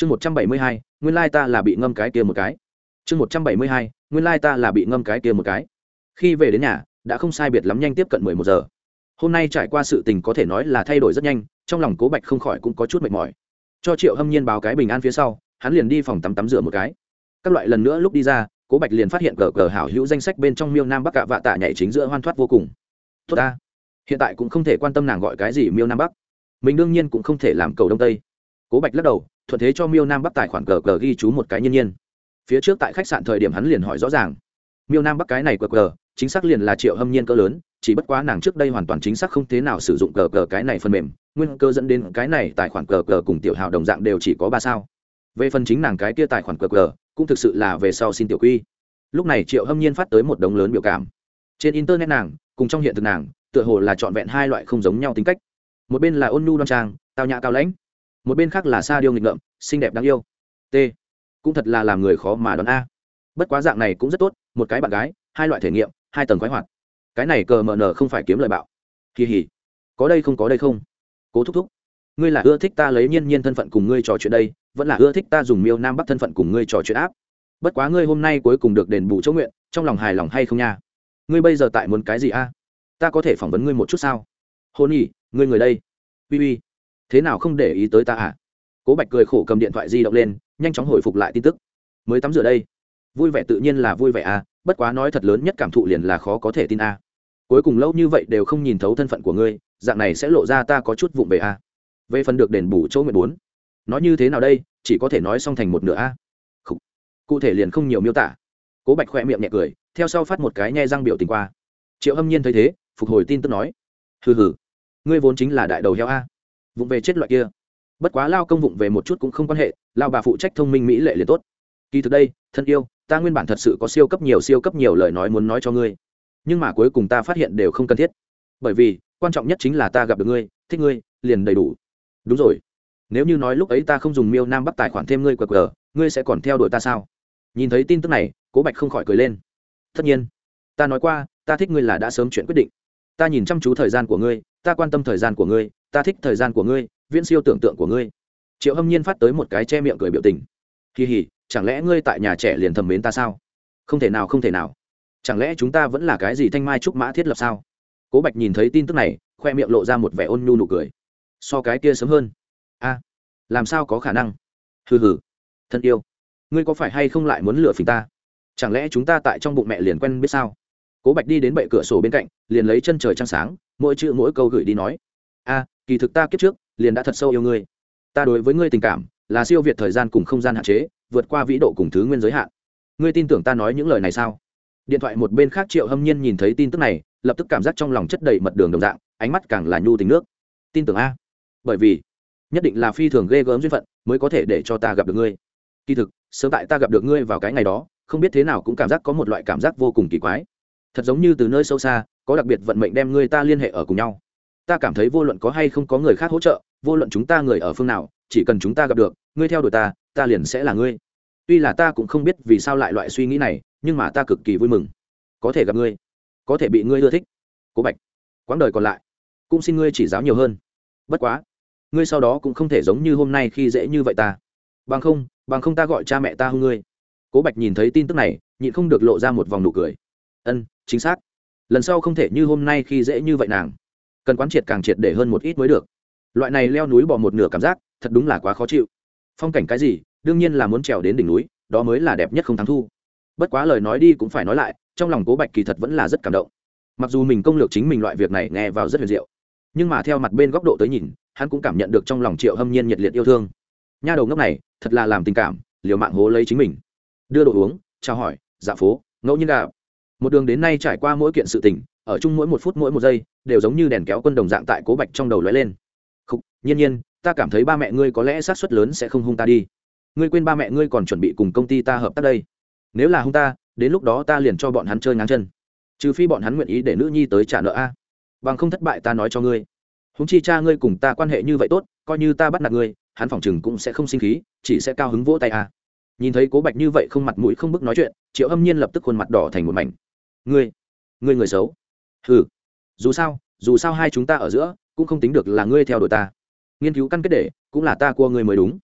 chương một trăm bảy mươi hai, nguyên lai ta là bị ngâm cái kia một cái. Chương một trăm bảy mươi hai, nguyên lai ta là bị ngâm cái kia một cái. Khi về đến nhà, đã không sai biệt lắm nhanh tiếp cận mười một giờ. Hôm nay trải qua sự tình có thể nói là thay đổi rất nhanh, trong lòng cố bạch không khỏi cũng có chút mệt mỏi. Cho triệu hâm nhiên báo cái bình an phía sau, hắn liền đi phòng tắm tắm rửa một cái. Các loại lần nữa lúc đi ra, cố bạch liền phát hiện gờ gờ hảo hữu danh sách bên trong miêu nam bắc cạ vạ tạ nhảy chính giữa hoan thoát vô cùng. Tốt ta. Hiện tại cũng không thể quan tâm nàng gọi cái gì miêu nam bắc. Mình đương nhiên cũng không thể làm cầu đông tây. Cố bạch lắc đầu thuận thế cho miêu nam bắc tài khoản cờ cờ ghi chú một cái nhiên nhiên. Phía trước tại khách sạn thời điểm hắn liền hỏi rõ ràng. Miêu nam bắc cái này cờ cờ, chính xác liền là triệu hâm nhiên cỡ lớn, chỉ bất quá nàng trước đây hoàn toàn chính xác không thế nào sử dụng cờ cờ cái này phần mềm, nguyên cơ dẫn đến cái này tài khoản cờ cờ cùng tiểu hào đồng dạng đều chỉ có ba sao. Về phần chính nàng cái kia tài khoản cờ cờ, cũng thực sự là về sau xin tiểu quy. Lúc này triệu hâm nhiên phát tới một đống lớn biểu cảm. Trên internet nàng, cùng trong hiện thực nàng, tựa hồ là trọn vẹn hai loại không giống nhau tính cách. Một bên là ôn nhu đoan trang, tao nhã cao lãnh một bên khác là sa điêu nghịch ngợm, xinh đẹp đáng yêu. T. Cũng thật là làm người khó mà đoán a. Bất quá dạng này cũng rất tốt, một cái bạn gái, hai loại thể nghiệm, hai tầng khoái hoạt. Cái này cờ mờ nờ không phải kiếm lời bạo. Kỳ hỉ. Có đây không, có đây không. Cố thúc thúc. Ngươi là ưa thích ta lấy nhiên nhiên thân phận cùng ngươi trò chuyện đây, vẫn là ưa thích ta dùng miêu nam bắc thân phận cùng ngươi trò chuyện áp? Bất quá ngươi hôm nay cuối cùng được đền bù chỗ nguyện, trong lòng hài lòng hay không nha? Ngươi bây giờ tại muốn cái gì a? Ta có thể phỏng vấn ngươi một chút sao? Hôn ỉ ngươi người đây. Uy uy thế nào không để ý tới ta à? Cố bạch cười khổ cầm điện thoại di động lên, nhanh chóng hồi phục lại tin tức. Mới tắm rửa đây. Vui vẻ tự nhiên là vui vẻ à bất quá nói thật lớn nhất cảm thụ liền là khó có thể tin à. cuối cùng lâu như vậy đều không nhìn thấu thân phận của ngươi, dạng này sẽ lộ ra ta có chút vụng về à. về phần được đền bù chỗ mười bốn. Nói như thế nào đây, chỉ có thể nói xong thành một nửa à. a cụ thể liền không nhiều miêu tả. Cố bạch khoe miệng nhẹ cười, theo sau phát một cái nhe răng biểu tình qua. Triệu hâm nhiên thấy thế, phục hồi tin tức nói. Hừ hừ. Ngươi vốn chính là đại đầu heo a vụng về chết loại kia. Bất quá lao công vụng về một chút cũng không quan hệ, lao bà phụ trách thông minh mỹ lệ liền tốt. Kỳ thực đây, thân yêu, ta nguyên bản thật sự có siêu cấp nhiều, siêu cấp nhiều lời nói muốn nói cho ngươi. Nhưng mà cuối cùng ta phát hiện đều không cần thiết. Bởi vì, quan trọng nhất chính là ta gặp được ngươi, thích ngươi, liền đầy đủ. Đúng rồi. Nếu như nói lúc ấy ta không dùng miêu nam bắt tài khoản thêm ngươi qr ngươi sẽ còn theo đuổi ta sao? Nhìn thấy tin tức này, cố bạch không khỏi cười lên. Tất nhiên. Ta nói qua, ta thích ngươi là đã sớm chuyện quyết định. Ta nhìn chăm chú thời gian của ngươi, ta quan tâm thời gian của ngươi ta thích thời gian của ngươi, viễn siêu tưởng tượng của ngươi. Triệu hâm nhiên phát tới một cái che miệng cười biểu tình. Kỳ hỉ, chẳng lẽ ngươi tại nhà trẻ liền thầm mến ta sao? Không thể nào, không thể nào. Chẳng lẽ chúng ta vẫn là cái gì thanh mai trúc mã thiết lập sao? Cố bạch nhìn thấy tin tức này, khoe miệng lộ ra một vẻ ôn nhu nụ cười. So cái kia sớm hơn. A, làm sao có khả năng? Hừ hừ. Thân yêu, ngươi có phải hay không lại muốn lừa phình ta? Chẳng lẽ chúng ta tại trong bụng mẹ liền quen biết sao? Cố bạch đi đến bệ cửa sổ bên cạnh, liền lấy chân trời trăng sáng, mỗi chữ mỗi câu gửi đi nói. A kỳ thực ta kiếp trước liền đã thật sâu yêu ngươi. Ta đối với ngươi tình cảm là siêu việt thời gian cùng không gian hạn chế, vượt qua vĩ độ cùng thứ nguyên giới hạn. Ngươi tin tưởng ta nói những lời này sao? Điện thoại một bên khác triệu hâm nhiên nhìn thấy tin tức này, lập tức cảm giác trong lòng chất đầy mật đường đồng dạng, ánh mắt càng là nhu tình nước. Tin tưởng a? Bởi vì, nhất định là phi thường ghê gớm duyên phận mới có thể để cho ta gặp được ngươi. Kỳ thực, sớm tại ta gặp được ngươi vào cái ngày đó, không biết thế nào cũng cảm giác có một loại cảm giác vô cùng kỳ quái. Thật giống như từ nơi sâu xa, có đặc biệt vận mệnh đem ngươi ta liên hệ ở cùng nhau ta cảm thấy vô luận có hay không có người khác hỗ trợ, vô luận chúng ta người ở phương nào, chỉ cần chúng ta gặp được, ngươi theo đuổi ta ta liền sẽ là ngươi. Tuy là ta cũng không biết vì sao lại loại suy nghĩ này, nhưng mà ta cực kỳ vui mừng. Có thể gặp ngươi, có thể bị ngươi ưa thích. Cố bạch, quãng đời còn lại, cũng xin ngươi chỉ giáo nhiều hơn. Bất quá, ngươi sau đó cũng không thể giống như hôm nay khi dễ như vậy ta. Bằng không bằng không ta gọi cha mẹ ta hung ngươi. Cố bạch nhìn thấy tin tức này, nhịn không được lộ ra một vòng nụ cười. Ân, chính xác. Lần sau không thể như hôm nay khi dễ như vậy nàng cần quán triệt càng triệt để hơn một ít mới được. Loại này leo núi bỏ một nửa cảm giác, thật đúng là quá khó chịu. Phong cảnh cái gì, đương nhiên là muốn trèo đến đỉnh núi, đó mới là đẹp nhất không thắng thu. Bất quá lời nói đi cũng phải nói lại, trong lòng cố bạch kỳ thật vẫn là rất cảm động. Mặc dù mình công lược chính mình loại việc này nghe vào rất huyền diệu, nhưng mà theo mặt bên góc độ tới nhìn, hắn cũng cảm nhận được trong lòng triệu hâm nhiên nhiệt liệt yêu thương. Nha đầu ngốc này, thật là làm tình cảm, liều mạng hố lấy chính mình. Đưa đồ uống, chào hỏi dạ phố, ngẫu nhiên gà một đường đến nay trải qua mỗi kiện sự tình, ở chung mỗi một phút mỗi một giây, đều giống như đèn kéo quân đồng dạng tại cố bạch trong đầu lóe lên. Không nhiên nhiên, ta cảm thấy ba mẹ ngươi có lẽ sát suất lớn sẽ không hung ta đi. Ngươi quên ba mẹ ngươi còn chuẩn bị cùng công ty ta hợp tác đây. Nếu là hung ta, đến lúc đó ta liền cho bọn hắn chơi ngáng chân. Trừ phi bọn hắn nguyện ý để nữ nhi tới trả nợ a. Bằng không thất bại ta nói cho ngươi. Húng chi cha ngươi cùng ta quan hệ như vậy tốt, coi như ta bắt nạt ngươi, hắn phòng chừng cũng sẽ không sinh khí, chỉ sẽ cao hứng vỗ tay a. Nhìn thấy cố bạch như vậy không mặt mũi không bức nói chuyện, triệu âm nhiên lập tức khuôn mặt đỏ thành một mảnh ngươi ngươi người xấu. Ừ dù sao dù sao hai chúng ta ở giữa cũng không tính được là ngươi theo đuổi ta. Nghiên cứu căn kết để cũng là ta cua ngươi mới đúng.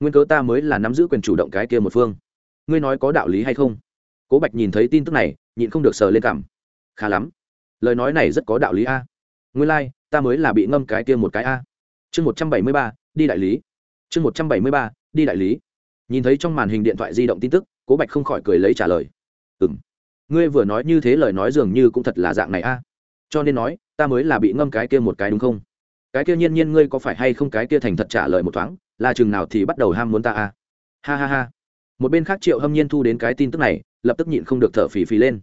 Nguyên cớ ta mới là nắm giữ quyền chủ động cái kia một phương. Ngươi nói có đạo lý hay không? Cố bạch nhìn thấy tin tức này nhịn không được sờ lên cảm khá lắm. Lời nói này rất có đạo lý a. Nguyên lai、like, ta mới là bị ngâm cái kia một cái a. Chương một trăm bảy mươi ba đi đại lý. Chương một trăm bảy mươi ba đi đại lý. Nhìn thấy trong màn hình điện thoại di động tin tức cố bạch không khỏi cười lấy trả lời. Ừ m ngươi vừa nói như thế lời nói dường như cũng thật là dạng này a. Cho nên nói, ta mới là bị ngâm cái kia một cái đúng không? Cái kia nhiên nhiên ngươi có phải hay không cái kia thành thật trả lời một thoáng, là chừng nào thì bắt đầu ham muốn ta a? Ha ha ha. Một bên khác triệu hâm nhiên thu đến cái tin tức này, lập tức nhịn không được thở phì phì lên.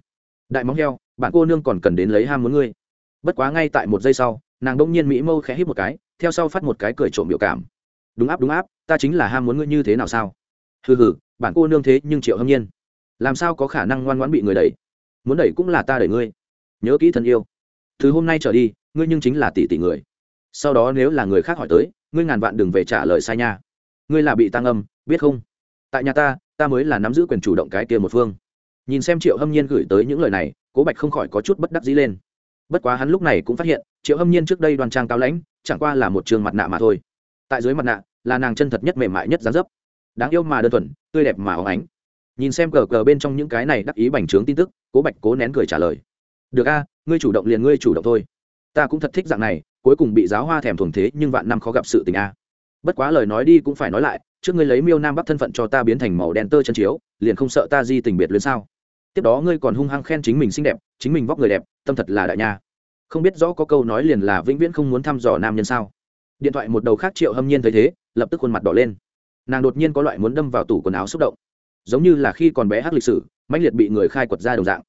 Đại móng heo, bạn cô nương còn cần đến lấy ham muốn ngươi. Bất quá ngay tại một giây sau, nàng đông nhiên mỹ mâu khẽ hít một cái, theo sau phát một cái cười trộm biểu cảm. Đúng áp đúng áp, ta chính là ham muốn ngươi như thế nào sao? Hừ hừ, bạn cô nương thế nhưng triệu hâm nhiên làm sao có khả năng ngoan ngoãn bị người đẩy? Muốn đẩy cũng là ta đẩy ngươi. Nhớ kỹ thân yêu. Từ hôm nay trở đi, ngươi nhưng chính là tỷ tỷ người. Sau đó nếu là người khác hỏi tới, ngươi ngàn vạn đừng về trả lời sai nha. Ngươi là bị tăng âm, biết không? Tại nhà ta ta mới là nắm giữ quyền chủ động cái kia một phương. Nhìn xem triệu hâm nhiên gửi tới những lời này, cố bạch không khỏi có chút bất đắc dĩ lên. Bất quá hắn lúc này cũng phát hiện, triệu hâm nhiên trước đây đoan trang cao lãnh, chẳng qua là một trường mặt nạ mà thôi. Tại dưới mặt nạ, là nàng chân thật nhất mềm mại nhất giá dấp. Đáng yêu mà đơn thuần, tươi đẹp mà óng ánh nhìn xem cờ cờ bên trong những cái này đắc ý bành trướng tin tức, cố bạch cố nén cười trả lời. Được a, ngươi chủ động liền ngươi chủ động thôi. Ta cũng thật thích dạng này, cuối cùng bị giáo hoa thèm thuồng thế nhưng vạn năm khó gặp sự tình a. Bất quá lời nói đi cũng phải nói lại, trước ngươi lấy miêu nam bắc thân phận cho ta biến thành màu đen tơ chân chiếu, liền không sợ ta di tình biệt luyến sao? Tiếp đó ngươi còn hung hăng khen chính mình xinh đẹp, chính mình vóc người đẹp, tâm thật là đại nha. Không biết rõ có câu nói liền là vĩnh viễn không muốn thăm dò nam nhân sao? Điện thoại một đầu khác triệu hâm nhiên thấy thế, lập tức khuôn mặt đỏ lên. Nàng đột nhiên có loại muốn đâm vào tủ quần áo xúc động giống như là khi còn bé hát lịch sử mạnh liệt bị người khai quật ra đồng dạng.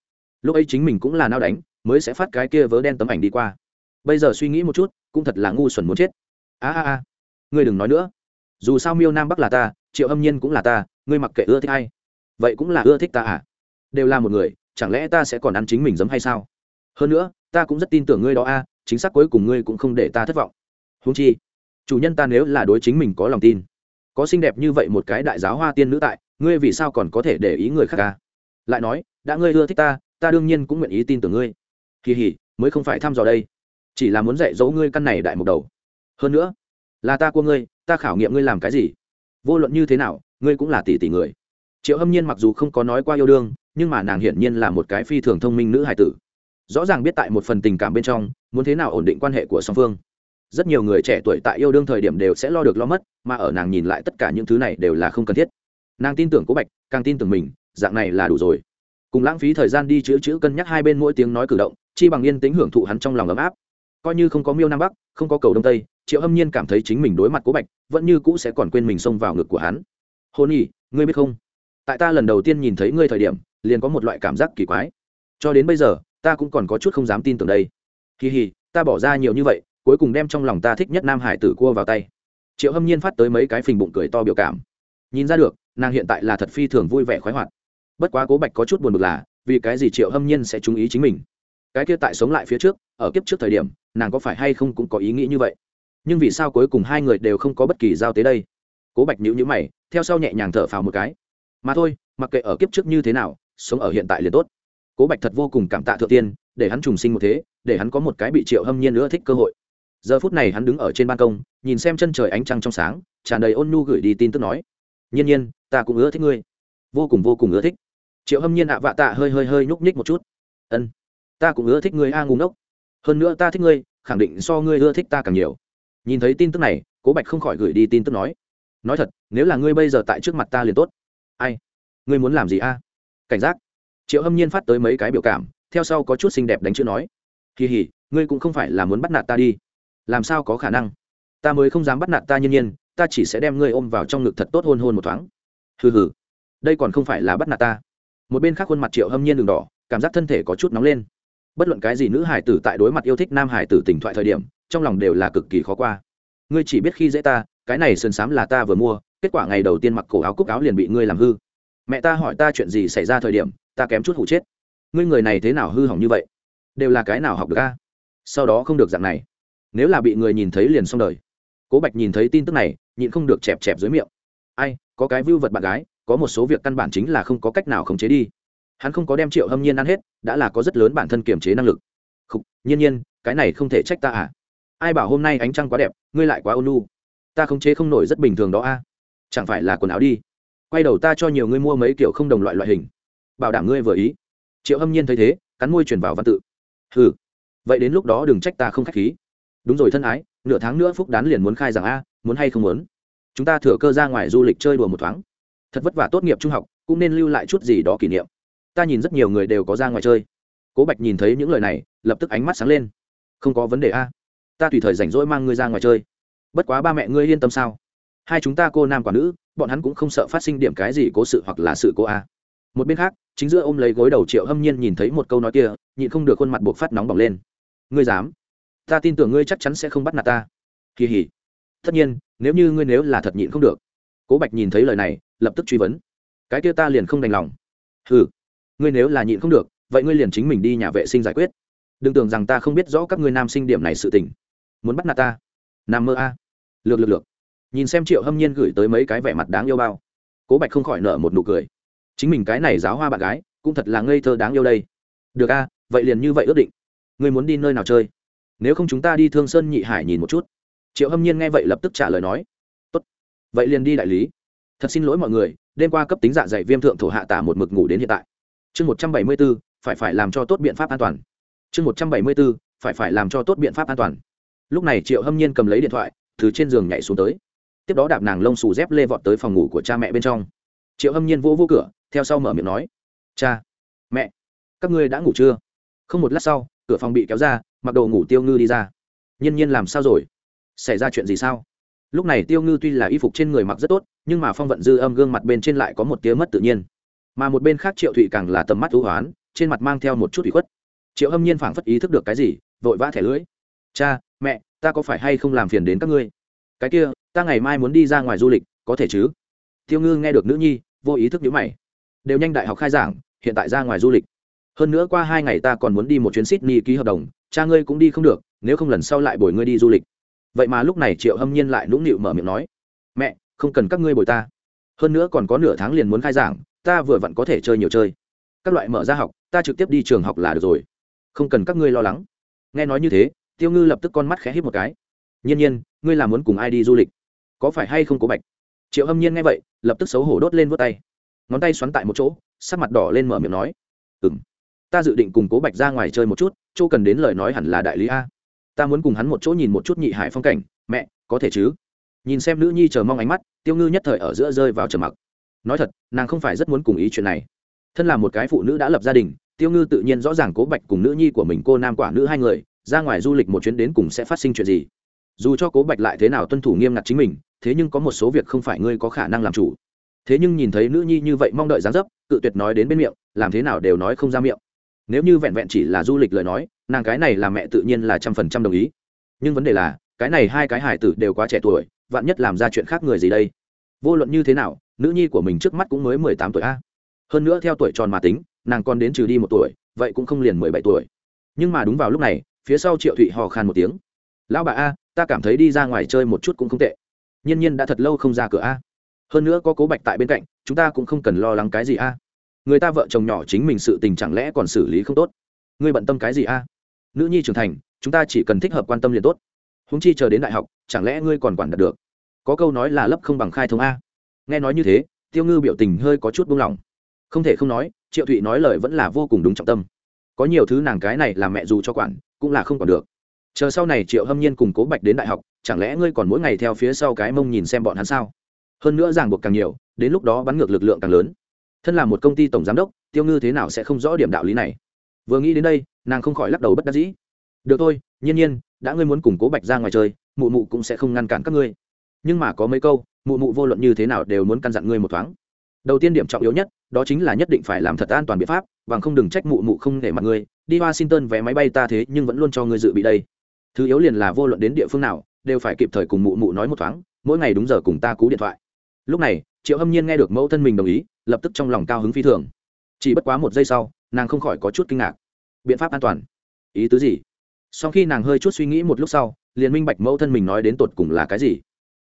Lúc ấy chính mình cũng là nao đánh, mới sẽ phát cái kia vớ đen tấm ảnh đi qua. Bây giờ suy nghĩ một chút, cũng thật là ngu xuẩn muốn chết. A a a, ngươi đừng nói nữa. Dù sao miêu nam bắc là ta, triệu âm nhiên cũng là ta, ngươi mặc kệ ưa thích hay vậy cũng là ưa thích ta à? Đều là một người, chẳng lẽ ta sẽ còn ăn chính mình giấm hay sao? Hơn nữa, ta cũng rất tin tưởng ngươi đó a, chính xác cuối cùng ngươi cũng không để ta thất vọng. Húng chi, chủ nhân ta nếu là đối chính mình có lòng tin, có xinh đẹp như vậy một cái đại giáo hoa tiên nữ tại ngươi vì sao còn có thể để ý người khác ca lại nói, đã ngươi ưa thích ta ta đương nhiên cũng nguyện ý tin tưởng ngươi. Kỳ hỉ, mới không phải thăm dò đây. Chỉ là muốn dạy dỗ ngươi căn này đại một đầu. Hơn nữa, là ta của ngươi, ta khảo nghiệm ngươi làm cái gì? Vô luận như thế nào, ngươi cũng là tỷ tỷ người. Triệu hâm nhiên mặc dù không có nói qua yêu đương, nhưng mà nàng hiển nhiên là một cái phi thường thông minh nữ hài tử. Rõ ràng biết tại một phần tình cảm bên trong, muốn thế nào ổn định quan hệ của song phương. Rất nhiều người trẻ tuổi tại yêu đương thời điểm đều sẽ lo được lo mất, mà ở nàng nhìn lại tất cả những thứ này đều là không cần thiết nàng tin tưởng cố bạch, càng tin tưởng mình, dạng này là đủ rồi. Cùng lãng phí thời gian đi chữ chữ cân nhắc hai bên mỗi tiếng nói cử động, chi bằng yên tính hưởng thụ hắn trong lòng ấm áp. Coi như không có miêu nam bắc, không có cầu đông tây, triệu hâm nhiên cảm thấy chính mình đối mặt cố bạch, vẫn như cũ sẽ còn quên mình xông vào ngực của hắn. Hôn y, ngươi biết không? Tại ta lần đầu tiên nhìn thấy ngươi thời điểm, liền có một loại cảm giác kỳ quái. Cho đến bây giờ, ta cũng còn có chút không dám tin tưởng đây. Kỳ hì, ta bỏ ra nhiều như vậy, cuối cùng đem trong lòng ta thích nhất nam hải tử cua vào tay. Triệu hâm nhiên phát tới mấy cái phình bụng cười to biểu cảm. Nhìn ra được nàng hiện tại là thật phi thường vui vẻ khoái hoạt. Bất quá cố bạch có chút buồn bực là, vì cái gì triệu hâm nhiên sẽ chú ý chính mình? Cái kia tại sống lại phía trước, ở kiếp trước thời điểm, nàng có phải hay không cũng có ý nghĩ như vậy? Nhưng vì sao cuối cùng hai người đều không có bất kỳ giao tế đây? Cố bạch nhữ nhữ mày, theo sau nhẹ nhàng thở phào một cái. Mà thôi, mặc kệ ở kiếp trước như thế nào, sống ở hiện tại liền tốt. Cố bạch thật vô cùng cảm tạ thượng tiên, để hắn trùng sinh một thế, để hắn có một cái bị triệu hâm nhiên nữa thích cơ hội. Giờ phút này hắn đứng ở trên ban công, nhìn xem chân trời ánh trăng trong sáng, tràn đầy ôn nhu gửi đi tin tức nói. Nhiên nhiên ta cũng ưa thích ngươi. Vô cùng vô cùng ưa thích. Triệu hâm nhiên ạ vạ tạ hơi hơi hơi nhúc nhích một chút. Ân, ta cũng ưa thích ngươi a ngủ ngốc hơn nữa ta thích ngươi, khẳng định so ngươi ưa thích ta càng nhiều. Nhìn thấy tin tức này, cố bạch không khỏi gửi đi tin tức nói. Nói thật, nếu là ngươi bây giờ tại trước mặt ta liền tốt. Ai? Ngươi muốn làm gì a? Cảnh giác. Triệu hâm nhiên phát tới mấy cái biểu cảm, theo sau có chút xinh đẹp đánh chữ nói. Kỳ hỉ ngươi cũng không phải là muốn bắt nạt ta đi. Làm sao có khả năng? Ta mới không dám bắt nạt ta nhân nhiên, ta chỉ sẽ đem ngươi ôm vào trong ngực thật tốt hôn hôn một thoáng hừ hừ, đây còn không phải là bắt nạt ta. Một bên khác khuôn mặt triệu hâm nhiên đường đỏ, cảm giác thân thể có chút nóng lên. Bất luận cái gì nữ hải tử tại đối mặt yêu thích nam hải tử tỉnh thoại thời điểm, trong lòng đều là cực kỳ khó qua. Ngươi chỉ biết khi dễ ta, cái này sơn sám là ta vừa mua, kết quả ngày đầu tiên mặc cổ áo cúc áo liền bị ngươi làm hư. Mẹ ta hỏi ta chuyện gì xảy ra thời điểm, ta kém chút hụ chết. Ngươi người này thế nào hư hỏng như vậy? Đều là cái nào học được ca sau đó không được dạng này. Nếu là bị người nhìn thấy liền xong đời. Cố bạch nhìn thấy tin tức này, nhịn không được chẹp chẹp dưới miệng. Ai có cái vưu vật bạn gái, có một số việc căn bản chính là không có cách nào khống chế đi. Hắn không có đem triệu hâm nhiên ăn hết, đã là có rất lớn bản thân kiềm chế năng lực. Không nhiên nhiên, cái này không thể trách ta à? Ai bảo hôm nay ánh trăng quá đẹp, ngươi lại quá ôn lu ta khống chế không nổi rất bình thường đó a. Chẳng phải là quần áo đi. Quay đầu ta cho nhiều ngươi mua mấy kiểu không đồng loại loại hình. Bảo đảm ngươi vừa ý. Triệu hâm nhiên thấy thế, cắn môi chuyển vào văn tự. Ừ vậy đến lúc đó đừng trách ta không k h á c h khí. Đúng rồi thân ái, nửa tháng nữa phúc đán liền muốn khai rằng a, muốn hay không muốn? Chúng ta thừa cơ ra ngoài du lịch chơi đùa một thoáng. Thật vất vả tốt nghiệp trung học, cũng nên lưu lại chút gì đó kỷ niệm. Ta nhìn rất nhiều người đều có ra ngoài chơi. Cố bạch nhìn thấy những lời này, lập tức ánh mắt sáng lên. Không có vấn đề a. Ta tùy thời rảnh rỗi mang ngươi ra ngoài chơi. Bất quá ba mẹ ngươi yên tâm sao? Hai chúng ta cô nam quả nữ, bọn hắn cũng không sợ phát sinh điểm cái gì cố sự hoặc là sự cố a. Một bên khác, chính giữa ôm lấy gối đầu triệu hâm nhiên nhìn thấy một câu nói kia, nhịn không được khuôn mặt buộc phát nóng bỏng lên. Ngươi dám? Ta tin tưởng ngươi chắc chắn sẽ không bắt nạt ta. Kỳ hỉ tất nhiên, nếu như ngươi nếu là thật nhịn không được. Cố bạch nhìn thấy lời này, lập tức truy vấn. Cái kia ta liền không đành lòng. Ừ ngươi nếu là nhịn không được, vậy ngươi liền chính mình đi nhà vệ sinh giải quyết. Đừng tưởng rằng ta không biết rõ các ngươi nam sinh điểm này sự tình. Muốn bắt nạt ta? Nam mơ a. À. lược lược lược. Nhìn xem triệu hâm nhiên gửi tới mấy cái vẻ mặt đáng yêu bao. Cố bạch không khỏi nợ một nụ cười. Chính mình cái này giáo hoa bạn gái, cũng thật là ngây thơ đáng yêu đây. Được a, vậy liền như vậy ước định. Ngươi muốn đi nơi nào chơi? Nếu không chúng ta đi thương sơn nhị hải nhìn một chút triệu hâm nhiên nghe vậy lập tức trả lời nói, tốt, vậy liền đi đại lý. Thật xin lỗi mọi người, đêm qua cấp tính dạ dày viêm thượng thổ hạ tả một mực ngủ đến hiện tại. Chương một trăm bảy mươi b ố phải phải làm cho tốt biện pháp an toàn. Chương một trăm bảy mươi b ố phải phải làm cho tốt biện pháp an toàn. Lúc này triệu hâm nhiên cầm lấy điện thoại, từ trên giường nhảy xuống tới. Tiếp đó đạp nàng lông xù dép lê vọt tới phòng ngủ của cha mẹ bên trong. Triệu hâm nhiên vô vô cửa, theo sau mở miệng nói, cha, mẹ, các ngươi đã ngủ chưa? Không một lát sau, cửa phòng bị kéo ra, mặc đồ ngủ tiêu ngư đi ra. Nhiên nhiên làm sao rồi? Xảy ra chuyện gì sao? Lúc này tiêu ngư tuy là y phục trên người mặc rất tốt, nhưng mà phong vận dư âm gương mặt bên trên lại có một tía mất tự nhiên. Mà một bên khác triệu thụy càng là tầm mắt thú hoán, trên mặt mang theo một chút ủy khuất. Triệu hâm nhiên phảng phất ý thức được cái gì, vội vã thẻ lưỡi. Cha, mẹ, ta có phải hay không làm phiền đến các ngươi? Cái kia, ta ngày mai muốn đi ra ngoài du lịch, có thể chứ? Tiêu ngư nghe được nữ nhi, vô ý thức nhữ mày. Đều nhanh đại học khai giảng, hiện tại ra ngoài du lịch. Hơn nữa qua hai ngày ta còn muốn đi một chuyến sydney ký hợp đồng, cha ngươi cũng đi không được, nếu không lần sau lại bồi ngươi đi du lịch vậy mà lúc này triệu hâm nhiên lại nũng nịu mở miệng nói, mẹ, không cần các ngươi bồi ta. Hơn nữa còn có nửa tháng liền muốn khai giảng, ta vừa vặn có thể chơi nhiều chơi. Các loại mở ra học, ta trực tiếp đi trường học là được rồi. Không cần các ngươi lo lắng. Nghe nói như thế, tiêu ngư lập tức con mắt khẽ hít một cái. Nhiên nhiên, ngươi là muốn cùng ai đi du lịch? Có phải hay không cố bạch? Triệu hâm nhiên nghe vậy, lập tức xấu hổ đốt lên vớt tay. Ngón tay xoắn tại một chỗ, sắc mặt đỏ lên mở miệng nói ừ m ta dự định cùng cố bạch ra ngoài chơi một chút, chỗ cần đến lời nói hẳn là đại lý a ta muốn cùng hắn một chỗ nhìn một chút nhị hải phong cảnh, mẹ, có thể chứ? Nhìn xem nữ nhi chờ mong ánh mắt, tiêu ngư nhất thời ở giữa rơi vào trầm mặc. Nói thật, nàng không phải rất muốn cùng ý chuyện này. Thân là một cái phụ nữ đã lập gia đình, tiêu ngư tự nhiên rõ ràng cố bạch cùng nữ nhi của mình cô nam quả nữ hai người, ra ngoài du lịch một chuyến đến cùng sẽ phát sinh chuyện gì. Dù cho cố bạch lại thế nào tuân thủ nghiêm ngặt chính mình, thế nhưng có một số việc không phải ngươi có khả năng làm chủ. Thế nhưng nhìn thấy nữ nhi như vậy mong đợi dáng dấp, cự tuyệt nói đến bên miệng, làm thế nào đều nói không ra miệng nếu như vẹn vẹn chỉ là du lịch lời nói, nàng cái này là mẹ tự nhiên là trăm phần trăm đồng ý. Nhưng vấn đề là, cái này hai cái hải tử đều quá trẻ tuổi, vạn nhất làm ra chuyện khác người gì đây? Vô luận như thế nào, nữ nhi của mình trước mắt cũng mới mười tám tuổi a. Hơn nữa theo tuổi tròn mà tính, nàng còn đến trừ đi một tuổi, vậy cũng không liền mười bảy tuổi. Nhưng mà đúng vào lúc này, phía sau triệu thụy hò khan một tiếng. Lão bà a, ta cảm thấy đi ra ngoài chơi một chút cũng không tệ. Nhiên nhiên đã thật lâu không ra cửa a. Hơn nữa có cố bạch tại bên cạnh, chúng ta cũng không cần lo lắng cái gì a người ta vợ chồng nhỏ chính mình sự tình chẳng lẽ còn xử lý không tốt? Ngươi bận tâm cái gì a? Nữ nhi trưởng thành, chúng ta chỉ cần thích hợp quan tâm liền tốt. Húng chi chờ đến đại học, chẳng lẽ ngươi còn quản đạt được? Có câu nói là lấp không bằng khai thông a. Nghe nói như thế, tiêu ngư biểu tình hơi có chút buông lỏng. Không thể không nói, triệu thụy nói lời vẫn là vô cùng đúng trọng tâm. Có nhiều thứ nàng cái này làm mẹ dù cho quản, cũng là không còn được. Chờ sau này triệu hâm nhiên cùng cố bạch đến đại học, chẳng lẽ ngươi còn mỗi ngày theo phía sau cái mông nhìn xem bọn hắn sao? Hơn nữa ràng buộc càng nhiều, đến lúc đó bắn ngược lực lượng càng lớn thân là một công ty tổng giám đốc, tiêu ngư thế nào sẽ không rõ điểm đạo lý này? Vừa nghĩ đến đây, nàng không khỏi lắc đầu bất đắc dĩ. Được thôi, nhiên nhiên, đã ngươi muốn cùng cố bạch ra ngoài chơi, mụ mụ cũng sẽ không ngăn cản các ngươi. Nhưng mà có mấy câu, mụ mụ vô luận như thế nào đều muốn căn dặn ngươi một thoáng. Đầu tiên điểm trọng yếu nhất, đó chính là nhất định phải làm thật an toàn biện pháp, bằng không đừng trách mụ mụ không để mặt ngươi. Đi washington vé máy bay ta thế nhưng vẫn luôn cho ngươi dự bị đây. Thứ yếu liền là vô luận đến địa phương nào, đều phải kịp thời cùng mụ mụ nói một thoáng, mỗi ngày đúng giờ cùng ta cú điện thoại. Lúc này triệu hâm nhiên nghe được mẫu thân mình đồng ý, lập tức trong lòng cao hứng phi thường. Chỉ bất quá một giây sau, nàng không khỏi có chút kinh ngạc. Biện pháp an toàn. Ý tứ gì? Sau khi nàng hơi chút suy nghĩ một lúc sau, liền minh bạch mẫu thân mình nói đến tột cùng là cái gì.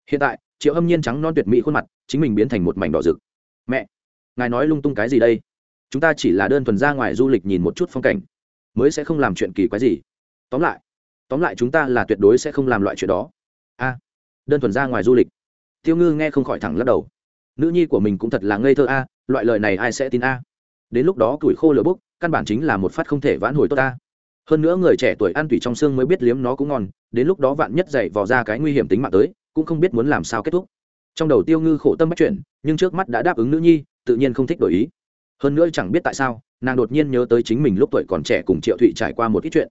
Hiện tại, triệu hâm nhiên trắng non tuyệt mỹ khuôn mặt, chính mình biến thành một mảnh đỏ rực. Mẹ! Ngài nói lung tung cái gì đây? Chúng ta chỉ là đơn thuần ra ngoài du lịch nhìn một chút phong cảnh. Mới sẽ không làm chuyện kỳ quái gì. Tóm lại tóm lại chúng ta là tuyệt đối sẽ không làm loại chuyện đó. A! Đơn thuần ra ngoài du lịch. Tiêu ngư nghe không khỏi thẳng lắc đầu nữ nhi của mình cũng thật là ngây thơ a, loại lời này ai sẽ tin a? Đến lúc đó tuổi khô lửa bốc, căn bản chính là một phát không thể vãn hồi tốt ta. Hơn nữa người trẻ tuổi ăn tủy trong xương mới biết liếm nó cũng ngon, đến lúc đó vạn nhất dậy vò ra cái nguy hiểm tính mạng tới, cũng không biết muốn làm sao kết thúc. Trong đầu tiêu ngư khổ tâm bắt chuyện, nhưng trước mắt đã đáp ứng nữ nhi, tự nhiên không thích đổi ý. Hơn nữa chẳng biết tại sao, nàng đột nhiên nhớ tới chính mình lúc tuổi còn trẻ cùng triệu thụy trải qua một ít chuyện.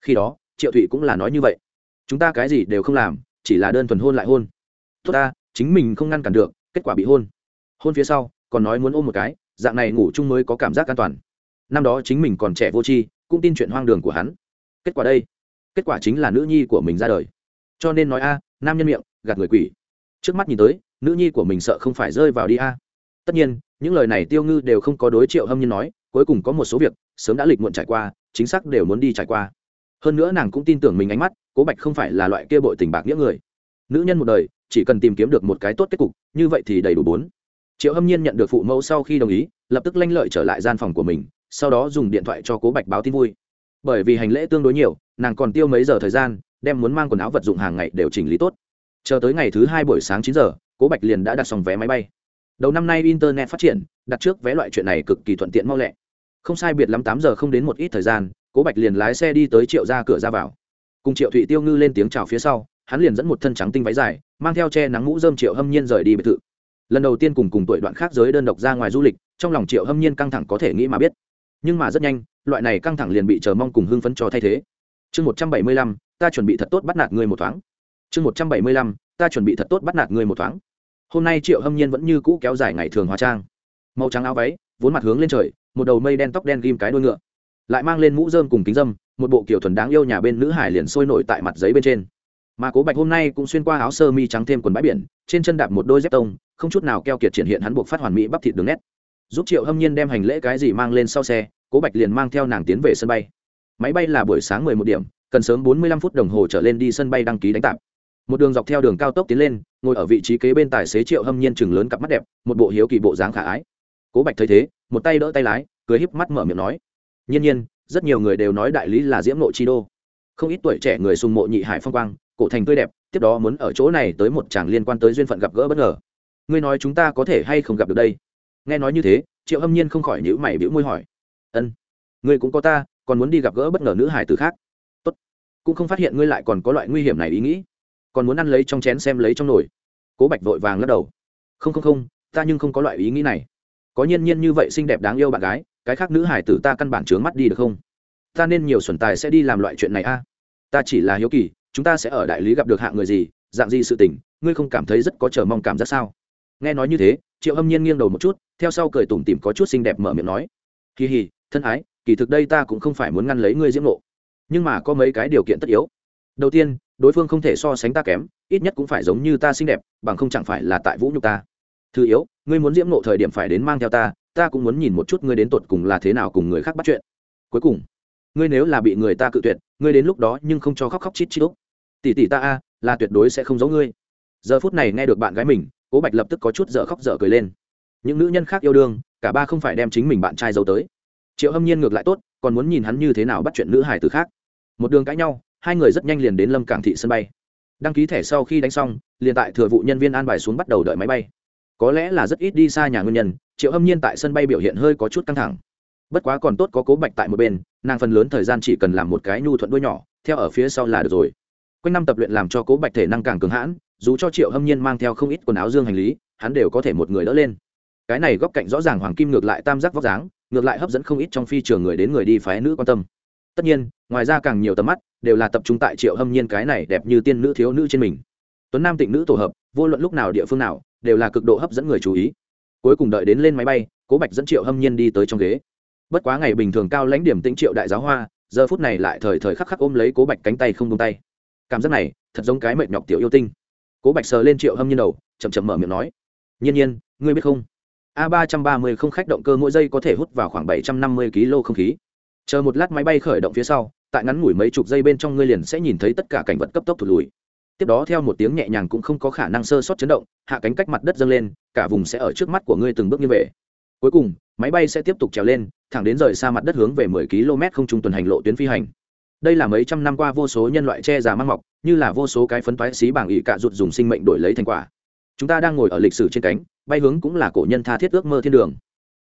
Khi đó, triệu thụy cũng là nói như vậy. Chúng ta cái gì đều không làm, chỉ là đơn thuần hôn lại hôn. Tốt ta, chính mình không ngăn cản được kết quả bị hôn. Hôn phía sau, còn nói muốn ôm một cái, dạng này ngủ chung mới có cảm giác an toàn. Năm đó chính mình còn trẻ vô tri, cũng tin chuyện hoang đường của hắn. Kết quả đây, kết quả chính là nữ nhi của mình ra đời. Cho nên nói a, nam nhân miệng, gạt người quỷ. Trước mắt nhìn tới, nữ nhi của mình sợ không phải rơi vào đi a. Tất nhiên, những lời này tiêu ngư đều không có đối triệu hâm nhân nói, cuối cùng có một số việc, sớm đã lịch muộn trải qua, chính xác đều muốn đi trải qua. Hơn nữa nàng cũng tin tưởng mình ánh mắt, cố bạch không phải là loại kia bội tình bạc nghĩa người. Nữ nhân một đời chỉ cần tìm kiếm được một cái tốt kết cục, như vậy thì đầy đủ bốn. Triệu hâm nhiên nhận được phụ mẫu sau khi đồng ý, lập tức lanh lợi trở lại gian phòng của mình, sau đó dùng điện thoại cho cố bạch báo tin vui. Bởi vì hành lễ tương đối nhiều, nàng còn tiêu mấy giờ thời gian, đem muốn mang quần áo vật dụng hàng ngày đều chỉnh lý tốt. Chờ tới ngày thứ hai buổi sáng chín giờ, cố bạch liền đã đặt xong vé máy bay. Đầu năm nay internet phát triển, đặt trước vé loại chuyện này cực kỳ thuận tiện mau lẹ. Không sai biệt lắm tám giờ không đến một ít thời gian, cố bạch liền lái xe đi tới triệu ra cửa ra vào. Cùng triệu thụy tiêu ngư lên tiếng chào phía sau hắn liền dẫn một thân trắng tinh váy dài, mang theo che nắng mũ dơm triệu hâm nhiên rời đi biệt thự. Lần đầu tiên cùng cùng tuổi đoạn khác giới đơn độc ra ngoài du lịch, trong lòng triệu hâm nhiên căng thẳng có thể nghĩ mà biết. Nhưng mà rất nhanh, loại này căng thẳng liền bị chờ mong cùng hưng phấn cho thay thế. Chương một trăm bảy mươi lăm, ta chuẩn bị thật tốt bắt nạt người một thoáng. Chương một trăm bảy mươi lăm, ta chuẩn bị thật tốt bắt nạt người một thoáng. Hôm nay triệu hâm nhiên vẫn như cũ kéo dài ngày thường hóa trang. Màu trắng áo váy, vốn mặt hướng lên trời, một đầu mây đen tóc đen ghim cái đuôi ngựa. Lại mang lên mũ dơm cùng kính dâm một bộ kiểu thuần đáng yêu nhà bên nữ hải liền sôi nổi tại mặt giấy bên trên mà cố bạch hôm nay cũng xuyên qua áo sơ mi trắng thêm quần bãi biển, trên chân đạp một đôi dép tông, không chút nào keo kiệt triển hiện hắn buộc phát hoàn mỹ bắp thịt đường nét. Giúp triệu hâm nhiên đem hành lễ cái gì mang lên sau xe, cố bạch liền mang theo nàng tiến về sân bay. Máy bay là buổi sáng mười một điểm, cần sớm bốn mươi lăm phút đồng hồ trở lên đi sân bay đăng ký đánh tạp một đường dọc theo đường cao tốc tiến lên, ngồi ở vị trí kế bên tài xế triệu hâm nhiên chừng lớn cặp mắt đẹp, một bộ hiếu kỳ bộ dáng khả ái. Cố bạch thấy thế, một tay đỡ tay lái, cười híp mắt mở miệng nói, nhiên nhiên, rất nhiều người đều nói đại lý là diễm nội chi đô. Không ít tuổi trẻ người sùng mộ nhị hải phong quang cổ thành tươi đẹp, tiếp đó muốn ở chỗ này tới một chàng liên quan tới duyên phận gặp gỡ bất ngờ. Ngươi nói chúng ta có thể hay không gặp được đây? Nghe nói như thế, triệu hâm nhiên không khỏi nhữ mày bĩu môi hỏi. Ân, ngươi cũng có ta, còn muốn đi gặp gỡ bất ngờ nữ hải từ khác. Tốt. Cũng không phát hiện ngươi lại còn có loại nguy hiểm này ý nghĩ. Còn muốn ăn lấy trong chén xem lấy trong nồi. Cố bạch vội vàng lắc đầu. Không không không, ta nhưng không có loại ý nghĩ này. Có nhiên nhiên như vậy xinh đẹp đáng yêu bạn gái, cái khác nữ hải tử ta căn bản trướng mắt đi được không? Ta nên nhiều xuẩn tài sẽ đi làm loại chuyện này a. Ta chỉ là hiếu kỳ chúng ta sẽ ở đại lý gặp được hạng người gì, dạng gì sự tình, ngươi không cảm thấy rất có chờ mong cảm giác sao? Nghe nói như thế, triệu hâm nhiên nghiêng đầu một chút, theo sau cười tủm tỉm có chút xinh đẹp mở miệng nói, kỳ hì, thân ái, kỳ thực đây ta cũng không phải muốn ngăn lấy ngươi diễm nộ nhưng mà có mấy cái điều kiện tất yếu. Đầu tiên, đối phương không thể so sánh ta kém, ít nhất cũng phải giống như ta xinh đẹp, bằng không chẳng phải là tại vũ nhục ta. Thứ yếu, ngươi muốn diễm nộ thời điểm phải đến mang theo ta ta cũng muốn nhìn một chút ngươi đến tột cùng là thế nào cùng người khác bắt chuyện. Cuối cùng, ngươi nếu là bị người ta cự tuyệt, ngươi đến lúc đó nhưng không cho khóc khóc chít chít úc tỷ tỷ ta a, là tuyệt đối sẽ không giấu ngươi. Giờ phút này nghe được bạn gái mình, cố bạch lập tức có chút dở khóc dở cười lên. Những nữ nhân khác yêu đương, cả ba không phải đem chính mình bạn trai giấu tới. Triệu hâm nhiên ngược lại tốt, còn muốn nhìn hắn như thế nào bắt chuyện nữ hải từ khác. Một đường cãi nhau, hai người rất nhanh liền đến lâm cảng thị sân bay. Đăng ký thẻ sau khi đánh xong, liền tại thừa vụ nhân viên an bài xuống bắt đầu đợi máy bay. Có lẽ là rất ít đi xa nhà nguyên nhân, triệu hâm nhiên tại sân bay biểu hiện hơi có chút căng thẳng. Bất quá còn tốt có cố bạch tại một bên, nàng phần lớn thời gian chỉ cần làm một cái nhu thuận đuôi nhỏ, theo ở phía sau là được rồi quanh năm tập luyện làm cho cố bạch thể năng càng cường hãn, dù cho triệu hâm nhiên mang theo không ít quần áo dương hành lý, hắn đều có thể một người đỡ lên. Cái này góc cạnh rõ ràng hoàng kim ngược lại tam giác vóc dáng, ngược lại hấp dẫn không ít trong phi trường người đến người đi phái nữ quan tâm. Tất nhiên, ngoài ra càng nhiều tầm mắt đều là tập trung tại triệu hâm nhiên cái này đẹp như tiên nữ thiếu nữ trên mình. Tuấn nam tịnh nữ tổ hợp, vô luận lúc nào địa phương nào, đều là cực độ hấp dẫn người chú ý. Cuối cùng đợi đến lên máy bay, cố bạch dẫn triệu hâm nhiên đi tới trong ghế. Bất quá ngày bình thường cao lãnh điểm tĩnh triệu đại giáo hoa, giờ phút này lại thời thời khắc khắc ôm lấy cố bạch cánh tay không tung tay cảm giác này thật giống cái mệt nhọc tiểu yêu tinh. Cố bạch sờ lên triệu hâm nhiên đầu, chậm chậm mở miệng nói, nhiên nhiên, ngươi biết không? A ba trăm ba mươi không khách động cơ mỗi giây có thể hút vào khoảng bảy trăm năm mươi kg không khí. Chờ một lát máy bay khởi động phía sau, tại ngắn ngủi mấy chục giây bên trong ngươi liền sẽ nhìn thấy tất cả cảnh vật cấp tốc thụt lùi. Tiếp đó theo một tiếng nhẹ nhàng cũng không có khả năng sơ sót chấn động, hạ cánh cách mặt đất dâng lên, cả vùng sẽ ở trước mắt của ngươi từng bước như vậy. Cuối cùng, máy bay sẽ tiếp tục trèo lên, thẳng đến rời xa mặt đất hướng về 10 km không trung tuần hành lộ tuyến phi hành đây là mấy trăm năm qua vô số nhân loại che già mang mọc, như là vô số cái phấn toái xí bảng ỉ cạ rụt dùng sinh mệnh đổi lấy thành quả. Chúng ta đang ngồi ở lịch sử trên cánh, bay hướng cũng là cổ nhân tha thiết ước mơ thiên đường.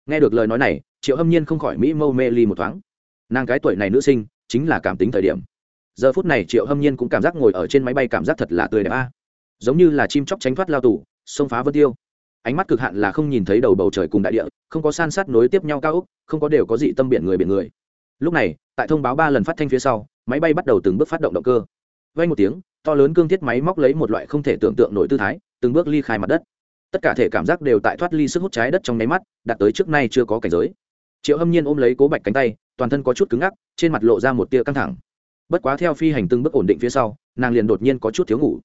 Nghe được lời nói này, triệu hâm nhiên không khỏi mỹ mâu mê ly một thoáng. Nàng cái tuổi này nữ sinh, chính là cảm tính thời điểm. Giờ phút này triệu hâm nhiên cũng cảm giác ngồi ở trên máy bay cảm giác thật là tươi đẹp a. Giống như là chim chóc tránh thoát lao tù xông phá vân tiêu. Ánh mắt cực hạn là không nhìn thấy đầu bầu trời cùng đại địa, không có san sát nối tiếp nhau cao úc không có đều có dị tâm biển người biển người lúc này, tại thông báo ba lần phát thanh phía sau, máy bay bắt đầu từng bước phát động động cơ. Vay một tiếng, to lớn cương thiết máy móc lấy một loại không thể tưởng tượng nổi tư thái, từng bước ly khai mặt đất. Tất cả thể cảm giác đều tại thoát ly sức hút trái đất trong nháy mắt, đạt tới trước nay chưa có cảnh giới. Triệu hâm nhiên ôm lấy cố bạch cánh tay, toàn thân có chút cứng ngắc, trên mặt lộ ra một tia căng thẳng. Bất quá theo phi hành từng bước ổn định phía sau, nàng liền đột nhiên có chút thiếu ngủ.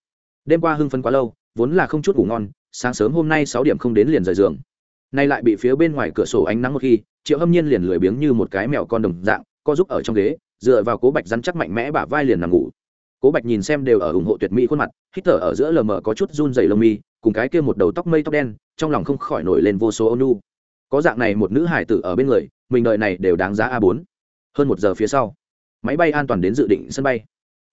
Đêm qua hưng phấn quá lâu, vốn là không chút ngủ ngon, sáng sớm hôm nay sáu điểm không đến liền rời giường. Nay lại bị phía bên ngoài cửa sổ ánh nắng một khi, triệu hâm nhiên liền lười biếng như một cái mèo con đồng dạng co giúp ở trong ghế, dựa vào cố bạch rắn chắc mạnh mẽ bả vai liền nằm ngủ. Cố bạch nhìn xem đều ở ủng hộ tuyệt mỹ khuôn mặt, hít thở ở giữa lờ mờ có chút run dày lông mi, cùng cái kia một đầu tóc mây tóc đen, trong lòng không khỏi nổi lên vô số ônu có dạng này một nữ hải tử ở bên người, mình đợi này đều đáng giá a bốn. Hơn một giờ phía sau, máy bay an toàn đến dự định sân bay.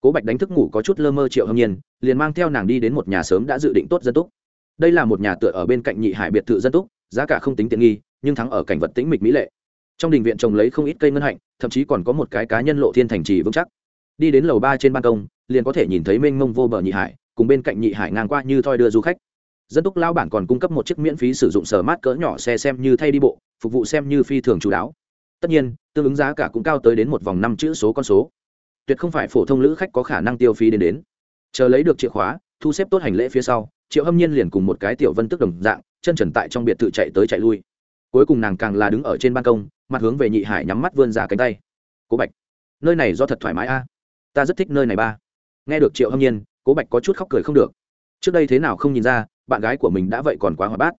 Cố bạch đánh thức ngủ có chút lơ mơ triệu hâm nhiên, liền mang theo nàng đi đến một nhà sớm đã dự định tốt dân túc. Đây là một nhà tựa ở bên cạnh nhị hải biệt thự dân túc, giá cả không tính tiện nghi, nhưng thắng ở cảnh vật tĩnh mịch mỹ lệ trong đình viện trồng lấy không ít cây ngân hạnh, thậm chí còn có một cái cá nhân lộ thiên thành trì vững chắc. Đi đến lầu ba trên ban công, liền có thể nhìn thấy mênh mông vô bờ nhị hải, cùng bên cạnh nhị hải ngang qua như thoi đưa du khách. Dân túc lao bản còn cung cấp một chiếc miễn phí sử dụng sờ mát cỡ nhỏ xe xem như thay đi bộ, phục vụ xem như phi thường chú đáo. Tất nhiên, tương ứng giá cả cũng cao tới đến một vòng năm chữ số con số. Tuyệt không phải phổ thông lữ khách có khả năng tiêu phí đến đến. Chờ lấy được chìa khóa, thu xếp tốt hành lễ phía sau, triệu hâm nhiên liền cùng một cái tiểu vân tức đồng dạng, chân trần tại trong biệt thự chạy tới chạy lui. Cuối cùng nàng càng là đứng ở trên ban công mặt hướng về nhị hải nhắm mắt vươn ra cánh tay. Cố bạch, nơi này do thật thoải mái a. Ta rất thích nơi này ba. Nghe được triệu hâm nhiên, cố bạch có chút khóc cười không được. Trước đây thế nào không nhìn ra, bạn gái của mình đã vậy còn quá hòa bát.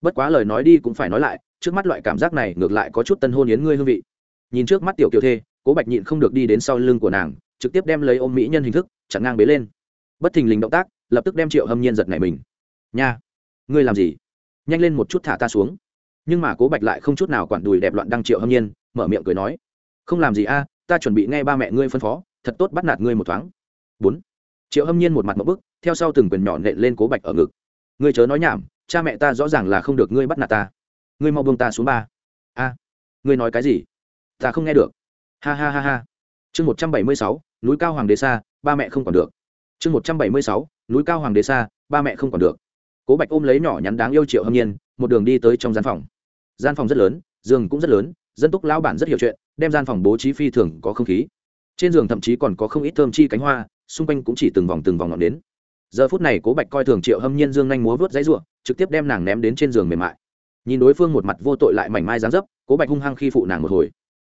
Bất quá lời nói đi cũng phải nói lại, trước mắt loại cảm giác này ngược lại có chút tân hôn yến ngươi hương vị. Nhìn trước mắt tiểu kiều thê, cố bạch nhịn không được đi đến sau lưng của nàng, trực tiếp đem lấy ôm mỹ nhân hình thức, chặn ngang bế lên. Bất thình lình động tác, lập tức đem triệu hâm nhiên giật này mình. Nha, ngươi làm gì? Nhanh lên một chút thả ta xuống nhưng mà cố bạch lại không chút nào quản đùi đẹp loạn đăng triệu hâm nhiên, mở miệng cười nói, không làm gì a, ta chuẩn bị nghe ba mẹ ngươi phân phó, thật tốt bắt nạt ngươi một thoáng. Bốn. Triệu hâm nhiên một mặt một bức, theo sau từng quyền nhỏ nện lên cố bạch ở ngực. Ngươi chớ nói nhảm, cha mẹ ta rõ ràng là không được ngươi bắt nạt ta. Ngươi mau buông ta xuống ba. A, ngươi nói cái gì? Ta không nghe được. Ha ha ha ha. Chương một trăm bảy mươi sáu, núi cao hoàng đế xa, ba mẹ không còn được. Chương một trăm bảy mươi sáu, núi cao hoàng đế xa, ba mẹ không còn được. Cố bạch ôm lấy nhỏ nhắn đáng yêu triệu hâm nhiên một đường đi tới trong gian phòng. Gian phòng rất lớn, giường cũng rất lớn, dân túc lão bản rất hiểu chuyện, đem gian phòng bố trí phi thường có không khí. Trên giường thậm chí còn có không ít thơm chi cánh hoa, xung quanh cũng chỉ từng vòng từng vòng ngọn đến giờ phút này, cố bạch coi thường triệu hâm nhiên dương nhanh múa vớt dãy ruộng trực tiếp đem nàng ném đến trên giường mềm mại. Nhìn đối phương một mặt vô tội lại mảnh mai dáng dấp, cố bạch hung hăng khi phụ nàng một hồi.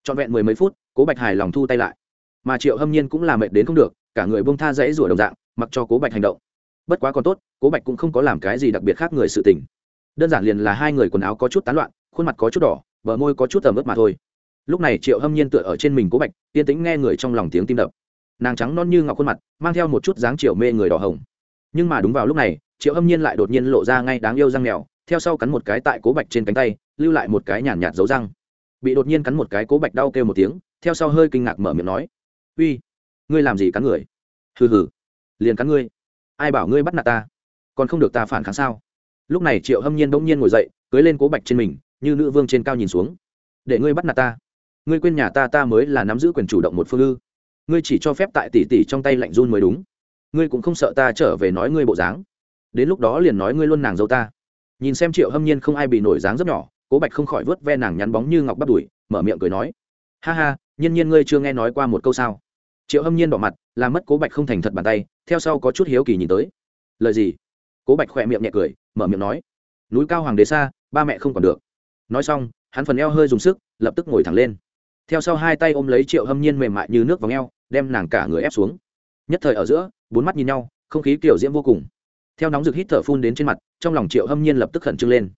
Trọn vẹn mười mấy phút, cố bạch hài lòng thu tay lại. Mà triệu hâm nhiên cũng là mệt đến không được, cả người bông tha dãy rủa đồng dạng, mặc cho cố bạch hành động. Bất quá còn tốt, cố bạch cũng không có làm cái gì đặc biệt khác người sự tình đơn giản liền là hai người quần áo có chút tán loạn, khuôn mặt có chút đỏ, bờ môi có chút tầm ướp mà thôi. Lúc này triệu hâm nhiên tựa ở trên mình cố bạch, yên tĩnh nghe người trong lòng tiếng tim đập. Nàng trắng non như ngọc khuôn mặt, mang theo một chút dáng triệu mê người đỏ hồng. Nhưng mà đúng vào lúc này, triệu hâm nhiên lại đột nhiên lộ ra ngay đáng yêu răng mèo, theo sau cắn một cái tại cố bạch trên cánh tay, lưu lại một cái nhàn nhạt dấu răng. Bị đột nhiên cắn một cái, cố bạch đau kêu một tiếng, theo sau hơi kinh ngạc mở miệng nói, uy, ngươi làm gì cắn người? Hừ hừ, liền cắn ngươi. Ai bảo ngươi bắt nạt ta? Còn không được ta phản kháng sao? Lúc này triệu hâm nhiên bỗng nhiên ngồi dậy, cưới lên cố bạch trên mình, như nữ vương trên cao nhìn xuống. Để ngươi bắt nạt ta. Ngươi quên nhà ta ta mới là nắm giữ quyền chủ động một phương ư. Ngươi chỉ cho phép tại tỷ tỷ trong tay lạnh run mới đúng. Ngươi cũng không sợ ta trở về nói ngươi bộ dáng. Đến lúc đó liền nói ngươi luôn nàng dâu ta. Nhìn xem triệu hâm nhiên không ai bị nổi dáng rất nhỏ, cố bạch không khỏi vớt ve nàng nhắn bóng như ngọc bắt đùi, mở miệng cười nói, ha ha, nhiên nhiên ngươi chưa nghe nói qua một câu sao? Triệu hâm nhiên bỏ mặt, làm mất cố bạch không thành thật bàn tay, theo sau có chút hiếu kỳ nhìn tới. Lời gì? Cố bạch khỏe miệng nhẹ cười, mở miệng nói, núi cao hoàng đế xa, ba mẹ không còn được. Nói xong, hắn phần eo hơi dùng sức, lập tức ngồi thẳng lên. Theo sau hai tay ôm lấy triệu hâm nhiên mềm mại như nước vào ngheo đem nàng cả người ép xuống. Nhất thời ở giữa, bốn mắt nhìn nhau, không khí kiểu diễm vô cùng. Theo nóng rực hít thở phun đến trên mặt, trong lòng triệu hâm nhiên lập tức khẩn trương lên.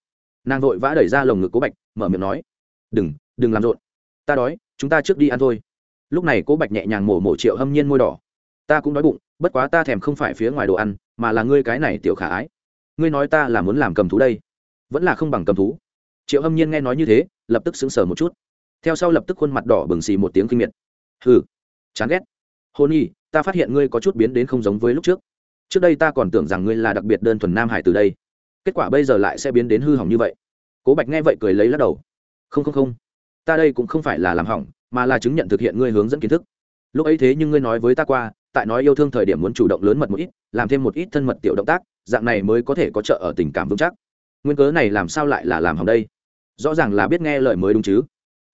Nàng vội vã đẩy ra lồng ngực cố bạch, mở miệng nói, đừng đừng làm rộn. Ta đói, chúng ta trước đi ăn thôi. Lúc này cố bạch nhẹ nhàng mổ mổ triệu hâm nhiên môi đỏ ta cũng đói bụng, bất quá ta thèm không phải phía ngoài đồ ăn, mà là ngươi cái này tiểu khả ái. Ngươi nói ta là muốn làm cầm thú đây. Vẫn là không bằng cầm thú. Triệu hâm nhiên nghe nói như thế, lập tức sững sờ một chút. Theo sau lập tức khuôn mặt đỏ bừng xì một tiếng kinh miệt. Hừ, chán ghét. Hôn y, ta phát hiện ngươi có chút biến đến không giống với lúc trước. Trước đây ta còn tưởng rằng ngươi là đặc biệt đơn thuần nam hải từ đây. Kết quả bây giờ lại sẽ biến đến hư hỏng như vậy. Cố bạch nghe vậy cười lấy lắc đầu. Không không không. Ta đây cũng không phải là làm hỏng, mà là chứng nhận thực hiện ngươi hướng dẫn kiến thức. Lúc ấy thế nhưng ngươi nói với ta qua tại nói yêu thương thời điểm muốn chủ động lớn mật một ít, làm thêm một ít thân mật tiểu động tác, dạng này mới có thể có trợ ở tình cảm vững chắc. Nguyên cớ này làm sao lại là làm hỏng đây? Rõ ràng là biết nghe lời mới đúng chứ.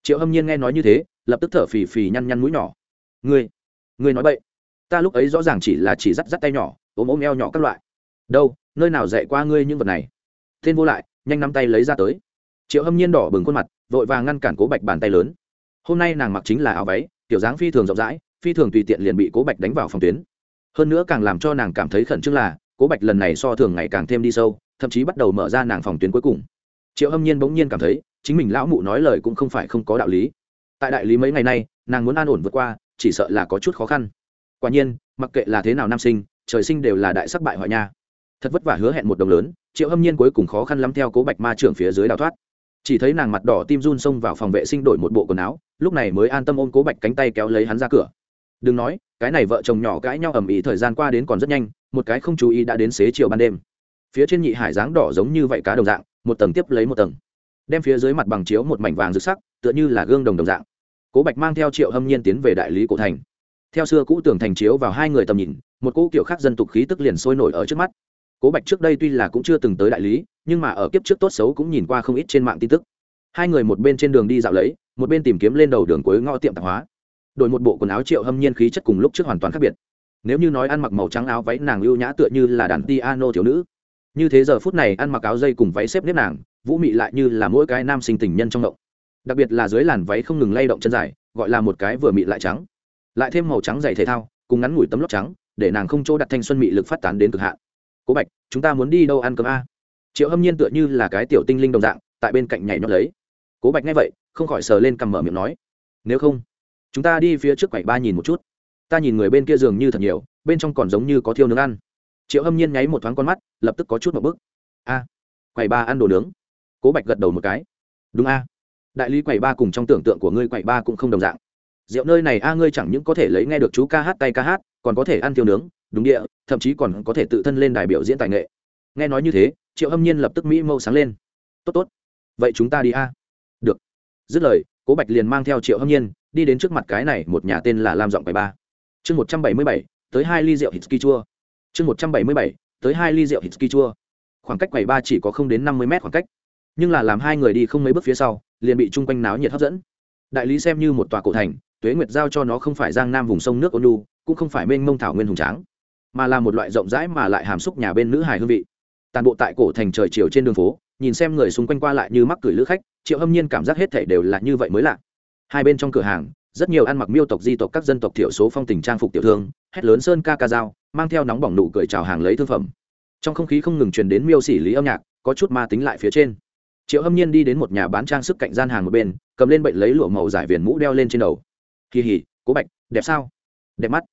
Triệu hâm nhiên nghe nói như thế, lập tức thở phì phì nhăn nhăn mũi nhỏ. Ngươi ngươi nói vậy ta lúc ấy rõ ràng chỉ là chỉ dắt dắt tay nhỏ, ôm ôm eo nhỏ các loại. Đâu, nơi nào dạy qua ngươi những vật này? Tên vô lại, nhanh nắm tay lấy ra tới. Triệu hâm nhiên đỏ bừng khuôn mặt, vội vàng ngăn cản cố bạch bàn tay lớn. Hôm nay nàng mặc chính là áo váy tiểu dáng phi thường rộng rãi phi thường tùy tiện liền bị cố bạch đánh vào phòng tuyến. Hơn nữa càng làm cho nàng cảm thấy khẩn trương là, cố bạch lần này so thường ngày càng thêm đi sâu, thậm chí bắt đầu mở ra nàng phòng tuyến cuối cùng. Triệu hâm nhiên bỗng nhiên cảm thấy, chính mình lão mụ nói lời cũng không phải không có đạo lý. Tại đại lý mấy ngày nay, nàng muốn an ổn vượt qua, chỉ sợ là có chút khó khăn. Quả nhiên, mặc kệ là thế nào nam sinh, trời sinh đều là đại sắc bại hoại nha. Thật vất vả hứa hẹn một đồng lớn, triệu hâm nhiên cuối cùng khó khăn lắm theo cố bạch ma trưởng phía dưới đào thoát. Chỉ thấy nàng mặt đỏ tim run xông vào phòng vệ sinh đổi một bộ quần áo, lúc này mới an tâm ôm cố bạch cánh tay kéo lấy hắn ra cửa đừng nói, cái này vợ chồng nhỏ cãi nhau ầm ĩ thời gian qua đến còn rất nhanh, một cái không chú ý đã đến xế chiều ban đêm. Phía trên nhị hải dáng đỏ giống như vậy cá đồng dạng, một tầng tiếp lấy một tầng. Đem phía dưới mặt bằng chiếu một mảnh vàng rực sắc, tựa như là gương đồng đồng dạng. Cố bạch mang theo triệu hâm nhiên tiến về đại lý cổ thành. Theo xưa cũ tưởng thành chiếu vào hai người tầm nhìn, một cỗ kiểu khác dân tục khí tức liền sôi nổi ở trước mắt. Cố bạch trước đây tuy là cũng chưa từng tới đại lý, nhưng mà ở kiếp trước tốt xấu cũng nhìn qua không ít trên mạng tin tức. Hai người một bên trên đường đi dạo lấy, một bên tìm kiếm lên đầu đường cuối ngõ tiệm tạp hóa đổi một bộ quần áo triệu hâm nhiên khí chất cùng lúc trước hoàn toàn khác biệt. Nếu như nói ăn mặc màu trắng áo váy nàng lưu nhã tựa như là đàn piano thiếu nữ. Như thế giờ phút này ăn mặc áo dây cùng váy xếp nếp nàng, vũ mị lại như là mỗi cái nam sinh tình nhân trong động. Đặc biệt là dưới làn váy không ngừng lay động chân dài, gọi là một cái vừa mị lại trắng. Lại thêm màu trắng dày thể thao, cùng ngắn ngủi tấm lót trắng, để nàng không chỗ đặt thanh xuân mị lực phát tán đến cực hạn. Cố bạch, chúng ta muốn đi đâu ăn cơm a? Triệu hâm nhiên tựa như là cái tiểu tinh linh đồng dạng, tại bên cạnh nhảy nhót lấy. Cố bạch nghe vậy, không khỏi sờ lên cằm mở miệng nói. Nếu không chúng ta đi phía trước quầy ba nhìn một chút. Ta nhìn người bên kia dường như thật nhiều, bên trong còn giống như có thiêu nướng ăn. Triệu hâm nhiên nháy một thoáng con mắt, lập tức có chút một bức a quầy ba ăn đồ nướng. Cố bạch gật đầu một cái. Đúng a. Đại lý quầy ba cùng trong tưởng tượng của ngươi quầy ba cũng không đồng dạng. Rượu nơi này a, ngươi chẳng những có thể lấy nghe được chú ca hát tay ca hát, còn có thể ăn thiêu nướng, đúng địa, thậm chí còn có thể tự thân lên đài biểu diễn tài nghệ. Nghe nói như thế, triệu hâm nhiên lập tức mỹ mâu sáng lên. Tốt tốt. Vậy chúng ta đi a. Được. Dứt lời, cố bạch liền mang theo triệu hâm nhiên đi đến trước mặt cái này, một nhà tên là lam giọng quầy ba. Chương một trăm bảy mươi bảy, tới hai ly rượu hít ski chua. Chương một trăm bảy mươi bảy, tới hai ly rượu hít ski chua. Khoảng cách quầy ba chỉ có không đến năm mươi mét khoảng cách. Nhưng là làm hai người đi không mấy bước phía sau, liền bị chung quanh náo nhiệt hấp dẫn. Đại lý xem như một tòa cổ thành, tuế nguyệt giao cho nó không phải giang nam vùng sông nước ôn lu cũng không phải mênh mông thảo nguyên hùng tráng, mà là một loại rộng rãi mà lại hàm xúc nhà bên nữ hài hương vị. Tàn bộ tại cổ thành trời chiều trên đường phố, nhìn xem người xung quanh qua lại như mắc cười lữ khách, triệu hâm nhiên cảm giác hết thể đều là như vậy mới lạ hai bên trong cửa hàng, rất nhiều ăn mặc miêu tộc di tộc các dân tộc thiểu số phong tình trang phục tiểu thương, hét lớn sơn ca ca dao, mang theo nóng bỏng nụ cười chào hàng lấy thương phẩm. Trong không khí không ngừng truyền đến miêu xỉ lý âm nhạc, có chút ma tính lại phía trên. Triệu hâm nhiên đi đến một nhà bán trang sức cạnh gian hàng một bên, cầm lên bệnh lấy lụa màu giải viền mũ đeo lên trên đầu. Kỳ hỉ, cố bạch, đẹp sao? Đẹp mắt.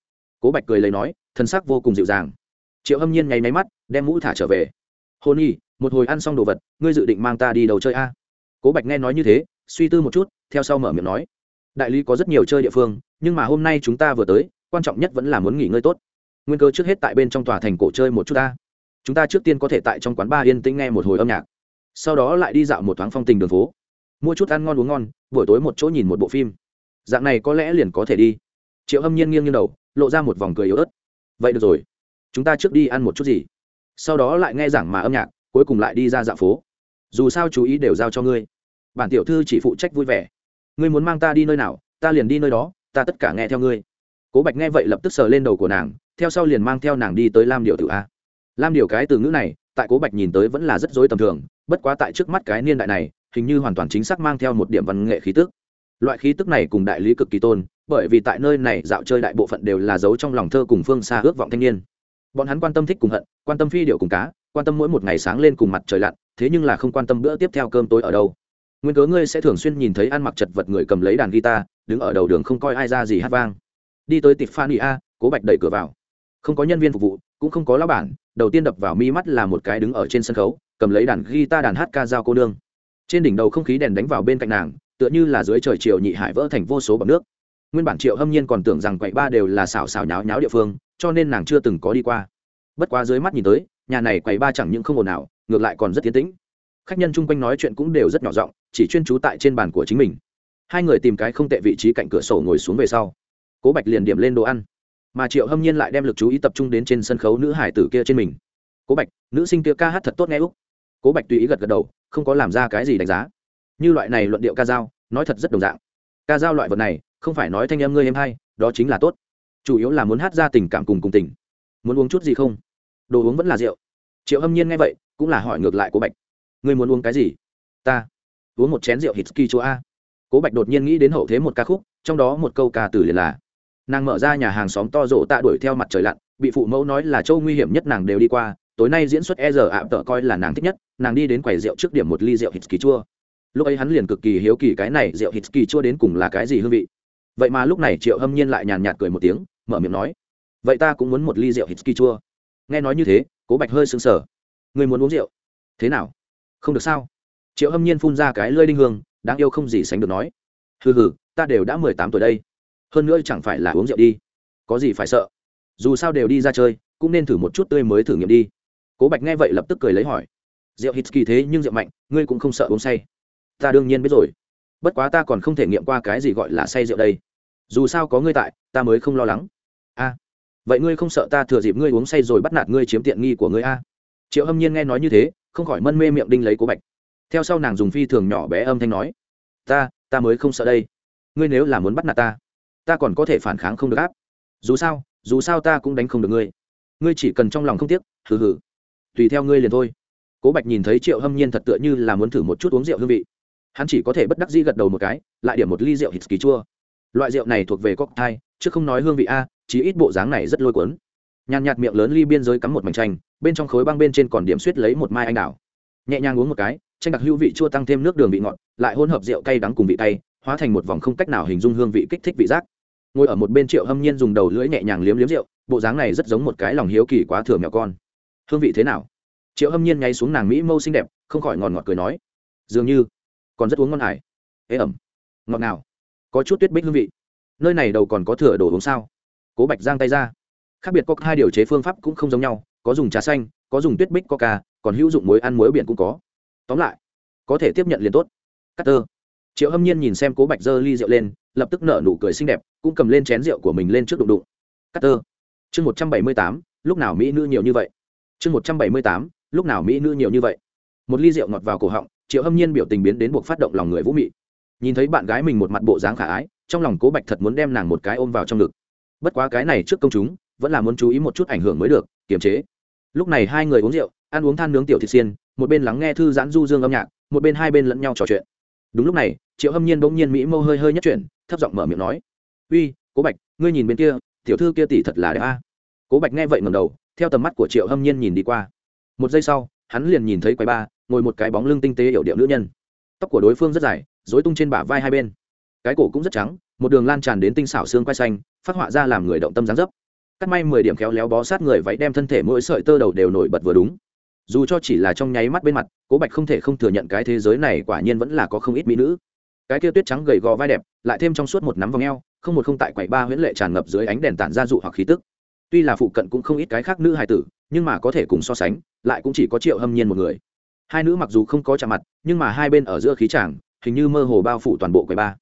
Cố bạch cười lấy nói, thân sắc vô cùng dịu dàng. Triệu hâm nhiên nháy máy mắt, đem mũ thả trở về. Hôn y một hồi ăn xong đồ vật, ngươi dự định mang ta đi đầu chơi a? Cố bạch nghe nói như thế, suy tư một chút theo sau mở miệng nói, đại lý có rất nhiều chơi địa phương, nhưng mà hôm nay chúng ta vừa tới, quan trọng nhất vẫn là muốn nghỉ ngơi tốt. Nguyên cơ trước hết tại bên trong tòa thành cổ chơi một chút ta. Chúng ta trước tiên có thể tại trong quán bar yên tĩnh nghe một hồi âm nhạc. Sau đó lại đi dạo một thoáng phong tình đường phố. Mua chút ăn ngon uống ngon, buổi tối một chỗ nhìn một bộ phim. Dạng này có lẽ liền có thể đi. Triệu hâm nhiên nghiêng nghiêng đầu, lộ ra một vòng cười yếu ớt. Vậy được rồi, chúng ta trước đi ăn một chút gì. Sau đó lại nghe giảng mà âm nhạc, cuối cùng lại đi ra dạo phố. Dù sao chú ý đều giao cho ngươi. Bản tiểu thư chỉ phụ trách vui vẻ ngươi muốn mang ta đi nơi nào, ta liền đi nơi đó, ta tất cả nghe theo ngươi. Cố bạch nghe vậy lập tức sờ lên đầu của nàng, theo sau liền mang theo nàng đi tới lam điều tự a. Lam điều cái từ ngữ này, tại cố bạch nhìn tới vẫn là rất dối tầm thường, bất quá tại trước mắt cái niên đại này, hình như hoàn toàn chính xác mang theo một điểm văn nghệ khí tức. Loại khí tức này cùng đại lý cực kỳ tôn, bởi vì tại nơi này dạo chơi đại bộ phận đều là giấu trong lòng thơ cùng phương xa ước vọng thanh niên. Bọn hắn quan tâm thích cùng hận, quan tâm phi điệu cùng cá, quan tâm mỗi một ngày sáng lên cùng mặt trời lặn, thế nhưng là không quan tâm bữa tiếp theo cơm tối ở đâu nguyên cớ ngươi sẽ thường xuyên nhìn thấy ăn mặc chật vật người cầm lấy đàn guitar, đứng ở đầu đường không coi ai ra gì hát vang. Đi tới tịp phan a, cố bạch đẩy cửa vào. Không có nhân viên phục vụ, cũng không có lão bản, đầu tiên đập vào mi mắt là một cái đứng ở trên sân khấu, cầm lấy đàn guitar đàn hát ca dao cô nương. Trên đỉnh đầu không khí đèn đánh vào bên cạnh nàng, tựa như là dưới trời chiều nhị hải vỡ thành vô số bọc nước. Nguyên bản triệu hâm nhiên còn tưởng rằng quậy ba đều là xào xào nháo nháo địa phương, cho nên nàng chưa từng có đi qua. Bất quá dưới mắt nhìn tới, nhà này quầy ba chẳng những không ồn ào, ngược lại còn rất tiến tĩnh khách nhân chung quanh nói chuyện cũng đều rất nhỏ giọng, chỉ chuyên trú tại trên bàn của chính mình. Hai người tìm cái không tệ vị trí cạnh cửa sổ ngồi xuống về sau. Cố bạch liền điểm lên đồ ăn. Mà triệu hâm nhiên lại đem lực chú ý tập trung đến trên sân khấu nữ hải tử kia trên mình. Cố bạch, nữ sinh kia ca hát thật tốt nghe úc. Cố bạch tùy ý gật gật đầu, không có làm ra cái gì đánh giá. Như loại này luận điệu ca dao, nói thật rất đồng dạng. Ca dao loại vật này, không phải nói thanh em ngươi em hay, đó chính là tốt. Chủ yếu là muốn hát ra tình cảm cùng cùng tình. Muốn uống chút gì không? Đồ uống vẫn là rượu. Triệu hâm nhiên nghe vậy, cũng là hỏi ngược lại cố bạch ngươi muốn uống cái gì? Ta. Uống một chén rượu hít ski chúa a. Cố bạch đột nhiên nghĩ đến hậu thế một ca khúc, trong đó một câu ca từ liền là, nàng mở ra nhà hàng xóm to rộ tạ đuổi theo mặt trời lặn, bị phụ mẫu nói là châu nguy hiểm nhất nàng đều đi qua, tối nay diễn xuất e giờ ạ, tợ coi là nàng thích nhất, nàng đi đến quầy rượu trước điểm một ly rượu hít chua. Lúc ấy hắn liền cực kỳ hiếu kỳ cái này rượu hít chua đến cùng là cái gì hương vị. Vậy mà lúc này triệu hâm nhiên lại nhàn nhạt cười một tiếng, mở miệng nói, vậy ta cũng muốn một ly rượu hít chua. Nghe nói như thế, cố bạch hơi sững sờ. Người muốn uống rượu? Thế nào? Không được sao? Triệu hâm nhiên phun ra cái lơi đinh hương, đáng yêu không gì sánh được nói. Hừ hừ, ta đều đã mười tám tuổi đây. Hơn nữa chẳng phải là uống rượu đi. Có gì phải sợ? Dù sao đều đi ra chơi, cũng nên thử một chút tươi mới thử nghiệm đi. Cố bạch nghe vậy lập tức cười lấy hỏi. Rượu hít kỳ thế nhưng rượu mạnh, ngươi cũng không sợ uống say. Ta đương nhiên biết rồi. Bất quá ta còn không thể nghiệm qua cái gì gọi là say rượu đây. Dù sao có ngươi tại, ta mới không lo lắng. A. Vậy ngươi không sợ ta thừa dịp ngươi uống say rồi bắt nạt ngươi chiếm tiện nghi của ngươi a? Triệu hâm nhiên nghe nói như thế không khỏi mân mê miệng đinh lấy cố bạch. Theo sau nàng dùng phi thường nhỏ bé âm thanh nói, ta ta mới không sợ đây. Ngươi nếu là muốn bắt nạt ta ta còn có thể phản kháng không được áp. Dù sao dù sao ta cũng đánh không được ngươi. Ngươi chỉ cần trong lòng không tiếc, hừ hừ. Tùy theo ngươi liền thôi. Cố bạch nhìn thấy triệu hâm nhiên thật tựa như là muốn thử một chút uống rượu hương vị. Hắn chỉ có thể bất đắc dĩ gật đầu một cái, lại điểm một ly rượu hít kỳ chua. Loại rượu này thuộc về cocktail, chứ không nói hương vị a chỉ ít bộ dáng này rất lôi cuốn. Nhàn nhạt miệng lớn ly biên giới cắm một mảnh tranh bên trong khối băng bên trên còn điểm suýt lấy một mai anh đào. Nhẹ nhàng uống một cái tranh đặc hữu vị chua tăng thêm nước đường vị ngọt, lại hỗn hợp rượu cay đắng cùng vị cay, hóa thành một vòng không cách nào hình dung hương vị kích thích vị giác. Ngồi ở một bên triệu hâm nhiên dùng đầu lưỡi nhẹ nhàng liếm liếm rượu, bộ dáng này rất giống một cái lòng hiếu kỳ quá thừa mèo con. Hương vị thế nào? Triệu hâm nhiên nháy xuống nàng mỹ mâu xinh đẹp, không khỏi ngọt ngọt cười nói, dường như còn rất uống ngon hải ế ẩm. Ngọt nào có chút tuyết bích hương vị. Nơi này đầu còn có thừa đồ uống sao? Cố bạch giang tay ra. Khác biệt có hai điều chế phương pháp cũng không giống nhau có dùng trà xanh, có dùng tuyết bích coca, còn hữu dụng muối ăn muối biển cũng có. Tóm lại, có thể tiếp nhận liền tốt. Cắt tơ triệu hâm nhiên nhìn xem cố bạch dơ ly rượu lên, lập tức nở nụ cười xinh đẹp, cũng cầm lên chén rượu của mình lên trước đụng đụng. Cắt tơ chương một trăm bảy mươi tám, lúc nào mỹ nữ nhiều như vậy? Chương một trăm bảy mươi tám, lúc nào mỹ nữ nhiều như vậy? Một ly rượu ngọt vào cổ họng, triệu hâm nhiên biểu tình biến đến buộc phát động lòng người vũ mị. Nhìn thấy bạn gái mình một mặt bộ dáng khả ái, trong lòng cố bạch thật muốn đem nàng một cái ôm vào trong ngực. Bất quá cái này trước công chúng, vẫn là muốn chú ý một chút ảnh hưởng mới được, kiềm chế lúc này hai người uống rượu, ăn uống than nướng tiểu thịt xiên, một bên lắng nghe thư giãn du dương âm nhạc, một bên hai bên lẫn nhau trò chuyện. Đúng lúc này, triệu hâm nhiên bỗng nhiên mỹ mâu hơi hơi nhất chuyển, thấp giọng mở miệng nói, uy, cố bạch, ngươi nhìn bên kia, tiểu thư kia tỷ thật là đẹp a. Cố bạch nghe vậy ngầm đầu, theo tầm mắt của triệu hâm nhiên nhìn đi qua. Một giây sau, hắn liền nhìn thấy quầy ba, ngồi một cái bóng lưng tinh tế hiểu điệu nữ nhân. Tóc của đối phương rất dài dối tung trên bả vai hai bên. Cái cổ cũng rất trắng, một đường lan tràn đến tinh xảo xương quai xanh, phát họa ra làm người động tâm dáng dấp cắt may mười điểm khéo léo bó sát người váy đem thân thể mỗi sợi tơ đầu đều nổi bật vừa đúng. Dù cho chỉ là trong nháy mắt bên mặt, cố bạch không thể không thừa nhận cái thế giới này quả nhiên vẫn là có không ít mỹ nữ. Cái kia tuyết trắng gầy gò vai đẹp, lại thêm trong suốt một nắm vòng eo, không một không tại quầy ba huyễn lệ tràn ngập dưới ánh đèn tản ra dụ hoặc khí tức. Tuy là phụ cận cũng không ít cái khác nữ hài tử, nhưng mà có thể cùng so sánh, lại cũng chỉ có triệu hâm nhiên một người. Hai nữ mặc dù không có chạm mặt, nhưng mà hai bên ở giữa khí tràng hình như mơ hồ bao phủ toàn bộ quầy ba.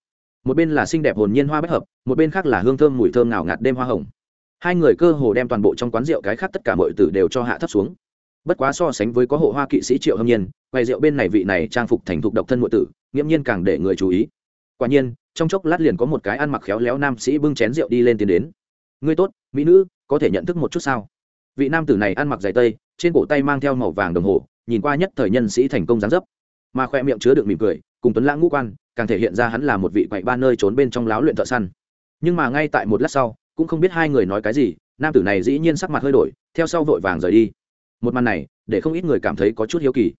Một bên là xinh đẹp hồn nhiên hoa bách hợp, một bên khác là hương thơm mùi thơm nào ngạt đêm hoa hồng hai người cơ hồ đem toàn bộ trong quán rượu cái khác tất cả mọi tử đều cho hạ thấp xuống. Bất quá so sánh với có hộ hoa kỵ sĩ triệu hâm nhiên, quầy rượu bên này vị này trang phục thành thục độc thân mọi tử, nghiễm nhiên càng để người chú ý. Quả nhiên, trong chốc lát liền có một cái ăn mặc khéo léo nam sĩ bưng chén rượu đi lên tiến đến. Ngươi tốt, mỹ nữ, có thể nhận thức một chút sao? Vị nam tử này ăn mặc giày tây, trên cổ tay mang theo màu vàng đồng hồ, nhìn qua nhất thời nhân sĩ thành công gián dấp. Mà khoe miệng chứa được mỉm cười, cùng tuấn lãng ngũ quan, càng thể hiện ra hắn là một vị quậy ba nơi trốn bên trong láo luyện thợ săn. Nhưng mà ngay tại một lát sau cũng không biết hai người nói cái gì, nam tử này dĩ nhiên sắc mặt hơi đổi, theo sau vội vàng rời đi. Một màn này, để không ít người cảm thấy có chút hiếu kỳ.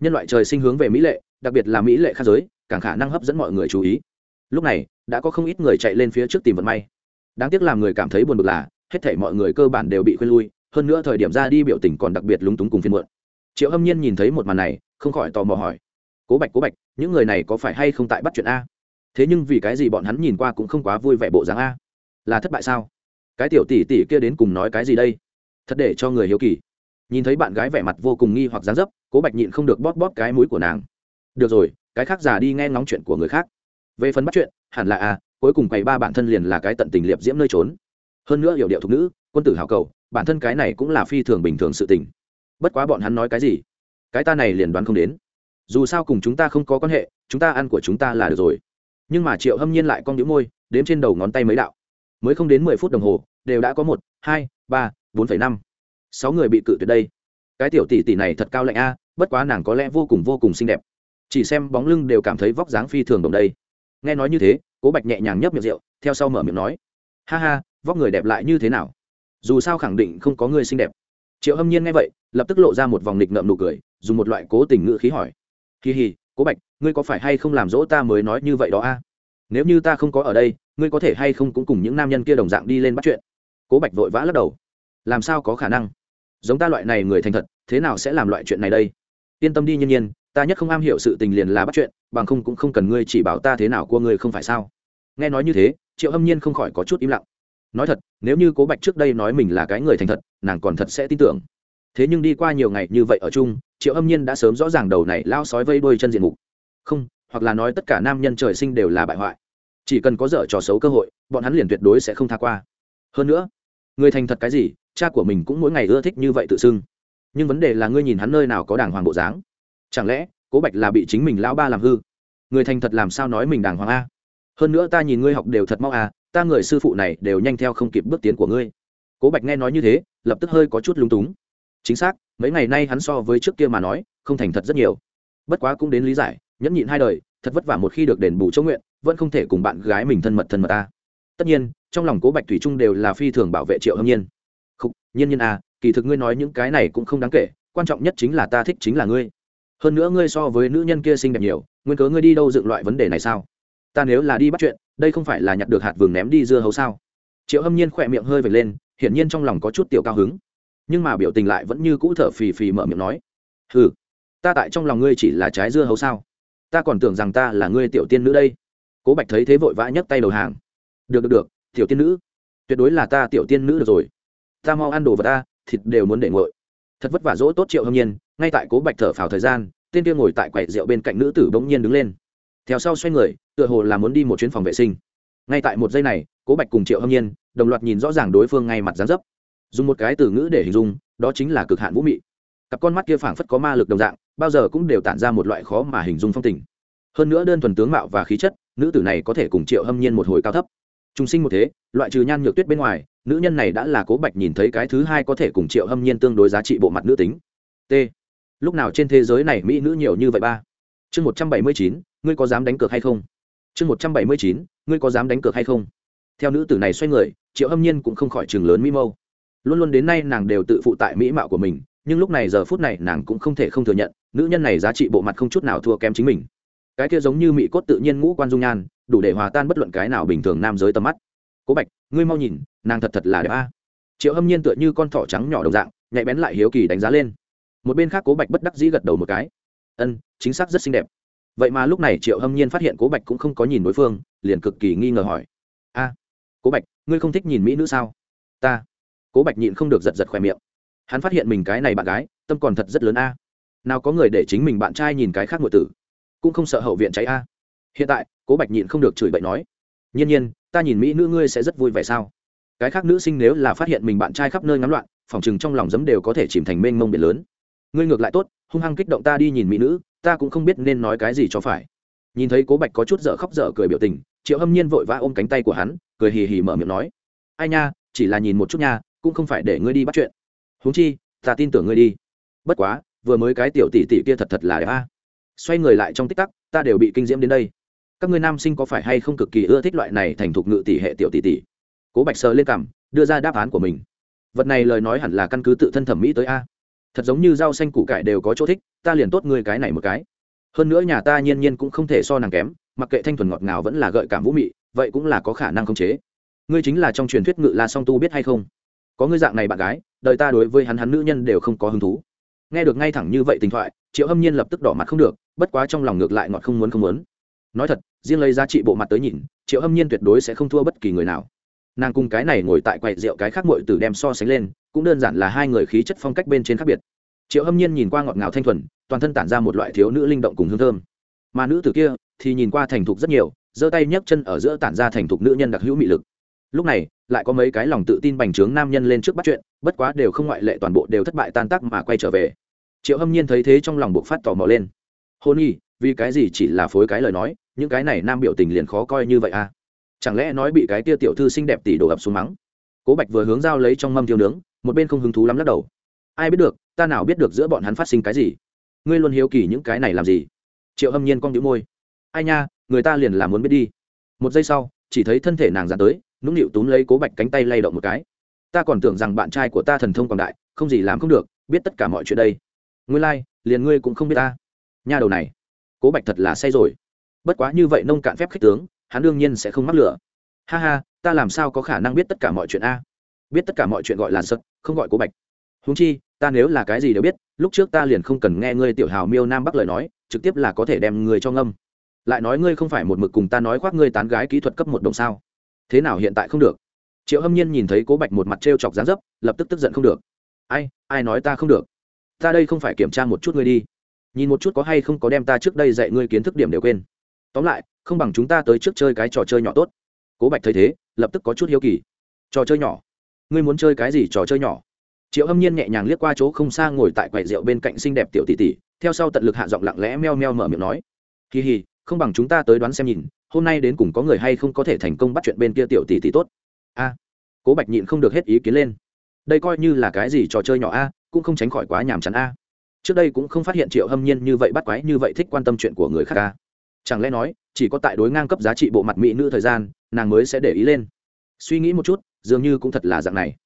Nhân loại trời sinh hướng về mỹ lệ, đặc biệt là mỹ lệ khác giới, càng khả năng hấp dẫn mọi người chú ý. Lúc này, đã có không ít người chạy lên phía trước tìm vận may. Đáng tiếc làm người cảm thấy buồn bực là, hết thảy mọi người cơ bản đều bị khuyên lui, hơn nữa thời điểm ra đi biểu tình còn đặc biệt lúng túng cùng phiên muộn. Triệu hâm nhiên nhìn thấy một màn này, không khỏi tò mò hỏi. Cố bạch cố bạch, những người này có phải hay không tại bắt chuyện a? Thế nhưng vì cái gì bọn hắn nhìn qua cũng không quá vui vẻ bộ dáng a? Là thất bại sao? Cái tiểu tỷ tỷ kia đến cùng nói cái gì đây? Thật để cho người hiếu kỳ. Nhìn thấy bạn gái vẻ mặt vô cùng nghi hoặc dán dấp, cố bạch nhịn không được bóp bóp cái mũi của nàng. Được rồi, cái khác già đi nghe ngóng chuyện của người khác. Về phần bắt chuyện, hẳn là à cuối cùng quầy ba bản thân liền là cái tận tình liệp diễm nơi trốn. Hơn nữa hiểu điệu thục nữ, quân tử hào cầu, bản thân cái này cũng là phi thường bình thường sự tình. Bất quá bọn hắn nói cái gì? Cái ta này liền đoán không đến. Dù sao cùng chúng ta không có quan hệ, chúng ta ăn của chúng ta là được rồi. Nhưng mà triệu hâm nhiên lại con đĩu môi, đếm trên đầu ngón tay mấy đạo mới không đến mười phút đồng hồ, đều đã có một, hai, ba, bốn phẩy năm. Sáu người bị cự tuyệt đây. Cái tiểu tỷ tỷ này thật cao lạnh a, bất quá nàng có lẽ vô cùng vô cùng xinh đẹp. Chỉ xem bóng lưng đều cảm thấy vóc dáng phi thường đồng đây. Nghe nói như thế, cố bạch nhẹ nhàng nhấp miệng rượu, theo sau mở miệng nói. Ha ha, vóc người đẹp lại như thế nào? Dù sao khẳng định không có người xinh đẹp. Triệu hâm nhiên nghe vậy, lập tức lộ ra một vòng nịch ngợm nụ cười, dùng một loại cố tình ngữ khí hỏi. Kỳ hì, cố bạch, ngươi có phải hay không làm dỗ ta mới nói như vậy đó a? Nếu như ta không có ở đây ngươi có thể hay không cũng cùng những nam nhân kia đồng dạng đi lên bắt chuyện? Cố bạch vội vã lắc đầu. Làm sao có khả năng? Giống ta loại này người thành thật, thế nào sẽ làm loại chuyện này đây? Yên tâm đi nhiên nhiên, ta nhất không am hiểu sự tình liền là bắt chuyện, bằng không cũng không cần ngươi chỉ bảo ta thế nào của ngươi không phải sao? Nghe nói như thế, triệu hâm nhiên không khỏi có chút im lặng. Nói thật, nếu như cố bạch trước đây nói mình là cái người thành thật, nàng còn thật sẽ tin tưởng. Thế nhưng đi qua nhiều ngày như vậy ở chung, triệu hâm nhiên đã sớm rõ ràng đầu này lao sói vây đôi chân diện mục. Không, hoặc là nói tất cả nam nhân trời sinh đều là bại hoại chỉ cần có dở trò xấu cơ hội, bọn hắn liền tuyệt đối sẽ không tha qua. Hơn nữa, người thành thật cái gì, cha của mình cũng mỗi ngày ưa thích như vậy tự xưng. Nhưng vấn đề là ngươi nhìn hắn nơi nào có đàng hoàng bộ dáng. Chẳng lẽ, cố bạch là bị chính mình lão ba làm hư? Người thành thật làm sao nói mình đàng hoàng a? Hơn nữa ta nhìn ngươi học đều thật mau à ta người sư phụ này đều nhanh theo không kịp bước tiến của ngươi. Cố bạch nghe nói như thế, lập tức hơi có chút lung túng. Chính xác, mấy ngày nay hắn so với trước kia mà nói, không thành thật rất nhiều. Bất quá cũng đến lý giải, nhẫn nhịn hai đời, thật vất vả một khi được đền bù chỗ nguyện vẫn không thể cùng bạn gái mình thân mật thân mật ta. Tất nhiên, trong lòng cố bạch thủy trung đều là phi thường bảo vệ triệu hâm nhiên. Không nhiên nhiên à kỳ thực ngươi nói những cái này cũng không đáng kể, quan trọng nhất chính là ta thích chính là ngươi. Hơn nữa ngươi so với nữ nhân kia xinh đẹp nhiều, nguyên cớ ngươi đi đâu dựng loại vấn đề này sao? Ta nếu là đi bắt chuyện, đây không phải là nhặt được hạt vừng ném đi dưa hấu sao? Triệu hâm nhiên khỏe miệng hơi vệt lên, hiển nhiên trong lòng có chút tiểu cao hứng. Nhưng mà biểu tình lại vẫn như cũ thở phì phì mở miệng nói ừ ta tại trong lòng ngươi chỉ là trái dưa hấu sao? Ta còn tưởng rằng ta là ngươi tiểu tiên nữ đây cố bạch thấy thế vội vã nhấc tay đầu hàng. Được được được, tiểu tiên nữ, tuyệt đối là ta tiểu tiên nữ được rồi. Ta mau ăn đồ vật ta, thịt đều muốn để ngội thật vất vả dỗ tốt triệu hâm nhiên, ngay tại cố bạch thở phào thời gian, tên kia ngồi tại quầy rượu bên cạnh nữ tử bỗng nhiên đứng lên. Theo sau xoay người, tựa hồ là muốn đi một chuyến phòng vệ sinh. Ngay tại một giây này, cố bạch cùng triệu hâm nhiên, đồng loạt nhìn rõ ràng đối phương ngay mặt dán dấp. Dùng một cái từ ngữ để hình dung, đó chính là cực hạn vũ mị. Cặp con mắt kia phảng phất có ma lực đồng dạng, bao giờ cũng đều tản ra một loại khó mà hình dung phong tình. Hơn nữa đơn thuần tướng mạo và khí chất nữ tử này có thể cùng triệu hâm nhiên một hồi cao thấp. Trung sinh một thế, loại trừ nhan nhược tuyết bên ngoài, nữ nhân này đã là cố bạch nhìn thấy cái thứ hai có thể cùng triệu hâm nhiên tương đối giá trị bộ mặt nữ tính. T. Lúc nào trên thế giới này mỹ nữ nhiều như vậy ba? Chương một trăm bảy mươi chín, ngươi có dám đánh cược hay không? Chương một trăm bảy mươi chín, ngươi có dám đánh cược hay không? Theo nữ tử này xoay người, triệu hâm nhiên cũng không khỏi chừng lớn mỹ mâu. Luôn luôn đến nay nàng đều tự phụ tại mỹ mạo của mình, nhưng lúc này giờ phút này nàng cũng không thể không thừa nhận, nữ nhân này giá trị bộ mặt không chút nào thua kém chính mình cái kia giống như mỹ cốt tự nhiên ngũ quan dung nhan, đủ để hòa tan bất luận cái nào bình thường nam giới tầm mắt. Cố bạch, ngươi mau nhìn, nàng thật thật là đẹp a. Triệu hâm nhiên tựa như con thỏ trắng nhỏ đồng dạng, nhạy bén lại hiếu kỳ đánh giá lên. Một bên khác cố bạch bất đắc dĩ gật đầu một cái. Ân, chính xác rất xinh đẹp. Vậy mà lúc này triệu hâm nhiên phát hiện cố bạch cũng không có nhìn đối phương, liền cực kỳ nghi ngờ hỏi. A, cố bạch, ngươi không thích nhìn mỹ nữ sao? Ta. Cố bạch nhịn không được giật giật khỏe miệng. Hắn phát hiện mình cái này bạn gái, tâm còn thật rất lớn a. Nào có người để chính mình bạn trai nhìn cái khác ngụy tử cũng không sợ hậu viện cháy a. Hiện tại, cố bạch nhịn không được chửi bậy nói, nhiên nhiên, ta nhìn mỹ nữ ngươi sẽ rất vui vẻ sao? Cái khác nữ sinh nếu là phát hiện mình bạn trai khắp nơi ngắm loạn, phòng chừng trong lòng giấm đều có thể chìm thành mênh mông biển lớn. Ngươi ngược lại tốt, hung hăng kích động ta đi nhìn mỹ nữ, ta cũng không biết nên nói cái gì cho phải. Nhìn thấy cố bạch có chút dở khóc dở cười biểu tình, triệu hâm nhiên vội vã ôm cánh tay của hắn, cười hì hì mở miệng nói, ai nha, chỉ là nhìn một chút nha, cũng không phải để ngươi đi bắt chuyện. Huống chi, ta tin tưởng ngươi đi. Bất quá, vừa mới cái tiểu tỷ tỷ kia thật thật là đẹp a xoay người lại trong tích tắc, ta đều bị kinh diễm đến đây. Các ngươi nam sinh có phải hay không cực kỳ ưa thích loại này thành thục ngự tỷ hệ tiểu tỷ tỷ? Cố bạch sờ lên cằm, đưa ra đáp án của mình. Vật này lời nói hẳn là căn cứ tự thân thẩm mỹ tới a. Thật giống như rau xanh củ cải đều có chỗ thích, ta liền tốt người cái này một cái. Hơn nữa nhà ta nhiên nhiên cũng không thể so nàng kém, mặc kệ thanh thuần ngọt ngào vẫn là gợi cảm vũ mị, vậy cũng là có khả năng khống chế. Ngươi chính là trong truyền thuyết ngự la song tu biết hay không? Có ngươi dạng này bạn gái, đời ta đối với hắn hắn nữ nhân đều không có hứng thú. Nghe được ngay thẳng như vậy tình thoại triệu hâm nhiên lập tức đỏ mặt không được, bất quá trong lòng ngược lại ngọt không muốn không muốn. Nói thật, riêng lấy giá trị bộ mặt tới nhìn, triệu hâm nhiên tuyệt đối sẽ không thua bất kỳ người nào. Nàng cùng cái này ngồi tại quầy rượu cái khác mội từ đem so sánh lên, cũng đơn giản là hai người khí chất phong cách bên trên khác biệt. Triệu hâm nhiên nhìn qua ngọt ngào thanh thuần, toàn thân tản ra một loại thiếu nữ linh động cùng hương thơm. Mà nữ tử kia thì nhìn qua thành thục rất nhiều, giơ tay nhấc chân ở giữa tản ra thành thục nữ nhân đặc hữu mị lực. Lúc này, lại có mấy cái lòng tự tin bành trướng nam nhân lên trước bắt chuyện, bất quá đều không ngoại lệ toàn bộ đều thất bại tan tác mà quay trở về triệu hâm nhiên thấy thế trong lòng buộc phát tò mò lên. Hôn nhi vì cái gì chỉ là phối cái lời nói, những cái này nam biểu tình liền khó coi như vậy à? Chẳng lẽ nói bị cái tia tiểu thư xinh đẹp tỷ đổ ập xuống mắng? Cố bạch vừa hướng dao lấy trong mâm thiêu nướng, một bên không hứng thú lắm lắc đầu. Ai biết được, ta nào biết được giữa bọn hắn phát sinh cái gì? Ngươi luôn hiếu kỳ những cái này làm gì? Triệu hâm nhiên cong đĩu môi. Ai nha, người ta liền làm muốn biết đi. Một giây sau, chỉ thấy thân thể nàng dán tới, nũng nịu túm lấy cố bạch cánh tay lay động một cái. Ta còn tưởng rằng bạn trai của ta thần thông quảng đại, không gì làm không được, biết tất cả mọi chuyện đây ngươi lai、like, liền ngươi cũng không biết ta. Nhà đầu này cố bạch thật là say rồi. Bất quá như vậy nông cạn phép khích tướng hắn đương nhiên sẽ không mắc lửa. Ha ha ta làm sao có khả năng biết tất cả mọi chuyện a? Biết tất cả mọi chuyện gọi là sật không gọi cố bạch. Húng chi ta nếu là cái gì đều biết lúc trước ta liền không cần nghe ngươi tiểu hào miêu nam bắc lời nói trực tiếp là có thể đem người cho ngâm. Lại nói ngươi không phải một mực cùng ta nói khoác ngươi tán gái kỹ thuật cấp một đồng sao? Thế nào hiện tại không được? Triệu hâm nhiên nhìn thấy cố bạch một mặt t r e o chọc dán dấp lập tức tức giận không được. Ai ai nói ta không được? Ta đây không phải kiểm tra một chút ngươi đi. Nhìn một chút có hay không có đem ta trước đây dạy ngươi kiến thức điểm đều quên. Tóm lại, không bằng chúng ta tới trước chơi cái trò chơi nhỏ tốt. Cố bạch thấy thế, lập tức có chút hiếu kỳ. Trò chơi nhỏ? Ngươi muốn chơi cái gì trò chơi nhỏ? Triệu hâm nhiên nhẹ nhàng liếc qua chỗ không xa ngồi tại quầy rượu bên cạnh xinh đẹp tiểu tỷ tỷ, theo sau tận lực hạ giọng lặng lẽ meo meo mở miệng nói. Kỳ hì, không bằng chúng ta tới đoán xem nhìn, hôm nay đến cùng có người hay không có thể thành công bắt chuyện bên kia tiểu tỷ tỷ tốt. A. Cố bạch nhịn không được hết ý kiến lên. Đây coi như là cái gì trò chơi nhỏ a cũng không tránh khỏi quá nhàm chán a. Trước đây cũng không phát hiện triệu hâm nhiên như vậy bắt quái như vậy thích quan tâm chuyện của người khác a. Chẳng lẽ nói chỉ có tại đối ngang cấp giá trị bộ mặt mỹ nữ thời gian nàng mới sẽ để ý lên? Suy nghĩ một chút dường như cũng thật là dạng này.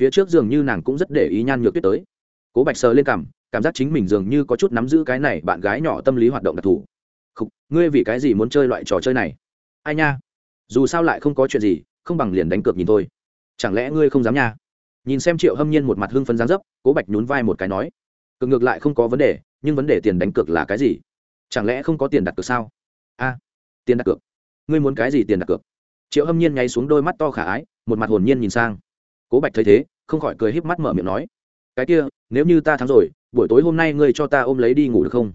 Phía trước dường như nàng cũng rất để ý nhan nhược tuyết tới. Cố bạch sờ lên cảm cảm giác chính mình dường như có chút nắm giữ cái này bạn gái nhỏ tâm lý hoạt động đặc thù. Khúc, ngươi vì cái gì muốn chơi loại trò chơi này? Ai nha? Dù sao lại không có chuyện gì không bằng liền đánh cược nhìn thôi. Chẳng lẽ ngươi không dám nha? Nhìn xem triệu hâm nhiên một mặt hưng phấn dáng dấp, cố bạch nhún vai một cái nói, cực ngược lại không có vấn đề, nhưng vấn đề tiền đánh cược là cái gì? Chẳng lẽ không có tiền đặt cược sao? A, tiền đặt cược? Ngươi muốn cái gì tiền đặt cược? Triệu hâm nhiên nháy xuống đôi mắt to khả ái, một mặt hồn nhiên nhìn sang. Cố bạch thấy thế, không khỏi cười híp mắt mở miệng nói, cái kia, nếu như ta thắng rồi, buổi tối hôm nay ngươi cho ta ôm lấy đi ngủ được không?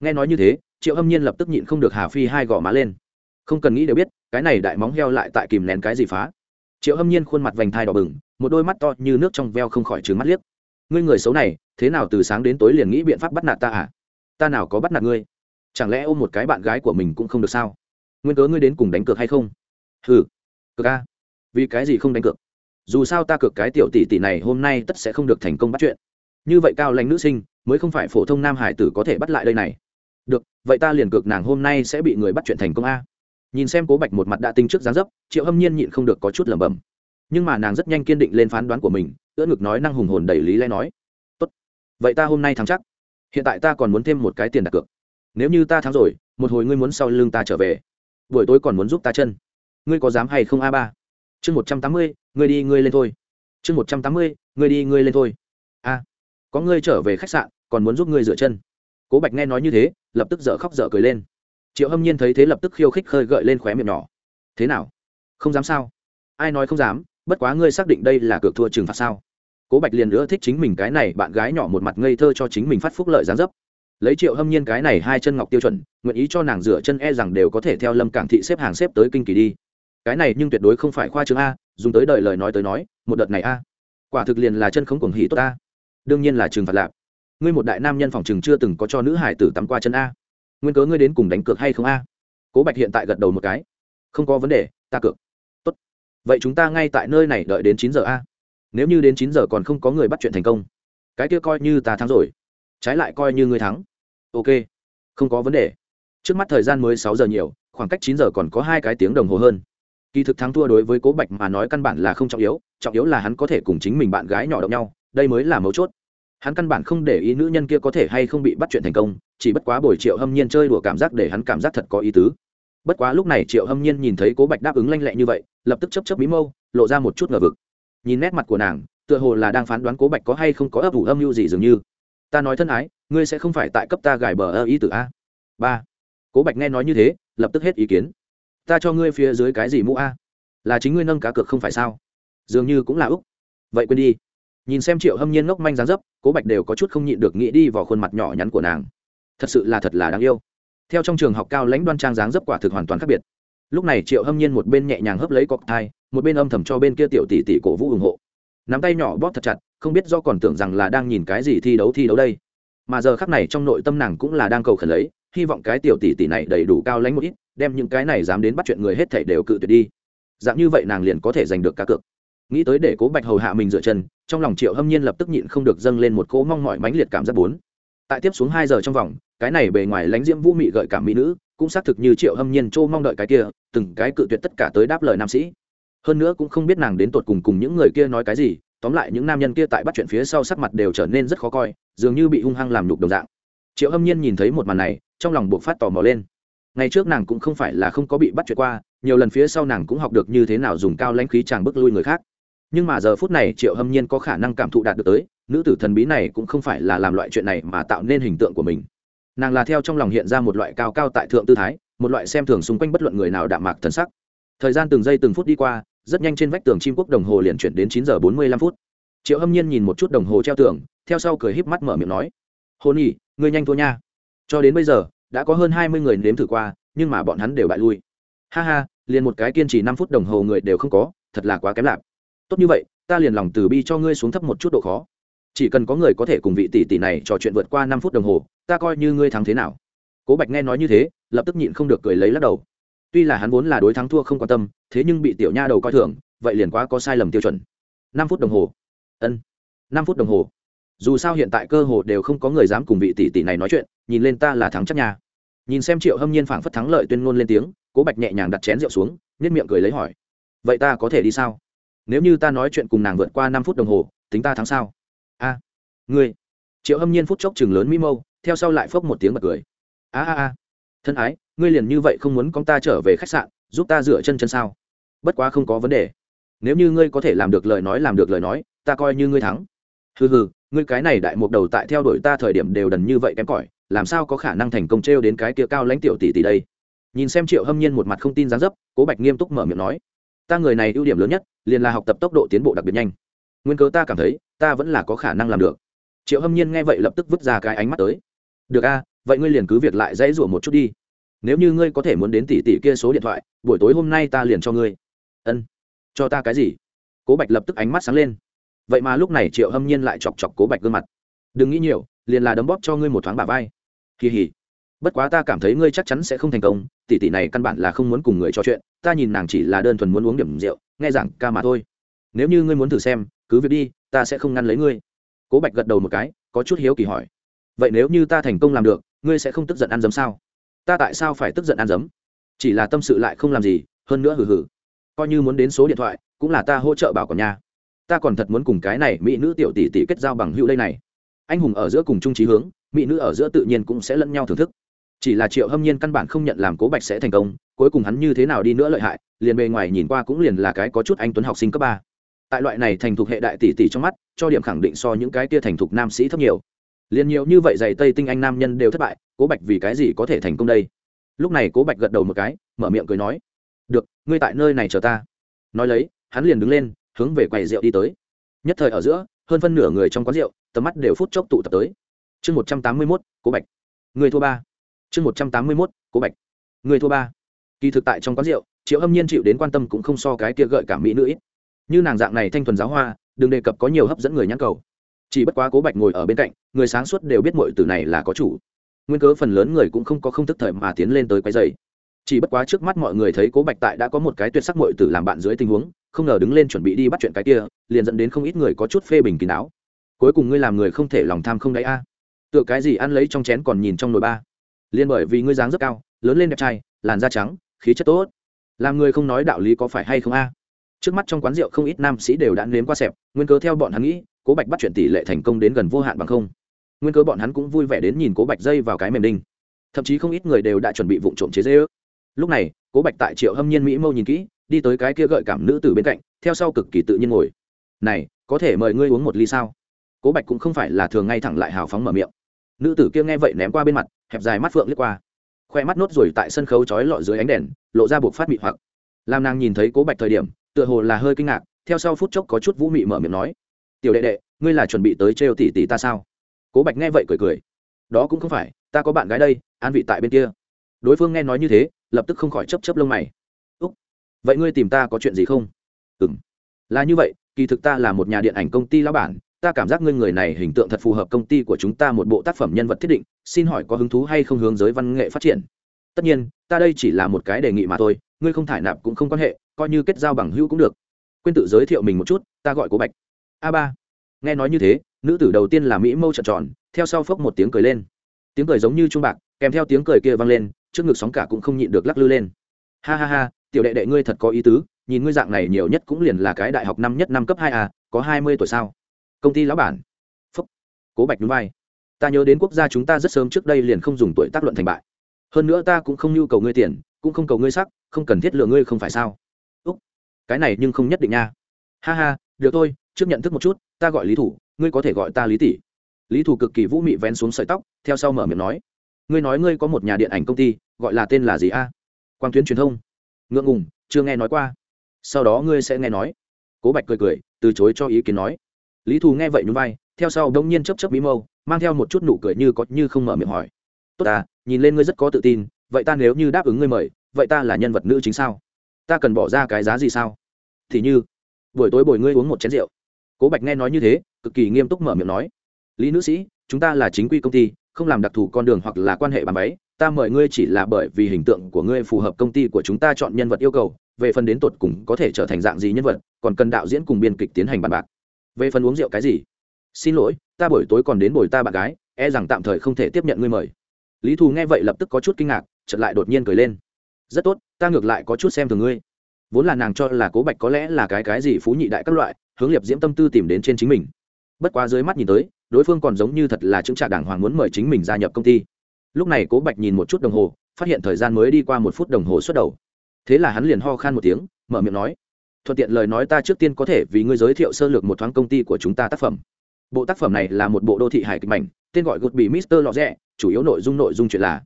Nghe nói như thế, triệu hâm nhiên lập tức nhịn không được hà phi hai gò má lên. Không cần nghĩ đều biết, cái này đại móng heo lại tại kìm nén cái gì phá triệu hâm nhiên khuôn mặt vành thai đỏ bừng, một đôi mắt to như nước trong veo không khỏi trứng mắt liếc. Ngươi người xấu này, thế nào từ sáng đến tối liền nghĩ biện pháp bắt nạt ta à? Ta nào có bắt nạt ngươi? Chẳng lẽ ôm một cái bạn gái của mình cũng không được sao? Nguyên cớ ngươi đến cùng đánh cược hay không? Hừ, cược a. Vì cái gì không đánh cược? Dù sao ta cược cái tiểu tỷ tỷ này hôm nay tất sẽ không được thành công bắt chuyện. Như vậy cao lãnh nữ sinh, mới không phải phổ thông nam hải tử có thể bắt lại đây này. Được, vậy ta liền cược nàng hôm nay sẽ bị người bắt chuyện thành công a nhìn xem cố bạch một mặt đã tinh trước dáng dấp, triệu hâm nhiên nhịn không được có chút lẩm bẩm. Nhưng mà nàng rất nhanh kiên định lên phán đoán của mình, ưỡn ngực nói năng hùng hồn đầy lý lẽ nói, tốt, vậy ta hôm nay thắng chắc. Hiện tại ta còn muốn thêm một cái tiền đặt cược. Nếu như ta thắng rồi, một hồi ngươi muốn sau lưng ta trở về. Buổi tối còn muốn giúp ta chân. Ngươi có dám hay không a ba? Chương một trăm tám mươi, ngươi đi, ngươi lên thôi. Chương một trăm tám mươi, ngươi đi, ngươi lên thôi. A, có ngươi trở về khách sạn, còn muốn giúp ngươi rửa chân. Cố bạch nghe nói như thế, lập tức dở khóc dở cười lên triệu hâm nhiên thấy thế lập tức khiêu khích khơi gợi lên khóe miệng nhỏ. Thế nào? Không dám sao? Ai nói không dám? Bất quá ngươi xác định đây là cược thua trừng phạt sao? Cố bạch liền nữa thích chính mình cái này bạn gái nhỏ một mặt ngây thơ cho chính mình phát phúc lợi gián dấp. Lấy triệu hâm nhiên cái này hai chân ngọc tiêu chuẩn, nguyện ý cho nàng rửa chân e rằng đều có thể theo lâm cảng thị xếp hàng xếp tới kinh kỳ đi. Cái này nhưng tuyệt đối không phải khoa trương a, dùng tới đời lời nói tới nói, một đợt này a. Quả thực liền là chân không cuồng hỉ tốt a. Đương nhiên là trừng phạt lạp ngươi một đại nam nhân phòng trường chưa từng có cho nữ hải tử tắm qua chân a nguyên cớ ngươi đến cùng đánh cược hay không a? Cố bạch hiện tại gật đầu một cái. Không có vấn đề, ta cược. Tốt. Vậy chúng ta ngay tại nơi này đợi đến chín giờ a? Nếu như đến chín giờ còn không có người bắt chuyện thành công, cái kia coi như ta thắng rồi. Trái lại coi như ngươi thắng. Ok. Không có vấn đề. Trước mắt thời gian mới sáu giờ nhiều, khoảng cách chín giờ còn có hai cái tiếng đồng hồ hơn. Kỳ thực thắng thua đối với cố bạch mà nói căn bản là không trọng yếu trọng yếu là hắn có thể cùng chính mình bạn gái nhỏ động nhau, đây mới là mấu chốt hắn căn bản không để ý nữ nhân kia có thể hay không bị bắt chuyện thành công, chỉ bất quá bồi triệu hâm nhiên chơi đùa cảm giác để hắn cảm giác thật có ý tứ. Bất quá lúc này triệu hâm nhiên nhìn thấy cố bạch đáp ứng lanh lẹ như vậy, lập tức chấp chấp bí mâu, lộ ra một chút ngờ vực. Nhìn nét mặt của nàng, tựa hồ là đang phán đoán cố bạch có hay không có ấp ủ âm mưu gì dường như. Ta nói thân ái, ngươi sẽ không phải tại cấp ta gài bờ ơ ý tử a? Ba. Cố bạch nghe nói như thế, lập tức hết ý kiến. Ta cho ngươi phía dưới cái gì mũ a? Là chính ngươi nâng cá cược không phải sao? Dường như cũng là úc. Vậy quên đi nhìn xem triệu hâm nhiên ngốc manh dáng dấp, cố bạch đều có chút không nhịn được nghĩ đi vào khuôn mặt nhỏ nhắn của nàng. Thật sự là thật là đáng yêu. Theo trong trường học cao lãnh đoan trang dáng dấp quả thực hoàn toàn khác biệt. Lúc này triệu hâm nhiên một bên nhẹ nhàng hấp lấy cọc thai, một bên âm thầm cho bên kia tiểu tỷ tỷ cổ vũ ủng hộ. Nắm tay nhỏ bóp thật chặt, không biết do còn tưởng rằng là đang nhìn cái gì thi đấu thi đấu đây. Mà giờ khắc này trong nội tâm nàng cũng là đang cầu khẩn lấy, hy vọng cái tiểu tỷ tỷ này đầy đủ cao lãnh một ít, đem những cái này dám đến bắt chuyện người hết thảy đều cự tuyệt đi. Dạng như vậy nàng liền có thể giành được cá cược nghĩ tới để cố bạch hầu hạ mình dựa chân, trong lòng triệu hâm nhiên lập tức nhịn không được dâng lên một cỗ mong mỏi mãnh liệt cảm giác bốn. Tại tiếp xuống hai giờ trong vòng, cái này bề ngoài lánh diễm vũ mị gợi cảm mỹ nữ, cũng xác thực như triệu hâm nhiên châu mong đợi cái kia, từng cái cự tuyệt tất cả tới đáp lời nam sĩ. Hơn nữa cũng không biết nàng đến tột cùng cùng những người kia nói cái gì, tóm lại những nam nhân kia tại bắt chuyện phía sau sắc mặt đều trở nên rất khó coi, dường như bị hung hăng làm nhục đồng dạng. Triệu hâm nhiên nhìn thấy một màn này, trong lòng buộc phát tò mò lên. Ngày trước nàng cũng không phải là không có bị bắt chuyện qua, nhiều lần phía sau nàng cũng học được như thế nào dùng cao lãnh khí chàng bức lui người khác nhưng mà giờ phút này triệu hâm nhiên có khả năng cảm thụ đạt được tới, nữ tử thần bí này cũng không phải là làm loại chuyện này mà tạo nên hình tượng của mình. Nàng là theo trong lòng hiện ra một loại cao cao tại thượng tư thái, một loại xem thường xung quanh bất luận người nào đạm mạc thần sắc. Thời gian từng giây từng phút đi qua, rất nhanh trên vách tường chim quốc đồng hồ liền chuyển đến chín giờ bốn mươi lăm phút. Triệu hâm nhiên nhìn một chút đồng hồ treo tường, theo sau cười híp mắt mở miệng nói hôn y ngươi nhanh thua nha. Cho đến bây giờ, đã có hơn hai mươi người nếm thử qua, nhưng mà bọn hắn đều bại lui. Ha ha, liền một cái kiên trì năm phút đồng hồ người đều không có, thật là quá kém lạc tốt như vậy, ta liền lòng từ bi cho ngươi xuống thấp một chút độ khó. Chỉ cần có người có thể cùng vị tỷ tỷ này trò chuyện vượt qua năm phút đồng hồ, ta coi như ngươi thắng thế nào. Cố bạch nghe nói như thế, lập tức nhịn không được cười lấy lắc đầu. Tuy là hắn vốn là đối thắng thua không quan tâm, thế nhưng bị tiểu nha đầu coi thường, vậy liền quá có sai lầm tiêu chuẩn. Năm phút đồng hồ. Ân, năm phút đồng hồ. Dù sao hiện tại cơ hồ đều không có người dám cùng vị tỷ tỷ này nói chuyện, nhìn lên ta là thắng chắc nha. Nhìn xem triệu hâm nhiên phảng phất thắng lợi tuyên ngôn lên tiếng, cố bạch nhẹ nhàng đặt chén rượu xuống nhất miệng cười lấy hỏi. Vậy ta có thể đi sao? Nếu như ta nói chuyện cùng nàng vượt qua năm phút đồng hồ, tính ta thắng sao? A, ngươi. Triệu hâm nhiên phút chốc chừng lớn mỹ mâu, theo sau lại phốc một tiếng bật cười. A a a. Thân ái, ngươi liền như vậy không muốn con ta trở về khách sạn, giúp ta dựa chân chân sao? Bất quá không có vấn đề. Nếu như ngươi có thể làm được lời nói, làm được lời nói, ta coi như ngươi thắng. Hừ hừ, ngươi cái này đại mục đầu tại theo đuổi ta thời điểm đều đần như vậy kém cỏi, làm sao có khả năng thành công trêu đến cái kia cao lãnh tiểu tỷ tỷ đây? Nhìn xem triệu hâm nhiên một mặt không tin gián dấp, cố bạch nghiêm túc mở miệng nói ta người này ưu điểm lớn nhất, liền là học tập tốc độ tiến bộ đặc biệt nhanh. Nguyên cớ ta cảm thấy, ta vẫn là có khả năng làm được. Triệu hâm nhiên nghe vậy lập tức vứt ra cái ánh mắt tới. Được a, vậy ngươi liền cứ việc lại dãy rủa một chút đi. Nếu như ngươi có thể muốn đến tỷ tỷ kia số điện thoại, buổi tối hôm nay ta liền cho ngươi. Ân. Cho ta cái gì? Cố bạch lập tức ánh mắt sáng lên. Vậy mà lúc này triệu hâm nhiên lại chọc chọc cố bạch gương mặt. Đừng nghĩ nhiều, liền là đấm bóp cho ngươi một thoáng bà vai. Kỳ hỉ bất quá ta cảm thấy ngươi chắc chắn sẽ không thành công, tỷ tỷ này căn bản là không muốn cùng người trò chuyện, ta nhìn nàng chỉ là đơn thuần muốn uống điểm rượu, nghe giảng ca mà thôi. Nếu như ngươi muốn thử xem, cứ việc đi, ta sẽ không ngăn lấy ngươi. Cố bạch gật đầu một cái, có chút hiếu kỳ hỏi. Vậy nếu như ta thành công làm được, ngươi sẽ không tức giận ăn dấm sao? Ta tại sao phải tức giận ăn dấm? Chỉ là tâm sự lại không làm gì, hơn nữa hừ hừ. Coi như muốn đến số điện thoại, cũng là ta hỗ trợ bảo còn nhà. Ta còn thật muốn cùng cái này mỹ nữ tiểu tỷ tỷ kết giao bằng hữu đây này. Anh hùng ở giữa cùng chung trí hướng, mỹ nữ ở giữa tự nhiên cũng sẽ lẫn nhau thưởng thức chỉ là triệu hâm nhiên căn bản không nhận làm cố bạch sẽ thành công, cuối cùng hắn như thế nào đi nữa lợi hại, liền bề ngoài nhìn qua cũng liền là cái có chút anh tuấn học sinh cấp ba. Tại loại này thành thục hệ đại tỷ tỷ trong mắt, cho điểm khẳng định so những cái kia thành thục nam sĩ thấp nhiều. Liền nhiều như vậy dày tây tinh anh nam nhân đều thất bại, cố bạch vì cái gì có thể thành công đây? Lúc này cố bạch gật đầu một cái, mở miệng cười nói, được, ngươi tại nơi này chờ ta. Nói lấy, hắn liền đứng lên, hướng về quầy rượu đi tới. Nhất thời ở giữa, hơn phân nửa người trong quán rượu, tầm mắt đều phút chốc tụ tập tới. Chương một trăm tám mươi mốt, cố bạch. Người thua ba chương một trăm tám mươi mốt, cố bạch. Người thua ba. Kỳ thực tại trong quán rượu, triệu hâm nhiên chịu đến quan tâm cũng không so cái kia gợi cả mỹ nữ ít. Như nàng dạng này thanh thuần giáo hoa, đừng đề cập có nhiều hấp dẫn người nhãn cầu. Chỉ bất quá cố bạch ngồi ở bên cạnh, người sáng suốt đều biết mọi từ này là có chủ. Nguyên cớ phần lớn người cũng không có không thức thời mà tiến lên tới quái dày chỉ bất quá trước mắt mọi người thấy cố bạch tại đã có một cái tuyệt sắc mọi tử làm bạn dưới tình huống, không ngờ đứng lên chuẩn bị đi bắt chuyện cái kia, liền dẫn đến không ít người có chút phê bình kín đáo. Cuối cùng ngươi làm người không thể lòng tham không đáy a. À. tựa cái gì ăn lấy trong chén còn nhìn trong nồi ba liền bởi vì ngươi dáng rất cao lớn lên đẹp trai làn da trắng khí chất tốt. Làm người không nói đạo lý có phải hay không a? Trước mắt trong quán rượu không ít nam sĩ đều đã nếm qua sẹp, nguyên cớ theo bọn hắn nghĩ cố bạch bắt chuyện tỷ lệ thành công đến gần vô hạn bằng không. Nguyên cớ bọn hắn cũng vui vẻ đến nhìn cố bạch dây vào cái mềm đinh. Thậm chí không ít người đều đã chuẩn bị vụ trộm chế dây ước. Lúc này cố bạch tại triệu hâm nhiên mỹ mâu nhìn kỹ đi tới cái kia gợi cảm nữ từ bên cạnh theo sau cực kỳ tự nhiên ngồi. Này có thể mời ngươi uống một ly sao? Cố bạch cũng không phải là thường ngay thẳng lại hào phóng mở miệng nữ tử kia nghe vậy ném qua bên mặt, hẹp dài mắt phượng lướt qua. Khoe mắt nốt rồi tại sân khấu trói lọi dưới ánh đèn, lộ ra buộc phát bị hoặc. Làm nàng nhìn thấy cố bạch thời điểm, tựa hồ là hơi kinh ngạc, theo sau phút chốc có chút vũ mị mở miệng nói, tiểu đệ đệ, ngươi là chuẩn bị tới trêu tỷ tỷ ta sao? Cố bạch nghe vậy cười cười, đó cũng không phải, ta có bạn gái đây, an vị tại bên kia. Đối phương nghe nói như thế, lập tức không khỏi chấp chấp lông mày. Úc, vậy ngươi tìm ta có chuyện gì không? Ừ m là như vậy, kỳ thực ta là một nhà điện ảnh công ty lão bản ta cảm giác ngươi người này hình tượng thật phù hợp công ty của chúng ta một bộ tác phẩm nhân vật thiết định, xin hỏi có hứng thú hay không hướng giới văn nghệ phát triển? Tất nhiên, ta đây chỉ là một cái đề nghị mà thôi, ngươi không thải nạp cũng không quan hệ, coi như kết giao bằng hữu cũng được. Quên tự giới thiệu mình một chút, ta gọi cố bạch. A ba. Nghe nói như thế, nữ tử đầu tiên là mỹ mâu trợn tròn, theo sau phốc một tiếng cười lên. Tiếng cười giống như trung bạc, kèm theo tiếng cười kia vang lên, trước ngực sóng cả cũng không nhịn được lắc lư lên. Ha ha ha, tiểu đệ đệ ngươi thật có ý tứ, nhìn ngươi dạng này nhiều nhất cũng liền là cái đại học năm nhất năm cấp hai a có hai mươi tuổi sao? Công ty lão bản. Phúc. Cố bạch núi vai. Ta nhớ đến quốc gia chúng ta rất sớm trước đây liền không dùng tuổi tác luận thành bại. Hơn nữa ta cũng không nhu cầu ngươi tiền, cũng không cầu ngươi sắc, không cần thiết lựa ngươi không phải sao? Úc. Cái này nhưng không nhất định nha. Ha ha, được thôi, trước nhận thức một chút, ta gọi lý thủ, ngươi có thể gọi ta lý tỷ. Lý thủ cực kỳ vũ mị vén xuống sợi tóc, theo sau mở miệng nói. Ngươi nói ngươi có một nhà điện ảnh công ty, gọi là tên là gì a? Quang tuyến truyền thông. Ngượng ngùng, chưa nghe nói qua. Sau đó ngươi sẽ nghe nói. Cố bạch cười cười, từ chối cho ý kiến nói lý thù nghe vậy nhún vai, theo sau đông nhiên chấp chấp mỹ mâu, mang theo một chút nụ cười như có như không mở miệng hỏi. Tốt à nhìn lên ngươi rất có tự tin, vậy ta nếu như đáp ứng ngươi mời, vậy ta là nhân vật nữ chính sao? Ta cần bỏ ra cái giá gì sao? Thì như, buổi tối bồi ngươi uống một chén rượu. Cố bạch nghe nói như thế, cực kỳ nghiêm túc mở miệng nói. Lý nữ sĩ, chúng ta là chính quy công ty, không làm đặc thù con đường hoặc là quan hệ bàn máy, ta mời ngươi chỉ là bởi vì hình tượng của ngươi phù hợp công ty của chúng ta chọn nhân vật yêu cầu, về phần đến tột cùng có thể trở thành dạng gì nhân vật, còn cần đạo diễn cùng biên kịch tiến hành bàn bạc về phần uống rượu cái gì? Xin lỗi, ta buổi tối còn đến buổi ta bạn gái e rằng tạm thời không thể tiếp nhận ngươi mời. Lý thù nghe vậy lập tức có chút kinh ngạc, chợt lại đột nhiên cười lên. Rất tốt, ta ngược lại có chút xem thường ngươi. Vốn là nàng cho là cố bạch có lẽ là cái cái gì phú nhị đại các loại, hướng liệp diễm tâm tư tìm đến trên chính mình. Bất quá dưới mắt nhìn tới, đối phương còn giống như thật là chứng trả đảng hoàng muốn mời chính mình gia nhập công ty. Lúc này cố bạch nhìn một chút đồng hồ, phát hiện thời gian mới đi qua một phút đồng hồ xuất đầu. Thế là hắn liền ho khan một tiếng, mở miệng nói thuận tiện lời nói ta trước tiên có thể vì ngươi giới thiệu sơ lược một thoáng công ty của chúng ta tác phẩm. Bộ tác phẩm này là một bộ đô thị hài kịch mảnh, tên gọi gột bị mister lọ rẽ chủ yếu nội dung nội dung chuyện là,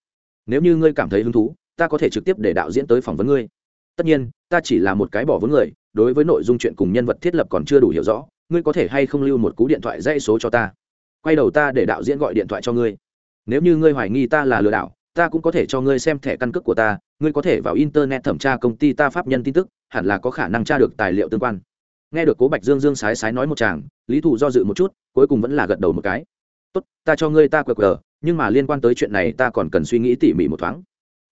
nếu như ngươi cảm thấy hứng thú, ta có thể trực tiếp để đạo diễn tới phỏng vấn ngươi. Tất nhiên, ta chỉ là một cái bỏ vốn người, đối với nội dung chuyện cùng nhân vật thiết lập còn chưa đủ hiểu rõ, ngươi có thể hay không lưu một cú điện thoại dây số cho ta. Quay đầu ta để đạo diễn gọi điện thoại cho ngươi. Nếu như ngươi hoài nghi ta là lừa đảo, ta cũng có thể cho ngươi xem thẻ căn cước của ta, ngươi có thể vào internet thẩm tra công ty ta pháp nhân tin tức hẳn là có khả năng tra được tài liệu tương quan. Nghe được cố bạch dương dương sái sái nói một chàng, lý thụ do dự một chút, cuối cùng vẫn là gật đầu một cái. Tốt, ta cho ngươi ta quẹt qr nhưng mà liên quan tới chuyện này ta còn cần suy nghĩ tỉ mỉ một thoáng.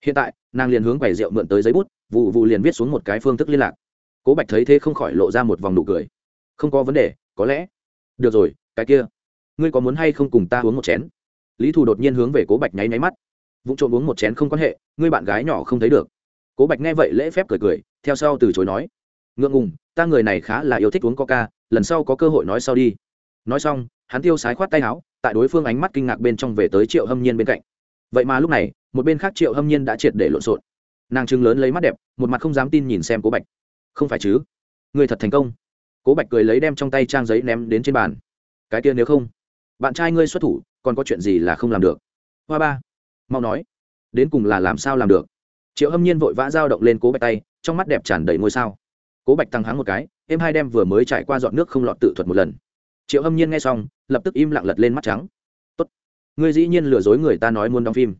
Hiện tại, nàng liền hướng quầy rượu mượn tới giấy bút, vụ vụ liền viết xuống một cái phương thức liên lạc. Cố bạch thấy thế không khỏi lộ ra một vòng nụ cười. Không có vấn đề, có lẽ. Được rồi, cái kia, ngươi có muốn hay không cùng ta uống một chén? Lý thù đột nhiên hướng về cố bạch nháy nháy mắt. Vụ trộm uống một chén không quan hệ, ngươi bạn gái nhỏ không thấy được. Cố bạch nghe vậy lễ phép cười cười theo sau từ chối nói, ngượng ngùng, ta người này khá là yêu thích uống coca, lần sau có cơ hội nói sau đi. Nói xong, hắn tiêu sái khoát tay áo, tại đối phương ánh mắt kinh ngạc bên trong về tới triệu hâm nhiên bên cạnh. Vậy mà lúc này, một bên khác triệu hâm nhiên đã triệt để lộn xộn. Nàng trưng lớn lấy mắt đẹp, một mặt không dám tin nhìn xem cố bạch. Không phải chứ? Người thật thành công. Cố bạch cười lấy đem trong tay trang giấy ném đến trên bàn. Cái kia nếu không, bạn trai ngươi xuất thủ, còn có chuyện gì là không làm được? Hoa ba, mau nói, đến cùng là làm sao làm được? Triệu hâm nhiên vội vã giao động lên cố bạch tay trong mắt đẹp tràn đầy ngôi sao. Cố bạch tăng hắng một cái, em hai đem vừa mới trải qua dọn nước không lọt tự thuật một lần. Triệu hâm nhiên nghe xong, lập tức im lặng lật lên mắt trắng. Tốt, ngươi dĩ nhiên lừa dối người ta nói muốn đóng phim.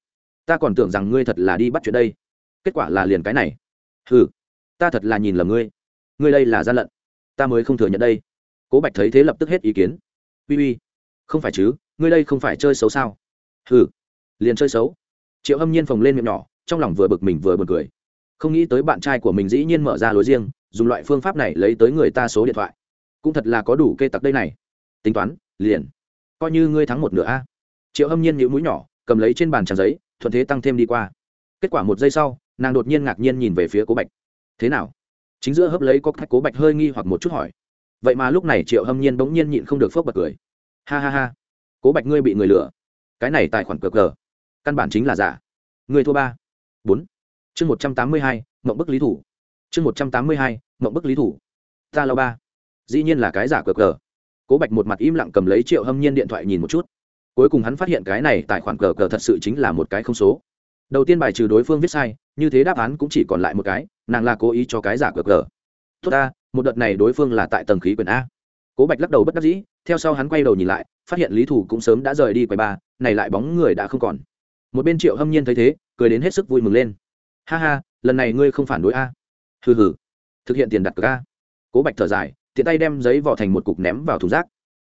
Ta còn tưởng rằng ngươi thật là đi bắt chuyện đây. Kết quả là liền cái này. Ừ ta thật là nhìn lầm ngươi. Ngươi đây là gian lận. Ta mới không thừa nhận đây. Cố bạch thấy thế lập tức hết ý kiến. Uy uy, không phải chứ, ngươi đây không phải chơi xấu sao? Ừ liền chơi xấu. Triệu hâm nhiên phồng lên miệng nhỏ, trong lòng vừa bực mình vừa bực cười không nghĩ tới bạn trai của mình dĩ nhiên mở ra lối riêng, dùng loại phương pháp này lấy tới người ta số điện thoại. Cũng thật là có đủ kê tặc đây này. Tính toán, liền. Coi như ngươi thắng một nửa a. Triệu hâm nhiên nhíu mũi nhỏ, cầm lấy trên bàn tràng giấy, thuận thế tăng thêm đi qua. Kết quả một giây sau, nàng đột nhiên ngạc nhiên nhìn về phía cố bạch. Thế nào? Chính giữa hấp lấy có thách cố bạch hơi nghi hoặc một chút hỏi. Vậy mà lúc này triệu hâm nhiên bỗng nhiên nhịn không được phước bật cười. Ha ha ha. Cố bạch ngươi bị người lừa. Cái này tài khoản cờ cờ. Căn bản chính là giả. Ngươi thua ba. Bốn chương một trăm tám mươi hai, mộng bức lý thủ. Chương một trăm tám mươi hai, mộng bức lý thủ. Ta lao ba. Dĩ nhiên là cái giả cờ cờ. Cố bạch một mặt im lặng cầm lấy triệu hâm nhiên điện thoại nhìn một chút. Cuối cùng hắn phát hiện cái này tài khoản cờ cờ thật sự chính là một cái không số. Đầu tiên bài trừ đối phương viết sai, như thế đáp án cũng chỉ còn lại một cái, nàng là cố ý cho cái giả cờ cờ. Tốt ta, một đợt này đối phương là tại tầng khí quyển a. Cố bạch lắc đầu bất đắc dĩ, theo sau hắn quay đầu nhìn lại, phát hiện lý thủ cũng sớm đã rời đi quầy ba, này lại bóng người đã không còn. Một bên triệu hâm nhiên thấy thế, cười đến hết sức vui mừng lên ha ha, lần này ngươi không phản đối a? Hừ hừ. Thực hiện tiền đặt cược a. Cố bạch thở dài, tiện tay đem giấy vỏ thành một cục ném vào thùng rác.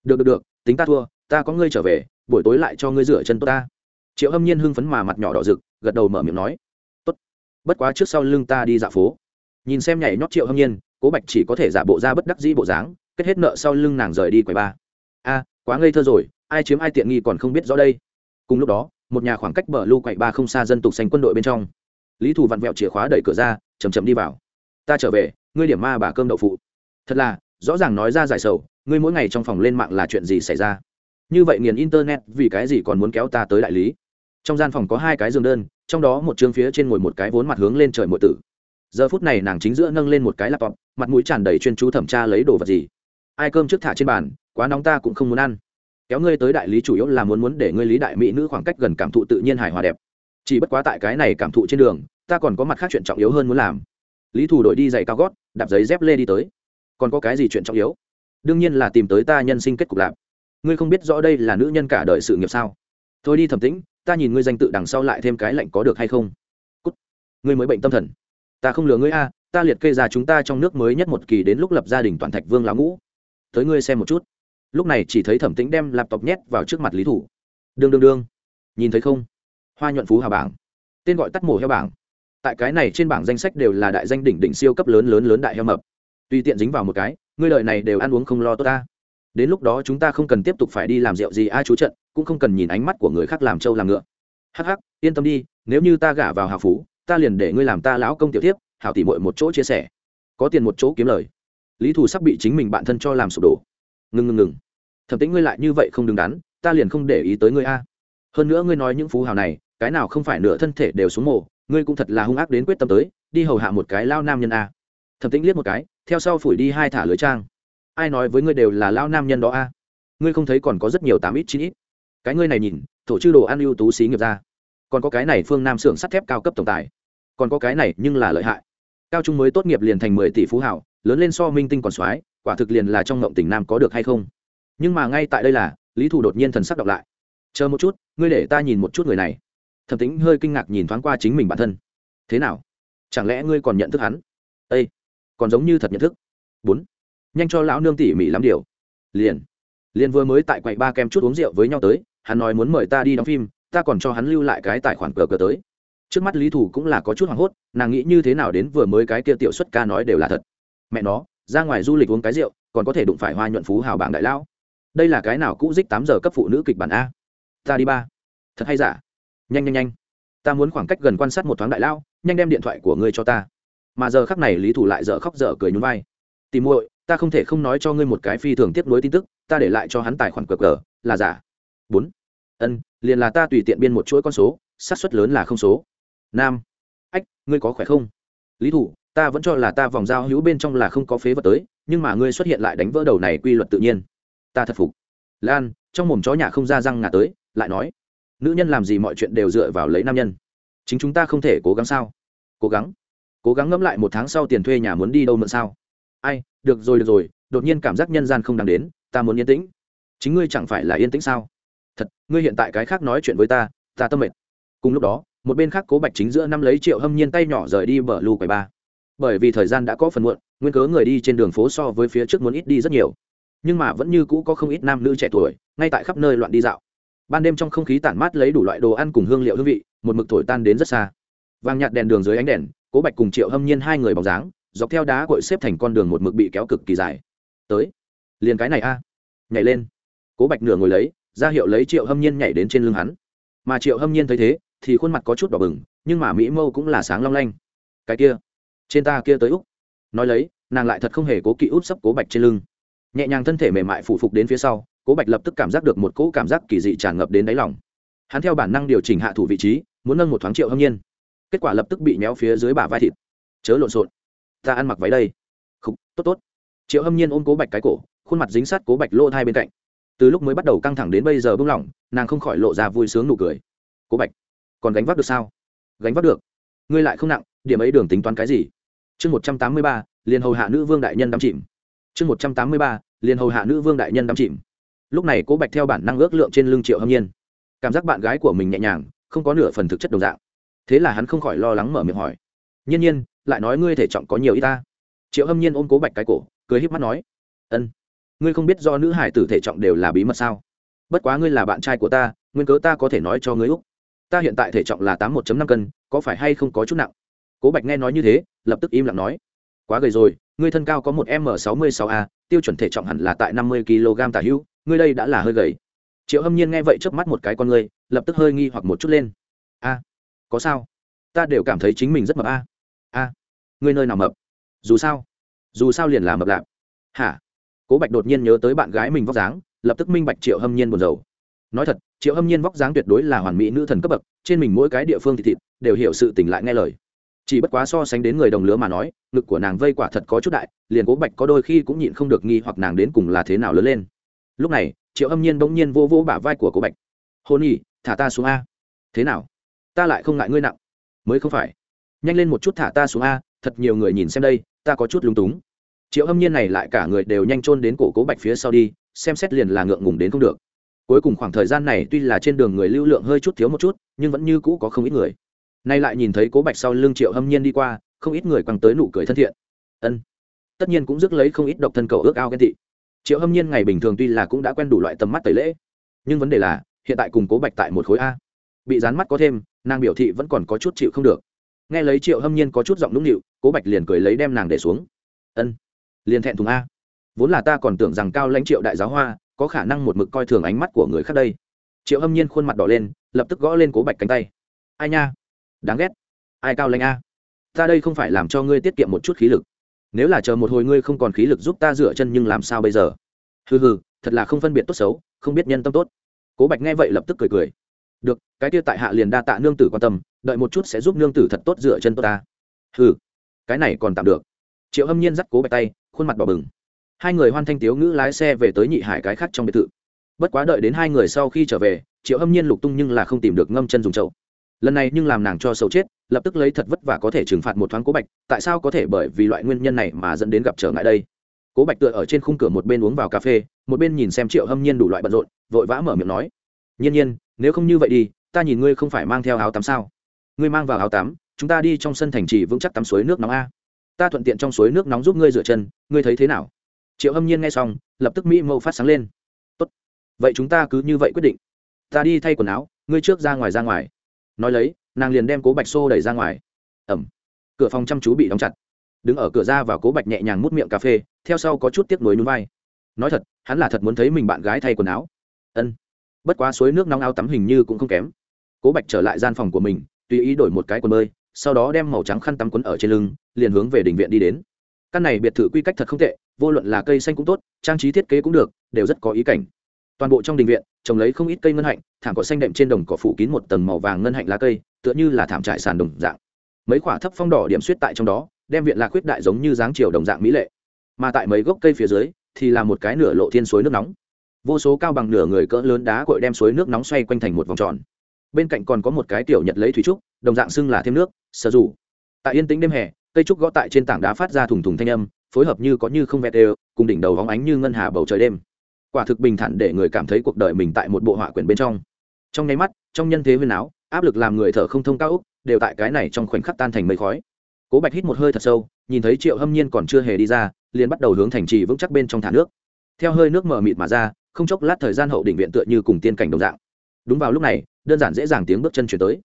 Được được được, tính ta thua, ta có ngươi trở về, buổi tối lại cho ngươi rửa chân tốt ta. Triệu hâm nhiên hưng phấn mà mặt nhỏ đỏ rực, gật đầu mở miệng nói. Tốt. Bất quá trước sau lưng ta đi dạo phố. Nhìn xem nhảy nhót triệu hâm nhiên, cố bạch chỉ có thể giả bộ ra bất đắc dĩ bộ dáng, kết hết nợ sau lưng nàng rời đi quầy ba. A, quá ngây thơ rồi, ai chiếm ai tiện nghi còn không biết rõ đây. Cùng lúc đó, một nhà khoảng cách bờ lưu quậy ba không xa dân tục xanh quân đội bên trong lý thù vặn vẹo chìa khóa đẩy cửa ra chầm chầm đi vào. Ta trở về, ngươi điểm ma bà cơm đậu phụ. Thật là, rõ ràng nói ra giải sầu, ngươi mỗi ngày trong phòng lên mạng là chuyện gì xảy ra? Như vậy nghiền internet, vì cái gì còn muốn kéo ta tới đại lý? Trong gian phòng có hai cái giường đơn, trong đó một chương phía trên ngồi một cái vốn mặt hướng lên trời mượn tử. Giờ phút này nàng chính giữa nâng lên một cái laptop, mặt mũi tràn đầy chuyên chú thẩm tra lấy đồ vật gì. Ai cơm trước thả trên bàn, quá nóng ta cũng không muốn ăn. Kéo ngươi tới đại lý chủ yếu là muốn muốn để ngươi lý đại mỹ nữ khoảng cách gần cảm thụ tự nhiên hài hòa đẹp chỉ bất quá tại cái này cảm thụ trên đường, ta còn có mặt khác chuyện trọng yếu hơn muốn làm. Lý thù đổi đi giày cao gót, đạp giấy dép lê đi tới. Còn có cái gì chuyện trọng yếu? Đương nhiên là tìm tới ta nhân sinh kết cục lạp ngươi không biết rõ đây là nữ nhân cả đời sự nghiệp sao? Thôi đi thẩm tĩnh, ta nhìn ngươi danh tự đằng sau lại thêm cái lạnh có được hay không? Cút. ngươi mới bệnh tâm thần. Ta không lừa ngươi a, ta liệt kê ra chúng ta trong nước mới nhất một kỳ đến lúc lập gia đình toàn thạch vương lão ngũ. Tới ngươi xem một chút. Lúc này chỉ thấy thẩm tĩnh đem lạp laptop nhét vào trước mặt lý thủ đương đương đương. Nhìn thấy không? Hoa nhuận phú hà bảng. Tên gọi tắt mổ heo bảng. Tại cái này trên bảng danh sách đều là đại danh đỉnh đỉnh siêu cấp lớn lớn lớn đại heo mập. Tùy tiện dính vào một cái, ngươi lợi này đều ăn uống không lo tốt ta. Đến lúc đó chúng ta không cần tiếp tục phải đi làm rượu gì ai chú trận, cũng không cần nhìn ánh mắt của người khác làm trâu làm ngựa. Hắc hắc, yên tâm đi, nếu như ta gả vào hào phú, ta liền để ngươi làm ta lão công tiểu tiếp hảo tỉ mội một chỗ chia sẻ. Có tiền một chỗ kiếm lời. Lý thù sắp bị chính mình bạn thân cho làm sụp đổ. Ngừng ngừng ngừng thẩm tính ngươi lại như vậy không đứng đắn, ta liền không để ý tới ngươi a. Hơn nữa ngươi nói những phú hào này cái nào không phải nửa thân thể đều xuống mồ, ngươi cũng thật là hung ác đến quyết tâm tới, đi hầu hạ một cái lao nam nhân a. Thẩm tĩnh liếc một cái, theo sau phủi đi hai thả lưới trang. Ai nói với ngươi đều là lao nam nhân đó a? Ngươi không thấy còn có rất nhiều tám ít, chín ít. Cái ngươi này nhìn, thổ chư đồ ăn ưu tú xí nghiệp ra. Còn có cái này phương nam xưởng sắt thép cao cấp tổng tài. Còn có cái này nhưng là lợi hại. Cao trung mới tốt nghiệp liền thành mười tỷ phú hảo, lớn lên so minh tinh còn soái, quả thực liền là trong ngộng tỉnh nam có được hay không? Nhưng mà ngay tại đây là, lý thủ đột nhiên thần sắc đọc lại. Chờ một chút, ngươi để ta nhìn một chút người này thẩm tính hơi kinh ngạc nhìn thoáng qua chính mình bản thân. Thế nào? Chẳng lẽ ngươi còn nhận thức hắn? Â còn giống như thật nhận thức. Bốn, nhanh cho lão nương tỉ mỉ lắm điều. Liền liền vừa mới tại quầy ba kem chút uống rượu với nhau tới, hắn nói muốn mời ta đi đóng phim, ta còn cho hắn lưu lại cái tài khoản cờ cờ tới. Trước mắt lý thủ cũng là có chút hoảng hốt, nàng nghĩ như thế nào đến vừa mới cái kia tiểu xuất ca nói đều là thật. Mẹ nó, ra ngoài du lịch uống cái rượu, còn có thể đụng phải hoa nhuận phú hào bảng đại lão. Đây là cái nào cũ dích tám giờ cấp phụ nữ kịch bản a? Ta đi ba. Thật hay giả? Nhanh nhanh nhanh. Ta muốn khoảng cách gần quan sát một thoáng đại lão nhanh đem điện thoại của ngươi cho ta. Mà giờ khắc này lý thủ lại dở khóc dở cười nhún vai. Tìm muội, ta không thể không nói cho ngươi một cái phi thường tiếp nối tin tức, ta để lại cho hắn tài khoản cờ cờ là giả. Bốn. Ân, liền là ta tùy tiện biên một chuỗi con số, xác suất lớn là không số. Nam. Ách, ngươi có khỏe không? Lý thủ, ta vẫn cho là ta vòng dao hữu bên trong là không có phế vật tới, nhưng mà ngươi xuất hiện lại đánh vỡ đầu này quy luật tự nhiên. Ta thật phục. Lan, trong mồm chó nhà không ra răng ngà tới, lại nói nữ nhân làm gì mọi chuyện đều dựa vào lấy nam nhân. Chính chúng ta không thể cố gắng sao? Cố gắng. Cố gắng ngẫm lại một tháng sau tiền thuê nhà muốn đi đâu mượn sao? Ai, được rồi được rồi, đột nhiên cảm giác nhân gian không đáng đến, ta muốn yên tĩnh. Chính ngươi chẳng phải là yên tĩnh sao? Thật, ngươi hiện tại cái khác nói chuyện với ta ta tâm mệt. Cùng lúc đó, một bên khác cố bạch chính giữa năm lấy triệu hâm nhiên tay nhỏ rời đi bờ lù quầy ba. Bởi vì thời gian đã có phần muộn, nguyên cớ người đi trên đường phố so với phía trước muốn ít đi rất nhiều. Nhưng mà vẫn như cũ có không ít nam nữ trẻ tuổi, ngay tại khắp nơi loạn đi dạo ban đêm trong không khí tản mát lấy đủ loại đồ ăn cùng hương liệu hương vị, một mực thổi tan đến rất xa. Vàng nhạt đèn đường dưới ánh đèn, cố bạch cùng triệu hâm nhiên hai người bóng dáng, dọc theo đá cội xếp thành con đường một mực bị kéo cực kỳ dài. Tới, liền cái này a. Nhảy lên. Cố bạch nửa ngồi lấy, ra hiệu lấy triệu hâm nhiên nhảy đến trên lưng hắn. Mà triệu hâm nhiên thấy thế, thì khuôn mặt có chút đỏ bừng, nhưng mà mỹ mâu cũng là sáng long lanh. Cái kia, trên ta kia tới úc. Nói lấy, nàng lại thật không hề cố kỵ út sấp cố bạch trên lưng. Nhẹ nhàng thân thể mềm mại phủ phục đến phía sau cố bạch lập tức cảm giác được một cỗ cảm giác kỳ dị tràn ngập đến đáy lòng. Hắn theo bản năng điều chỉnh hạ thủ vị trí, muốn nâng một thoáng triệu hâm nhiên. Kết quả lập tức bị méo phía dưới bả vai thịt. Chớ lộn xộn. Ta ăn mặc váy đây. Không tốt tốt. Triệu hâm nhiên ôm cố bạch cái cổ, khuôn mặt dính sát cố bạch lỗ thai bên cạnh. Từ lúc mới bắt đầu căng thẳng đến bây giờ bưng lỏng nàng không khỏi lộ ra vui sướng nụ cười. Cố bạch, còn gánh vác được sao? Gánh vác được. Ngươi lại không nặng, điểm ấy đường tính toán cái gì? Chương một trăm tám mươi ba liền hầu hạ nữ vương đại nhân đắm chìm. Chương một trăm tám mươi ba liền hầu hạ nữ vương đại nhân đắm chìm lúc này cố bạch theo bản năng ước lượng trên lưng triệu hâm nhiên. Cảm giác bạn gái của mình nhẹ nhàng, không có nửa phần thực chất đồng dạng. Thế là hắn không khỏi lo lắng mở miệng hỏi. Nhiên nhiên, lại nói ngươi thể trọng có nhiều y ta? Triệu hâm nhiên ôm cố bạch cái cổ, cười h í p mắt nói. Ân, ngươi không biết do nữ hải tử thể trọng đều là bí mật sao? Bất quá ngươi là bạn trai của ta, nguyên cớ ta có thể nói cho ngươi úc. Ta hiện tại thể trọng là tám một năm cân, có phải hay không có chút nặng? Cố bạch nghe nói như thế, lập tức im lặng nói. Quá gầy rồi, ngươi thân cao có một m sáu mươi sáu a, tiêu chuẩn thể trọng hẳn là tại năm mươi kg tả hữu ngươi đây đã là hơi gầy. Triệu hâm nhiên nghe vậy chớp mắt một cái con ngươi, lập tức hơi nghi hoặc một chút lên. A, có sao? Ta đều cảm thấy chính mình rất mập a. A, ngươi nơi nào mập? Dù sao dù sao liền là mập lạp. Hả? Cố bạch đột nhiên nhớ tới bạn gái mình vóc dáng, lập tức minh bạch triệu hâm nhiên buồn rầu. Nói thật, triệu hâm nhiên vóc dáng tuyệt đối là hoàn mỹ nữ thần cấp bậc, trên mình mỗi cái địa phương thịt thịt, đều hiểu sự tỉnh lại nghe lời. Chỉ bất quá so sánh đến người đồng lứa mà nói, ngực của nàng vây quả thật có chút đại, liền cố bạch có đôi khi cũng nhịn không được nghi hoặc nàng đến cùng là thế nào lớn lên lúc này, triệu âm nhiên bỗng nhiên vô vô bả vai của cố bạch. Hôn nhỉ thả ta xuống a. Thế nào? Ta lại không ngại ngươi nặng. Mới không phải. Nhanh lên một chút thả ta xuống a, thật nhiều người nhìn xem đây, ta có chút lúng túng. Triệu âm nhiên này lại cả người đều nhanh chôn đến cổ cố bạch phía sau đi, xem xét liền là ngượng ngùng đến không được. Cuối cùng khoảng thời gian này tuy là trên đường người lưu lượng hơi chút thiếu một chút, nhưng vẫn như cũ có không ít người. Nay lại nhìn thấy cố bạch sau lưng triệu hâm nhiên đi qua, không ít người quăng tới nụ cười thân thiện. Ân. Tất nhiên cũng rước lấy không ít độc thân cầu ước ao ghen tị triệu hâm nhiên ngày bình thường tuy là cũng đã quen đủ loại tầm mắt tẩy lễ, nhưng vấn đề là, hiện tại cùng cố bạch tại một khối a. Bị dán mắt có thêm, nàng biểu thị vẫn còn có chút chịu không được. Nghe lấy triệu hâm nhiên có chút giọng nũng nịu, cố bạch liền cười lấy đem nàng để xuống. Ân, liền thẹn thùng a. Vốn là ta còn tưởng rằng cao lãnh triệu đại giáo hoa, có khả năng một mực coi thường ánh mắt của người khác đây. Triệu hâm nhiên khuôn mặt đỏ lên, lập tức gõ lên cố bạch cánh tay. Ai nha? Đáng ghét. Ai cao lãnh a? Ta đây không phải làm cho ngươi tiết kiệm một chút khí lực nếu là chờ một hồi ngươi không còn khí lực giúp ta dựa chân nhưng làm sao bây giờ? Hừ hừ, thật là không phân biệt tốt xấu, không biết nhân tâm tốt. Cố bạch nghe vậy lập tức cười cười. Được, cái kia tại hạ liền đa tạ nương tử quan tâm, đợi một chút sẽ giúp nương tử thật tốt dựa chân tốt ta. Hừ, cái này còn tạm được. Triệu hâm nhiên dắt cố bạch tay, khuôn mặt bỏ bừng. Hai người hoan thanh tiếu ngữ lái xe về tới nhị hải cái khác trong biệt thự. Bất quá đợi đến hai người sau khi trở về, triệu hâm nhiên lục tung nhưng là không tìm được ngâm chân dùng chậu lần này nhưng làm nàng cho sâu chết, lập tức lấy thật vất vả có thể trừng phạt một thoáng cố bạch, tại sao có thể bởi vì loại nguyên nhân này mà dẫn đến gặp trở ngại đây? Cố bạch tựa ở trên khung cửa một bên uống vào cà phê, một bên nhìn xem triệu hâm nhiên đủ loại bận rộn, vội vã mở miệng nói. Nhiên nhiên, nếu không như vậy đi, ta nhìn ngươi không phải mang theo áo tắm sao? Ngươi mang vào áo tắm, chúng ta đi trong sân thành trì vững chắc tắm suối nước nóng a. Ta thuận tiện trong suối nước nóng giúp ngươi rửa chân, ngươi thấy thế nào? Triệu hâm nhiên nghe xong, lập tức mỹ mâu phát sáng lên. Tốt, vậy chúng ta cứ như vậy quyết định. Ta đi thay quần áo, ngươi trước ra ngoài ra ngoài nói lấy, nàng liền đem cố bạch xô đẩy ra ngoài. Ẩm. Cửa phòng chăm chú bị đóng chặt. Đứng ở cửa ra và cố bạch nhẹ nhàng mút miệng cà phê, theo sau có chút tiếc nuối núi vai. Nói thật, hắn là thật muốn thấy mình bạn gái thay quần áo. Ân. Bất quá suối nước nóng áo tắm hình như cũng không kém. Cố bạch trở lại gian phòng của mình, tùy ý đổi một cái quần bơi, sau đó đem màu trắng khăn tắm quấn ở trên lưng, liền hướng về đình viện đi đến. Căn này biệt thự quy cách thật không tệ, vô luận là cây xanh cũng tốt, trang trí thiết kế cũng được, đều rất có ý cảnh toàn bộ trong đình viện, trồng lấy không ít cây ngân hạnh, thảm cỏ xanh đệm trên đồng cỏ phủ kín một tầng màu vàng ngân hạnh lá cây, tựa như là thảm trải sàn đồng dạng. Mấy quả thấp phong đỏ điểm suýt tại trong đó, đem viện lạc quyết đại giống như dáng chiều đồng dạng mỹ lệ. Mà tại mấy gốc cây phía dưới, thì là một cái nửa lộ thiên suối nước nóng. Vô số cao bằng nửa người cỡ lớn đá cội đem suối nước nóng xoay quanh thành một vòng tròn. Bên cạnh còn có một cái tiểu nhật lấy thủy trúc, đồng dạng xưng là thêm nước, sở dù tại yên tĩnh đêm hè, cây trúc gõ tại trên tảng đá phát ra thùng thùng thanh âm, phối hợp như có như không vẹt đều, cùng đỉnh đầu hóng ánh như ngân hà bầu trời đêm quả thực bình thản để người cảm thấy cuộc đời mình tại một bộ họa quyển bên trong. Trong nháy mắt, trong nhân thế huyền áo, áp lực làm người thở không thông cao úc, đều tại cái này trong khoảnh khắc tan thành mây khói. Cố bạch hít một hơi thật sâu, nhìn thấy triệu hâm nhiên còn chưa hề đi ra, liền bắt đầu hướng thành trì vững chắc bên trong thả nước. Theo hơi nước mờ mịt mà ra, không chốc lát thời gian hậu đỉnh viện tựa như cùng tiên cảnh đồng dạng. Đúng vào lúc này, đơn giản dễ dàng tiếng bước chân chuyển tới.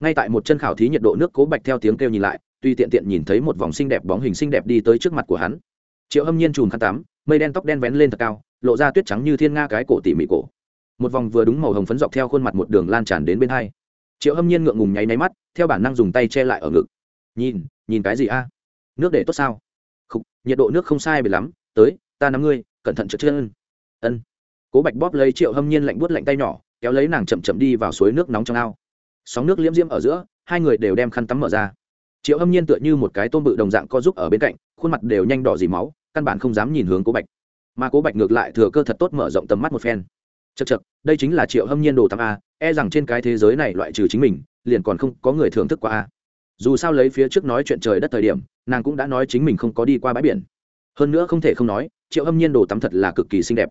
Ngay tại một chân khảo thí nhiệt độ nước, cố bạch theo tiếng kêu nhìn lại, tuy tiện tiện nhìn thấy một vòng xinh đẹp bóng hình xinh đẹp đi tới trước mặt của hắn. Triệu hâm nhiên chùm khăn tắm mây đen tóc đen vén lên thật cao lộ ra tuyết trắng như thiên nga cái cổ tỉ mỉ cổ. Một vòng vừa đúng màu hồng phấn dọc theo khuôn mặt một đường lan tràn đến bên hai. Triệu hâm nhiên ngượng ngùng nháy náy mắt theo bản năng dùng tay che lại ở ngực. Nhìn nhìn cái gì a? Nước để tốt sao? Khúc, nhiệt độ nước không sai bị lắm tới ta nắm ngươi cẩn thận trượt chân. Ân. Cố bạch bóp lấy triệu hâm nhiên lạnh buốt lạnh tay nhỏ kéo lấy nàng chậm chậm đi vào suối nước nóng trong ao. Sóng nước liễm diễm ở giữa hai người đều đem khăn tắm mở ra. Triệu hâm nhiên tựa như một cái tôm bự đồng dạng co giúp ở bên cạnh khuôn mặt đều nhanh đỏ dì máu căn bản không dám nhìn hướng cố bạch. Mà cố bạch ngược lại thừa cơ thật tốt mở rộng tầm mắt một phen. Chật chật đây chính là triệu hâm nhiên đồ tắm a e rằng trên cái thế giới này loại trừ chính mình, liền còn không có người thưởng thức qua a. Dù sao lấy phía trước nói chuyện trời đất thời điểm, nàng cũng đã nói chính mình không có đi qua bãi biển. Hơn nữa không thể không nói, triệu hâm nhiên đồ tắm thật là cực kỳ xinh đẹp.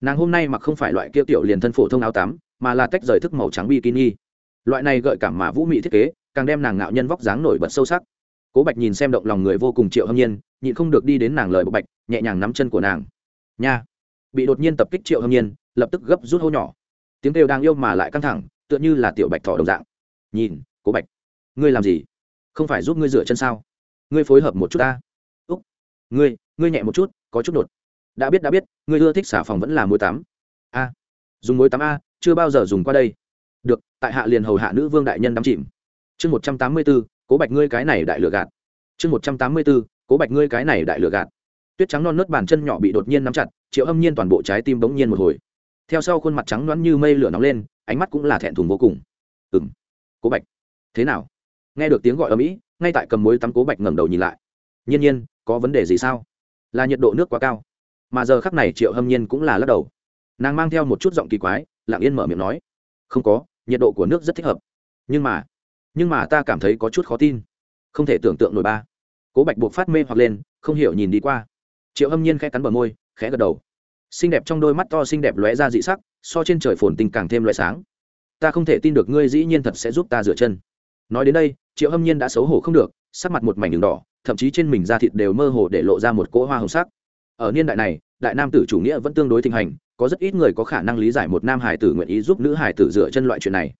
Nàng hôm nay mặc không phải loại kia tiểu liền thân phổ thông áo tắm, mà là tách rời thức màu trắng bikini. Loại này gợi cảm mà vũ mị thiết kế, càng đem nàng ngạo nhân vóc dáng nổi bật sâu sắc cố bạch nhìn xem động lòng người vô cùng triệu hâm nhiên, nhịn không được đi đến nàng lời bộ bạch, nhẹ nhàng nắm chân của nàng. Nha. Bị đột nhiên tập kích triệu hâm nhiên, lập tức gấp rút hô nhỏ. Tiếng kêu đang yêu mà lại căng thẳng, tựa như là tiểu bạch thỏ đồng dạng. Nhìn, cố bạch, ngươi làm gì? Không phải giúp ngươi rửa chân sao? Ngươi phối hợp một chút ta. Úc, ngươi ngươi nhẹ một chút, có chút đột. Đã biết đã biết, ngươi ưa thích xả phòng vẫn là muối tắm. A, dùng muối tắm a, chưa bao giờ dùng qua đây. Được, tại hạ liền hầu hạ nữ vương đại nhân đắm chìm. Chương một trăm tám mươi bốn cố bạch ngươi cái này đại lừa gạt. Chương một trăm tám mươi bốn, cố bạch ngươi cái này đại lừa gạt. Tuyết trắng non nớt bàn chân nhỏ bị đột nhiên nắm chặt, triệu âm nhiên toàn bộ trái tim bỗng nhiên một hồi. Theo sau khuôn mặt trắng loãng như mây lửa nóng lên, ánh mắt cũng là thẹn thùng vô cùng. Ừ m cố bạch, thế nào? Nghe được tiếng gọi ở mỹ ngay tại cầm mối tắm cố bạch ngẩng đầu nhìn lại. Nhiên nhiên, có vấn đề gì sao? Là nhiệt độ nước quá cao. Mà giờ khắc này triệu hâm nhiên cũng là lắc đầu. Nàng mang theo một chút giọng kỳ quái, lặng yên mở miệng nói, không có, nhiệt độ của nước rất thích hợp. Nhưng mà nhưng mà ta cảm thấy có chút khó tin. Không thể tưởng tượng nổi ba. Cố bạch buộc phát mê hoặc lên, không hiểu nhìn đi qua. Triệu hâm nhiên khẽ cắn bờ môi, khẽ gật đầu. Xinh đẹp trong đôi mắt to xinh đẹp lóe ra dị sắc, so trên trời phồn tình càng thêm loại sáng. Ta không thể tin được ngươi dĩ nhiên thật sẽ giúp ta rửa chân. Nói đến đây, triệu hâm nhiên đã xấu hổ không được, sắc mặt một mảnh đường đỏ, thậm chí trên mình da thịt đều mơ hồ để lộ ra một cỗ hoa hồng sắc. Ở niên đại này, đại nam tử chủ nghĩa vẫn tương đối thịnh hành, có rất ít người có khả năng lý giải một nam hải tử nguyện ý giúp nữ hải tử rửa chân loại chuyện này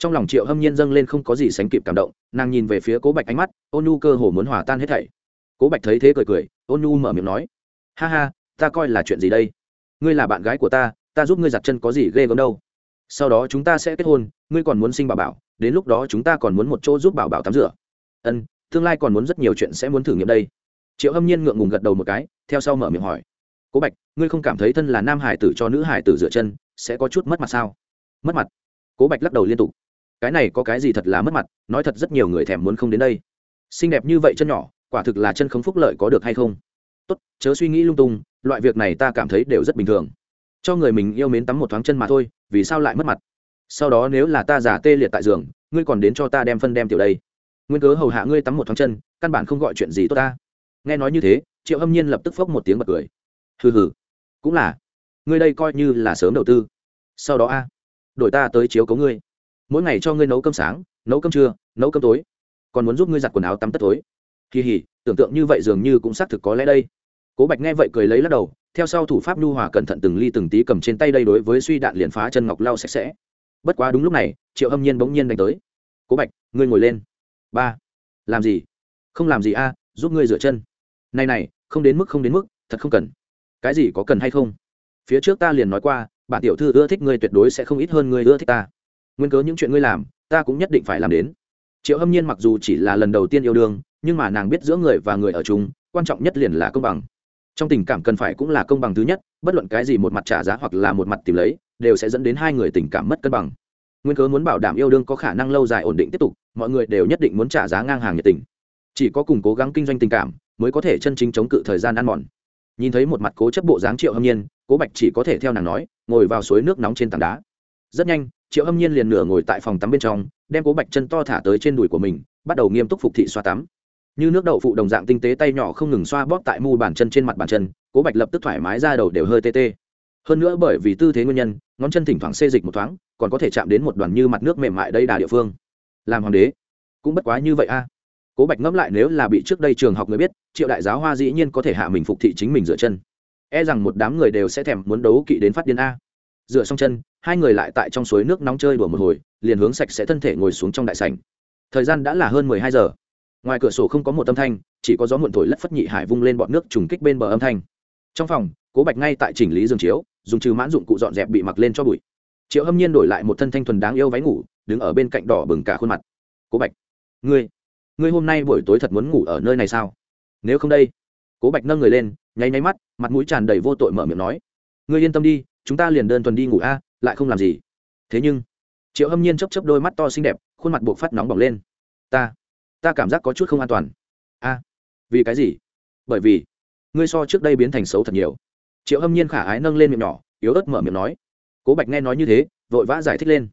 trong lòng triệu hâm nhiên dâng lên không có gì sánh kịp cảm động, nàng nhìn về phía cố bạch ánh mắt, ôn nhu cơ hồ muốn hòa tan hết thảy. Cố bạch thấy thế cười cười, ôn nhu mở miệng nói, ha ha, ta coi là chuyện gì đây? Ngươi là bạn gái của ta ta giúp ngươi giặt chân có gì ghê gớm đâu. Sau đó chúng ta sẽ kết hôn, ngươi còn muốn sinh bảo bảo, đến lúc đó chúng ta còn muốn một chỗ giúp bảo bảo tắm rửa. Ân, tương lai còn muốn rất nhiều chuyện sẽ muốn thử nghiệm đây. Triệu hâm nhiên ngượng ngùng gật đầu một cái, theo sau mở miệng hỏi, cố bạch, ngươi không cảm thấy thân là nam hải tử cho nữ hải tử rửa chân sẽ có chút mất mặt sao? Mất mặt. Cố bạch lắc đầu liên tục cái này có cái gì thật là mất mặt, nói thật rất nhiều người thèm muốn không đến đây. Xinh đẹp như vậy chân nhỏ, quả thực là chân không phúc lợi có được hay không? Tốt, chớ suy nghĩ lung tung, loại việc này ta cảm thấy đều rất bình thường. Cho người mình yêu mến tắm một thoáng chân mà thôi, vì sao lại mất mặt? Sau đó nếu là ta giả tê liệt tại giường, ngươi còn đến cho ta đem phân đem tiểu đây. Nguyên cớ hầu hạ ngươi tắm một thoáng chân, căn bản không gọi chuyện gì tốt ta. Nghe nói như thế, triệu hâm nhiên lập tức phốc một tiếng bật cười. Hừ hừ, cũng là. Ngươi đây coi như là sớm đầu tư. Sau đó a, đổi ta tới chiếu cấu ngươi mỗi ngày cho ngươi nấu cơm sáng, nấu cơm trưa, nấu cơm tối. Còn muốn giúp ngươi giặt quần áo tắm tất tối kỳ hỉ, tưởng tượng như vậy dường như cũng xác thực có lẽ đây. Cố bạch nghe vậy cười lấy lắc đầu, theo sau thủ pháp nhu hòa cẩn thận từng ly từng tí cầm trên tay đây đối với suy đạn liền phá chân ngọc lau sạch sẽ. Bất quá đúng lúc này, triệu hâm nhiên bỗng nhiên đánh tới. Cố bạch, ngươi ngồi lên. Ba. Làm gì? Không làm gì a, giúp ngươi rửa chân. Này này, không đến mức, không đến mức, thật không cần. Cái gì có cần hay không? Phía trước ta liền nói qua, bản tiểu thư ưa thích ngươi tuyệt đối sẽ không ít hơn ngươi ưa thích ta nguyên cớ những chuyện ngươi làm, ta cũng nhất định phải làm đến. Triệu hâm nhiên mặc dù chỉ là lần đầu tiên yêu đương, nhưng mà nàng biết giữa người và người ở chung, quan trọng nhất liền là công bằng. Trong tình cảm cần phải cũng là công bằng thứ nhất, bất luận cái gì một mặt trả giá hoặc là một mặt tìm lấy, đều sẽ dẫn đến hai người tình cảm mất cân bằng. Nguyên cớ muốn bảo đảm yêu đương có khả năng lâu dài ổn định tiếp tục, mọi người đều nhất định muốn trả giá ngang hàng nhiệt tình. Chỉ có cùng cố gắng kinh doanh tình cảm, mới có thể chân chính chống cự thời gian ăn mòn. Nhìn thấy một mặt cố chấp bộ dáng triệu hâm nhiên, cố bạch chỉ có thể theo nàng nói, ngồi vào suối nước nóng trên tảng đá. Rất nhanh triệu hâm nhiên liền nửa ngồi tại phòng tắm bên trong, đem cố bạch chân to thả tới trên đùi của mình, bắt đầu nghiêm túc phục thị xoa tắm. Như nước đậu phụ đồng dạng tinh tế tay nhỏ không ngừng xoa bóp tại mu bàn chân trên mặt bàn chân, cố bạch lập tức thoải mái ra đầu đều hơi tê tê. Hơn nữa bởi vì tư thế nguyên nhân, ngón chân thỉnh thoảng xê dịch một thoáng, còn có thể chạm đến một đoàn như mặt nước mềm mại đây đà địa phương. Làm hoàng đế, cũng bất quá như vậy a. Cố bạch ngẫm lại nếu là bị trước đây trường học người biết, triệu đại giáo hoa dĩ nhiên có thể hạ mình phục thị chính mình dựa chân. E rằng một đám người đều sẽ thèm muốn đấu kỵ đến phát điên a rửa xong chân, hai người lại tại trong suối nước nóng chơi đùa một hồi, liền hướng sạch sẽ thân thể ngồi xuống trong đại sảnh. Thời gian đã là hơn mười hai giờ. Ngoài cửa sổ không có một âm thanh, chỉ có gió muộn thổi lất phất nhị hải vung lên bọn nước trùng kích bên bờ âm thanh. Trong phòng, cố bạch ngay tại chỉnh lý giường chiếu, dùng trừ mãn dụng cụ dọn dẹp bị mặc lên cho bụi. Triệu hâm nhiên đổi lại một thân thanh thuần đáng yêu váy ngủ, đứng ở bên cạnh đỏ bừng cả khuôn mặt. Cố bạch, ngươi ngươi hôm nay buổi tối thật muốn ngủ ở nơi này sao? Nếu không đây. Cố bạch nâng người lên, nháy nháy mắt, mặt mũi tràn đầy vô tội mở miệng nói, ngươi yên tâm đi chúng ta liền đơn thuần đi ngủ a, lại không làm gì. Thế nhưng, triệu hâm nhiên chấp chấp đôi mắt to xinh đẹp, khuôn mặt buộc phát nóng bỏng lên. Ta ta cảm giác có chút không an toàn. A, vì cái gì? Bởi vì, ngươi so trước đây biến thành xấu thật nhiều. Triệu hâm nhiên khả ái nâng lên miệng nhỏ, yếu ớt mở miệng nói. Cố bạch nghe nói như thế, vội vã giải thích lên.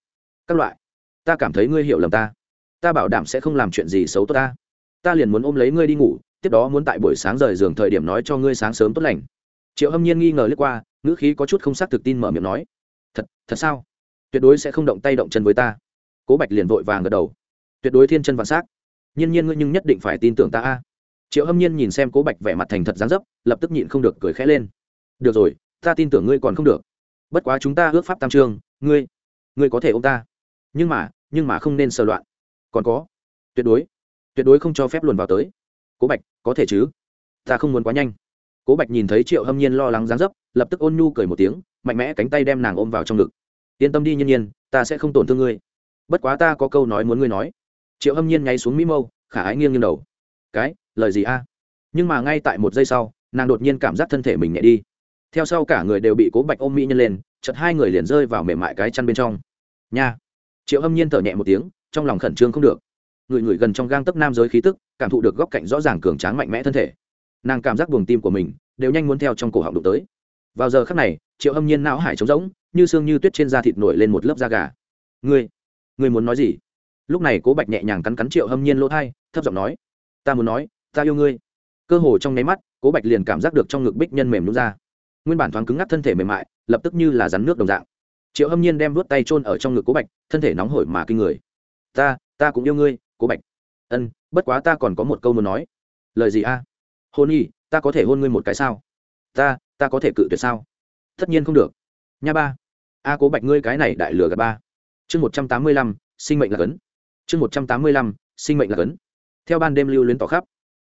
Các loại, ta cảm thấy ngươi hiểu lầm ta. Ta bảo đảm sẽ không làm chuyện gì xấu tốt ta. Ta liền muốn ôm lấy ngươi đi ngủ, tiếp đó muốn tại buổi sáng rời giường thời điểm nói cho ngươi sáng sớm tốt lành. Triệu hâm nhiên nghi ngờ lướt qua ngữ khí có chút không xác thực tin mở miệng nói, thật thật sao? Tuyệt đối sẽ không động tay động chân với ta. Cố bạch liền vội vàng gật đầu. Tuyệt đối thiên chân vạn s á c nhiên nhiên ngươi nhưng nhất định phải tin tưởng ta a. Triệu hâm nhiên nhìn xem cố bạch vẻ mặt thành thật dán dấp, lập tức nhịn không được cười khẽ lên. Được rồi, ta tin tưởng ngươi còn không được. Bất quá chúng ta ước pháp tam trương, ngươi ngươi có thể ô m ta. Nhưng mà nhưng mà không nên sờ loạn. Còn có, tuyệt đối tuyệt đối không cho phép luồn vào tới. Cố bạch, có thể chứ? Ta không muốn quá nhanh cố bạch nhìn thấy triệu hâm nhiên lo lắng dáng dấp, lập tức ôn nhu cười một tiếng, mạnh mẽ cánh tay đem nàng ôm vào trong ngực. Yên tâm đi nhiên nhiên, ta sẽ không tổn thương ngươi. Bất quá ta có câu nói muốn ngươi nói. Triệu hâm nhiên nháy xuống mỹ mâu, khả ái nghiêng nghiêng đầu. Cái, lời gì a? Nhưng mà ngay tại một giây sau, nàng đột nhiên cảm giác thân thể mình nhẹ đi. Theo sau cả người đều bị cố bạch ôm mỹ nhân lên chật hai người liền rơi vào mềm mại cái chăn bên trong. Nha. Triệu hâm nhiên thở nhẹ một tiếng, trong lòng khẩn trương không được. Người người gần trong gang tấc nam giới khí tức, cảm thụ được góc cạnh rõ ràng cường tráng mạnh mẽ thân thể nàng cảm giác buồng tim của mình đều nhanh muốn theo trong cổ họng đụng tới. Vào giờ khắc này, triệu hâm nhiên não hải trống rỗng, như xương như tuyết trên da thịt nổi lên một lớp da gà. Ngươi ngươi muốn nói gì? Lúc này cố bạch nhẹ nhàng cắn cắn triệu hâm nhiên lỗ thai, thấp giọng nói, ta muốn nói, ta yêu ngươi. Cơ hồ trong nháy mắt, cố bạch liền cảm giác được trong ngực bích nhân mềm đúng ra. Nguyên bản thoáng cứng ngắc thân thể mềm mại, lập tức như là rắn nước đồng dạng. Triệu hâm nhiên đem vớt tay trôn ở trong ngực cố bạch, thân thể nóng hổi mà kinh người. Ta ta cũng yêu ngươi, cố bạch. Ân, bất quá ta còn có một câu muốn nói. Lời gì a? Hôn y, ta có thể hôn ngươi một cái sao? Ta ta có thể cự tuyệt sao? Tất nhiên không được. Nha ba. A cố bạch ngươi cái này đại lừa gạt ba. Chương một trăm tám mươi lăm, sinh mệnh là cấn. Chương một trăm tám mươi lăm, sinh mệnh là cấn. Theo ban đêm lưu luyến tỏ khắp.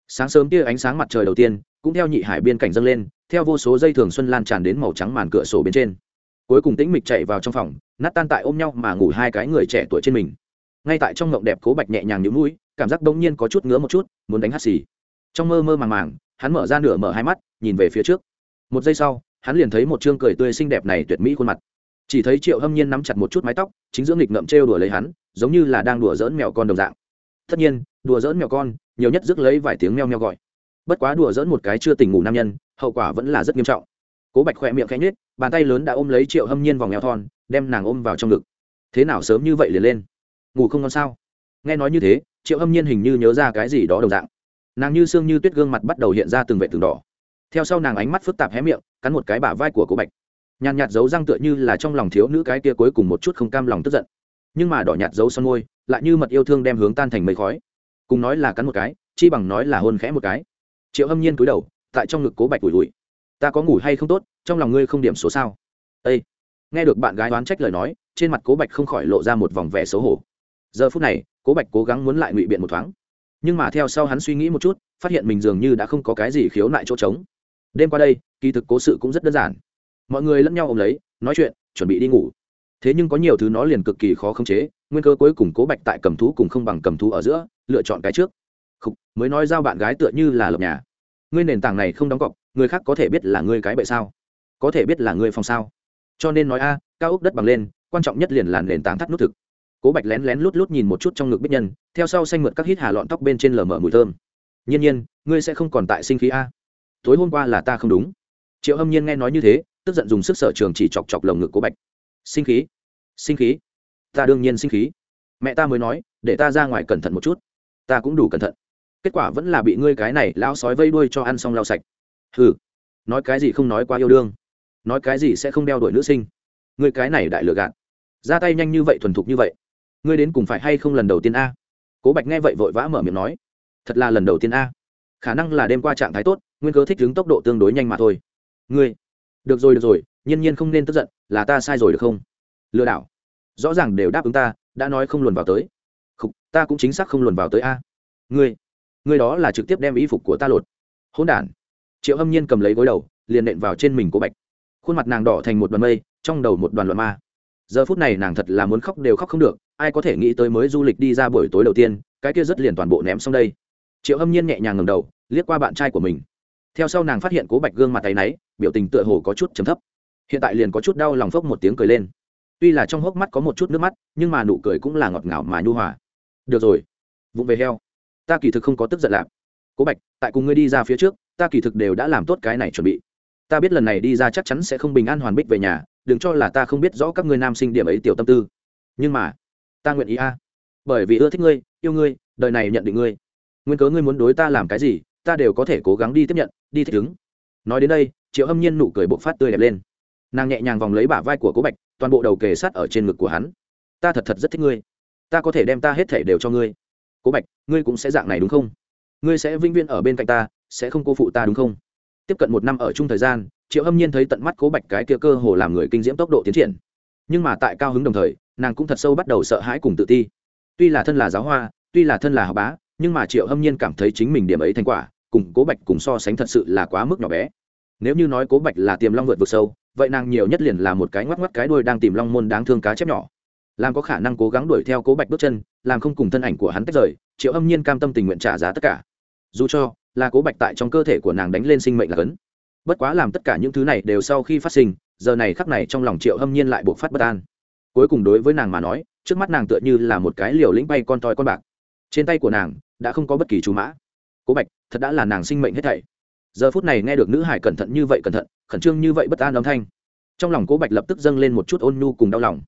Sáng sớm tia ánh sáng mặt trời đầu tiên, cũng theo nhị hải biên cảnh dâng lên, theo vô số dây thường xuân lan tràn đến màu trắng màn cửa sổ bên trên. Cuối cùng tĩnh mịch chạy vào trong phòng, nát tan tại ôm nhau mà ngủ hai cái người trẻ tuổi trên mình. Ngay tại trong ngộng đẹp cố bạch nhẹ nhàng nhũ mũi, cảm giác đông nhiên có chút ngứa một chút, muốn đánh hắt xì trong mơ mơ màng màng, hắn mở ra nửa mở hai mắt, nhìn về phía trước. Một giây sau, hắn liền thấy một chương cười tươi xinh đẹp này tuyệt mỹ khuôn mặt. Chỉ thấy triệu hâm nhiên nắm chặt một chút mái tóc, chính dưỡng nghịch ngậm trêu đùa lấy hắn, giống như là đang đùa dỡn mèo con đồng dạng. Tất nhiên, đùa dỡn mèo con, nhiều nhất rước lấy vài tiếng meo meo gọi. Bất quá đùa dỡn một cái chưa tỉnh ngủ nam nhân, hậu quả vẫn là rất nghiêm trọng. Cố bạch khoe miệng khẽ nhết bàn tay lớn đã ôm lấy triệu hâm nhiên vòng eo thon, đem nàng ôm vào trong ngực. Thế nào sớm như vậy liền lên? Ngủ không ngon sao? Nghe nói như thế, triệu hâm nhiên hình như nhớ ra cái gì đó đồng dạng nàng như xương như tuyết gương mặt bắt đầu hiện ra từng vệ từng đỏ. Theo sau nàng ánh mắt phức tạp hé miệng, cắn một cái bả vai của cố bạch. Nhàn nhạt dấu răng tựa như là trong lòng thiếu nữ cái kia cuối cùng một chút không cam lòng tức giận. Nhưng mà đỏ nhạt dấu son môi, lại như mật yêu thương đem hướng tan thành mây khói. Cùng nói là cắn một cái, chi bằng nói là hôn khẽ một cái. Triệu hâm nhiên cúi đầu, tại trong ngực cố bạch ủi ủi. Ta có ngủ hay không tốt, trong lòng ngươi không điểm số sao? Ây nghe được bạn gái oán trách lời nói, trên mặt cố bạch không khỏi lộ ra một vòng vẻ xấu hổ. Giờ phút này cố bạch cố gắng muốn lại ngụy biện một thoáng nhưng mà theo sau hắn suy nghĩ một chút phát hiện mình dường như đã không có cái gì khiếu nại chỗ trống. Đêm qua đây kỳ thực cố sự cũng rất đơn giản. Mọi người lẫn nhau ôm lấy nói chuyện chuẩn bị đi ngủ. Thế nhưng có nhiều thứ nó liền cực kỳ khó khống chế nguyên cơ cuối cùng cố bạch tại cầm thú cùng không bằng cầm thú ở giữa lựa chọn cái trước. Không, mới nói giao bạn gái tựa như là lập nhà. Ngươi nền tảng này không đóng cọc người khác có thể biết là ngươi cái bậy sao? Có thể biết là ngươi phòng sao? Cho nên nói a cao ốc đất bằng lên quan trọng nhất liền là nền tảng thắt nút thực cố bạch lén lén lút lút nhìn một chút trong ngực bích nhân, theo sau xanh mượt các hít hà lọn tóc bên trên lở mở mùi thơm. Nhiên nhiên, ngươi sẽ không còn tại sinh khí a. Tối hôm qua là ta không đúng. Triệu hâm nhiên nghe nói như thế, tức giận dùng sức sở trường chỉ chọc chọc lồng ngực cố bạch. Sinh khí? Sinh khí? Ta đương nhiên sinh khí. Mẹ ta mới nói, để ta ra ngoài cẩn thận một chút. Ta cũng đủ cẩn thận. Kết quả vẫn là bị ngươi cái này lão sói vây đuôi cho ăn xong lau sạch. Hừ, nói cái gì không nói qua yêu đương. Nói cái gì sẽ không đeo đuổi nữ sinh. Ngươi cái này đại lừa gạt. Ra tay nhanh như vậy thuần thục như vậy ngươi đến cùng phải hay không lần đầu tiên a? Cố bạch nghe vậy vội vã mở miệng nói thật là lần đầu tiên a. Khả năng là đêm qua trạng thái tốt nguyên cơ thích ứng tốc độ tương đối nhanh mà thôi. Ngươi được rồi được rồi nhiên nhiên không nên tức giận là ta sai rồi được không? Lừa đảo. Rõ ràng đều đáp ứng ta đã nói không luồn vào tới. Không, ta cũng chính xác không luồn vào tới a. Ngươi ngươi đó là trực tiếp đem y phục của ta lột. Hôn đản. Triệu hâm nhiên cầm lấy gối đầu liền nện vào trên mình cố bạch. Khuôn mặt nàng đỏ thành một đoàn mây trong đầu một đoàn loạn ma. Giờ phút này nàng thật là muốn khóc đều khóc không được ai có thể nghĩ tới mới du lịch đi ra buổi tối đầu tiên, cái kia rất liền toàn bộ ném xong đây. Triệu hâm nhiên nhẹ nhàng ngầm đầu, liếc qua bạn trai của mình. Theo sau nàng phát hiện cố bạch gương mặt tay náy, biểu tình tựa hồ có chút chấm thấp. Hiện tại liền có chút đau lòng phốc một tiếng cười lên. Tuy là trong hốc mắt có một chút nước mắt, nhưng mà nụ cười cũng là ngọt ngào mà nhu hòa. Được rồi, vụng về heo. Ta kỳ thực không có tức giận lạp cố bạch, tại cùng ngươi đi ra phía trước, ta kỳ thực đều đã làm tốt cái này chuẩn bị. Ta biết lần này đi ra chắc chắn sẽ không bình an hoàn bích về nhà, đừng cho là ta không biết rõ các ngươi nam sinh điểm ấy tiểu tâm tư. Nhưng mà ta nguyện ý a. Bởi vì ưa thích ngươi, yêu ngươi, đời này nhận định ngươi. Nguyên cớ ngươi muốn đối ta làm cái gì, ta đều có thể cố gắng đi tiếp nhận, đi thích ứng. Nói đến đây, triệu hâm nhiên nụ cười bộc phát tươi đẹp lên. Nàng nhẹ nhàng vòng lấy bả vai của cố bạch, toàn bộ đầu kề sát ở trên ngực của hắn. Ta thật thật rất thích ngươi. Ta có thể đem ta hết thể đều cho ngươi. Cố bạch, ngươi cũng sẽ dạng này đúng không? Ngươi sẽ vĩnh viễn ở bên cạnh ta, sẽ không cô phụ ta đúng không? Tiếp cận một năm ở chung thời gian, triệu hâm nhiên thấy tận mắt cố bạch cái kia cơ hồ làm người kinh diễm tốc độ tiến triển nhưng mà tại cao hứng đồng thời, nàng cũng thật sâu bắt đầu sợ hãi cùng tự ti. Tuy là thân là giáo hoa, tuy là thân là học bá, nhưng mà triệu hâm nhiên cảm thấy chính mình điểm ấy thành quả, cùng cố bạch cùng so sánh thật sự là quá mức nhỏ bé. Nếu như nói cố bạch là tiềm long vượt vực sâu, vậy nàng nhiều nhất liền là một cái ngoắc ngoắc cái đuôi đang tìm long môn đáng thương cá chép nhỏ. Làm có khả năng cố gắng đuổi theo cố bạch bước chân, làm không cùng thân ảnh của hắn tách rời, triệu âm nhiên cam tâm tình nguyện trả giá tất cả. Dù cho là cố bạch tại trong cơ thể của nàng đánh lên sinh mệnh là cấn. Bất quá làm tất cả những thứ này đều sau khi phát sinh giờ này khắc này trong lòng triệu hâm nhiên lại buộc phát bất an. Cuối cùng đối với nàng mà nói, trước mắt nàng tựa như là một cái liều lĩnh bay con toi con bạc. Trên tay của nàng, đã không có bất kỳ chú mã. Cố bạch, thật đã là nàng sinh mệnh hết thảy. Giờ phút này nghe được nữ hải cẩn thận như vậy cẩn thận, khẩn trương như vậy bất an âm thanh. Trong lòng cố bạch lập tức dâng lên một chút ôn nhu cùng đau lòng.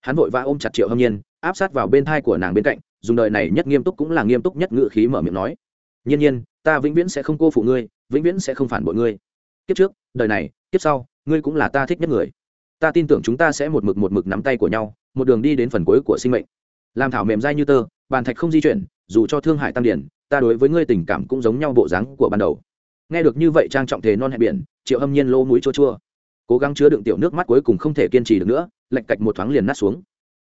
Hắn vội vã ôm chặt triệu hâm nhiên, áp sát vào bên thai của nàng bên cạnh, dùng đời này nhất nghiêm túc cũng là nghiêm túc nhất ngự khí mở miệng nói. Nhiên nhiên, ta vĩnh viễn sẽ không cô phụ ngươi, vĩnh viễn sẽ không phản bội ngươi. Kiếp trước, đời này, kiếp sau ngươi cũng là ta thích nhất người. Ta tin tưởng chúng ta sẽ một mực một mực nắm tay của nhau, một đường đi đến phần cuối của sinh mệnh. Làm thảo mềm dai như tơ, bàn thạch không di chuyển, dù cho thương hải tăng điển, ta đối với ngươi tình cảm cũng giống nhau bộ dáng của ban đầu. Nghe được như vậy trang trọng thế non hẹn biển, triệu hâm nhiên lô mũi chua chua. Cố gắng chứa đựng tiểu nước mắt cuối cùng không thể kiên trì được nữa lạch cạch một thoáng liền nát xuống.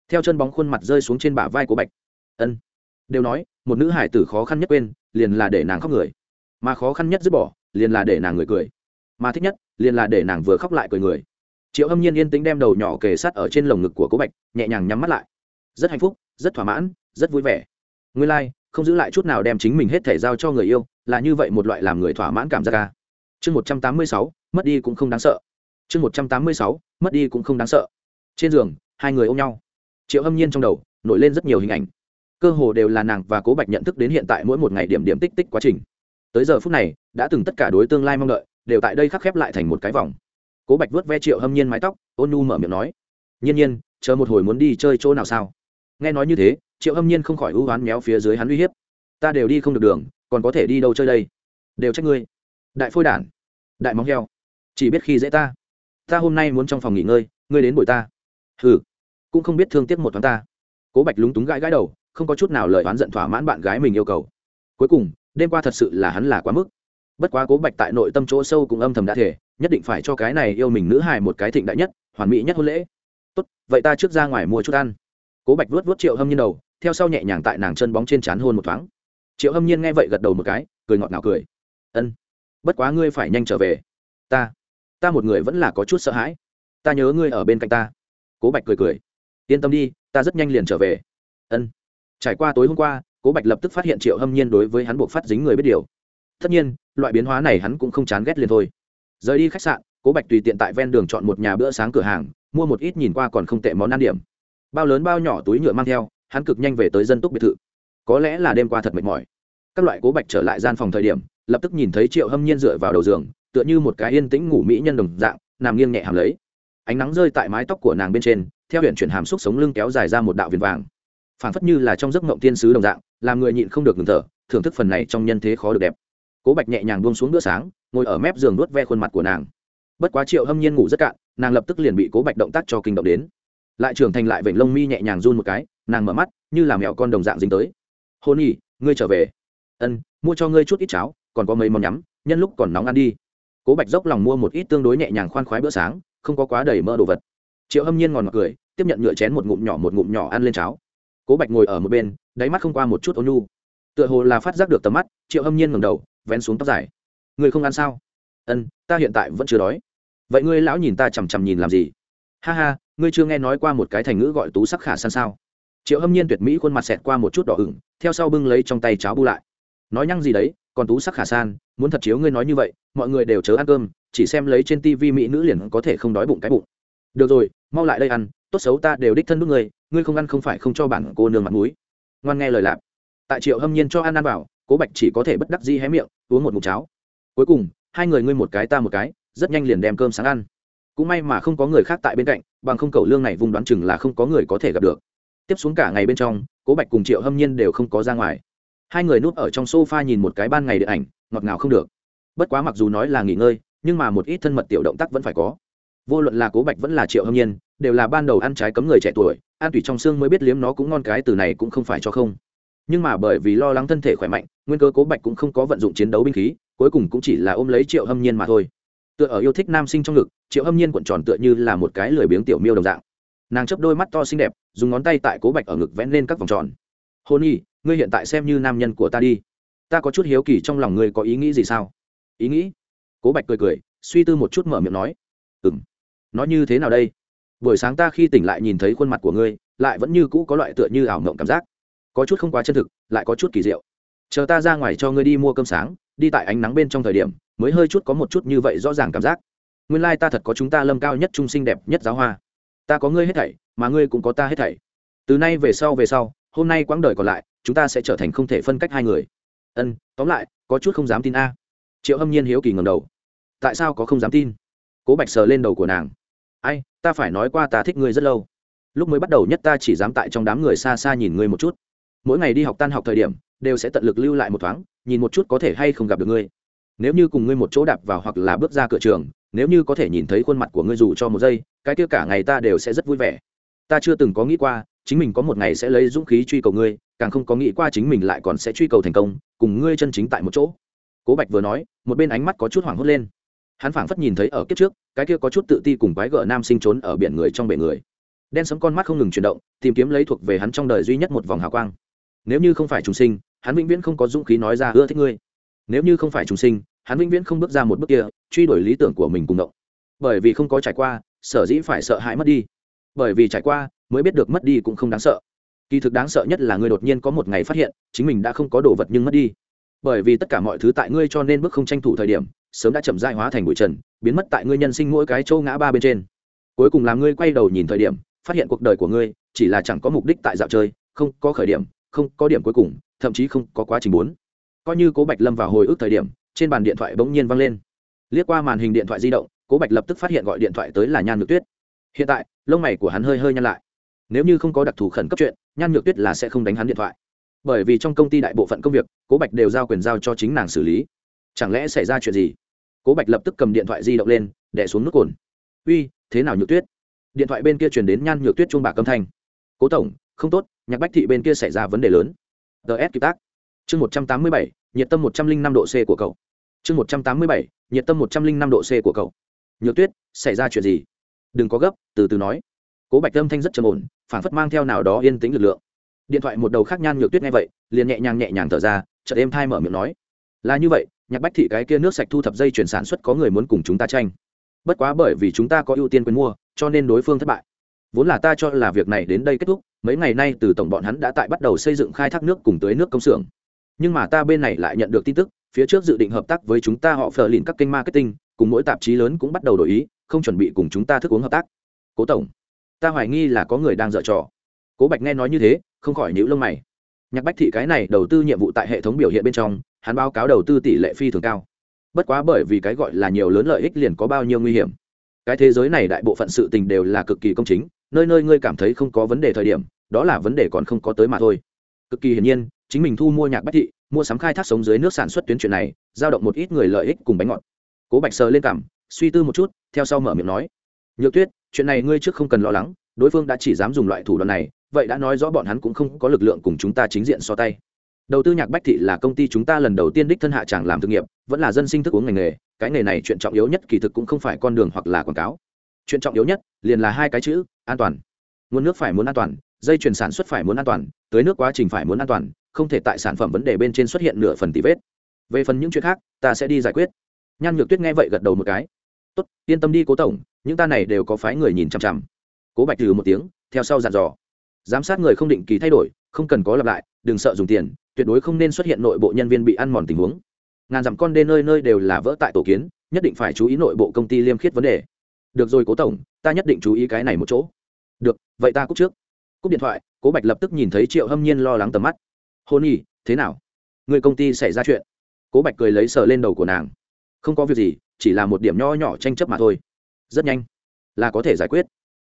Theo chân bóng khuôn mặt rơi xuống trên bả vai của bạch. Ân. Đều nói, một nữ hải tử khó khăn nhất quên, liền là để nàng khóc người. Mà khó khăn nhất dứt bỏ, liền là để nàng người cười mà thích nhất liền là để nàng vừa khóc lại cười người. Triệu hâm nhiên yên tĩnh đem đầu nhỏ kề sát ở trên lồng ngực của cố bạch nhẹ nhàng nhắm mắt lại. Rất hạnh phúc rất thỏa mãn rất vui vẻ. Nguyên lai、like, không giữ lại chút nào đem chính mình hết thể giao cho người yêu là như vậy một loại làm người thỏa mãn cảm giác ca chương một trăm tám mươi sáu mất đi cũng không đáng sợ. Chương một trăm tám mươi sáu mất đi cũng không đáng sợ. Trên giường hai người ôm nhau. Triệu hâm nhiên trong đầu nổi lên rất nhiều hình ảnh. Cơ hồ đều là nàng và cố bạch nhận thức đến hiện tại mỗi một ngày điểm điểm tích tích quá trình. Tới giờ phút này đã từng tất cả đối tương lai mong đợi đều tại đây khắc khép lại thành một cái vòng. Cố bạch vớt ve triệu hâm nhiên mái tóc, ôn nu mở miệng nói, nhiên nhiên, chờ một hồi muốn đi chơi chỗ nào sao? Nghe nói như thế, triệu hâm nhiên không khỏi hữu hoán méo phía dưới hắn uy hiếp, ta đều đi không được đường, còn có thể đi đâu chơi đây? Đều trách ngươi. Đại phôi đản, đại móng heo, chỉ biết khi dễ ta. Ta hôm nay muốn trong phòng nghỉ ngơi, ngươi đến bồi ta. Ừ cũng không biết thương tiếc một thoáng ta. Cố bạch lúng túng gãi gãi đầu, không có chút nào lời oán giận thỏa mãn bạn gái mình yêu cầu. Cuối cùng, đêm qua thật sự là hắn là quá mức bất quá cố bạch tại nội tâm chỗ sâu cũng âm thầm đã thể nhất định phải cho cái này yêu mình nữ hài một cái thịnh đại nhất, hoàn mỹ nhất hôn lễ. Tốt, vậy ta trước ra ngoài mua chút ăn. Cố bạch vuốt vuốt triệu hâm nhiên đầu, theo sau nhẹ nhàng tại nàng chân bóng trên trán hôn một thoáng. Triệu hâm nhiên nghe vậy gật đầu một cái, cười ngọt ngào cười. Ân, bất quá ngươi phải nhanh trở về. Ta ta một người vẫn là có chút sợ hãi. Ta nhớ ngươi ở bên cạnh ta. Cố bạch cười cười. Yên tâm đi, ta rất nhanh liền trở về. Ân. Trải qua tối hôm qua, cố bạch lập tức phát hiện triệu hâm nhiên đối với hắn buộc phát dính người biết điều. Tất nhiên loại biến hóa này hắn cũng không chán ghét liền thôi. Rời đi khách sạn, cố bạch tùy tiện tại ven đường chọn một nhà bữa sáng cửa hàng, mua một ít nhìn qua còn không tệ món ăn điểm. Bao lớn bao nhỏ túi nhựa mang theo, hắn cực nhanh về tới dân túc biệt thự. Có lẽ là đêm qua thật mệt mỏi. Các loại cố bạch trở lại gian phòng thời điểm, lập tức nhìn thấy triệu hâm nhiên dựa vào đầu giường, tựa như một cái yên tĩnh ngủ mỹ nhân đồng dạng, nằm nghiêng nhẹ hàm lấy. Ánh nắng rơi tại mái tóc của nàng bên trên, theo huyện chuyển hàm xúc sống lưng kéo dài ra một đạo viền vàng. Phản phất như là trong giấc mộng tiên sứ đồng dạng, làm người nhịn không được ngừng thở, thưởng thức phần này trong nhân thế khó được đẹp cố bạch nhẹ nhàng buông xuống bữa sáng, ngồi ở mép giường nuốt ve khuôn mặt của nàng. Bất quá triệu hâm nhiên ngủ rất cạn, nàng lập tức liền bị cố bạch động tác cho kinh động đến. Lại trưởng thành lại vểnh lông mi nhẹ nhàng run một cái, nàng mở mắt, như là mèo con đồng dạng dính tới. Hôn y, ngươi trở về. Ân, mua cho ngươi chút ít cháo, còn có mấy món nhắm, nhân lúc còn nóng ăn đi. Cố bạch dốc lòng mua một ít tương đối nhẹ nhàng khoan khoái bữa sáng, không có quá đầy mỡ đồ vật. Triệu hâm nhiên ngòn ngọt cười, tiếp nhận nhựa chén một ngụm nhỏ một ngụm nhỏ ăn lên cháo. Cố bạch ngồi ở một bên, đáy mắt không qua một chút ôn nhu. Tựa hồ là phát giác được tầm mắt, triệu hâm nhiên ngầm đầu vén xuống tóc dài. Người không ăn sao? Ân, ta hiện tại vẫn chưa đói. Vậy ngươi lão nhìn ta chằm chằm nhìn làm gì? Ha ha, ngươi chưa nghe nói qua một cái thành ngữ gọi tú sắc khả san sao? Triệu hâm nhiên tuyệt mỹ khuôn mặt xẹt qua một chút đỏ ửng, theo sau bưng lấy trong tay cháo bu lại. Nói nhăng gì đấy, còn tú sắc khả san, muốn thật chiếu ngươi nói như vậy, mọi người đều chớ ăn cơm, chỉ xem lấy trên tivi mỹ nữ liền có thể không đói bụng cái bụng. Được rồi, mau lại đây ăn, tốt xấu ta đều đích thân đúc ngươi ngươi không ăn không phải không cho bản cô nương mặt mũi. Ngoan nghe lời lạp tại triệu hâm nhiên cho ăn ăn vào cố bạch chỉ có thể bất đắc di hé miệng, uống một mục cháo. Cuối cùng, hai người ngươi một cái ta một cái, rất nhanh liền đem cơm sáng ăn. Cũng may mà không có người khác tại bên cạnh, bằng không cầu lương này vùng đoán chừng là không có người có thể gặp được. Tiếp xuống cả ngày bên trong, cố bạch cùng triệu hâm nhiên đều không có ra ngoài. Hai người núp ở trong sofa nhìn một cái ban ngày điện ảnh, ngọt ngào không được. Bất quá mặc dù nói là nghỉ ngơi, nhưng mà một ít thân mật tiểu động tác vẫn phải có. Vô luận là cố bạch vẫn là triệu hâm nhiên, đều là ban đầu ăn trái cấm người trẻ tuổi, ăn tùy trong xương mới biết liếm nó cũng ngon cái từ này cũng không phải cho không nhưng mà bởi vì lo lắng thân thể khỏe mạnh, nguyên cơ cố bạch cũng không có vận dụng chiến đấu binh khí, cuối cùng cũng chỉ là ôm lấy triệu hâm nhiên mà thôi. Tựa ở yêu thích nam sinh trong ngực, triệu hâm nhiên cuộn tròn tựa như là một cái lười biếng tiểu miêu đồng dạng. Nàng chấp đôi mắt to xinh đẹp, dùng ngón tay tại cố bạch ở ngực vẽ lên các vòng tròn. Hôn y ngươi hiện tại xem như nam nhân của ta đi. Ta có chút hiếu kỳ trong lòng ngươi có ý nghĩ gì sao? Ý nghĩ? Cố bạch cười cười, suy tư một chút mở miệng nói. Ừ m nói như thế nào đây? Buổi sáng ta khi tỉnh lại nhìn thấy khuôn mặt của ngươi, lại vẫn như cũ có loại tựa như ảo mộng cảm giác có chút không quá chân thực, lại có chút kỳ diệu. Chờ ta ra ngoài cho ngươi đi mua cơm sáng, đi tại ánh nắng bên trong thời điểm, mới hơi chút có một chút như vậy rõ ràng cảm giác. Nguyên lai ta thật có chúng ta lâm cao nhất trung sinh đẹp nhất giáo hoa. Ta có ngươi hết thảy, mà ngươi cũng có ta hết thảy. Từ nay về sau về sau, hôm nay quãng đời còn lại, chúng ta sẽ trở thành không thể phân cách hai người. Ân, tóm lại, có chút không dám tin a. Triệu hâm nhiên hiếu kỳ ngầm đầu. Tại sao có không dám tin? Cố bạch sờ lên đầu của nàng. Ai, ta phải nói qua ta thích ngươi rất lâu. Lúc mới bắt đầu nhất ta chỉ dám tại trong đám người xa xa nhìn ngươi một chút mỗi ngày đi học tan học thời điểm, đều sẽ tận lực lưu lại một thoáng, nhìn một chút có thể hay không gặp được ngươi. Nếu như cùng ngươi một chỗ đạp vào hoặc là bước ra cửa trường, nếu như có thể nhìn thấy khuôn mặt của ngươi dù cho một giây, cái kia cả ngày ta đều sẽ rất vui vẻ. Ta chưa từng có nghĩ qua, chính mình có một ngày sẽ lấy dũng khí truy cầu ngươi, càng không có nghĩ qua chính mình lại còn sẽ truy cầu thành công, cùng ngươi chân chính tại một chỗ. Cố bạch vừa nói, một bên ánh mắt có chút hoảng hốt lên. Hắn phảng phất nhìn thấy ở kiếp trước, cái kia có chút tự ti cùng quái gở nam sinh trốn ở biển người trong bể người. Đen sấm con mắt không ngừng chuyển động, tìm kiếm lấy thuộc về hắn trong đời duy nhất một vòng hào quang nếu như không phải trùng sinh, hắn vĩnh viễn không có dũng khí nói ra, ưa thích ngươi. Nếu như không phải trùng sinh, hắn vĩnh viễn không bước ra một bước kia, truy đuổi lý tưởng của mình cùng động. Bởi vì không có trải qua, sở dĩ phải sợ hãi mất đi. Bởi vì trải qua, mới biết được mất đi cũng không đáng sợ. Kỳ thực đáng sợ nhất là ngươi đột nhiên có một ngày phát hiện, chính mình đã không có đồ vật nhưng mất đi. Bởi vì tất cả mọi thứ tại ngươi cho nên bước không tranh thủ thời điểm, sớm đã chậm dại hóa thành bụi trần, biến mất tại ngươi nhân sinh mỗi cái châu ngã ba bên trên. Cuối cùng làm ngươi quay đầu nhìn thời điểm, phát hiện cuộc đời của ngươi chỉ là chẳng có mục đích tại dạo chơi, không có khởi điểm không có điểm cuối cùng, thậm chí không có quá trình bốn. Coi như cố bạch lâm vào hồi ức thời điểm, trên bàn điện thoại bỗng nhiên văng lên. Liếc qua màn hình điện thoại di động, cố bạch lập tức phát hiện gọi điện thoại tới là nhan nhược tuyết. Hiện tại, lông mày của hắn hơi hơi nhăn lại. Nếu như không có đặc thù khẩn cấp chuyện, nhan nhược tuyết là sẽ không đánh hắn điện thoại. Bởi vì trong công ty đại bộ phận công việc, cố bạch đều giao quyền giao cho chính nàng xử lý. Chẳng lẽ xảy ra chuyện gì? Cố bạch lập tức cầm điện thoại di động lên đẻ xuống nước cồn. Uy, thế nào nhược tuyết? Điện thoại bên kia truyền đến nhan nhược tuyết chuông bạc âm thanh cố tổng, không tốt, nhạc bách thị bên kia xảy ra vấn đề lớn. Ts kịp tác. Chương một trăm tám mươi bảy, nhiệt tâm một trăm linh năm độ c của cậu. Chương một trăm tám mươi bảy, nhiệt tâm một trăm linh năm độ c của cậu. Nhược tuyết, xảy ra chuyện gì? Đừng có gấp, từ từ nói. Cố bạch âm thanh rất trầm ổn, phản phất mang theo nào đó yên tĩnh lực lượng. Điện thoại một đầu khác nhan nhược tuyết nghe vậy, liền nhẹ nhàng nhẹ nhàng thở ra, chợt êm thai mở miệng nói. Là như vậy, nhạc bách thị cái kia nước sạch thu thập dây chuyển sản xuất có người muốn cùng chúng ta tranh. Bất quá bởi vì chúng ta có ưu tiên quyền mua, cho nên đối phương thất bại vốn là ta cho là việc này đến đây kết thúc, mấy ngày nay từ tổng bọn hắn đã tại bắt đầu xây dựng khai thác nước cùng tới nước công xưởng. Nhưng mà ta bên này lại nhận được tin tức, phía trước dự định hợp tác với chúng ta họ phờ lìn các kênh marketing, cùng mỗi tạp chí lớn cũng bắt đầu đổi ý, không chuẩn bị cùng chúng ta thức uống hợp tác. Cố tổng, ta hoài nghi là có người đang dở trò. Cố bạch nghe nói như thế, không khỏi nhíu lông mày. Nhạc bách thị cái này đầu tư nhiệm vụ tại hệ thống biểu hiện bên trong, hắn báo cáo đầu tư tỷ lệ phi thường cao. Bất quá bởi vì cái gọi là nhiều lớn lợi ích liền có bao nhiêu nguy hiểm. Cái thế giới này đại bộ phận sự tình đều là cực kỳ công chính nơi nơi ngươi cảm thấy không có vấn đề thời điểm, đó là vấn đề còn không có tới mà thôi. Cực kỳ hiển nhiên, chính mình thu mua nhạc bách thị, mua sắm khai thác sống dưới nước sản xuất tuyến chuyện này, giao động một ít người lợi ích cùng bánh ngọt. Cố bạch sờ lên cảm, suy tư một chút, theo sau mở miệng nói. Nhược tuyết, chuyện này ngươi trước không cần lo lắng, đối phương đã chỉ dám dùng loại thủ đoạn này, vậy đã nói rõ bọn hắn cũng không có lực lượng cùng chúng ta chính diện so tay. Đầu tư nhạc bách thị là công ty chúng ta lần đầu tiên đích thân hạ tràng làm thực nghiệp, vẫn là dân sinh thức uống ngành nghề, cái nghề này chuyện trọng yếu nhất kỳ thực cũng không phải con đường hoặc là quảng cáo chuyện trọng yếu nhất, liền là hai cái chữ, an toàn. Nguồn nước phải muốn an toàn, dây chuyển sản xuất phải muốn an toàn, tưới nước quá trình phải muốn an toàn, không thể tại sản phẩm vấn đề bên trên xuất hiện nửa phần tỷ vết. Về phần những chuyện khác, ta sẽ đi giải quyết. Nhan nhược tuyết nghe vậy gật đầu một cái. Tốt, yên tâm đi cố tổng, những ta này đều có phái người nhìn chằm chằm. Cố bạch từ một tiếng, theo sau dặn dò. Giám sát người không định kỳ thay đổi, không cần có lặp lại, đừng sợ dùng tiền, tuyệt đối không nên xuất hiện nội bộ nhân viên bị ăn mòn tình huống. Ngàn dặm con đê nơi nơi đều là vỡ tại tổ kiến, nhất định phải chú ý nội bộ công ty liêm khiết vấn đề được rồi, cố tổng, ta nhất định chú ý cái này một chỗ. Được, vậy ta cúp trước. Cúp điện thoại, cố bạch lập tức nhìn thấy triệu hâm nhiên lo lắng tầm mắt. Hôn nhi thế nào? Người công ty xảy ra chuyện. Cố bạch cười lấy sờ lên đầu của nàng. Không có việc gì, chỉ là một điểm nho nhỏ tranh chấp mà thôi. Rất nhanh. Là có thể giải quyết.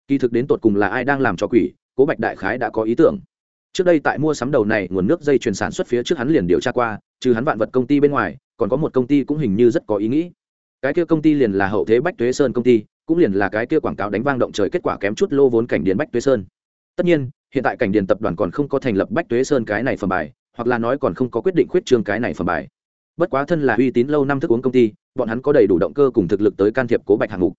Kỳ thực đến tột cùng là ai đang làm cho quỷ, cố bạch đại khái đã có ý tưởng. Trước đây tại mua sắm đầu này, nguồn nước dây chuyền sản xuất phía trước hắn liền điều tra qua, trừ hắn vạn vật công ty bên ngoài, còn có một công ty cũng hình như rất có ý nghĩ. Cái kia công ty liền là hậu thế bách tuế sơn công ty cũng liền là cái kia quảng cáo đánh vang động trời kết quả kém chút lô vốn cảnh điền bách tuế sơn. Tất nhiên, hiện tại cảnh điền tập đoàn còn không có thành lập bách tuế sơn cái này phẩm bài, hoặc là nói còn không có quyết định khuyết trương cái này phẩm bài. Bất quá thân là uy tín lâu năm thức uống công ty, bọn hắn có đầy đủ động cơ cùng thực lực tới can thiệp cố bạch hạng mục.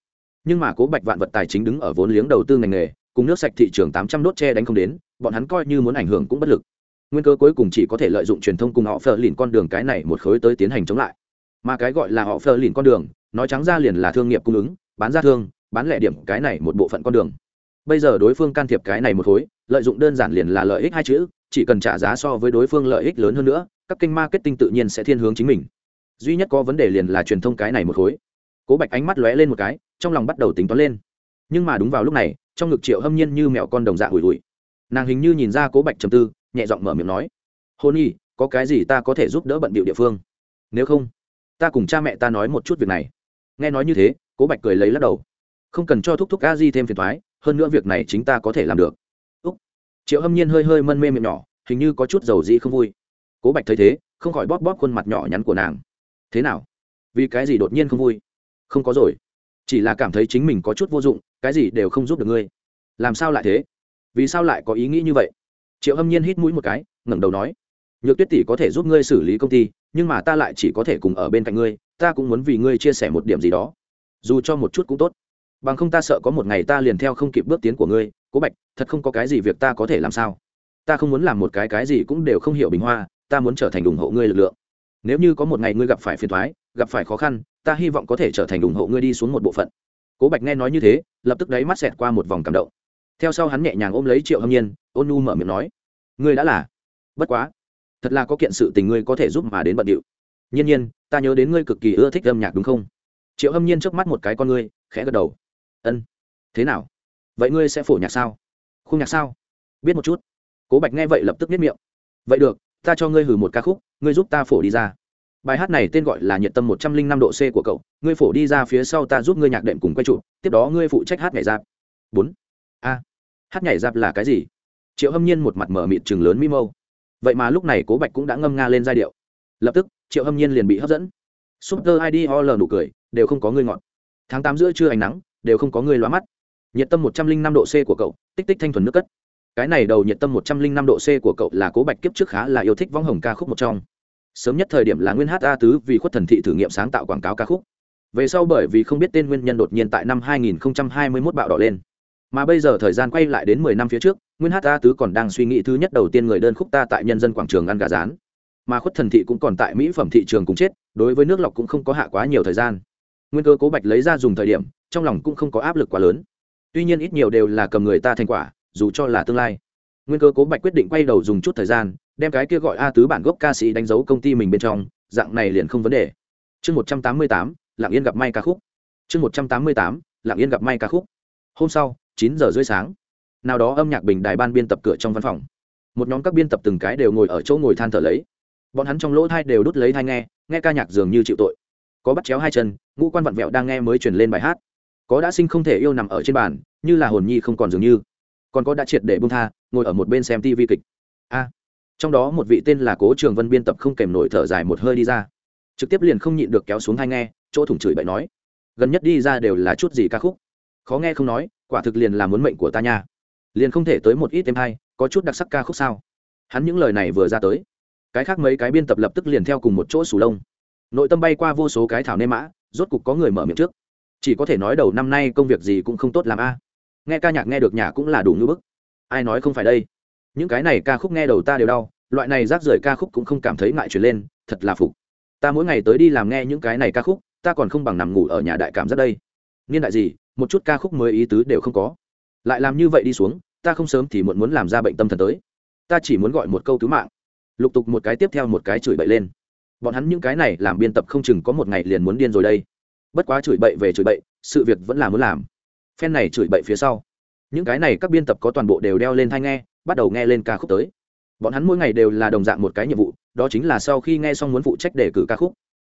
Nhưng mà cố bạch vạn vật tài chính đứng ở vốn liếng đầu tư ngành nghề, cùng nước sạch thị trường tám trăm đốt tre đánh không đến, bọn hắn coi như muốn ảnh hưởng cũng bất lực. Nguyên cơ cuối cùng chỉ có thể lợi dụng truyền thông cùng họ phờ lìn con đường cái này một khối tới tiến hành chống lại. Mà cái gọi là họ phờ lìn con đường, nói trắng ra liền là thương nghiệp cung ứng bán ra thương, bán lẻ điểm cái này một bộ phận con đường. Bây giờ đối phương can thiệp cái này một khối, lợi dụng đơn giản liền là lợi ích hai chữ, chỉ cần trả giá so với đối phương lợi ích lớn hơn nữa, các kênh marketing tự nhiên sẽ thiên hướng chính mình. Duy nhất có vấn đề liền là truyền thông cái này một khối. Cố bạch ánh mắt lóe lên một cái, trong lòng bắt đầu tính toán lên. Nhưng mà đúng vào lúc này, trong ngực triệu hâm nhiên như mẹo con đồng dạng hủi hủi nàng hình như nhìn ra cố bạch trầm tư, nhẹ giọng mở miệng nói, hôn nhi, có cái gì ta có thể giúp đỡ bận bịu địa phương? Nếu không, ta cùng cha mẹ ta nói một chút việc này. Nghe nói như thế cố bạch cười lấy lắc đầu. Không cần cho thúc thúc a di thêm phiền thoái, hơn nữa việc này chính ta có thể làm được. Úc. Triệu hâm nhiên hơi hơi mân mê miệng nhỏ, hình như có chút dầu dĩ không vui. Cố bạch thấy thế, không khỏi bóp bóp khuôn mặt nhỏ nhắn của nàng. Thế nào? Vì cái gì đột nhiên không vui? Không có rồi. Chỉ là cảm thấy chính mình có chút vô dụng, cái gì đều không giúp được ngươi. Làm sao lại thế? Vì sao lại có ý nghĩ như vậy? Triệu hâm nhiên hít mũi một cái, ngẩng đầu nói. Nhược tuyết tỷ có thể giúp ngươi xử lý công ty, nhưng mà ta lại chỉ có thể cùng ở bên cạnh ngươi, ta cũng muốn vì ngươi chia sẻ một điểm gì đó dù cho một chút cũng tốt. Bằng không ta sợ có một ngày ta liền theo không kịp bước tiến của ngươi, cố bạch, thật không có cái gì việc ta có thể làm sao? Ta không muốn làm một cái cái gì cũng đều không hiểu bình hoa, ta muốn trở thành ủng hộ ngươi lực lượng. Nếu như có một ngày ngươi gặp phải phiền thoái gặp phải khó khăn, ta hy vọng có thể trở thành ủng hộ ngươi đi xuống một bộ phận. Cố bạch nghe nói như thế, lập tức đáy mắt xẹt qua một vòng cảm động. Theo sau hắn nhẹ nhàng ôm lấy triệu hâm nhiên, ôn nu mở miệng nói, ngươi đã là. Bất quá, thật là có kiện sự tình ngươi có thể giúp mà đến bận điệu. Nhiên nhiên, ta nhớ đến ngươi cực kỳ ưa thích âm nhạc đúng không? Triệu hâm nhiên trước mắt một cái con ngươi, khẽ gật đầu. Ân, thế nào? Vậy ngươi sẽ phổ nhạc sao? Khung nhạc sao? Biết một chút. Cố bạch nghe vậy lập tức biết miệng. Vậy được, ta cho ngươi hử một ca khúc, ngươi giúp ta phổ đi ra. Bài hát này tên gọi là nhiệt tâm một trăm linh năm độ c của cậu, ngươi phổ đi ra phía sau ta giúp ngươi nhạc đệm cùng quay trụ tiếp đó ngươi phụ trách hát nhảy giáp bốn. A. Hát nhảy giáp là cái gì? Triệu hâm nhiên một mặt mở mịt chừng lớn mi mâu. Vậy mà lúc này cố bạch cũng đã ngâm nga lên giai điệu. Lập tức, triệu hâm nhiên liền bị hấp dẫn. Super id ho lờ nụ cười đều không có ngươi ngọn. Tháng tám giữa trưa ánh nắng, đều không có ngươi lóa mắt. Nhiệt tâm một trăm linh năm độ c của cậu, tích tích thanh thuần nước cất. Cái này đầu nhiệt tâm một trăm linh năm độ c của cậu là cố bạch kiếp trước khá là yêu thích võng hồng ca khúc một trong. Sớm nhất thời điểm là nguyên hát a tứ vì khuất thần thị thử nghiệm sáng tạo quảng cáo ca khúc. Về sau bởi vì không biết tên nguyên nhân đột nhiên tại năm 2021 bạo đỏ lên. Mà bây giờ thời gian quay lại đến 10 năm phía trước, nguyên hát a tứ còn đang suy nghĩ thứ nhất đầu tiên người đơn khúc ta tại nhân dân quảng trường ăn gà rán. Mà khuất thần thị cũng còn tại mỹ phẩm thị trường cũng chết, đối với nước lọc cũng không có hạ quá nhiều thời gian nguyên cơ cố bạch lấy ra dùng thời điểm, trong lòng cũng không có áp lực quá lớn. Tuy nhiên ít nhiều đều là cầm người ta thành quả, dù cho là tương lai. Nguyên cơ cố bạch quyết định quay đầu dùng chút thời gian, đem cái kia gọi a tứ bản gốc ca sĩ đánh dấu công ty mình bên trong, dạng này liền không vấn đề. Chương một trăm tám mươi tám, lạng yên gặp may ca khúc. Chương một trăm tám mươi tám, lạng yên gặp may ca khúc. Hôm sau, chín giờ rưỡi sáng, nào đó âm nhạc bình đài ban biên tập cửa trong văn phòng. Một nhóm các biên tập từng cái đều ngồi ở chỗ ngồi than thở lấy. Bọn hắn trong lỗ thai đều đút lấy thai nghe nghe ca nhạc dường như chịu tội có bắt chéo hai chân, ngũ quan vặn vẹo đang nghe mới truyền lên bài hát. Có đã sinh không thể yêu nằm ở trên bàn, như là hồn nhi không còn dường như. Còn có đã triệt để bung tha, ngồi ở một bên xem tv kịch. A. Trong đó một vị tên là cố trường vân biên tập không kèm nổi thở dài một hơi đi ra. Trực tiếp liền không nhịn được kéo xuống hai nghe, chỗ thủng chửi bậy nói. Gần nhất đi ra đều là chút gì ca khúc. Khó nghe không nói, quả thực liền là muốn mệnh của ta nha. Liền không thể tới một ít em hay, có chút đặc sắc ca khúc sao? Hắn những lời này vừa ra tới. Cái khác mấy cái biên tập lập tức liền theo cùng một chỗ sù lông nội tâm bay qua vô số cái thảo nê mã, rốt cục có người mở miệng trước. Chỉ có thể nói đầu năm nay công việc gì cũng không tốt làm a. À. Nghe ca nhạc nghe được nhà cũng là đủ ngưỡng bức. Ai nói không phải đây? Những cái này ca khúc nghe đầu ta đều đau, loại này rác rưởi ca khúc cũng không cảm thấy ngại chuyển lên, thật là phục. Ta mỗi ngày tới đi làm nghe những cái này ca khúc, ta còn không bằng nằm ngủ ở nhà đại cảm giác đây. Niên đại gì, một chút ca khúc mới ý tứ đều không có. Lại làm như vậy đi xuống, ta không sớm thì muộn muốn làm ra bệnh tâm thần tới. Ta chỉ muốn gọi một câu cứu mạng. Lục tục một cái tiếp theo một cái chửi bậy lên bọn hắn những cái này làm biên tập không chừng có một ngày liền muốn điên rồi đây. Bất quá chửi bậy về chửi bậy, sự việc vẫn là muốn làm. Phen này chửi bậy phía sau, những cái này các biên tập có toàn bộ đều đeo lên thai nghe, bắt đầu nghe lên ca khúc tới. Bọn hắn mỗi ngày đều là đồng dạng một cái nhiệm vụ, đó chính là sau khi nghe xong muốn phụ trách đề cử ca khúc.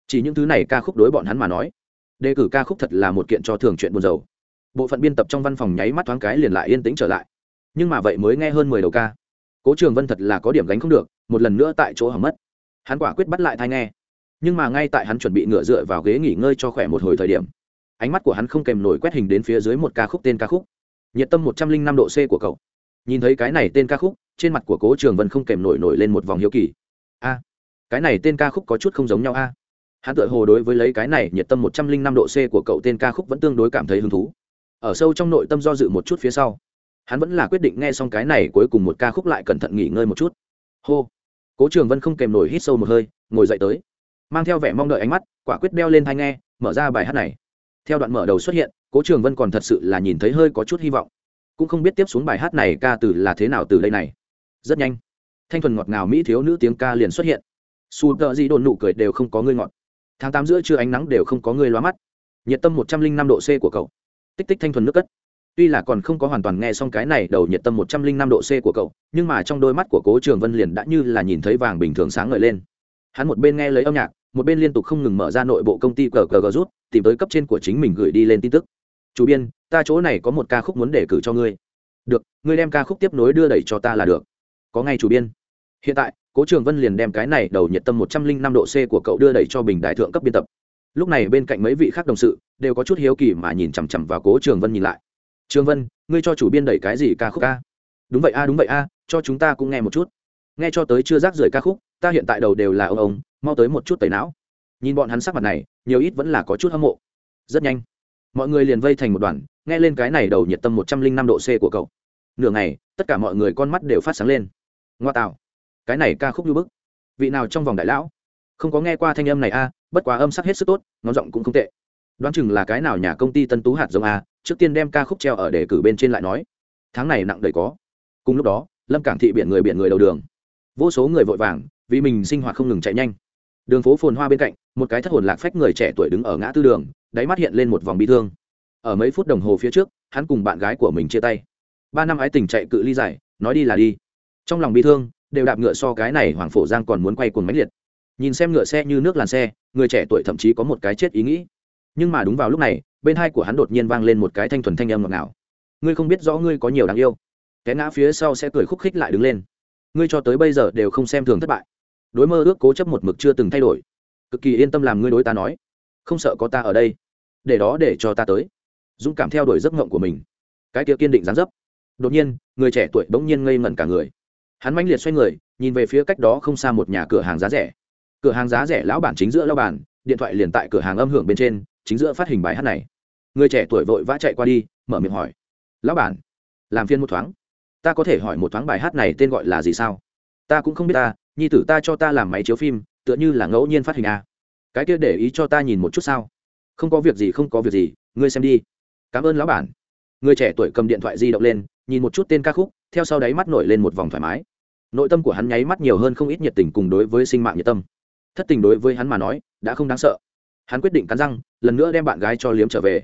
Chỉ những thứ này ca khúc đối bọn hắn mà nói, đề cử ca khúc thật là một kiện cho thường chuyện buồn rầu. Bộ phận biên tập trong văn phòng nháy mắt thoáng cái liền lại yên tĩnh trở lại. Nhưng mà vậy mới nghe hơn mười đầu ca. Cố trường vân thật là có điểm gánh không được, một lần nữa tại chỗ hỏng mất hắn quả quyết bắt lại thai nghe. Nhưng mà ngay tại hắn chuẩn bị ngựa dựa vào ghế nghỉ ngơi cho khỏe một hồi thời điểm, ánh mắt của hắn không kèm nổi quét hình đến phía dưới một ca khúc tên ca khúc. Nhiệt tâm một trăm linh năm độ c của cậu. Nhìn thấy cái này tên ca khúc, trên mặt của cố trường vân không kèm nổi nổi lên một vòng hiếu kỳ. A, cái này tên ca khúc có chút không giống nhau a. Hắn tự hồ đối với lấy cái này nhiệt tâm một trăm linh năm độ c của cậu tên ca khúc vẫn tương đối cảm thấy hứng thú. Ở sâu trong nội tâm do dự một chút phía sau, hắn vẫn là quyết định nghe xong cái này cuối cùng một ca khúc lại cẩn thận nghỉ ngơi một chút. Hô cố trường vân không kèm nổi hít sâu một hơi, ngồi dậy tới. Mang theo vẻ mong đợi ánh mắt, quả quyết đeo lên thai nghe, mở ra bài hát này. Theo đoạn mở đầu xuất hiện, cố trường vân còn thật sự là nhìn thấy hơi có chút hy vọng. Cũng không biết tiếp xuống bài hát này ca từ là thế nào từ đây này. Rất nhanh, thanh thuần ngọt ngào mỹ thiếu nữ tiếng ca liền xuất hiện. Xù tợ gì đồn nụ cười đều không có ngươi ngọt. Tháng tám giữa trưa ánh nắng đều không có ngươi lóa mắt. Nhiệt tâm một trăm linh năm độ c của cậu. Tích tích thanh thuần nước cất tuy là còn không có hoàn toàn nghe xong cái này đầu nhiệt tâm một trăm linh năm độ c của cậu, nhưng mà trong đôi mắt của cố trường vân liền đã như là nhìn thấy vàng bình thường sáng ngời lên. Hắn một bên nghe lấy âm nhạc, một bên liên tục không ngừng mở ra nội bộ công ty cờ cờ gờ rút, tìm tới cấp trên của chính mình gửi đi lên tin tức. Chủ biên, ta chỗ này có một ca khúc muốn để cử cho ngươi. Được, ngươi đem ca khúc tiếp nối đưa đẩy cho ta là được. Có ngay, chủ biên. Hiện tại, cố trường vân liền đem cái này đầu nhiệt tâm một trăm linh năm độ c của cậu đưa đẩy cho bình đại thượng cấp biên tập. Lúc này bên cạnh mấy vị khác đồng sự, đều có chút hiếu kỳ mà nhìn chằm chằm vào cố trường vân nhìn lại trường vân, ngươi cho chủ biên đẩy cái gì ca khúc ca? Đúng vậy a, đúng vậy a, cho chúng ta cũng nghe một chút. Nghe cho tới chưa rác rưởi ca khúc, ta hiện tại đầu đều là ông ông, mau tới một chút tẩy não. Nhìn bọn hắn sắc mặt này, nhiều ít vẫn là có chút hâm mộ. Rất nhanh, mọi người liền vây thành một đoàn, nghe lên cái này đầu nhiệt tâm một trăm linh năm độ c của cậu. Nửa ngày, tất cả mọi người con mắt đều phát sáng lên. Ngoa tạo, cái này ca khúc như bức. Vị nào trong vòng đại lão? Không có nghe qua thanh âm này a, bất quá âm sắc hết sức tốt, ngón giọng cũng không tệ. Đoán chừng là cái nào nhà công ty tân tú hạt giống a trước tiên đem ca khúc treo ở đề cử bên trên lại nói. Tháng này nặng đầy có. Cùng lúc đó, lâm cảng thị biển người biển người đầu đường. Vô số người vội vàng, vì mình sinh hoạt không ngừng chạy nhanh. Đường phố phồn hoa bên cạnh, một cái thất hồn lạc phách người trẻ tuổi đứng ở ngã tư đường, đáy mắt hiện lên một vòng bi thương. Ở mấy phút đồng hồ phía trước, hắn cùng bạn gái của mình chia tay. Ba năm ái tình chạy cự ly dài, nói đi là đi. Trong lòng bi thương, đều đạp ngựa so cái này hoàng phổ giang còn muốn quay cuồng máy liệt. Nhìn xem ngựa xe như nước làn xe, người trẻ tuổi thậm chí có một cái chết ý nghĩ. Nhưng mà đúng vào lúc này bên hai của hắn đột nhiên vang lên một cái thanh thuần thanh âm ngọt ngào. Ngươi không biết rõ ngươi có nhiều đáng yêu. Cái ngã phía sau sẽ cười khúc khích lại đứng lên. Ngươi cho tới bây giờ đều không xem thường thất bại. Đối mơ ước cố chấp một mực chưa từng thay đổi. Cực kỳ yên tâm làm ngươi đối ta nói. Không sợ có ta ở đây. Để đó để cho ta tới. Dũng cảm theo đuổi giấc ngộng của mình. Cái kia kiên định dán dấp. Đột nhiên, người trẻ tuổi bỗng nhiên ngây ngẩn cả người. Hắn mãnh liệt xoay người, nhìn về phía cách đó không xa một nhà cửa hàng giá rẻ. Cửa hàng giá rẻ lão bản chính giữa lao bản, điện thoại liền tại cửa hàng âm hưởng bên trên chính giữa phát hình bài hát này. Người trẻ tuổi vội vã chạy qua đi, mở miệng hỏi. Lão bản, làm phiên một thoáng. Ta có thể hỏi một thoáng bài hát này tên gọi là gì sao? Ta cũng không biết ta, nhi tử ta cho ta làm máy chiếu phim, tựa như là ngẫu nhiên phát hình a. Cái kia để ý cho ta nhìn một chút sao? Không có việc gì, không có việc gì, ngươi xem đi. Cảm ơn lão bản. Người trẻ tuổi cầm điện thoại di động lên, nhìn một chút tên ca khúc, theo sau đáy mắt nổi lên một vòng thoải mái. Nội tâm của hắn nháy mắt nhiều hơn không ít nhiệt tình cùng đối với sinh mạng nhiệt tâm. Thất tình đối với hắn mà nói, đã không đáng sợ hắn quyết định cắn răng, lần nữa đem bạn gái cho liếm trở về.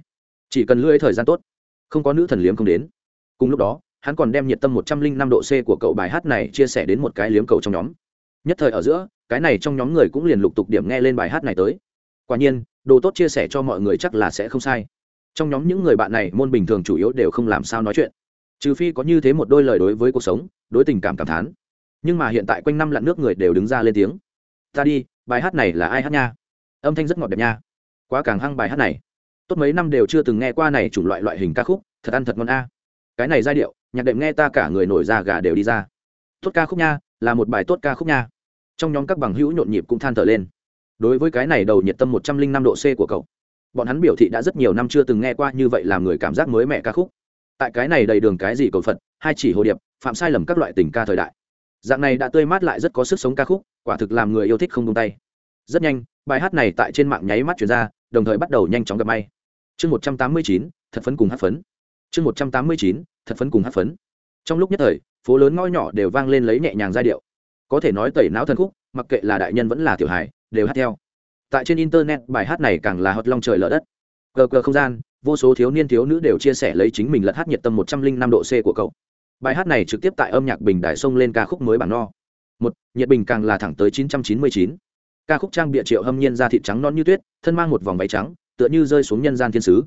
Chỉ cần lưỡi thời gian tốt, không có nữ thần liếm không đến. Cùng lúc đó, hắn còn đem nhiệt tâm một trăm linh năm độ c của cậu bài hát này chia sẻ đến một cái liếm cầu trong nhóm. Nhất thời ở giữa, cái này trong nhóm người cũng liền lục tục điểm nghe lên bài hát này tới. Quả nhiên, đồ tốt chia sẻ cho mọi người chắc là sẽ không sai. Trong nhóm những người bạn này, môn bình thường chủ yếu đều không làm sao nói chuyện. Trừ phi có như thế một đôi lời đối với cuộc sống, đối tình cảm cảm thán. Nhưng mà hiện tại quanh năm lặn nước người đều đứng ra lên tiếng. Ta đi, bài hát này là ai hát nha? Âm thanh rất ngọt đẹp nha. Quá càng hăng bài hát này. Tốt mấy năm đều chưa từng nghe qua này chủng loại loại hình ca khúc, thật ăn thật ngon a. Cái này giai điệu, nhạc đệm nghe ta cả người nổi da gà đều đi ra. Tốt ca khúc nha, là một bài tốt ca khúc nha. Trong nhóm các bằng hữu nhộn nhịp cũng than thở lên. Đối với cái này đầu nhiệt tâm một trăm linh năm độ c của cậu, bọn hắn biểu thị đã rất nhiều năm chưa từng nghe qua như vậy làm người cảm giác mới mẻ ca khúc. Tại cái này đầy đường cái gì cầu phật, hai chỉ hồ điệp, phạm sai lầm các loại tình ca thời đại. Dạng này đã tươi mát lại rất có sức sống ca khúc, quả thực làm người yêu thích không tung tay rất nhanh, bài hát này tại trên mạng nháy mắt chuyển ra, đồng thời bắt đầu nhanh chóng gặp may. Chương một trăm tám mươi chín, thật phấn cùng hát phấn. Chương một trăm tám mươi chín, thật phấn cùng hát phấn. Trong lúc nhất thời, phố lớn ngõ nhỏ đều vang lên lấy nhẹ nhàng giai điệu. Có thể nói tẩy não thần khúc, mặc kệ là đại nhân vẫn là tiểu hài, đều hát theo. Tại trên internet, bài hát này càng là hot long trời lở đất. Cờ cờ không gian, vô số thiếu niên thiếu nữ đều chia sẻ lấy chính mình lật hát nhiệt tâm một trăm linh năm độ c của cậu. Bài hát này trực tiếp tại âm nhạc bình đại sông lên ca khúc mới bản no. Một, nhiệt bình càng là thẳng tới chín trăm chín mươi chín ca khúc trang bịa triệu hâm nhiên ra thịt trắng non như tuyết, thân mang một vòng váy trắng, tựa như rơi xuống nhân gian thiên sứ.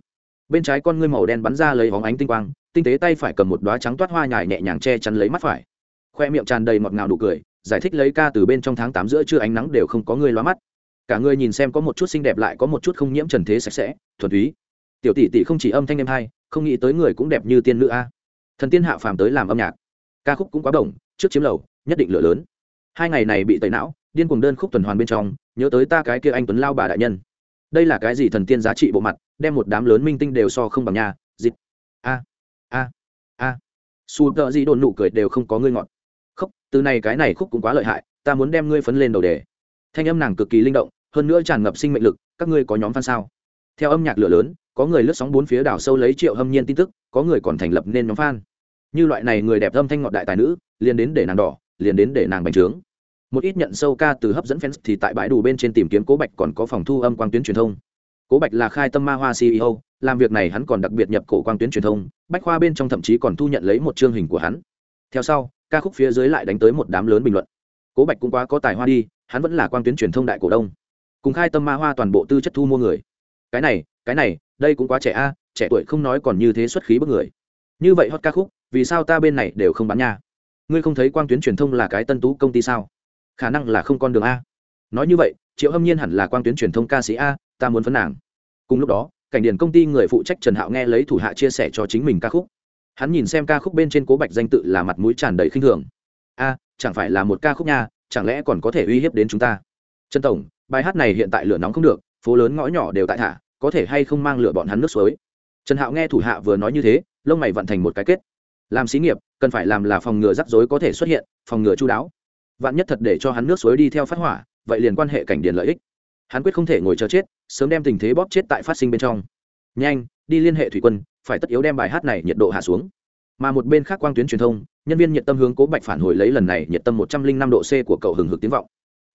Bên trái con ngươi màu đen bắn ra lấy hóng ánh tinh quang, tinh tế tay phải cầm một đoá trắng toát hoa nhài nhẹ nhàng che chắn lấy mắt phải. Khoe miệng tràn đầy ngọt ngào nụ cười, giải thích lấy ca từ bên trong tháng tám giữa chưa ánh nắng đều không có người loa mắt. Cả người nhìn xem có một chút xinh đẹp lại có một chút không nhiễm trần thế sạch sẽ, thuần túy. Tiểu tỷ tỷ không chỉ âm thanh em hay, không nghĩ tới người cũng đẹp như tiên nữ a. Thần tiên hạ phàm tới làm âm nhạc. Ca khúc cũng quá bổng, trước chiếm lầu, nhất định lửa lớn. Hai ngày này bị tẩy não điên cuồng đơn khúc tuần hoàn bên trong, nhớ tới ta cái kia anh tuấn lao bà đại nhân. Đây là cái gì thần tiên giá trị bộ mặt, đem một đám lớn minh tinh đều so không bằng nhà dịp a a a. Su tợ gì đồn nụ cười đều không có ngươi ngọn khúc, từ này cái này khúc cũng quá lợi hại, ta muốn đem ngươi phấn lên đầu đề. Thanh âm nàng cực kỳ linh động, hơn nữa tràn ngập sinh mệnh lực, các ngươi có nhóm fan sao? Theo âm nhạc lửa lớn, có người lướt sóng bốn phía đảo sâu lấy triệu hâm nhiên tin tức, có người còn thành lập nên nhóm fan. Như loại này người đẹp âm thanh ngọt đại tài nữ, liền đến để nàng đỏ, liền đến để nàng bành trướng một ít nhận sâu ca từ hấp dẫn fans thì tại bãi đủ bên trên tìm kiếm cố bạch còn có phòng thu âm quang tuyến truyền thông. Cố bạch là khai tâm ma hoa ceo làm việc này hắn còn đặc biệt nhập cổ quang tuyến truyền thông, bách khoa bên trong thậm chí còn thu nhận lấy một chương hình của hắn. Theo sau, ca khúc phía dưới lại đánh tới một đám lớn bình luận. Cố bạch cũng quá có tài hoa đi, hắn vẫn là quang tuyến truyền thông đại cổ đông. Cùng khai tâm ma hoa toàn bộ tư chất thu mua người. Cái này cái này, đây cũng quá trẻ a, trẻ tuổi không nói còn như thế xuất khí bức người. Như vậy hot ca khúc, vì sao ta bên này đều không bán nha? Ngươi không thấy quang tuyến truyền thông là cái tân tú công ty sao? Khả năng là không con đường a. Nói như vậy, triệu hâm nhiên hẳn là quang tuyến truyền thông ca sĩ a, ta muốn phấn nàng. Cùng lúc đó, cảnh điển công ty người phụ trách trần hạo nghe lấy thủ hạ chia sẻ cho chính mình ca khúc. Hắn nhìn xem ca khúc bên trên cố bạch danh tự là mặt mũi tràn đầy khinh thường. A, chẳng phải là một ca khúc nha, chẳng lẽ còn có thể uy hiếp đến chúng ta? Trần tổng, bài hát này hiện tại lửa nóng không được, phố lớn ngõ nhỏ đều tại thả, có thể hay không mang lửa bọn hắn nước suối? Trần hạo nghe thủ hạ vừa nói như thế, lông mày vận thành một cái kết. Làm xí nghiệp, cần phải làm là phòng ngừa rắc rối có thể xuất hiện, phòng ngừa chú đáo vạn nhất thật để cho hắn nước suối đi theo phát hỏa, vậy liền quan hệ cảnh điền lợi ích. Hắn quyết không thể ngồi chờ chết, sớm đem tình thế bóp chết tại phát sinh bên trong. Nhanh, đi liên hệ thủy quân, phải tất yếu đem bài hát này nhiệt độ hạ xuống. Mà một bên khác quang tuyến truyền thông, nhân viên nhiệt tâm hướng cố bạch phản hồi lấy lần này nhiệt tâm một trăm linh năm độ c của cậu hừng hực tiếng vọng.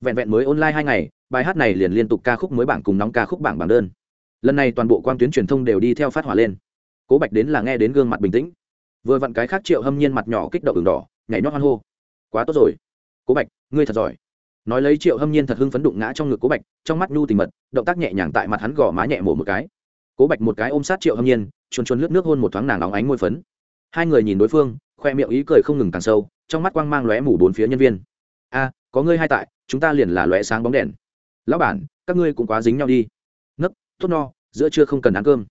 Vẹn vẹn mới online hai ngày, bài hát này liền liên tục ca khúc mới bảng cùng nóng ca khúc bảng bảng đơn. Lần này toàn bộ quang tuyến truyền thông đều đi theo phát hỏa lên. Cố bạch đến là nghe đến gương mặt bình tĩnh. Vừa vặn cái khác triệu hâm nhiên mặt nhỏ kích động đường đỏ, nhảy nhót hoan hô. Quá tốt rồi cố bạch, ngươi thật giỏi. Nói lấy triệu hâm nhiên thật hưng phấn đụng ngã trong ngực cố bạch, trong mắt nhu tình mật, động tác nhẹ nhàng tại mặt hắn gò má nhẹ mổ một cái. Cố bạch một cái ôm sát triệu hâm nhiên, chuồn chuồn lướt nước hôn một thoáng nàng óng ánh môi phấn. Hai người nhìn đối phương, khoe miệng ý cười không ngừng càng sâu, trong mắt quang mang lóe mủ bốn phía nhân viên. A, có ngươi hai tại, chúng ta liền là lóe sáng bóng đèn. Lão bản, các ngươi cũng quá dính nhau đi. Nấc thốt no, giữa trưa không cần ăn cơm.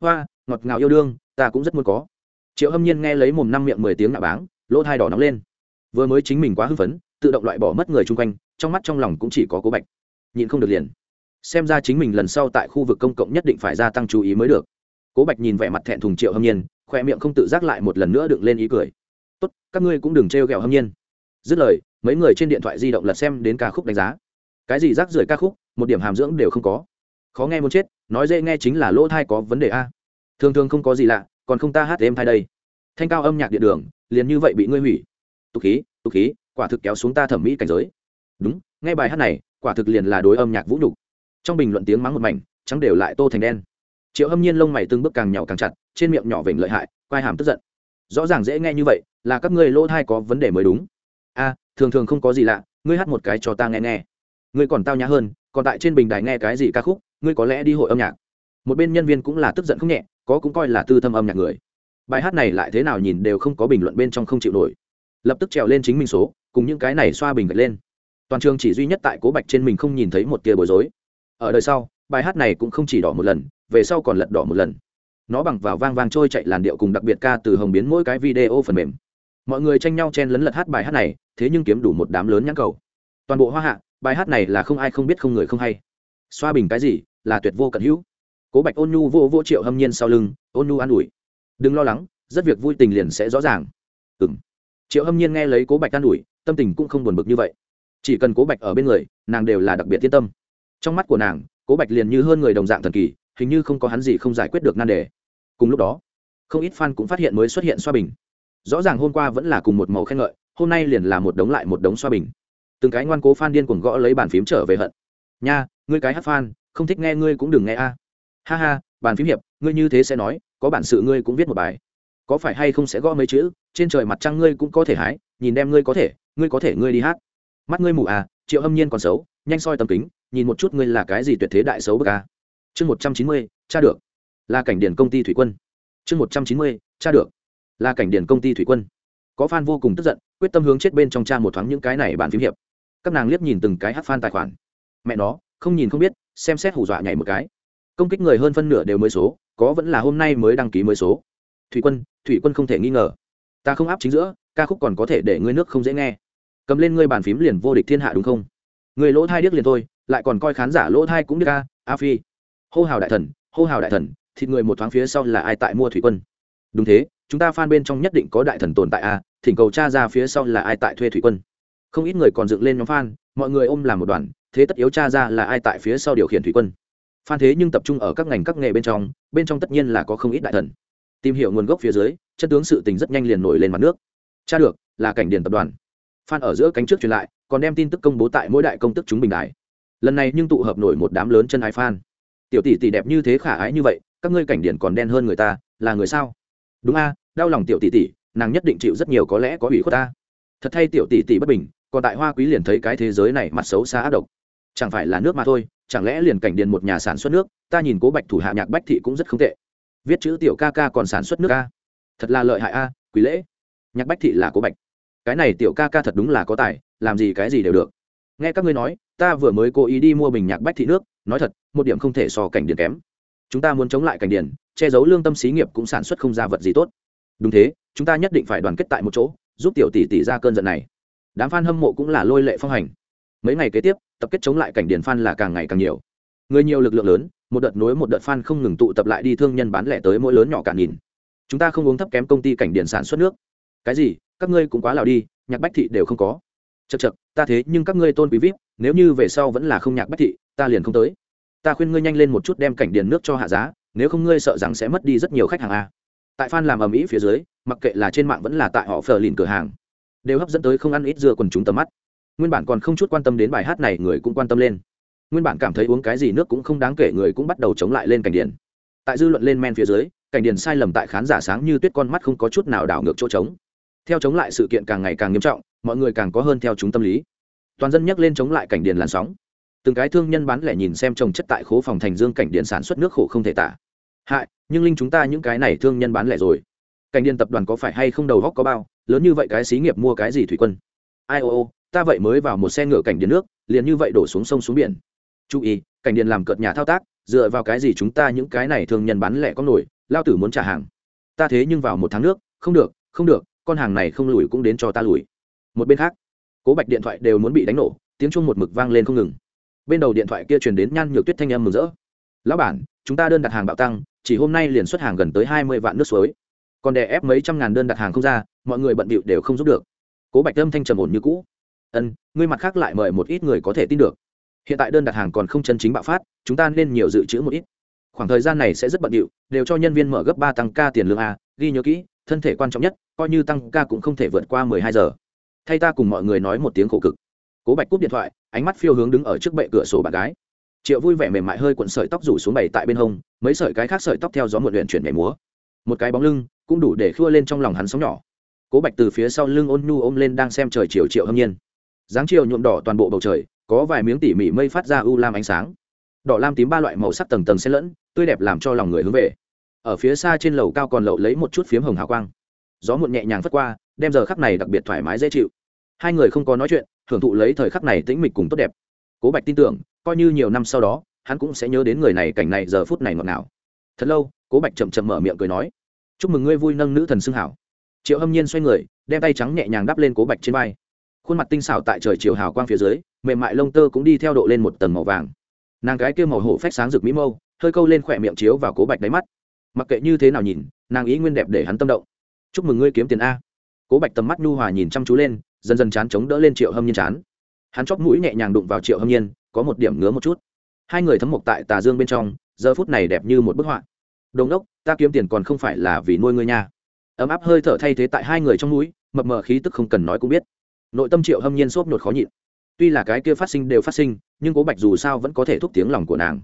Hoa, ngọt ngào yêu đương, ta cũng rất muốn có. Triệu hâm nhiên nghe lấy mồm năm miệng mười tiếng nạ báng, lỗ thai đỏ nóng lên. Vừa mới chính mình quá hưng phấn tự động loại bỏ mất người chung quanh, trong mắt trong lòng cũng chỉ có cố bạch. Nhịn không được liền. Xem ra chính mình lần sau tại khu vực công cộng nhất định phải gia tăng chú ý mới được. Cố bạch nhìn vẻ mặt thẹn thùng triệu hâm nhiên, khoe miệng không tự giác lại một lần nữa đựng lên ý cười. Tốt, các ngươi cũng đừng trêu ghẹo hâm nhiên. Dứt lời, mấy người trên điện thoại di động lật xem đến ca khúc đánh giá. Cái gì rác rưởi ca khúc, một điểm hàm dưỡng đều không có. Khó nghe muốn chết, nói dễ nghe chính là lỗ thai có vấn đề a. Thường thường không có gì lạ, còn không ta hát em thai đây. Thanh cao âm nhạc điện đường, liền như vậy bị ngươi hủy. Tục khí tục khí quả thực kéo xuống ta thẩm mỹ cảnh giới. Đúng, nghe bài hát này, quả thực liền là đối âm nhạc vũ nhục. Trong bình luận tiếng mắng một mảnh, trắng đều lại tô thành đen. Triệu hâm nhiên lông mày từng bước càng nhỏ càng chặt, trên miệng nhỏ vểnh lợi hại, quai hàm tức giận. Rõ ràng dễ nghe như vậy, là các ngươi lỗ thai có vấn đề mới đúng. A, thường thường không có gì lạ, ngươi hát một cái cho ta nghe nghe. Ngươi còn tao nhã hơn, còn tại trên bình đài nghe cái gì ca khúc, ngươi có lẽ đi hội âm nhạc. Một bên nhân viên cũng là tức giận không nhẹ, có cũng coi là tư thâm âm nhạc người. Bài hát này lại thế nào nhìn đều không có bình luận bên trong không chịu nổi. Lập tức trèo lên chính mình số cùng những cái này xoa bình gạch lên. Toàn trường chỉ duy nhất tại cố bạch trên mình không nhìn thấy một tia bối rối. Ở đời sau, bài hát này cũng không chỉ đỏ một lần, về sau còn lật đỏ một lần. Nó bằng vào vang vang trôi chạy làn điệu cùng đặc biệt ca từ hồng biến mỗi cái video phần mềm. Mọi người tranh nhau chen lấn lật hát bài hát này, thế nhưng kiếm đủ một đám lớn nhãn cầu. Toàn bộ hoa hạ, bài hát này là không ai không biết không người không hay. Xoa bình cái gì, là tuyệt vô cận hữu. Cố bạch ôn nhu vô vô triệu hâm nhiên sau lưng, ôn nhu an ủi. Đừng lo lắng, rất việc vui tình liền sẽ rõ ràng. Ừng triệu hâm nhiên nghe lấy cố bạch an ủi tâm tình cũng không buồn bực như vậy. Chỉ cần cố bạch ở bên người, nàng đều là đặc biệt yên tâm. Trong mắt của nàng, cố bạch liền như hơn người đồng dạng thần kỳ, hình như không có hắn gì không giải quyết được nan đề. Cùng lúc đó, không ít fan cũng phát hiện mới xuất hiện xoa bình. Rõ ràng hôm qua vẫn là cùng một màu khen ngợi, hôm nay liền là một đống lại một đống xoa bình. Từng cái ngoan cố fan điên cuồng gõ lấy bàn phím trở về hận. Nha, ngươi cái hát fan, không thích nghe ngươi cũng đừng nghe a. Ha ha, bàn phím hiệp, ngươi như thế sẽ nói, có bản sự ngươi cũng viết một bài. Có phải hay không sẽ gõ mấy chữ, trên trời mặt trăng ngươi cũng có thể hái, nhìn đem ngươi có thể ngươi có thể ngươi đi hát. Mắt ngươi mù à triệu âm nhiên còn xấu, nhanh soi tầm kính, nhìn một chút ngươi là cái gì tuyệt thế đại xấu bậc a chương một trăm chín mươi cha được. Là cảnh điển công ty thủy quân. Chương một trăm chín mươi cha được. Là cảnh điển công ty thủy quân. Có fan vô cùng tức giận, quyết tâm hướng chết bên trong cha một thoáng những cái này bản phím hiệp. Các nàng liếc nhìn từng cái hát fan tài khoản. Mẹ nó, không nhìn không biết, xem xét hù dọa nhảy một cái. Công kích người hơn phân nửa đều mới số, có vẫn là hôm nay mới đăng ký mới số. Thủy quân thủy quân không thể nghi ngờ. Ta không áp chính giữa, ca khúc còn có thể để ngươi nước không dễ nghe cầm lên ngươi bàn phím liền vô địch thiên hạ đúng không? Người lỗ thai điếc liền thôi lại còn coi khán giả lỗ thai cũng điếc ca a phi. Hô hào đại thần hô hào đại thần thịt người một thoáng phía sau là ai tại mua thủy quân? Đúng thế chúng ta fan bên trong nhất định có đại thần tồn tại a thỉnh cầu cha ra phía sau là ai tại thuê thủy quân. Không ít người còn dựng lên nhóm fan, mọi người ôm làm một đoàn thế tất yếu cha ra là ai tại phía sau điều khiển thủy quân. Fan thế nhưng tập trung ở các ngành các nghề bên trong bên trong tất nhiên là có không ít đại thần. Tìm hiểu nguồn gốc phía dưới chất tướng sự tình rất nhanh liền nổi lên mặt nước. Cha được là cảnh điền tập đoàn phan ở giữa cánh trước truyền lại, còn đem tin tức công bố tại mỗi đại công tức chúng bình đại lần này nhưng tụ hợp nổi một đám lớn chân ái phan tiểu tỷ tỷ đẹp như thế khả ái như vậy, các ngươi cảnh điển còn đen hơn người ta, là người sao? Đúng a, đau lòng tiểu tỷ tỷ, nàng nhất định chịu rất nhiều có lẽ có ủy khuất ta. Thật thay tiểu tỷ tỷ bất bình, còn tại hoa quý liền thấy cái thế giới này mặt xấu xa ác độc. Chẳng phải là nước mà thôi, chẳng lẽ liền cảnh điền một nhà sản xuất nước, ta nhìn cố bạch thủ hạ nhạc bách thị cũng rất không tệ. Viết chữ tiểu ca ca còn sản xuất nước ca thật là lợi hại a, quý lễ. Nhạc bách thị là cố bạch cái này tiểu ca ca thật đúng là có tài làm gì cái gì đều được. Nghe các ngươi nói ta vừa mới cố ý đi mua bình nhạc bách thị nước nói thật một điểm không thể so cảnh điện kém. Chúng ta muốn chống lại cảnh điện, che giấu lương tâm xí nghiệp cũng sản xuất không ra vật gì tốt. Đúng thế chúng ta nhất định phải đoàn kết tại một chỗ giúp tiểu tỷ tỷ ra cơn giận này. Đám f a n hâm mộ cũng là lôi lệ phong hành. Mấy ngày kế tiếp tập kết chống lại cảnh điền f a n là càng ngày càng nhiều. Người nhiều lực lượng lớn một đợt nối một đợt f a n không ngừng tụ tập lại đi thương nhân bán lẻ tới mỗi lớn nhỏ cả nghìn. chúng ta không uống thấp kém công ty cảnh điền sản xuất nước. Cái gì? Các ngươi cũng quá lào đi, nhạc bách thị đều không có. Chật chật ta thế nhưng các ngươi tôn quý vip, nếu như về sau vẫn là không nhạc bách thị, ta liền không tới. Ta khuyên ngươi nhanh lên một chút đem cảnh điền nước cho hạ giá, nếu không ngươi sợ rằng sẽ mất đi rất nhiều khách hàng a. Tại f làm ầm ĩ phía dưới, mặc kệ là trên mạng vẫn là tại họ phờ lìn cửa hàng, đều hấp dẫn tới không ăn ít dưa quần chúng tầm mắt. Nguyên bản còn không chút quan tâm đến bài hát này người cũng quan tâm lên. Nguyên bản cảm thấy uống cái gì nước cũng không đáng kể người cũng bắt đầu chống lại lên cảnh điền. Tại dư luận lên men phía dưới, cảnh điền sai lầm tại khán giả sáng như tuyết con mắt không có chút nào đảo ngược chỗ trống theo chống lại sự kiện càng ngày càng nghiêm trọng, mọi người càng có hơn theo chúng tâm lý. Toàn dân nhắc lên chống lại cảnh điện làn sóng. Từng cái thương nhân bán lẻ nhìn xem trồng chất tại khố phòng thành dương cảnh điện sản xuất nước khổ không thể tả. Hại, nhưng linh chúng ta những cái này thương nhân bán lẻ rồi. Cảnh điện tập đoàn có phải hay không đầu góc có bao, lớn như vậy cái xí nghiệp mua cái gì thủy quân? Ai ô ô, ta vậy mới vào một xe ngựa cảnh điện nước, liền như vậy đổ xuống sông xuống biển. Chú ý, cảnh điện làm cợt nhà thao tác, dựa vào cái gì chúng ta những cái này thương nhân bán lẻ có nổi, lao tử muốn trả hàng. Ta thế nhưng vào một tháng nước, không được không được con hàng này không lùi cũng đến cho ta lùi. Một bên khác, cố bạch điện thoại đều muốn bị đánh nổ, tiếng chuông một mực vang lên không ngừng. Bên đầu điện thoại kia truyền đến nhan nhược tuyết thanh em mừng rỡ. Lão bản, chúng ta đơn đặt hàng bạo tăng, chỉ hôm nay liền xuất hàng gần tới hai mươi vạn nước suối. Còn đè ép mấy trăm ngàn đơn đặt hàng không ra, mọi người bận bịu đều không giúp được. Cố bạch âm thanh trầm ổn như cũ. Ân, ngươi mặt khác lại mời một ít người có thể tin được. Hiện tại đơn đặt hàng còn không chân chính bạo phát, chúng ta nên nhiều dự trữ một ít. Khoảng thời gian này sẽ rất bận điệu, đều cho nhân viên mở gấp ba tăng ca tiền lương a, ghi nhớ kỹ thân thể quan trọng nhất, coi như tăng ca cũng không thể vượt qua mười hai giờ. Thay ta cùng mọi người nói một tiếng khổ cực. Cố bạch cúp điện thoại, ánh mắt phiêu hướng đứng ở trước bệ cửa sổ bạn gái. Triệu vui vẻ mềm mại hơi cuộn sợi tóc rủ xuống bày tại bên hông, mấy sợi cái khác sợi tóc theo gió một luyện chuyển nhảy múa. Một cái bóng lưng, cũng đủ để khua lên trong lòng hắn sóng nhỏ. Cố bạch từ phía sau lưng ôn nhu ôm lên đang xem trời chiều triệu hâm nhiên. Dáng chiều nhuộm đỏ toàn bộ bầu trời, có vài miếng tỉ mỉ mây phát ra u lam ánh sáng. Đỏ lam tím ba loại màu sắc tầng tầng xen lẫn, tươi đẹp làm cho lòng người hướng về ở phía xa trên lầu cao còn lậu lấy một chút phiếm hồng hào quang. Gió muộn nhẹ nhàng phất qua, đem giờ khắc này đặc biệt thoải mái dễ chịu. Hai người không có nói chuyện hưởng thụ lấy thời khắc này tĩnh mịch cùng tốt đẹp. Cố bạch tin tưởng, coi như nhiều năm sau đó, hắn cũng sẽ nhớ đến người này cảnh này giờ phút này ngọt ngào. Thật lâu, cố bạch chậm chậm mở miệng cười nói, chúc mừng ngươi vui nâng nữ thần xưng hảo. Triệu hâm nhiên xoay người, đem tay trắng nhẹ nhàng đắp lên cố bạch trên vai. Khuôn mặt tinh xảo tại trời chiều hào quang phía dưới, mềm mại lông tơ cũng đi theo độ lên một tầng màu vàng. Nàng gái kia màu hổ phách sáng rực mỹ mâu, hơi câu lên khỏe miệng chiếu vào cố bạch đáy mắt mặc kệ như thế nào nhìn, nàng ý nguyên đẹp để hắn tâm động. Chúc mừng ngươi kiếm tiền a. Cố bạch tầm mắt nhu hòa nhìn chăm chú lên, dần dần chán chống đỡ lên triệu hâm nhiên chán. Hắn chóp mũi nhẹ nhàng đụng vào triệu hâm nhiên, có một điểm ngứa một chút. Hai người thấm mộc tại tà dương bên trong, giờ phút này đẹp như một bức họa. Đồn đốc ta kiếm tiền còn không phải là vì nuôi ngươi nha. Ấm áp hơi thở thay thế tại hai người trong mũi, mập mờ khí tức không cần nói cũng biết. Nội tâm triệu hâm nhiên xốp nột khó nhịn. Tuy là cái kia phát sinh đều phát sinh, nhưng cố bạch dù sao vẫn có thể thúc tiếng lòng của nàng.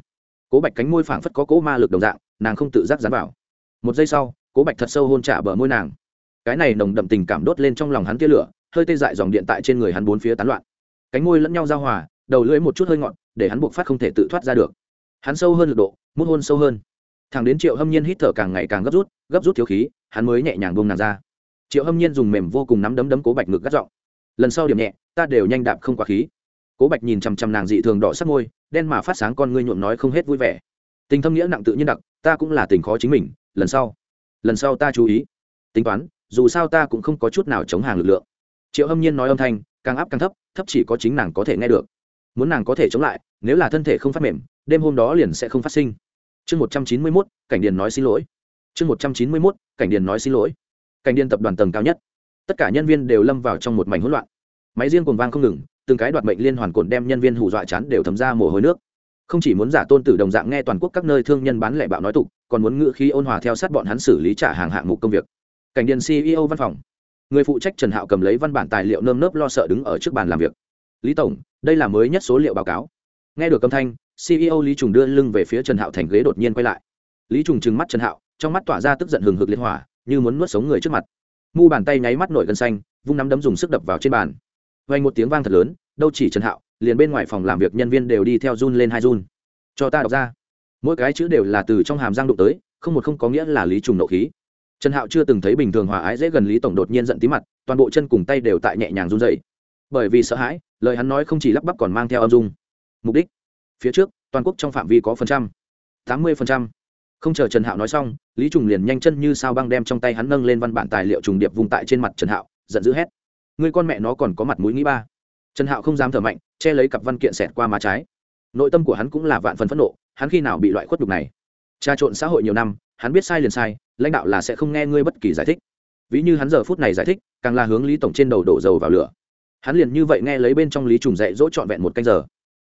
Cố bạch cánh môi phảng phất có cỗ ma lực đồng dạng nàng không tự giác dán vào. Một giây sau, cố bạch thật sâu hôn trả bờ môi nàng. Cái này nồng đậm tình cảm đốt lên trong lòng hắn tia lửa, hơi tê dại dòng điện tại trên người hắn bốn phía tán loạn. Cánh môi lẫn nhau giao hòa, đầu lưỡi một chút hơi ngọn để hắn buộc phát không thể tự thoát ra được. Hắn sâu hơn lực độ, mút hôn sâu hơn. Thằng đến triệu hâm nhiên hít thở càng ngày càng gấp rút gấp rút thiếu khí, hắn mới nhẹ nhàng bông nàng ra. Triệu hâm nhiên dùng mềm vô cùng nắm đấm đấm cố bạch ngực gắt giọng. Lần sau điểm nhẹ, ta đều nhanh đạp không quá khí. Cố bạch nhìn chằm chằm nàng dị thường đỏ sắc môi, đen mà phát sáng con ngươi nhuộm nói không hết vui vẻ tình thâm nghĩa nặng tự nhiên đặc, ta cũng là tình khó chính mình, lần sau lần sau ta chú ý. Tính toán, dù sao ta cũng không có chút nào chống hàng lực lượng. Triệu hâm nhiên nói âm thanh, càng áp càng thấp thấp chỉ có chính nàng có thể nghe được. Muốn nàng có thể chống lại, nếu là thân thể không phát mềm, đêm hôm đó liền sẽ không phát sinh. Chương một trăm chín mươi mốt, cảnh điền nói xin lỗi. Chương một trăm chín mươi mốt, cảnh điền nói xin lỗi. Cảnh điền tập đoàn tầng cao nhất. Tất cả nhân viên đều lâm vào trong một mảnh hỗn loạn. Máy riêng cồn vang không ngừng, từng cái đoạt mệnh liên hoàn cồn đem nhân viên hù dọa chán đều thấm ra mồ hôi nước không chỉ muốn giả tôn tử đồng dạng nghe toàn quốc các nơi thương nhân bán lẻ bạo nói tục, còn muốn ngự khí ôn hòa theo sát bọn hắn xử lý trả hàng hạng mục công việc. Cảnh điền ceo văn phòng. Người phụ trách trần hạo cầm lấy văn bản tài liệu nơm nớp lo sợ đứng ở trước bàn làm việc. Lý tổng, đây là mới nhất số liệu báo cáo. Nghe được âm thanh ceo lý trùng đưa lưng về phía trần hạo thành ghế đột nhiên quay lại. Lý trùng trừng mắt trần hạo, trong mắt tỏa ra tức giận hừng hực liên hỏa như muốn nuốt sống người trước mặt. Mu bàn tay nháy mắt nổi gân xanh, vung nắm đấm dùng sức đập vào trên bàn. Vay một tiếng vang thật lớn, đâu chỉ trần hạo liền bên ngoài phòng làm việc nhân viên đều đi theo run lên hai run. Cho ta đọc ra. Mỗi cái chữ đều là từ trong hàm giang đụng tới, không một không có nghĩa là lý trùng nộ khí. Trần hạo chưa từng thấy bình thường hòa ái dễ gần lý tổng đột nhiên giận tí mặt, toàn bộ chân cùng tay đều tại nhẹ nhàng run dày bởi vì sợ hãi, lời hắn nói không chỉ lắp bắp còn mang theo âm dung. Mục đích? Phía trước, toàn quốc trong phạm vi có phần trăm. tám mươi phần trăm. Không chờ trần hạo nói xong, lý trùng liền nhanh chân như sao băng đem trong tay hắn nâng lên văn bản tài liệu trùng điệp vùng tại trên mặt trần hạo, giận dữ hét. Người con mẹ nó còn có mặt mũi nghĩ ba trần hạo không dám thở mạnh, che lấy cặp văn kiện xẹt qua má trái. Nội tâm của hắn cũng là vạn phần phẫn nộ, hắn khi nào bị loại khuất đục này? Trà trộn xã hội nhiều năm, hắn biết sai liền sai, lãnh đạo là sẽ không nghe ngươi bất kỳ giải thích. Ví như hắn giờ phút này giải thích, càng là hướng lý tổng trên đầu đổ dầu vào lửa. Hắn liền như vậy nghe lấy bên trong lý trùng dạy dỗ trọn vẹn một canh giờ.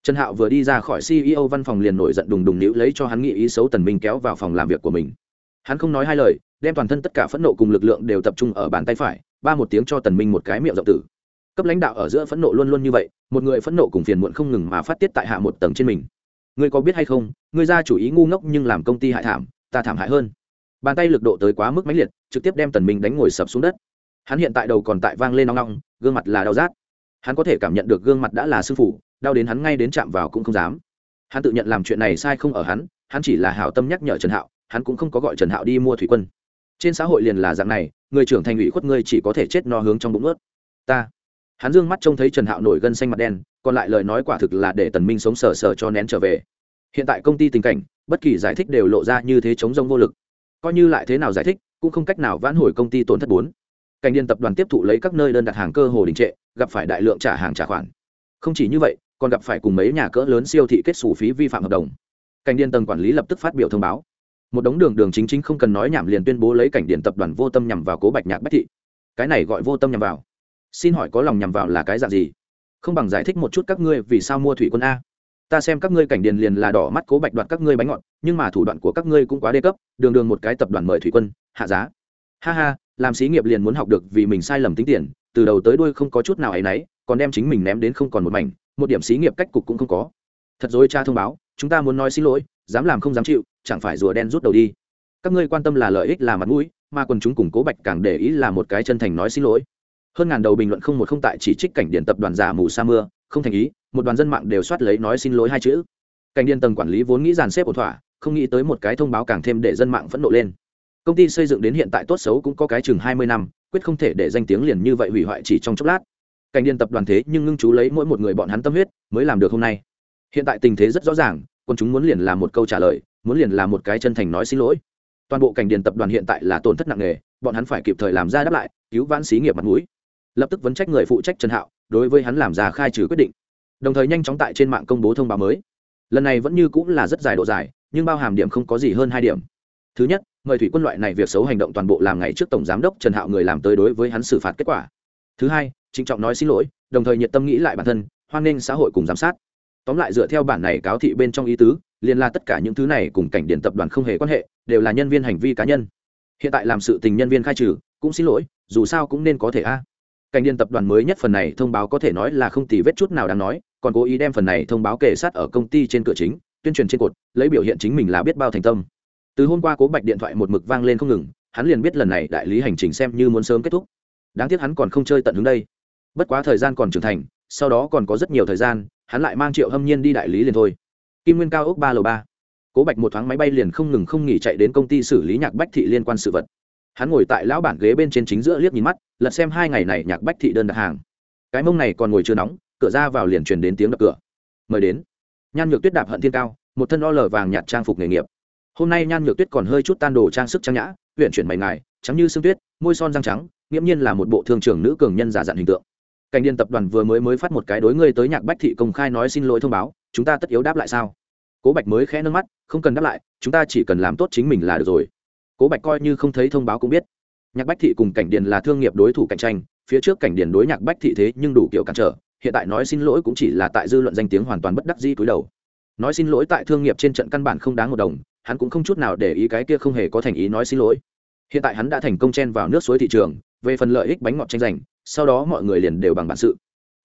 Trần hạo vừa đi ra khỏi ceo văn phòng liền nổi giận đùng đùng nữ lấy cho hắn nghĩ ý xấu tần minh kéo vào phòng làm việc của mình. Hắn không nói hai lời, đem toàn thân tất cả phẫn nộ cùng lực lượng đều tập trung ở bàn tay phải, ba một tiếng cho tần minh một cái miệng rộng tử cấp lãnh đạo ở giữa phẫn nộ luôn luôn như vậy, một người phẫn nộ cùng phiền muộn không ngừng mà phát tiết tại hạ một tầng trên mình. Ngươi có biết hay không, ngươi ra chủ ý ngu ngốc nhưng làm công ty hại thảm, ta thảm hại hơn. Bàn tay lực độ tới quá mức mãnh liệt, trực tiếp đem tần minh đánh ngồi sập xuống đất. Hắn hiện tại đầu còn tại vang lên nong nong gương mặt là đau rát. Hắn có thể cảm nhận được gương mặt đã là sư phụ đau đến hắn ngay đến chạm vào cũng không dám. Hắn tự nhận làm chuyện này sai không ở hắn hắn chỉ là hảo tâm nhắc nhở trần hạo, hắn cũng không có gọi trần hạo đi mua thủy quân. Trên xã hội liền là dạng này, người trưởng thành ủy khuất ngươi chỉ có thể chết no hướng trong bụng ướt. Ta hắn dương mắt trông thấy trần hạo nổi gân xanh mặt đen, còn lại lời nói quả thực là để tần minh sống sờ sờ cho nén trở về. Hiện tại công ty tình cảnh, bất kỳ giải thích đều lộ ra như thế chống rông vô lực. Coi như lại thế nào giải thích, cũng không cách nào vãn hồi công ty tổn thất bốn. Cảnh điện tập đoàn tiếp thụ lấy các nơi đơn đặt hàng cơ hồ đình trệ, gặp phải đại lượng trả hàng trả khoản. Không chỉ như vậy, còn gặp phải cùng mấy nhà cỡ lớn siêu thị kết xù phí vi phạm hợp đồng. Cảnh điện tầng quản lý lập tức phát biểu thông báo. Một đống đường đường chính chính không cần nói nhảm liền tuyên bố lấy cảnh điện tập đoàn vô tâm nhằm vào cố bạch nhạc bách thị. Cái này gọi vô tâm nhằm vào xin hỏi có lòng nhằm vào là cái dạng gì? Không bằng giải thích một chút các ngươi vì sao mua thủy quân a. Ta xem các ngươi cảnh điền liền là đỏ mắt cố bạch đoạt các ngươi bánh ngọt, nhưng mà thủ đoạn của các ngươi cũng quá đê cấp, đường đường một cái tập đoàn mời thủy quân, hạ giá. Ha ha, làm xí nghiệp liền muốn học được vì mình sai lầm tính tiền, từ đầu tới đuôi không có chút nào ấ y n ấ y còn đem chính mình ném đến không còn một mảnh, một điểm xí nghiệp cách cục cũng không có. Thật dối cha thông báo, chúng ta muốn nói xin lỗi, dám làm không dám chịu, chẳng phải rùa đen rút đầu đi. Các ngươi quan tâm là lợi ích là mặt mũi, mà còn chúng củng cố bạch càng để ý là một cái chân thành nói xin lỗi hơn ngàn đầu bình luận không một không tại chỉ trích cảnh điện tập đoàn giả mù sa mưa, không thành ý, một đoàn dân mạng đều soát lấy nói xin lỗi hai chữ. Cảnh điện tầng quản lý vốn nghĩ dàn xếp ổn thỏa, không nghĩ tới một cái thông báo càng thêm để dân mạng phẫn nộ lên. Công ty xây dựng đến hiện tại tốt xấu cũng có cái chừng hai mươi năm, quyết không thể để danh tiếng liền như vậy hủy hoại chỉ trong chốc lát. Cảnh điện tập đoàn thế nhưng ngưng chú lấy mỗi một người bọn hắn tâm huyết, mới làm được hôm nay. Hiện tại tình thế rất rõ ràng còn chúng muốn liền làm một câu trả lời, muốn liền làm một cái chân thành nói xin lỗi. Toàn bộ cảnh điện tập đoàn hiện tại là tổn thất nặng nề, bọn hắn phải kịp thời làm ra đáp lại, cứu vãn xí nghiệp mặt mũi lập tức vấn trách người phụ trách trần hạo, đối với hắn làm ra khai trừ quyết định. Đồng thời nhanh chóng tại trên mạng công bố thông báo mới. Lần này vẫn như cũng là rất dài độ dài, nhưng bao hàm điểm không có gì hơn hai điểm. Thứ nhất, mời thủy quân loại này việc xấu hành động toàn bộ làm ngày trước tổng giám đốc trần hạo người làm tới đối với hắn xử phạt kết quả. Thứ hai, trịnh trọng nói xin lỗi, đồng thời nhiệt tâm nghĩ lại bản thân, hoan nghênh xã hội cùng giám sát. Tóm lại dựa theo bản này cáo thị bên trong ý tứ, liền là tất cả những thứ này cùng cảnh điện tập đoàn không hề quan hệ, đều là nhân viên hành vi cá nhân. Hiện tại làm sự tình nhân viên khai trừ, cũng xin lỗi, dù sao cũng nên có thể a cảnh điện tập đoàn mới nhất phần này thông báo có thể nói là không tì vết chút nào đáng nói, còn cố ý đem phần này thông báo kể sát ở công ty trên cửa chính, tuyên truyền trên cột, lấy biểu hiện chính mình là biết bao thành tâm. Từ hôm qua cố bạch điện thoại một mực vang lên không ngừng, hắn liền biết lần này đại lý hành trình xem như muốn sớm kết thúc. Đáng tiếc hắn còn không chơi tận hướng đây. Bất quá thời gian còn trưởng thành, sau đó còn có rất nhiều thời gian, hắn lại mang triệu hâm nhiên đi đại lý liền thôi. Kim nguyên cao ốc ba lầu ba. Cố bạch một thoáng máy bay liền không ngừng không nghỉ chạy đến công ty xử lý nhạc bách thị liên quan sự vật hắn ngồi tại lão bản ghế bên trên chính giữa liếc nhìn mắt, lật xem hai ngày này nhạc bách thị đơn đặt hàng. Cái mông này còn ngồi chưa nóng, cửa ra vào liền truyền đến tiếng đập cửa. Mời đến. Nhan nhược tuyết đạp hận thiên cao, một thân o lờ vàng nhạt trang phục nghề nghiệp. Hôm nay nhan nhược tuyết còn hơi chút tan đồ trang sức trang nhã huyện chuyển mày ngài, trắng như sương tuyết, môi son răng trắng, nghiễm nhiên là một bộ thương trưởng nữ cường nhân giả dặn hình tượng. Cảnh điện tập đoàn vừa mới mới phát một cái đối ngươi tới nhạc bách thị công khai nói xin lỗi thông báo, chúng ta tất yếu đáp lại sao? Cố bạch mới khẽ nâng mắt, không cần đáp lại, chúng ta chỉ cần làm tốt chính mình là được rồi cố bạch coi như không thấy thông báo cũng biết. Nhạc bách thị cùng cảnh Điền là thương nghiệp đối thủ cạnh tranh, phía trước cảnh Điền đối nhạc bách thị thế nhưng đủ kiểu cản trở, hiện tại nói xin lỗi cũng chỉ là tại dư luận danh tiếng hoàn toàn bất đắc dĩ túi đầu. Nói xin lỗi tại thương nghiệp trên trận căn bản không đáng một đồng, hắn cũng không chút nào để ý cái kia không hề có thành ý nói xin lỗi. Hiện tại hắn đã thành công chen vào nước suối thị trường, về phần lợi ích bánh ngọt tranh giành, sau đó mọi người liền đều bằng bản sự.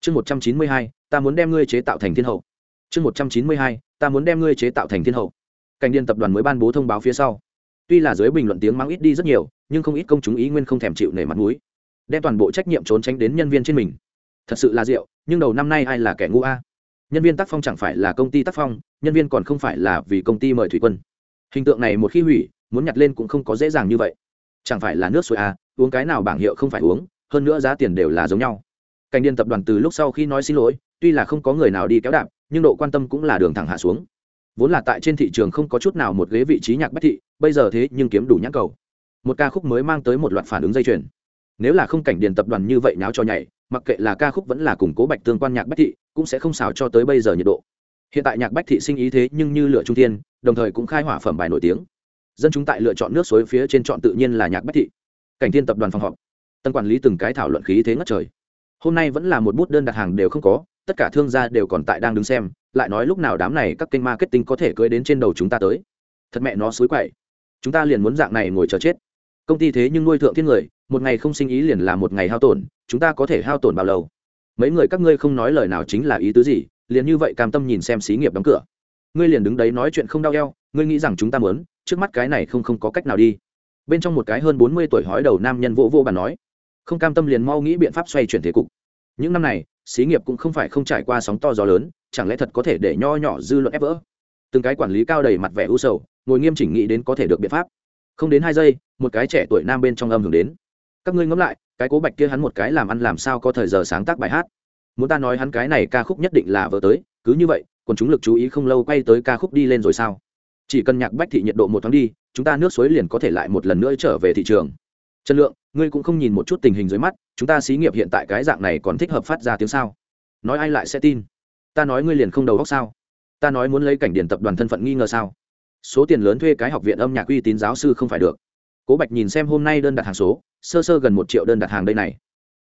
Chương một trăm chín mươi hai, ta muốn đem ngươi chế tạo thành thiên hậu. Chương một trăm chín mươi hai, ta muốn đem ngươi chế tạo thành thiên hậu. Cảnh Điền tập đoàn mới ban bố thông báo phía sau tuy là dưới bình luận tiếng mắng ít đi rất nhiều, nhưng không ít công chúng ý nguyên không thèm chịu nể mặt mũi. Đem toàn bộ trách nhiệm trốn tránh đến nhân viên trên mình. Thật sự là rượu, nhưng đầu năm nay ai là kẻ ngu a? Nhân viên tác phong chẳng phải là công ty tác phong, nhân viên còn không phải là vì công ty mời thủy quân. Hình tượng này một khi hủy, muốn nhặt lên cũng không có dễ dàng như vậy. Chẳng phải là nước suối a uống cái nào bảng hiệu không phải uống, hơn nữa giá tiền đều là giống nhau. Cảnh điện tập đoàn từ lúc sau khi nói xin lỗi, tuy là không có người nào đi kéo đạp, nhưng độ quan tâm cũng là đường thẳng hạ xuống. Vốn là tại trên thị trường không có chút nào một ghế vị trí nhạc bách thị bây giờ thế nhưng kiếm đủ nhãn cầu. Một ca khúc mới mang tới một loạt phản ứng dây chuyền. Nếu là không cảnh điện tập đoàn như vậy nháo cho nhảy, mặc kệ là ca khúc vẫn là củng cố bạch tương quan nhạc bách thị, cũng sẽ không xào cho tới bây giờ nhiệt độ. Hiện tại nhạc bách thị sinh ý thế nhưng như lựa trung thiên, đồng thời cũng khai hỏa phẩm bài nổi tiếng. Dân chúng tại lựa chọn nước suối phía trên chọn tự nhiên là nhạc bách thị. Cảnh thiên tập đoàn phòng họp. Tân quản lý từng cái thảo luận khí thế ngất trời. Hôm nay vẫn là một bút đơn đặt hàng đều không có, tất cả thương gia đều còn tại đang đứng xem, lại nói lúc nào đám này các kênh marketing có thể cưới đến trên đầu chúng ta tới. Thật mẹ nó suối quậy chúng ta liền muốn dạng này ngồi chờ chết. Công ty thế nhưng nuôi thượng thiên người, một ngày không sinh ý liền là một ngày hao tổn, chúng ta có thể hao tổn bao lâu? Mấy người các ngươi không nói lời nào chính là ý tứ gì, liền như vậy cam tâm nhìn xem xí nghiệp đóng cửa. Ngươi liền đứng đấy nói chuyện không đau eo, ngươi nghĩ rằng chúng ta muốn, trước mắt cái này không không có cách nào đi. Bên trong một cái hơn bốn mươi tuổi hói đầu nam nhân vô vô bàn nói, không cam tâm liền mau nghĩ biện pháp xoay chuyển thế cục. Những năm này, xí nghiệp cũng không phải không trải qua sóng to gió lớn, chẳng lẽ thật có thể để nho nhỏ dư luận ép vỡ? Từng cái quản lý cao đầy mặt vẻ u sầu, ngồi nghiêm chỉnh nghĩ đến có thể được biện pháp. Không đến hai giây, một cái trẻ tuổi nam bên trong âm hưởng đến. Các ngươi ngẫm lại, cái cố bạch kia hắn một cái làm ăn làm sao có thời giờ sáng tác bài hát? Muốn ta nói hắn cái này ca khúc nhất định là vợ tới, cứ như vậy còn chúng lực chú ý không lâu quay tới ca khúc đi lên rồi sao? Chỉ cần nhạc bách thị nhiệt độ một tháng đi, chúng ta nước suối liền có thể lại một lần nữa trở về thị trường. Chất lượng, ngươi cũng không nhìn một chút tình hình dưới mắt, chúng ta xí nghiệp hiện tại cái dạng này còn thích hợp phát ra tiếng sao? Nói ai lại sẽ tin? Ta nói ngươi liền không đầu góc sao? Ta nói muốn lấy cảnh điển tập đoàn thân phận nghi ngờ sao? Số tiền lớn thuê cái học viện âm nhạc uy tín giáo sư không phải được. Cố bạch nhìn xem hôm nay đơn đặt hàng số, sơ sơ gần một triệu đơn đặt hàng đây này.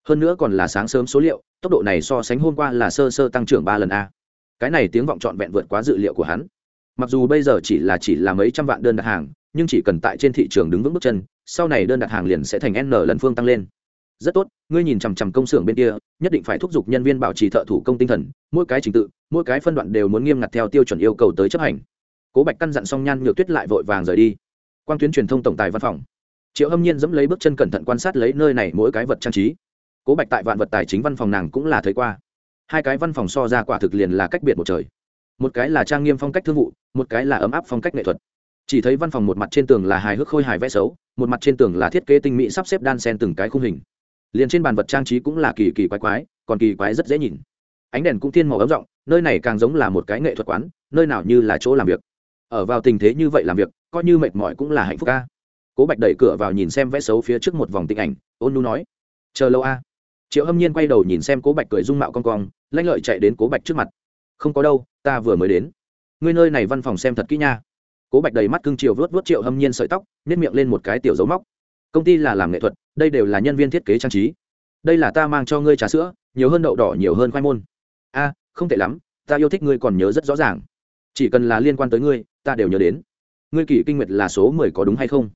Hơn nữa còn là sáng sớm số liệu, tốc độ này so sánh hôm qua là sơ sơ tăng trưởng ba lần a. Cái này tiếng vọng trọn vẹn vượt quá dự liệu của hắn. Mặc dù bây giờ chỉ là chỉ là mấy trăm vạn đơn đặt hàng, nhưng chỉ cần tại trên thị trường đứng vững bước chân, sau này đơn đặt hàng liền sẽ thành n lần phương tăng lên rất tốt, ngươi nhìn chằm chằm công xưởng bên kia, nhất định phải thúc giục nhân viên bảo trì thợ thủ công tinh thần, mỗi cái trình tự, mỗi cái phân đoạn đều muốn nghiêm ngặt theo tiêu chuẩn yêu cầu tới chấp hành. Cố bạch căn dặn xong nhan nhược tuyết lại vội vàng rời đi. Quang tuyến truyền thông tổng tài văn phòng. Triệu hâm nhiên dẫm lấy bước chân cẩn thận quan sát lấy nơi này mỗi cái vật trang trí. Cố bạch tại vạn vật tài chính văn phòng nàng cũng là thấy qua. Hai cái văn phòng so ra quả thực liền là cách biệt một trời. Một cái là trang nghiêm phong cách thương vụ, một cái là ấm áp phong cách nghệ thuật. Chỉ thấy văn phòng một mặt trên tường là hài hước khôi hài vẽ xấu, một mặt trên tường là thiết kế tinh mỹ sắp xếp đan sen từng cái khung hình liền trên bàn vật trang trí cũng là kỳ kỳ quái quái, còn kỳ quái rất dễ nhìn. Ánh đèn cũng thiên màu ấm rộng, nơi này càng giống là một cái nghệ thuật quán, nơi nào như là chỗ làm việc. Ở vào tình thế như vậy làm việc, coi như mệt mỏi cũng là hạnh phúc ca cố bạch đẩy cửa vào nhìn xem vẽ xấu phía trước một vòng tịnh ảnh, ôn nu nói, chờ lâu a. Triệu hâm nhiên quay đầu nhìn xem cố bạch cười dung mạo con cong, lanh lợi chạy đến cố bạch trước mặt. Không có đâu, ta vừa mới đến. Ngươi nơi này văn phòng xem thật kỹ nha. Cố bạch đầy mắt cưng chiều vớt vớt triệu hâm nhiên sợi tóc nếp miệng lên một cái tiểu dấu móc công ty là làm nghệ thuật, đây đều là nhân viên thiết kế trang trí. Đây là ta mang cho ngươi trà sữa, nhiều hơn đậu đỏ, nhiều hơn khoai môn. A, không tệ lắm, ta yêu thích ngươi còn nhớ rất rõ ràng. Chỉ cần là liên quan tới ngươi, ta đều nhớ đến. Ngươi kỷ kinh nguyệt là số mười có đúng hay không?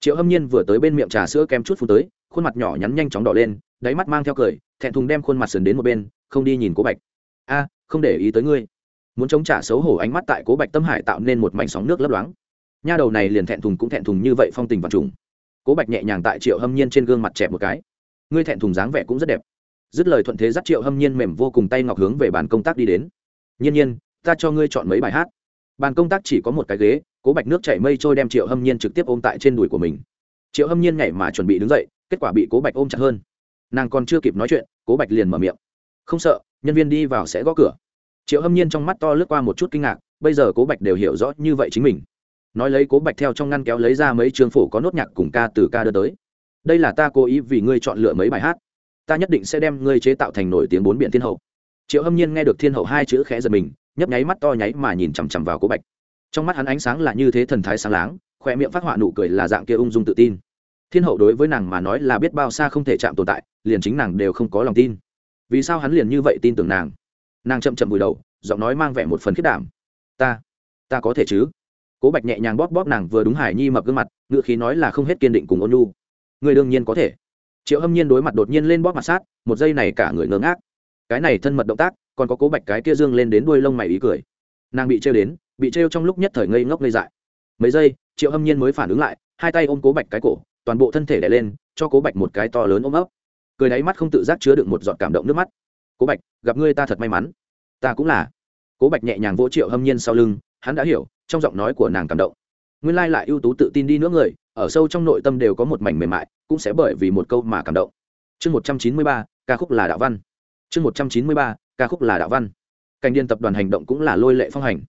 Triệu hâm nhiên vừa tới bên miệng trà sữa kem chút phút tới, khuôn mặt nhỏ nhắn nhanh chóng đỏ lên, đáy mắt mang theo cười, thẹn thùng đem khuôn mặt sườn đến một bên, không đi nhìn cố bạch. A, không để ý tới ngươi. Muốn chống trả xấu hổ ánh mắt tại cố bạch tâm hải tạo nên một mảnh sóng nước lấp loáng. Nha đầu này liền thẹn thùng cũng thẹn thùng như vậy phong tình và trùng cố bạch nhẹ nhàng tại triệu hâm nhiên trên gương mặt chẹp một cái. Ngươi thẹn thùng dáng vẻ cũng rất đẹp. Dứt lời thuận thế dắt triệu hâm nhiên mềm vô cùng tay ngọc hướng về bàn công tác đi đến. Nhiên nhiên, ta cho ngươi chọn mấy bài hát. Bàn công tác chỉ có một cái ghế, cố bạch nước chảy mây trôi đem triệu hâm nhiên trực tiếp ôm tại trên đùi của mình. Triệu hâm nhiên nhảy mà chuẩn bị đứng dậy, kết quả bị cố bạch ôm chặt hơn. Nàng còn chưa kịp nói chuyện, cố bạch liền mở miệng. Không sợ, nhân viên đi vào sẽ gõ cửa. Triệu hâm nhiên trong mắt to lướt qua một chút kinh ngạc, bây giờ cố bạch đều hiểu rõ như vậy chính mình nói lấy cố bạch theo trong ngăn kéo lấy ra mấy trường phổ có nốt nhạc cùng ca từ ca đưa tới. Đây là ta cố ý vì ngươi chọn lựa mấy bài hát. Ta nhất định sẽ đem ngươi chế tạo thành nổi tiếng bốn biển thiên hậu. Triệu hâm nhiên nghe được thiên hậu hai chữ khẽ giật mình, nhấp nháy mắt to nháy mà nhìn chằm chằm vào cố bạch. Trong mắt hắn ánh sáng là như thế thần thái sáng láng, khoe miệng phát họa nụ cười là dạng kia ung dung tự tin. Thiên hậu đối với nàng mà nói là biết bao xa không thể chạm tồn tại, liền chính nàng đều không có lòng tin. Vì sao hắn liền như vậy tin tưởng nàng? Nàng chậm chậm vùi đầu, giọng nói mang vẻ một phần khiết đảm. Ta ta có thể chứ? Cố bạch nhẹ nhàng bóp bóp nàng vừa đúng hải nhi mập gương mặt ngự khí nói là không hết kiên định cùng ôn nhu. Người đương nhiên có thể. Triệu hâm nhiên đối mặt đột nhiên lên bóp mặt sát, một giây này cả người ngơ ngác. Cái này thân mật động tác, còn có cố bạch cái kia dương lên đến đuôi lông mày ý cười. Nàng bị trêu đến, bị trêu trong lúc nhất thời ngây ngốc ngây dại. Mấy giây, triệu hâm nhiên mới phản ứng lại, hai tay ôm cố bạch cái cổ, toàn bộ thân thể đẻ lên, cho cố bạch một cái to lớn ôm ấp. Cười đáy mắt không tự giác chứa được một giọt cảm động nước mắt. Cố bạch, gặp ngươi ta thật may mắn. Ta cũng là. Cố bạch nhẹ nhàng vỗ triệu hâm nhiên sau lưng, hắn đã hiểu trong giọng nói của nàng cảm động. Nguyên lai lại ưu tú tự tin đi nữa người, ở sâu trong nội tâm đều có một mảnh mềm mại, cũng sẽ bởi vì một câu mà cảm động. Chương một trăm chín mươi ba, ca khúc là đạo văn. Chương một trăm chín mươi ba, ca khúc là đạo văn. Cảnh điên tập đoàn hành động cũng là lôi lệ phong hành.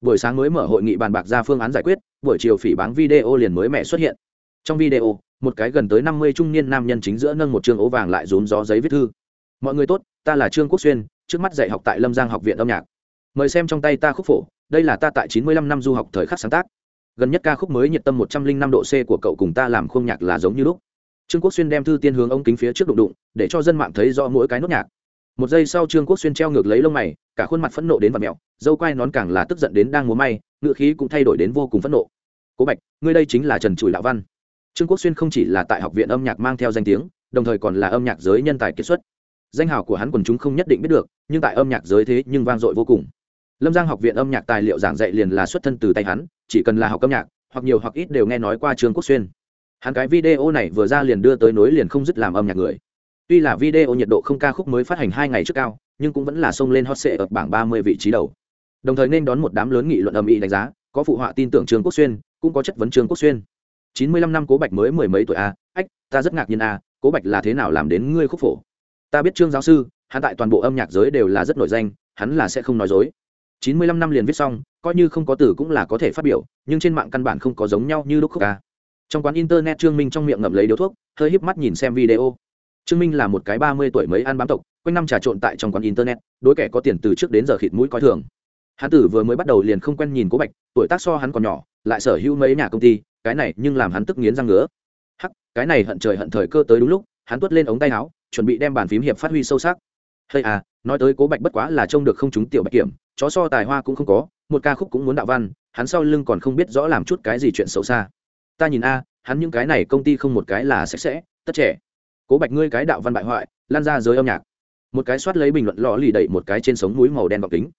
Buổi sáng mới mở hội nghị bàn bạc ra phương án giải quyết, buổi chiều phỉ báng video liền mới mẹ xuất hiện. Trong video, một cái gần tới năm mươi trung niên nam nhân chính giữa nâng một chương ố vàng lại rốn gió giấy viết thư. Mọi người tốt, ta là trương quốc xuyên, trước mắt dạy học tại lâm giang học viện âm nhạc. Mời xem trong tay ta khúc phổ đây là ta tại chín mươi lăm năm du học thời khắc sáng tác. Gần nhất ca khúc mới nhiệt tâm một trăm linh năm độ c của cậu cùng ta làm khung nhạc là giống như lúc. Trương quốc xuyên đem thư tiên hướng ống kính phía trước đụng đụng, để cho dân mạng thấy rõ mỗi cái nốt nhạc. Một giây sau trương quốc xuyên treo ngược lấy lông mày, cả khuôn mặt phẫn nộ đến vặn mẹo, dâu quai nón càng là tức giận đến đang múa may, ngựa khí cũng thay đổi đến vô cùng phẫn nộ. Cố bạch, ngươi đây chính là trần chùi đạo văn. Trương quốc xuyên không chỉ là tại học viện âm nhạc mang theo danh tiếng, đồng thời còn là âm nhạc giới nhân tài kiệt xuất. Danh hào của hắn quần chúng không nhất định biết được, nhưng tại âm nhạc giới thế nhưng vang dội vô cùng lâm giang học viện âm nhạc tài liệu giảng dạy liền là xuất thân từ tay hắn, chỉ cần là học âm nhạc, hoặc nhiều hoặc ít đều nghe nói qua trương quốc xuyên. Hắn cái video này vừa ra liền đưa tới nối liền không dứt làm âm nhạc người. Tuy là video nhiệt độ không ca khúc mới phát hành hai ngày trước cao, nhưng cũng vẫn là xông lên hot sệ ở bảng ba mươi vị trí đầu. Đồng thời nên đón một đám lớn nghị luận âm ý đánh giá, có phụ họa tin tưởng trương quốc xuyên, cũng có chất vấn trương quốc xuyên. Chín mươi lăm năm cố bạch mới mười mấy tuổi a ách, ta rất ngạc nhiên a cố bạch là thế nào làm đến ngươi khúc phổ? Ta biết trương giáo sư, hắn tại toàn bộ âm nhạc giới đều là rất nổi danh, hắn là sẽ không nói dối chín mươi lăm năm liền viết xong, coi như không có từ cũng là có thể phát biểu, nhưng trên mạng căn bản không có giống nhau như lúc khúc ca. Trong quán internet trương minh trong miệng ngậm lấy điếu thuốc, hơi híp mắt nhìn xem video. Trương minh là một cái ba mươi tuổi mới ăn bám tộc, quanh năm trà trộn tại trong quán internet, đối kẻ có tiền từ trước đến giờ khịt mũi coi thường. Hắn tử vừa mới bắt đầu liền không quen nhìn cố bạch, tuổi tác so hắn còn nhỏ, lại sở hữu mấy nhà công ty, cái này nhưng làm hắn tức nghiến răng ngứa. Hắc, cái này hận trời hận thời cơ tới đúng lúc, hắn tuốt lên ống tay áo, chuẩn bị đem bàn phím hiệp phát huy sâu sắc. Hay à nói tới cố bạch bất quá là trông được không chúng tiểu bạch kiểm chó so tài hoa cũng không có, một ca khúc cũng muốn đạo văn, hắn sau lưng còn không biết rõ làm chút cái gì chuyện xấu xa. Ta nhìn a, hắn những cái này công ty không một cái là sạch sẽ, tất trẻ. Cố bạch ngươi cái đạo văn bại hoại, lan ra giới âm nhạc. Một cái soát lấy bình luận lò lì đẩy một cái trên sống núi màu đen bọc kính.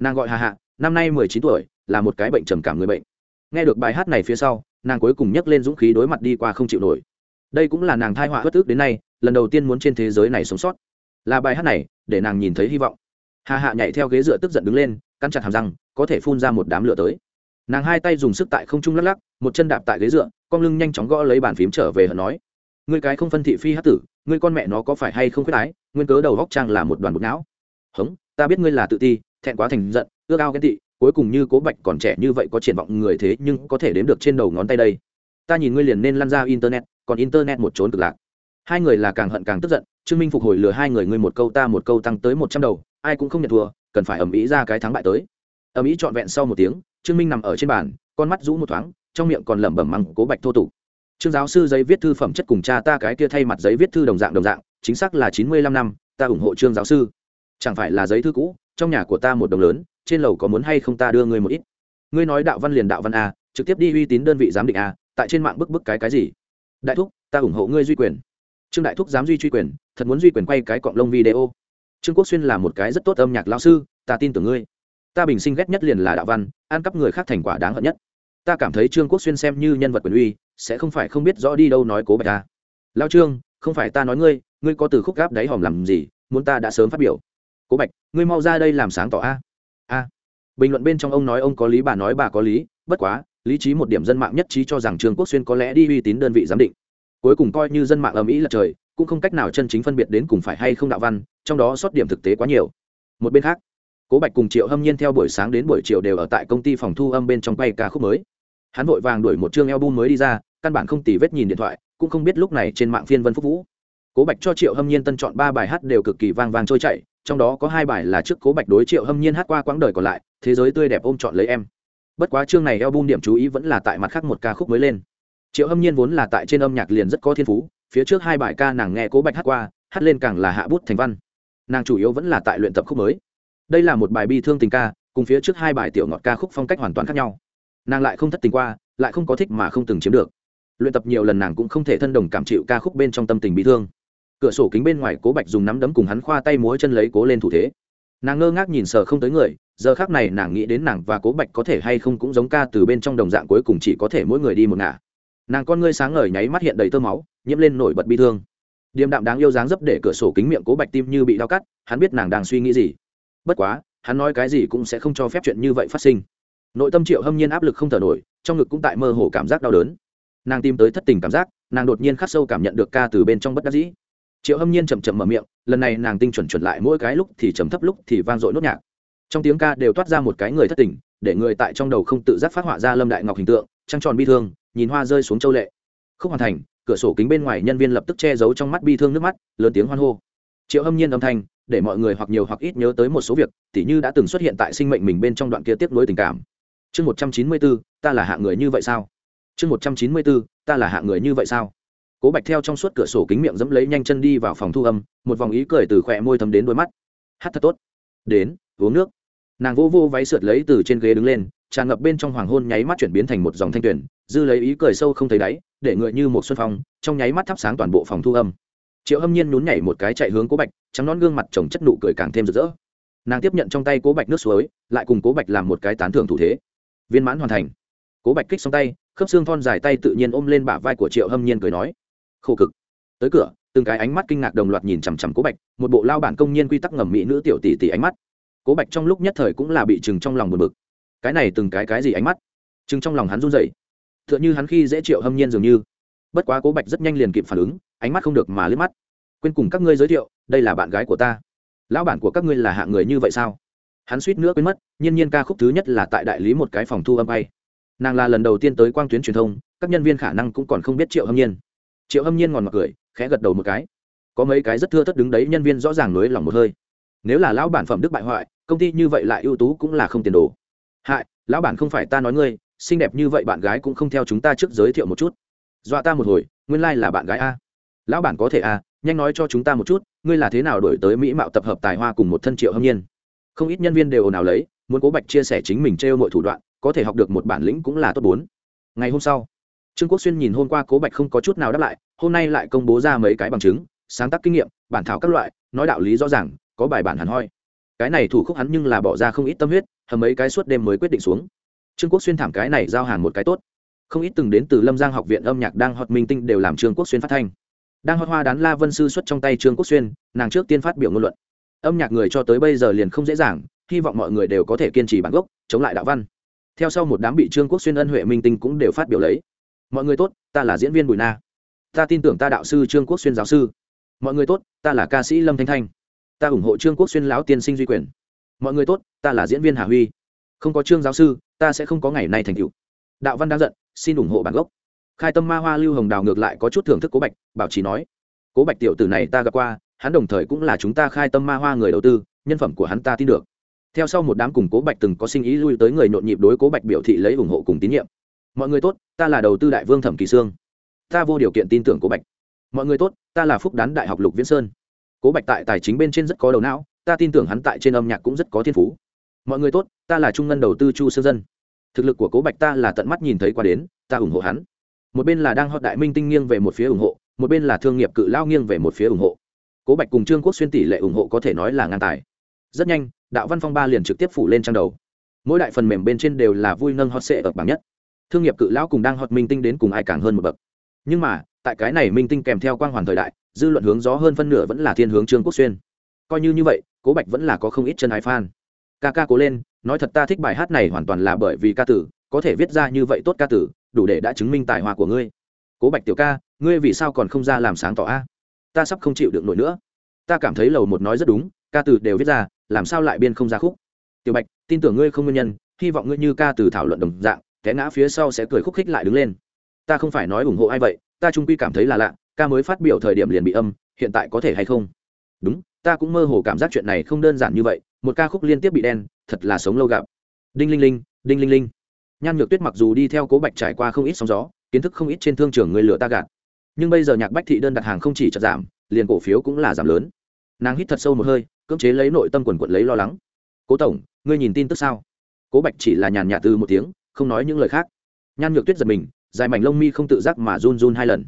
Nàng gọi hà hạ, năm nay mười chín tuổi, là một cái bệnh trầm cảm người bệnh. Nghe được bài hát này phía sau, nàng cuối cùng nhấc lên dũng khí đối mặt đi qua không chịu nổi. Đây cũng là nàng thai họa bất ức đến nay, lần đầu tiên muốn trên thế giới này sống sót. Là bài hát này, để nàng nhìn thấy hy vọng hà hạ nhảy theo ghế dựa tức giận đứng lên căn chặt hàm răng, có thể phun ra một đám lửa tới. Nàng hai tay dùng sức tại không trung lắc lắc, một chân đạp tại ghế dựa, con lưng nhanh chóng gõ lấy bàn phím trở về hận nói. Ngươi cái không phân thị phi hát tử, ngươi con mẹ nó có phải hay không khuyết ái, nguyên cớ đầu góc trang là một đoàn bột não. Hống, ta biết ngươi là tự ti, thẹn quá thành giận, ước ao ghen tị, cuối cùng như cố bạch còn trẻ như vậy có triển vọng người thế nhưng có thể đếm được trên đầu ngón tay đây. Ta nhìn ngươi liền nên lăn ra internet, còn internet một trốn cực lạc. Hai người là càng hận càng tức giận, trương minh phục hồi lừa hai người, ngươi một câu ta một câu tăng tới một trăm đầu ai cũng không nhận thua, cần phải ầm ĩ ra cái thắng bại tới. Ầm ĩ trọn vẹn sau một tiếng, trương minh nằm ở trên bàn, con mắt rũ một thoáng, trong miệng còn lẩm bẩm mắng cố bạch thô tục. Trương giáo sư giấy viết thư phẩm chất cùng cha ta cái kia thay mặt giấy viết thư đồng dạng đồng dạng, chính xác là chín mươi lăm năm, ta ủng hộ trương giáo sư. Chẳng phải là giấy thư cũ, trong nhà của ta một đồng lớn, trên lầu có muốn hay không ta đưa ngươi một ít. Ngươi nói đạo văn liền đạo văn a, trực tiếp đi uy tín đơn vị giám định a, tại trên mạng bức bức cái cái gì? Đại thúc, ta ủng hộ ngươi duy quyền. Trương đại thúc dám duy truy quyền, thật muốn duy quyền quay cái cọng lông video trương quốc xuyên là một cái rất tốt âm nhạc lao sư, ta tin tưởng ngươi. Ta bình sinh ghét nhất liền là đạo văn, ăn cắp người khác thành quả đáng hận nhất. Ta cảm thấy trương quốc xuyên xem như nhân vật quyền uy, sẽ không phải không biết rõ đi đâu nói cố bạch ta. Lao trương, không phải ta nói ngươi ngươi có từ khúc gáp đáy hòm làm gì, muốn ta đã sớm phát biểu. Cố bạch, ngươi mau ra đây làm sáng tỏ a. A. Bình luận bên trong ông nói ông có lý, bà nói bà có lý, bất quá, lý trí một điểm dân mạng nhất trí cho rằng trương quốc xuyên có lẽ đi uy tín đơn vị giám định. Cuối cùng coi như dân mạng âm ý là trời, cũng không cách nào chân chính phân biệt đến cùng phải hay không đạo văn trong đó sót điểm thực tế quá nhiều. Một bên khác, cố bạch cùng triệu hâm nhiên theo buổi sáng đến buổi chiều đều ở tại công ty phòng thu âm bên trong quay ca khúc mới. Hắn vội vàng đuổi một chương album mới đi ra, căn bản không tì vết nhìn điện thoại, cũng không biết lúc này trên mạng phiên vân phúc vũ. Cố bạch cho triệu hâm nhiên tân chọn ba bài hát đều cực kỳ vang vang trôi chảy, trong đó có hai bài là trước cố bạch đối triệu hâm nhiên hát qua quãng đời còn lại, thế giới tươi đẹp ôm chọn lấy em. Bất quá chương này album điểm chú ý vẫn là tại mặt khác một ca khúc mới lên. Triệu hâm nhiên vốn là tại trên âm nhạc liền rất có thiên phú, phía trước hai bài ca nàng nghe cố bạch hát qua, hát lên càng là hạ bút thành văn nàng chủ yếu vẫn là tại luyện tập khúc mới. Đây là một bài bi thương tình ca, cùng phía trước hai bài tiểu ngọt ca khúc phong cách hoàn toàn khác nhau. Nàng lại không thất tình qua, lại không có thích mà không từng chiếm được. Luyện tập nhiều lần nàng cũng không thể thân đồng cảm chịu ca khúc bên trong tâm tình bị thương. Cửa sổ kính bên ngoài cố bạch dùng nắm đấm cùng hắn khoa tay múa chân lấy cố lên thủ thế. Nàng ngơ ngác nhìn sờ không tới người, giờ khác này nàng nghĩ đến nàng và cố bạch có thể hay không cũng giống ca từ bên trong đồng dạng cuối cùng chỉ có thể mỗi người đi một ngả. Nàng con ngươi sáng ngời nháy mắt hiện đầy tơ máu, nhiễm lên nổi bật bi thương điềm đạm đáng yêu dáng dấp để cửa sổ kính miệng cố bạch tim như bị đau cắt, hắn biết nàng đang suy nghĩ gì. Bất quá, hắn nói cái gì cũng sẽ không cho phép chuyện như vậy phát sinh. Nội tâm triệu hâm nhiên áp lực không thở nổi, trong ngực cũng tại mơ hồ cảm giác đau đớn. Nàng tìm tới thất tình cảm giác, nàng đột nhiên khắc sâu cảm nhận được ca từ bên trong bất đắc dĩ. Triệu hâm nhiên chầm chầm mở miệng, lần này nàng tinh chuẩn chuẩn lại mỗi cái lúc thì chấm thấp lúc thì vang dội nốt nhạc. Trong tiếng ca đều toát ra một cái người thất tình, để người tại trong đầu không tự giác phát họa ra lâm đại ngọc hình tượng, trăng tròn bi thương, nhìn hoa rơi xuống châu lệ. Không hoàn thành cửa sổ kính bên ngoài nhân viên lập tức che giấu trong mắt bi thương nước mắt, lớn tiếng hoan hô. Triệu hâm nhiên âm thanh, để mọi người hoặc nhiều hoặc ít nhớ tới một số việc, tỉ như đã từng xuất hiện tại sinh mệnh mình bên trong đoạn kia tiếp nối tình cảm. Chương một trăm chín mươi bốn, ta là hạ người như vậy sao? Chương một trăm chín mươi bốn, ta là hạ người như vậy sao? Cố bạch theo trong suốt cửa sổ kính miệng dẫm lấy nhanh chân đi vào phòng thu âm, một vòng ý cười từ khỏe môi thấm đến đôi mắt. Hát thật tốt. Đến, uống nước. Nàng vô vô váy sượt lấy từ trên ghế đứng lên tràn ngập bên trong hoàng hôn nháy mắt chuyển biến thành một dòng thanh tuyển dư lấy ý cười sâu không thấy đáy, để ngựa như một xuân phong, trong nháy mắt thắp sáng toàn bộ phòng thu âm. Triệu hâm nhiên nhún nhảy một cái chạy hướng cố bạch, trắng nón gương mặt chồng chất nụ cười càng thêm rực rỡ. Nàng tiếp nhận trong tay cố bạch nước suối, lại cùng cố bạch làm một cái tán thưởng thủ thế. Viên mãn hoàn thành. Cố bạch kích xong tay, khớp xương thon dài tay tự nhiên ôm lên bả vai của triệu hâm nhiên cười nói, khổ cực. Tới cửa, từng cái ánh mắt kinh ngạc đồng loạt nhìn chằm chằm cố bạch, một bộ lao bản công nhiên quy tắc ngầm mỹ nữ tiểu tỷ tỷ ánh mắt. Cố bạch trong lúc nhất thời cũng là bị chừng trong lòng buồn bực cái này từng cái cái gì ánh mắt? Chừng trong lòng hắn run dậy t h ư ợ n h ư hắn khi dễ triệu hâm nhiên dường như. Bất quá cố bạch rất nhanh liền kịp phản ứng, ánh mắt không được mà liếc mắt. Quên cùng các ngươi giới thiệu, đây là bạn gái của ta. Lão bản của các ngươi là hạng người như vậy sao? Hắn suýt nữa quên mất, nhiên nhiên ca khúc thứ nhất là tại đại lý một cái phòng thu âm bay. Nàng là lần đầu tiên tới quang tuyến truyền thông, các nhân viên khả năng cũng còn không biết triệu hâm nhiên. Triệu hâm nhiên ngòn mặc cười, khẽ gật đầu một cái. Có mấy cái rất thưa thất đứng đấy nhân viên rõ ràng nối lòng một hơi. Nếu là lão bản phẩm đức bại hoại, công ty như vậy lại ưu tú cũng là không tiền đồ hại, lão bản không phải ta nói ngươi, xinh đẹp như vậy bạn gái cũng không theo chúng ta trước giới thiệu một chút. Dọa ta một hồi, nguyên lai、like、là bạn gái a. Lão bản có thể a, nhanh nói cho chúng ta một chút, ngươi là thế nào đổi tới mỹ mạo tập hợp tài hoa cùng một thân triệu hâm nhiên? Không ít nhân viên đều ồn ào lấy, muốn cố bạch chia sẻ chính mình trêu mọi thủ đoạn, có thể học được một bản lĩnh cũng là tốt bốn. Ngày hôm sau, trương quốc xuyên nhìn hôm qua cố bạch không có chút nào đáp lại, hôm nay lại công bố ra mấy cái bằng chứng, sáng tác kinh nghiệm, bản thảo các loại, nói đạo lý rõ ràng, có bài bản hẳn hoi. Cái này thủ khúc hắn nhưng là bỏ ra không ít tâm huyết hầm mấy cái suốt đêm mới quyết định xuống. Trương quốc xuyên thảm cái này giao hàng một cái tốt. Không ít từng đến từ lâm giang học viện âm nhạc đang hot minh tinh đều làm trương quốc xuyên phát thanh. Đang hot hoa đán la vân sư xuất trong tay trương quốc xuyên, nàng trước tiên phát biểu ngôn luận. Âm nhạc người cho tới bây giờ liền không dễ dàng, hy vọng mọi người đều có thể kiên trì bản gốc, chống lại đạo văn. Theo sau một đám bị trương quốc xuyên ân huệ minh tinh cũng đều phát biểu lấy. Mọi người tốt, ta là diễn viên bùi na. Ta tin tưởng ta đạo sư trương quốc xuyên giáo sư. Mọi người tốt, ta là ca sĩ lâm thanh thanh. Ta ủng hộ trương quốc xuyên lão tiên sinh duy quyền mọi người tốt, ta là diễn viên hà huy. Không có trương giáo sư, ta sẽ không có ngày nay thành tựu. Đạo văn đang giận, xin ủng hộ bản gốc. Khai tâm ma hoa lưu hồng đào ngược lại có chút thưởng thức cố bạch, bảo trí nói, cố bạch tiểu tử này ta gặp qua, hắn đồng thời cũng là chúng ta khai tâm ma hoa người đầu tư, nhân phẩm của hắn ta tin được. Theo sau một đám cùng cố bạch từng có sinh ý lui tới người nhộn nhịp đối cố bạch biểu thị lấy ủng hộ cùng tín nhiệm. Mọi người tốt, ta là đầu tư đại vương thẩm kỳ sương. Ta vô điều kiện tin tưởng cố bạch. Mọi người tốt, ta là phúc đán đại học lục viễn sơn. Cố bạch tại tài chính bên trên rất có đầu não ta tin tưởng hắn tại trên âm nhạc cũng rất có thiên phú. Mọi người tốt, ta là trung ngân đầu tư chu sương dân. Thực lực của cố bạch ta là tận mắt nhìn thấy qua đến, ta ủng hộ hắn. Một bên là đang họ đại minh tinh nghiêng về một phía ủng hộ, một bên là thương nghiệp cự lao nghiêng về một phía ủng hộ. Cố bạch cùng trương quốc xuyên tỷ lệ ủng hộ có thể nói là ngang tài. Rất nhanh, đạo văn phong ba liền trực tiếp phủ lên trang đầu. Mỗi đại phần mềm bên trên đều là vui nâng hot sệ ở bảng nhất. Thương nghiệp cự lão cùng đang hot minh tinh đến cùng ai càng hơn một bậc. Nhưng mà, tại cái này minh tinh kèm theo quang hoàn thời đại, dư luận hướng gió hơn phân nửa vẫn là thiên hướng trương quốc xuyên. Coi như như vậy cố bạch vẫn là có không ít chân ái fan. Ca ca cố lên, nói thật ta thích bài hát này hoàn toàn là bởi vì ca tử, có thể viết ra như vậy tốt ca tử, đủ để đã chứng minh tài hoa của ngươi. Cố bạch tiểu ca, ngươi vì sao còn không ra làm sáng tỏ a? Ta sắp không chịu được nổi nữa. Ta cảm thấy lầu một nói rất đúng, ca từ đều viết ra, làm sao lại biên không ra khúc? Tiểu bạch, tin tưởng ngươi không nguyên nhân, hy vọng ngươi như ca từ thảo luận đồng dạng, té ngã phía sau sẽ cười khúc khích lại đứng lên. Ta không phải nói ủng hộ ai vậy, ta trung quy cảm thấy là lạ, ca mới phát biểu thời điểm liền bị âm, hiện tại có thể hay không? Đúng ta cũng mơ hồ cảm giác chuyện này không đơn giản như vậy, một ca khúc liên tiếp bị đen, thật là sống lâu gặp. Đinh linh linh, đinh linh linh. Nhan nhược tuyết mặc dù đi theo cố bạch trải qua không ít sóng gió, kiến thức không ít trên thương trường người lửa ta gạt. Nhưng bây giờ nhạc bách thị đơn đặt hàng không chỉ chật giảm, liền cổ phiếu cũng là giảm lớn. Nàng hít thật sâu một hơi, cưỡng chế lấy nội tâm quần quận lấy lo lắng. Cố tổng, ngươi nhìn tin tức sao? Cố bạch chỉ là nhàn nhạt từ một tiếng, không nói những lời khác. Nhan nhược tuyết giật mình, dài mảnh lông mi không tự giác mà run run hai lần.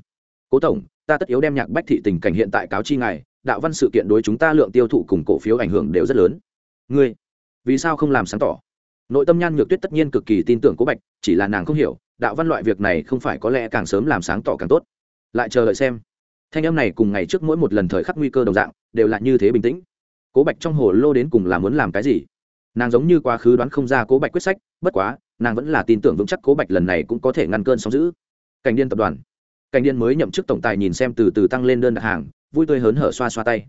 Cố tổng, ta tất yếu đem nhạc bách thị tình cảnh hiện tại cáo chi ngài đạo văn sự kiện đối chúng ta lượng tiêu thụ cùng cổ phiếu ảnh hưởng đều rất lớn. Ngươi, vì sao không làm sáng tỏ? Nội tâm nhan nhược tuyết tất nhiên cực kỳ tin tưởng cố bạch, chỉ là nàng không hiểu, đạo văn loại việc này không phải có lẽ càng sớm làm sáng tỏ càng tốt. Lại chờ đợi xem. Thanh âm này cùng ngày trước mỗi một lần thời khắc nguy cơ đồng dạng, đều là như thế bình tĩnh. Cố bạch trong hồ lô đến cùng là muốn làm cái gì? Nàng giống như quá khứ đoán không ra cố bạch quyết sách, bất quá, nàng vẫn là tin tưởng vững chắc cố bạch lần này cũng có thể ngăn cơn sóng giữ cảnh điên tập đoàn. Cảnh điên mới nhậm chức tổng tài nhìn xem từ từ tăng lên đơn đặt hàng vui tươi hớn hở xoa xoa tay.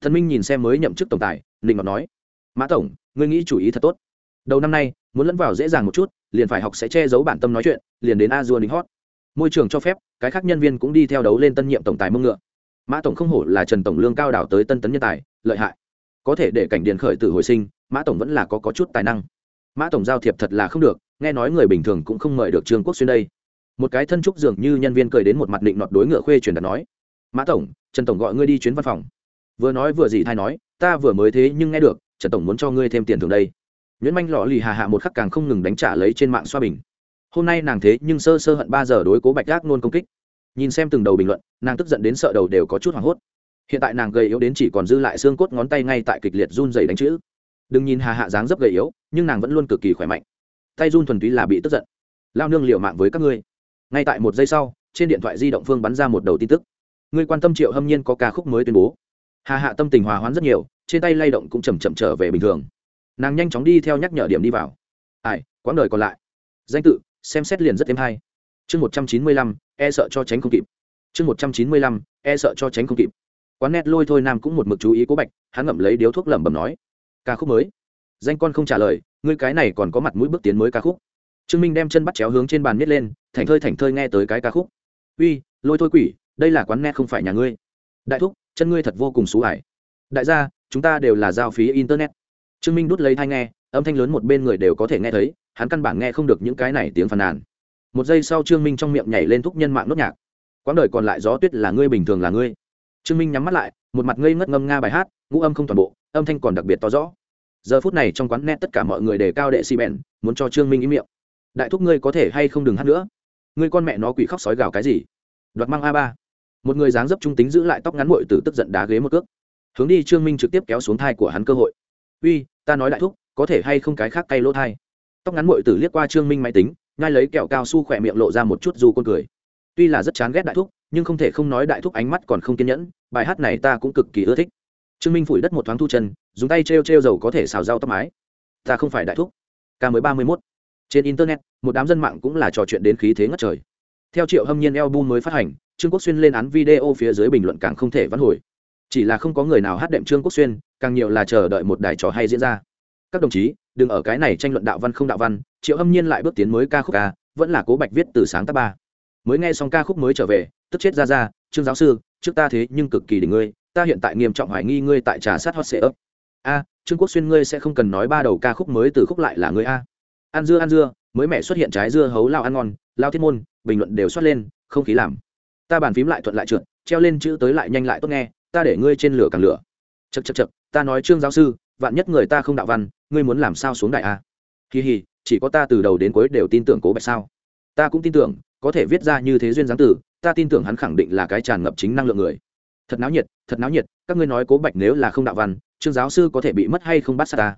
Thần minh nhìn xem mới nhậm chức tổng tài nịnh ngọt nói mã tổng ngươi nghĩ chủ ý thật tốt. Đầu năm nay muốn lẫn vào dễ dàng một chút liền phải học sẽ che giấu bản tâm nói chuyện liền đến a dua đính hót. Môi trường cho phép cái khác nhân viên cũng đi theo đấu lên tân nhiệm tổng tài mông ngựa. Mã tổng không hổ là trần tổng lương cao đảo tới tân tấn nhân tài lợi hại. Có thể để cảnh điện khởi tử hồi sinh mã tổng vẫn là có, có chút tài năng. Mã tổng giao thiệp thật là không được nghe nói người bình thường cũng không mời được trương quốc xuyên đây. Một cái thân trúc dường như nhân viên cười đến một mặt định nọt đối ngựa khuê truyền đạt nói mã tổng, trần tổng gọi ngươi đi chuyến văn phòng. Vừa nói vừa gì thay nói, ta vừa mới thế nhưng nghe được, trần tổng muốn cho ngươi thêm tiền thường đây. Nhuyễn manh lọ lì hà hạ một khắc càng không ngừng đánh trả lấy trên mạng xoa bình. Hôm nay nàng thế nhưng sơ sơ hận ba giờ đối cố bạch gác nôn công kích. Nhìn xem từng đầu bình luận, nàng tức giận đến sợ đầu đều có chút hoảng hốt. Hiện tại nàng gầy yếu đến chỉ còn dư lại xương cốt ngón tay ngay tại kịch liệt run dày đánh chữ. Đừng nhìn hà hạ dáng dấp gầy yếu, nhưng nàng vẫn luôn cực kỳ khỏe mạnh. Tay run thuần túy là bị tức giận. Lao nương liệu mạng với các ngươi. Ngay tại một giây sau, trên điện thoại di động phương bắn ra một đầu tin tức ngươi quan tâm triệu hâm nhiên có ca khúc mới tuyên bố. Hà hạ tâm tình hòa hoãn rất nhiều, trên tay lay động cũng chầm chậm trở về bình thường. Nàng nhanh chóng đi theo nhắc nhở điểm đi vào. Ai, quãng đời còn lại. Danh tự, xem xét liền rất êm hay. Chương một trăm chín mươi lăm e sợ cho tránh không kịp. Chương một trăm chín mươi lăm e sợ cho tránh không kịp. Quán net lôi thôi nam cũng một mực chú ý cố bạch, hắn ngậm lấy điếu thuốc lẩm bẩm nói, ca khúc mới. Danh con không trả lời, ngươi cái này còn có mặt mũi bước tiến mới ca khúc. Trương minh đem chân bắt chéo hướng trên bàn miết lên, thảnh thơi thảnh thơi nghe tới cái ca khúc. Uy, lôi thôi quỷ đây là quán net không phải nhà ngươi. Đại thúc, chân ngươi thật vô cùng xú ải. Đại gia, chúng ta đều là giao phí internet. Trương minh đút lấy thai nghe, âm thanh lớn một bên người đều có thể nghe thấy, hắn căn bản nghe không được những cái này tiếng phàn nàn. Một giây sau trương minh trong miệng nhảy lên thúc nhân mạng nốt nhạc. Quãng đời còn lại gió tuyết là ngươi bình thường là ngươi. Trương minh nhắm mắt lại, một mặt ngây ngất ngâm nga bài hát, ngũ âm không toàn bộ, âm thanh còn đặc biệt to rõ. Giờ phút này trong quán net tất cả mọi người đề cao đệ xi bèn, muốn cho trương minh ý miệng. Đại thúc ngươi có thể hay không đừng hát nữa? Ngươi con mẹ nó quỷ khóc sói gào cái gì? Đoạt mang a ba một người dáng dấp trung tính giữ lại tóc ngắn mội từ tức giận đá ghế một cước. Hướng đi, trương minh trực tiếp kéo xuống thai của hắn cơ hội. Uy, ta nói đại thúc, có thể hay không cái khác cay lỗ thai? Tóc ngắn mội tử liếc qua trương minh máy tính ngay lấy kẹo cao su khỏe miệng lộ ra một chút dù con cười. Tuy là rất chán ghét đại thúc, nhưng không thể không nói đại thúc ánh mắt còn không kiên nhẫn, bài hát này ta cũng cực kỳ ưa thích. Trương minh phủi đất một thoáng thu chân, dùng tay t r e o t r e o dầu có thể xào rau tóc mái. Ta không phải đại thúc. Ca mới ba mươi mốt. Trên internet, một đám dân mạng cũng là trò chuyện đến khí thế ngất trời. Theo triệu hâm nhiên eo bu mới phát hành trương quốc xuyên lên án video phía dưới bình luận càng không thể vãn hồi. Chỉ là không có người nào hát đệm trương quốc xuyên, càng nhiều là chờ đợi một đài trò hay diễn ra. Các đồng chí, đừng ở cái này tranh luận đạo văn không đạo văn, triệu âm nhiên lại bước tiến mới ca khúc ca, vẫn là cố bạch viết từ sáng tác ba. Mới nghe xong ca khúc mới trở về, tức chết ra ra, trương giáo sư, trước ta thế nhưng cực kỳ đỉnh ngươi, ta hiện tại nghiêm trọng hoài nghi ngươi tại trà sát hot sệ ấp. A, trương quốc xuyên ngươi sẽ không cần nói ba đầu ca khúc mới từ khúc lại là ngươi a. Ăn dưa ăn dưa, mới mẹ xuất hiện trái dưa hấu lao ăn ngon, lao thiết môn, bình luận đều xuất lên, không khí làm ta bàn phím lại thuận lại trượt, treo lên chữ tới lại nhanh lại tốt nghe, ta để ngươi trên lửa càng lửa. Chật chật chật ta nói trương giáo sư, vạn nhất người ta không đạo văn, ngươi muốn làm sao xuống đại a? Kỳ hì, chỉ có ta từ đầu đến cuối đều tin tưởng cố bạch sao? Ta cũng tin tưởng, có thể viết ra như thế duyên dáng tử ta tin tưởng hắn khẳng định là cái tràn ngập chính năng lượng người. Thật náo nhiệt, thật náo nhiệt, các ngươi nói cố bạch nếu là không đạo văn, trương giáo sư có thể bị mất hay không bắt xa ta?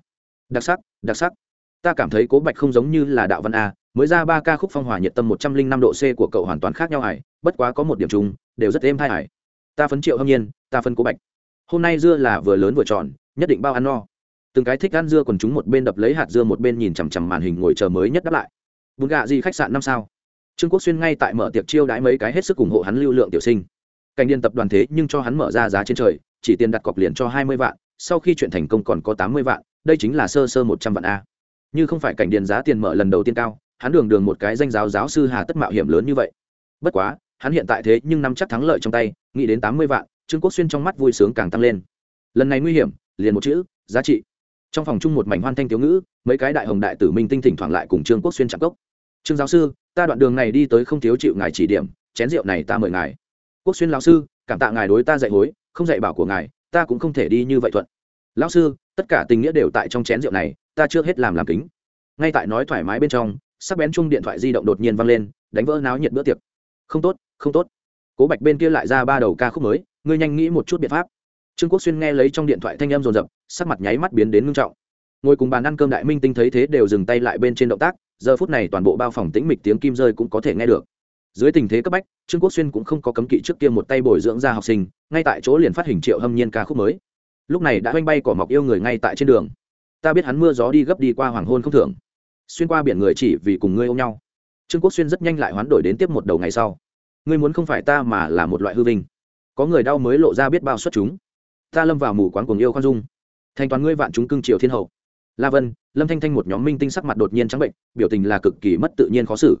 Đặc sắc đặc sắc. Ta cảm thấy cố bạch không giống như là đạo văn a mới ra ba ca khúc phong hòa nhiệt tâm một trăm linh năm độ c của cậu hoàn toàn khác nhau hải bất quá có một điểm chung, đều rất êm thai hải ta phấn triệu hâm nhiên, ta phân cố bạch. Hôm nay dưa là vừa lớn vừa tròn, nhất định bao ăn no. Từng cái thích ăn dưa còn chúng một bên đập lấy hạt dưa một bên nhìn chằm chằm màn hình ngồi chờ mới nhất đáp lại. Bún gạ gì khách sạn năm sao? Trương quốc xuyên ngay tại mở tiệc chiêu đãi mấy cái hết sức ủng hộ hắn lưu lượng tiểu sinh. Cảnh điền tập đoàn thế nhưng cho hắn mở ra giá trên trời, chỉ tiền đặt cọc liền cho hai mươi vạn, sau khi chuyện thành công còn có tám mươi vạn, đây chính là sơ sơ một trăm vạn a. Như không phải cảnh điền giá tiền mở lần đầu tiên cao hắn đường đường một cái danh giáo giáo sư hà tất mạo hiểm lớn như vậy. Bất quá, hắn hiện tại thế nhưng nắm chắc thắng lợi trong tay, nghĩ đến tám mươi vạn, trương quốc xuyên trong mắt vui sướng càng tăng lên. Lần này nguy hiểm, liền một chữ, giá trị. Trong phòng chung một mảnh hoan thanh thiếu ngữ, mấy cái đại hồng đại tử minh tinh thỉnh thoảng lại cùng trương quốc xuyên chạm cốc. Trương giáo sư, ta đoạn đường này đi tới không thiếu chịu ngài chỉ điểm, chén rượu này ta mời ngài. Quốc xuyên lão sư, cảm tạ ngài đối ta dạy hối, không dạy bảo của ngài, ta cũng không thể đi như vậy thuận. Lão sư, tất cả tình nghĩa đều tại trong chén rượu này, ta chưa hết làm làm kính. Ngay tại nói thoải mái bên trong sắc bén chung điện thoại di động đột nhiên vang lên, đánh vỡ náo nhiệt bữa tiệc. Không tốt không tốt. Cố bạch bên kia lại ra ba đầu ca khúc mới, ngươi nhanh nghĩ một chút biện pháp. Trương quốc xuyên nghe lấy trong điện thoại thanh em rồn rập sắc mặt nháy mắt biến đến ngưng trọng. Ngồi cùng bàn ăn cơm đại minh tinh thấy thế đều dừng tay lại bên trên động tác, giờ phút này toàn bộ bao phòng tĩnh mịch tiếng kim rơi cũng có thể nghe được. Dưới tình thế cấp bách, trương quốc xuyên cũng không có cấm kỵ trước kia một tay bồi dưỡng ra học sinh, ngay tại chỗ liền phát hình triệu hâm nhiên ca khúc mới. Lúc này đã oanh bay cỏ mọc yêu người ngay tại trên đường. Ta biết hắn mưa gió đi gấp đi qua hoàng hôn không thưởng xuyên qua biển người chỉ vì cùng ngươi ôm nhau. Trương quốc xuyên rất nhanh lại hoán đổi đến tiếp một đầu ngày sau. Ngươi muốn không phải ta mà là một loại hư vinh. Có người đau mới lộ ra biết bao xuất chúng. Ta lâm vào mù quán cuồng yêu khoan dung. Thành toàn ngươi vạn chúng cưng triều thiên hậu. La vân, lâm thanh thanh một nhóm minh tinh sắc mặt đột nhiên trắng bệnh, biểu tình là cực kỳ mất tự nhiên khó xử.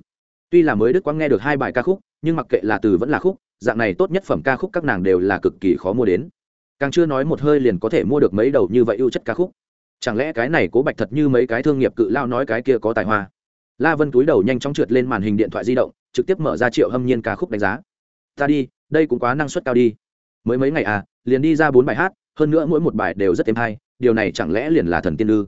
Tuy là mới đức quang nghe được hai bài ca khúc, nhưng mặc kệ là từ vẫn là khúc, dạng này tốt nhất phẩm ca khúc các nàng đều là cực kỳ khó mua đến. Càng chưa nói một hơi liền có thể mua được mấy đầu như vậy ưu chất ca khúc chẳng lẽ cái này cố bạch thật như mấy cái thương nghiệp cự lao nói cái kia có tài hoa? La vân túi đầu nhanh chóng trượt lên màn hình điện thoại di động, trực tiếp mở ra triệu hâm nhiên ca khúc đánh giá. Ta đi, đây cũng quá năng suất cao đi. Mới mấy ngày à liền đi ra bốn bài hát, hơn nữa mỗi một bài đều rất thêm hay, điều này chẳng lẽ liền là thần tiên ư?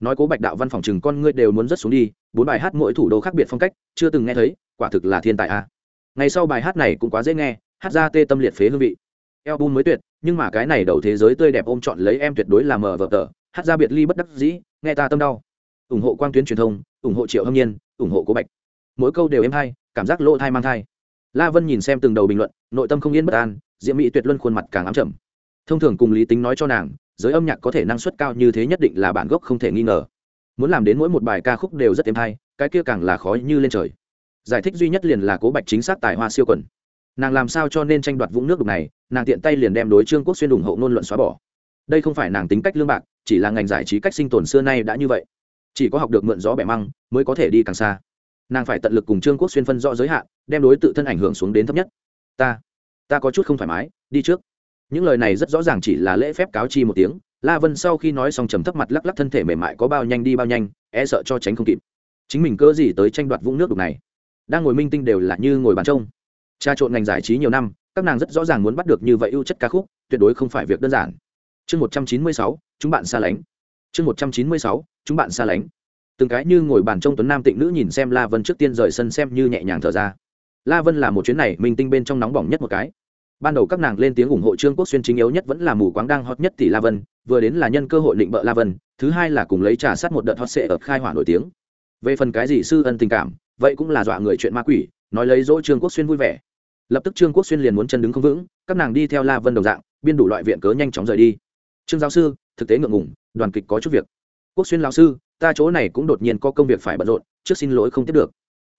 Nói cố bạch đạo văn phòng chừng con ngươi đều muốn rất xuống đi, bốn bài hát mỗi thủ đô khác biệt phong cách, chưa từng nghe thấy, quả thực là thiên tài à. ngày sau bài hát này cũng quá dễ nghe, hát ra tê tâm liệt phế hương vị. Album mới tuyệt, nhưng mà cái này đầu thế giới tươi đẹp ôm chọn lấy em tuyệt đối là mờ vờ tờ hát ra biệt ly bất đắc dĩ, nghe ta tâm đau. Ủng hộ quang tuyến truyền thông, ủng hộ triệu hâm nhiên, ủng hộ cố bạch. Mỗi câu đều êm hay, cảm giác lỗ thai mang thai. La vân nhìn xem từng đầu bình luận, nội tâm không yên bất an, diễm mỹ tuyệt luân khuôn mặt càng ám chậm thông thường cùng lý tính nói cho nàng, giới âm nhạc có thể năng suất cao như thế nhất định là bản gốc không thể nghi ngờ. Muốn làm đến mỗi một bài ca khúc đều rất êm hay, cái kia càng là khó như lên trời. Giải thích duy nhất liền là cố bạch chính xác tài hoa siêu quẩn nàng làm sao cho nên tranh đoạt vũng nước đục này, nàng tiện tay liền đem đối trương quốc xuyên ủng hộ ngôn luận xóa bỏ. Đây không phải nàng tính cách lương bạc chỉ là ngành giải trí cách sinh tồn xưa nay đã như vậy. Chỉ có học được mượn gió bẻ măng mới có thể đi càng xa. Nàng phải tận lực cùng trương quốc xuyên phân rõ giới hạn, đem đối tự thân ảnh hưởng xuống đến thấp nhất. Ta ta có chút không thoải mái, đi trước. Những lời này rất rõ ràng chỉ là lễ phép cáo chi một tiếng, la vân sau khi nói xong trầm thấp mặt lắc lắc thân thể mềm mại có bao nhanh đi bao nhanh e sợ cho tránh không kịp. Chính mình cơ gì tới tranh đoạt vũng nước đục này? Đang ngồi minh tinh đều là như ngồi bàn trông. Tra trộn ngành giải trí nhiều năm, các nàng rất rõ ràng muốn bắt được như vậy ưu chất ca khúc, tuyệt đối không phải việc đơn giản chương một trăm chín mươi sáu, chúng bạn xa lánh. Chương một trăm chín mươi sáu, chúng bạn xa lánh. Từng cái như ngồi bàn trông tuấn nam tịnh nữ nhìn xem la vân trước tiên rời sân xem như nhẹ nhàng thở ra. La vân là một chuyến này mình tinh bên trong nóng bỏng nhất một cái. Ban đầu các nàng lên tiếng ủng hộ trương quốc xuyên chính yếu nhất vẫn là mù quáng đang hot nhất tỷ la vân, vừa đến là nhân cơ hội định bợ la vân, thứ hai là cùng lấy trà sát một đợt hot sệ ở khai hỏa nổi tiếng. Về phần cái gì sư ân tình cảm, vậy cũng là dọa người chuyện ma quỷ, nói lấy dỗ trương quốc xuyên vui vẻ. Lập tức trương quốc xuyên liền muốn chân đứng không vững, các nàng đi theo la vân đồng dạng, biên đủ loại viện cớ nhanh chóng rời đi trương giáo sư, thực tế ngượng ngùng, đoàn kịch có chút việc. Quốc xuyên lão sư, ta chỗ này cũng đột nhiên có công việc phải bận rộn, trước xin lỗi không tiếp được.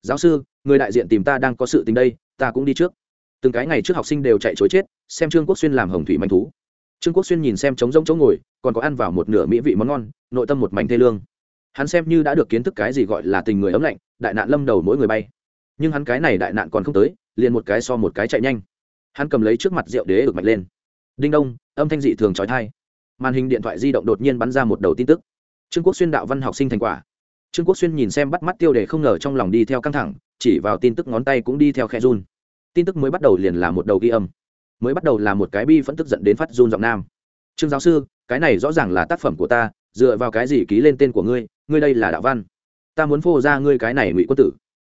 Giáo sư, người đại diện tìm ta đang có sự tình đây, ta cũng đi trước. Từng cái ngày trước học sinh đều chạy chối chết, xem trương quốc xuyên làm hồng thủy manh thú. Trương quốc xuyên nhìn xem trống rỗng chỗ ngồi, còn có ăn vào một nửa mỹ vị món ngon, nội tâm một mảnh thê lương. Hắn xem như đã được kiến thức cái gì gọi là tình người ấm lạnh, đại nạn lâm đầu mỗi người bay. Nhưng hắn cái này đại nạn còn không tới, liền một cái so một cái chạy nhanh. Hắn cầm lấy trước mặt rượu đế ực mạch lên. Đinh đông, âm thanh dị thường trói thai màn hình điện thoại di động đột nhiên bắn ra một đầu tin tức. Trương quốc xuyên đạo văn học sinh thành quả. Trương quốc xuyên nhìn xem bắt mắt tiêu đề không ngờ trong lòng đi theo căng thẳng, chỉ vào tin tức ngón tay cũng đi theo khe run. Tin tức mới bắt đầu liền là một đầu ghi âm. Mới bắt đầu là một cái bi phẫn tức giận đến phát run giọng nam. Trương giáo sư, cái này rõ ràng là tác phẩm của ta, dựa vào cái gì ký lên tên của ngươi ngươi đây là đạo văn. Ta muốn phô ra ngươi cái này ngụy quân tử.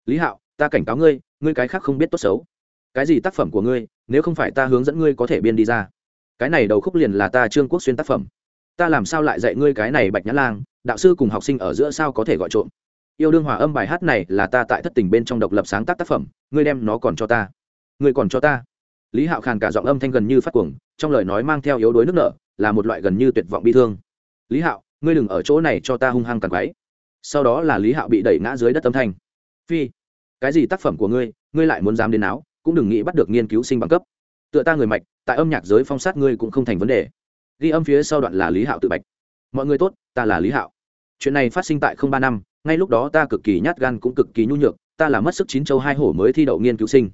Lý hạo, ta cảnh cáo ngươi ngươi cái khác không biết tốt xấu. Cái gì tác phẩm của ngươi, nếu không phải ta hướng dẫn ngươi có thể biên đi ra cái này đầu khúc liền là ta trương quốc xuyên tác phẩm. Ta làm sao lại dạy ngươi cái này bạch nhã lang, đạo sư cùng học sinh ở giữa sao có thể gọi trộm? Yêu đương hòa âm bài hát này là ta tại thất tình bên trong độc lập sáng tác tác phẩm, ngươi đem nó còn cho ta. Ngươi còn cho ta. Lý hạo khàn cả giọng âm thanh gần như phát cuồng, trong lời nói mang theo yếu đuối nước nở, là một loại gần như tuyệt vọng bi thương. Lý hạo, ngươi đừng ở chỗ này cho ta hung hăng càng quáy sau đó là lý hạo bị đẩy ngã dưới đất âm thanh. Phi, cái gì tác phẩm của ngươi ngươi lại muốn dám đến áo cũng đừng nghĩ bắt được nghiên cứu sinh bằng cấp tựa ta người mạch, tại âm nhạc giới phong sát ngươi cũng không thành vấn đề. Ghi âm phía sau đoạn là lý hạo tự bạch. Mọi người tốt, ta là lý hạo. Chuyện này phát sinh tại không ba năm, ngay lúc đó ta cực kỳ nhát gan cũng cực kỳ nhu nhược, ta là mất sức chín châu hai hổ mới thi đậu nghiên cứu sinh.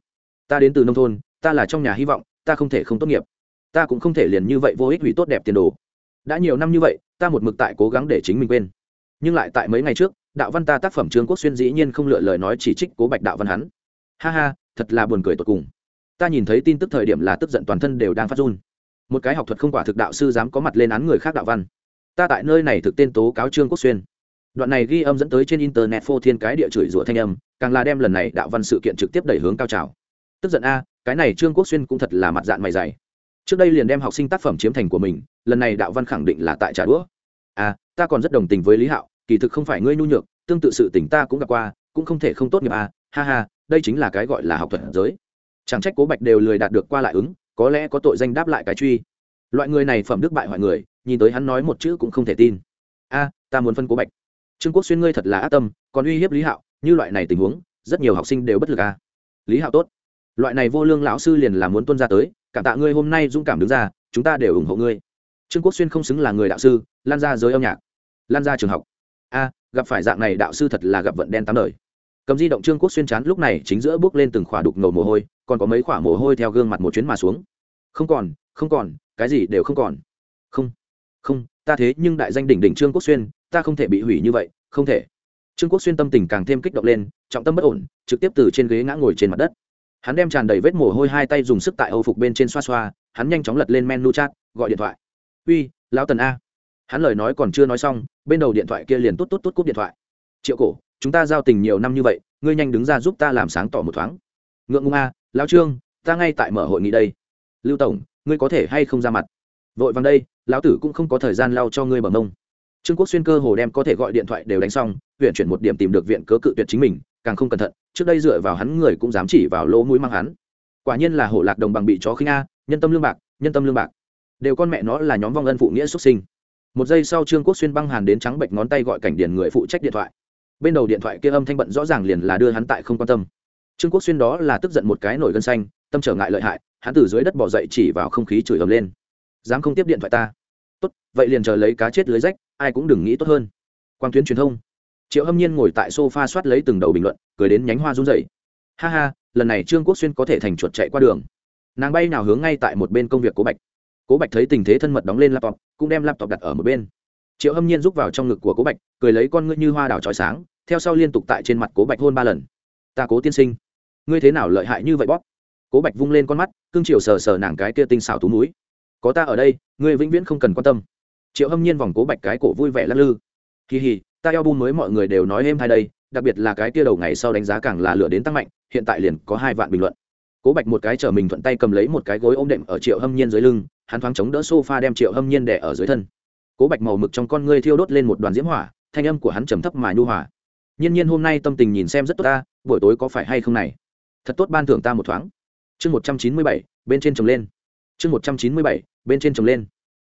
Ta đến từ nông thôn, ta là trong nhà hy vọng, ta không thể không tốt nghiệp. Ta cũng không thể liền như vậy vô ích hủy tốt đẹp tiền đồ. Đã nhiều năm như vậy, ta một mực tại cố gắng để chính mình quên. Nhưng lại tại mấy ngày trước, đạo văn ta tác phẩm trương quốc xuyên dĩ nhiên không lựa lời nói chỉ trích cố bạch đạo văn hắn. Ha ha, thật là buồn cười tột cùng ta nhìn thấy tin tức thời điểm là tức giận toàn thân đều đang phát run. Một cái học thuật không quả thực đạo sư dám có mặt lên án người khác đạo văn. Ta tại nơi này thực tên tố cáo trương quốc xuyên. Đoạn này ghi âm dẫn tới trên internet phô thiên cái địa chửi rủa thanh âm, càng là đem lần này đạo văn sự kiện trực tiếp đẩy hướng cao trào. Tức giận a, cái này trương quốc xuyên cũng thật là mặt dạng mày dày. Trước đây liền đem học sinh tác phẩm chiếm thành của mình, lần này đạo văn khẳng định là tại trả đũa. À ta còn rất đồng tình với lý hạo, kỳ thực không phải ngươi nhu nhược, tương tự sự tình ta cũng gặp qua, cũng không thể không tốt nghiệp à ha ha, đây chính là cái gọi là học thuật giới chẳng trách cố bạch đều lười đạt được qua lại ứng, có lẽ có tội danh đáp lại cái truy. Loại người này phẩm đức bại hoại người, nhìn tới hắn nói một chữ cũng không thể tin. A, ta muốn phân cố bạch. Trương quốc xuyên ngươi thật là ác tâm, còn uy hiếp lý hạo, như loại này tình huống, rất nhiều học sinh đều bất lực a. Lý hạo tốt. Loại này vô lương lão sư liền là muốn tuân ra tới, cảm tạ ngươi hôm nay dũng cảm đứng ra, chúng ta đều ủng hộ ngươi. Trương quốc xuyên không xứng là người đạo sư, lan ra giới âm nhạc, lan ra trường học. A, gặp phải dạng này đạo sư thật là gặp vận đen tám đời cầm di động trương quốc xuyên chán lúc này chính giữa bước lên từng khỏa đục ngầu mồ hôi, còn có mấy khỏa mồ hôi theo gương mặt một chuyến mà xuống. Không còn không còn, cái gì đều không còn. Không không, ta thế nhưng đại danh đỉnh đỉnh trương quốc xuyên, ta không thể bị hủy như vậy, không thể. Trương quốc xuyên tâm tình càng thêm kích động lên, trọng tâm bất ổn, trực tiếp từ trên ghế ngã ngồi trên mặt đất. Hắn đem tràn đầy vết mồ hôi hai tay dùng sức tại âu phục bên trên xoa xoa, hắn nhanh chóng lật lên menu chat, gọi điện thoại. Uy, lão tần a. Hắn lời nói còn chưa nói xong, bên đầu điện thoại kia liền tốt tốt tốt cúp điện thoại. Triệu cổ chúng ta giao tình nhiều năm như vậy, ngươi nhanh đứng ra giúp ta làm sáng tỏ một thoáng. Ngượng ngung a à, lão trương, ta ngay tại mở hội nghị đây. Lưu tổng, ngươi có thể hay không ra mặt? Vội vàng đây, lão tử cũng không có thời gian lau cho ngươi bằng mông. Trương quốc xuyên cơ hồ đem có thể gọi điện thoại đều đánh xong, huyện chuyển một điểm tìm được viện cớ cự tuyệt chính mình, càng không cẩn thận, trước đây dựa vào hắn người cũng dám chỉ vào lỗ mũi mang hắn. Quả nhiên là hổ lạc đồng bằng bị chó khinh a, nhân tâm lương bạc, nhân tâm lương bạc. Đều con mẹ nó là nhóm vong ân phụ nghĩa xuất sinh. Một giây sau trương quốc xuyên băng hàn đến trắng bệnh ngón tay gọi cảnh điền người phụ trách điện thoại bên đầu điện thoại kia âm thanh bận rõ ràng liền là đưa hắn tại không quan tâm. Trương quốc xuyên đó là tức giận một cái nổi gân xanh, tâm trở ngại lợi hại, hắn từ dưới đất bỏ dậy chỉ vào không khí chửi ầm lên. Dám không tiếp điện thoại ta? Tốt, vậy liền chờ lấy cá chết lưới rách, ai cũng đừng nghĩ tốt hơn. Quang tuyến truyền thông. Triệu hâm nhiên ngồi tại sofa soát lấy từng đầu bình luận, cười đến nhánh hoa run rẩy. Ha ha, lần này trương quốc xuyên có thể thành chuột chạy qua đường. Nàng bay nào hướng ngay tại một bên công việc cố bạch. Cố bạch thấy tình thế thân mật đóng lên laptop, cũng đem laptop đặt ở một bên. Triệu hâm nhiên rúc vào trong ngực của cố bạch, cười lấy con ngươi như hoa đào trói sáng theo sau liên tục tại trên mặt cố bạch hôn ba lần. Ta cố tiên sinh, ngươi thế nào lợi hại như vậy bóp? Cố bạch vung lên con mắt, cương triều sờ sờ nàng cái kia tinh xảo tú núi. Có ta ở đây, ngươi vĩnh viễn không cần quan tâm. Triệu hâm nhiên vòng cố bạch cái cổ vui vẻ lắc lư. Kỳ hì, ta eo bu mới mọi người đều nói êm hai đây, đặc biệt là cái kia đầu ngày sau đánh giá càng là lửa đến tăng mạnh, hiện tại liền có hai vạn bình luận. Cố bạch một cái chở mình thuận tay cầm lấy một cái gối ôm đệm ở triệu hâm nhiên dưới lưng, hắn thoáng chống đỡ sofa đem triệu hâm nhiên đẻ ở dưới thân. Cố bạch màu mực trong con ngươi thiêu đốt lên một đoàn diễm hỏa, thanh âm của hắn trầm thấp mà nhu hòa nhiên nhiên hôm nay tâm tình nhìn xem rất tốt ta, buổi tối có phải hay không này? Thật tốt ban thưởng ta một thoáng. Chương một trăm chín mươi bảy, bên trên trồng lên. Chương một trăm chín mươi bảy, bên trên trồng lên.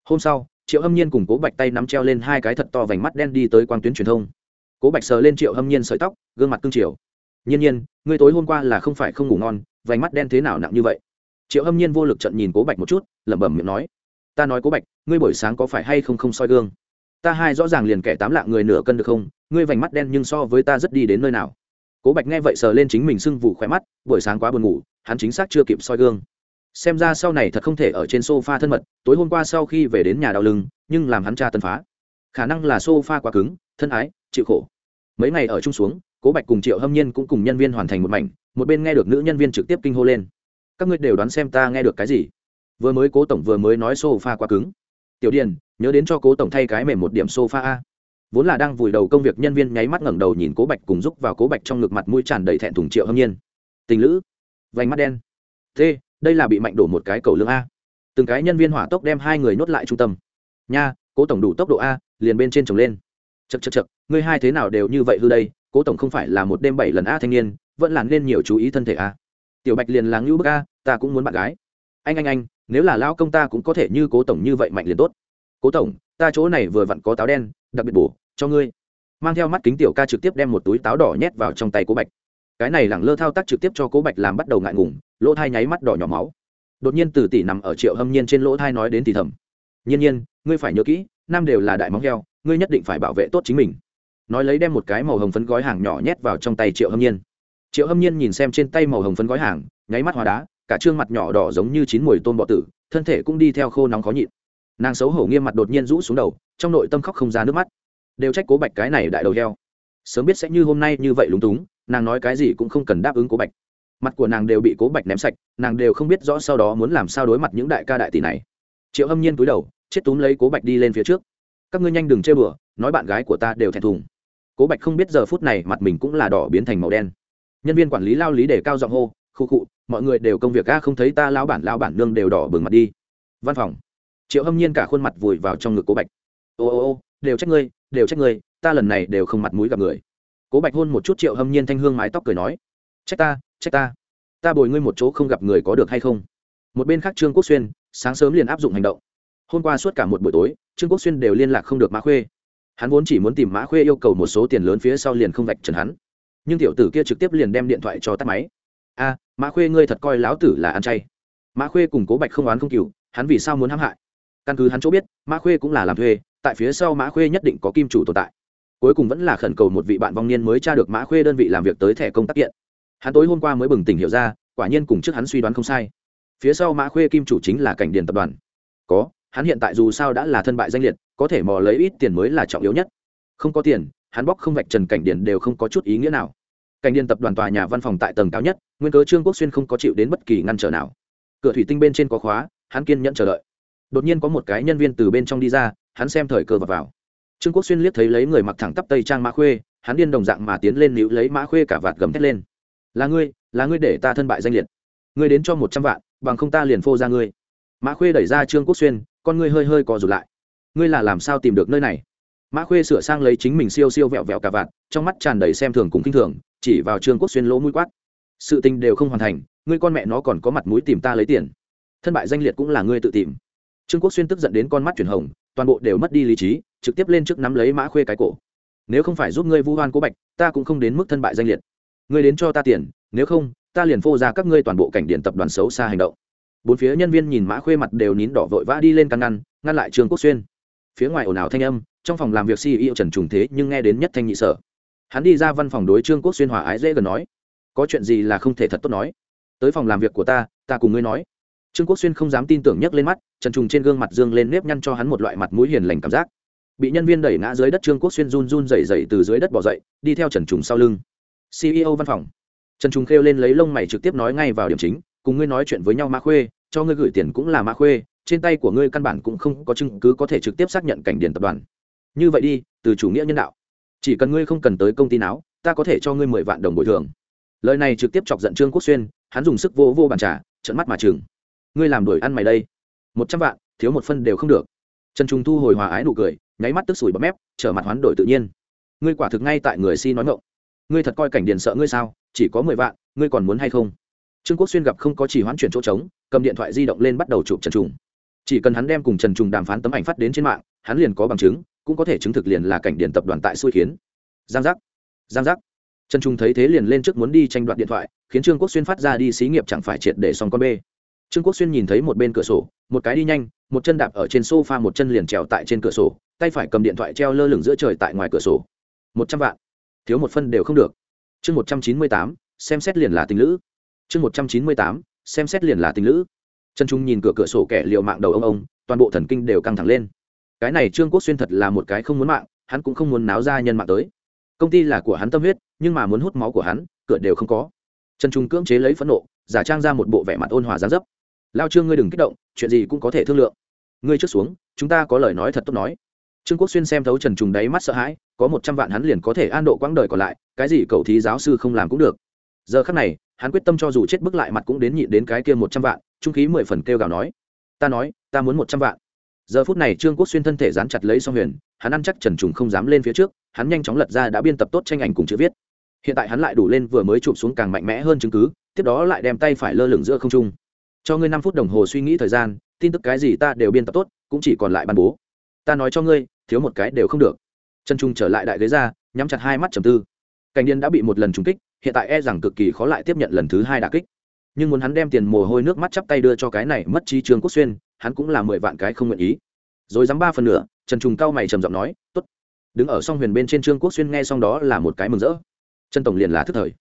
Hôm sau, triệu hâm nhiên cùng cố bạch tay nắm treo lên hai cái thật to vành mắt đen đi tới quang tuyến truyền thông. Cố bạch sờ lên triệu hâm nhiên sợi tóc, gương mặt cương triều nhiên nhiên, ngươi tối hôm qua là không phải không ngủ ngon, vành mắt đen thế nào nặng như vậy? Triệu hâm nhiên vô lực trận nhìn cố bạch một chút, lẩm bẩm miệng nói. Ta nói cố bạch, ngươi buổi sáng có phải hay không không soi gương? Ta hai rõ ràng liền kẻ tám lạng người nửa cân được không? Ngươi vành mắt đen nhưng so với ta rất đi đến nơi nào? Cố bạch nghe vậy sờ lên chính mình sưng vù khỏe mắt, buổi sáng quá buồn ngủ, hắn chính xác chưa kịp soi gương. Xem ra sau này thật không thể ở trên sofa thân mật, tối hôm qua sau khi về đến nhà đau lưng, nhưng làm hắn cha tân phá. Khả năng là sofa quá cứng, thân ái, chịu khổ. Mấy ngày ở chung xuống, cố bạch cùng triệu hâm nhiên cũng cùng nhân viên hoàn thành một mảnh, một bên nghe được nữ nhân viên trực tiếp kinh hô lên. Các ngươi đều đoán xem ta nghe được cái gì? Vừa mới cố tổng vừa mới nói sofa quá cứng tiểu điền, nhớ đến cho cố tổng thay cái mềm một điểm sofa a. Vốn là đang vùi đầu công việc, nhân viên nháy mắt ngẩng đầu nhìn cố bạch cùng giúp vào cố bạch trong ngực mặt mũi tràn đầy thẹn thùng triệu hâm nhiên. Tình lữ, vành mắt đen. T đây là bị mạnh đổ một cái cầu lương a. Từng cái nhân viên hỏa tốc đem hai người nhốt lại trung tâm. Nha, cố tổng đủ tốc độ a, liền bên trên trồng lên. Chật chật chật ngươi hai thế nào đều như vậy hư đây, cố tổng không phải là một đêm bảy lần a thanh niên, vẫn là nên nhiều chú ý thân thể a. Tiểu bạch liền là ngưu bức a, ta cũng muốn bạn gái. Anh anh anh nếu là lao công ta cũng có thể như cố tổng như vậy mạnh liền tốt. Cố tổng, ta chỗ này vừa vặn có táo đen, đặc biệt bổ, cho ngươi. Mang theo mắt kính tiểu ca trực tiếp đem một túi táo đỏ nhét vào trong tay cố bạch. Cái này lẳng lơ thao tác trực tiếp cho cố bạch làm bắt đầu ngại ngùng, lỗ thai nháy mắt đỏ nhỏ máu. Đột nhiên từ tỷ nằm ở triệu hâm nhiên trên lỗ thai nói đến thì thầm. Nhiên nhiên, ngươi phải nhớ kỹ, nam đều là đại móng heo, ngươi nhất định phải bảo vệ tốt chính mình. Nói lấy đem một cái màu hồng phấn gói hàng nhỏ nhét vào trong tay triệu hâm nhiên. Triệu hâm nhiên nhìn xem trên tay màu hồng phấn gói hàng, nháy mắt hóa đá cả trương mặt nhỏ đỏ giống như chín mùi tôm bọ tử, thân thể cũng đi theo khô nóng khó nhịn. Nàng xấu hổ nghiêm mặt đột nhiên rũ xuống đầu, trong nội tâm khóc không ra nước mắt. Đều trách cố bạch cái này đại đầu heo. Sớm biết sẽ như hôm nay như vậy lúng túng, nàng nói cái gì cũng không cần đáp ứng cố bạch. Mặt của nàng đều bị cố bạch ném sạch, nàng đều không biết rõ sau đó muốn làm sao đối mặt những đại ca đại tỷ này. Triệu hâm nhiên cúi đầu, chết túm lấy cố bạch đi lên phía trước. Các ngươi nhanh đừng chơi bừa, nói bạn gái của ta đều thẹn thùng. Cố bạch không biết giờ phút này mặt mình cũng là đỏ biến thành màu đen. Nhân viên quản lý lao lý để cao giọng hô khu khụ mọi người đều công việc a không thấy ta, lão bản lão bản nương đều đỏ bừng mặt đi. Văn phòng. Triệu hâm nhiên cả khuôn mặt vùi vào trong ngực cố bạch. Ô ô ô, đều trách ngươi, đều trách ngươi, ta lần này đều không mặt mũi gặp người. Cố bạch hôn một chút triệu hâm nhiên thanh hương mái tóc cười nói, trách ta trách ta. Ta bồi ngươi một chỗ không gặp người có được hay không? Một bên khác trương quốc xuyên, sáng sớm liền áp dụng hành động. Hôm qua suốt cả một buổi tối, trương quốc xuyên đều liên lạc không được mã khuê. Hắn vốn chỉ muốn tìm mã khuê yêu cầu một số tiền lớn phía sau liền không vạch trần hắn. Nhưng tiểu tử kia trực tiếp liền đem điện thoại cho tắt máy a mã khuê ngươi thật coi lão tử là ăn chay. Mã khuê cùng cố bạch không oán không cừu, hắn vì sao muốn hãm hại? Căn cứ hắn chỗ biết, mã khuê cũng là làm thuê, tại phía sau mã khuê nhất định có kim chủ tồn tại. Cuối cùng vẫn là khẩn cầu một vị bạn vong niên mới tra được mã khuê đơn vị làm việc tới thẻ công tác kiện. Hắn tối hôm qua mới bừng tỉnh hiểu ra, quả nhiên cùng trước hắn suy đoán không sai. Phía sau mã khuê kim chủ chính là cảnh điền tập đoàn. Có, hắn hiện tại dù sao đã là thân bại danh liệt, có thể mò lấy ít tiền mới là trọng yếu nhất. Không có tiền, hắn bóc không vạch trần cảnh điền đều không có chút ý nghĩa nào cảnh điện tập đoàn tòa nhà văn phòng tại tầng cao nhất, nguyên cớ trương quốc xuyên không có chịu đến bất kỳ ngăn trở nào. Cửa thủy tinh bên trên có khóa, hắn kiên nhẫn chờ đợi. Đột nhiên có một cái nhân viên từ bên trong đi ra, hắn xem thời cơ và vào. Trương quốc xuyên liếc thấy lấy người mặc thẳng tắp tây trang mã khuê, hắn điên đồng dạng mà tiến lên níu lấy mã khuê cả vạt gầm thét lên. Là ngươi là ngươi để ta thân bại danh liệt. Ngươi đến cho một trăm vạn, bằng không ta liền phô ra ngươi. Mã khuê đẩy ra trương quốc xuyên, con ngươi hơi hơi co rụt lại. Ngươi là làm sao tìm được nơi này? Mã khuê sửa sang lấy chính mình siêu siêu vẹo vẹo cả vạt, trong mắt tràn đầy xem thường cùng kinh thường chỉ vào trương quốc xuyên lỗ mũi quát. Sự tình đều không hoàn thành, ngươi con mẹ nó còn có mặt mũi tìm ta lấy tiền. Thân bại danh liệt cũng là ngươi tự tìm. Trương quốc xuyên tức giận đến con mắt chuyển hồng, toàn bộ đều mất đi lý trí, trực tiếp lên trước nắm lấy mã khuê cái cổ. Nếu không phải giúp ngươi vu hoan cố bạch, ta cũng không đến mức thân bại danh liệt. Ngươi đến cho ta tiền, nếu không, ta liền phô ra các ngươi toàn bộ cảnh điện tập đoàn xấu xa hành động. Bốn phía nhân viên nhìn mã khuê mặt đều nín đỏ vội vã đi lên căn ngăn ngăn lại trương quốc xuyên. Phía ngoài ồn ào thanh âm, trong phòng làm việc ceo trần trùng thế nhưng nghe đến nhất thanh nhị sở hắn đi ra văn phòng đối trương quốc xuyên hòa ái dễ gần nói, có chuyện gì là không thể thật tốt nói. Tới phòng làm việc của ta ta cùng ngươi nói. Trương quốc xuyên không dám tin tưởng nhấc lên mắt, trần trùng trên gương mặt dương lên nếp nhăn cho hắn một loại mặt mũi hiền lành cảm giác. Bị nhân viên đẩy ngã dưới đất, trương quốc xuyên run run dày dày từ dưới đất bỏ dậy, đi theo trần trùng sau lưng. Ceo văn phòng. Trần trùng kêu lên lấy lông mày trực tiếp nói ngay vào điểm chính, cùng ngươi nói chuyện với nhau mã khuê, cho ngươi gửi tiền cũng là mã khuê, trên tay của ngươi căn bản cũng không có chứng cứ có thể trực tiếp xác nhận cảnh điền tập đoàn. Như vậy đi, từ chủ nghĩa nhân đạo chỉ cần ngươi không cần tới công ty nào ta có thể cho ngươi mười vạn đồng bồi thường. Lời này trực tiếp chọc giận trương quốc xuyên, hắn dùng sức vô vô bàn trà trận mắt mà chừng. Ngươi làm đuổi ăn mày đây. Một trăm vạn, thiếu một phân đều không được. Trần trung thu hồi hòa ái nụ cười, nháy mắt tức sủi bấm mép, trở mặt hoán đổi tự nhiên. Ngươi quả thực ngay tại người si nói ngộng ngươi thật coi cảnh điền sợ ngươi sao, chỉ có mười vạn, ngươi còn muốn hay không? Trương quốc xuyên gặp không có chỉ hoán chuyển chỗ trống, cầm điện thoại di động lên bắt đầu chụp trần trùng. Chỉ cần hắn đem cùng trần trùng đàm phán tấm ảnh phát đến trên mạng, hắn liền có bằng chứng cũng có thể chứng thực liền là cảnh điện tập đoàn tại xui khiến. Giang giác. Giang giác. Trần trung thấy thế liền lên trước muốn đi tranh đoạt điện thoại, khiến trương quốc xuyên phát ra đi xí nghiệp chẳng phải triệt để xong con bê. Trương quốc xuyên nhìn thấy một bên cửa sổ, một cái đi nhanh, một chân đạp ở trên sofa, một chân liền trèo tại trên cửa sổ, tay phải cầm điện thoại treo lơ lửng giữa trời tại ngoài cửa sổ. Một trăm vạn. Thiếu một phân đều không được. Chương một trăm chín mươi tám, xem xét liền là tình lữ. Chương một trăm chín mươi tám, xem xét liền là tình lữ. Trần trung nhìn cửa cửa sổ kẻ liều mạng đầu ông ông, toàn bộ thần kinh đều căng thẳng lên cái này trương quốc xuyên thật là một cái không muốn mạng, hắn cũng không muốn náo ra nhân mạng tới. Công ty là của hắn tâm huyết, nhưng mà muốn hút máu của hắn, cửa đều không có. Trần trung cưỡng chế lấy phẫn nộ, giả trang ra một bộ vẻ mặt ôn hòa gián dấp. Lao trương ngươi đừng kích động, chuyện gì cũng có thể thương lượng. Ngươi trước xuống, chúng ta có lời nói thật tốt nói. Trương quốc xuyên xem thấu trần trùng đáy mắt sợ hãi, có một trăm vạn hắn liền có thể an độ quãng đời còn lại, cái gì cậu thí giáo sư không làm cũng được. Giờ khắc này, hắn quyết tâm cho dù chết bước lại mặt cũng đến nhịn đến cái kia một trăm vạn, trung khí mười phần kêu gào nói. Ta nói, ta muốn một trăm vạn giờ phút này trương quốc xuyên thân thể dán chặt lấy song huyền, hắn ăn chắc trần trùng không dám lên phía trước, hắn nhanh chóng lật ra đã biên tập tốt tranh ảnh cùng chữ viết. Hiện tại hắn lại đủ lên vừa mới chụp xuống càng mạnh mẽ hơn chứng cứ, tiếp đó lại đem tay phải lơ lửng giữa không trung. Cho ngươi năm phút đồng hồ suy nghĩ thời gian, tin tức cái gì ta đều biên tập tốt, cũng chỉ còn lại ban bố. Ta nói cho ngươi, thiếu một cái đều không được. Trần trung trở lại đại ghế ra, nhắm chặt hai mắt trầm tư. Cảnh điên đã bị một lần trúng kích, hiện tại e rằng cực kỳ khó lại tiếp nhận lần thứ hai đà kích. Nhưng muốn hắn đem tiền mồ hôi nước mắt chắp tay đưa cho cái này mất trí trương quốc xuyên hắn cũng là mười vạn cái không nguyện ý. Rồi dám ba phần nửa trần trùng cao mày trầm giọng nói t ố t đứng ở song huyền bên trên trương quốc xuyên nghe xong đó là một cái mừng rỡ. Trần tổng liền là thức thời.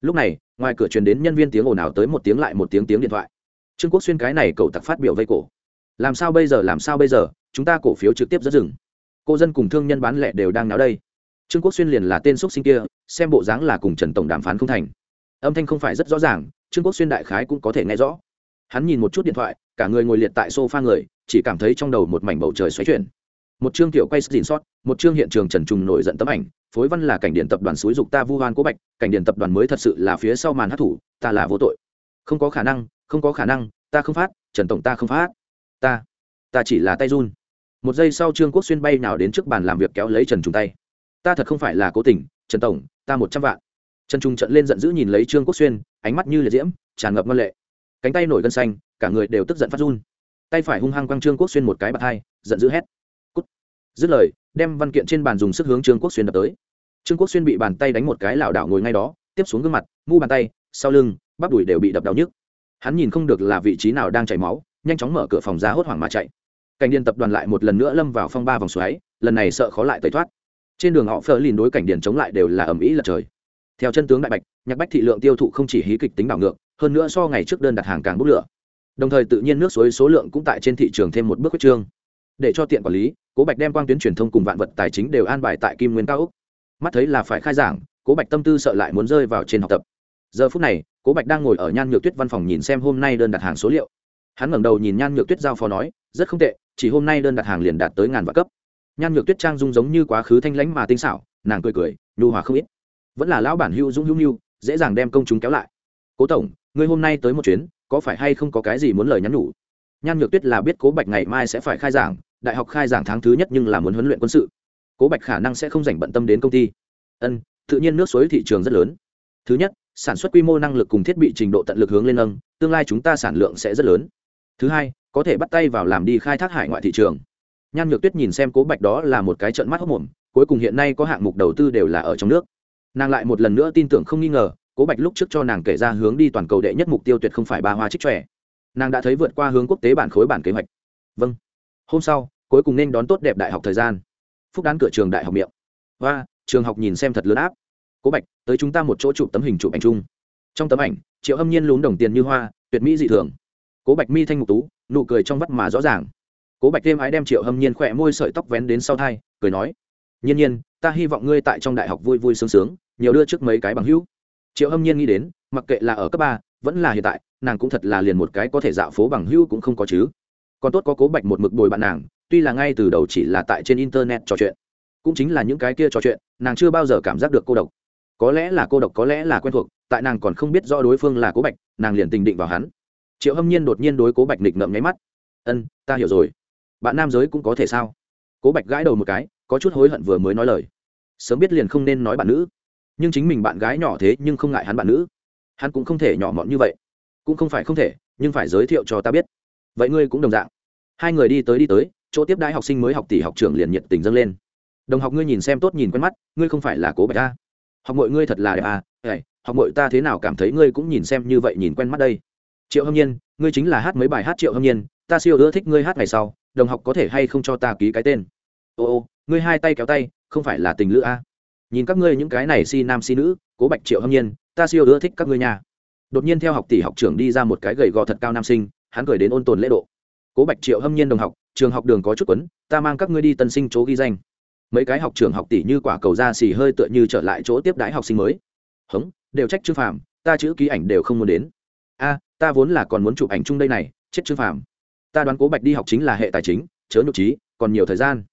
Lúc này ngoài cửa truyền đến nhân viên tiếng ồn ào tới một tiếng lại một tiếng tiếng điện thoại. Trương quốc xuyên cái này cậu tặc phát biểu vây cổ. Làm sao bây giờ làm sao bây giờ? Chúng ta cổ phiếu trực tiếp rất dừng, cô dân cùng thương nhân bán lẻ đều đang náo đây. Trương quốc xuyên liền là tên x sinh kia xem bộ dáng là cùng trần tổng đàm phán không thành. Âm thanh không phải rất rõ ràng trương quốc xuyên đại khái cũng có thể nghe rõ hắn nhìn một chút điện thoại, cả người ngồi liệt tại s o f a người, chỉ cảm thấy trong đầu một mảnh bầu trời xoáy chuyển. Một chương tiểu quay xin sót, một chương hiện trường trần trùng nổi giận tấm ảnh, phối văn là cảnh điện tập đoàn xúi dục ta vu hoan cố bạch, cảnh điện tập đoàn mới thật sự là phía sau màn hát thủ, ta là vô tội. Không có khả năng, không có khả năng, ta không phát, trần tổng ta không phát. Ta ta chỉ là tay run. Một giây sau trương quốc xuyên bay nào đến trước bàn làm việc kéo lấy trần trùng tay. Ta thật không phải là cố tình, trần tổng, ta một trăm vạn. Trần trung trận lên giận dữ nhìn lấy trương quốc xuyên, ánh mắt như liệt diễm, tràn ngập ngân lệ cánh tay nổi gân xanh, cả người đều tức giận phát run. Tay phải hung hăng quăng trương quốc xuyên một cái bạt hai, giận dữ hét. Cút. Dứt lời, đem văn kiện trên bàn dùng sức hướng trương quốc xuyên đập tới. Trương quốc xuyên bị bàn tay đánh một cái lảo đảo ngồi ngay đó, tiếp xuống gương mặt, mu bàn tay, sau lưng, bắp đùi đều bị đập đau nhức. Hắn nhìn không được là vị trí nào đang chảy máu, nhanh chóng mở cửa phòng ra hốt hoảng mà chạy. Cảnh điện tập đoàn lại một lần nữa lâm vào phong ba vòng xoáy, lần này sợ khó lại tẩy thoát. Trên đường họ phờ lìn đối cảnh điện chống lại đều là ẩm ĩ lật trời. Theo chân tướng đại bạch, nhạc bách thị lượng tiêu thụ không chỉ hí kịch tính đảo ngược hơn nữa so ngày trước đơn đặt hàng càng bốc lửa. Đồng thời tự nhiên nước suối số lượng cũng tại trên thị trường thêm một bước quyết trương. Để cho tiện quản lý, cố bạch đem quang tuyến truyền thông cùng vạn vật tài chính đều an bài tại kim nguyên cao úc. Mắt thấy là phải khai giảng, cố bạch tâm tư sợ lại muốn rơi vào trên học tập. Giờ phút này, cố bạch đang ngồi ở nhan nhược tuyết văn phòng nhìn xem hôm nay đơn đặt hàng số liệu. Hắn ngẩng đầu nhìn nhan nhược tuyết giao phó nói, rất không tệ, chỉ hôm nay đơn đặt hàng liền đạt tới ngàn vạn cấp. Nhan nhược tuyết trang dung giống như quá khứ thanh lãnh mà tinh xảo, nàng cười cười, nhu hòa không ít. Vẫn là lão bản hưu dũng hưu hưu dễ dàng đem công chúng kéo lại. Cố tổng ngươi hôm nay tới một chuyến, có phải hay không có cái gì muốn lời nhắn nhủ? Nhan nhược tuyết là biết cố bạch ngày mai sẽ phải khai giảng, đại học khai giảng tháng thứ nhất nhưng là muốn huấn luyện quân sự. Cố bạch khả năng sẽ không dành bận tâm đến công ty. Ân, tự nhiên nước suối thị trường rất lớn. Thứ nhất, sản xuất quy mô năng lực cùng thiết bị trình độ tận lực hướng lên nâng, tương lai chúng ta sản lượng sẽ rất lớn. Thứ hai, có thể bắt tay vào làm đi khai thác hải ngoại thị trường. Nhan nhược tuyết nhìn xem cố bạch đó là một cái trận mắt hốc mồm, cuối cùng hiện nay có hạng mục đầu tư đều là ở trong nước. Nàng lại một lần nữa tin tưởng không nghi ngờ cố bạch lúc trước cho nàng kể ra hướng đi toàn cầu đệ nhất mục tiêu tuyệt không phải ba hoa trích trẻ nàng đã thấy vượt qua hướng quốc tế bản khối bản kế hoạch. Vâng. Hôm sau, cuối cùng nên đón tốt đẹp đại học thời gian. Phúc đán cửa trường đại học miệng. Và trường học nhìn xem thật lớn áp. Cố bạch, tới chúng ta một chỗ chụp tấm hình chụp ảnh chung. Trong tấm ảnh, triệu hâm nhiên lún đồng tiền như hoa, tuyệt mỹ dị thường. Cố bạch mi thanh ngục tú, nụ cười trong vắt mà rõ ràng. Cố bạch thêm ái đem triệu hâm nhiên khỏe môi sợi tóc vén đến sau thai, cười nói, nhiên nhiên, ta hy vọng ngươi tại trong đại học vui vui sướng sướng, nhiều đưa trước mấy cái bằng hữu triệu hâm nhiên nghĩ đến, mặc kệ là ở cấp ba, vẫn là hiện tại, nàng cũng thật là liền một cái có thể dạo phố bằng hữu cũng không có chứ. Còn tốt có cố bạch một mực bồi bạn nàng, tuy là ngay từ đầu chỉ là tại trên internet trò chuyện, cũng chính là những cái kia trò chuyện, nàng chưa bao giờ cảm giác được cô độc. Có lẽ là cô độc, có lẽ là quen thuộc, tại nàng còn không biết do đối phương là cố bạch, nàng liền tình định vào hắn. Triệu hâm nhiên đột nhiên đối cố bạch nịch ngậm nháy mắt. Ân, ta hiểu rồi. Bạn nam giới cũng có thể sao? Cố bạch gãi đầu một cái, có chút hối hận vừa mới nói lời. Sớm biết liền không nên nói bạn nữ nhưng chính mình bạn gái nhỏ thế nhưng không ngại hắn bạn nữ. Hắn cũng không thể nhỏ mọn như vậy. Cũng không phải không thể, nhưng phải giới thiệu cho ta biết. Vậy ngươi cũng đồng dạng. Hai người đi tới đi tới, chỗ tiếp đãi học sinh mới học tỷ học trưởng liền nhiệt tình dâng lên. Đồng học ngươi nhìn xem tốt nhìn quen mắt, ngươi không phải là cố bạch ta học mội ngươi thật là đẹp à ệ học mội ta thế nào cảm thấy ngươi cũng nhìn xem như vậy nhìn quen mắt đây. Triệu hâm nhiên, ngươi chính là hát mấy bài hát triệu hâm nhiên, ta siêu ưa thích ngươi hát ngày sau, đồng học có thể hay không cho ta ký cái tên? Ô ô, ngươi hai tay kéo tay, không phải là tình lữ a? à? Nhìn các ngươi những cái này si nam si nữ, cố bạch triệu hâm nhiên, ta siêu ưa thích các ngươi nhà đột nhiên theo học tỷ học trưởng đi ra một cái gầy gò thật cao nam sinh, hắn cười đến ôn tồn lễ độ. Cố bạch triệu hâm nhiên đồng học, trường học đường có chút quấn, ta mang các ngươi đi tân sinh chỗ ghi danh. Mấy cái học trường học tỷ như quả cầu ra xì hơi tựa như trở lại chỗ tiếp đái học sinh mới. Hống, đều trách trương phàm, ta chữ ký ảnh đều không muốn đến. A, ta vốn là còn muốn chụp ảnh chung đây này, chết trương phàm. Ta đoán cố bạch đi học chính là hệ tài chính, chớ nhục trí, còn nhiều thời gian.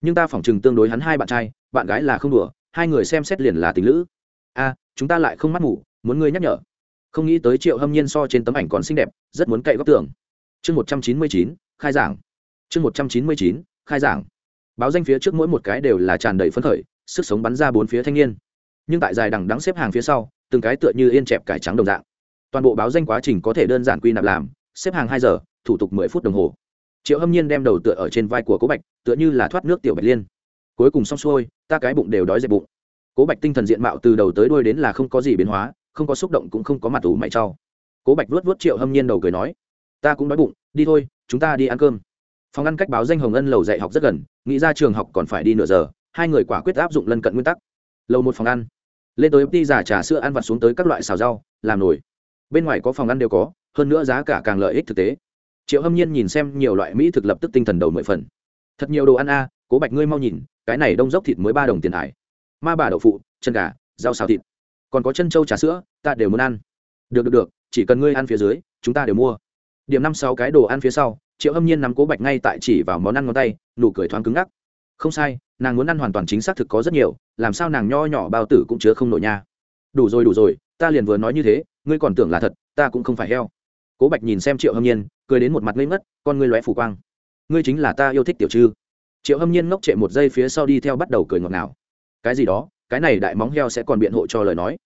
Nhưng ta phỏng chừng tương đối hắn hai bạn trai, bạn gái là không đùa hai người xem xét liền là tình lữ. A, chúng ta lại không mắt ngủ muốn ngươi nhắc nhở. Không nghĩ tới triệu hâm nhiên so trên tấm ảnh còn xinh đẹp, rất muốn cậy góc tường. Chương một trăm chín mươi chín, khai giảng. Chương một trăm chín mươi chín, khai giảng. Báo danh phía trước mỗi một cái đều là tràn đầy phấn khởi, sức sống bắn ra bốn phía thanh niên. Nhưng tại dài đằng đắng xếp hàng phía sau, từng cái tựa như yên chẹp cải trắng đồng dạng. Toàn bộ báo danh quá trình có thể đơn giản quy nạp làm, xếp hàng hai giờ, thủ tục mười phút đồng hồ. Triệu hâm nhiên đem đầu tựa ở trên vai của cố bạch, tựa như là thoát nước tiểu bạch liên. Cuối cùng xong xuôi ta cái bụng đều đói dẹp bụng. Cố bạch tinh thần diện mạo từ đầu tới đuôi đến là không có gì biến hóa, không có xúc động cũng không có mặt ủ mày trau cố bạch vuốt vuốt triệu hâm nhiên đầu cười nói, ta cũng đói bụng, đi thôi, chúng ta đi ăn cơm. Phòng ăn cách báo danh hồng ân lầu dạy học rất gần, nghĩ ra trường học còn phải đi nửa giờ, hai người quả quyết áp dụng lân cận nguyên tắc. Lầu một phòng ăn. Lên tới đi giả trà sữa ăn vặt xuống tới các loại xào rau, làm nổi bên ngoài có phòng ăn đều có, hơn nữa giá cả càng lợi ích thực tế. Triệu hâm nhiên nhìn xem nhiều loại mỹ thực lập tức tinh thần đầu mười phần. Thật nhiều đồ ăn a cố bạch ngươi mau nhìn, cái này đông dốc thịt mới ba đồng tiền hải. Ma bà đậu phụ, chân gà, rau xào thịt. Còn có chân trâu trà sữa, ta đều muốn ăn. Được được được, chỉ cần ngươi ăn phía dưới, chúng ta đều mua. Điểm năm sáu cái đồ ăn phía sau, triệu hâm nhiên nắm cố bạch ngay tại chỉ vào món ăn ngón tay, nụ cười thoáng cứng ngắc. Không sai, nàng muốn ăn hoàn toàn chính xác thực có rất nhiều, làm sao nàng nho nhỏ bao tử cũng chứa không nổi nha. Đủ rồi đủ rồi, ta liền vừa nói như thế, ngươi còn tưởng là thật, ta cũng không phải heo. Cố bạch nhìn xem triệu hâm nhiên, cười đến một mặt ngây ngất, con ngươi lóe phủ quang. Ngươi chính là ta yêu thích tiểu trư triệu hâm nhiên ngốc trệ một giây phía sau đi theo bắt đầu cười ngọt ngào. Cái gì đó, cái này đại móng heo sẽ còn biện hộ cho lời nói.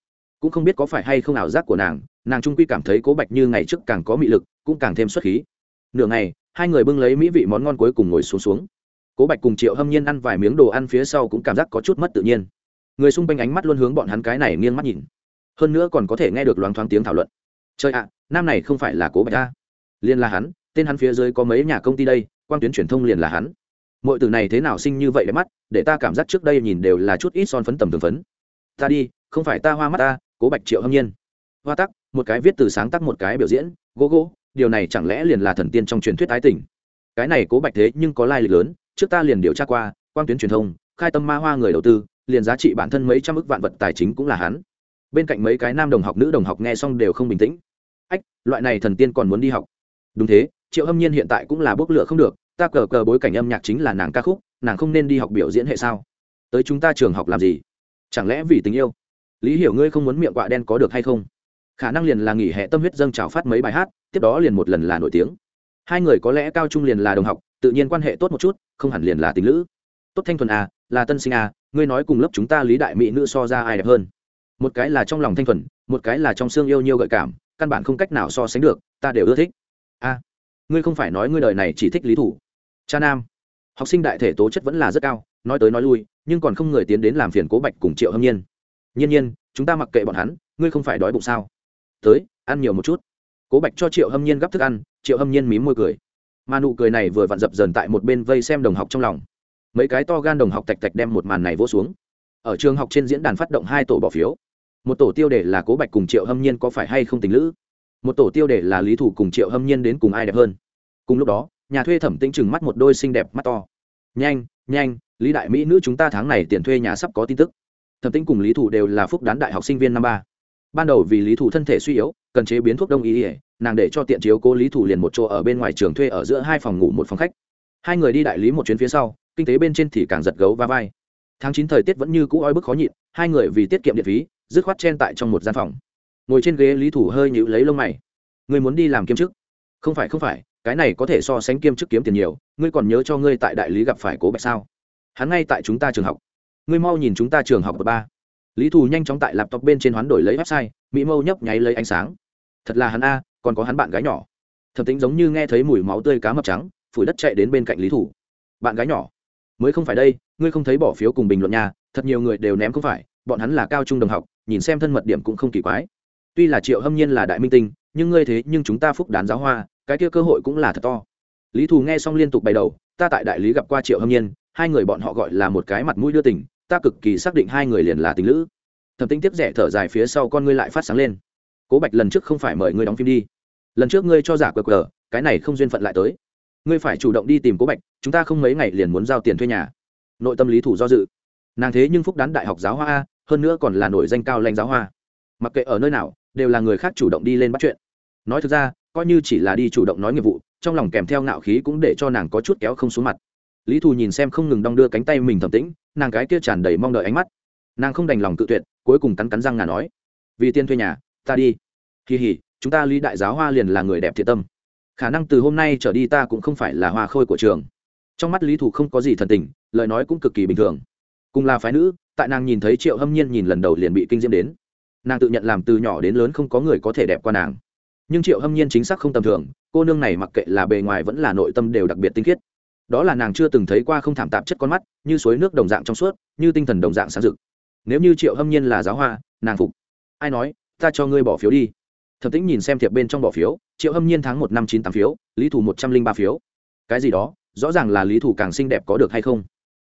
Cũng không biết có phải hay không ảo giác của nàng nàng trung quy cảm thấy cố bạch như ngày trước càng có mị lực, cũng càng thêm xuất khí. Nửa ngày, hai người bưng lấy mỹ vị món ngon cuối cùng ngồi xuống xuống. Cố bạch cùng triệu hâm nhiên ăn vài miếng đồ ăn phía sau cũng cảm giác có chút mất tự nhiên. Người xung quanh ánh mắt luôn hướng bọn hắn cái này nghiêng mắt nhìn. Hơn nữa còn có thể nghe được loáng thoáng tiếng thảo luận. Chơi ạ, nam này không phải là cố bạch ta. Liên là hắn, tên hắn phía dưới có mấy nhà công ty đây quan tuyến truyền thông liền là hắn mọi từ này thế nào sinh như vậy đẹp mắt, để ta cảm giác trước đây nhìn đều là chút ít son phấn tầm thường phấn. Ta đi, không phải ta hoa mắt ta, cố bạch triệu hâm nhiên. Hoa tắc, một cái viết từ sáng tác một cái biểu diễn, gỗ gỗ, điều này chẳng lẽ liền là thần tiên trong truyền thuyết ái tình? Cái này cố bạch thế nhưng có lai lịch lớn, trước ta liền điều tra qua quan tuyến truyền thông, khai tâm ma hoa người đầu tư, liền giá trị bản thân mấy trăm ức vạn vật tài chính cũng là hắn. Bên cạnh mấy cái nam đồng học, nữ đồng học nghe xong đều không bình tĩnh. Ách, loại này thần tiên còn muốn đi học. Đúng thế, triệu hâm nhiên hiện tại cũng là bốc lửa không được ta cờ cờ bối cảnh âm nhạc chính là nàng ca khúc, nàng không nên đi học biểu diễn hệ sao? Tới chúng ta trường học làm gì? Chẳng lẽ vì tình yêu? Lý hiểu ngươi không muốn miệng quạ đen có được hay không? Khả năng liền là nghỉ hè tâm huyết dâng trào phát mấy bài hát, tiếp đó liền một lần là nổi tiếng. Hai người có lẽ cao trung liền là đồng học, tự nhiên quan hệ tốt một chút, không hẳn liền là tình lữ. Tốt thanh thuần à là tân sinh à ngươi nói cùng lớp chúng ta lý đại mỹ nữ so ra ai đẹp hơn? Một cái là trong lòng thanh thuần, một cái là trong xương yêu nhiều gợi cảm, căn bản không cách nào so sánh được, ta đều ưa thích. A ngươi không phải nói ngươi đời này chỉ thích lý thủ cha nam, học sinh đại thể tố chất vẫn là rất cao, nói tới nói lui, nhưng còn không người tiến đến làm phiền cố bạch cùng triệu hâm nhiên. Nhiên nhiên, chúng ta mặc kệ bọn hắn, ngươi không phải đói bụng sao? Tới, ăn nhiều một chút. Cố bạch cho triệu hâm nhiên gắp thức ăn, triệu hâm nhiên mím môi cười. Mà nụ cười này vừa vặn dập dần tại một bên vây xem đồng học trong lòng. Mấy cái to gan đồng học tạch tạch đem một màn này vỗ xuống. Ở trường học trên diễn đàn phát động hai tổ bỏ phiếu. Một tổ tiêu đề là cố bạch cùng triệu hâm nhiên có phải hay không tình lữ? Một tổ tiêu đề là lý thủ cùng triệu hâm nhiên đến cùng ai đẹp hơn? Cùng lúc đó nhà thuê thẩm tĩnh chừng mắt một đôi xinh đẹp mắt to. Nhanh nhanh, lý đại mỹ nữ chúng ta tháng này tiền thuê nhà sắp có tin tức. Thẩm tĩnh cùng lý thủ đều là phúc đán đại học sinh viên năm ba. Ban đầu vì lý thủ thân thể suy yếu, cần chế biến thuốc đông y ỉa nàng để cho tiện chiếu cố lý thủ liền một chỗ ở bên ngoài trường thuê ở giữa hai phòng ngủ một phòng khách. Hai người đi đại lý một chuyến phía sau, kinh tế bên trên thì càng giật gấu va vai. Tháng chín thời tiết vẫn như cũ oi bức khó nhịn, hai người vì tiết kiệm điện phí, dứt khoát chen tại trong một gian phòng. Ngồi trên ghế lý thủ hơi nhịu lấy lông mày. Người muốn đi làm kiêm chức không phải không phải cái này có thể so sánh kiêm chức kiếm tiền nhiều, ngươi còn nhớ cho ngươi tại đại lý gặp phải cố bạch sao? Hắn ngay tại chúng ta trường học. Ngươi mau nhìn chúng ta trường học bậc ba. Lý thù nhanh chóng tại laptop bên trên hoán đổi lấy website, mỹ mâu nhấp nháy lấy ánh sáng. Thật là hắn a, còn có hắn bạn gái nhỏ. Thẩm tính giống như nghe thấy mùi máu tươi cá mập trắng, phủi đất chạy đến bên cạnh lý thủ bạn gái nhỏ, mới không phải đây, ngươi không thấy bỏ phiếu cùng bình luận nhà thật nhiều người đều ném không phải, bọn hắn là cao trung đồng học, nhìn xem thân mật điểm cũng không kỳ quái. Tuy là triệu hâm nhiên là đại minh tinh, nhưng ngươi thế nhưng chúng ta phúc đán giáo hoa cái kia cơ hội cũng là thật to. Lý thù nghe xong liên tục bày đầu, ta tại đại lý gặp qua triệu hâm nhiên, hai người bọn họ gọi là một cái mặt mũi đưa tình, ta cực kỳ xác định hai người liền là tình lữ. Thẩm tinh tiếp rẻ thở dài phía sau con ngươi lại phát sáng lên. Cố bạch, lần trước không phải mời ngươi đóng phim đi. Lần trước ngươi cho giả cờ cờ cái này không duyên phận lại tới. Ngươi phải chủ động đi tìm cố bạch, chúng ta không mấy ngày liền muốn giao tiền thuê nhà. Nội tâm lý thủ do dự. Nàng thế nhưng phúc đán đại học giáo hoa a, hơn nữa còn là nổi danh cao lãnh giáo hoa. Mặc kệ ở nơi nào, đều là người khác chủ động đi lên bắt chuyện. Nói thực ra coi như chỉ là đi chủ động nói nghiệp vụ, trong lòng kèm theo ngạo khí cũng để cho nàng có chút kéo không xuống mặt. Lý thù nhìn xem không ngừng đong đưa cánh tay mình thầm tĩnh, nàng cái kia tràn đầy mong đợi ánh mắt. Nàng không đành lòng tự tuyệt, cuối cùng cắn cắn răng ngà nói, vì tiên thuê nhà, ta đi. Kỳ hỉ chúng ta lý đại giáo hoa liền là người đẹp thiệt tâm. Khả năng từ hôm nay trở đi ta cũng không phải là hoa khôi của trường. Trong mắt lý thù không có gì thần tình, lời nói cũng cực kỳ bình thường. Cùng là phái nữ, tại nàng nhìn thấy triệu hâm nhiên nhìn lần đầu liền bị kinh diễm đến. Nàng tự nhận làm từ nhỏ đến lớn không có người có thể đẹp qua nàng nhưng triệu hâm nhiên chính xác không tầm thường, cô nương này mặc kệ là bề ngoài vẫn là nội tâm đều đặc biệt tinh khiết. Đó là nàng chưa từng thấy qua không thảm tạp chất con mắt, như suối nước đồng dạng trong suốt, như tinh thần đồng dạng sáng rực. Nếu như triệu hâm nhiên là giáo hoa, nàng phục. Ai nói, ta cho ngươi bỏ phiếu đi. Thẩm tĩnh nhìn xem thiệp bên trong bỏ phiếu, triệu hâm nhiên tháng một năm chín tám phiếu, lý thủ một trăm linh ba phiếu. Cái gì đó, rõ ràng là lý thủ càng xinh đẹp có được hay không?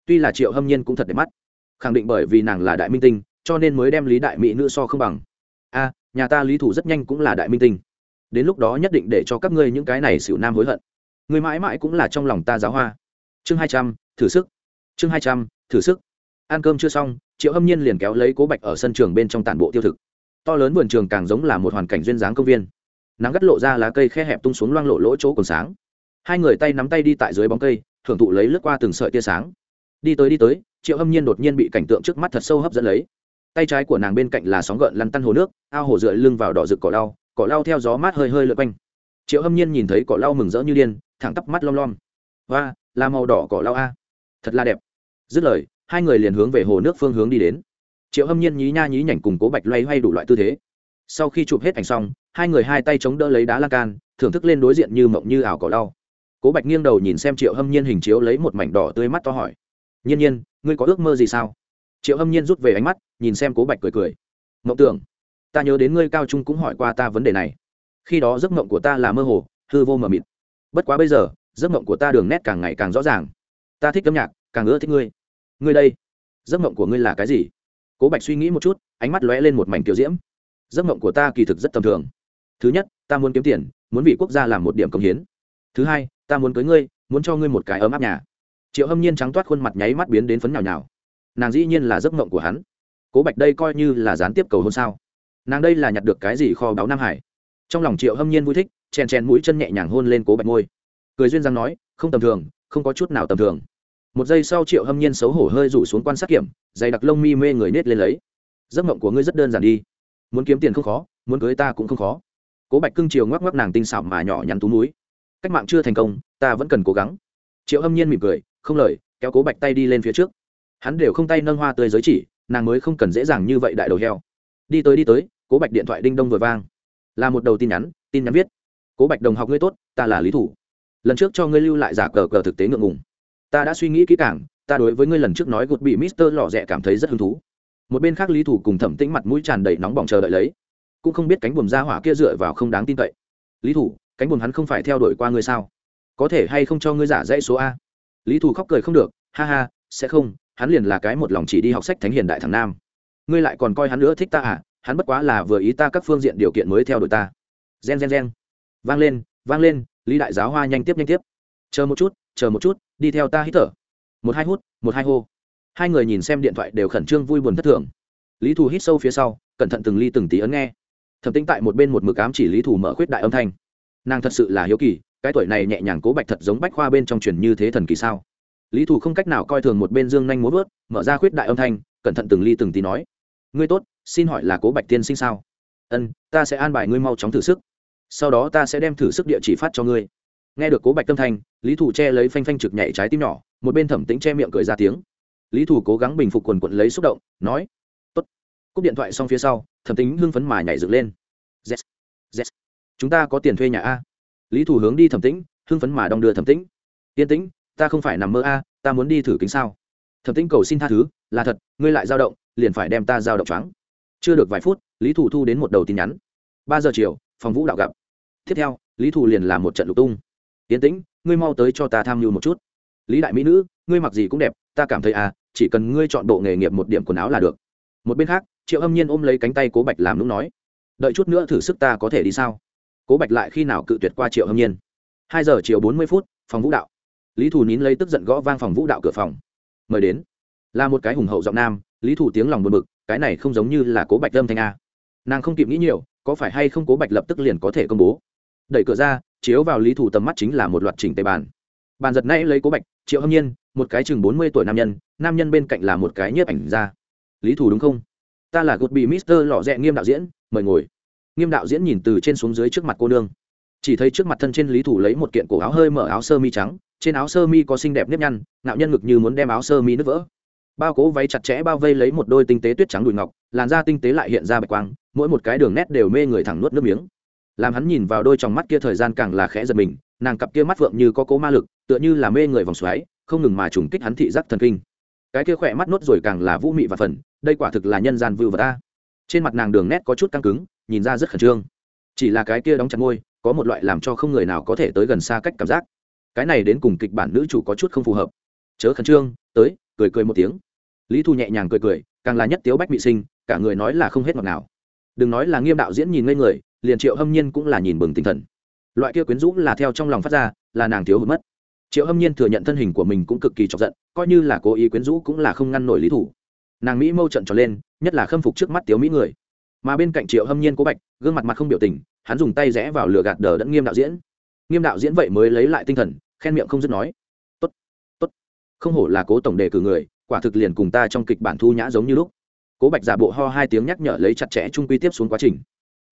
Tuy là triệu hâm nhiên cũng thật đẹp mắt. Khẳng định bởi vì nàng là đại minh tinh, cho nên mới đem lý đại mỹ nữ so không bằng. A nhà ta lý thủ rất nhanh cũng là đại minh tinh đến lúc đó nhất định để cho các ngươi những cái này xỉu nam hối hận. Người mãi mãi cũng là trong lòng ta giáo hoa. Chương hai trăm, thử sức. Chương hai trăm, thử sức. Ăn cơm chưa xong, triệu hâm nhiên liền kéo lấy cố bạch ở sân trường bên trong tản bộ tiêu thực. To lớn vườn trường càng giống là một hoàn cảnh duyên dáng công viên. Nắng gắt lộ ra lá cây khe hẹp tung xuống loang lộ lỗ chỗ còn sáng. Hai người tay nắm tay đi tại dưới bóng cây, thưởng thụ lấy lướt qua từng sợi tia sáng. Đi tới đi tới, triệu hâm nhiên đột nhiên bị cảnh tượng trước mắt thật sâu hấp dẫn lấy. Tay trái của nàng bên cạnh là sóng gợn lăn tăn hồ nước, ao hồ dựa lưng vào đỏ rực cỏ lau cỏ lau theo gió mát hơi hơi lượt quanh. Triệu hâm nhiên nhìn thấy cỏ lau mừng rỡ như điên, thẳng tắp mắt lom lom. Và là màu đỏ cỏ lau a. Thật là đẹp. Dứt lời, hai người liền hướng về hồ nước phương hướng đi đến. Triệu hâm nhiên nhí nha nhí nhảnh cùng cố bạch loay hoay đủ loại tư thế. Sau khi chụp hết ảnh xong, hai người hai tay chống đỡ lấy đá lan can, thưởng thức lên đối diện như mộng như ảo cỏ lau. Cố bạch nghiêng đầu nhìn xem triệu hâm nhiên hình chiếu lấy một mảnh đỏ tươi mắt to hỏi. Nhiên nhiên, ngươi có ước mơ gì sao? Triệu hâm nhiên rút về ánh mắt, nhìn xem cố bạch cười cười. Mộng tưởng ta nhớ đến ngươi cao trung cũng hỏi qua ta vấn đề này. Khi đó giấc mộng của ta là mơ hồ, hư vô mờ mịt. Bất quá bây giờ, giấc mộng của ta đường nét càng ngày càng rõ ràng. Ta thích âm nhạc, càng ưa thích ngươi. Ngươi đây, giấc mộng của ngươi là cái gì? Cố bạch suy nghĩ một chút, ánh mắt lóe lên một mảnh kiểu diễm. Giấc mộng của ta kỳ thực rất tầm thường. Thứ nhất, ta muốn kiếm tiền, muốn vì quốc gia làm một điểm công hiến. Thứ hai, ta muốn cưới ngươi, muốn cho ngươi một cái ấm áp nhà. Triệu hâm nhiên trắng toát khuôn mặt nháy mắt biến đến phấn nhào nhào. Nàng dĩ nhiên là giấc mộng của hắn. Cố bạch đây coi như là gián tiếp cầu hôn sao? Nàng đây là nhặt được cái gì kho báu nam hải trong lòng triệu hâm nhiên vui thích chèn chèn mũi chân nhẹ nhàng hôn lên cố bạch môi cười duyên rằng nói không tầm thường không có chút nào tầm thường một giây sau triệu hâm nhiên xấu hổ hơi rủ xuống quan sát kiểm dày đặc lông mi mê người nết lên lấy giấc mộng của ngươi rất đơn giản đi muốn kiếm tiền không khó muốn cưới ta cũng không khó cố bạch cưng chiều ngoắc ngoắc nàng tinh xảo mà nhỏ nhắn tú núi cách mạng chưa thành công ta vẫn cần cố gắng triệu hâm nhiên mỉm cười không lời kéo cố bạch tay đi lên phía trước hắn đều không tay nâng hoa tươi giới chỉ nàng mới không cần dễ dàng như vậy đại đầu heo đi tới đi tới cố bạch điện thoại đinh đông vừa vang. Là một đầu tin nhắn tin nhắn viết. Cố bạch đồng học ngươi tốt, ta là lý thủ. Lần trước cho ngươi lưu lại giả cờ cờ thực tế ngượng ngùng. Ta đã suy nghĩ kỹ càng, ta đối với ngươi lần trước nói gột bị mister lò rẽ cảm thấy rất hứng thú. Một bên khác lý thủ cùng thẩm tĩnh mặt mũi tràn đầy nóng bỏng chờ đợi lấy. Cũng không biết cánh buồm ra hỏa kia dựa vào không đáng tin cậy. Lý thủ, cánh buồm hắn không phải theo đuổi qua ngươi sao? Có thể hay không cho ngươi giả dãy số a? Lý thủ khóc cười không được, ha ha, sẽ không, hắn liền là cái một lòng chỉ đi học sách thánh hiền đại thằng nam. Ngươi lại còn coi hắn nữa thích ta à? Hắn bất quá là vừa ý ta các phương diện điều kiện mới theo đuổi ta. Gen gen gen. Vang lên vang lên, lý đại giáo hoa nhanh tiếp nhanh tiếp. Chờ một chút, chờ một chút, đi theo ta hít thở. Một hai hút, một hai hô. Hai người nhìn xem điện thoại đều khẩn trương vui buồn thất thường. Lý thù hít sâu phía sau, cẩn thận từng ly từng tí ấn nghe. Thẩm tính tại một bên một mực ám chỉ lý thù mở khuyết đại âm thanh. Nàng thật sự là hiếu kỳ, cái tuổi này nhẹ nhàng cố bạch thật giống bách khoa bên trong truyền như thế thần kỳ sao? Lý thù không cách nào coi thường một bên dương nhanh múa vớt mở ra khuyết đại âm thanh, cẩn thận từng ly từng tí nói. Ngươi tốt xin hỏi là cố bạch tiên sinh sao? Ân, ta sẽ an bài ngươi mau chóng thử sức. Sau đó ta sẽ đem thử sức địa chỉ phát cho ngươi. Nghe được cố bạch tâm thanh, lý thủ che lấy phanh phanh trực nhảy trái tim nhỏ, một bên thẩm tính che miệng cười ra tiếng. Lý thủ cố gắng bình phục quần quận lấy xúc động, nói, tốt. Cúp điện thoại xong phía sau, thẩm tính hưng phấn mà nhảy dựng lên. Yes. yes. chúng ta có tiền thuê nhà a. Lý thủ hướng đi thẩm tĩnh, hưng phấn mà đong đưa thẩm tĩnh. Yên tĩnh, ta không phải nằm mơ a, ta muốn đi thử kính sao? Thẩm tĩnh cầu xin tha thứ, là thật, ngươi lại dao động, liền phải đem ta dao động choáng chưa được vài phút, lý thủ thu đến một đầu tin nhắn. Ba giờ chiều, phòng vũ đạo gặp. Tiếp theo, lý thủ liền làm một trận lục tung. Tiến tĩnh, ngươi mau tới cho ta tham mưu một chút. Lý đại mỹ nữ, ngươi mặc gì cũng đẹp, ta cảm thấy à chỉ cần ngươi chọn bộ nghề nghiệp một điểm quần áo là được. Một bên khác, triệu âm nhiên ôm lấy cánh tay cố bạch làm lúc nói, đợi chút nữa thử sức ta có thể đi sao? Cố bạch lại khi nào cự tuyệt qua triệu âm nhiên. Hai giờ chiều bốn mươi phút, phòng vũ đạo. Lý thủ nín lấy tức giận gõ vang phòng vũ đạo cửa phòng. Mời đến. Là một cái hùng hậu giọng nam, lý thủ tiếng lòng buồn bực cái này không giống như là cố bạch lâm thanh a. Nàng không kịp nghĩ nhiều, có phải hay không cố bạch lập tức liền có thể công bố? Đẩy cửa ra, chiếu vào lý thủ tầm mắt chính là một loạt chỉnh tề bàn. Bàn giật nay lấy cố bạch, triệu hâm nhiên, một cái chừng bốn mươi tuổi nam nhân nam nhân bên cạnh là một cái nhiếp ảnh ra lý thủ đúng không? Ta là gột bị mister lọ rẽ nghiêm đạo diễn, mời ngồi. Nghiêm đạo diễn nhìn từ trên xuống dưới trước mặt cô nương. Chỉ thấy trước mặt thân trên lý thủ lấy một kiện cổ áo hơi mở áo sơ mi trắng, trên áo sơ mi có xinh đẹp nếp nhăn nạo nhân ngực như muốn đem áo sơ mi nứt vỡ bao cố váy chặt chẽ bao vây lấy một đôi tinh tế tuyết trắng đùi ngọc, làn da tinh tế lại hiện ra bạch quang, mỗi một cái đường nét đều mê người thẳng nuốt nước miếng. Làm hắn nhìn vào đôi trong mắt kia thời gian càng là khẽ giật mình, nàng cặp kia mắt phượng như có cố ma lực, tựa như là mê người vòng xoáy, không ngừng mà trùng kích hắn thị giác thần kinh. Cái kia khỏe mắt nốt rồi càng là vũ mị và phần, đây quả thực là nhân gian vưu vật ta trên mặt nàng đường nét có chút căng cứng, nhìn ra rất khẩn trương. Chỉ là cái kia đóng chặt môi, có một loại làm cho không người nào có thể tới gần xa cách cảm giác. Cái này đến cùng kịch bản nữ chủ có chút không phù hợp chớ khẩn trương, tới, cười cười một tiếng. Lý thu nhẹ nhàng cười cười, càng là nhất tiếu bách bị sinh, cả người nói là không hết ngọt nào đừng nói là nghiêm đạo diễn nhìn ngây người, liền triệu hâm nhiên cũng là nhìn bừng tinh thần. Loại kia quyến rũ là theo trong lòng phát ra, là nàng thiếu hụt mất. Triệu hâm nhiên thừa nhận thân hình của mình cũng cực kỳ chọc giận, coi như là cố ý quyến rũ cũng là không ngăn nổi lý thủ. Nàng mỹ mâu trận tròn lên, nhất là khâm phục trước mắt tiếu mỹ người. Mà bên cạnh triệu hâm nhiên cố bạch, gương mặt mặt không biểu tình, hắn dùng tay rẽ vào lửa gạt đờ đẫn nghiêm đạo diễn. Nghiêm đạo diễn vậy mới lấy lại tinh thần, khen miệng không dứt nói không hổ là cố tổng đề cử người, quả thực liền cùng ta trong kịch bản thu nhã giống như lúc. Cố bạch giả bộ ho hai tiếng nhắc nhở lấy chặt chẽ trung quy tiếp xuống quá trình.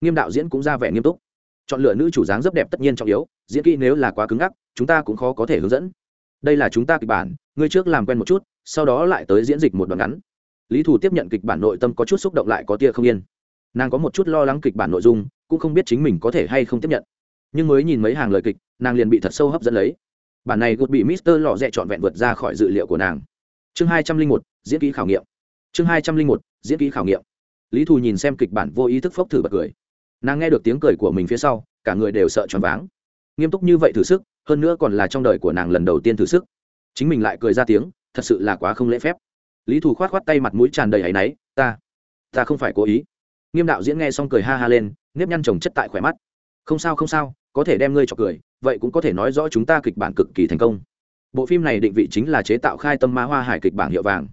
Nghiêm đạo diễn cũng ra vẻ nghiêm túc. Chọn lựa nữ chủ dáng rất đẹp tất nhiên trọng yếu, diễn kỹ nếu là quá cứng ngắc, chúng ta cũng khó có thể hướng dẫn. Đây là chúng ta kịch bản, ngươi trước làm quen một chút, sau đó lại tới diễn dịch một đoạn ngắn. Lý thủ tiếp nhận kịch bản nội tâm có chút xúc động lại có tia không yên. Nàng có một chút lo lắng kịch bản nội dung, cũng không biết chính mình có thể hay không tiếp nhận. Nhưng mới nhìn mấy hàng lời kịch, nàng liền bị thật sâu hấp dẫn lấy bản này gột bị mister lò rẽ trọn vẹn vượt ra khỏi dự liệu của nàng. Chương hai trăm linh một, diễn kỹ khảo nghiệm. Chương hai trăm linh một, diễn kỹ khảo nghiệm. Lý thù nhìn xem kịch bản vô ý thức phốc thử bật cười. Nàng nghe được tiếng cười của mình phía sau, cả người đều sợ choáng váng. Nghiêm túc như vậy thử sức, hơn nữa còn là trong đời của nàng lần đầu tiên thử sức. Chính mình lại cười ra tiếng, thật sự là quá không lễ phép. Lý thù khoát khoát tay mặt mũi tràn đầy áy náy, ta ta không phải cố ý. Nghiêm đạo diễn nghe xong cười ha ha lên, nếp nhăn trồng chất tại khỏe mắt. Không sao không sao, có thể đem ngươi cho cười vậy cũng có thể nói rõ chúng ta kịch bản cực kỳ thành công. Bộ phim này định vị chính là chế tạo khai tâm ma hoa hải kịch bản hiệu vàng.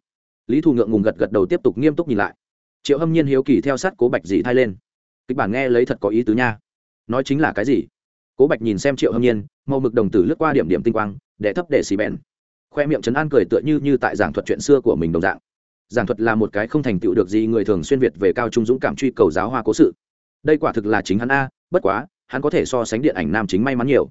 Lý thù ngượng ngùng gật gật đầu tiếp tục nghiêm túc nhìn lại. Triệu hâm nhiên hiếu kỳ theo sát cố bạch dị thay lên. Kịch bản nghe lấy thật có ý tứ nha. Nói chính là cái gì? Cố bạch nhìn xem triệu hâm nhiên, màu mực đồng tử lướt qua điểm điểm tinh quang, để thấp để xì bèn khoe miệng trấn an cười tựa như như tại giảng thuật chuyện xưa của mình đồng dạng. Giảng thuật là một cái không thành tựu được gì người thường xuyên việt về cao trung dũng cảm truy cầu giáo hoa cố sự. Đây quả thực là chính hắn a, bất quá, hắn có thể so sánh điện ảnh nam chính may mắn nhiều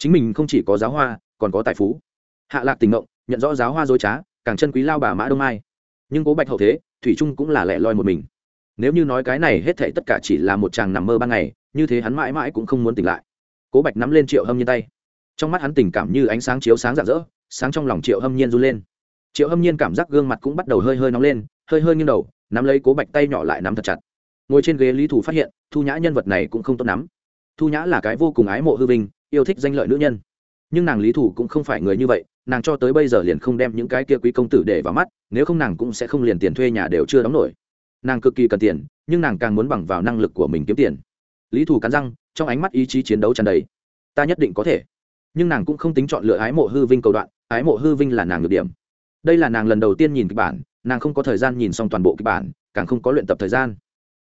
chính mình không chỉ có giáo hoa, còn có tài phú. Hạ lạc tình ngộng nhận rõ giáo hoa dối trá, càng chân quý lao bà mã đông mai. Nhưng cố bạch hậu thế, thủy trung cũng là lẻ loi một mình. Nếu như nói cái này hết thảy tất cả chỉ là một chàng nằm mơ ban ngày, như thế hắn mãi mãi cũng không muốn tỉnh lại. Cố bạch nắm lên triệu hâm nhiên tay. Trong mắt hắn tình cảm như ánh sáng chiếu sáng rạng rỡ, sáng trong lòng triệu hâm nhiên run lên. Triệu hâm nhiên cảm giác gương mặt cũng bắt đầu hơi hơi nóng lên, hơi hơi nghiêng đầu, nắm lấy cố bạch tay nhỏ lại nắm thật chặt. Ngồi trên ghế lý thủ phát hiện, thu nhã nhân vật này cũng không tốt lắm. Thu nhã là cái vô cùng ái mộ hư vinh yêu thích danh lợi nữ nhân. Nhưng nàng lý thủ cũng không phải người như vậy, nàng cho tới bây giờ liền không đem những cái kia quý công tử để vào mắt, nếu không nàng cũng sẽ không liền tiền thuê nhà đều chưa đóng nổi. Nàng cực kỳ cần tiền, nhưng nàng càng muốn bằng vào năng lực của mình kiếm tiền. Lý thủ cắn răng, trong ánh mắt ý chí chiến đấu tràn đầy. Ta nhất định có thể. Nhưng nàng cũng không tính chọn lựa ái mộ hư vinh cầu đoạn, ái mộ hư vinh là nàng được điểm. Đây là nàng lần đầu tiên nhìn kịch bản, nàng không có thời gian nhìn xong toàn bộ kịch bản, càng không có luyện tập thời gian.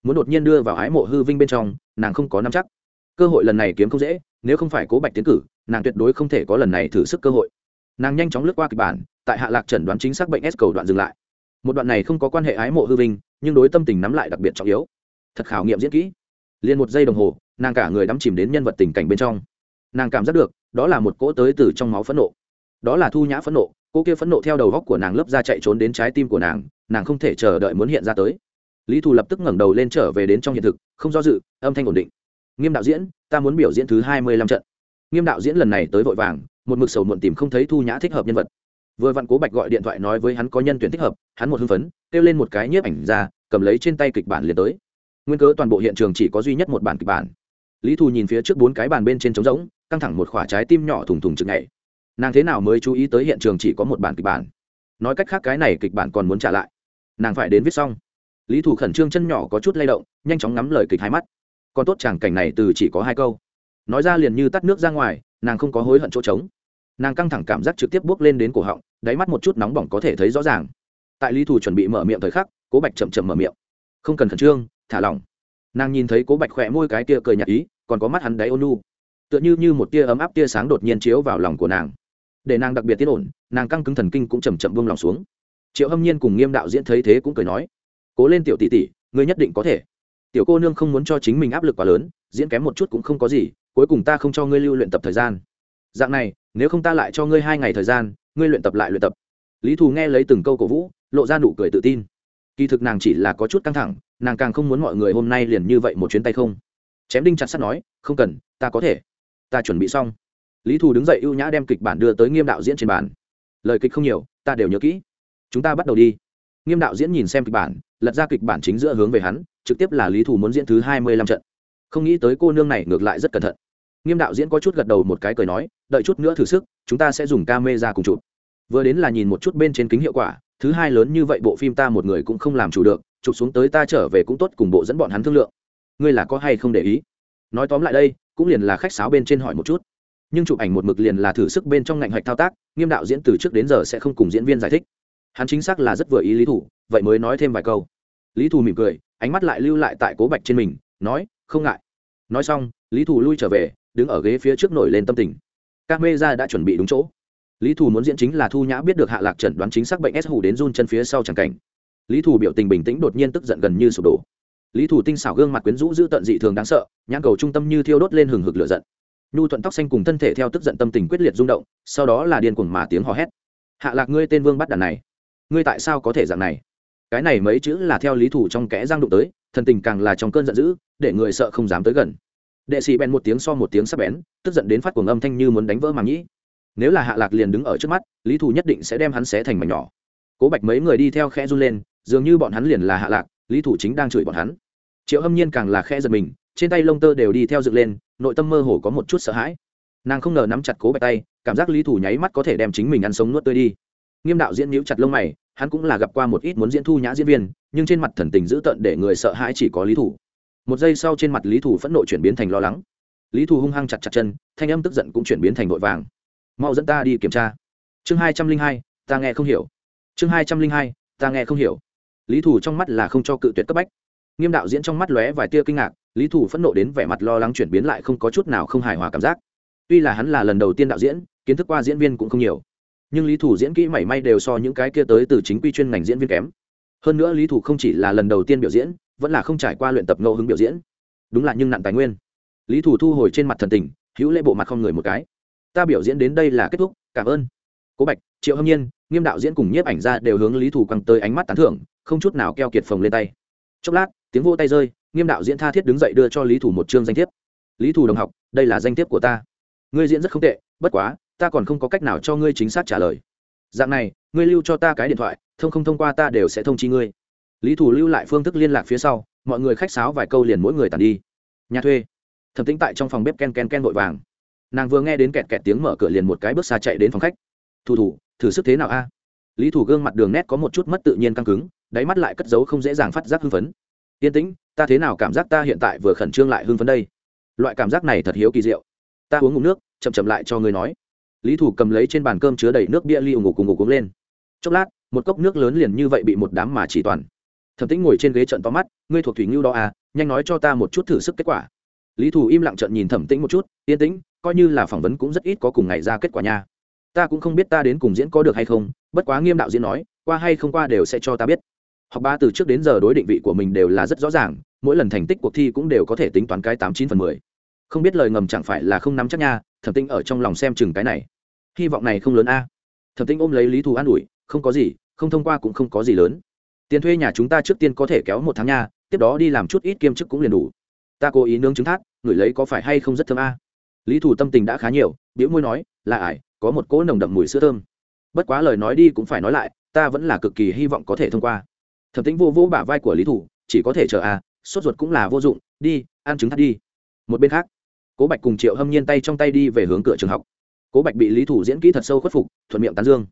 Muốn đột nhiên đưa vào ái mộ hư vinh bên trong, nàng không có nắm chắc cơ hội lần này kiếm không dễ, nếu không phải cố bạch tiến cử, nàng tuyệt đối không thể có lần này thử sức cơ hội. Nàng nhanh chóng lướt qua kịch bản, tại hạ lạc chẩn đoán chính xác bệnh s cầu đoạn dừng lại. Một đoạn này không có quan hệ ái mộ hư vinh, nhưng đối tâm tình nắm lại đặc biệt trọng yếu. Thật khảo nghiệm diễn kỹ. Liền một giây đồng hồ, nàng cả người đắm chìm đến nhân vật tình cảnh bên trong. Nàng cảm giác được, đó là một cỗ tới từ trong máu phẫn nộ. Đó là thu nhã phẫn nộ cô kia phẫn nộ theo đầu góc của nàng lớp ra chạy trốn đến trái tim của nàng nàng không thể chờ đợi muốn hiện ra tới. Lý thù lập tức ngẩng đầu lên trở về đến trong hiện thực, không do dự, âm thanh ổn định nghiêm đạo diễn, ta muốn biểu diễn thứ hai mươi lăm trận. Nghiêm đạo diễn lần này tới vội vàng, một mực sầu muộn tìm không thấy thu nhã thích hợp nhân vật. Vừa vặn cố bạch gọi điện thoại nói với hắn có nhân tuyển thích hợp, hắn một hưng phấn, kêu lên một cái nhiếp ảnh ra, cầm lấy trên tay kịch bản liền tới. Nguyên cớ toàn bộ hiện trường chỉ có duy nhất một bản kịch bản. Lý thù nhìn phía trước bốn cái bàn bên trên trống rỗng, căng thẳng một khoả trái tim nhỏ thùng thùng chừng ngày nàng thế nào mới chú ý tới hiện trường chỉ có một bản kịch bản? Nói cách khác cái này kịch bản còn muốn trả lại. Nàng phải đến viết xong. Lý thù khẩn trương chân nhỏ có chút lay động, nhanh chóng ngắm lời kịch hai mắt còn tốt chàng cảnh này từ chỉ có hai câu. Nói ra liền như tắt nước ra ngoài, nàng không có hối hận chỗ trống. Nàng căng thẳng cảm giác trực tiếp bước lên đến cổ họng, đáy mắt một chút nóng bỏng có thể thấy rõ ràng. Tại lý thù chuẩn bị mở miệng thời khắc, cố bạch chậm chậm mở miệng. Không cần khẩn trương, thả lỏng. Nàng nhìn thấy cố bạch khỏe môi cái tia cười nhạt ý, còn có mắt hắn đáy ôn nu tựa như như một tia ấm áp tia sáng đột nhiên chiếu vào lòng của nàng. Để nàng đặc biệt tiết ổn, nàng căng cứng thần kinh cũng chầm chậm buông lòng xuống. Triệu hâm nhiên cùng nghiêm đạo diễn thấy thế cũng cười nói, cố lên tiểu tỷ tỷ, ngươi nhất định có thể tiểu cô nương không muốn cho chính mình áp lực quá lớn, diễn kém một chút cũng không có gì, cuối cùng ta không cho ngươi lưu luyện tập thời gian. Dạng này, nếu không ta lại cho ngươi hai ngày thời gian, ngươi luyện tập lại luyện tập. Lý thù nghe lấy từng câu cổ vũ, lộ ra nụ cười tự tin. Kỳ thực nàng chỉ là có chút căng thẳng, nàng càng không muốn mọi người hôm nay liền như vậy một chuyến tay không. Chém đinh chặt sắt nói, không cần, ta có thể. Ta chuẩn bị xong. Lý thù đứng dậy ưu nhã đem kịch bản đưa tới nghiêm đạo diễn trên bàn. Lời kịch không nhiều, ta đều nhớ kỹ. Chúng ta bắt đầu đi nghiêm đạo diễn nhìn xem kịch bản, lật ra kịch bản chính giữa hướng về hắn, trực tiếp là lý Thù muốn diễn thứ hai mươi lăm trận. Không nghĩ tới cô nương này ngược lại rất cẩn thận. Nghiêm đạo diễn có chút gật đầu một cái cười nói, đợi chút nữa thử sức, chúng ta sẽ dùng ca mê ra cùng chụp. Vừa đến là nhìn một chút bên trên kính hiệu quả, thứ hai lớn như vậy bộ phim ta một người cũng không làm chủ được, chụp xuống tới ta trở về cũng tốt cùng bộ dẫn bọn hắn thương lượng. Ngươi là có hay không để ý? Nói tóm lại đây, cũng liền là khách sáo bên trên hỏi một chút. Nhưng chụp ảnh một mực liền là thử sức bên trong ngành hoạch thao tác, nghiêm đạo diễn từ trước đến giờ sẽ không cùng diễn viên giải thích hắn chính xác là rất vừa ý lý thủ, vậy mới nói thêm vài câu. Lý thủ mỉm cười, ánh mắt lại lưu lại tại cố bạch trên mình, nói, không ngại. Nói xong, lý thủ lui trở về, đứng ở ghế phía trước nổi lên tâm tình. Các mê ra đã chuẩn bị đúng chỗ. Lý thủ muốn diễn chính là thu nhã biết được hạ lạc chẩn đoán chính xác bệnh s hủ đến run chân phía sau chẳng cảnh. Lý thủ biểu tình bình tĩnh đột nhiên tức giận gần như sụp đổ. Lý thủ tinh xảo gương mặt quyến rũ giữ tận dị thường đáng sợ, nhãn cầu trung tâm như thiêu đốt lên hừng hực lửa giận. Nhu thuận tóc xanh cùng thân thể theo tức giận tâm tình quyết liệt rung động, sau đó là điên cuồng mà tiếng hò hét. Hạ lạc ngươi tên vương bắt đàn này ngươi tại sao có thể dạng này? Cái này mấy chữ là theo lý thủ trong kẽ giang đụng tới, thần tình càng là trong cơn giận dữ, để người sợ không dám tới gần. Đệ sĩ bèn một tiếng so một tiếng sắp bén, tức giận đến phát cuồng âm thanh như muốn đánh vỡ màng nhĩ. Nếu là hạ lạc liền đứng ở trước mắt, lý thủ nhất định sẽ đem hắn xé thành mảnh nhỏ. Cố bạch mấy người đi theo khẽ run lên, dường như bọn hắn liền là hạ lạc, lý thủ chính đang chửi bọn hắn. Triệu hâm nhiên càng là khẽ giật mình, trên tay lông tơ đều đi theo dựng lên, nội tâm mơ hồ có một chút sợ hãi. Nàng không ngờ nắm chặt cố bạch tay, cảm giác lý thủ nháy mắt có thể đem chính mình ăn sống nuốt tươi đi nghiêm đạo diễn nhíu chặt lông mày, hắn cũng là gặp qua một ít muốn diễn thu nhã diễn viên, nhưng trên mặt thần tình dữ tợn để người sợ hãi chỉ có lý thủ. Một giây sau trên mặt lý thủ phẫn nộ chuyển biến thành lo lắng. Lý thủ hung hăng chặt chặt chân, thanh âm tức giận cũng chuyển biến thành vội vàng. Mau dẫn ta đi kiểm tra. Chương hai trăm linh hai, ta nghe không hiểu. Chương hai trăm linh hai, ta nghe không hiểu. Lý thủ trong mắt là không cho cự tuyệt cấp bách. Nghiêm đạo diễn trong mắt lóe vài tia kinh ngạc, lý thủ phẫn nộ đến vẻ mặt lo lắng chuyển biến lại không có chút nào không hài hòa cảm giác. Tuy là hắn là lần đầu tiên đạo diễn, kiến thức qua diễn viên cũng không nhiều nhưng lý thủ diễn kỹ mảy may đều so những cái kia tới từ chính quy chuyên ngành diễn viên kém. Hơn nữa lý thủ không chỉ là lần đầu tiên biểu diễn, vẫn là không trải qua luyện tập ngẫu hứng biểu diễn. Đúng là nhưng nặng tài nguyên. Lý thủ thu hồi trên mặt thần tình, hữu lễ bộ mặt không người một cái. Ta biểu diễn đến đây là kết thúc, cảm ơn. Cố bạch, triệu hâm nhiên, nghiêm đạo diễn cùng nhiếp ảnh ra đều hướng lý thủ quăng tới ánh mắt tán thưởng, không chút nào keo kiệt phồng lên tay. Chốc lát, tiếng vô tay rơi, nghiêm đạo diễn tha thiết đứng dậy đưa cho lý thủ một chương danh thiếp. Lý thủ đồng học, đây là danh thiếp của ta. Ngươi diễn rất không tệ, bất quá ta còn không có cách nào cho ngươi chính xác trả lời. Dạng này, ngươi lưu cho ta cái điện thoại, thông không thông qua ta đều sẽ thông chi ngươi. Lý thủ lưu lại phương thức liên lạc phía sau, mọi người khách sáo vài câu liền mỗi người tàn đi. Nhà thuê. Thẩm tính tại trong phòng bếp ken ken ken vội vàng. Nàng vừa nghe đến kẹt kẹt tiếng mở cửa liền một cái bước xa chạy đến phòng khách. Thủ thủ, thử sức thế nào a? Lý thủ gương mặt đường nét có một chút mất tự nhiên căng cứng, đáy mắt lại cất giấu không dễ dàng phát giác hưng phấn. Yên tĩnh, ta thế nào cảm giác ta hiện tại vừa khẩn trương lại hưng phấn đây? Loại cảm giác này thật hiếu kỳ diệu. Ta uống ngụm nước, chậm chậm lại cho người nói lý thủ cầm lấy trên bàn cơm chứa đầy nước bia ly ủng ngủ cùng ngủ cuống lên. Chốc lát, một cốc nước lớn liền như vậy bị một đám mà chỉ toàn. Thẩm tĩnh ngồi trên ghế trận to mắt, ngươi thuộc thủy ngưu đó à nhanh nói cho ta một chút thử sức kết quả. Lý thủ im lặng trận nhìn thẩm tĩnh một chút, yên tĩnh, coi như là phỏng vấn cũng rất ít có cùng ngày ra kết quả nha. Ta cũng không biết ta đến cùng diễn có được hay không, bất quá nghiêm đạo diễn nói, qua hay không qua đều sẽ cho ta biết. Học ba từ trước đến giờ đối định vị của mình đều là rất rõ ràng, mỗi lần thành tích cuộc thi cũng đều có thể tính toán cái tám chín phần mười. Không biết lời ngầm chẳng phải là không nắm chắc nha, thẩm Tĩnh ở trong lòng xem chừng cái này hy vọng này không lớn a. Thẩm tinh ôm lấy lý thù an ủi, không có gì, không thông qua cũng không có gì lớn. Tiền thuê nhà chúng ta trước tiên có thể kéo một tháng nha, tiếp đó đi làm chút ít kiêm chức cũng liền đủ. Ta cố ý nướng trứng thác ngửi lấy có phải hay không rất thơm a? Lý thủ tâm tình đã khá nhiều biễu môi nói, là ải, có một cỗ nồng đậm mùi sữa thơm. Bất quá lời nói đi cũng phải nói lại, ta vẫn là cực kỳ hy vọng có thể thông qua. Thẩm tinh vô vô bả vai của lý thủ chỉ có thể chờ a, sốt ruột cũng là vô dụng, đi, ăn trứng thắt đi. Một bên khác, cố bạch cùng triệu hâm nhiên tay trong tay đi về hướng cửa trường học cố bạch bị lý thủ diễn kỹ thật sâu khuất phục, thuận miệng tán dương.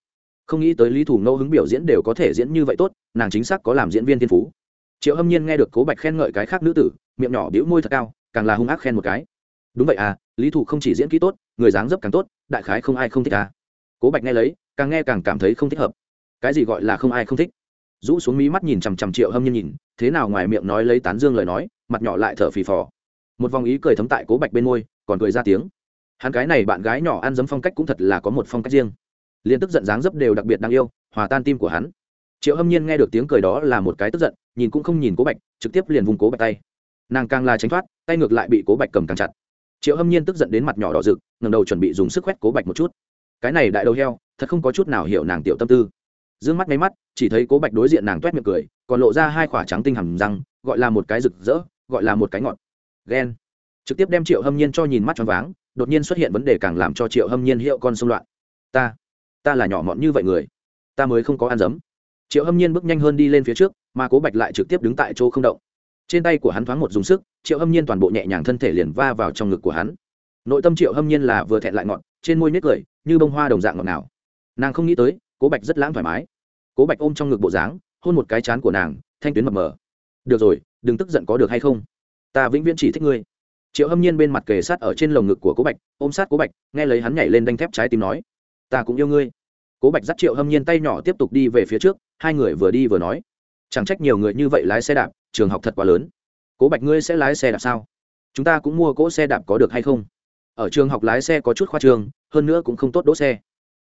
Không nghĩ tới lý thủ ngẫu hứng biểu diễn đều có thể diễn như vậy tốt, nàng chính xác có làm diễn viên thiên phú. Triệu hâm nhiên nghe được cố bạch khen ngợi cái khác nữ tử, miệng nhỏ đĩu môi thật cao, càng là hung ác khen một cái. Đúng vậy à lý thủ không chỉ diễn kỹ tốt, người dáng dấp càng tốt, đại khái không ai không thích à. Cố bạch nghe lấy, càng nghe càng cảm thấy không thích hợp. Cái gì gọi là không ai không thích? Rũ xuống mí mắt nhìn chằm chằm triệu hâm nhiên nhìn, thế nào ngoài miệng nói lấy tán dương lời nói, mặt nhỏ lại thở phì phò. Một vòng ý cười thấm tại cố bạch bên môi, còn cười ra tiếng hắn cái này bạn gái nhỏ ăn dấm phong cách cũng thật là có một phong cách riêng. Liên tức giận dáng dấp đều đặc biệt đáng yêu, hòa tan tim của hắn. Triệu hâm nhiên nghe được tiếng cười đó là một cái tức giận, nhìn cũng không nhìn cố bạch, trực tiếp liền vùng cố bạch tay. Nàng càng là tránh thoát, tay ngược lại bị cố bạch cầm càng chặt. Triệu hâm nhiên tức giận đến mặt nhỏ đỏ rực ngầm đầu chuẩn bị dùng sức quét cố bạch một chút. Cái này đại đầu heo, thật không có chút nào hiểu nàng tiểu tâm tư. D ư ơ n g mắt máy mắt, chỉ thấy cố bạch đối diện nàng t u é t miệng cười, còn lộ ra hai khoả trắng tinh hầm răng, gọi là một cái rực rỡ, gọi là một cái ngọt. Ghen. Trực tiếp đem triệu hâm nhiên cho nhìn mắt cho váng đột nhiên xuất hiện vấn đề càng làm cho triệu hâm nhiên hiệu con xung loạn. Ta ta là nhỏ mọn như vậy người, ta mới không có ăn dấm. Triệu hâm nhiên bước nhanh hơn đi lên phía trước, mà cố bạch lại trực tiếp đứng tại chỗ không động. Trên tay của hắn thoáng một dùng sức, triệu hâm nhiên toàn bộ nhẹ nhàng thân thể liền va vào trong ngực của hắn. Nội tâm triệu hâm nhiên là vừa thẹn lại ngọn trên môi nết cười, như bông hoa đồng dạng ngọt nào nàng không nghĩ tới, cố bạch rất lãng thoải mái. Cố bạch ôm trong ngực bộ dáng, hôn một cái chán của nàng, thanh tuyến mập mờ. Được rồi, đừng tức giận có được hay không? Ta vĩnh viễn chỉ thích ngươi triệu hâm nhiên bên mặt kề sát ở trên lồng ngực của cố bạch, ôm sát cố bạch, nghe lấy hắn nhảy lên đanh thép trái tim nói, ta cũng yêu ngươi. Cố bạch dắt triệu hâm nhiên tay nhỏ tiếp tục đi về phía trước, hai người vừa đi vừa nói, chẳng trách nhiều người như vậy lái xe đạp, trường học thật quá lớn. Cố bạch ngươi sẽ lái xe đạp sao? Chúng ta cũng mua cỗ xe đạp có được hay không? Ở trường học lái xe có chút khoa trường hơn nữa cũng không tốt đỗ xe.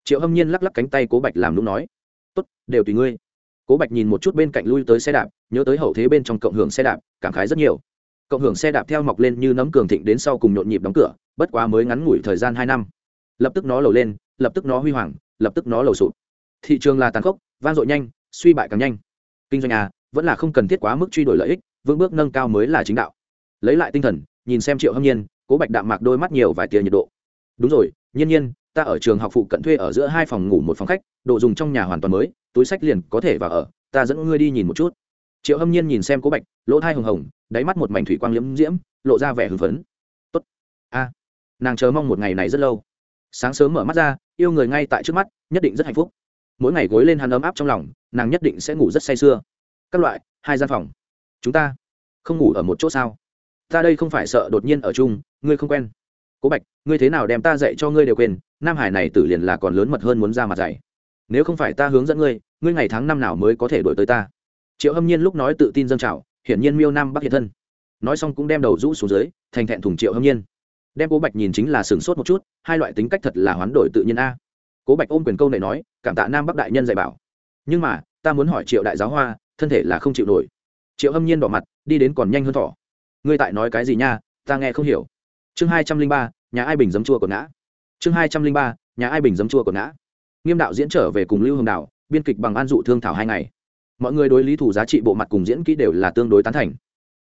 Triệu hâm nhiên lắc lắc cánh tay cố bạch làm lúc nói, tốt, đều tùy ngươi. Cố bạch nhìn một chút bên cạnh lui tới xe đạp, nhớ tới hậu thế bên trong cộng hưởng xe đạp, cảm khái rất nhiều cộng hưởng xe đạp theo mọc lên như nấm cường thịnh đến sau cùng nhộn nhịp đóng cửa, bất quá mới ngắn ngủi thời gian hai năm. Lập tức nó lầu lên, lập tức nó huy hoàng, lập tức nó lầu sụp. Thị trường là tàn khốc, vang dội nhanh, suy bại càng nhanh. Kinh doanh à vẫn là không cần thiết quá mức truy đổi lợi ích, vững bước nâng cao mới là chính đạo. Lấy lại tinh thần, nhìn xem triệu hâm nhiên, cố bạch đạm mạc đôi mắt nhiều vài tia nhiệt độ. Đúng rồi, nhiên nhiên, ta ở trường học phụ cận thuê ở giữa hai phòng ngủ một phòng khách, đồ dùng trong nhà hoàn toàn mới, túi sách liền có thể vào ở, ta dẫn ngươi đi nhìn một chút. Triệu hâm nhiên nhìn xem cố bạch, lỗ thai hồng hồng đáy mắt một mảnh thủy quang liễm diễm, lộ ra vẻ hưng phấn. Tốt. A. Nàng chờ mong một ngày này rất lâu. Sáng sớm mở mắt ra, yêu người ngay tại trước mắt, nhất định rất hạnh phúc. Mỗi ngày gối lên hắn ấm áp trong lòng, nàng nhất định sẽ ngủ rất say sưa. Các loại, hai gian phòng. Chúng ta không ngủ ở một chỗ sao? Ta đây không phải sợ đột nhiên ở chung, ngươi không quen. Cố bạch, ngươi thế nào đem ta dạy cho ngươi đều quên, nam hải này tử liền là còn lớn mật hơn muốn ra mặt dạy. Nếu không phải ta hướng dẫn ngươi ngươi ngày tháng năm nào mới có thể đổi tới ta? Triệu hâm nhiên lúc nói tự tin dâng trào hiển nhiên miêu nam bắc hiện thân. Nói xong cũng đem đầu rũ xuống dưới, thành thẹn thùng triệu hâm nhiên. Đem cố bạch nhìn chính là sửng sốt một chút, hai loại tính cách thật là hoán đổi tự nhiên a. Cố bạch ôm quyền câu này nói, cảm tạ nam bắc đại nhân dạy bảo. Nhưng mà, ta muốn hỏi triệu đại giáo hoa, thân thể là không chịu nổi. Triệu hâm nhiên đỏ mặt, đi đến còn nhanh hơn thỏ. Ngươi tại nói cái gì nha, ta nghe không hiểu. Chương hai trăm linh ba, nhà ai bình dấm chua của ngã. Chương hai trăm linh ba, nhà ai bình dấm chua của ngã. Nghiêm đạo diễn trở về cùng lưu hồng đạo biên kịch bằng an dụ thương thảo hai ngày mọi người đối lý thủ giá trị bộ mặt cùng diễn kỹ đều là tương đối tán thành.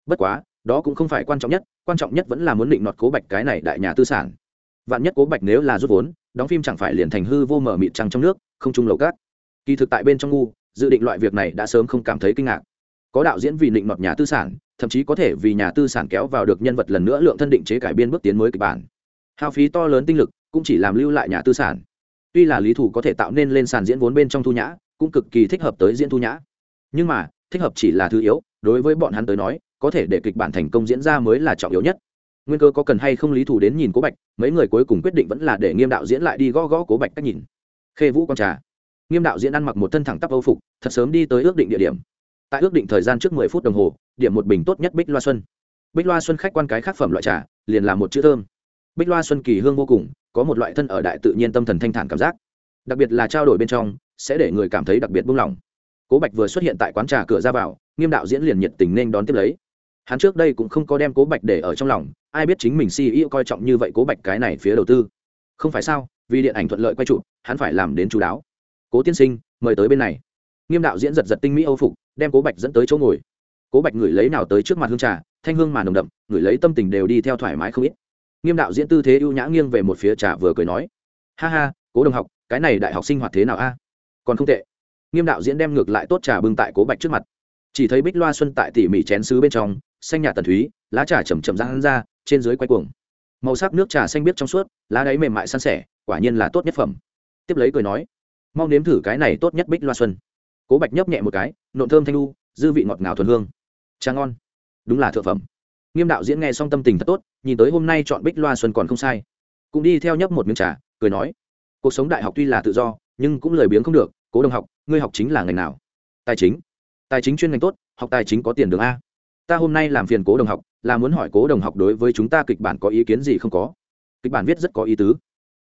Bất quá, đó cũng không phải quan trọng nhất, quan trọng nhất vẫn là muốn định nọt cố bạch cái này đại nhà tư sản. Vạn nhất cố bạch nếu là rút vốn, đóng phim chẳng phải liền thành hư vô mở mịt trăng trong nước, không trung lầu cát. Kỳ thực tại bên trong ngu, dự định loại việc này đã sớm không cảm thấy kinh ngạc. Có đạo diễn vì định nọt nhà tư sản, thậm chí có thể vì nhà tư sản kéo vào được nhân vật lần nữa lượng thân định chế cải biên bước tiến mới kịch bản. Hao phí to lớn tinh lực, cũng chỉ làm lưu lại nhà tư sản. Tuy là lý thủ có thể tạo nên lên sàn diễn vốn bên trong thu nhã, cũng cực kỳ thích hợp tới diễn thu nhã nhưng mà, thích hợp chỉ là thứ yếu, đối với bọn hắn tới nói, có thể để kịch bản thành công diễn ra mới là trọng yếu nhất. Nguyên cơ có cần hay không lý thủ đến nhìn cố bạch, mấy người cuối cùng quyết định vẫn là để nghiêm đạo diễn lại đi gõ gõ cố bạch cách nhìn. Khê vũ con trà. Nghiêm đạo diễn ăn mặc một thân thẳng tắp âu phục, thật sớm đi tới ước định địa điểm. Tại ước định thời gian trước mười phút đồng hồ, điểm một bình tốt nhất bích loa xuân. Bích loa xuân khách quan cái khác phẩm loại trà, liền là một chữ thơm. Bích loa xuân kỳ hương vô cùng, có một loại thân ở đại tự nhiên tâm thần thanh thản cảm giác. Đặc biệt là trao đổi bên trong, sẽ để người cảm thấy đặc biệt buông lỏng cố bạch vừa xuất hiện tại quán trà cửa ra vào, nghiêm đạo diễn liền nhiệt tình nên đón tiếp lấy. Hắn trước đây cũng không có đem cố bạch để ở trong lòng, ai biết chính mình si yêu coi trọng như vậy cố bạch cái này phía đầu tư. Không phải sao, vì điện ảnh thuận lợi quay trụ hắn phải làm đến chú đáo. Cố tiên sinh, mời tới bên này. Nghiêm đạo diễn giật giật tinh mỹ âu phục, đem cố bạch dẫn tới chỗ ngồi. Cố bạch ngửi lấy nào tới trước mặt hương trà, thanh hương mà nồng đậm, ngửi lấy tâm tình đều đi theo thoải mái không ít. Nghiêm đạo diễn tư thế ưu nhã nghiêng về một phía trà vừa cười nói. Ha ha, cố đồng học, cái này đại học sinh hoạt thế nào a? Còn không tệ nghiêm đạo diễn đem ngược lại tốt trà bưng tại cố bạch trước mặt. Chỉ thấy bích loa xuân tại tỉ mỉ chén xứ bên trong, xanh nhạt tần thúy, lá trà chầm chầm răng ra, trên dưới quay cuồng. Màu sắc nước trà xanh biếc trong suốt, lá đáy mềm mại san sẻ, quả nhiên là tốt nhất phẩm. Tiếp lấy cười nói, mau nếm thử cái này tốt nhất bích loa xuân. Cố bạch nhấp nhẹ một cái, nộn thơm thanh lu dư vị ngọt ngào thuần hương. Trà ngon. Đúng là thượng phẩm. Nghiêm đạo diễn nghe xong tâm tình thật tốt, nhìn tới hôm nay chọn bích loa xuân còn không sai. Cũng đi theo nhấp một miếng trà, cười nói, cuộc sống đại học tuy là tự do nhưng cũng lười biếng không được, cố đồng học, ngươi học chính là ngành nào? Tài chính. Tài chính chuyên ngành tốt, học tài chính có tiền đường a. Ta hôm nay làm phiền cố đồng học, là muốn hỏi cố đồng học đối với chúng ta kịch bản có ý kiến gì không có? Kịch bản viết rất có ý tứ.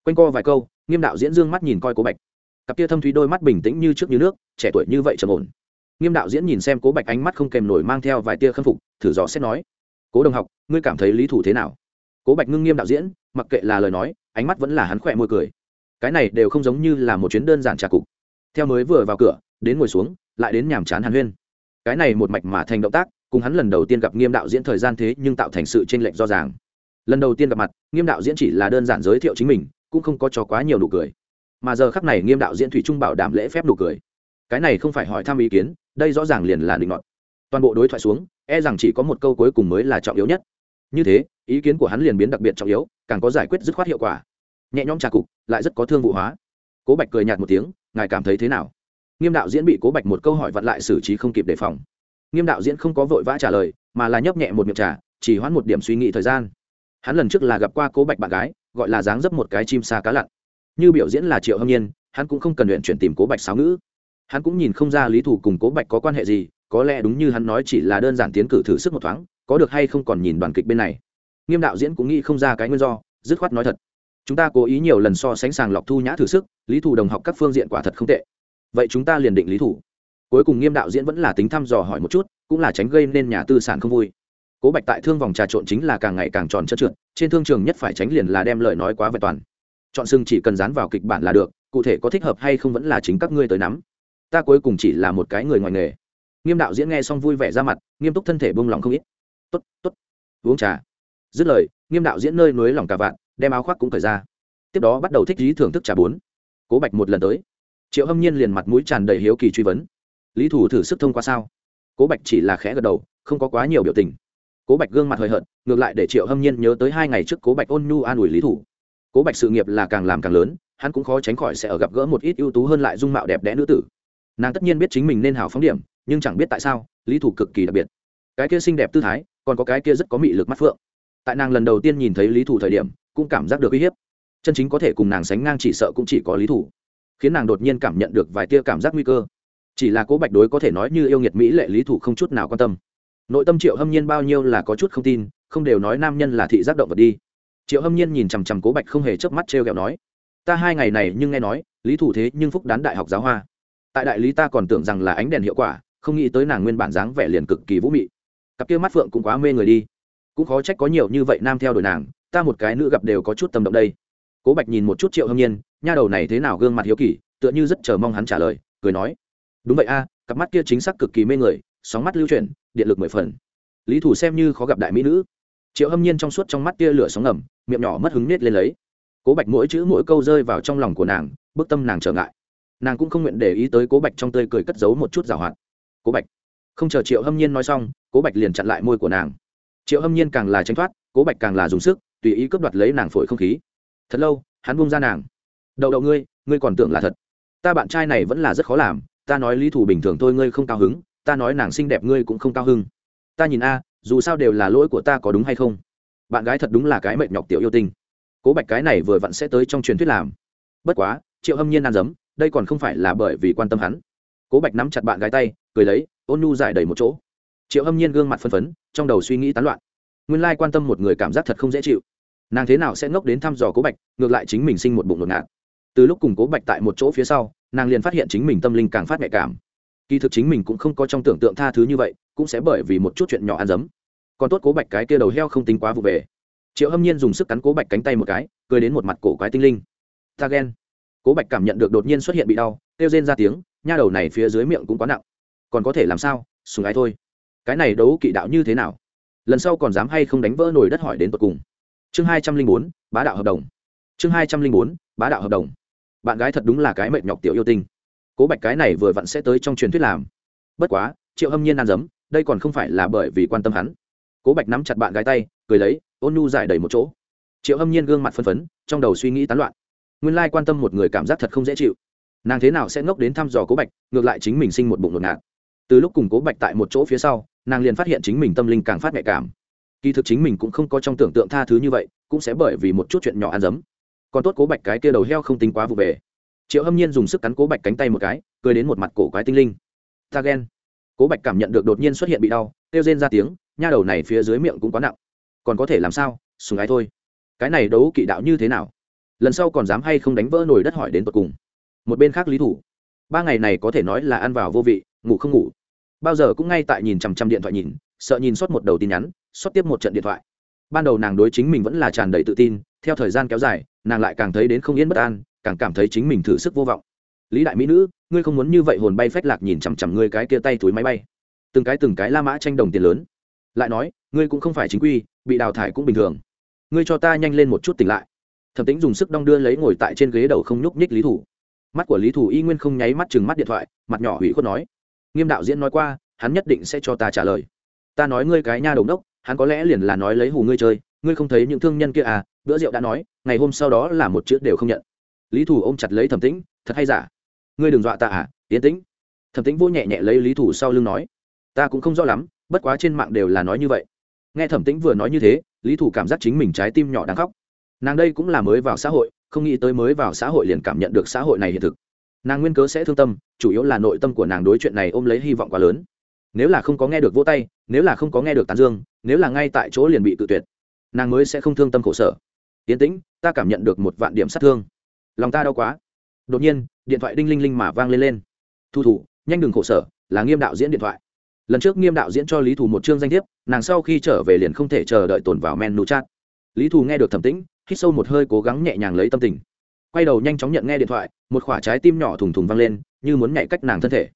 Quanh co vài câu, nghiêm đạo diễn dương mắt nhìn coi cố bạch. Cặp kia thâm thúy đôi mắt bình tĩnh như trước như nước, trẻ tuổi như vậy trầm ổn. Nghiêm đạo diễn nhìn xem cố bạch ánh mắt không kèm nổi mang theo vài tia khâm phục, thử dò xét nói, cố đồng học, ngươi cảm thấy lý thủ thế nào? Cố bạch ngưng nghiêm đạo diễn, mặc kệ là lời nói, ánh mắt vẫn là hắn khỏe môi cười cái này đều không giống như là một chuyến đơn giản trà cục. Theo mới vừa vào cửa, đến ngồi xuống, lại đến nhàm chán hàn huyên. Cái này một mạch mà thành động tác, cùng hắn lần đầu tiên gặp nghiêm đạo diễn thời gian thế nhưng tạo thành sự t r ê n lệch rõ ràng. Lần đầu tiên gặp mặt, nghiêm đạo diễn chỉ là đơn giản giới thiệu chính mình, cũng không có cho quá nhiều nụ cười. Mà giờ khắc này nghiêm đạo diễn thủy trung bảo đảm lễ phép nụ cười. Cái này không phải hỏi thăm ý kiến, đây rõ ràng liền là định ngọn toàn bộ đối thoại xuống e rằng chỉ có một câu cuối cùng mới là trọng yếu nhất. Như thế, ý kiến của hắn liền biến đặc biệt trọng yếu, càng có giải quyết dứt khoát hiệu quả nhẹ nhõm trà cục, lại rất có thương vụ hóa. Cố bạch cười nhạt một tiếng, ngài cảm thấy thế nào? Nghiêm đạo diễn bị cố bạch một câu hỏi vặn lại xử trí không kịp đề phòng. Nghiêm đạo diễn không có vội vã trả lời, mà là nhấp nhẹ một miệng trà, chỉ hoãn một điểm suy nghĩ thời gian. Hắn lần trước là gặp qua cố bạch bạn gái, gọi là dáng dấp một cái chim xa cá lặn. Như biểu diễn là triệu hâm nhiên, hắn cũng không cần luyện chuyển tìm cố bạch sáo ngữ. Hắn cũng nhìn không ra lý thủ cùng cố bạch có quan hệ gì, có lẽ đúng như hắn nói chỉ là đơn giản tiến cử thử sức một thoáng, có được hay không còn nhìn đoàn kịch bên này. Nghiêm đạo diễn cũng nghĩ không ra cái nguyên do, dứt khoát nói thật chúng ta cố ý nhiều lần so sánh sàng lọc thu nhã thử sức, lý thủ đồng học các phương diện quả thật không tệ. Vậy chúng ta liền định lý thủ cuối cùng nghiêm đạo diễn vẫn là tính thăm dò hỏi một chút, cũng là tránh gây nên nhà tư sản không vui. Cố bạch tại thương vòng trà trộn chính là càng ngày càng tròn chất trượt, trên thương trường nhất phải tránh liền là đem lời nói quá vẹn toàn. Chọn sưng chỉ cần dán vào kịch bản là được, cụ thể có thích hợp hay không vẫn là chính các ngươi tới nắm. Ta cuối cùng chỉ là một cái người ngoài nghề. Nghiêm đạo diễn nghe xong vui vẻ ra mặt, nghiêm túc thân thể bông lòng không ít. Tốt tốt, uống trà. Dứt lời, nghiêm đạo diễn nơi núi lòng cả vạn đem áo khoác cũng cởi ra. Tiếp đó bắt đầu thích lý thưởng thức trà bốn. Cố bạch một lần tới. Triệu hâm nhiên liền mặt mũi tràn đầy hiếu kỳ truy vấn. Lý thủ thử sức thông qua sao? Cố bạch chỉ là khẽ gật đầu, không có quá nhiều biểu tình. Cố bạch gương mặt hời hợt, ngược lại để triệu hâm nhiên nhớ tới hai ngày trước cố bạch ôn nhu an ủi lý thủ. Cố bạch sự nghiệp là càng làm càng lớn, hắn cũng khó tránh khỏi sẽ ở gặp gỡ một ít ưu tú hơn lại dung mạo đẹp đẽ nữ tử. Nàng tất nhiên biết chính mình nên hào phóng điểm, nhưng chẳng biết tại sao, lý thủ cực kỳ đặc biệt. Cái kia xinh đẹp tư thái, còn có cái kia rất có mị lực mắt phượng. Tại nàng lần đầu tiên nhìn thấy lý thủ thời điểm cũng cảm giác được uy hiếp. Chân chính có thể cùng nàng sánh ngang chỉ sợ cũng chỉ có lý thủ, khiến nàng đột nhiên cảm nhận được vài tia cảm giác nguy cơ. Chỉ là cố bạch đối có thể nói như yêu nghiệt mỹ lệ, lý thủ không chút nào quan tâm. Nội tâm triệu hâm nhiên bao nhiêu là có chút không tin, không đều nói nam nhân là thị giác động vật đi. Triệu hâm nhiên nhìn chằm chằm cố bạch không hề chớp mắt t r e o g ẹ o nói, ta hai ngày này nhưng nghe nói, lý thủ thế nhưng phúc đán đại học giáo hoa. Tại đại lý ta còn tưởng rằng là ánh đèn hiệu quả, không nghĩ tới nàng nguyên bản dáng vẻ liền cực kỳ vũ mị. Cặp kia mắt phượng cũng quá mê người đi. Cũng khó trách có nhiều như vậy nam theo đuổi nàng ta một cái nữ gặp đều có chút tâm động đây. Cố bạch nhìn một chút triệu hâm nhiên, nha đầu này thế nào gương mặt hiếu kỳ, tựa như rất chờ mong hắn trả lời, cười nói, đúng vậy a, cặp mắt kia chính xác cực kỳ mê người, sóng mắt lưu chuyển, điện lực mười phần. Lý thủ xem như khó gặp đại mỹ nữ. Triệu hâm nhiên trong suốt trong mắt kia lửa sóng ngầm, miệng nhỏ mất hứng nết lên lấy. Cố bạch mỗi chữ mỗi câu rơi vào trong lòng của nàng, bức tâm nàng trở ngại. Nàng cũng không nguyện để ý tới cố bạch trong tươi cười cất giấu một chút g hoạt. Cố bạch. Không chờ triệu hâm nhiên nói xong, cố bạch liền chặn lại môi của nàng. Triệu hâm nhiên càng là tranh thoát, cố bạch càng là dùng sức tùy ý cướp đoạt lấy nàng phổi không khí. Thật lâu, hắn bung ra nàng. Đậu đậu ngươi ngươi còn tưởng là thật. Ta bạn trai này vẫn là rất khó làm, ta nói lý thủ bình thường thôi, ngươi không cao hứng, ta nói nàng xinh đẹp ngươi cũng không cao hứng. Ta nhìn a, dù sao đều là lỗi của ta có đúng hay không? Bạn gái thật đúng là cái mệt nhọc tiểu yêu tinh. Cố bạch cái này vừa vặn sẽ tới trong truyền thuyết làm. Bất quá, triệu hâm nhiên ăn dấm, đây còn không phải là bởi vì quan tâm hắn. Cố bạch nắm chặt bạn gái tay, cười lấy, ôn nhu giải đầy một chỗ. Triệu hâm nhiên gương mặt phân phấn, trong đầu suy nghĩ tán loạn. Nguyên lai quan tâm một người cảm giác thật không dễ chịu nàng thế nào sẽ ngốc đến thăm dò cố bạch, ngược lại chính mình sinh một bụng ngột. Ngạt từ lúc cùng cố bạch tại một chỗ phía sau, nàng liền phát hiện chính mình tâm linh càng phát nhạy cảm. Kỳ thực chính mình cũng không có trong tưởng tượng tha thứ như vậy, cũng sẽ bởi vì một chút chuyện nhỏ ăn dấm. Còn tốt cố bạch cái kia đầu heo không tính quá vụ về. Triệu hâm nhiên dùng sức cắn cố bạch cánh tay một cái, cười đến một mặt cổ quái tinh linh. Ta ghen. Cố bạch cảm nhận được đột nhiên xuất hiện bị đau, kêu rên ra tiếng, nha đầu này phía dưới miệng cũng quá nặng. Còn có thể làm sao? Sùng ái thôi. Cái này đấu kỵ đạo như thế nào? Lần sau còn dám hay không đánh vỡ nồi đất hỏi đến tột cùng? Chương hai trăm linh bốn, bá đạo hợp đồng. Chương hai trăm linh bốn, bá đạo hợp đồng. Bạn gái thật đúng là cái mệt nhọc tiểu yêu tinh. Cố bạch cái này vừa vặn sẽ tới trong truyền thuyết làm. Bất quá, triệu hâm nhiên ăn dấm, đây còn không phải là bởi vì quan tâm hắn. Cố bạch nắm chặt bạn gái tay, cười lấy, ôn nhu giải đầy một chỗ. Triệu hâm nhiên gương mặt phân phấn, trong đầu suy nghĩ tán loạn. Nguyên lai quan tâm một người cảm giác thật không dễ chịu. Nàng thế nào sẽ ngốc đến thăm dò cố bạch, ngược lại chính mình sinh một bụng ngột ngạt. Từ lúc cùng cố bạch tại một chỗ phía sau, nàng liền phát hiện chính mình tâm linh càng phát nhạy cảm kỳ thực chính mình cũng không có trong tưởng tượng tha thứ như vậy, cũng sẽ bởi vì một chút chuyện nhỏ ăn dấm. Còn tốt cố bạch cái kia đầu heo không tính quá vụ về. Triệu hâm nhiên dùng sức cắn cố bạch cánh tay một cái, cười đến một mặt cổ quái tinh linh. Ta ghen. Cố bạch cảm nhận được đột nhiên xuất hiện bị đau, kêu rên ra tiếng, nha đầu này phía dưới miệng cũng quá nặng. Còn có thể làm sao, sùng ái thôi. Cái này đấu kỵ đạo như thế nào? Lần sau còn dám hay không đánh vỡ nồi đất hỏi đến tột cùng. Một bên khác lý thủ. Ba ngày này có thể nói là ăn vào vô vị, ngủ không ngủ. Bao giờ cũng ngay tại nhìn chằm chằm điện thoại nhìn sợ nhìn sót một đầu tin nhắn, sót tiếp một trận điện thoại. Ban đầu nàng đối chính mình vẫn là tràn đầy tự tin, theo thời gian kéo dài, nàng lại càng thấy đến không yên bất an, càng cảm thấy chính mình thử sức vô vọng. Lý đại mỹ nữ, ngươi không muốn như vậy hồn bay phách lạc nhìn chằm chằm ngươi cái kia tay túi máy bay. Từng cái từng cái la mã tranh đồng tiền lớn. Lại nói, ngươi cũng không phải chính quy, bị đào thải cũng bình thường. Ngươi cho ta nhanh lên một chút tỉnh lại. Thẩm tính dùng sức đong đưa lấy ngồi tại trên ghế đầu không nhúc nhích lý thủ. Mắt của lý thủ y nguyên không nháy mắt chừng mắt điện thoại, mặt nhỏ hủy khuất nói, nghiêm đạo diễn nói qua, hắn nhất định sẽ cho ta trả lời ta nói ngươi cái nha đồng đốc hắn có lẽ liền là nói lấy hù ngươi chơi, ngươi không thấy những thương nhân kia à bữa rượu đã nói, ngày hôm sau đó là một chữ đều không nhận. Lý thủ ôm chặt lấy thẩm tĩnh, thật hay giả? Ngươi đừng dọa ta à tiến tĩnh. Thẩm tĩnh vô nhẹ nhẹ lấy lý thủ sau lưng nói, ta cũng không rõ lắm, bất quá trên mạng đều là nói như vậy. Nghe thẩm tĩnh vừa nói như thế, lý thủ cảm giác chính mình trái tim nhỏ đang khóc. Nàng đây cũng là mới vào xã hội, không nghĩ tới mới vào xã hội liền cảm nhận được xã hội này hiện thực. Nàng nguyên cớ sẽ thương tâm, chủ yếu là nội tâm của nàng đối chuyện này ôm lấy hy vọng quá lớn nếu là không có nghe được vỗ tay, nếu là không có nghe được tán dương, nếu là ngay tại chỗ liền bị tự tuyệt, nàng mới sẽ không thương tâm khổ sở. Tiến tĩnh, ta cảm nhận được một vạn điểm sát thương. Lòng ta đau quá. Đột nhiên, điện thoại đinh linh linh mà vang lên lên. Thu thủ, nhanh đừng khổ sở, là nghiêm đạo diễn điện thoại. Lần trước nghiêm đạo diễn cho lý thù một chương danh thiếp, nàng sau khi trở về liền không thể chờ đợi tồn vào menu chat. Lý thù nghe được thẩm tĩnh, hít sâu một hơi cố gắng nhẹ nhàng lấy tâm tình. Quay đầu nhanh chóng nhận nghe điện thoại, một khoả trái tim nhỏ thùng thùng vang lên, như muốn nhảy cách nàng thân thể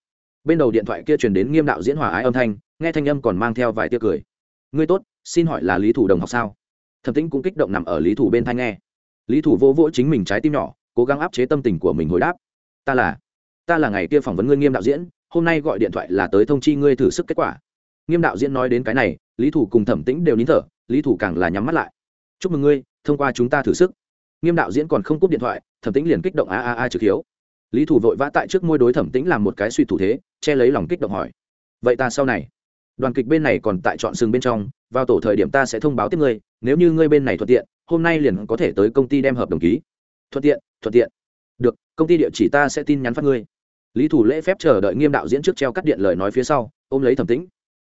bên đầu điện thoại kia truyền đến nghiêm đạo diễn hòa ái âm thanh, nghe thanh âm còn mang theo vài tia cười. Ngươi tốt, xin hỏi là lý thủ đồng học sao? Thẩm tĩnh cũng kích động nằm ở lý thủ bên thanh nghe. Lý thủ vô vỗ chính mình trái tim nhỏ, cố gắng áp chế tâm tình của mình hồi đáp. Ta là ta là ngày kia phỏng vấn ngươi nghiêm đạo diễn, hôm nay gọi điện thoại là tới thông chi ngươi thử sức kết quả. Nghiêm đạo diễn nói đến cái này, lý thủ cùng thẩm tĩnh đều nín thở, lý thủ càng là nhắm mắt lại. Chúc mừng ngươi, thông qua chúng ta thử sức. Nghiêm đạo diễn còn không cúp điện thoại, thẩm tĩnh liền kích động a a a trực hiếu lý thủ vội vã tại trước môi đối thẩm tĩnh làm một cái suy thủ thế, che lấy lòng kích động hỏi. Vậy ta sau này, đoàn kịch bên này còn tại chọn sừng bên trong, vào tổ thời điểm ta sẽ thông báo tiếp ngươi, nếu như ngươi bên này thuận tiện, hôm nay liền có thể tới công ty đem hợp đồng ký. Thuận tiện thuận tiện. Được, công ty địa chỉ ta sẽ tin nhắn phát ngươi. Lý thủ lễ phép chờ đợi nghiêm đạo diễn trước treo cắt điện lời nói phía sau, ôm lấy thẩm tĩnh.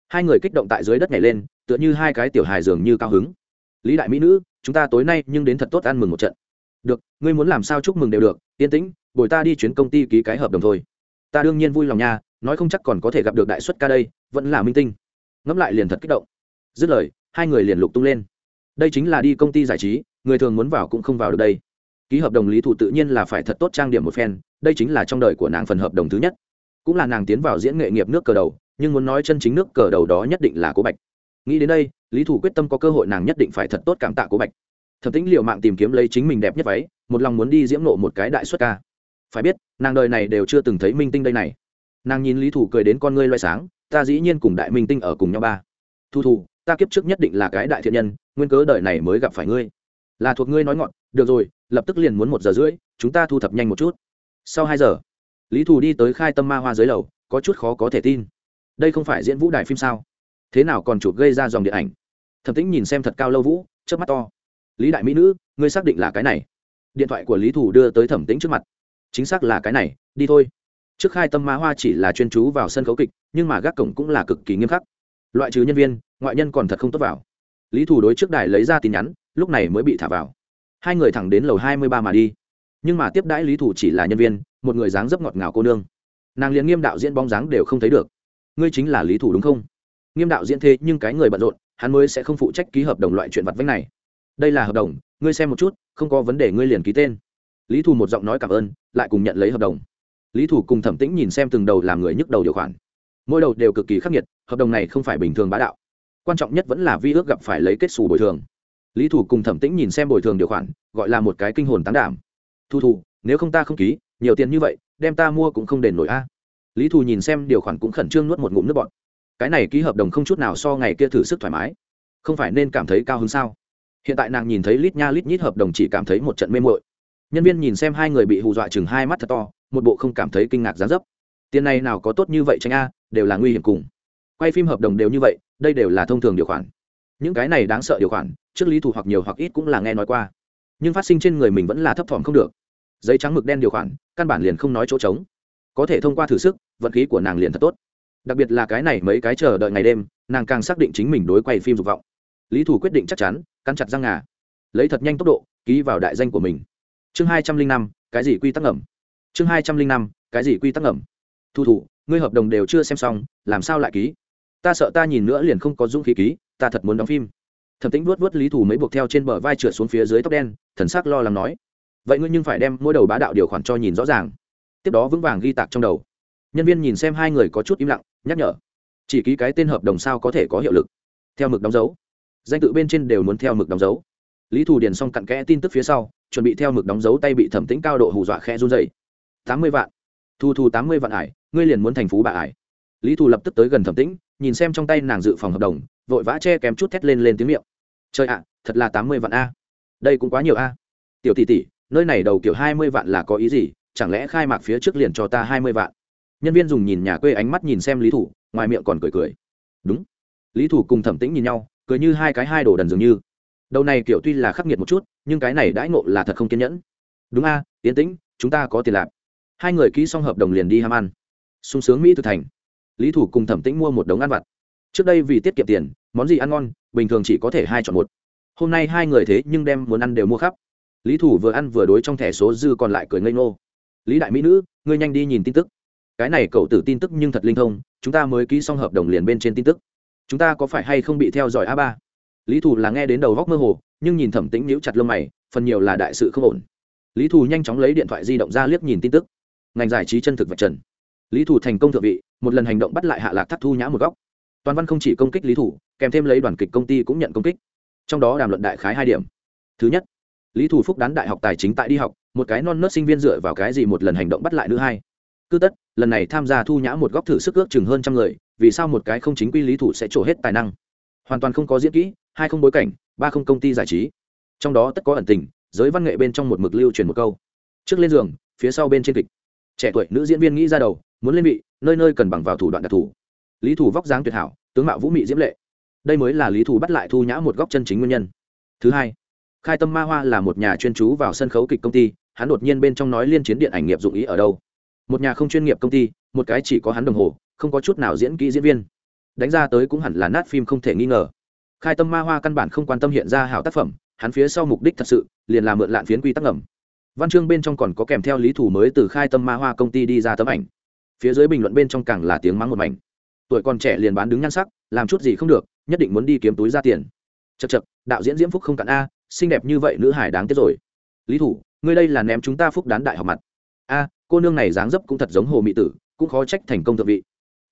Hai người kích động tại dưới đất nhảy lên, tựa như hai cái tiểu hài dường như cao hứng. Lý đại mỹ nữ, chúng ta tối nay nhưng đến thật tốt ăn mừng một trận. Được, ngươi muốn làm sao chúc mừng đều được yên tĩnh, bồi ta đi chuyến công ty ký cái hợp đồng thôi. Ta đương nhiên vui lòng nha, nói không chắc còn có thể gặp được đại xuất ca đây, vẫn là minh tinh. Ngẫm lại liền thật kích động. Dứt lời, hai người liền lục tung lên. Đây chính là đi công ty giải trí, người thường muốn vào cũng không vào được đây. Ký hợp đồng lý thụ tự nhiên là phải thật tốt trang điểm một phen, đây chính là trong đời của nàng phần hợp đồng thứ nhất. Cũng là nàng tiến vào diễn nghệ nghiệp nước cờ đầu, nhưng muốn nói chân chính nước cờ đầu đó nhất định là cố bạch. Nghĩ đến đây, lý thủ quyết tâm có cơ hội nàng nhất định phải thật tốt cảm tạ cố bạch thẩm tĩnh liệu mạng tìm kiếm lấy chính mình đẹp nhất váy, một lòng muốn đi diễm nộ một cái đại xuất ca. Phải biết, nàng đời này đều chưa từng thấy minh tinh đây này. Nàng nhìn lý thủ cười đến con ngươi loay sáng, ta dĩ nhiên cùng đại minh tinh ở cùng nhau ba. Thu thủ, ta kiếp trước nhất định là cái đại thiện nhân, nguyên cớ đời này mới gặp phải ngươi. Là thuộc ngươi nói ngọn, được rồi, lập tức liền muốn một giờ rưỡi, chúng ta thu thập nhanh một chút. Sau hai giờ, lý thù đi tới khai tâm ma hoa dưới lầu, có chút khó có thể tin. Đây không phải diễn vũ đài phim sao? Thế nào còn chụp gây ra dòng điện ảnh? Thẩm tĩnh nhìn xem thật cao lâu vũ trước mắt to lý đại mỹ nữ, ngươi xác định là cái này. Điện thoại của lý thủ đưa tới thẩm tĩnh trước mặt. Chính xác là cái này, đi thôi. Trước khai tâm ma hoa chỉ là chuyên chú vào sân khấu kịch, nhưng mà gác cổng cũng là cực kỳ nghiêm khắc. Loại trừ nhân viên, ngoại nhân còn thật không tốt vào. Lý thủ đối trước đài lấy ra tin nhắn, lúc này mới bị thả vào. Hai người thẳng đến lầu hai mươi ba mà đi. Nhưng mà tiếp đãi lý thủ chỉ là nhân viên, một người dáng dấp ngọt ngào cô nương. Nàng liền nghiêm đạo diễn bóng dáng đều không thấy được. Ngươi chính là lý thủ đúng không? Nghiêm đạo diễn thế nhưng cái người bận rộn, hắn mới sẽ không phụ trách ký hợp đồng loại chuyện vặt vách này đây là hợp đồng, ngươi xem một chút, không có vấn đề ngươi liền ký tên. Lý thù một giọng nói cảm ơn, lại cùng nhận lấy hợp đồng. Lý thù cùng thẩm tĩnh nhìn xem từng đầu làm người nhức đầu điều khoản. Mỗi đầu đều cực kỳ khắc nghiệt, hợp đồng này không phải bình thường bá đạo. Quan trọng nhất vẫn là vi ước gặp phải lấy kết xù bồi thường. Lý thủ cùng thẩm tĩnh nhìn xem bồi thường điều khoản, gọi là một cái kinh hồn tán đảm. Thu thù nếu không ta không ký, nhiều tiền như vậy, đem ta mua cũng không đền nổi a. Lý thù nhìn xem điều khoản cũng khẩn trương nuốt một ngụm nước bọt. Cái này ký hợp đồng không chút nào so ngày kia thử sức thoải mái. Không phải nên cảm thấy cao hơn sao? Hiện tại nàng nhìn thấy lít nha lít nhít hợp đồng chỉ cảm thấy một trận mê mội nhân viên nhìn xem hai người bị hù dọa chừng hai mắt thật to, một bộ không cảm thấy kinh ngạc gián dấp. Tiền này nào có tốt như vậy tranh a, đều là nguy hiểm cùng. Quay phim hợp đồng đều như vậy, đây đều là thông thường điều khoản. Những cái này đáng sợ điều khoản, trước lý thủ hoặc nhiều hoặc ít cũng là nghe nói qua. Nhưng phát sinh trên người mình vẫn là thấp thỏm không được. Giấy trắng mực đen điều khoản, căn bản liền không nói chỗ trống. Có thể thông qua thử sức, vận khí của nàng liền thật tốt. Đặc biệt là cái này mấy cái chờ đợi ngày đêm, nàng càng xác định chính mình đối quay phim dục vọng. Lý thủ quyết định chắc chắn cắn chặt răng ngà, lấy thật nhanh tốc độ, ký vào đại danh của mình. Chương hai trăm linh năm, cái gì quy tắc ẩm chương hai trăm linh năm, cái gì quy tắc ẩm thu thủ, ngươi hợp đồng đều chưa xem xong, làm sao lại ký? Ta sợ ta nhìn nữa liền không có dũng khí ký, ta thật muốn đóng phim. Thẩm tĩnh vuốt vuốt lý thủ mấy buộc theo trên bờ vai trượt xuống phía dưới tóc đen, thần sắc lo lắng nói. Vậy ngươi nhưng phải đem mỗi đầu bá đạo điều khoản cho nhìn rõ ràng. Tiếp đó vững vàng ghi tạc trong đầu. Nhân viên nhìn xem hai người có chút im lặng, nhắc nhở. Chỉ ký cái tên hợp đồng sao có thể có hiệu lực? Theo mực đóng dấu danh tự bên trên đều muốn theo mực đóng dấu. Lý thù điền xong cặn kẽ tin tức phía sau, chuẩn bị theo mực đóng dấu tay bị thẩm tĩnh cao độ hù dọa khe run dày tám mươi vạn. Thu thu tám mươi vạn ải, ngươi liền muốn thành phú bà ải. Lý thù lập tức tới gần thẩm tĩnh, nhìn xem trong tay nàng dự phòng hợp đồng, vội vã che kém chút thét lên lên tiếng miệng. Trời ạ, thật là tám mươi vạn a. Đây cũng quá nhiều a. Tiểu tỷ tỷ, nơi này đầu kiểu hai mươi vạn là có ý gì? Chẳng lẽ khai mạc phía trước liền cho ta hai mươi vạn? Nhân viên dùng nhìn nhà quê ánh mắt nhìn xem lý thủ ngoài miệng còn cười cười. Đúng. Lý thủ cùng thẩm tĩnh nhìn nhau cười như hai cái hai đồ đần dường như. Đầu này kiểu tuy là khắc nghiệt một chút, nhưng cái này đãi ngộ là thật không kiên nhẫn. Đúng a tiến tĩnh, chúng ta có tiền lạp. Hai người ký xong hợp đồng liền đi ham ăn. Sung sướng mỹ thực thành. Lý thủ cùng thẩm tĩnh mua một đống ăn vặt. Trước đây vì tiết kiệm tiền, món gì ăn ngon, bình thường chỉ có thể hai chọn một. Hôm nay hai người thế nhưng đem muốn ăn đều mua khắp. Lý thủ vừa ăn vừa đối trong thẻ số dư còn lại cười ngây ngô. Lý đại mỹ nữ, ngươi nhanh đi nhìn tin tức. Cái này cậu tử tin tức nhưng thật linh thông, chúng ta mới ký xong hợp đồng liền bên trên tin tức chúng ta có phải hay không bị theo dõi a ba? Lý Thù là nghe đến đầu góc mơ hồ, nhưng nhìn thẩm tĩnh níu chặt lông mày, phần nhiều là đại sự không ổn. Lý Thù nhanh chóng lấy điện thoại di động ra liếc nhìn tin tức. Ngành giải trí chân thực vật trần. Lý Thù thành công thượng vị, một lần hành động bắt lại hạ lạc thắt thu nhã một góc. Toàn văn không chỉ công kích lý thủ kèm thêm lấy đoàn kịch công ty cũng nhận công kích. Trong đó đàm luận đại khái hai điểm. Thứ nhất, lý thủ phúc đán đại học tài chính tại đi học, một cái non nớt sinh viên dựa vào cái gì một lần hành động bắt lại nữ hai. Cứ tất, lần này tham gia thu nhã một góc thử sức ước chừng hơn trăm người vì sao một cái không chính quy lý thủ sẽ trổ hết tài năng? Hoàn toàn không có diễn kỹ, hai không bối cảnh, ba không công ty giải trí. Trong đó tất có ẩn tình, giới văn nghệ bên trong một mực lưu truyền một câu. Trước lên giường, phía sau bên trên kịch. Trẻ tuổi nữ diễn viên nghĩ ra đầu, muốn lên vị, nơi nơi cần bằng vào thủ đoạn đặc thù. Lý thủ vóc dáng tuyệt hảo, tướng mạo vũ mị diễm lệ. Đây mới là lý thủ bắt lại thu nhã một góc chân chính nguyên nhân. Thứ hai, khai tâm ma hoa là một nhà chuyên chú vào sân khấu kịch công ty, hắn đột nhiên bên trong nói liên chiến điện ảnh nghiệp dụng ý ở đâu? Một nhà không chuyên nghiệp công ty, một cái chỉ có hắn đồng hồ không có chút nào diễn kỹ diễn viên. Đánh ra tới cũng hẳn là nát phim không thể nghi ngờ. Khai tâm ma hoa căn bản không quan tâm hiện ra hảo tác phẩm, hắn phía sau mục đích thật sự, liền là mượn lạn phiến quy tắc ngầm. Văn chương bên trong còn có kèm theo lý thủ mới từ khai tâm ma hoa công ty đi ra tấm ảnh. Phía dưới bình luận bên trong càng là tiếng mắng một mảnh. Tuổi còn trẻ liền bán đứng nhan sắc, làm chút gì không được, nhất định muốn đi kiếm túi ra tiền. Chật chật đạo diễn diễm phúc không cạn a, xinh đẹp như vậy nữ hải đáng tiếc rồi. Lý thủ ngươi đây là ném chúng ta phúc đán đại học mặt. A, cô nương này dáng dấp cũng thật giống hồ mỹ tử, cũng khó trách thành công thượng vị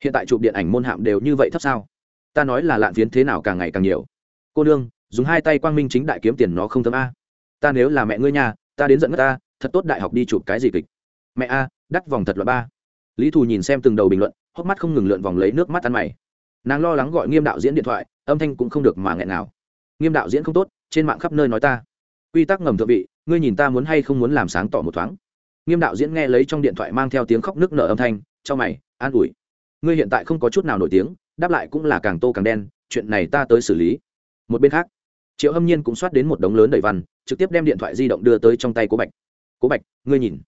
hiện tại chụp điện ảnh môn hạm đều như vậy thấp sao? Ta nói là lạn phiến thế nào càng ngày càng nhiều. Cô nương, dùng hai tay quang minh chính đại kiếm tiền nó không thấm a. Ta nếu là mẹ ngươi nhà ta đến giận người ta, thật tốt đại học đi chụp cái gì kịch. Mẹ a, đắt vòng thật loại ba. Lý thù nhìn xem từng đầu bình luận, hốc mắt không ngừng lượn vòng lấy nước mắt ăn mày. Nàng lo lắng gọi nghiêm đạo diễn điện thoại, âm thanh cũng không được mà nghẹn nào. Nghiêm đạo diễn không tốt, trên mạng khắp nơi nói ta. Quy tắc ngầm thượng vị, ngươi nhìn ta muốn hay không muốn làm sáng tỏ một thoáng. Nghiêm đạo diễn nghe lấy trong điện thoại mang theo tiếng khóc nước nở âm thanh, cho mày, an ủi ngươi hiện tại không có chút nào nổi tiếng, đáp lại cũng là càng tô càng đen, chuyện này ta tới xử lý. Một bên khác, triệu hâm nhiên cũng soát đến một đống lớn đầy văn, trực tiếp đem điện thoại di động đưa tới trong tay cố bạch. Cố bạch, ngươi nhìn,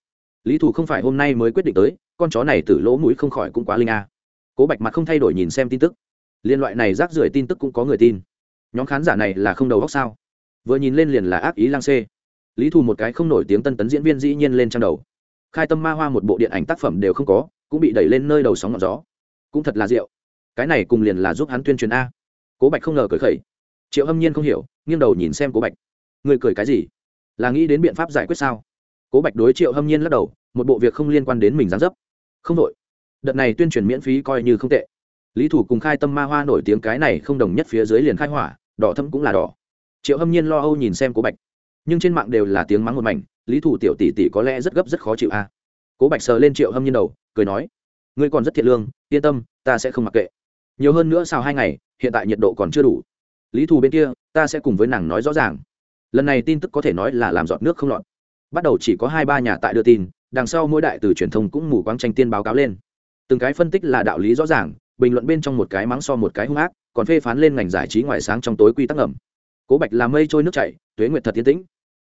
lý thủ không phải hôm nay mới quyết định tới, con chó này từ lỗ mũi không khỏi cũng quá linh a. Cố bạch mặt không thay đổi nhìn xem tin tức. Liên loại này rác rưởi tin tức cũng có người tin. Nhóm khán giả này là không đầu góc sao? Vừa nhìn lên liền là ác ý lang xê. Lý thù một cái không nổi tiếng tân tấn diễn viên dĩ nhiên lên trang đầu. Khai tâm ma hoa một bộ điện ảnh tác phẩm đều không có, cũng bị đẩy lên nơi đầu sóng ngọn gió cũng thật là rượu cái này cùng liền là giúp hắn tuyên truyền a. Cố bạch không ngờ cười khẩy. Triệu hâm nhiên không hiểu, nghiêng đầu nhìn xem cố bạch. Người cười cái gì? Là nghĩ đến biện pháp giải quyết sao? Cố bạch đối triệu hâm nhiên lắc đầu, một bộ việc không liên quan đến mình gián dấp. Không đội đợt này tuyên truyền miễn phí coi như không tệ. Lý thủ cùng khai tâm ma hoa nổi tiếng cái này không đồng nhất phía dưới liền khai hỏa, đỏ thâm cũng là đỏ. Triệu hâm nhiên lo âu nhìn xem cố bạch. Nhưng trên mạng đều là tiếng mắng một mảnh, lý thủ tiểu tỷ tỷ có lẽ rất gấp rất khó chịu a. Cố bạch sờ lên triệu hâm nhiên đầu, cười nói ngươi còn rất thiện lương, yên tâm, ta sẽ không mặc kệ. Nhiều hơn nữa sau hai ngày, hiện tại nhiệt độ còn chưa đủ. Lý thù bên kia, ta sẽ cùng với nàng nói rõ ràng. Lần này tin tức có thể nói là làm giọt nước không lọt. Bắt đầu chỉ có hai ba nhà tại đưa tin, đằng sau mỗi đại từ truyền thông cũng mù quáng tranh tiên báo cáo lên. Từng cái phân tích là đạo lý rõ ràng, bình luận bên trong một cái mắng so một cái hung ác, còn phê phán lên ngành giải trí ngoài sáng trong tối quy tắc ngầm. Cố bạch làm mây trôi nước chảy, tuế nguyệt thật tiến tĩnh.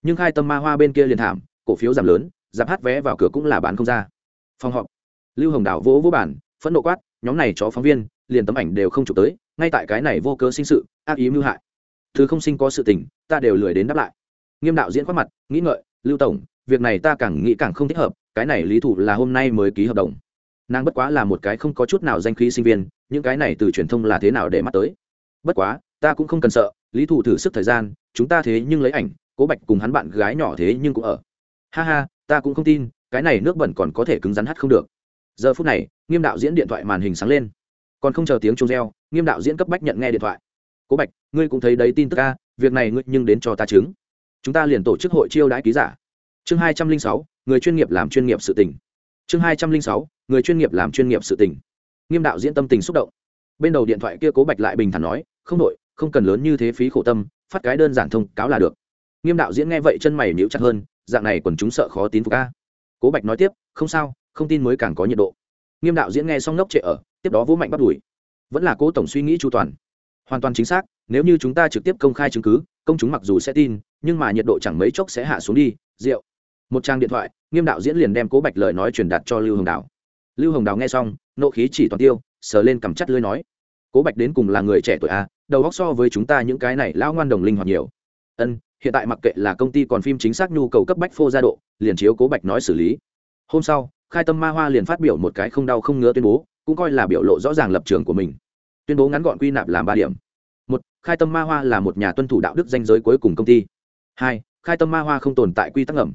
Nhưng khai tâm ma hoa bên kia liền thảm, cổ phiếu giảm lớn giảm hát vé vào cửa cũng là bán không ra. Phòng họp lưu hồng đảo vỗ vỗ bản phẫn nộ quát, nhóm này chó phóng viên, liền tấm ảnh đều không chụp tới, ngay tại cái này vô cớ sinh sự, ác ý mưu hại. Thứ không sinh có sự tình, ta đều lười đến đáp lại. Nghiêm đạo diễn khoát mặt, nghĩ ngợi, lưu tổng, việc này ta càng nghĩ càng không thích hợp, cái này lý thủ là hôm nay mới ký hợp đồng. Nàng bất quá là một cái không có chút nào danh khí sinh viên, những cái này từ truyền thông là thế nào để mắt tới? Bất quá, ta cũng không cần sợ, lý thủ thử sức thời gian, chúng ta thế nhưng lấy ảnh, cố bạch cùng hắn bạn gái nhỏ thế nhưng cũng ở. Ha ha, ta cũng không tin, cái này nước bẩn còn có thể cứng rắn hắt không được giờ phút này, nghiêm đạo diễn điện thoại màn hình sáng lên. Còn không chờ tiếng chuông reo, nghiêm đạo diễn cấp bách nhận nghe điện thoại. Cố bạch, ngươi cũng thấy đấy tin tức ca việc này ngươi nhưng đến cho ta chứng. Chúng ta liền tổ chức hội chiêu đãi ký giả. Chương hai trăm linh sáu, người chuyên nghiệp làm chuyên nghiệp sự tình. Chương hai trăm linh sáu, người chuyên nghiệp làm chuyên nghiệp sự tình. Nghiêm đạo diễn tâm tình xúc động. Bên đầu điện thoại kia cố bạch lại bình thản nói, không đội, không cần lớn như thế phí khổ tâm, phát cái đơn giản thông cáo là được. Nghiêm đạo diễn nghe vậy chân mày níu chặt hơn, dạng này quần chúng sợ khó tín phục ca cố bạch nói tiếp, không sao không tin mới càng có nhiệt độ. Nghiêm đạo diễn nghe xong ngốc trệ ở, tiếp đó vũ mạnh bắt đuổi. Vẫn là cố tổng suy nghĩ chu toàn. Hoàn toàn chính xác, nếu như chúng ta trực tiếp công khai chứng cứ, công chúng mặc dù sẽ tin, nhưng mà nhiệt độ chẳng mấy chốc sẽ hạ xuống đi, rượu. Một trang điện thoại, nghiêm đạo diễn liền đem cố bạch lời nói truyền đạt cho lưu hồng đào. Lưu hồng đào nghe xong, nộ khí chỉ toàn tiêu, sờ lên cầm chắt lưới nói, cố bạch đến cùng là người trẻ tuổi a đầu góc so với chúng ta những cái này lão ngoan đồng linh hoạt nhiều. Ân, hiện tại mặc kệ là công ty còn phim chính xác nhu cầu cấp bách phô gia độ, liền chiếu cố bạch nói xử lý. Hôm sau khai tâm ma hoa liền phát biểu một cái không đau không ngứa tuyên bố, cũng coi là biểu lộ rõ ràng lập trường của mình. Tuyên bố ngắn gọn quy nạp làm ba điểm. Một, khai tâm ma hoa là một nhà tuân thủ đạo đức danh giới cuối cùng công ty. Hai, khai tâm ma hoa không tồn tại quy tắc ngầm.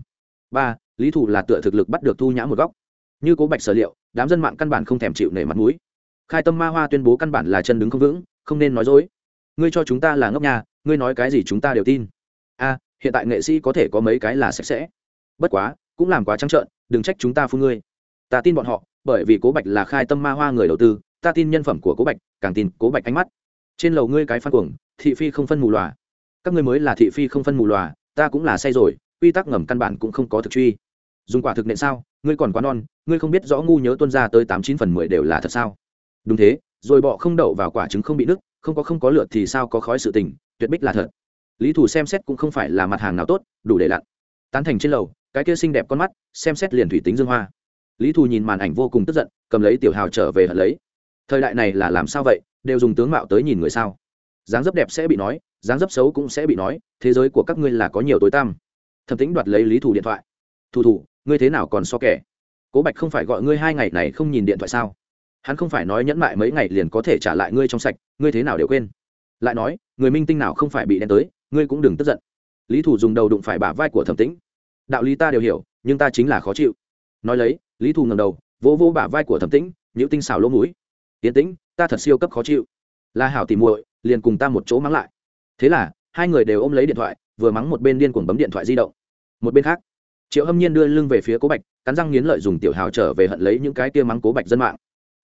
Ba, lý thủ là tựa thực lực bắt được thu nhã một góc. Như cố bạch sở liệu, đám dân mạng căn bản không thèm chịu nể mặt mũi. Khai tâm ma hoa tuyên bố căn bản là chân đứng không vững, không nên nói dối. Ngươi cho chúng ta là ngốc nhà ngươi nói cái gì chúng ta đều tin. A, hiện tại nghệ sĩ có thể có mấy cái là sạch sẽ. Bất quá, cũng làm quá trắng trợn đừng trách chúng ta phun ngươi. Ta tin bọn họ, bởi vì cố bạch là khai tâm ma hoa người đầu tư, ta tin nhân phẩm của cố bạch, càng tin cố bạch ánh mắt. Trên lầu ngươi cái phan cuồng, thị phi không phân mù lòa. Các ngươi mới là thị phi không phân mù lòa, ta cũng là say rồi, quy tắc ngầm căn bản cũng không có thực truy. Dùng quả thực nện sao, ngươi còn quá non, ngươi không biết rõ ngu nhớ tuân ra tới tám chín phần mười đều là thật sao? Đúng thế, rồi bọ không đậu vào quả trứng không bị nứt, không có không có lượt thì sao có khói sự tình, tuyệt bích là thật. Lý thủ xem xét cũng không phải là mặt hàng nào tốt, đủ để lặn. Tán thành trên lầu cái kia xinh đẹp con mắt, xem xét liền thủy tính dương hoa. Lý thù nhìn màn ảnh vô cùng tức giận, cầm lấy tiểu hào trở về hận lấy. Thời đại này là làm sao vậy, đều dùng tướng mạo tới nhìn người sao? Dáng dấp đẹp sẽ bị nói, dáng dấp xấu cũng sẽ bị nói, thế giới của các ngươi là có nhiều tối tăm. Thẩm tính đoạt lấy lý thù điện thoại. Thù thù, ngươi thế nào còn so kẻ? Cố bạch không phải gọi ngươi hai ngày này không nhìn điện thoại sao? Hắn không phải nói nhẫn mại mấy ngày liền có thể trả lại ngươi trong sạch, ngươi thế nào đều quên. Lại nói, người minh tinh nào không phải bị đen tới, ngươi cũng đừng tức giận. Lý thủ dùng đầu đụng phải bả vai của thẩm tĩnh đạo lý ta đều hiểu, nhưng ta chính là khó chịu. Nói lấy, lý thù ngầm đầu, vỗ vỗ bả vai của thẩm tĩnh nhữ tinh xảo lỗ mũi. Tiến tĩnh, ta thật siêu cấp khó chịu. La hảo tìm muội, liền cùng ta một chỗ mắng lại. Thế là, hai người đều ôm lấy điện thoại, vừa mắng một bên điên cuồng bấm điện thoại di động. Một bên khác, triệu hâm nhiên đưa lưng về phía cố bạch, cắn răng nghiến lợi dùng tiểu hào trở về hận lấy những cái kia mắng cố bạch dân mạng.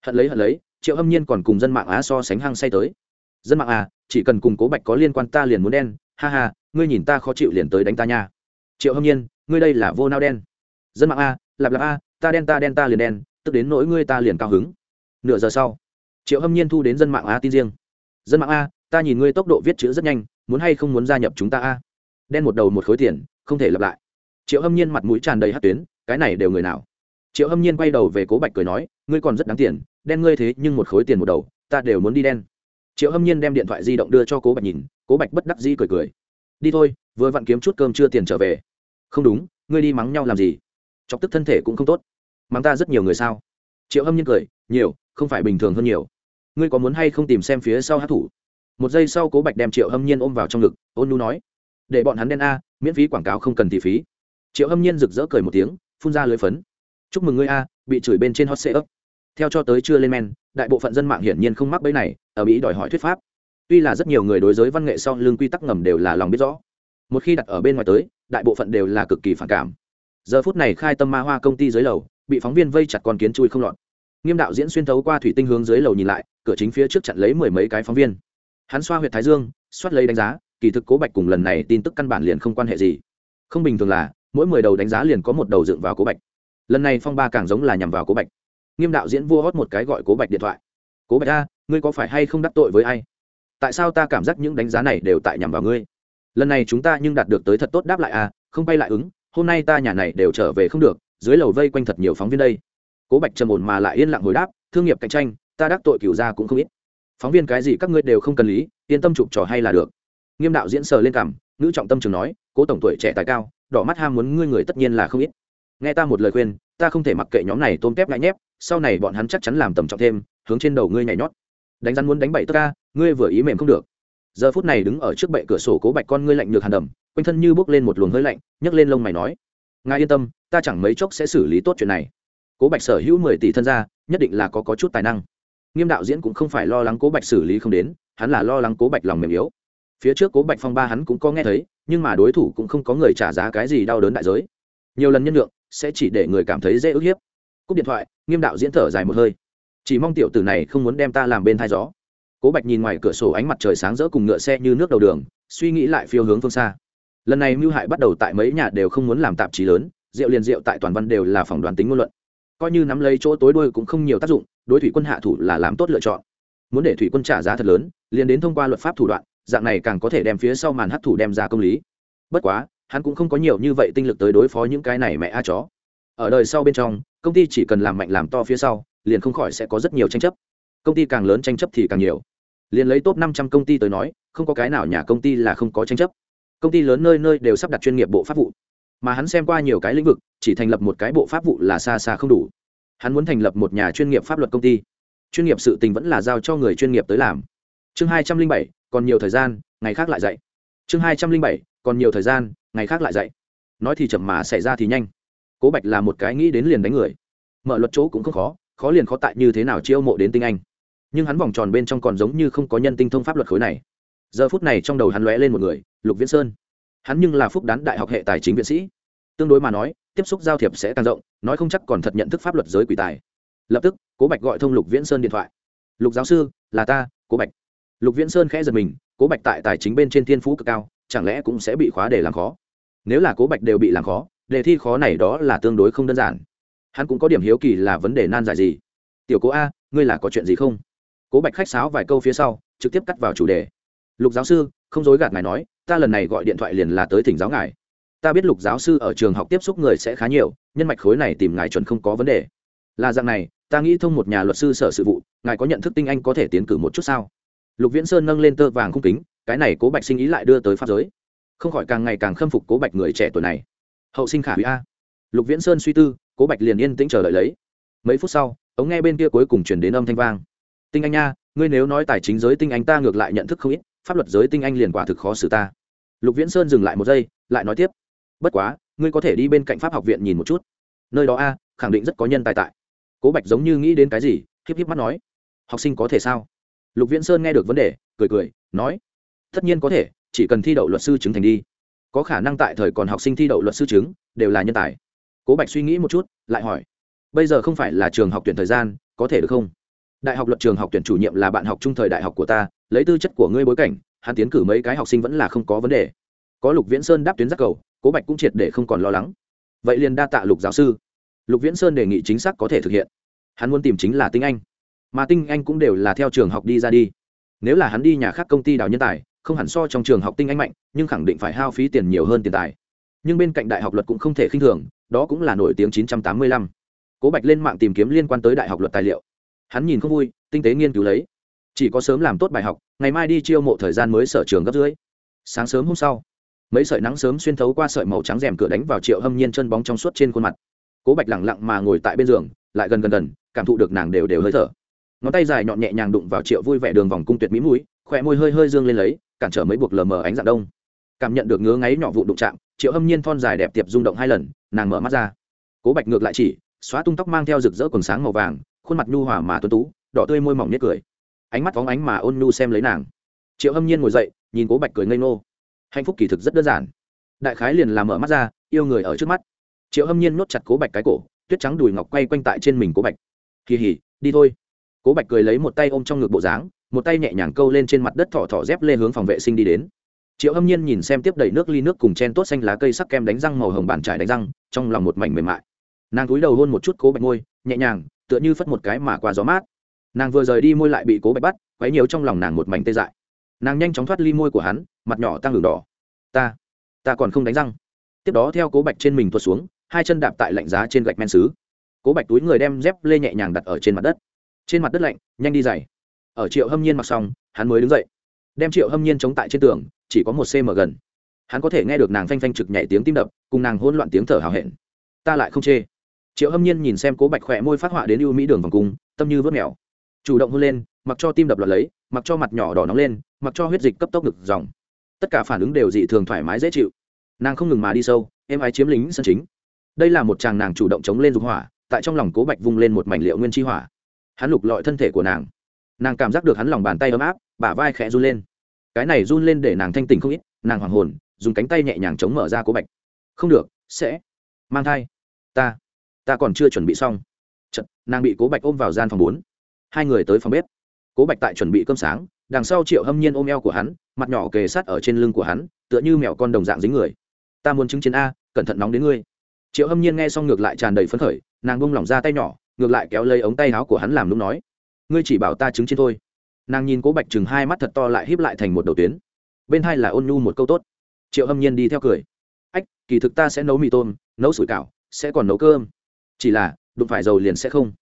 Hận lấy hận lấy, triệu hâm nhiên còn cùng dân mạng á so sánh hăng say tới. Dân mạng à chỉ cần cùng cố bạch có liên quan ta liền muốn đen, ha ha, ngươi nhìn ta khó chịu liền tới đánh ta nha. Triệu hâm nhiên ngươi đây là vô nao đen. Dân mạng a, lạp lạp a, ta đen ta đen ta liền đen, tức đến nỗi ngươi ta liền cao hứng. Nửa giờ sau, triệu hâm nhiên thu đến dân mạng a tin riêng. Dân mạng a, ta nhìn ngươi tốc độ viết chữ rất nhanh, muốn hay không muốn gia nhập chúng ta a? Đen một đầu một khối tiền, không thể lặp lại. Triệu hâm nhiên mặt mũi tràn đầy hát tuyến, cái này đều người nào? Triệu hâm nhiên quay đầu về cố bạch cười nói, ngươi còn rất đáng tiền, đen ngươi thế nhưng một khối tiền một đầu, ta đều muốn đi đen. Triệu hâm nhiên đem điện thoại di động đưa cho cố bạch nhìn, cố bạch bất đắc di cười cười. Đi thôi, vừa vặn kiếm chút cơm chưa tiền trở về không đúng, ngươi đi mắng nhau làm gì? Chọc tức thân thể cũng không tốt. Mắng ta rất nhiều người sao? Triệu hâm nhiên cười, nhiều, không phải bình thường hơn nhiều. Ngươi có muốn hay không tìm xem phía sau hát thủ? Một giây sau cố bạch đem triệu hâm nhiên ôm vào trong ngực, ôn nu nói, để bọn hắn đen a, miễn phí quảng cáo không cần tỷ phí. Triệu hâm nhiên rực rỡ cười một tiếng, phun ra lưới phấn. Chúc mừng ngươi a, bị chửi bên trên hot sê ấp theo cho tới chưa lên men, đại bộ phận dân mạng hiển nhiên không mắc bẫy này, ở mỹ đòi hỏi thuyết pháp. Tuy là rất nhiều người đối giới văn nghệ sau lương quy tắc ngầm đều là lòng biết rõ một khi đặt ở bên ngoài tới, đại bộ phận đều là cực kỳ phản cảm. Giờ phút này khai tâm ma hoa công ty dưới lầu, bị phóng viên vây chặt con kiến chui không lọt. Nghiêm đạo diễn xuyên thấu qua thủy tinh hướng dưới lầu nhìn lại, cửa chính phía trước chặn lấy mười mấy cái phóng viên. Hắn xoa huyệt thái dương, xoát lấy đánh giá, kỳ thực cố bạch cùng lần này tin tức căn bản liền không quan hệ gì. Không bình thường là, mỗi mười đầu đánh giá liền có một đầu dựng vào cố bạch. Lần này phong ba càng giống là nhằm vào cố bạch. Nghiêm đạo diễn vua hót một cái gọi cố bạch điện thoại. Cố bạch a, ngươi có phải hay không đắc tội với ai? Tại sao ta cảm giác những đánh giá này đều tại nhằm vào ngươi? Lần này chúng ta nhưng đạt được tới thật tốt đáp lại à không bay lại ứng, hôm nay ta nhà này đều trở về không được, dưới lầu vây quanh thật nhiều phóng viên đây. Cố bạch trầm ổn mà lại yên lặng hồi đáp, thương nghiệp cạnh tranh, ta đắc tội cửu ra cũng không ít. Phóng viên cái gì các ngươi đều không cần lý, yên tâm chụp trò hay là được. Nghiêm đạo diễn sờ lên cảm nữ trọng tâm trường nói, cố tổng tuổi trẻ tài cao, đỏ mắt ham muốn ngươi người tất nhiên là không ít. Nghe ta một lời khuyên, ta không thể mặc kệ nhóm này tôm tép ngại nhép, sau này bọn hắn chắc chắn làm tầm trọng thêm, hướng trên đầu ngươi nhảy nhót. Đánh rắn muốn đánh bậy tất ca, ngươi vừa ý mềm không được giờ phút này đứng ở trước bệ cửa sổ cố bạch con ngươi lạnh nhược hàn đầm quanh thân như bước lên một luồng hơi lạnh nhấc lên lông mày nói ngài yên tâm ta chẳng mấy chốc sẽ xử lý tốt chuyện này. Cố bạch sở hữu mười tỷ thân gia nhất định là có, có chút tài năng. Nghiêm đạo diễn cũng không phải lo lắng cố bạch xử lý không đến hắn là lo lắng cố bạch lòng mềm yếu. Phía trước cố bạch phong ba hắn cũng có nghe thấy nhưng mà đối thủ cũng không có người trả giá cái gì đau đớn đại giới. Nhiều lần nhân lượng sẽ chỉ để người cảm thấy dễ ức hiếp. Cúp điện thoại nghiêm đạo diễn thở dài một hơi. Chỉ mong tiểu tử này không muốn đem ta làm bên thai gió cố bạch nhìn ngoài cửa sổ ánh mặt trời sáng rỡ cùng ngựa xe như nước đầu đường, suy nghĩ lại phiêu hướng phương xa. Lần này mưu hại bắt đầu tại mấy nhà đều không muốn làm tạp chí lớn, rượu liền rượu tại toàn văn đều là phỏng đoán tính ngôn luận. Coi như nắm lấy chỗ tối đuôi cũng không nhiều tác dụng, đối thủy quân hạ thủ là làm tốt lựa chọn. Muốn để thủy quân trả giá thật lớn, liền đến thông qua luật pháp thủ đoạn, dạng này càng có thể đem phía sau màn hấp thủ đem ra công lý. Bất quá, hắn cũng không có nhiều như vậy tinh lực tới đối phó những cái này mẹ a chó. Ở đời sau bên trong, công ty chỉ cần làm mạnh làm to phía sau, liền không khỏi sẽ có rất nhiều tranh chấp. Công ty càng lớn tranh chấp thì càng nhiều liền lấy top năm trăm công ty tới nói, không có cái nào nhà công ty là không có tranh chấp. Công ty lớn nơi nơi đều sắp đặt chuyên nghiệp bộ pháp vụ. Mà hắn xem qua nhiều cái lĩnh vực, chỉ thành lập một cái bộ pháp vụ là xa xa không đủ. Hắn muốn thành lập một nhà chuyên nghiệp pháp luật công ty. Chuyên nghiệp sự tình vẫn là giao cho người chuyên nghiệp tới làm. Chương hai trăm linh bảy, còn nhiều thời gian, ngày khác lại dạy chương hai trăm linh bảy, còn nhiều thời gian, ngày khác lại dạy nói thì chậm mà xảy ra thì nhanh. Cố bạch là một cái nghĩ đến liền đánh người. Mở luật chỗ cũng không khó khó liền khó tại như thế nào chiêu mộ đến tinh anh nhưng hắn vòng tròn bên trong còn giống như không có nhân tinh thông pháp luật khối này. Giờ phút này trong đầu hắn lóe lên một người, lục viễn sơn. Hắn nhưng là phúc đán đại học hệ tài chính viện sĩ. Tương đối mà nói, tiếp xúc giao thiệp sẽ càng rộng, nói không chắc còn thật nhận thức pháp luật giới quỷ tài. Lập tức, cố bạch gọi thông lục viễn sơn điện thoại. Lục giáo sư, là ta, cố bạch. Lục viễn sơn khẽ giật mình, cố bạch tại tài chính bên trên thiên phú cực cao, chẳng lẽ cũng sẽ bị khóa để làm khó? Nếu là cố bạch đều bị làm khó, đề thi khó này đó là tương đối không đơn giản. Hắn cũng có điểm hiếu kỳ là vấn đề nan giải gì. Tiểu cố a, ngươi là có chuyện gì không? Cố bạch khách sáo vài câu phía sau, trực tiếp cắt vào chủ đề. Lục giáo sư, không dối gạt ngài nói, ta lần này gọi điện thoại liền là tới thỉnh giáo ngài. Ta biết lục giáo sư ở trường học tiếp xúc người sẽ khá nhiều, nhân mạch khối này tìm ngài chuẩn không có vấn đề. Là dạng này, ta nghĩ thông một nhà luật sư sở sự vụ, ngài có nhận thức tinh anh có thể tiến cử một chút sao? Lục viễn sơn nâng lên tơ vàng cung kính, cái này cố bạch sinh ý lại đưa tới pháp giới. Không khỏi càng ngày càng khâm phục cố bạch người trẻ tuổi này. Hậu sinh khả hủy a. Lục viễn sơn suy tư, cố bạch liền yên tĩnh chờ đợi lấy. Mấy phút sau, ống nghe bên kia cuối cùng chuyển đến âm thanh vang tinh anh nha, ngươi nếu nói tài chính giới tinh anh ta ngược lại nhận thức không ít, pháp luật giới tinh anh liền quả thực khó xử ta. Lục viễn sơn dừng lại một giây, lại nói tiếp. Bất quá, ngươi có thể đi bên cạnh pháp học viện nhìn một chút. Nơi đó a, khẳng định rất có nhân tài tại. Cố bạch giống như nghĩ đến cái gì híp híp mắt nói. Học sinh có thể sao? Lục viễn sơn nghe được vấn đề, cười cười, nói. Tất nhiên có thể, chỉ cần thi đậu luật sư chứng thành đi. Có khả năng tại thời còn học sinh thi đậu luật sư chứng, đều là nhân tài. Cố bạch suy nghĩ một chút, lại hỏi. Bây giờ không phải là trường học tuyển thời gian, có thể được không? Đại học luật trường học tuyển chủ nhiệm là bạn học trung thời đại học của ta, lấy tư chất của ngươi bối cảnh, hắn tiến cử mấy cái học sinh vẫn là không có vấn đề. Có lục viễn sơn đáp tuyến giác cầu, cố bạch cũng triệt để không còn lo lắng. Vậy liền đa tạ lục giáo sư. Lục viễn sơn đề nghị chính xác có thể thực hiện. Hắn muốn tìm chính là tinh anh. Mà tinh anh cũng đều là theo trường học đi ra đi. Nếu là hắn đi nhà khác công ty đào nhân tài, không hẳn so trong trường học tinh anh mạnh, nhưng khẳng định phải hao phí tiền nhiều hơn tiền tài. Nhưng bên cạnh đại học luật cũng không thể khinh thường, đó cũng là nổi tiếng 985. cố bạch lên mạng tìm kiếm liên quan tới đại học luật tài liệu hắn nhìn không vui, tinh tế nghiên cứu lấy. Chỉ có sớm làm tốt bài học, ngày mai đi chiêu mộ thời gian mới sở trường gấp dưới. Sáng sớm hôm sau, mấy sợi nắng sớm xuyên thấu qua sợi màu trắng rèm cửa đánh vào triệu hâm nhiên chân bóng trong suốt trên khuôn mặt. Cố bạch lẳng lặng mà ngồi tại bên giường, lại gần gần gần, cảm thụ được nàng đều đều hơi thở. Ngón tay dài nhọn nhẹ nhàng đụng vào triệu vui vẻ đường vòng cung tuyệt mỹ mũi khỏe môi hơi hơi dương lên lấy, cản trở mấy buộc lờ mờ ánh dạng đông. Cảm nhận được ngứa ngáy nhỏ vụ đụng chạm, triệu hâm nhiên thon dài đẹp tiệp rung động hai lần, nàng mở mắt ra. Cố bạch ngược lại chỉ, xóa tung tóc mang theo rực rỡ quần sáng màu vàng khuôn mặt nhu hòa mà tuấn tú, đỏ tươi môi mỏng nhét cười. Ánh mắt phóng ánh mà ôn nhu xem lấy nàng. Triệu hâm nhiên ngồi dậy, nhìn cố bạch cười ngây ngô. Hạnh phúc kỳ thực rất đơn giản. Đại khái liền làm mở mắt ra, yêu người ở trước mắt. Triệu hâm nhiên nốt chặt cố bạch cái cổ, tuyết trắng đùi ngọc quay quanh tại trên mình cố bạch. Kỳ hỉ đi thôi. Cố bạch cười lấy một tay ôm trong ngực bộ dáng, một tay nhẹ nhàng câu lên trên mặt đất thỏ thỏ dép lê hướng phòng vệ sinh đi đến. Triệu hâm nhiên nhìn xem tiếp đầy nước ly nước cùng chen tốt xanh lá cây sắc kem đánh răng màu hồng bàn trải đánh răng, trong lòng một mảnh mềm mại. Nàng cúi đầu hôn một chút cố bạch môi, nhẹ nhàng tựa như phất một cái mà qua gió mát. Nàng vừa rời đi môi lại bị cố bạch bắt, quấy nhiều trong lòng nàng một mảnh tê dại. Nàng nhanh chóng thoát ly môi của hắn, mặt nhỏ tăng đường đỏ. Ta ta còn không đánh răng. Tiếp đó theo cố bạch trên mình tuột xuống, hai chân đạp tại lạnh giá trên gạch men xứ. Cố bạch túi người đem dép lê nhẹ nhàng đặt ở trên mặt đất. Trên mặt đất lạnh, nhanh đi dày ở triệu hâm nhiên mặc xong, hắn mới đứng dậy. Đem triệu hâm nhiên chống tại trên tường, chỉ có một cm gần. Hắn có thể nghe được nàng phanh phanh trực nhảy tiếng tim đập, cùng nàng hôn loạn tiếng thở hào hẹn. Ta lại không chê triệu hâm nhiên nhìn xem cố bạch khỏe môi phát họa đến ưu mỹ đường vòng cung, tâm như vớt mèo. Chủ động hôn lên, mặc cho tim đập lọt lấy, mặc cho mặt nhỏ đỏ nóng lên, mặc cho huyết dịch cấp tốc ngực dòng. Tất cả phản ứng đều dị thường thoải mái dễ chịu. Nàng không ngừng mà đi sâu em ái chiếm lính sân chính. Đây là một chàng nàng chủ động chống lên dục hỏa, tại trong lòng cố bạch vung lên một mảnh liệu nguyên chi hỏa. Hắn lục lọi thân thể của nàng. Nàng cảm giác được hắn lòng bàn tay ấm áp, bả vai khẽ run lên. Cái này run lên để nàng thanh tình không ít, nàng hoàng hồn, dùng cánh tay nhẹ nhàng chống mở ra cố bạch. Không được, sẽ mang thai. Ta ta còn chưa chuẩn bị xong. Chật, nàng bị cố bạch ôm vào gian phòng bốn. Hai người tới phòng bếp. Cố bạch tại chuẩn bị cơm sáng đằng sau triệu hâm nhiên ôm eo của hắn mặt nhỏ kề sát ở trên lưng của hắn tựa như mẹo con đồng dạng dính người. Ta muốn chứng chiến a cẩn thận nóng đến ngươi. Triệu hâm nhiên nghe xong ngược lại tràn đầy phấn khởi nàng bông lỏng ra tay nhỏ ngược lại kéo lấy ống tay áo của hắn làm lúc nói ngươi chỉ bảo ta chứng chiến thôi. Nàng nhìn cố bạch chừng hai mắt thật to lại híp lại thành một đầu tuyến. Bên hai là ôn nhu một câu tốt. Triệu hâm nhiên đi theo cười. Ách kỳ thực ta sẽ nấu mì tôm nấu sủi cảo sẽ còn nấu cơm chỉ là, đụng phải dầu liền sẽ không.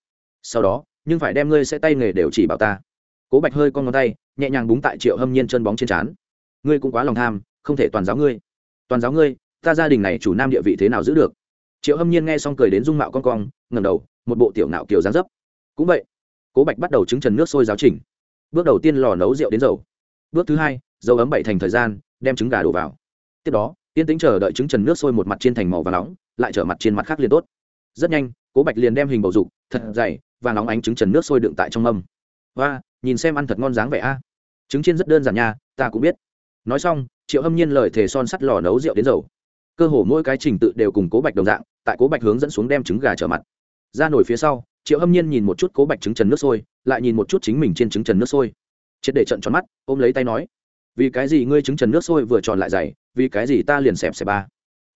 Sau đó, nhưng phải đem ngươi sẽ tay nghề đều chỉ bảo ta. Cố bạch hơi con ngón tay, nhẹ nhàng búng tại triệu hâm nhiên chân bóng trên trán. Ngươi cũng quá lòng tham, không thể toàn giáo ngươi. Toàn giáo ngươi, ta gia đình này chủ nam địa vị thế nào giữ được? Triệu hâm nhiên nghe xong cười đến dung mạo con cong ngầm đầu, một bộ tiểu nạo kiều dáng dấp. Cũng vậy, cố bạch bắt đầu trứng trần nước sôi giáo trình. Bước đầu tiên lò nấu rượu đến dầu. Bước thứ hai, dầu ấm bảy thành thời gian, đem trứng gà đổ vào. Tiếp đó tiên tính chờ đợi trứng trần nước sôi một mặt trên thành màu và nóng, lại trở mặt trên mặt khác liền tốt rất nhanh, cố bạch liền đem hình bầu dục, thật dày và nóng ánh trứng trần nước sôi đựng tại trong mâm. Và nhìn xem ăn thật ngon dáng vẻ a. Trứng chiên rất đơn giản nha, ta cũng biết. Nói xong, triệu hâm nhiên lời thề son sắt lò nấu rượu đến dầu. Cơ hồ mỗi cái trình tự đều cùng cố bạch đồng dạng, tại cố bạch hướng dẫn xuống đem trứng gà trở mặt. Ra nổi phía sau, triệu hâm nhiên nhìn một chút cố bạch trứng trần nước sôi, lại nhìn một chút chính mình trên trứng trần nước sôi. Triệt để trận tròn mắt, ôm lấy tay nói, vì cái gì ngươi trứng trần nước sôi vừa tròn lại dày, vì cái gì ta liền xẹp xẹp ba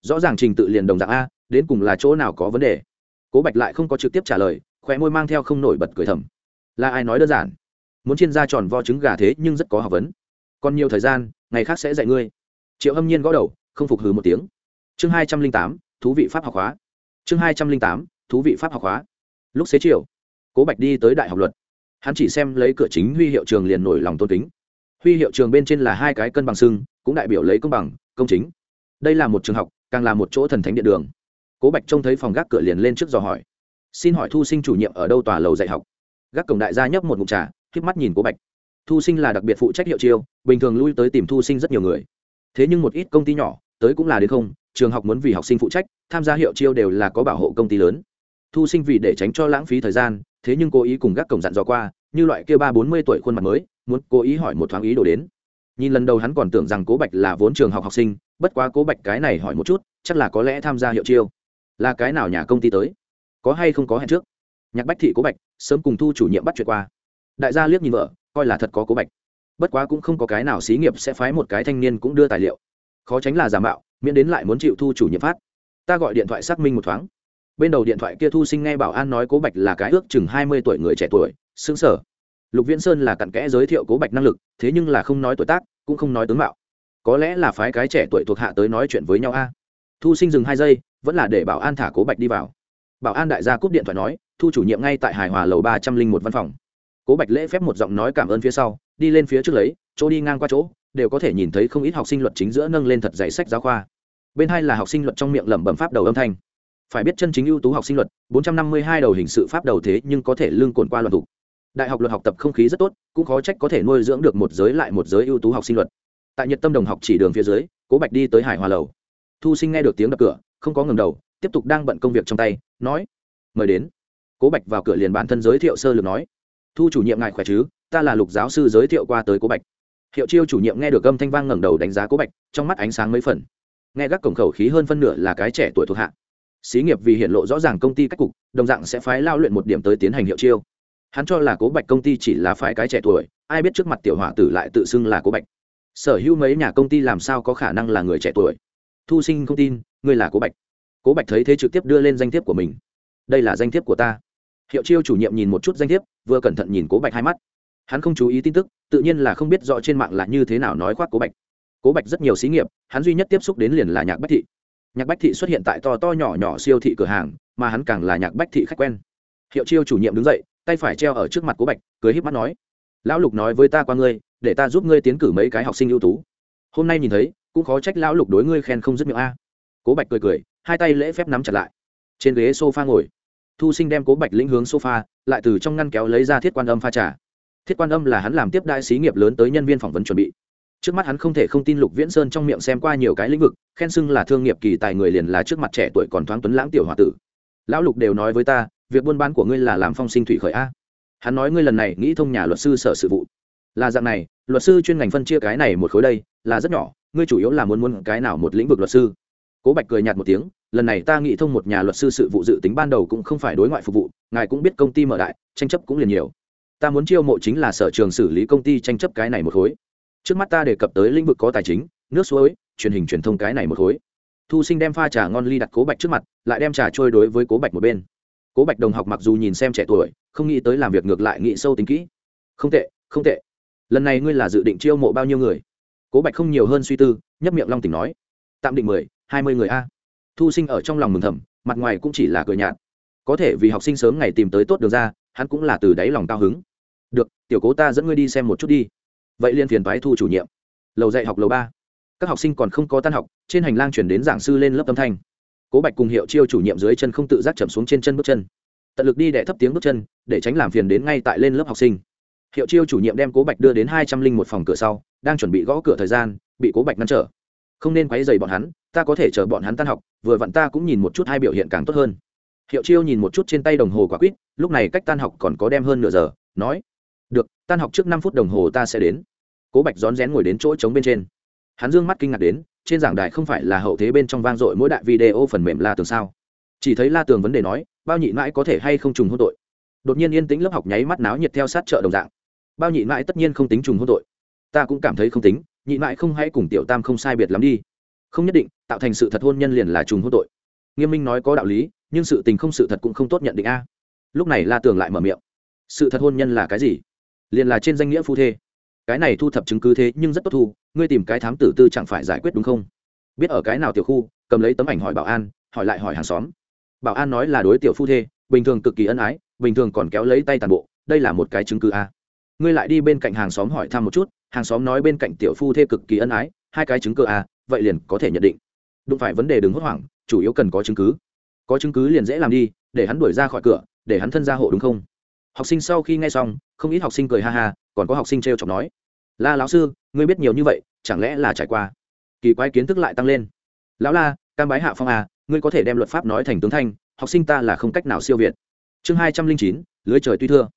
rõ ràng trình tự liền đồng dạng a, đến cùng là chỗ nào có vấn đề cố bạch lại không có trực tiếp trả lời, khóe môi mang theo không nổi bật cười thầm. Là ai nói đơn giản? Muốn chiên ra tròn vo trứng gà thế nhưng rất có học vấn. Còn nhiều thời gian, ngày khác sẽ dạy ngươi. Triệu hâm nhiên gõ đầu, không phục hừ một tiếng. Chương hai trăm linh tám, thú vị pháp học hóa. Chương hai trăm linh tám, thú vị pháp học hóa. Lúc xế chiều, cố bạch đi tới đại học luật. Hắn chỉ xem lấy cửa chính huy hiệu trường liền nổi lòng tôn kính. Huy hiệu trường bên trên là hai cái cân bằng sưng cũng đại biểu lấy công bằng, công chính. Đây là một trường học, càng là một chỗ thần thánh điện đường cố bạch trông thấy phòng gác cửa liền lên trước dò hỏi. Xin hỏi thu sinh chủ nhiệm ở đâu tòa lầu dạy học? Gác cổng đại gia nhấp một ngụm trà k mắt nhìn cố bạch. Thu sinh là đặc biệt phụ trách hiệu chiêu, bình thường lui tới tìm thu sinh rất nhiều người. Thế nhưng một ít công ty nhỏ, tới cũng là đến không, trường học muốn vì học sinh phụ trách, tham gia hiệu chiêu đều là có bảo hộ công ty lớn. Thu sinh vì để tránh cho lãng phí thời gian, thế nhưng cố ý cùng gác cổng dặn dò qua, như loại kia ba bốn mươi tuổi khuôn mặt mới, muốn cố ý hỏi một thoáng ý đồ đến. Nhìn lần đầu hắn còn tưởng rằng cố bạch là vốn trường học học sinh, bất quá cố bạch cái này hỏi một chút, chắc là có lẽ tham gia hiệu chiêu là cái nào nhà công ty tới? Có hay không có hẹn trước? Nhạc bách thị, cố bạch, sớm cùng thu chủ nhiệm bắt chuyện qua. Đại gia liếc nhìn vợ, coi là thật có cố bạch. Bất quá cũng không có cái nào xí nghiệp sẽ phái một cái thanh niên cũng đưa tài liệu. Khó tránh là giả mạo, miễn đến lại muốn chịu thu chủ nhiệm phát. Ta gọi điện thoại xác minh một thoáng. Bên đầu điện thoại kia thu sinh nghe bảo an nói cố bạch là cái ước chừng hai mươi tuổi người trẻ tuổi xứng sở lục viễn sơn là cặn kẽ giới thiệu cố bạch năng lực, thế nhưng là không nói tuổi tác, cũng không nói tướng mạo. Có lẽ là phái cái trẻ tuổi thuộc hạ tới nói chuyện với nhau a. Thu sinh dừng hai giây vẫn là để bảo an thả cố bạch đi vào. Bảo an đại gia cúp điện thoại nói, thu chủ nhiệm ngay tại hài hòa lầu ba trăm linh một văn phòng. Cố bạch lễ phép một giọng nói cảm ơn phía sau, đi lên phía trước lấy, chỗ đi ngang qua chỗ, đều có thể nhìn thấy không ít học sinh luật chính giữa nâng lên thật dạy sách giáo khoa. Bên hai là học sinh luật trong miệng lẩm bẩm pháp đầu âm thanh. Phải biết chân chính ưu tú học sinh luật, bốn trăm năm mươi hai đầu hình sự pháp đầu thế nhưng có thể lương cồn qua luật thủ đại học luật học tập không khí rất tốt, cũng khó trách có thể nuôi dưỡng được một giới lại một giới ưu tú học sinh luật. Tại nhật tâm đồng học chỉ đường phía dưới, cố bạch đi tới hải hòa lầu. Thu sinh nghe được tiếng đập cửa không có ngừng đầu, tiếp tục đang bận công việc trong tay, nói, mời đến. Cố bạch vào cửa liền bản thân giới thiệu sơ lược nói, thu chủ nhiệm ngài khỏe chứ? Ta là lục giáo sư giới thiệu qua tới cố bạch. Hiệu chiêu chủ nhiệm nghe được âm thanh vang ngẩng đầu đánh giá cố bạch, trong mắt ánh sáng mấy phần. Nghe gác cổng khẩu khí hơn phân nửa là cái trẻ tuổi thuộc hạ. Xí nghiệp vì hiện lộ rõ ràng công ty cách cục, đồng dạng sẽ phái lao luyện một điểm tới tiến hành hiệu chiêu. Hắn cho là cố bạch công ty chỉ là phái cái trẻ tuổi, ai biết trước mặt tiểu hỏa tử lại tự xưng là cố bạch. Sở hữu mấy nhà công ty làm sao có khả năng là người trẻ tuổi? Thu sinh không tin ngươi là cố bạch cố bạch thấy thế trực tiếp đưa lên danh thiếp của mình đây là danh thiếp của ta hiệu chiêu chủ nhiệm nhìn một chút danh thiếp vừa cẩn thận nhìn cố bạch hai mắt hắn không chú ý tin tức tự nhiên là không biết rõ trên mạng là như thế nào nói khoác cố bạch cố bạch rất nhiều xí nghiệp hắn duy nhất tiếp xúc đến liền là nhạc bách thị nhạc bách thị xuất hiện tại to to nhỏ nhỏ siêu thị cửa hàng mà hắn càng là nhạc bách thị khách quen hiệu chiêu chủ nhiệm đứng dậy tay phải treo ở trước mặt cố bạch cười híp mắt nói lão lục nói với ta qua ngươi để ta giúp ngươi tiến cử mấy cái học sinh ưu tú hôm nay nhìn thấy cũng khó trách lão lục đối ngươi khen không dứt miệng a cố bạch cười cười, hai tay lễ phép nắm chặt lại. Trên ghế s o f a ngồi, thu sinh đem cố bạch lĩnh hướng sofa, lại từ trong ngăn kéo lấy ra thiết quan âm pha trà. Thiết quan âm là hắn làm tiếp đại xí nghiệp lớn tới nhân viên phỏng vấn chuẩn bị. Trước mắt hắn không thể không tin lục viễn sơn trong miệng xem qua nhiều cái lĩnh vực, khen xưng là thương nghiệp kỳ tài người liền là trước mặt trẻ tuổi còn thoáng tuấn lãng tiểu h o a tử. Lão lục đều nói với ta, việc buôn bán của ngươi là làm phong sinh thủy khởi a. Hắn nói ngươi lần này nghĩ thông nhà luật sư sở sự vụ. Là dạng này, luật sư chuyên ngành phân chia cái này một khối đây, là rất nhỏ, ngươi chủ yếu là muốn muốn cái nào một lĩnh vực luật sư? Cố bạch cười nhạt một tiếng, lần này ta nghĩ thông một nhà luật sư sự vụ dự tính ban đầu cũng không phải đối ngoại phục vụ, ngài cũng biết công ty mở đại, tranh chấp cũng liền nhiều. Ta muốn chiêu mộ chính là sở trường xử lý công ty tranh chấp cái này một khối. Trước mắt ta đề cập tới lĩnh vực có tài chính, nước suối, truyền hình truyền thông cái này một khối. Thu sinh đem pha trà ngon ly đặt cố bạch trước mặt, lại đem trà trôi đối với cố bạch một bên. Cố bạch đồng học mặc dù nhìn xem trẻ tuổi, không nghĩ tới làm việc ngược lại nghĩ sâu tính kỹ. Không tệ không tệ. Lần này ngươi là dự định chiêu mộ bao nhiêu người? Cố bạch không nhiều hơn suy tư, nhấp miệng long tỉnh nói. Tạm định mười hai mươi người a. Thu sinh ở trong lòng mừng thầm, mặt ngoài cũng chỉ là cười nhạt. Có thể vì học sinh sớm ngày tìm tới tốt được ra, hắn cũng là từ đáy lòng cao hứng. Được, tiểu cố ta dẫn ngươi đi xem một chút đi. Vậy liên phiền phái thu chủ nhiệm. Lầu dạy học lầu ba. Các học sinh còn không có tan học, trên hành lang chuyển đến giảng sư lên lớp âm thanh. Cố bạch cùng hiệu chiêu chủ nhiệm dưới chân không tự giác chậm xuống trên chân bước chân. Tận lực đi để thấp tiếng bước chân, để tránh làm phiền đến ngay tại lên lớp học sinh. Hiệu chiêu chủ nhiệm đem cố bạch đưa đến hai trăm linh một phòng cửa sau, đang chuẩn bị gõ cửa thời gian, bị cố bạch ngăn trở. Không nên quáy dày bọn hắn ta có thể chờ bọn hắn tan học, vừa vặn ta cũng nhìn một chút hai biểu hiện càng tốt hơn. Hiệu chiêu nhìn một chút trên tay đồng hồ quả quýt, lúc này cách tan học còn có đem hơn nửa giờ, nói, được, tan học trước năm phút đồng hồ ta sẽ đến. Cố bạch rón rén ngồi đến chỗ trống bên trên. Hắn dương mắt kinh ngạc đến, trên giảng đài không phải là hậu thế bên trong vang dội mỗi đại video phần mềm la tường sao? Chỉ thấy la tường vấn đề nói, bao nhị mãi có thể hay không trùng hôn tội? Đột nhiên yên tĩnh lớp học nháy mắt náo nhiệt theo sát chợ đồng dạng. Bao nhị mãi tất nhiên không tính trùng hôn tội. Ta cũng cảm thấy không tính, nhị mãi không hãy cùng tiểu tam không sai biệt lắm đi không nhất định, tạo thành sự thật hôn nhân liền là trùng hôn tội. Nghiêm minh nói có đạo lý, nhưng sự tình không sự thật cũng không tốt nhận định a. Lúc này la tường lại mở miệng. Sự thật hôn nhân là cái gì? Liền là trên danh nghĩa phu thê. Cái này thu thập chứng cứ thế nhưng rất tốt thu, ngươi tìm cái thám tử tư chẳng phải giải quyết đúng không? Biết ở cái nào tiểu khu, cầm lấy tấm ảnh hỏi bảo an, hỏi lại hỏi hàng xóm. Bảo an nói là đối tiểu phu thê, bình thường cực kỳ ân ái, bình thường còn kéo lấy tay toàn bộ, đây là một cái chứng cứ a. Ngươi lại đi bên cạnh hàng xóm hỏi thăm một chút, hàng xóm nói bên cạnh tiểu phu thê cực kỳ ân ái, hai cái chứng cứ a vậy liền có thể nhận định. Đụng phải vấn đề đừng hốt hoảng, chủ yếu cần có chứng cứ. Có chứng cứ liền dễ làm đi, để hắn đuổi ra khỏi cửa, để hắn thân ra hộ đúng không? Học sinh sau khi nghe xong, không ít học sinh cười ha ha, còn có học sinh t r e o chọc nói, la lão sư, ngươi biết nhiều như vậy, chẳng lẽ là trải qua? Kỳ quái kiến thức lại tăng lên. Lão la, cam bái hạ phong à ngươi có thể đem luật pháp nói thành tướng thanh, học sinh ta là không cách nào siêu việt. Chương hai trăm linh chín, lưới trời tuy thưa.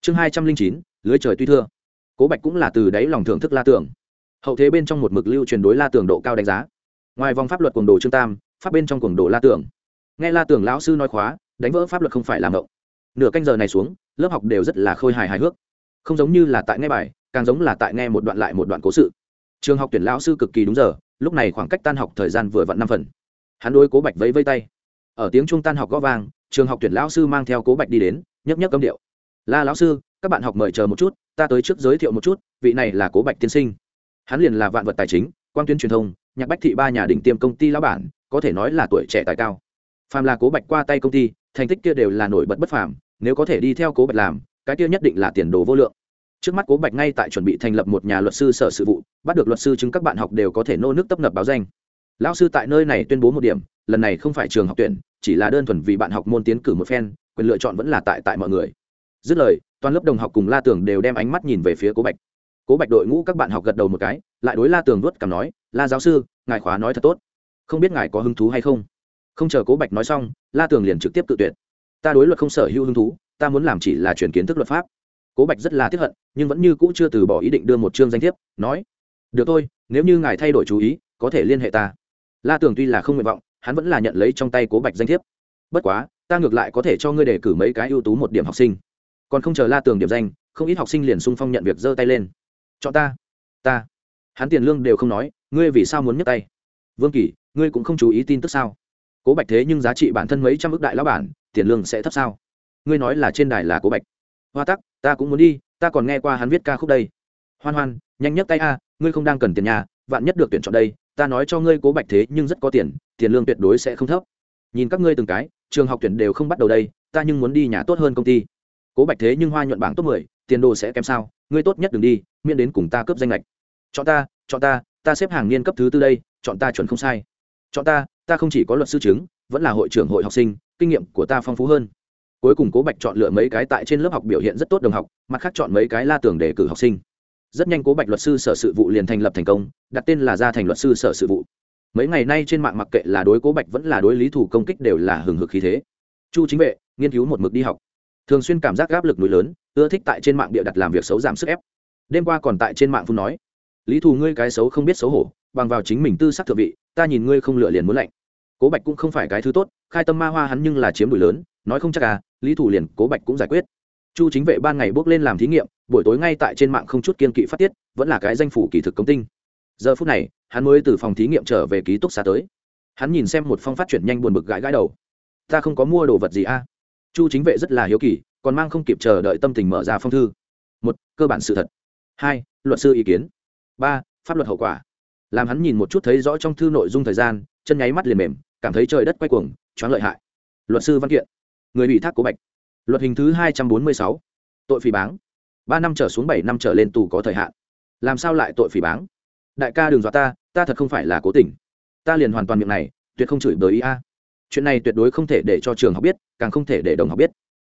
Chương hai trăm linh chín, lưới trời tuy thưa. Cố bạch cũng là từ đáy lòng thưởng thức la tưởng hậu thế bên trong một mực lưu truyền đối la tưởng độ cao đánh giá. Ngoài vòng pháp luật cuồng đồ trương tam, pháp bên trong cuồng đồ la tưởng nghe la tưởng lão sư nói khóa, đánh vỡ pháp luật không phải làm ngộng nửa canh giờ này xuống, lớp học đều rất là khôi hài hài hước. Không giống như là tại nghe bài, càng giống là tại nghe một đoạn lại một đoạn cố sự. Trường học tuyển lão sư cực kỳ đúng giờ, lúc này khoảng cách tan học thời gian vừa vặn năm phần. Hắn đôi cố bạch vẫy vây tay. Ở tiếng trung tan học gõ vang, trường học tuyển lão sư mang theo cố bạch đi đến, nhấp nhấp cấm điệu. La lão sư, các bạn học mời chờ một chút, ta tới trước giới thiệu một chút, vị này là cố bạch tiên sinh hắn liền là vạn vật tài chính quan tuyến truyền thông, nhạc bách thị ba nhà đỉnh tiêm công ty lão bản, có thể nói là tuổi trẻ tài cao. Phàm là cố bạch qua tay công ty, thành tích kia đều là nổi bật bất phàm, nếu có thể đi theo cố bạch làm, cái kia nhất định là tiền đồ vô lượng. Trước mắt cố bạch ngay tại chuẩn bị thành lập một nhà luật sư sở sự vụ, bắt được luật sư chứng các bạn học đều có thể nô nước tấp nập báo danh. Lão sư tại nơi này tuyên bố một điểm, lần này không phải trường học tuyển, chỉ là đơn thuần vì bạn học môn tiến cử một phen, quyền lựa chọn vẫn là tại tại mọi người. Dứt lời, toàn lớp đồng học cùng la tường đều đem ánh mắt nhìn về phía cố bạch cố bạch đội ngũ các bạn học gật đầu một cái, lại đối la tường nuốt cảm nói, la giáo sư, ngài khóa nói thật tốt. Không biết ngài có hứng thú hay không? Không chờ cố bạch nói xong, la tường liền trực tiếp tự tuyệt. Ta đối luật không sở hữu hứng thú, ta muốn làm chỉ là chuyển kiến thức luật pháp. Cố bạch rất là tiếp hận, nhưng vẫn như cũ chưa từ bỏ ý định đưa một chương danh thiếp, nói, được thôi, nếu như ngài thay đổi chú ý, có thể liên hệ ta. La tường tuy là không nguyện vọng, hắn vẫn là nhận lấy trong tay cố bạch danh thiếp. Bất quá, ta ngược lại có thể cho ngươi đề cử mấy cái ưu tú một điểm học sinh. Còn không chờ la tường điểm danh, không ít học sinh liền sung phong nhận việc giơ tay lên chọn ta. Ta. Hắn tiền lương đều không nói, ngươi vì sao muốn nhấc tay? Vương kỳ, ngươi cũng không chú ý tin tức sao? Cố bạch thế nhưng giá trị bản thân mấy trăm ước đại lão bản, tiền lương sẽ thấp sao? Ngươi nói là trên đài là cố bạch. Hoa tắc, ta cũng muốn đi, ta còn nghe qua hắn viết ca khúc đây. Hoan hoan, nhanh nhất tay a, ngươi không đang cần tiền nhà, vạn nhất được tuyển chọn đây, ta nói cho ngươi cố bạch thế nhưng rất có tiền tiền lương tuyệt đối sẽ không thấp. Nhìn các ngươi từng cái, trường học tuyển đều không bắt đầu đây, ta nhưng muốn đi nhà tốt hơn công ty. Cố bạch thế nhưng hoa nhuận bảng top mười, tiền đồ sẽ kém sao? Ngươi tốt nhất đừng đi miễn đến cùng ta cướp danh lệch. Chọn ta chọn ta ta xếp hàng niên cấp thứ tư đây, chọn ta chuẩn không sai. Chọn ta ta không chỉ có luật sư chứng, vẫn là hội trưởng hội học sinh, kinh nghiệm của ta phong phú hơn. Cuối cùng cố bạch chọn lựa mấy cái tại trên lớp học biểu hiện rất tốt đồng học, mặt khác chọn mấy cái la tưởng để cử học sinh. Rất nhanh cố bạch luật sư sở sự vụ liền thành lập thành công, đặt tên là gia thành luật sư sở sự vụ. Mấy ngày nay trên mạng mặc kệ là đối cố bạch vẫn là đối lý thủ công kích đều là hừng hực khí thế. Chu chính vệ, nghiên cứu một mực đi học. Thường xuyên cảm giác áp lực núi lớn, ưa thích tại trên mạng bịa đặt làm việc xấu giảm sức ép đêm qua còn tại trên mạng phun nói, lý thù ngươi cái xấu không biết xấu hổ, bằng vào chính mình tư sắc thượng vị, ta nhìn ngươi không lựa liền muốn lạnh. Cố bạch cũng không phải cái thứ tốt, khai tâm ma hoa hắn nhưng là chiếm đùi lớn, nói không chắc à lý Thù liền cố bạch cũng giải quyết. Chu chính vệ ban ngày bước lên làm thí nghiệm, buổi tối ngay tại trên mạng không chút kiên kỵ phát tiết, vẫn là cái danh phủ kỳ thực công tinh. Giờ phút này, hắn mới từ phòng thí nghiệm trở về ký túc xá tới. Hắn nhìn xem một phong phát chuyển nhanh buồn bực gãi gãi đầu. Ta không có mua đồ vật gì a chu chính vệ rất là hiếu kỳ, còn mang không kịp chờ đợi tâm tình mở ra phong thư. Một, cơ bản sự thật hai, luật sư ý kiến. Ba, pháp luật hậu quả. Làm hắn nhìn một chút thấy rõ trong thư nội dung thời gian, chân nháy mắt liền mềm, cảm thấy trời đất quay cuồng, choáng lợi hại. Luật sư văn kiện. Người ủy thác cố bạch. Luật hình thứ hai trăm bốn mươi sáu. Tội phỉ báng. Ba năm trở xuống bảy năm trở lên tù có thời hạn. Làm sao lại tội phỉ báng? Đại ca đừng dọa ta ta thật không phải là cố tình. Ta liền hoàn toàn miệng này, tuyệt không chửi bới ý a. Chuyện này tuyệt đối không thể để cho trường học biết, càng không thể để đồng học biết.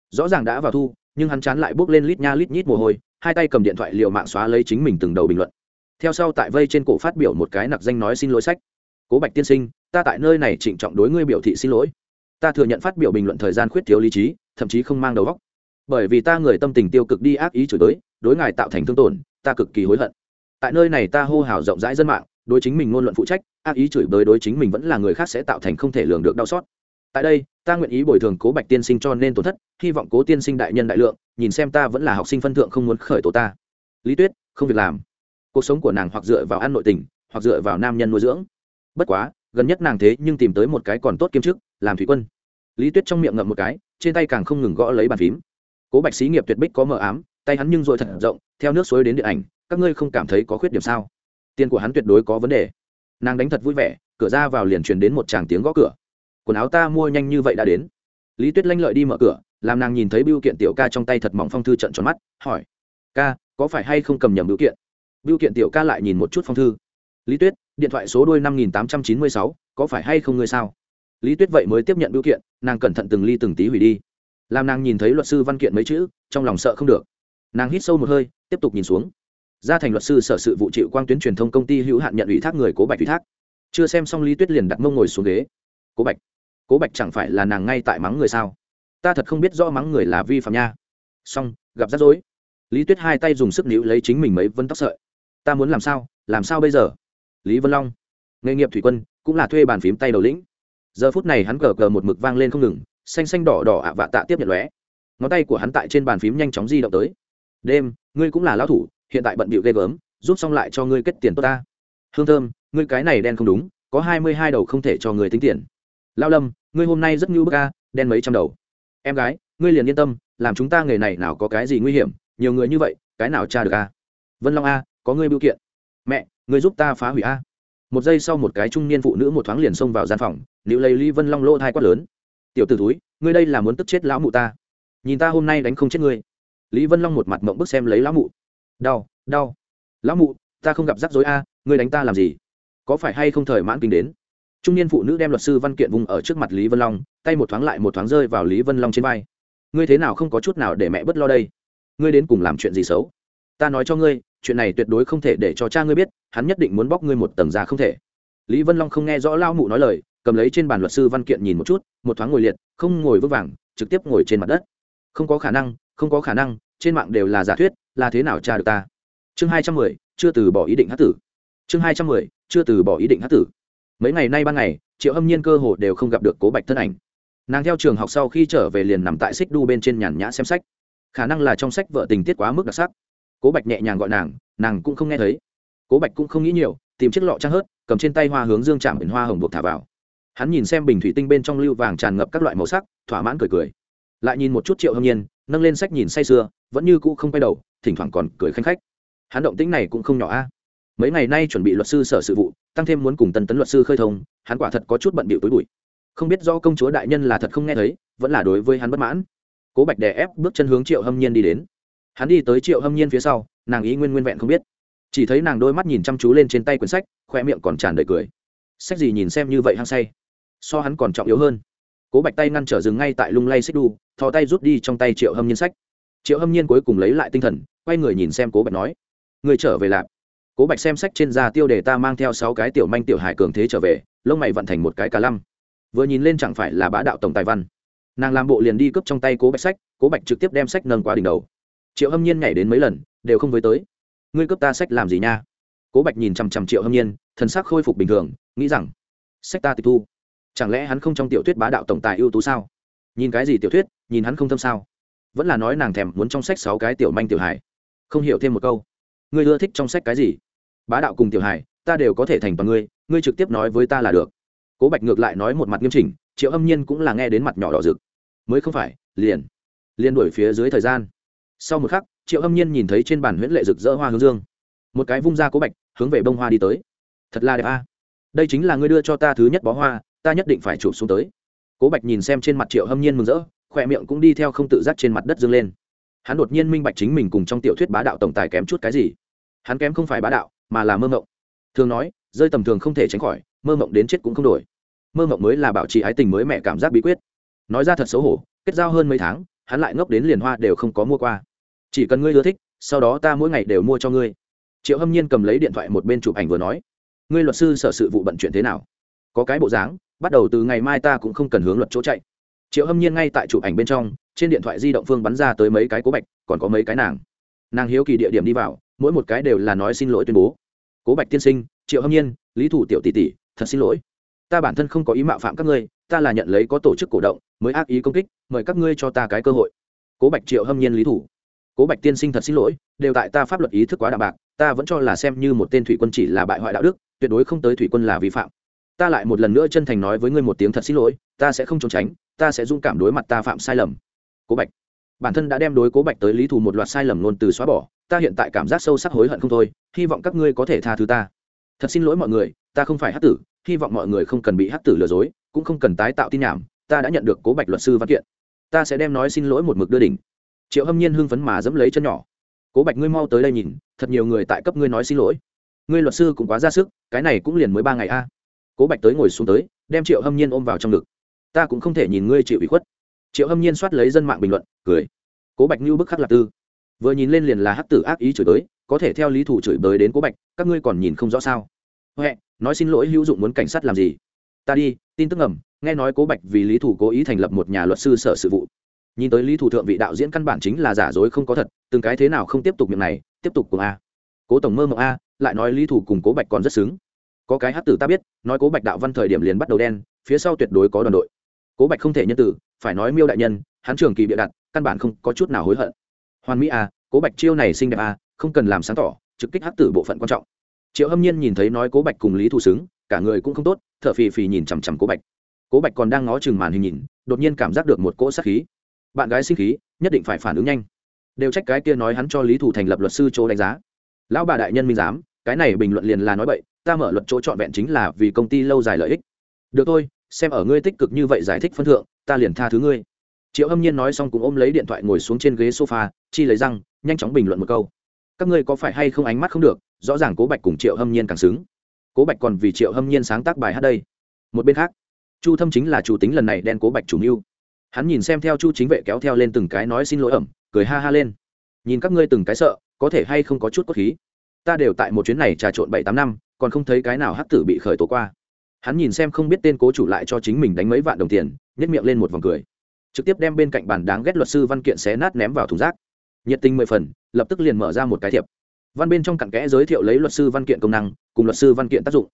Rõ ràng đã vào thu, nhưng hắn chán lại bước lên lít nha lít nhít mồ hôi hai tay cầm điện thoại liệu mạng xóa lấy chính mình từng đầu bình luận. Theo sau tại vây trên cổ phát biểu một cái nặc danh nói xin lỗi sách. Cố bạch tiên sinh, ta tại nơi này trịnh trọng đối ngươi biểu thị xin lỗi. Ta thừa nhận phát biểu bình luận thời gian khuyết thiếu lý trí, thậm chí không mang đầu óc. Bởi vì ta người tâm tình tiêu cực đi ác ý chửi tới đối ngài tạo thành thương tổn, ta cực kỳ hối hận. Tại nơi này ta hô hào rộng rãi dân mạng, đối chính mình ngôn luận phụ trách, ác ý chửi bới đối chính mình vẫn là người khác sẽ tạo thành không thể lường được đau xót tại đây, ta nguyện ý bồi thường cố bạch tiên sinh cho nên tổn thất, hy vọng cố tiên sinh đại nhân đại lượng, nhìn xem ta vẫn là học sinh phân thượng không muốn khởi tổ ta. Lý tuyết, không việc làm. Cuộc sống của nàng hoặc dựa vào ăn nội tình, hoặc dựa vào nam nhân nuôi dưỡng. Bất quá, gần nhất nàng thế nhưng tìm tới một cái còn tốt kiêm chức, làm thủy quân. Lý tuyết trong miệng ngậm một cái, trên tay càng không ngừng gõ lấy bàn phím. Cố bạch sĩ nghiệp tuyệt bích có mờ ám, tay hắn nhưng rồi thật rộng, theo nước suối đến điện ảnh, các ngươi không cảm thấy có khuyết điểm sao? Tiền của hắn tuyệt đối có vấn đề. Nàng đánh thật vui vẻ, cửa ra vào liền truyền đến một tràng tiếng gõ cửa quần áo ta mua nhanh như vậy đã đến. Lý tuyết lanh lợi đi mở cửa, làm nàng nhìn thấy biêu kiện tiểu ca trong tay thật mỏng phong thư trận tròn mắt, hỏi, ca, có phải hay không cầm nhầm biêu kiện? Biêu kiện tiểu ca lại nhìn một chút phong thư. Lý tuyết, điện thoại số đôi năm nghìn tám trăm chín mươi sáu, có phải hay không ngươi sao? Lý tuyết vậy mới tiếp nhận biêu kiện, nàng cẩn thận từng ly từng tí hủy đi. Làm nàng nhìn thấy luật sư văn kiện mấy chữ, trong lòng sợ không được. Nàng hít sâu một hơi, tiếp tục nhìn xuống. Gia thành luật sư sở sự vụ chịu quang tuyến truyền thông công ty hữu hạn nhận ủy thác người cố bạch ủy thác. Chưa xem xong lý tuyết liền đặt mông ngồi xuống ghế. Cố bạch cố bạch chẳng phải là nàng ngay tại mắng người sao? Ta thật không biết rõ mắng người là vi phạm nha. Xong, gặp rắc rối. Lý tuyết hai tay dùng sức níu lấy chính mình mấy vân tóc sợi. Ta muốn làm sao? Làm sao bây giờ? Lý vân long. Nghề nghiệp thủy quân, cũng là thuê bàn phím tay đầu lĩnh. Giờ phút này hắn cờ cờ một mực vang lên không ngừng, xanh xanh đỏ đỏ ạ vạ tạ tiếp nhận lóe. Ngón tay của hắn tại trên bàn phím nhanh chóng di động tới. Đêm, ngươi cũng là lão thủ, hiện tại bận bịu ghê gớm giúp xong lại cho ngươi kết tiền tốt ta. Hương thơm, ngươi cái này đen không đúng, có hai mươi hai đầu không thể cho người tính tiền. Lao lâm ngươi hôm nay rất nhu bức ca đen mấy trăm đầu. Em gái, ngươi liền yên tâm, làm chúng ta nghề này nào có cái gì nguy hiểm, nhiều người như vậy, cái nào tra được a? Vân long a, có ngươi biểu kiện. Mẹ, ngươi giúp ta phá hủy a. Một giây sau một cái trung niên phụ nữ một thoáng liền xông vào gian phòng nữ lấy ly vân long lỗ thai quát lớn. Tiểu t ử túi ngươi đây là muốn tức chết lão mụ ta. Nhìn ta hôm nay đánh không chết ngươi. Lý vân long một mặt mộng bức xem lấy lão mụ. Đau đau. Lão mụ, ta không gặp rắc rối a, ngươi đánh ta làm gì? Có phải hay không thời mãn kinh đến? Trung niên phụ nữ đem luật sư văn kiện vùng ở trước mặt lý vân long, tay một thoáng lại một thoáng rơi vào lý vân long trên vai. Ngươi thế nào không có chút nào để mẹ bớt lo đây? Ngươi đến cùng làm chuyện gì xấu? Ta nói cho ngươi, chuyện này tuyệt đối không thể để cho cha ngươi biết, hắn nhất định muốn bóc ngươi một tầng ra không thể. Lý vân long không nghe rõ lao mụ nói lời, cầm lấy trên bàn luật sư văn kiện nhìn một chút, một thoáng ngồi liệt, không ngồi vững vàng, trực tiếp ngồi trên mặt đất. Không có khả năng, không có khả năng, trên mạng đều là giả thuyết, là thế nào cha được ta? Chương hai trăm mười, chưa từ bỏ ý định hát tử. Chương hai trăm mười, chưa từ bỏ ý định hát tử mấy ngày nay ban ngày, triệu hâm nhiên cơ hồ đều không gặp được cố bạch thân ảnh. Nàng theo trường học sau khi trở về liền nằm tại xích đu bên trên nhàn nhã xem sách. Khả năng là trong sách vợ tình tiết quá mức đặc sắc. Cố bạch nhẹ nhàng gọi nàng nàng cũng không nghe thấy. Cố bạch cũng không nghĩ nhiều, tìm chiếc lọ trang hớt, cầm trên tay hoa hướng dương chạm biển hoa hồng buộc thả vào. Hắn nhìn xem bình thủy tinh bên trong lưu vàng tràn ngập các loại màu sắc, thỏa mãn cười cười. Lại nhìn một chút triệu hâm nhiên, nâng lên sách nhìn say sưa, vẫn như cũ không quay đầu, thỉnh thoảng còn cười khanh khách. Hắn động tĩnh này cũng không nhỏ a mấy ngày nay chuẩn bị luật sư sở sự vụ, tăng thêm muốn cùng tân tấn luật sư khơi thông, hắn quả thật có chút bận bịu tối bụi. Không biết do công chúa đại nhân là thật không nghe thấy, vẫn là đối với hắn bất mãn. Cố bạch đè ép bước chân hướng triệu hâm nhiên đi đến. Hắn đi tới triệu hâm nhiên phía sau, nàng ý nguyên nguyên vẹn không biết. Chỉ thấy nàng đôi mắt nhìn chăm chú lên trên tay quyển sách, khoe miệng còn tràn đầy cười. Sách gì nhìn xem như vậy hăng say. So hắn còn trọng yếu hơn. Cố bạch tay ngăn trở dừng ngay tại lung lay xích đu, thò tay rút đi trong tay triệu hâm nhiên sách. Triệu hâm nhiên cuối cùng lấy lại tinh thần, quay người nhìn xem cố bạch nói, người trở về lạp cố bạch xem sách trên da tiêu đề ta mang theo sáu cái tiểu manh tiểu hải cường thế trở về lông mày vận thành một cái cả lăm. Vừa nhìn lên chẳng phải là bá đạo tổng tài văn. Nàng làm bộ liền đi cướp trong tay cố bạch sách cố bạch trực tiếp đem sách nâng qua đỉnh đầu. Triệu hâm nhiên nhảy đến mấy lần đều không với tới. Ngươi cướp ta sách làm gì nha? Cố bạch nhìn chằm chằm triệu hâm nhiên thần sắc khôi phục bình thường nghĩ rằng sách ta tịch thu. Chẳng lẽ hắn không trong tiểu thuyết bá đạo tổng tài ưu tú sao? Nhìn cái gì tiểu thuyết nhìn hắn không thâm sao? Vẫn là nói nàng thèm muốn trong sách sáu cái tiểu manh tiểu hải, không hiểu thêm một câu ngươi ưa thích trong sách cái gì? Bá đạo cùng tiểu hài, ta đều có thể thành bằng ngươi ngươi trực tiếp nói với ta là được. Cố bạch ngược lại nói một mặt nghiêm chỉnh, triệu âm nhiên cũng là nghe đến mặt nhỏ đỏ rực. Mới không phải, liền liền đuổi phía dưới thời gian. Sau một khắc, triệu âm nhiên nhìn thấy trên bàn huyễn lệ rực rỡ hoa hướng dương. Một cái vung ra cố bạch, hướng về bông hoa đi tới. Thật là đẹp a. Đây chính là ngươi đưa cho ta thứ nhất bó hoa, ta nhất định phải chụp xuống tới. Cố bạch nhìn xem trên mặt triệu hâm nhiên mừng rỡ khỏe miệng cũng đi theo không tự giác trên mặt đất dâng lên. Hắn đột nhiên minh bạch chính mình cùng trong tiểu thuyết bá đạo tổng tài kém chút cái gì hắn kém không phải bá đạo, mà là mơ mộng. Thường nói, rơi tầm thường không thể tránh khỏi, mơ mộng đến chết cũng không đổi. Mơ mộng mới là bảo trì ái tình mới mẹ cảm giác bí quyết. Nói ra thật xấu hổ, kết giao hơn mấy tháng, hắn lại ngốc đến liền hoa đều không có mua qua. Chỉ cần ngươi ưa thích, sau đó ta mỗi ngày đều mua cho ngươi. Triệu hâm nhiên cầm lấy điện thoại một bên chụp ảnh vừa nói, ngươi luật sư sở sự vụ bận chuyện thế nào? Có cái bộ dáng, bắt đầu từ ngày mai ta cũng không cần hướng luật chỗ chạy. Triệu hâm nhiên ngay tại chụp ảnh bên trong, trên điện thoại di động phương bắn ra tới mấy cái cố bạch, còn có mấy cái nàng. Nàng hiếu kỳ địa điểm đi vào mỗi một cái đều là nói xin lỗi tuyên bố. Cố bạch tiên sinh, triệu hâm nhiên, lý thủ tiểu tỷ tỷ, thật xin lỗi. Ta bản thân không có ý mạo phạm các ngươi, ta là nhận lấy có tổ chức cổ động, mới ác ý công kích, mời các ngươi cho ta cái cơ hội. Cố bạch, triệu hâm nhiên, lý thủ. Cố bạch tiên sinh thật xin lỗi, đều tại ta pháp luật ý thức quá đạm bạc, ta vẫn cho là xem như một tên thủy quân chỉ là bại hoại đạo đức, tuyệt đối không tới thủy quân là vi phạm. Ta lại một lần nữa chân thành nói với ngươi một tiếng thật xin lỗi, ta sẽ không trốn tránh, ta sẽ dung cảm đối mặt ta phạm sai lầm. Cố bạch bản thân đã đem đối cố bạch tới lý thù một loạt sai lầm luôn từ xóa bỏ, ta hiện tại cảm giác sâu sắc hối hận không thôi, hy vọng các ngươi có thể tha thứ ta. Thật xin lỗi mọi người, ta không phải hát tử, hy vọng mọi người không cần bị hát tử lừa dối, cũng không cần tái tạo tin nhảm, ta đã nhận được cố bạch luật sư văn kiện. Ta sẽ đem nói xin lỗi một mực đưa đỉnh. Triệu hâm nhiên hưng phấn mà dẫm lấy chân nhỏ. Cố bạch ngươi mau tới đây nhìn, thật nhiều người tại cấp ngươi nói xin lỗi. Ngươi luật sư cũng quá ra sức, cái này cũng liền mới ba ngày a. Cố bạch tới ngồi xuống tới, đem triệu hâm nhiên ôm vào trong ngực. Ta cũng không thể nhìn ngươi chịu ủy khuất triệu hâm nhiên soát lấy dân mạng bình luận, cười. Cố bạch như bức khắc lạc tư. Vừa nhìn lên liền là hắc tử ác ý chửi tới có thể theo lý thủ chửi bới đến cố bạch, các ngươi còn nhìn không rõ sao? Huệ, nói xin lỗi hữu dụng muốn cảnh sát làm gì? Ta đi, tin tức ngầm, nghe nói cố bạch vì lý thủ cố ý thành lập một nhà luật sư sở sự vụ. Nhìn tới lý thủ thượng vị đạo diễn căn bản chính là giả dối không có thật, từng cái thế nào không tiếp tục miệng này, tiếp tục cùng a. Cố tổng mơ mộng a, lại nói lý thủ cùng cố bạch còn rất xứng. Có cái hát tử ta biết, nói cố bạch đạo văn thời điểm liền bắt đầu đen, phía sau tuyệt đối có đoàn đội. Cố bạch không thể nhân tử phải nói miêu đại nhân, hắn trường kỳ bịa đặt, căn bản không có chút nào hối hận. Hoàn mỹ a cố bạch chiêu này xinh đẹp a không cần làm sáng tỏ, trực kích hát tử bộ phận quan trọng. Triệu hâm nhiên nhìn thấy nói cố bạch cùng lý thủ xứng, cả người cũng không tốt t h ở phì phì nhìn chằm chằm cố bạch. Cố bạch còn đang ngó chừng màn hình nhìn, đột nhiên cảm giác được một cỗ sát khí. Bạn gái sinh khí, nhất định phải phản ứng nhanh. Đều trách cái kia nói hắn cho lý thủ thành lập luật sư chỗ đánh giá. Lão bà đại nhân minh giám, cái này bình luận liền là nói bậy, ta mở luật chỗ trọn vẹn chính là vì công ty lâu dài lợi ích. Được thôi, xem ở ngươi tích cực như vậy giải thích phân thượng ta liền tha thứ ngươi. Triệu âm nhiên nói xong cũng ôm lấy điện thoại ngồi xuống trên ghế sofa, chi lấy răng, nhanh chóng bình luận một câu. Các ngươi có phải hay không ánh mắt không được, rõ ràng cố bạch cùng triệu hâm nhiên càng xứng. Cố bạch còn vì triệu hâm nhiên sáng tác bài hát đây. Một bên khác, chu thâm chính là chủ tính lần này đen cố bạch chủ mưu. Hắn nhìn xem theo chu chính vệ kéo theo lên từng cái nói xin lỗi ẩm, cười ha ha lên. Nhìn các ngươi từng cái sợ, có thể hay không có chút cốt khí. Ta đều tại một chuyến này trà trộn bảy tám năm, còn không thấy cái nào hắc tử bị khởi tố qua. Hắn nhìn xem không biết tên cố chủ lại cho chính mình đánh mấy vạn đồng tiền nhét miệng lên một vòng cười. Trực tiếp đem bên cạnh bàn đáng ghét luật sư văn kiện xé nát ném vào thùng rác. Nhiệt tình mười phần, lập tức liền mở ra một cái thiệp. Văn bên trong cặn kẽ giới thiệu lấy luật sư văn kiện công năng, cùng luật sư văn kiện tác dụng.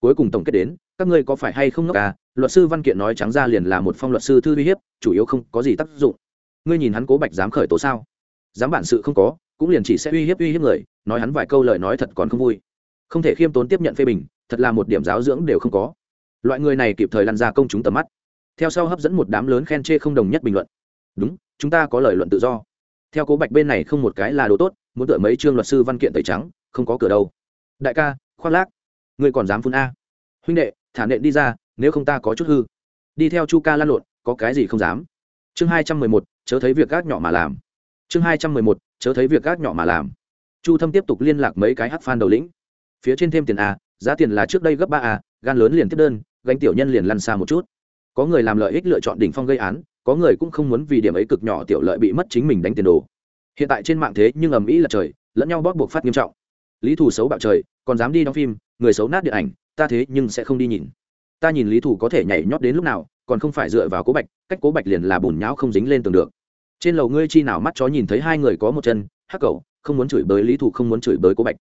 Cuối cùng tổng kết đến, các ngươi có phải hay không ngốc à? Luật sư văn kiện nói trắng ra liền là một phong luật sư thư uy hiếp, chủ yếu không có gì tác dụng. Ngươi nhìn hắn cố bạch dám khởi tố sao? Dám bản sự không có, cũng liền chỉ sẽ uy hiếp uy hiếp người, nói hắn vài câu lời nói thật còn không vui. Không thể khiêm tốn tiếp nhận phê bình, thật là một điểm giáo dưỡng đều không có. Loại người này kịp thời lăn ra công chúng tầm mắt theo sau hấp dẫn một đám lớn khen chê không đồng nhất bình luận. Đúng, chúng ta có lời luận tự do. Theo cố bạch bên này không một cái là đồ tốt, muốn tựa mấy chương luật sư văn kiện tẩy trắng, không có cửa đâu. Đại ca, khoác lác. Ngươi còn dám phun a. Huynh đệ, thả nện đi ra, nếu không ta có chút hư. Đi theo chu ca lan lộn, có cái gì không dám. Chương hai trăm mười một, chớ thấy việc gác nhỏ mà làm. Chương hai trăm mười một, chớ thấy việc gác nhỏ mà làm. Chu thâm tiếp tục liên lạc mấy cái hát phan đầu lĩnh. Phía trên thêm tiền a, giá tiền là trước đây gấp ba a, gan lớn liền tiếp đơn, gánh tiểu nhân liền lăn xa một chút có người làm lợi ích lựa chọn đỉnh phong gây án, có người cũng không muốn vì điểm ấy cực nhỏ tiểu lợi bị mất chính mình đánh tiền đồ. Hiện tại trên mạng thế nhưng ầm ĩ là trời, lẫn nhau bóp buộc phát nghiêm trọng. Lý thủ xấu bạo trời, còn dám đi đóng phim, người xấu nát điện ảnh, ta thế nhưng sẽ không đi nhìn. Ta nhìn lý thủ có thể nhảy nhót đến lúc nào, còn không phải dựa vào cố bạch, cách cố bạch liền là bùn nhão không dính lên tường được. Trên lầu ngươi chi nào mắt chó nhìn thấy hai người có một chân, hắc cầu không muốn chửi bới lý thủ không muốn chửi bới cố bạch.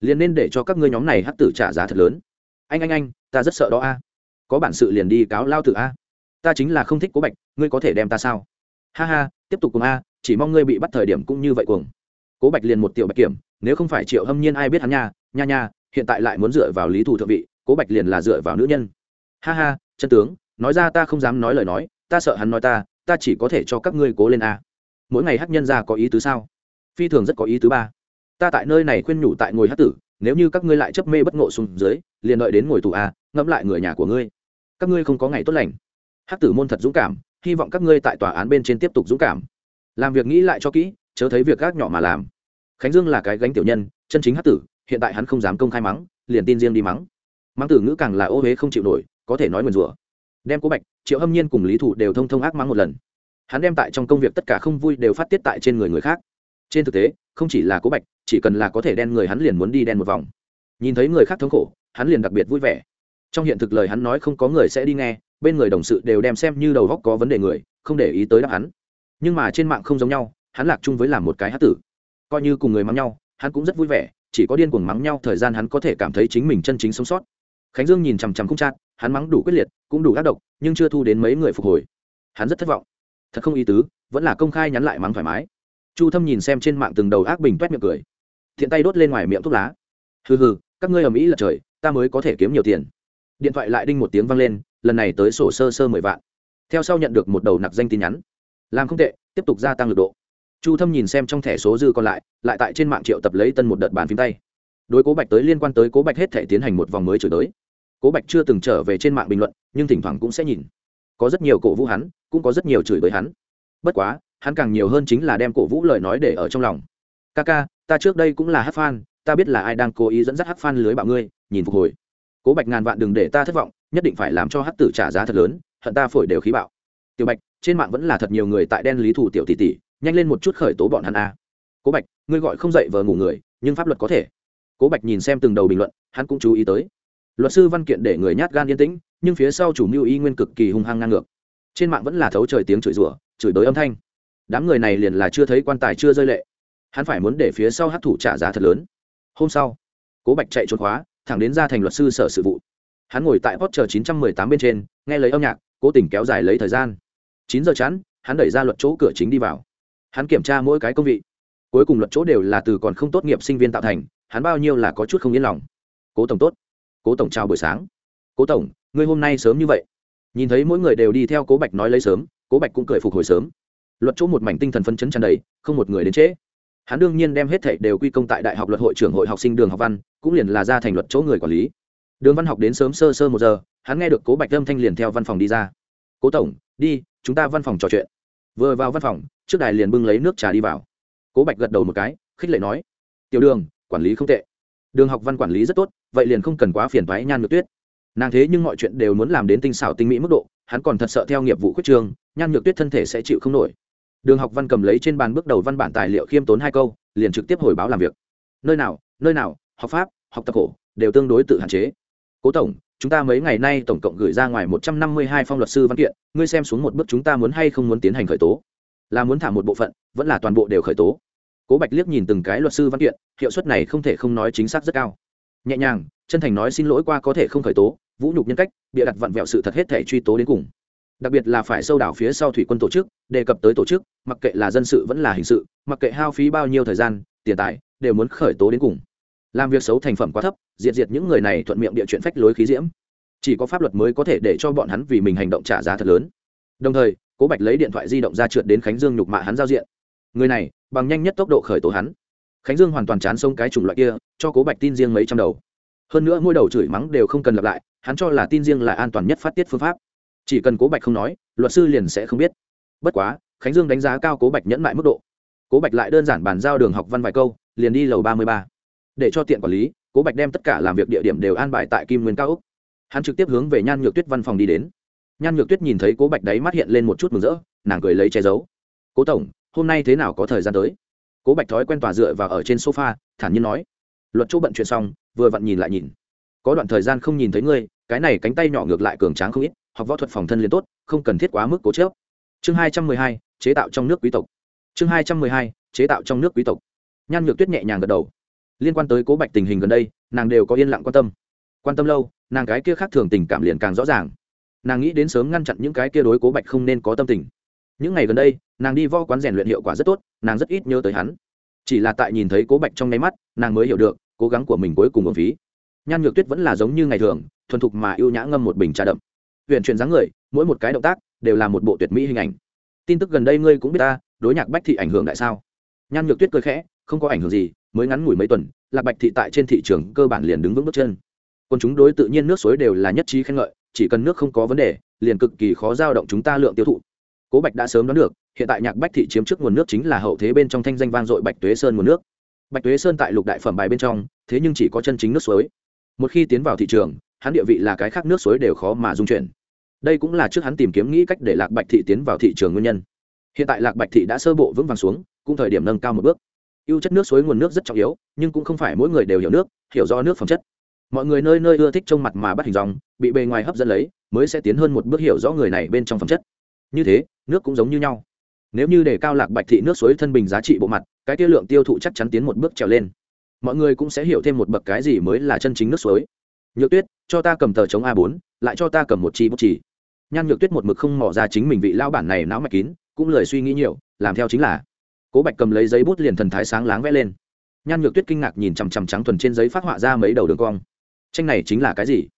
Liền nên để cho các ngươi nhóm này hắc tử trả giá thật lớn. Anh anh anh, ta rất sợ đó a có bản sự liền đi cáo lao tử a. Ta chính là không thích cố bạch, ngươi có thể đem ta sao? Ha ha, tiếp tục cùng a, chỉ mong ngươi bị bắt thời điểm cũng như vậy cuồng. Cố bạch liền một tiểu bạch kiểm, nếu không phải triệu hâm nhiên ai biết hắn nha nha nha, hiện tại lại muốn dựa vào lý thủ thượng vị, cố bạch liền là dựa vào nữ nhân. Ha ha, chân tướng, nói ra ta không dám nói lời nói, ta sợ hắn nói ta ta chỉ có thể cho các ngươi cố lên a. Mỗi ngày hát nhân ra có ý tứ sao? Phi thường rất có ý tứ ba. Ta tại nơi này khuyên nhủ tại ngồi hát tử, nếu như các ngươi lại chấp mê bất ngộ xuống dưới, liền đợi đến ngồi tù a, ngẫm lại người nhà của ngươi các ngươi không có ngày tốt lành. Hát tử môn thật dũng cảm, hy vọng các ngươi tại tòa án bên trên tiếp tục dũng cảm. Làm việc nghĩ lại cho kỹ, chớ thấy việc gác nhỏ mà làm. Khánh dương là cái gánh tiểu nhân, chân chính hát tử, hiện tại hắn không dám công khai mắng, liền tin riêng đi mắng. Mắng tử ngữ càng là ô huế không chịu nổi, có thể nói nguyền rủa. Đem cố bạch, triệu hâm nhiên cùng lý thủ đều thông thông ác mắng một lần. Hắn đem tại trong công việc tất cả không vui đều phát tiết tại trên người người khác. Trên thực tế, không chỉ là cố bạch, chỉ cần là có thể đen người hắn liền muốn đi đen một vòng. Nhìn thấy người khác thống khổ, hắn liền đặc biệt vui vẻ trong hiện thực lời hắn nói không có người sẽ đi nghe, bên người đồng sự đều đem xem như đầu góc có vấn đề người, không để ý tới đáp hắn nhưng mà trên mạng không giống nhau, hắn lạc chung với làm một cái hát tử. Coi như cùng người mắng nhau, hắn cũng rất vui vẻ, chỉ có điên cuồng mắng nhau thời gian hắn có thể cảm thấy chính mình chân chính sống sót. Khánh dương nhìn chằm chằm không chát hắn mắng đủ quyết liệt, cũng đủ ác độc, nhưng chưa thu đến mấy người phục hồi. Hắn rất thất vọng. Thật không ý tứ, vẫn là công khai nhắn lại mắng thoải mái. Chu thâm nhìn xem trên mạng từng đầu ác bình toét miệng cười. Thiện tay đốt lên ngoài miệng thuốc lá. Hừ hừ, các ngươi ở mỹ là trời, ta mới có thể kiếm nhiều tiền điện thoại lại đinh một tiếng vang lên, lần này tới sổ sơ sơ mười vạn. Theo sau nhận được một đầu nặc danh tin nhắn. Làm không tệ, tiếp tục gia tăng lực độ. Chu thâm nhìn xem trong thẻ số dư còn lại lại tại trên mạng triệu tập lấy tân một đợt bàn phím tay. Đối cố bạch tới liên quan tới cố bạch hết thể tiến hành một vòng mới chửi tới. Cố bạch chưa từng trở về trên mạng bình luận, nhưng thỉnh thoảng cũng sẽ nhìn. Có rất nhiều cổ vũ hắn, cũng có rất nhiều chửi tới hắn. Bất quá, hắn càng nhiều hơn chính là đem cổ vũ lời nói để ở trong lòng. Ca ca, ta trước đây cũng là hát fan, ta biết là ai đang cố ý dẫn dắt hát fan lưới bạo ngươi, nhìn phục hồi cố bạch ngàn vạn đừng để ta thất vọng, nhất định phải làm cho hát tử trả giá thật lớn, hận ta phổi đều khí bạo. Tiểu bạch, trên mạng vẫn là thật nhiều người tại đen lý thủ tiểu tỷ tỷ, nhanh lên một chút khởi tố bọn hắn a. Cố bạch, ngươi gọi không dậy vờ ngủ người, nhưng pháp luật có thể. Cố bạch nhìn xem từng đầu bình luận, hắn cũng chú ý tới. Luật sư văn kiện để người nhát gan yên tĩnh, nhưng phía sau chủ mưu y nguyên cực kỳ hung hăng ngang ngược. Trên mạng vẫn là thấu trời tiếng chửi rủa, chửi tới âm thanh. Đám người này liền là chưa thấy quan tài chưa rơi lệ. Hắn phải muốn để phía sau hát thủ trả giá thật lớn. Hôm sau, cố bạch chạy trốn khóa thẳng đến ra thành luật sư sở sự vụ. Hắn ngồi tại post chờ chín trăm mười tám bên trên, nghe lấy âm nhạc, cố tình kéo dài lấy thời gian. Chín giờ chắn hắn đẩy ra luật chỗ cửa chính đi vào. Hắn kiểm tra mỗi cái công vị. Cuối cùng luật chỗ đều là từ còn không tốt nghiệp sinh viên tạo thành, hắn bao nhiêu là có chút không yên lòng. Cố tổng tốt. Cố tổng chào buổi sáng. Cố tổng, ngươi hôm nay sớm như vậy. Nhìn thấy mỗi người đều đi theo cố bạch nói lấy sớm, cố bạch cũng cười phục hồi sớm. Luật chỗ một mảnh tinh thần phân chấn tràn đầy, không một người đến trễ hắn đương nhiên đem hết thảy đều quy công tại đại học luật hội trưởng hội học sinh đường học văn, cũng liền là ra thành luật chỗ người quản lý. Đường văn học đến sớm sơ sơ một giờ, hắn nghe được cố bạch âm thanh liền theo văn phòng đi ra. Cố tổng, đi, chúng ta văn phòng trò chuyện. Vừa vào văn phòng, trước đài liền bưng lấy nước trà đi vào. Cố bạch gật đầu một cái, khích lệ nói, tiểu đường, quản lý không tệ. Đường học văn quản lý rất tốt, vậy liền không cần quá phiền thoái nhan nhược tuyết. Nàng thế nhưng mọi chuyện đều muốn làm đến tinh xảo tinh mỹ mức độ, hắn còn thật sợ theo nghiệp vụ khuyết trường nhan nhược tuyết thân thể sẽ chịu không nổi đường học văn cầm lấy trên bàn bước đầu văn bản tài liệu khiêm tốn hai câu liền trực tiếp hồi báo làm việc. Nơi nào nơi nào học pháp học tập cổ, đều tương đối tự hạn chế. Cố tổng chúng ta mấy ngày nay tổng cộng gửi ra ngoài một trăm năm mươi hai phong luật sư văn kiện ngươi xem xuống một bước chúng ta muốn hay không muốn tiến hành khởi tố? Là muốn thả một bộ phận vẫn là toàn bộ đều khởi tố? Cố bạch liếc nhìn từng cái luật sư văn kiện hiệu suất này không thể không nói chính xác rất cao. Nhẹ nhàng chân thành nói xin lỗi qua có thể không khởi tố vũ nhục nhân cách bịa đặt vặn vẹo sự thật hết thể truy tố đến cùng đặc biệt là phải sâu đảo phía sau thủy quân tổ chức, đề cập tới tổ chức, mặc kệ là dân sự vẫn là hình sự, mặc kệ hao phí bao nhiêu thời gian, tiền tài, đều muốn khởi tố đến cùng. Làm việc xấu thành phẩm quá thấp, diệt diệt những người này thuận miệng địa chuyện phách lối khí diễm. Chỉ có pháp luật mới có thể để cho bọn hắn vì mình hành động trả giá thật lớn. Đồng thời, cố bạch lấy điện thoại di động ra trượt đến khánh dương nhục mạ hắn giao diện. Người này, bằng nhanh nhất tốc độ khởi tố hắn. Khánh dương hoàn toàn chán sông cái chủng loại kia, cho cố bạch tin riêng mấy trăm đầu. Hơn nữa mỗi đầu chửi mắng đều không cần lặp lại, hắn cho là tin riêng là an toàn nhất phát tiết phương pháp chỉ cần cố bạch không nói, luật sư liền sẽ không biết. Bất quá, khánh dương đánh giá cao cố bạch nhẫn mại mức độ. Cố bạch lại đơn giản bàn giao đường học văn vài câu, liền đi lầu ba mươi ba. Để cho tiện quản lý, cố bạch đem tất cả làm việc địa điểm đều an bài tại kim nguyên cao úc. Hắn trực tiếp hướng về nhan nhược tuyết văn phòng đi đến. Nhan nhược tuyết nhìn thấy cố bạch đấy mắt hiện lên một chút mừng rỡ, nàng cười lấy che giấu. Cố tổng, hôm nay thế nào có thời gian tới? Cố bạch thói quen tòa dựa và ở trên sofa, thản nhiên nói. Luật chỗ bận chuyện xong, vừa vặn nhìn lại nhìn. Có đoạn thời gian không nhìn thấy ngươi, cái này cánh tay nhỏ ngược lại cường tráng không ít học võ thuật phòng thân liền tốt, không cần thiết quá mức cố chớp chương hai trăm mười hai, chế tạo trong nước quý tộc. Chương hai trăm mười hai, chế tạo trong nước quý tộc. Nhan nhược tuyết nhẹ nhàng gật đầu. Liên quan tới cố bạch tình hình gần đây, nàng đều có yên lặng quan tâm. Quan tâm lâu, nàng cái kia khác thường tình cảm liền càng rõ ràng. Nàng nghĩ đến sớm ngăn chặn những cái kia đối cố bạch không nên có tâm tình. Những ngày gần đây, nàng đi vo quán rèn luyện hiệu quả rất tốt, nàng rất ít nhớ tới hắn. Chỉ là tại nhìn thấy cố bạch trong nháy mắt, nàng mới hiểu được, cố gắng của mình cuối cùng ở phí. Nhan nhược tuyết vẫn là giống như ngày thường, thuần thục mà ưu nhã ngâm một bình trà đậm huyện chuyển dáng người, mỗi một cái động tác đều là một bộ tuyệt mỹ hình ảnh. Tin tức gần đây ngươi cũng biết ta, đối nhạc bách thị ảnh hưởng tại sao? Nhan nhược tuyết cười khẽ, không có ảnh hưởng gì, mới ngắn ngủi mấy tuần, lạc bạch thị tại trên thị trường cơ bản liền đứng vững bước chân. Còn chúng đối tự nhiên nước suối đều là nhất trí khen ngợi, chỉ cần nước không có vấn đề, liền cực kỳ khó giao động chúng ta lượng tiêu thụ. Cố bạch đã sớm đoán được, hiện tại nhạc bách thị chiếm trước nguồn nước chính là hậu thế bên trong thanh danh vang dội bạch tuế sơn nguồn nước. Bạch tuế sơn tại lục đại phẩm bài bên trong, thế nhưng chỉ có chân chính nước suối. Một khi tiến vào thị trường, hắn địa vị là cái khác nước suối đều khó mà dung chuyển đây cũng là trước hắn tìm kiếm nghĩ cách để lạc bạch thị tiến vào thị trường nguyên nhân. Hiện tại lạc bạch thị đã sơ bộ vững vàng xuống, cũng thời điểm nâng cao một bước. Ưu chất nước suối nguồn nước rất trọng yếu, nhưng cũng không phải mỗi người đều hiểu nước, hiểu do nước phẩm chất. Mọi người nơi nơi ưa thích trông mặt mà bắt hình dòng, bị bề ngoài hấp dẫn lấy, mới sẽ tiến hơn một bước hiểu rõ người này bên trong phẩm chất. Như thế, nước cũng giống như nhau. Nếu như để cao lạc bạch thị nước suối thân bình giá trị bộ mặt, cái tiêu lượng tiêu thụ chắc chắn tiến một bước trèo lên. Mọi người cũng sẽ hiểu thêm một bậc cái gì mới là chân chính nước suối. Nhược tuyết, cho ta cầm tờ chống a 4 lại cho ta cầm một chi bút chỉ nhan nhược tuyết một mực không mỏ ra chính mình vị lao bản này não mạch kín, cũng lời suy nghĩ nhiều, làm theo chính là. Cố bạch cầm lấy giấy bút liền thần thái sáng láng vẽ lên. Nhan nhược tuyết kinh ngạc nhìn chằm chằm trắng thuần trên giấy phát họa ra mấy đầu đường cong. Tranh này chính là cái gì?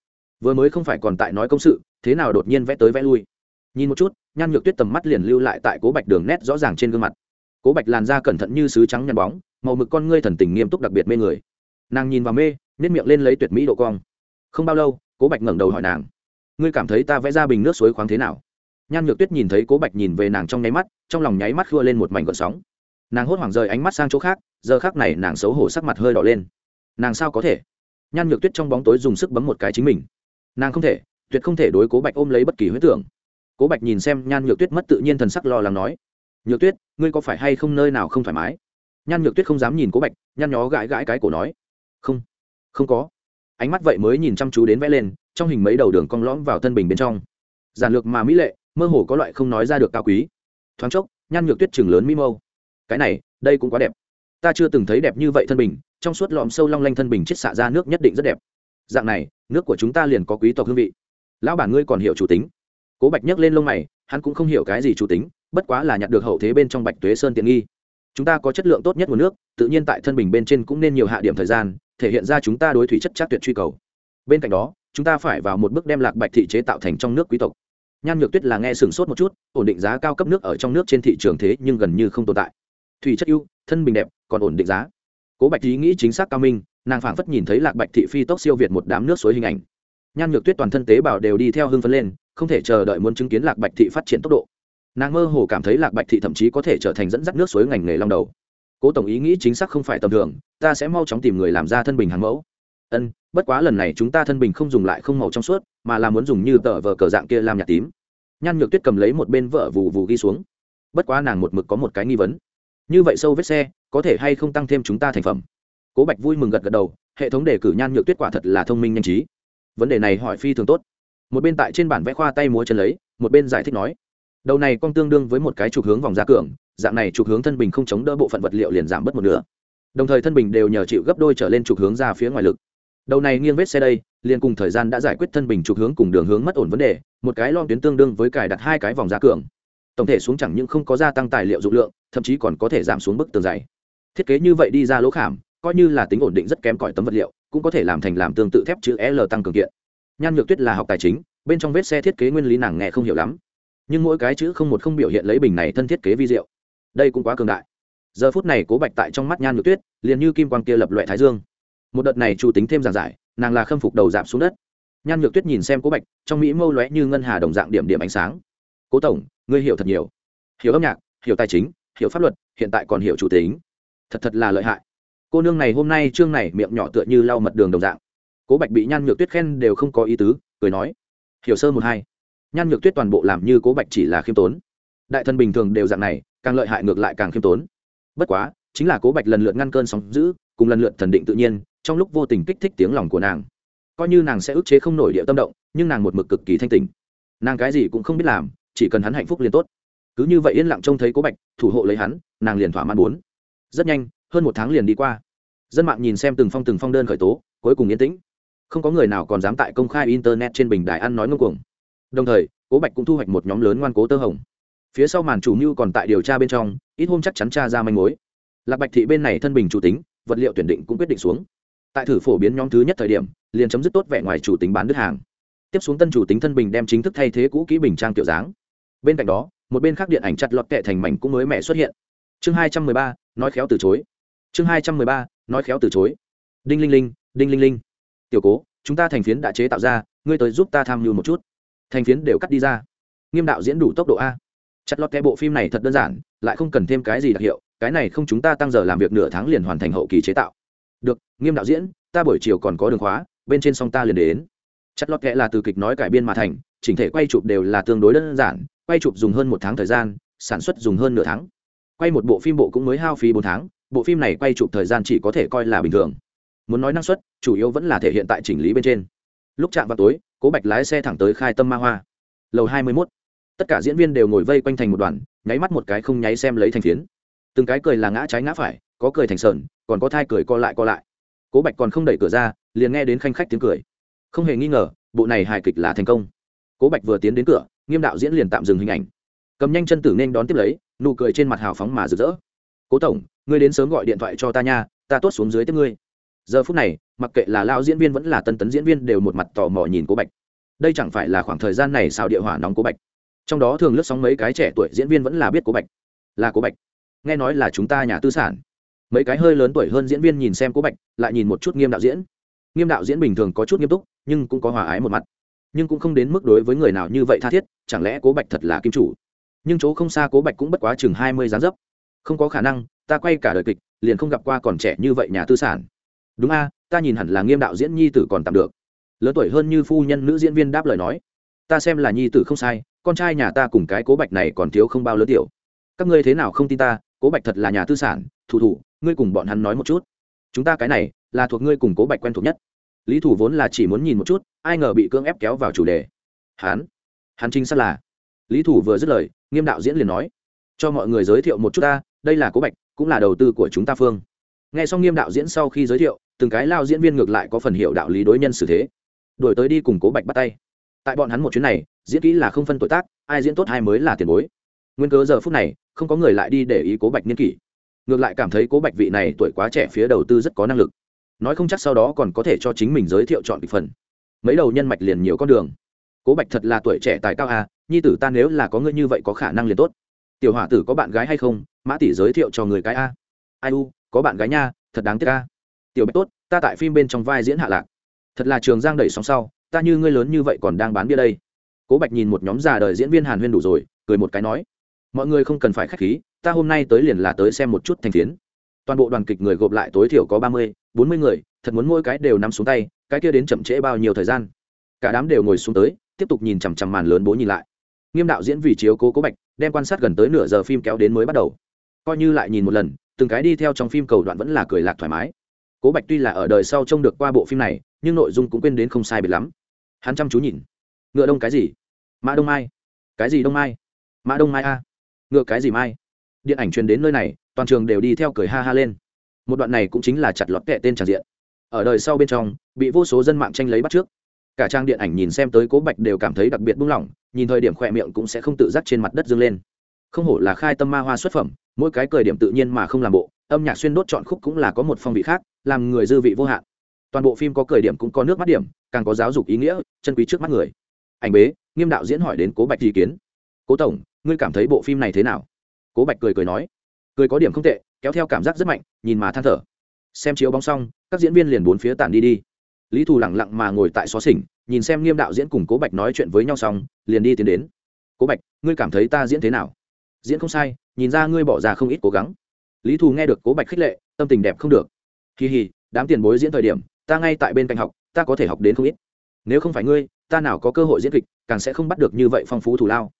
Vừa mới không phải còn tại nói công sự, thế nào đột nhiên vẽ tới vẽ lui? Nhìn một chút, nhan nhược tuyết tầm mắt liền lưu lại tại cố bạch đường nét rõ ràng trên gương mặt. Cố bạch làn da cẩn thận như sứ trắng nhăn bóng, màu mực con ngươi thần tình nghiêm túc đặc biệt mê người. Nàng nhìn vào mê nếp miệng lên lấy tuyệt mỹ độ cong. Không bao lâu, cố bạch ngẩng đầu hỏi nàng ngươi cảm thấy ta vẽ ra bình nước suối khoáng thế nào? Nhan nhược tuyết nhìn thấy cố bạch nhìn về nàng trong nháy mắt, trong lòng nháy mắt khua lên một mảnh gợn sóng. Nàng hốt hoảng rời ánh mắt sang chỗ khác, giờ khác này nàng xấu hổ sắc mặt hơi đỏ lên. Nàng sao có thể? Nhan nhược tuyết trong bóng tối dùng sức bấm một cái chính mình. Nàng không thể, tuyệt không thể đối cố bạch ôm lấy bất kỳ huyết tưởng. Cố bạch nhìn xem nhan nhược tuyết mất tự nhiên thần sắc lo lắng nói, nhược tuyết, ngươi có phải hay không nơi nào không thoải mái? Nhan nhược tuyết không dám nhìn cố bạch, nhăn nhó gãi gãi cái cổ nói, không không có. Ánh mắt vậy mới nhìn chăm chú đến vẽ lên trong hình mấy đầu đường cong lõm vào thân bình bên trong. Giản lược mà mỹ lệ, mơ hồ có loại không nói ra được cao quý. Thoáng chốc, nhan nhược tuyết chừng lớn mỹ mâu. Cái này, đây cũng quá đẹp. Ta chưa từng thấy đẹp như vậy thân bình, trong suốt lọm sâu long lanh thân bình chết xạ ra nước nhất định rất đẹp. Dạng này, nước của chúng ta liền có quý tộc hương vị. Lão bản ngươi còn hiểu chủ tính. Cố bạch nhấc lên lông mày, hắn cũng không hiểu cái gì chủ tính, bất quá là nhặt được hậu thế bên trong bạch tuế sơn tiện nghi. Chúng ta có chất lượng tốt nhất nguồn nước, tự nhiên tại thân bình bên trên cũng nên nhiều hạ điểm thời gian, thể hiện ra chúng ta đối thủy chất chắc tuyệt truy cầu. Bên cạnh đó chúng ta phải vào một bước đem lạc bạch thị chế tạo thành trong nước quý tộc. Nhan nhược tuyết là nghe sửng sốt một chút, ổn định giá cao cấp nước ở trong nước trên thị trường thế nhưng gần như không tồn tại. Thủy chất ưu, thân bình đẹp, còn ổn định giá. Cố bạch lý nghĩ chính xác cao minh, nàng phảng phất nhìn thấy lạc bạch thị phi tốc siêu việt một đám nước suối hình ảnh. Nhan nhược tuyết toàn thân tế bào đều đi theo hưng phấn lên, không thể chờ đợi muốn chứng kiến lạc bạch thị phát triển tốc độ. Nàng mơ hồ cảm thấy lạc bạch thị thậm chí có thể trở thành dẫn dắt nước suối ngành nghề long đầu. Cố tổng ý nghĩ chính xác không phải tầm thường, ta sẽ mau chóng tìm người làm ra thân bình hàng mẫu. Ân bất quá lần này chúng ta thân bình không dùng lại không màu trong suốt, mà là muốn dùng như tờ vờ cờ dạng kia làm nhạt tím. Nhan nhược tuyết cầm lấy một bên vợ vù vù ghi xuống. Bất quá nàng một mực có một cái nghi vấn. Như vậy sâu vết xe, có thể hay không tăng thêm chúng ta thành phẩm? Cố bạch vui mừng gật gật đầu, hệ thống đề cử nhan nhược tuyết quả thật là thông minh nhanh trí. Vấn đề này hỏi phi thường tốt. Một bên tại trên bản vẽ khoa tay múa chân lấy, một bên giải thích nói. Đầu này con tương đương với một cái trục hướng vòng ra cường, dạng này trục hướng thân bình không chống đỡ bộ phận vật liệu liền giảm bớt một nửa. Đồng thời thân bình đều nhờ chịu gấp đôi trở lên trục hướng ra phía ngoài lực đầu này nghiêng vết xe đây, liền cùng thời gian đã giải quyết thân bình trục hướng cùng đường hướng mất ổn vấn đề, một cái lon tuyến tương đương với cài đặt hai cái vòng ra cường. Tổng thể xuống chẳng những không có gia tăng tài liệu dụng lượng, thậm chí còn có thể giảm xuống bức tường dày. Thiết kế như vậy đi ra lỗ khảm, coi như là tính ổn định rất kém cỏi tấm vật liệu, cũng có thể làm thành làm tương tự thép chữ l tăng cường kiện. Nhan nhược tuyết là học tài chính, bên trong vết xe thiết kế nguyên lý nàng nghe không hiểu lắm. Nhưng mỗi cái chữ không một không biểu hiện lấy bình này thân thiết kế vi diệu. Đây cũng quá cường đại. Giờ phút này cố bạch tại trong mắt nhan nhược tuyết, liền như kim quang kia lập loại thái dương một đợt này chủ tính thêm giảng giải, nàng là khâm phục đầu giảm xuống đất. Nhan nhược tuyết nhìn xem cố bạch, trong mỹ mâu lóe như ngân hà đồng dạng điểm điểm ánh sáng. Cố tổng, ngươi hiểu thật nhiều. Hiểu âm nhạc, hiểu tài chính, hiểu pháp luật, hiện tại còn hiểu chủ tính. Thật thật là lợi hại. Cô nương này hôm nay trương này miệng nhỏ tựa như lau mật đường đồng dạng. Cố bạch bị nhan nhược tuyết khen đều không có ý tứ, cười nói, hiểu sơ một hai. Nhan nhược tuyết toàn bộ làm như cố bạch chỉ là khiêm tốn. Đại thân bình thường đều dạng này, càng lợi hại ngược lại càng khiêm tốn. Bất quá, chính là cố bạch lần lượt ngăn cơn sóng giữ cùng lần lượt thần định tự nhiên, trong lúc vô tình kích thích tiếng lòng của nàng. Coi như nàng sẽ ức chế không nổi địa tâm động, nhưng nàng một mực cực kỳ thanh tình nàng cái gì cũng không biết làm, chỉ cần hắn hạnh phúc liền tốt. Cứ như vậy yên lặng trông thấy cố bạch, thủ hộ lấy hắn, nàng liền thỏa mãn bốn rất nhanh, hơn một tháng liền đi qua. Dân mạng nhìn xem từng phong từng phong đơn khởi tố, cuối cùng yên tĩnh. Không có người nào còn dám tại công khai internet trên bình đài ăn nói ngông cuồng. Đồng thời, cố bạch cũng thu hoạch một nhóm lớn ngoan cố tơ hồng. Phía sau màn chủ mưu còn tại điều tra bên trong, ít hôm chắc chắn tra ra manh mối. Lạc bạch thị bên này thân bình chủ tính vật liệu tuyển định cũng quyết định xuống. Tại thử phổ biến nhóm thứ nhất thời điểm, liền chấm dứt tốt vẻ ngoài chủ tính bán đứt hàng. Tiếp xuống tân chủ tính thân bình đem chính thức thay thế cũ kỹ bình trang kiểu dáng. Bên cạnh đó, một bên khác điện ảnh chặt lọt kệ thành mảnh cũng mới mẻ xuất hiện. Chương hai trăm mười ba, nói khéo từ chối. Chương hai trăm mười ba, nói khéo từ chối. Đinh linh linh, đinh linh linh. Tiểu cố, chúng ta thành phiến đã chế tạo ra, ngươi tới giúp ta tham mưu một chút. Thành phiến đều cắt đi ra. Nghiêm đạo diễn đủ tốc độ a. Chặt lọt kệ bộ phim này thật đơn giản, lại không cần thêm cái gì đặc hiệu cái này không chúng ta tăng giờ làm việc nửa tháng liền hoàn thành hậu kỳ chế tạo. Được, nghiêm đạo diễn, ta buổi chiều còn có đường khóa, bên trên song ta liền đến. Chặt lót kệ là từ kịch nói cải biên mà thành, chỉnh thể quay chụp đều là tương đối đơn giản, quay chụp dùng hơn một tháng thời gian, sản xuất dùng hơn nửa tháng. Quay một bộ phim bộ cũng mới hao phí bốn tháng, bộ phim này quay chụp thời gian chỉ có thể coi là bình thường. Muốn nói năng suất, chủ yếu vẫn là thể hiện tại chỉnh lý bên trên. Lúc chạm vào tối, cố bạch lái xe thẳng tới khai tâm ma hoa. Lầu hai mươi mốt. Tất cả diễn viên đều ngồi vây quanh thành một đoàn, nháy mắt một cái không nháy xem lấy thành phiến từng cái cười là ngã trái ngã phải, có cười thành sờn, còn có thai cười co lại co lại. Cố bạch còn không đẩy cửa ra, liền nghe đến khanh khách tiếng cười. Không hề nghi ngờ, bộ này hài kịch là thành công. Cố bạch vừa tiến đến cửa, nghiêm đạo diễn liền tạm dừng hình ảnh. Cầm nhanh chân tử nên đón tiếp lấy, nụ cười trên mặt hào phóng mà rực rỡ. Cố tổng, ngươi đến sớm gọi điện thoại cho ta nha, ta tốt xuống dưới tiếp ngươi. Giờ phút này, mặc kệ là lao diễn viên vẫn là tân tấn diễn viên đều một mặt tò mò nhìn cố bạch. Đây chẳng phải là khoảng thời gian này xào địa hỏa nóng cố bạch. Trong đó thường lướt sóng mấy cái trẻ tuổi diễn viên vẫn là biết cố bạch. Là cố bạch nghe nói là chúng ta nhà tư sản. Mấy cái hơi lớn tuổi hơn diễn viên nhìn xem cố bạch, lại nhìn một chút nghiêm đạo diễn. Nghiêm đạo diễn bình thường có chút nghiêm túc, nhưng cũng có hòa ái một mặt. Nhưng cũng không đến mức đối với người nào như vậy tha thiết, chẳng lẽ cố bạch thật là kim chủ? Nhưng chỗ không xa cố bạch cũng bất quá chừng hai mươi gián dấp. Không có khả năng, ta quay cả đời kịch, liền không gặp qua còn trẻ như vậy nhà tư sản. Đúng a, ta nhìn hẳn là nghiêm đạo diễn nhi tử còn tạm được. Lớn tuổi hơn như phu nhân nữ diễn viên đáp lời nói. Ta xem là nhi tử không sai, con trai nhà ta cùng cái cố bạch này còn thiếu không bao lớn tiểu. Các ngươi thế nào không tin ta cố bạch thật là nhà tư sản, thủ thủ, ngươi cùng bọn hắn nói một chút. Chúng ta cái này, là thuộc ngươi cùng cố bạch quen thuộc nhất. Lý thủ vốn là chỉ muốn nhìn một chút, ai ngờ bị cưỡng ép kéo vào chủ đề. Hắn hắn chính xác là. Lý thủ vừa dứt lời, nghiêm đạo diễn liền nói, cho mọi người giới thiệu một chút ta, đây là cố bạch, cũng là đầu tư của chúng ta phương. Nghe xong nghiêm đạo diễn sau khi giới thiệu, từng cái lao diễn viên ngược lại có phần hiểu đạo lý đối nhân xử thế. Đổi tới đi cùng cố bạch bắt tay. Tại bọn hắn một chuyến này, diễn kỹ là không phân tuổi tác, ai diễn tốt ai mới là tiền bối. Nguyên cớ giờ phút này không có người lại đi để ý cố bạch niên kỷ. Ngược lại cảm thấy cố bạch vị này tuổi quá trẻ phía đầu tư rất có năng lực. Nói không chắc sau đó còn có thể cho chính mình giới thiệu chọn kịch phần. Mấy đầu nhân mạch liền nhiều con đường. Cố bạch thật là tuổi trẻ tài cao à nhi tử ta nếu là có ngươi như vậy có khả năng liền tốt. Tiểu hỏa tử có bạn gái hay không? Mã tỷ giới thiệu cho người cái a. Ai u, có bạn gái nha, thật đáng tiếc a. Tiểu bạch tốt, ta tại phim bên trong vai diễn hạ lạc. Thật là trường giang đẩy sóng sau, ta như ngươi lớn như vậy còn đang bán bia đây. Cố bạch nhìn một nhóm già đời diễn viên hàn huyên đủ rồi, cười một cái nói mọi người không cần phải k h á c h khí, ta hôm nay tới liền là tới xem một chút thành phiến. Toàn bộ đoàn kịch người gộp lại tối thiểu có ba mươi, bốn mươi người, thật muốn mỗi cái đều nắm xuống tay, cái kia đến chậm trễ bao nhiêu thời gian. Cả đám đều ngồi xuống tới, tiếp tục nhìn chằm chằm màn lớn bố nhìn lại. Nghiêm đạo diễn vì chiếu cố cố bạch, đem quan sát gần tới nửa giờ phim kéo đến mới bắt đầu. Coi như lại nhìn một lần, từng cái đi theo trong phim cầu đoạn vẫn là cười lạc thoải mái. Cố bạch tuy là ở đời sau trông được qua bộ phim này, nhưng nội dung cũng quên đến không sai biệt lắm. Hắn chăm chú nhìn. Ngựa đông cái gì? Mã đông mai. Cái gì đông mai? Mã đông mai a ngựa cái gì mai? Điện ảnh truyền đến nơi này, toàn trường đều đi theo cười ha ha lên. Một đoạn này cũng chính là chặt lọt kệ tên tràn diện. Ở đời sau bên trong, bị vô số dân mạng tranh lấy bắt trước. Cả trang điện ảnh nhìn xem tới cố bạch đều cảm thấy đặc biệt buông lỏng, nhìn thời điểm khỏe miệng cũng sẽ không tự giác trên mặt đất dâng lên. Không hổ là khai tâm ma hoa xuất phẩm, mỗi cái cười điểm tự nhiên mà không làm bộ, âm nhạc xuyên đốt chọn khúc cũng là có một phong vị khác, làm người dư vị vô hạn. Toàn bộ phim có cười điểm cũng có nước mắt điểm, càng có giáo dục ý nghĩa, chân quý trước mắt người. Ảnh bế, nghiêm đạo diễn hỏi đến cố bạch ý kiến cố tổng, ngươi cảm thấy bộ phim này thế nào? Cố bạch cười cười nói. Cười có điểm không tệ, kéo theo cảm giác rất mạnh, nhìn mà than thở. Xem chiếu bóng xong, các diễn viên liền bốn phía tản đi đi. Lý thù lẳng lặng mà ngồi tại xó xỉnh, nhìn xem nghiêm đạo diễn cùng cố bạch nói chuyện với nhau xong, liền đi tiến đến. Cố bạch, ngươi cảm thấy ta diễn thế nào? Diễn không sai, nhìn ra ngươi bỏ ra không ít cố gắng. Lý thù nghe được cố bạch khích lệ, tâm tình đẹp không được. Kỳ hì, đám tiền bối diễn thời điểm, ta ngay tại bên cạnh học, ta có thể học đến không ít. Nếu không phải ngươi, ta nào có cơ hội diễn kịch, càng sẽ không bắt được như vậy phong phú thù lao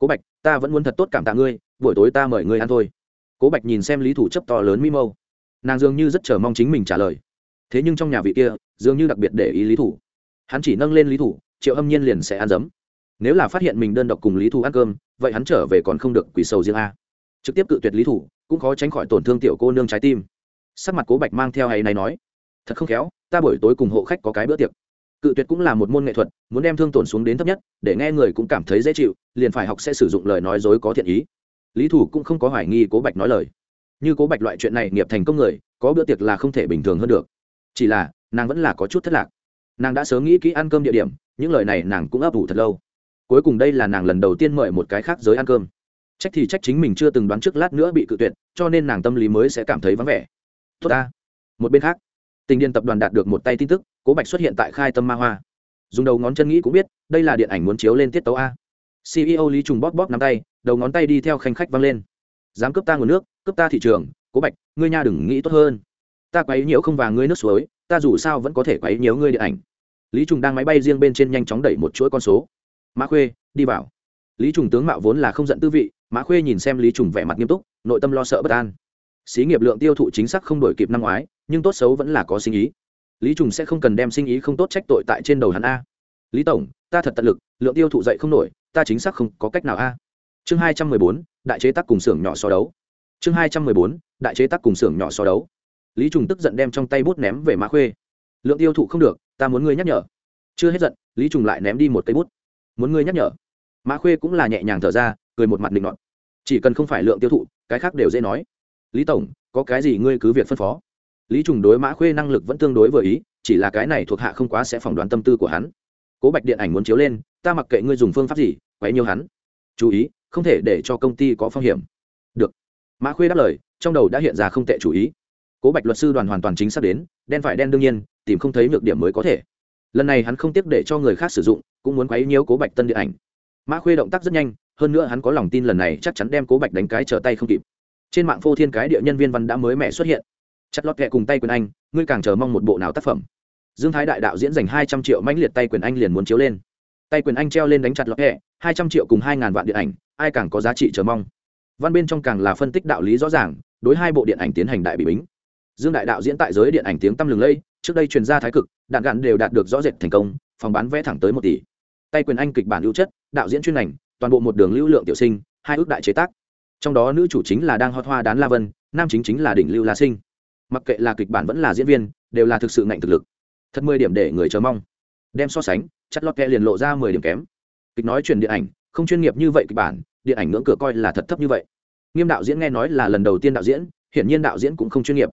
cố bạch, ta vẫn muốn thật tốt cảm tạ ngươi, buổi tối ta mời ngươi ăn thôi. Cố bạch nhìn xem lý thủ chấp to lớn mi mâu. Nàng dường như rất chờ mong chính mình trả lời. Thế nhưng trong nhà vị kia, dường như đặc biệt để ý lý thủ. Hắn chỉ nâng lên lý thủ, triệu âm nhiên liền sẽ ăn dấm. Nếu là phát hiện mình đơn độc cùng lý thủ ăn cơm, vậy hắn trở về còn không được quỷ sầu riêng a. Trực tiếp cự tuyệt lý thủ, cũng khó tránh khỏi tổn thương tiểu cô nương trái tim. Sắc mặt cố bạch mang theo hay này nói, thật không khéo, ta buổi tối cùng hộ khách có cái bữa tiệc cự tuyệt cũng là một môn nghệ thuật, muốn đem thương tổn xuống đến thấp nhất, để nghe người cũng cảm thấy dễ chịu, liền phải học sẽ sử dụng lời nói dối có thiện ý. Lý thủ cũng không có hoài nghi cố bạch nói lời. Như cố bạch loại chuyện này nghiệp thành công người, có bữa tiệc là không thể bình thường hơn được. Chỉ là, nàng vẫn là có chút thất lạc. Nàng đã sớm nghĩ kỹ ăn cơm địa điểm, những lời này nàng cũng ấp ủ thật lâu. Cuối cùng đây là nàng lần đầu tiên mời một cái khác giới ăn cơm. Trách thì trách chính mình chưa từng đoán trước lát nữa bị cự tuyệt, cho nên nàng tâm lý mới sẽ cảm thấy vắng vẻ. Tốt ta. Một bên khác tình điện tập đoàn đạt được một tay tin tức, cố bạch xuất hiện tại khai tâm ma hoa. Dùng đầu ngón chân nghĩ cũng biết, đây là điện ảnh muốn chiếu lên tiết tấu a. Ceo lý trùng bóp bóp nắm tay, đầu ngón tay đi theo khanh khách văng lên. Dám cướp ta nguồn nước, cướp ta thị trường, cố bạch, ngươi nha đừng nghĩ tốt hơn. Ta quấy nhiễu không vàng ngươi nước suối, ta dù sao vẫn có thể quấy nhiễu ngươi điện ảnh. Lý trùng đang máy bay riêng bên trên nhanh chóng đẩy một chuỗi con số. Mã khuê, đi vào. Lý trùng tướng mạo vốn là không giận tư vị, mã khuê nhìn xem lý trùng vẻ mặt nghiêm túc, nội tâm lo sợ bất an xí nghiệp lượng tiêu thụ chính xác không đổi kịp năm ngoái, nhưng tốt xấu vẫn là có sinh ý. Lý trùng sẽ không cần đem sinh ý không tốt trách tội tại trên đầu hắn a. Lý tổng, ta thật tận lực, lượng tiêu thụ dậy không nổi, ta chính xác không có cách nào a. Chương hai trăm mười bốn, đại chế tác cùng xưởng nhỏ so đấu. Chương hai trăm mười bốn, đại chế tác cùng xưởng nhỏ so đấu. Lý trùng tức giận đem trong tay bút ném về mã khuê. Lượng tiêu thụ không được, ta muốn ngươi nhắc nhở. Chưa hết giận, lý trùng lại ném đi một cây bút. Muốn ngươi nhắc nhở. Mã khuê cũng là nhẹ nhàng thở ra, cười một mặt định luận chỉ cần không phải lượng tiêu thụ, cái khác đều dễ nói lý tổng, có cái gì ngươi cứ việc phân phó. Lý trùng đối mã khuê năng lực vẫn tương đối vừa ý, chỉ là cái này thuộc hạ không quá sẽ phỏng đoán tâm tư của hắn. Cố bạch điện ảnh muốn chiếu lên, ta mặc kệ ngươi dùng phương pháp gì, quấy nhiều hắn. Chú ý, không thể để cho công ty có phong hiểm. Được. Mã khuê đáp lời, trong đầu đã hiện ra không tệ chú ý. Cố bạch luật sư đoàn hoàn toàn chính xác đến, đen phải đen đương nhiên, tìm không thấy nhược điểm mới có thể. Lần này hắn không tiếc để cho người khác sử dụng, cũng muốn quấy nhiễu cố bạch tân điện ảnh. Mã khuê động tác rất nhanh, hơn nữa hắn có lòng tin lần này chắc chắn đem cố bạch đánh cái trở tay không kịp trên mạng phô thiên cái địa nhân viên văn đã mới mẹ xuất hiện. Chặt lọt kẹ cùng tay quyền anh, ngươi càng chờ mong một bộ nào tác phẩm. Dương thái đại đạo diễn dành hai trăm triệu mãnh liệt tay quyền anh liền muốn chiếu lên. Tay quyền anh treo lên đánh chặt lọt kẹ hai trăm triệu cùng hai ngàn vạn điện ảnh, ai càng có giá trị chờ mong. Văn bên trong càng là phân tích đạo lý rõ ràng, đối hai bộ điện ảnh tiến hành đại bị bính. Dương đại đạo diễn tại giới điện ảnh tiếng tăm lừng lây, trước đây truyền ra thái cực, đạn gạn đều đạt được rõ rệt thành công, phòng bán vé thẳng tới một tỷ. Tay quyền anh kịch bản hữu chất, đạo diễn chuyên ngành, toàn bộ một đường lưu lượng tiểu sinh, hai ước đại chế tác trong đó nữ chủ chính là đang hot hoa đán la vân, nam chính chính là đỉnh lưu la sinh. Mặc kệ là kịch bản vẫn là diễn viên, đều là thực sự ngạnh thực lực. Thật mười điểm để người chờ mong. Đem so sánh chất lót kẹ liền lộ ra mười điểm kém. Kịch nói truyền điện ảnh, không chuyên nghiệp như vậy kịch bản, điện ảnh ngưỡng cửa coi là thật thấp như vậy. Nghiêm đạo diễn nghe nói là lần đầu tiên đạo diễn, hiển nhiên đạo diễn cũng không chuyên nghiệp.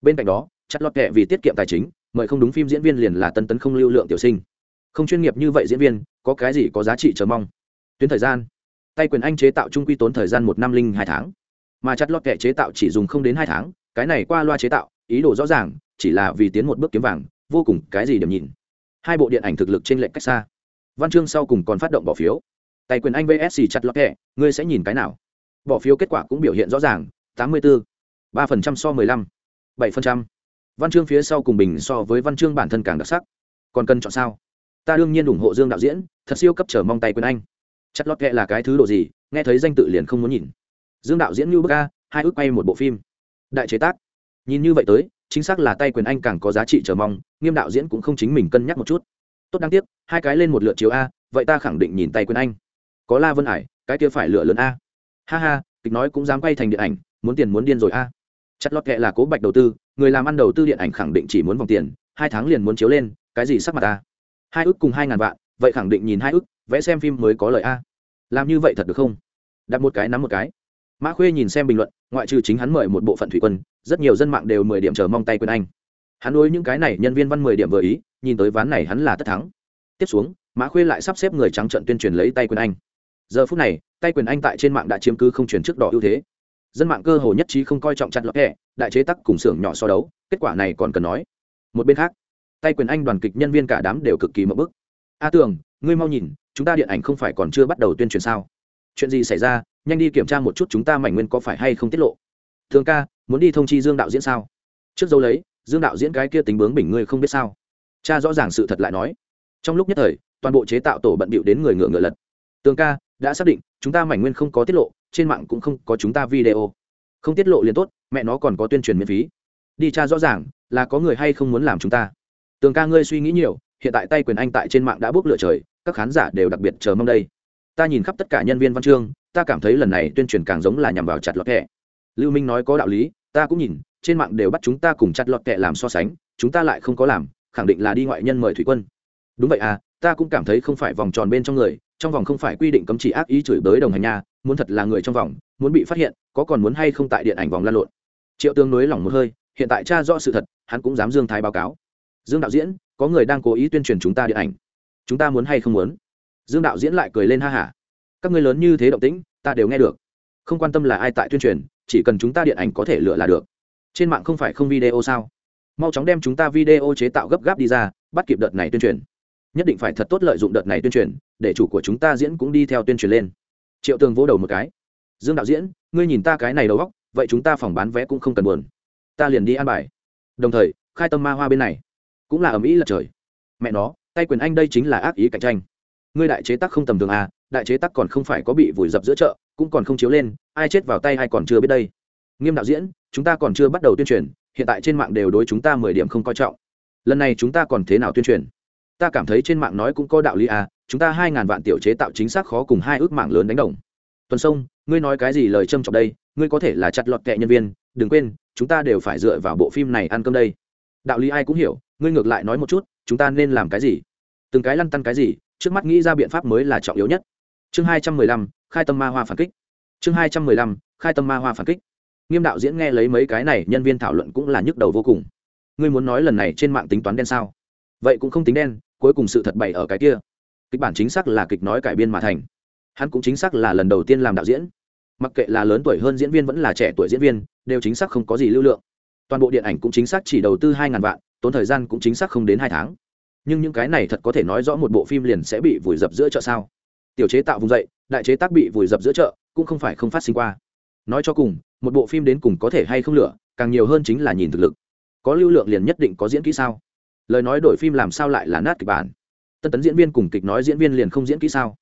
Bên cạnh đó chất lót kẹ vì tiết kiệm tài chính, mời không đúng phim diễn viên liền là tân tấn không lưu lượng tiểu sinh. Không chuyên nghiệp như vậy diễn viên, có cái gì có giá trị chờ mong? Tuyến thời gian tay quyền anh chế tạo trung quy tốn thời gian một năm linh hai tháng. Mà chặt lót kệ chế tạo chỉ dùng không đến hai tháng, cái này qua loa chế tạo, ý đồ rõ ràng, chỉ là vì tiến một bước kiếm vàng, vô cùng cái gì điểm nhìn. Hai bộ điện ảnh thực lực trên lệnh cách xa. Văn chương sau cùng còn phát động bỏ phiếu. Tay quyền anh vsc chặt lót kệ ngươi sẽ nhìn cái nào? Bỏ phiếu kết quả cũng biểu hiện rõ ràng, tám mươi bốn ba phần trăm so mười lăm, bảy phần trăm. Văn chương phía sau cùng bình so với văn chương bản thân càng đặc sắc. Còn cần chọn sao? Ta đương nhiên ủng hộ dương đạo diễn, thật siêu cấp trở mong tay quyền anh chất lót kệ là cái thứ độ gì, nghe thấy danh tự liền không muốn nhìn. Dương đạo diễn như bức a, hai ước quay một bộ phim. Đại chế tác. Nhìn như vậy tới, chính xác là tay quyền anh càng có giá trị chờ mong, nghiêm đạo diễn cũng không chính mình cân nhắc một chút. Tốt đáng tiếc, hai cái lên một lượt chiếu a, vậy ta khẳng định nhìn tay quyền anh. Có la vân ải cái kia phải lựa lớn a. Ha ha, kịch nói cũng dám quay thành điện ảnh, muốn tiền muốn điên rồi a. Chất lót kệ là cố bạch đầu tư, người làm ăn đầu tư điện ảnh khẳng định chỉ muốn vòng tiền, hai tháng liền muốn chiếu lên, cái gì sắc mặt ta hai ước cùng hai ngàn vạn, vậy khẳng định nhìn hai ước vẽ xem phim mới có lời a. Làm như vậy thật được không? Đặt một cái nắm một cái. Mã khuê nhìn xem bình luận, ngoại trừ chính hắn mời một bộ phận thủy quân, rất nhiều dân mạng đều mười điểm chờ mong tay quyền anh. Hắn đối những cái này nhân viên văn mười điểm vừa ý, nhìn tới ván này hắn là tất thắng. Tiếp xuống, mã khuê lại sắp xếp người trắng trận tuyên truyền lấy tay quyền anh. Giờ phút này, tay quyền anh tại trên mạng đã chiếm cứ không chuyển trước đỏ ưu thế. Dân mạng cơ hồ nhất trí không coi trọng chặt lọt hẹ đại chế tắc cùng xưởng nhỏ so đấu, kết quả này còn cần nói. Một bên khác, tay quyền anh đoàn kịch nhân viên cả đám đều cực kỳ mậu bức. A tường, ngươi mau nhìn chúng ta điện ảnh không phải còn chưa bắt đầu tuyên truyền sao? Chuyện gì xảy ra? Nhanh đi kiểm tra một chút chúng ta mảnh nguyên có phải hay không tiết lộ. Thường ca, muốn đi thông chi dương đạo diễn sao? Trước dấu lấy, dương đạo diễn cái kia tính bướng bình ngươi không biết sao? Cha rõ ràng sự thật lại nói. Trong lúc nhất thời, toàn bộ chế tạo tổ bận bịu đến người ngựa ngựa lật. Tường ca, đã xác định, chúng ta mảnh nguyên không có tiết lộ, trên mạng cũng không có chúng ta video. Không tiết lộ liền tốt, mẹ nó còn có tuyên truyền miễn phí. Đi cha rõ ràng, là có người hay không muốn làm chúng ta. Tường ca ngươi suy nghĩ nhiều hiện tại tay quyền anh tại trên mạng đã bước lửa trời, các khán giả đều đặc biệt chờ mong đây. Ta nhìn khắp tất cả nhân viên văn chương, ta cảm thấy lần này tuyên truyền càng giống là nhằm vào chặt lọt kẹ. Lưu minh nói có đạo lý, ta cũng nhìn, trên mạng đều bắt chúng ta cùng chặt lọt kẹ làm so sánh, chúng ta lại không có làm, khẳng định là đi ngoại nhân mời thủy quân. Đúng vậy à ta cũng cảm thấy không phải vòng tròn bên trong người, trong vòng không phải quy định cấm chỉ ác ý chửi bới đồng hành nhà muốn thật là người trong vòng, muốn bị phát hiện, có còn muốn hay không tại điện ảnh vòng lan lộn. Triệu tương nối lỏng một hơi, hiện tại cha rõ sự thật, hắn cũng dám dương thái báo cáo dương đạo diễn, có người đang cố ý tuyên truyền chúng ta điện ảnh. Chúng ta muốn hay không muốn? Dương đạo diễn lại cười lên ha hả. Các người lớn như thế động tĩnh, ta đều nghe được. Không quan tâm là ai tại tuyên truyền, chỉ cần chúng ta điện ảnh có thể lựa là được. Trên mạng không phải không video sao? Mau chóng đem chúng ta video chế tạo gấp gáp đi ra, bắt kịp đợt này tuyên truyền. Nhất định phải thật tốt lợi dụng đợt này tuyên truyền, để chủ của chúng ta diễn cũng đi theo tuyên truyền lên. Triệu tường vỗ đầu một cái. Dương đạo diễn, ngươi nhìn ta cái này đầu góc vậy chúng ta phòng bán vé cũng không cần buồn. Ta liền đi ăn bài. Đồng thời, khai tâm ma hoa bên này cũng là ầm ĩ lật trời. Mẹ nó, tay quyền anh đây chính là ác ý cạnh tranh. Ngươi đại chế tác không tầm thường à đại chế tác còn không phải có bị vùi dập giữa chợ, cũng còn không chiếu lên, ai chết vào tay ai còn chưa biết đây. Nghiêm đạo diễn, chúng ta còn chưa bắt đầu tuyên truyền, hiện tại trên mạng đều đối chúng ta mười điểm không coi trọng. Lần này chúng ta còn thế nào tuyên truyền? Ta cảm thấy trên mạng nói cũng có đạo lý à chúng ta hai ngàn vạn tiểu chế tạo chính xác khó cùng hai ước mạng lớn đánh đồng. Tuần sông, ngươi nói cái gì lời châm trọng đây, ngươi có thể là chặt lọt kệ nhân viên, đừng quên, chúng ta đều phải dựa vào bộ phim này ăn cơm đây đạo lý ai cũng hiểu, ngươi ngược lại nói một chút, chúng ta nên làm cái gì? Từng cái lăn tăn cái gì, trước mắt nghĩ ra biện pháp mới là trọng yếu nhất. Chương hai trăm mười lăm, khai tâm ma hoa phản kích. Chương hai trăm mười lăm, khai tâm ma hoa phản kích. Nghiêm đạo diễn nghe lấy mấy cái này, nhân viên thảo luận cũng là nhức đầu vô cùng. Ngươi muốn nói lần này trên mạng tính toán đen sao? Vậy cũng không tính đen, cuối cùng sự thật bày ở cái kia. Kịch bản chính xác là kịch nói cải biên mà thành. Hắn cũng chính xác là lần đầu tiên làm đạo diễn. Mặc kệ là lớn tuổi hơn diễn viên vẫn là trẻ tuổi diễn viên, đều chính xác không có gì lưu lượng toàn bộ điện ảnh cũng chính xác chỉ đầu tư hai ngàn vạn, tốn thời gian cũng chính xác không đến hai tháng. Nhưng những cái này thật có thể nói rõ một bộ phim liền sẽ bị vùi dập giữa chợ sao? Tiểu chế tạo vùng dậy, đại chế tác bị vùi dập giữa chợ, cũng không phải không phát sinh qua. Nói cho cùng, một bộ phim đến cùng có thể hay không lửa càng nhiều hơn chính là nhìn thực lực. Có lưu lượng liền nhất định có diễn kỹ sao? Lời nói đổi phim làm sao lại là nát kịch bản? Tân tấn diễn viên cùng kịch nói diễn viên liền không diễn kỹ sao?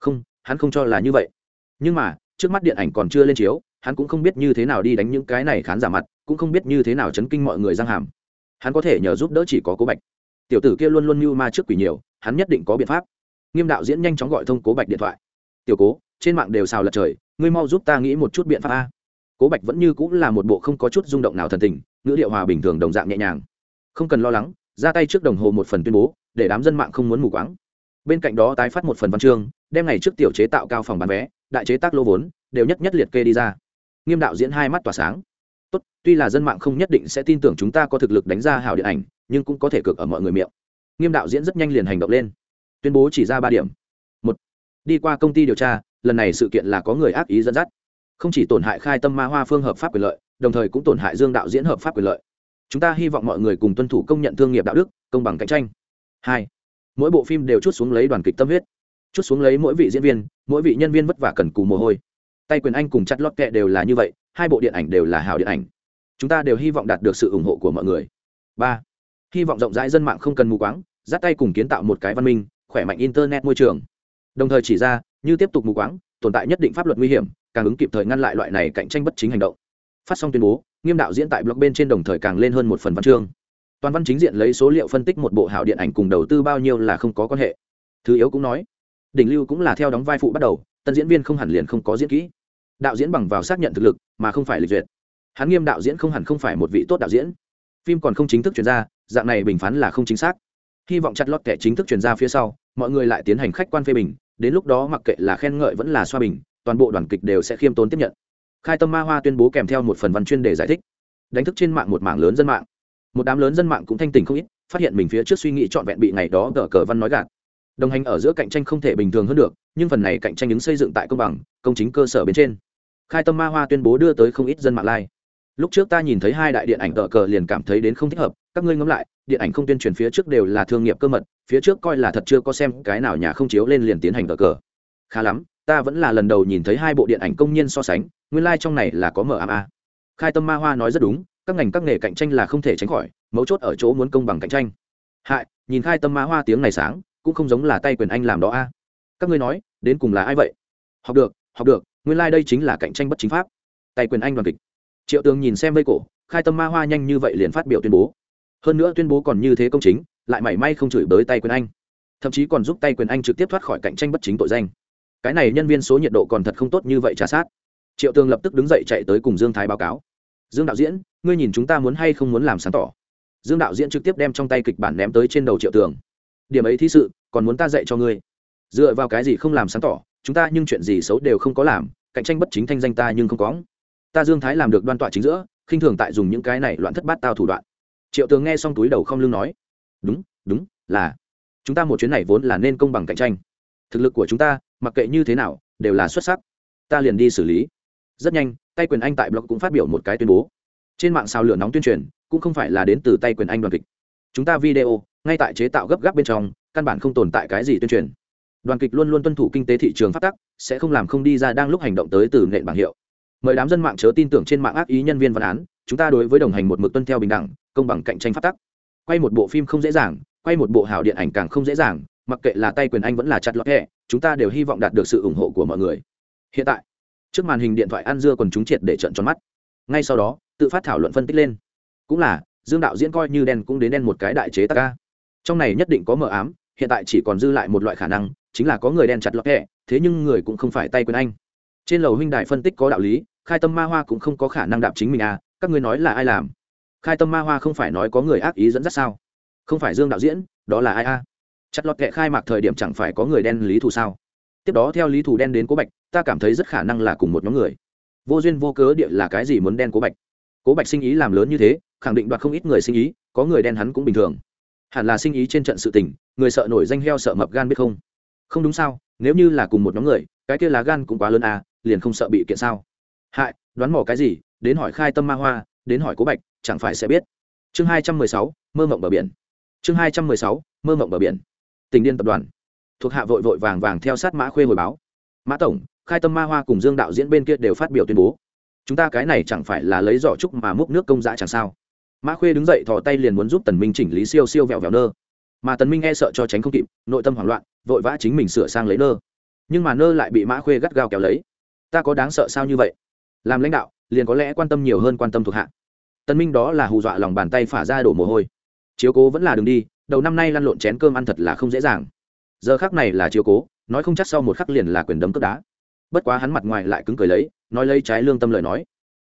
Không, hắn không cho là như vậy. Nhưng mà, trước mắt điện ảnh còn chưa lên chiếu, hắn cũng không biết như thế nào đi đánh những cái này khán giả mặt cũng không biết như thế nào chấn kinh mọi người giang hàm. Hắn có thể nhờ giúp đỡ chỉ có cố bạch. Tiểu tử kia luôn luôn mưu ma trước quỷ nhiều, hắn nhất định có biện pháp. Nghiêm đạo diễn nhanh chóng gọi thông cố bạch điện thoại. Tiểu cố, trên mạng đều xào lật trời, ngươi mau giúp ta nghĩ một chút biện pháp a. Cố bạch vẫn như cũng là một bộ không có chút rung động nào thần tình, ngữ điệu hòa bình thường đồng dạng nhẹ nhàng. Không cần lo lắng, ra tay trước đồng hồ một phần tuyên bố, để đám dân mạng không muốn mù quáng. Bên cạnh đó tái phát một phần văn chương, đem ngày trước tiểu chế tạo cao phòng bán vé, đại chế tác lô vốn, đều nhất nhất liệt kê đi ra. Nghiêm đạo diễn hai mắt tỏa sáng tốt, tuy là dân mạng không nhất định sẽ tin tưởng chúng ta có thực lực đánh ra hào điện ảnh, nhưng cũng có thể cực ở mọi người miệng. Nghiêm đạo diễn rất nhanh liền hành động lên. Tuyên bố chỉ ra ba điểm. Một, đi qua công ty điều tra, lần này sự kiện là có người ác ý dẫn dắt. Không chỉ tổn hại khai tâm ma hoa phương hợp pháp quyền lợi, đồng thời cũng tổn hại dương đạo diễn hợp pháp quyền lợi. Chúng ta hy vọng mọi người cùng tuân thủ công nhận thương nghiệp đạo đức, công bằng cạnh tranh. Hai, mỗi bộ phim đều chút xuống lấy đoàn kịch tâm huyết. Chút xuống lấy mỗi vị diễn viên, mỗi vị nhân viên vất vả cần cù mồ hôi. Tay quyền anh cùng chặt lót kệ đều là như vậy hai bộ điện ảnh đều là hào điện ảnh. Chúng ta đều hy vọng đạt được sự ủng hộ của mọi người. Ba, hy vọng rộng rãi dân mạng không cần mù quáng, dắt tay cùng kiến tạo một cái văn minh, khỏe mạnh internet môi trường. Đồng thời chỉ ra, như tiếp tục mù quáng, tồn tại nhất định pháp luật nguy hiểm, càng ứng kịp thời ngăn lại loại này cạnh tranh bất chính hành động. Phát xong tuyên bố, nghiêm đạo diễn tại blog bên trên đồng thời càng lên hơn một phần văn chương. Toàn văn chính diện lấy số liệu phân tích một bộ hảo điện ảnh cùng đầu tư bao nhiêu là không có quan hệ. Thứ yếu cũng nói, đỉnh lưu cũng là theo đóng vai phụ bắt đầu, tân diễn viên không hẳn liền không có diễn kỹ đạo diễn bằng vào xác nhận thực lực, mà không phải lịch duyệt. Hắn nghiêm đạo diễn không hẳn không phải một vị tốt đạo diễn. Phim còn không chính thức chuyển ra, dạng này bình phán là không chính xác. Hy vọng chặt lót kẻ chính thức chuyển ra phía sau, mọi người lại tiến hành khách quan phê bình, đến lúc đó mặc kệ là khen ngợi vẫn là xoa bình, toàn bộ đoàn kịch đều sẽ khiêm tốn tiếp nhận. Khai tâm ma hoa tuyên bố kèm theo một phần văn chuyên để giải thích. Đánh thức trên mạng một mảng lớn dân mạng. Một đám lớn dân mạng cũng thanh tình không ít, phát hiện mình phía trước suy nghĩ trọn vẹn bị ngày đó gỡ cờ văn nói gạt. Đồng hành ở giữa cạnh tranh không thể bình thường hơn được, nhưng phần này cạnh tranh ứng xây dựng tại công bằng, công chính cơ sở bên trên khai tâm ma hoa tuyên bố đưa tới không ít dân mạng lai、like. lúc trước ta nhìn thấy hai đại điện ảnh tờ cờ liền cảm thấy đến không thích hợp, các ngươi ngẫm lại, điện ảnh không tuyên truyền phía trước đều là thương nghiệp cơ mật, phía trước coi là thật chưa có xem cái nào nhà không chiếu lên liền tiến hành tờ cờ. Khá lắm, ta vẫn là lần đầu nhìn thấy hai bộ điện ảnh công nhân so sánh, nguyên lai、like、trong này là có mma khai tâm ma hoa nói rất đúng, các ngành các nghề cạnh tranh là không thể tránh khỏi, mấu chốt ở chỗ muốn công bằng cạnh tranh. Hại, nhìn khai tâm ma hoa tiếng này sáng, cũng không giống là tay quyền anh làm đó a. Các ngươi nói, đến cùng là ai vậy? Học được học được nguyên lai、like、đây chính là cạnh tranh bất chính pháp. Tay quyền anh đoàn kịch. Triệu tường nhìn xem vây cổ, khai tâm ma hoa nhanh như vậy liền phát biểu tuyên bố. Hơn nữa tuyên bố còn như thế công chính, lại mảy may không chửi bới tay quyền anh. Thậm chí còn giúp tay quyền anh trực tiếp thoát khỏi cạnh tranh bất chính tội danh. Cái này nhân viên số nhiệt độ còn thật không tốt như vậy trả sát. Triệu tường lập tức đứng dậy chạy tới cùng dương thái báo cáo. Dương đạo diễn, ngươi nhìn chúng ta muốn hay không muốn làm sáng tỏ? Dương đạo diễn trực tiếp đem trong tay kịch bản ném tới trên đầu triệu tường. Điểm ấy thí sự, còn muốn ta dạy cho ngươi. Dựa vào cái gì không làm sáng tỏ? Chúng ta nhưng chuyện gì xấu đều không có làm, cạnh tranh bất chính thanh danh ta nhưng không có. Ta dương thái làm được đoan tọa chính giữa, khinh thường tại dùng những cái này loạn thất bát tao thủ đoạn. Triệu tường nghe xong túi đầu không lưng nói, đúng đúng, là, chúng ta một chuyến này vốn là nên công bằng cạnh tranh. Thực lực của chúng ta, mặc kệ như thế nào, đều là xuất sắc. Ta liền đi xử lý. Rất nhanh, tay quyền anh tại blog cũng phát biểu một cái tuyên bố. Trên mạng sao lửa nóng tuyên truyền, cũng không phải là đến từ tay quyền anh đoàn kịch. Chúng ta video, ngay tại chế tạo gấp gáp bên trong, căn bản không tồn tại cái gì tuyên truyền đoàn kịch luôn luôn tuân thủ kinh tế thị trường phát tắc, sẽ không làm không đi ra đang lúc hành động tới từ nện bảng hiệu. Mời đám dân mạng chớ tin tưởng trên mạng ác ý nhân viên văn án, chúng ta đối với đồng hành một mực tuân theo bình đẳng, công bằng cạnh tranh phát tắc. Quay một bộ phim không dễ dàng, quay một bộ hảo điện ảnh càng không dễ dàng, mặc kệ là tay quyền anh vẫn là chặt lọt hẹ chúng ta đều hy vọng đạt được sự ủng hộ của mọi người. Hiện tại, trước màn hình điện thoại ăn dưa còn chúng triệt để trận tròn mắt. Ngay sau đó, tự phát thảo luận phân tích lên. Cũng là, dương đạo diễn coi như đen cũng đến đen một cái đại chế ta ca. Trong này nhất định có mờ ám, hiện tại chỉ còn dư lại một loại khả năng chính là có người đen chặt lọt hẹ thế nhưng người cũng không phải tay quyền anh. Trên lầu huynh đại phân tích có đạo lý, khai tâm ma hoa cũng không có khả năng đạp chính mình à các ngươi nói là ai làm? Khai tâm ma hoa không phải nói có người ác ý dẫn dắt sao? Không phải dương đạo diễn, đó là ai a chặt lọt kệ khai mạc thời điểm chẳng phải có người đen lý thù sao? Tiếp đó theo lý thù đen đến cố bạch, ta cảm thấy rất khả năng là cùng một nhóm người. Vô duyên vô cớ địa là cái gì muốn đen cố bạch? Cố bạch sinh ý làm lớn như thế, khẳng định đoạt không ít người sinh ý, có người đen hắn cũng bình thường. Hẳn là sinh ý trên trận sự tình, người sợ nổi danh heo sợ mập gan biết không? Không đúng sao, nếu như là cùng một nhóm người, cái kia lá gan cũng quá lớn à liền không sợ bị kiện sao? Hại, đoán mò cái gì? Đến hỏi khai tâm ma hoa, đến hỏi cố bạch, chẳng phải sẽ biết. Chương hai trăm mười sáu, mơ mộng bờ biển. Chương hai trăm mười sáu, mơ mộng bờ biển. Tình điên tập đoàn. Thuộc hạ vội vội vàng vàng theo sát mã khuê hồi báo. Mã tổng, khai tâm ma hoa cùng dương đạo diễn bên kia đều phát biểu tuyên bố. Chúng ta cái này chẳng phải là lấy giỏ trúc mà múc nước công dã chẳng sao? Mã khuê đứng dậy thò tay liền muốn giúp tần minh chỉnh lý siêu siêu vẹo vẹo nơ mà tần minh e sợ cho tránh không kịp, nội tâm hoảng loạn, vội vã chính mình sửa sang lấy nơ. Nhưng mà nơ lại bị mã khuê gắt gao kéo lấy. Ta có đáng sợ sao như vậy? Làm lãnh đạo, liền có lẽ quan tâm nhiều hơn quan tâm thuộc hạ. Tần minh đó là hù dọa lòng bàn tay phả ra đổ mồ hôi. Chiếu cố vẫn là đường đi, đầu năm nay lăn lộn chén cơm ăn thật là không dễ dàng. Giờ khắc này là chiếu cố, nói không chắc sau một khắc liền là quyền đấm cướp đá. Bất quá hắn mặt ngoài lại cứng cười lấy, nói lấy trái lương tâm lời nói.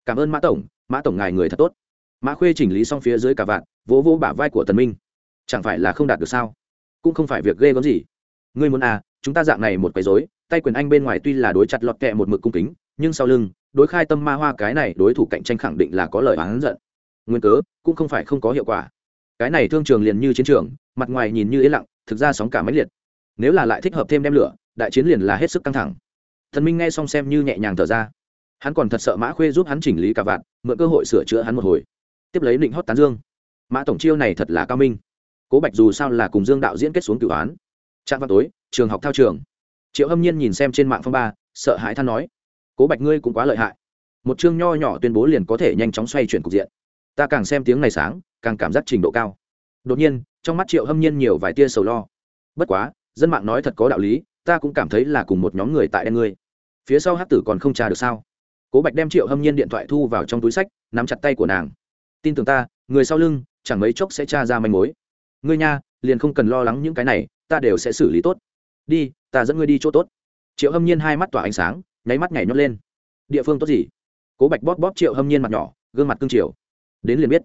Cảm ơn mã tổng mã tổng ngài người thật tốt. Mã khuê chỉnh lý xong phía dưới cả vạn, vỗ vỗ bả vai của tần minh chẳng phải là không đạt được sao? Cũng không phải việc ghê gớm gì. Ngươi muốn à chúng ta dạng này một quấy rối, tay quyền anh bên ngoài tuy là đối chặt lọt kẹ một mực cung kính, nhưng sau lưng, đối khai tâm ma hoa cái này đối thủ cạnh tranh khẳng định là có lời oán giận. Nguyên cớ, cũng không phải không có hiệu quả. Cái này thương trường liền như chiến trường, mặt ngoài nhìn như yên lặng, thực ra sóng cả máy liệt. Nếu là lại thích hợp thêm đem lửa, đại chiến liền là hết sức căng thẳng. Thần minh nghe xong xem như nhẹ nhàng thở ra. Hắn còn thật sợ mã khuê giúp hắn chỉnh lý cả vạn, mượn cơ hội sửa chữa hắn một hồi. Tiếp lấy định hót tán dương. Mã tổng chiêu này thật là cao minh cố bạch dù sao là cùng dương đạo diễn kết xuống cửu án. Trạng vào tối, trường học thao trường. Triệu hâm nhiên nhìn xem trên mạng phong ba, sợ hãi than nói, cố bạch ngươi cũng quá lợi hại. Một chương nho nhỏ tuyên bố liền có thể nhanh chóng xoay chuyển cục diện. Ta càng xem tiếng này sáng, càng cảm giác trình độ cao. Đột nhiên, trong mắt triệu hâm nhiên nhiều vài tia sầu lo. Bất quá, dân mạng nói thật có đạo lý, ta cũng cảm thấy là cùng một nhóm người tại đen ngươi. Phía sau hát tử còn không tra được sao? Cố bạch đem triệu hâm nhiên điện thoại thu vào trong túi sách, nắm chặt tay của nàng. Tin tưởng ta, người sau lưng, chẳng mấy chốc sẽ tra ra manh mối ngươi nha, liền không cần lo lắng những cái này, ta đều sẽ xử lý tốt. Đi, ta dẫn ngươi đi chỗ tốt. Triệu hâm nhiên hai mắt tỏa ánh sáng, nháy mắt nhảy nhót lên. Địa phương tốt gì? Cố bạch bóp bóp triệu hâm nhiên mặt nhỏ, gương mặt cương triều đến liền biết.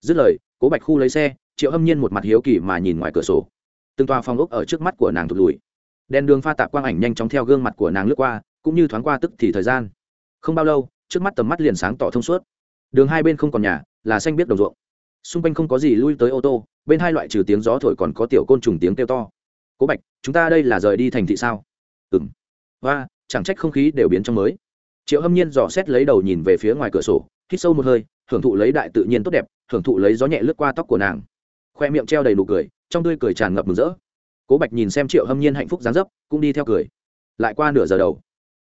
Dứt lời, cố bạch khu lấy xe, triệu hâm nhiên một mặt hiếu kỳ mà nhìn ngoài cửa sổ. Từng tòa phòng ốc ở trước mắt của nàng thụt lùi. Đèn đường pha tạp quang ảnh nhanh chóng theo gương mặt của nàng lướt qua, cũng như thoáng qua tức thì thời gian. Không bao lâu, trước mắt tầm mắt liền sáng tỏ thông suốt. Đường hai bên không còn nhà, là xanh biết đồng ruộng. Xung quanh không có gì lui tới ô tô bên hai loại trừ tiếng gió thổi còn có tiểu côn trùng tiếng kêu to. Cố bạch, chúng ta đây là rời đi thành thị sao? Ừ m và chẳng trách không khí đều biến trong mới. Triệu hâm nhiên dò xét lấy đầu nhìn về phía ngoài cửa sổ, hít sâu một hơi hưởng thụ lấy đại tự nhiên tốt đẹp hưởng thụ lấy gió nhẹ lướt qua tóc của nàng. Khoe miệng treo đầy nụ cười, trong tươi cười tràn ngập mừng rỡ. Cố bạch nhìn xem triệu hâm nhiên hạnh phúc dán dấp, cũng đi theo cười. Lại qua nửa giờ đầu,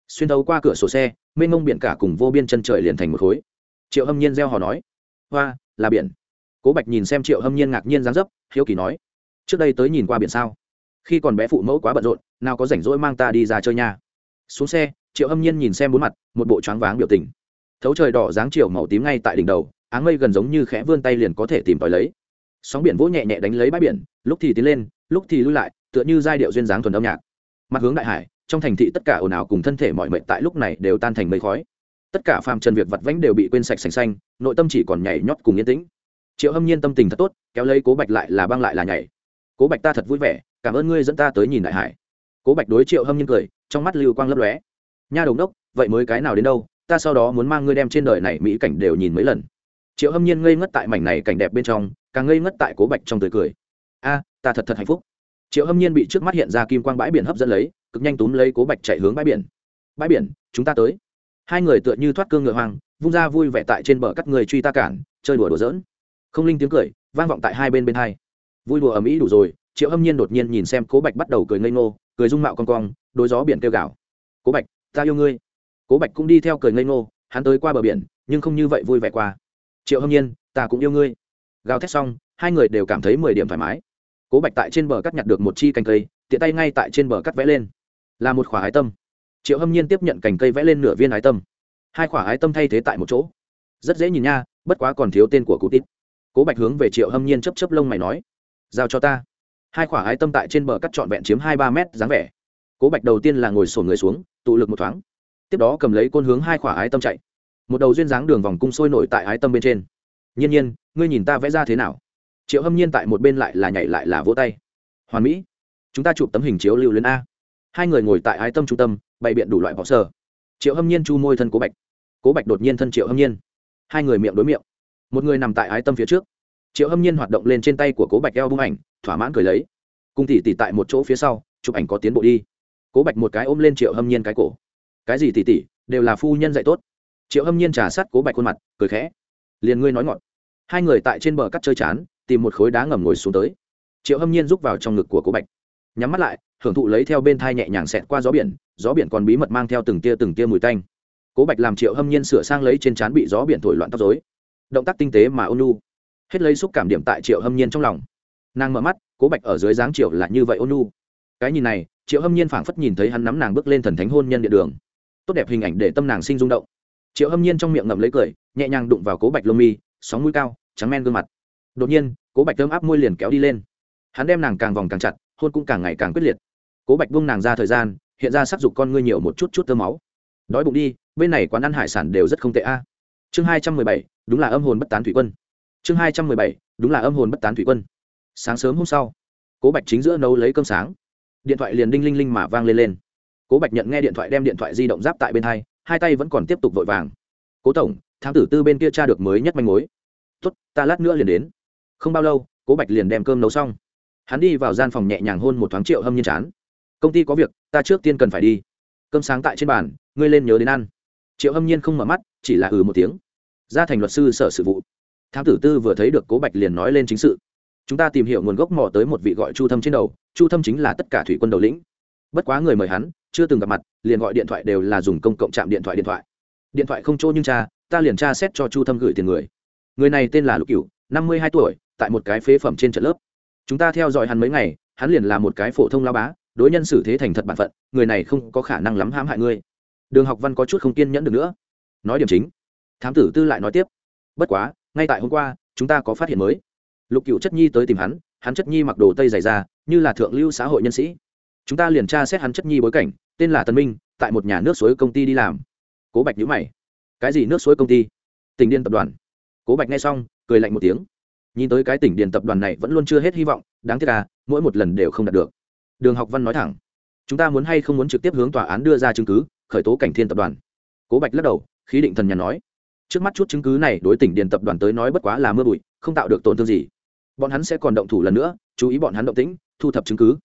xuyên thấu qua cửa sổ xe, mênh mông biển cả cùng vô biên chân trời liền thành một khối. Triệu hâm nhiên gieo hò nói hoa là biển cố bạch nhìn xem triệu hâm nhiên ngạc nhiên dáng dấp, hiếu kỳ nói, trước đây tới nhìn qua biển sao? Khi còn bé phụ mẫu quá bận rộn, nào có rảnh rỗi mang ta đi ra chơi nha. Xuống xe, triệu hâm nhiên nhìn xem bốn mặt, một bộ choáng váng biểu tình. Thấu trời đỏ dáng chiều màu tím ngay tại đỉnh đầu, áng mây gần giống như khẽ vươn tay liền có thể tìm tòi lấy. Sóng biển vỗ nhẹ nhẹ đánh lấy bãi biển, lúc thì tiến lên, lúc thì lui lại, tựa như giai điệu duyên dáng thuần âm nhạc. Mặt hướng đại hải, trong thành thị tất cả ồn ào cùng thân thể mọi mệnh tại lúc này đều tan thành mây khói. Tất cả phàm trần việc vặt vãnh đều bị quên sạch sành xanh, nội tâm chỉ còn nhảy nhót cùng yên tĩnh triệu hâm nhiên tâm tình thật tốt, kéo lấy cố bạch lại là băng lại là nhảy. Cố bạch ta thật vui vẻ, cảm ơn ngươi dẫn ta tới nhìn đại hải. Cố bạch đối triệu hâm nhiên cười, trong mắt lưu quang lấp lóe. Nha đồng đốc, vậy mới cái nào đến đâu, ta sau đó muốn mang ngươi đem trên đời này mỹ cảnh đều nhìn mấy lần. Triệu hâm nhiên ngây ngất tại mảnh này cảnh đẹp bên trong, càng ngây ngất tại cố bạch trong tươi cười. A, ta thật thật hạnh phúc. Triệu hâm nhiên bị trước mắt hiện ra kim quang bãi biển hấp dẫn lấy, cực nhanh túm lấy cố bạch chạy hướng bãi biển. Bãi biển, chúng ta tới. Hai người tựa như thoát cương ngựa hoang, vung ra vui vẻ tại trên bờ cắt người truy ta cản, chơi đùa đùa giỡn không linh tiếng cười, vang vọng tại hai bên bên hai. Vui đùa ầm ĩ đủ rồi, triệu hâm nhiên đột nhiên nhìn xem cố bạch bắt đầu cười ngây ngô, cười dung mạo con cong, đôi gió biển kêu gạo cố bạch, ta yêu ngươi. Cố bạch cũng đi theo cười ngây ngô, hắn tới qua bờ biển, nhưng không như vậy vui vẻ qua. Triệu hâm nhiên, ta cũng yêu ngươi. Gào thét xong, hai người đều cảm thấy mười điểm thoải mái. Cố bạch tại trên bờ cắt nhặt được một chi cành cây, tiện tay ngay tại trên bờ cắt vẽ lên. Là một khỏa ái tâm. Triệu hâm nhiên tiếp nhận cành cây vẽ lên nửa viên ái tâm. Hai khỏa ái tâm thay thế tại một chỗ. Rất dễ nhìn nha, bất quá còn thiếu tên của cụ tít cố bạch hướng về triệu hâm nhiên chấp chấp lông mày nói, giao cho ta. Hai khỏa ái tâm tại trên bờ cắt trọn vẹn chiếm hai ba mét dáng vẻ. Cố bạch đầu tiên là ngồi sổn người xuống, tụ lực một thoáng. Tiếp đó cầm lấy côn hướng hai khỏa ái tâm chạy. Một đầu duyên dáng đường vòng cung sôi nổi tại ái tâm bên trên. Nhiên nhiên, ngươi nhìn ta vẽ ra thế nào? Triệu hâm nhiên tại một bên lại là nhảy lại là vỗ tay. Hoàn mỹ, chúng ta chụp tấm hình chiếu lưu lên a. Hai người ngồi tại ái tâm trung tâm, bày biện đủ loại võ sơ triệu hâm nhiên chu môi thân cố bạch. Cố bạch đột nhiên thân triệu hâm nhiên. Hai người miệng đối miệng một người nằm tại ái tâm phía trước. Triệu hâm nhiên hoạt động lên trên tay của cố bạch eo bung ảnh, thỏa mãn cười lấy. Cùng tỷ tỷ tại một chỗ phía sau, chụp ảnh có tiến bộ đi. Cố bạch một cái ôm lên triệu hâm nhiên cái cổ. Cái gì tỷ tỷ, đều là phu nhân dạy tốt. Triệu hâm nhiên trà sát cố bạch khuôn mặt, cười khẽ. Liền ngươi nói ngọt. Hai người tại trên bờ cắt chơi chán, tìm một khối đá ngầm ngồi xuống tới. Triệu hâm nhiên rúc vào trong ngực của cố bạch. Nhắm mắt lại, hưởng thụ lấy theo bên thai nhẹ nhàng xẹt qua gió biển gió biển còn bí mật mang theo từng tia từng tia mùi tanh. Cố bạch làm triệu hâm nhiên sửa sang lấy trên trán bị gió biển thổi loạn tóc dối động tác tinh tế mà ôn nu hết lấy xúc cảm điểm tại triệu hâm nhiên trong lòng. Nàng mở mắt, cố bạch ở dưới dáng triệu là như vậy ôn nu cái nhìn này, triệu hâm nhiên phảng phất nhìn thấy hắn nắm nàng bước lên thần thánh hôn nhân địa đường. Tốt đẹp hình ảnh để tâm nàng sinh rung động. Triệu hâm nhiên trong miệng ngậm lấy cười, nhẹ nhàng đụng vào cố bạch lông mi, sóng mũi cao, trắng men gương mặt. Đột nhiên, cố bạch thơm áp môi liền kéo đi lên. Hắn đem nàng càng vòng càng chặt, hôn cũng càng ngày càng quyết liệt. Cố bạch buông nàng ra thời gian, hiện ra sắc dục con ngươi nhiều một chút chút tơ máu. Đói bụng đi, bên này quán ăn hải sản đều rất không tệ a chương hai trăm mười bảy, đúng là âm hồn bất tán thủy quân. Chương hai trăm mười bảy, đúng là âm hồn bất tán thủy quân. Sáng sớm hôm sau, cố bạch chính giữa nấu lấy cơm sáng. Điện thoại liền đinh linh linh mà vang lên lên. Cố bạch nhận nghe điện thoại đem điện thoại di động giáp tại bên hai hai tay vẫn còn tiếp tục vội vàng. Cố tổng, thám tử tư bên kia tra được mới nhất manh mối. Tuất ta lát nữa liền đến. Không bao lâu, cố bạch liền đem cơm nấu xong. Hắn đi vào gian phòng nhẹ nhàng hôn một thoáng triệu hâm nhiên chán. Công ty có việc, ta trước tiên cần phải đi. Cơm sáng tại trên bàn, ngươi lên nhớ đến ăn. Triệu hâm nhiên không mở mắt, chỉ là ừ một tiếng ra thành luật sư sở sự vụ. Thám tử tư vừa thấy được cố bạch liền nói lên chính sự. Chúng ta tìm hiểu nguồn gốc mò tới một vị gọi chu thâm trên đầu, chu thâm chính là tất cả thủy quân đầu lĩnh. Bất quá người mời hắn, chưa từng gặp mặt, liền gọi điện thoại đều là dùng công cộng trạm điện thoại điện thoại. Điện thoại không chỗ nhưng cha ta liền tra xét cho chu thâm gửi tiền người. Người này tên là lục cửu, năm mươi hai tuổi, tại một cái phế phẩm trên trận lớp. Chúng ta theo dõi hắn mấy ngày, hắn liền là một cái phổ thông lao bá, đối nhân xử thế thành thật bản phận, người này không có khả năng lắm hãm hại ngươi. Đường học văn có chút không kiên nhẫn được nữa. Nói điểm chính thám tử tư lại nói tiếp, bất quá, ngay tại hôm qua, chúng ta có phát hiện mới. Lục cựu chất nhi tới tìm hắn hắn chất nhi mặc đồ tây dày ra như là thượng lưu xã hội nhân sĩ. Chúng ta liền tra xét hắn chất nhi bối cảnh, tên là tân minh, tại một nhà nước suối công ty đi làm. Cố bạch nhữ mày. Cái gì nước suối công ty? Tỉnh điên tập đoàn. Cố bạch nghe xong, cười lạnh một tiếng. Nhìn tới cái tỉnh điền tập đoàn này vẫn luôn chưa hết hy vọng, đáng tiếc à mỗi một lần đều không đạt được. Đường học văn nói thẳng. Chúng ta muốn hay không muốn trực tiếp hướng tòa án đưa ra chứng cứ, khởi tố cảnh thiên tập đoàn. Cố bạch lắc đầu, khí định thần nhàn nói trước mắt chút chứng cứ này đối tỉnh điền tập đoàn tới nói bất quá là mưa bụi, không tạo được tổn thương gì. Bọn hắn sẽ còn động thủ lần nữa, chú ý bọn hắn động tĩnh, thu thập chứng cứ.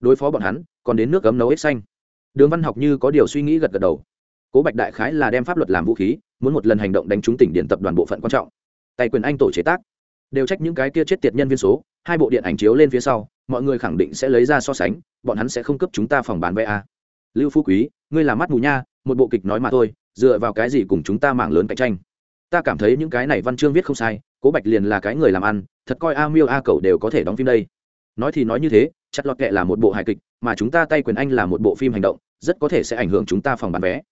Đối phó bọn hắn, còn đến nước cấm nấu ếch xanh. Đường văn học như có điều suy nghĩ gật gật đầu. Cố bạch đại khái là đem pháp luật làm vũ khí, muốn một lần hành động đánh trúng tỉnh điện tập đoàn bộ phận quan trọng. Tài quyền anh tổ chế tác. Đều trách những cái kia chết tiệt nhân viên số, hai bộ điện ảnh chiếu lên phía sau, mọi người khẳng định sẽ lấy ra so sánh, bọn hắn sẽ không cấp chúng ta phòng bán vé a. Lưu phú quý, ngươi là mắt mù nha, một bộ kịch nói mà thôi, dựa vào cái gì cùng chúng ta mạng lớn cạnh tranh? Ta cảm thấy những cái này văn chương viết không sai, cố bạch liền là cái người làm ăn, thật coi a miêu a cầu đều có thể đóng phim đây. Nói thì nói như thế, chặt lọt kệ là một bộ hài kịch, mà chúng ta tay quyền anh là một bộ phim hành động, rất có thể sẽ ảnh hưởng chúng ta phòng bán vé.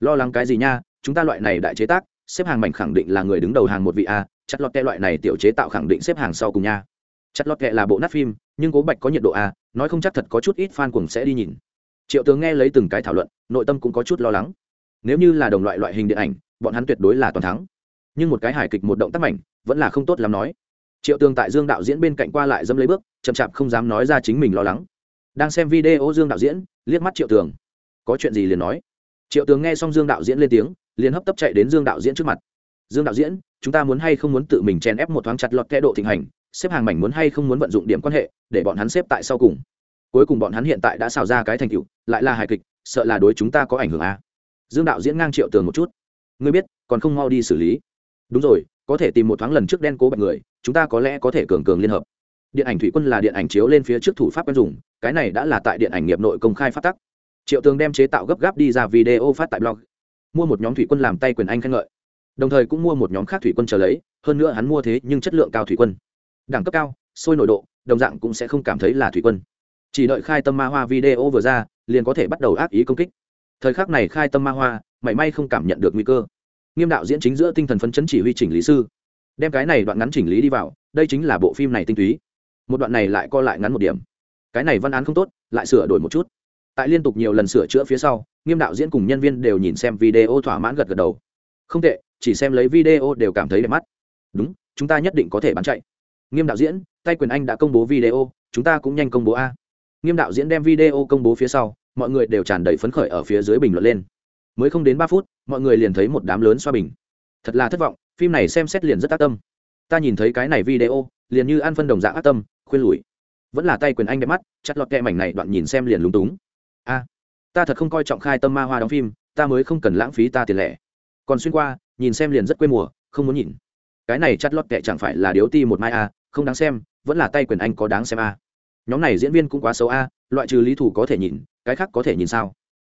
Lo lắng cái gì nha, chúng ta loại này đại chế tác, xếp hàng mảnh khẳng định là người đứng đầu hàng một vị a, chặt lọt kệ loại này tiểu chế tạo khẳng định xếp hàng sau cùng nha. Chặt lọt kệ là bộ nát phim, nhưng cố bạch có nhiệt độ a, nói không chắc thật có chút ít fan cùng sẽ đi nhìn. Triệu tướng nghe lấy từng cái thảo luận, nội tâm cũng có chút lo lắng. Nếu như là đồng loại loại hình điện ảnh, bọn hắn tuyệt đối là toàn thắng nhưng một cái hài kịch một động tác mạnh vẫn là không tốt lắm nói. Triệu tường tại dương đạo diễn bên cạnh qua lại dâm lấy bước, chậm chạp không dám nói ra chính mình lo lắng. Đang xem video dương đạo diễn, liếc mắt triệu tường. Có chuyện gì liền nói. Triệu tường nghe xong dương đạo diễn lên tiếng, liền hấp tấp chạy đến dương đạo diễn trước mặt. Dương đạo diễn, chúng ta muốn hay không muốn tự mình chen ép một thoáng chặt lọt kẽ độ thịnh hành, xếp hàng mảnh muốn hay không muốn vận dụng điểm quan hệ, để bọn hắn xếp tại sau cùng. Cuối cùng bọn hắn hiện tại đã xào ra cái thành tựu, lại là hài kịch, sợ là đối chúng ta có ảnh hưởng à. dương đạo diễn ngang triệu tường một chút. Ngươi biết, còn không mau đi xử lý đúng rồi, có thể tìm một thoáng lần trước đen cố bạch người, chúng ta có lẽ có thể cường cường liên hợp. Điện ảnh thủy quân là điện ảnh chiếu lên phía trước thủ pháp quen dùng, cái này đã là tại điện ảnh nghiệp nội công khai phát tắc. Triệu tường đem chế tạo gấp gáp đi ra video phát tại blog. Mua một nhóm thủy quân làm tay quyền anh khen ngợi. Đồng thời cũng mua một nhóm khác thủy quân chờ lấy, hơn nữa hắn mua thế nhưng chất lượng cao thủy quân. Đẳng cấp cao, sôi nổi độ, đồng dạng cũng sẽ không cảm thấy là thủy quân. Chỉ đợi khai tâm ma hoa video vừa ra, liền có thể bắt đầu ác ý công kích. Thời khắc này khai tâm ma hoa, mảy may không cảm nhận được nguy cơ nghiêm đạo diễn chính giữa tinh thần phấn chấn chỉ huy chỉnh lý sư. Đem cái này đoạn ngắn chỉnh lý đi vào, đây chính là bộ phim này tinh túy. Một đoạn này lại co lại ngắn một điểm. Cái này văn án không tốt, lại sửa đổi một chút. Tại liên tục nhiều lần sửa chữa phía sau, nghiêm đạo diễn cùng nhân viên đều nhìn xem video thỏa mãn gật gật đầu. Không tệ, chỉ xem lấy video đều cảm thấy đẹp mắt. Đúng, chúng ta nhất định có thể bán chạy. Nghiêm đạo diễn, tay quyền anh đã công bố video, chúng ta cũng nhanh công bố a. Nghiêm đạo diễn đem video công bố phía sau, mọi người đều tràn đầy phấn khởi ở phía dưới bình luận lên mới không đến ba phút, mọi người liền thấy một đám lớn xoa bình. Thật là thất vọng, phim này xem xét liền rất tác tâm. Ta nhìn thấy cái này video, liền như ăn phân đồng dạng ác tâm, khuyên lùi vẫn là tay quyền anh đẹp mắt, chặt lọt kẹ mảnh này đoạn nhìn xem liền lúng túng. A, ta thật không coi trọng khai tâm ma hoa đóng phim, ta mới không cần lãng phí ta tiền lẻ. Còn xuyên qua, nhìn xem liền rất quê mùa, không muốn nhìn. Cái này chặt lọt kẹ chẳng phải là điếu ti một mai a, không đáng xem, vẫn là tay quyền anh có đáng xem a. Nhóm này diễn viên cũng quá xấu a, loại trừ lý thủ có thể nhìn, cái khác có thể nhìn sao?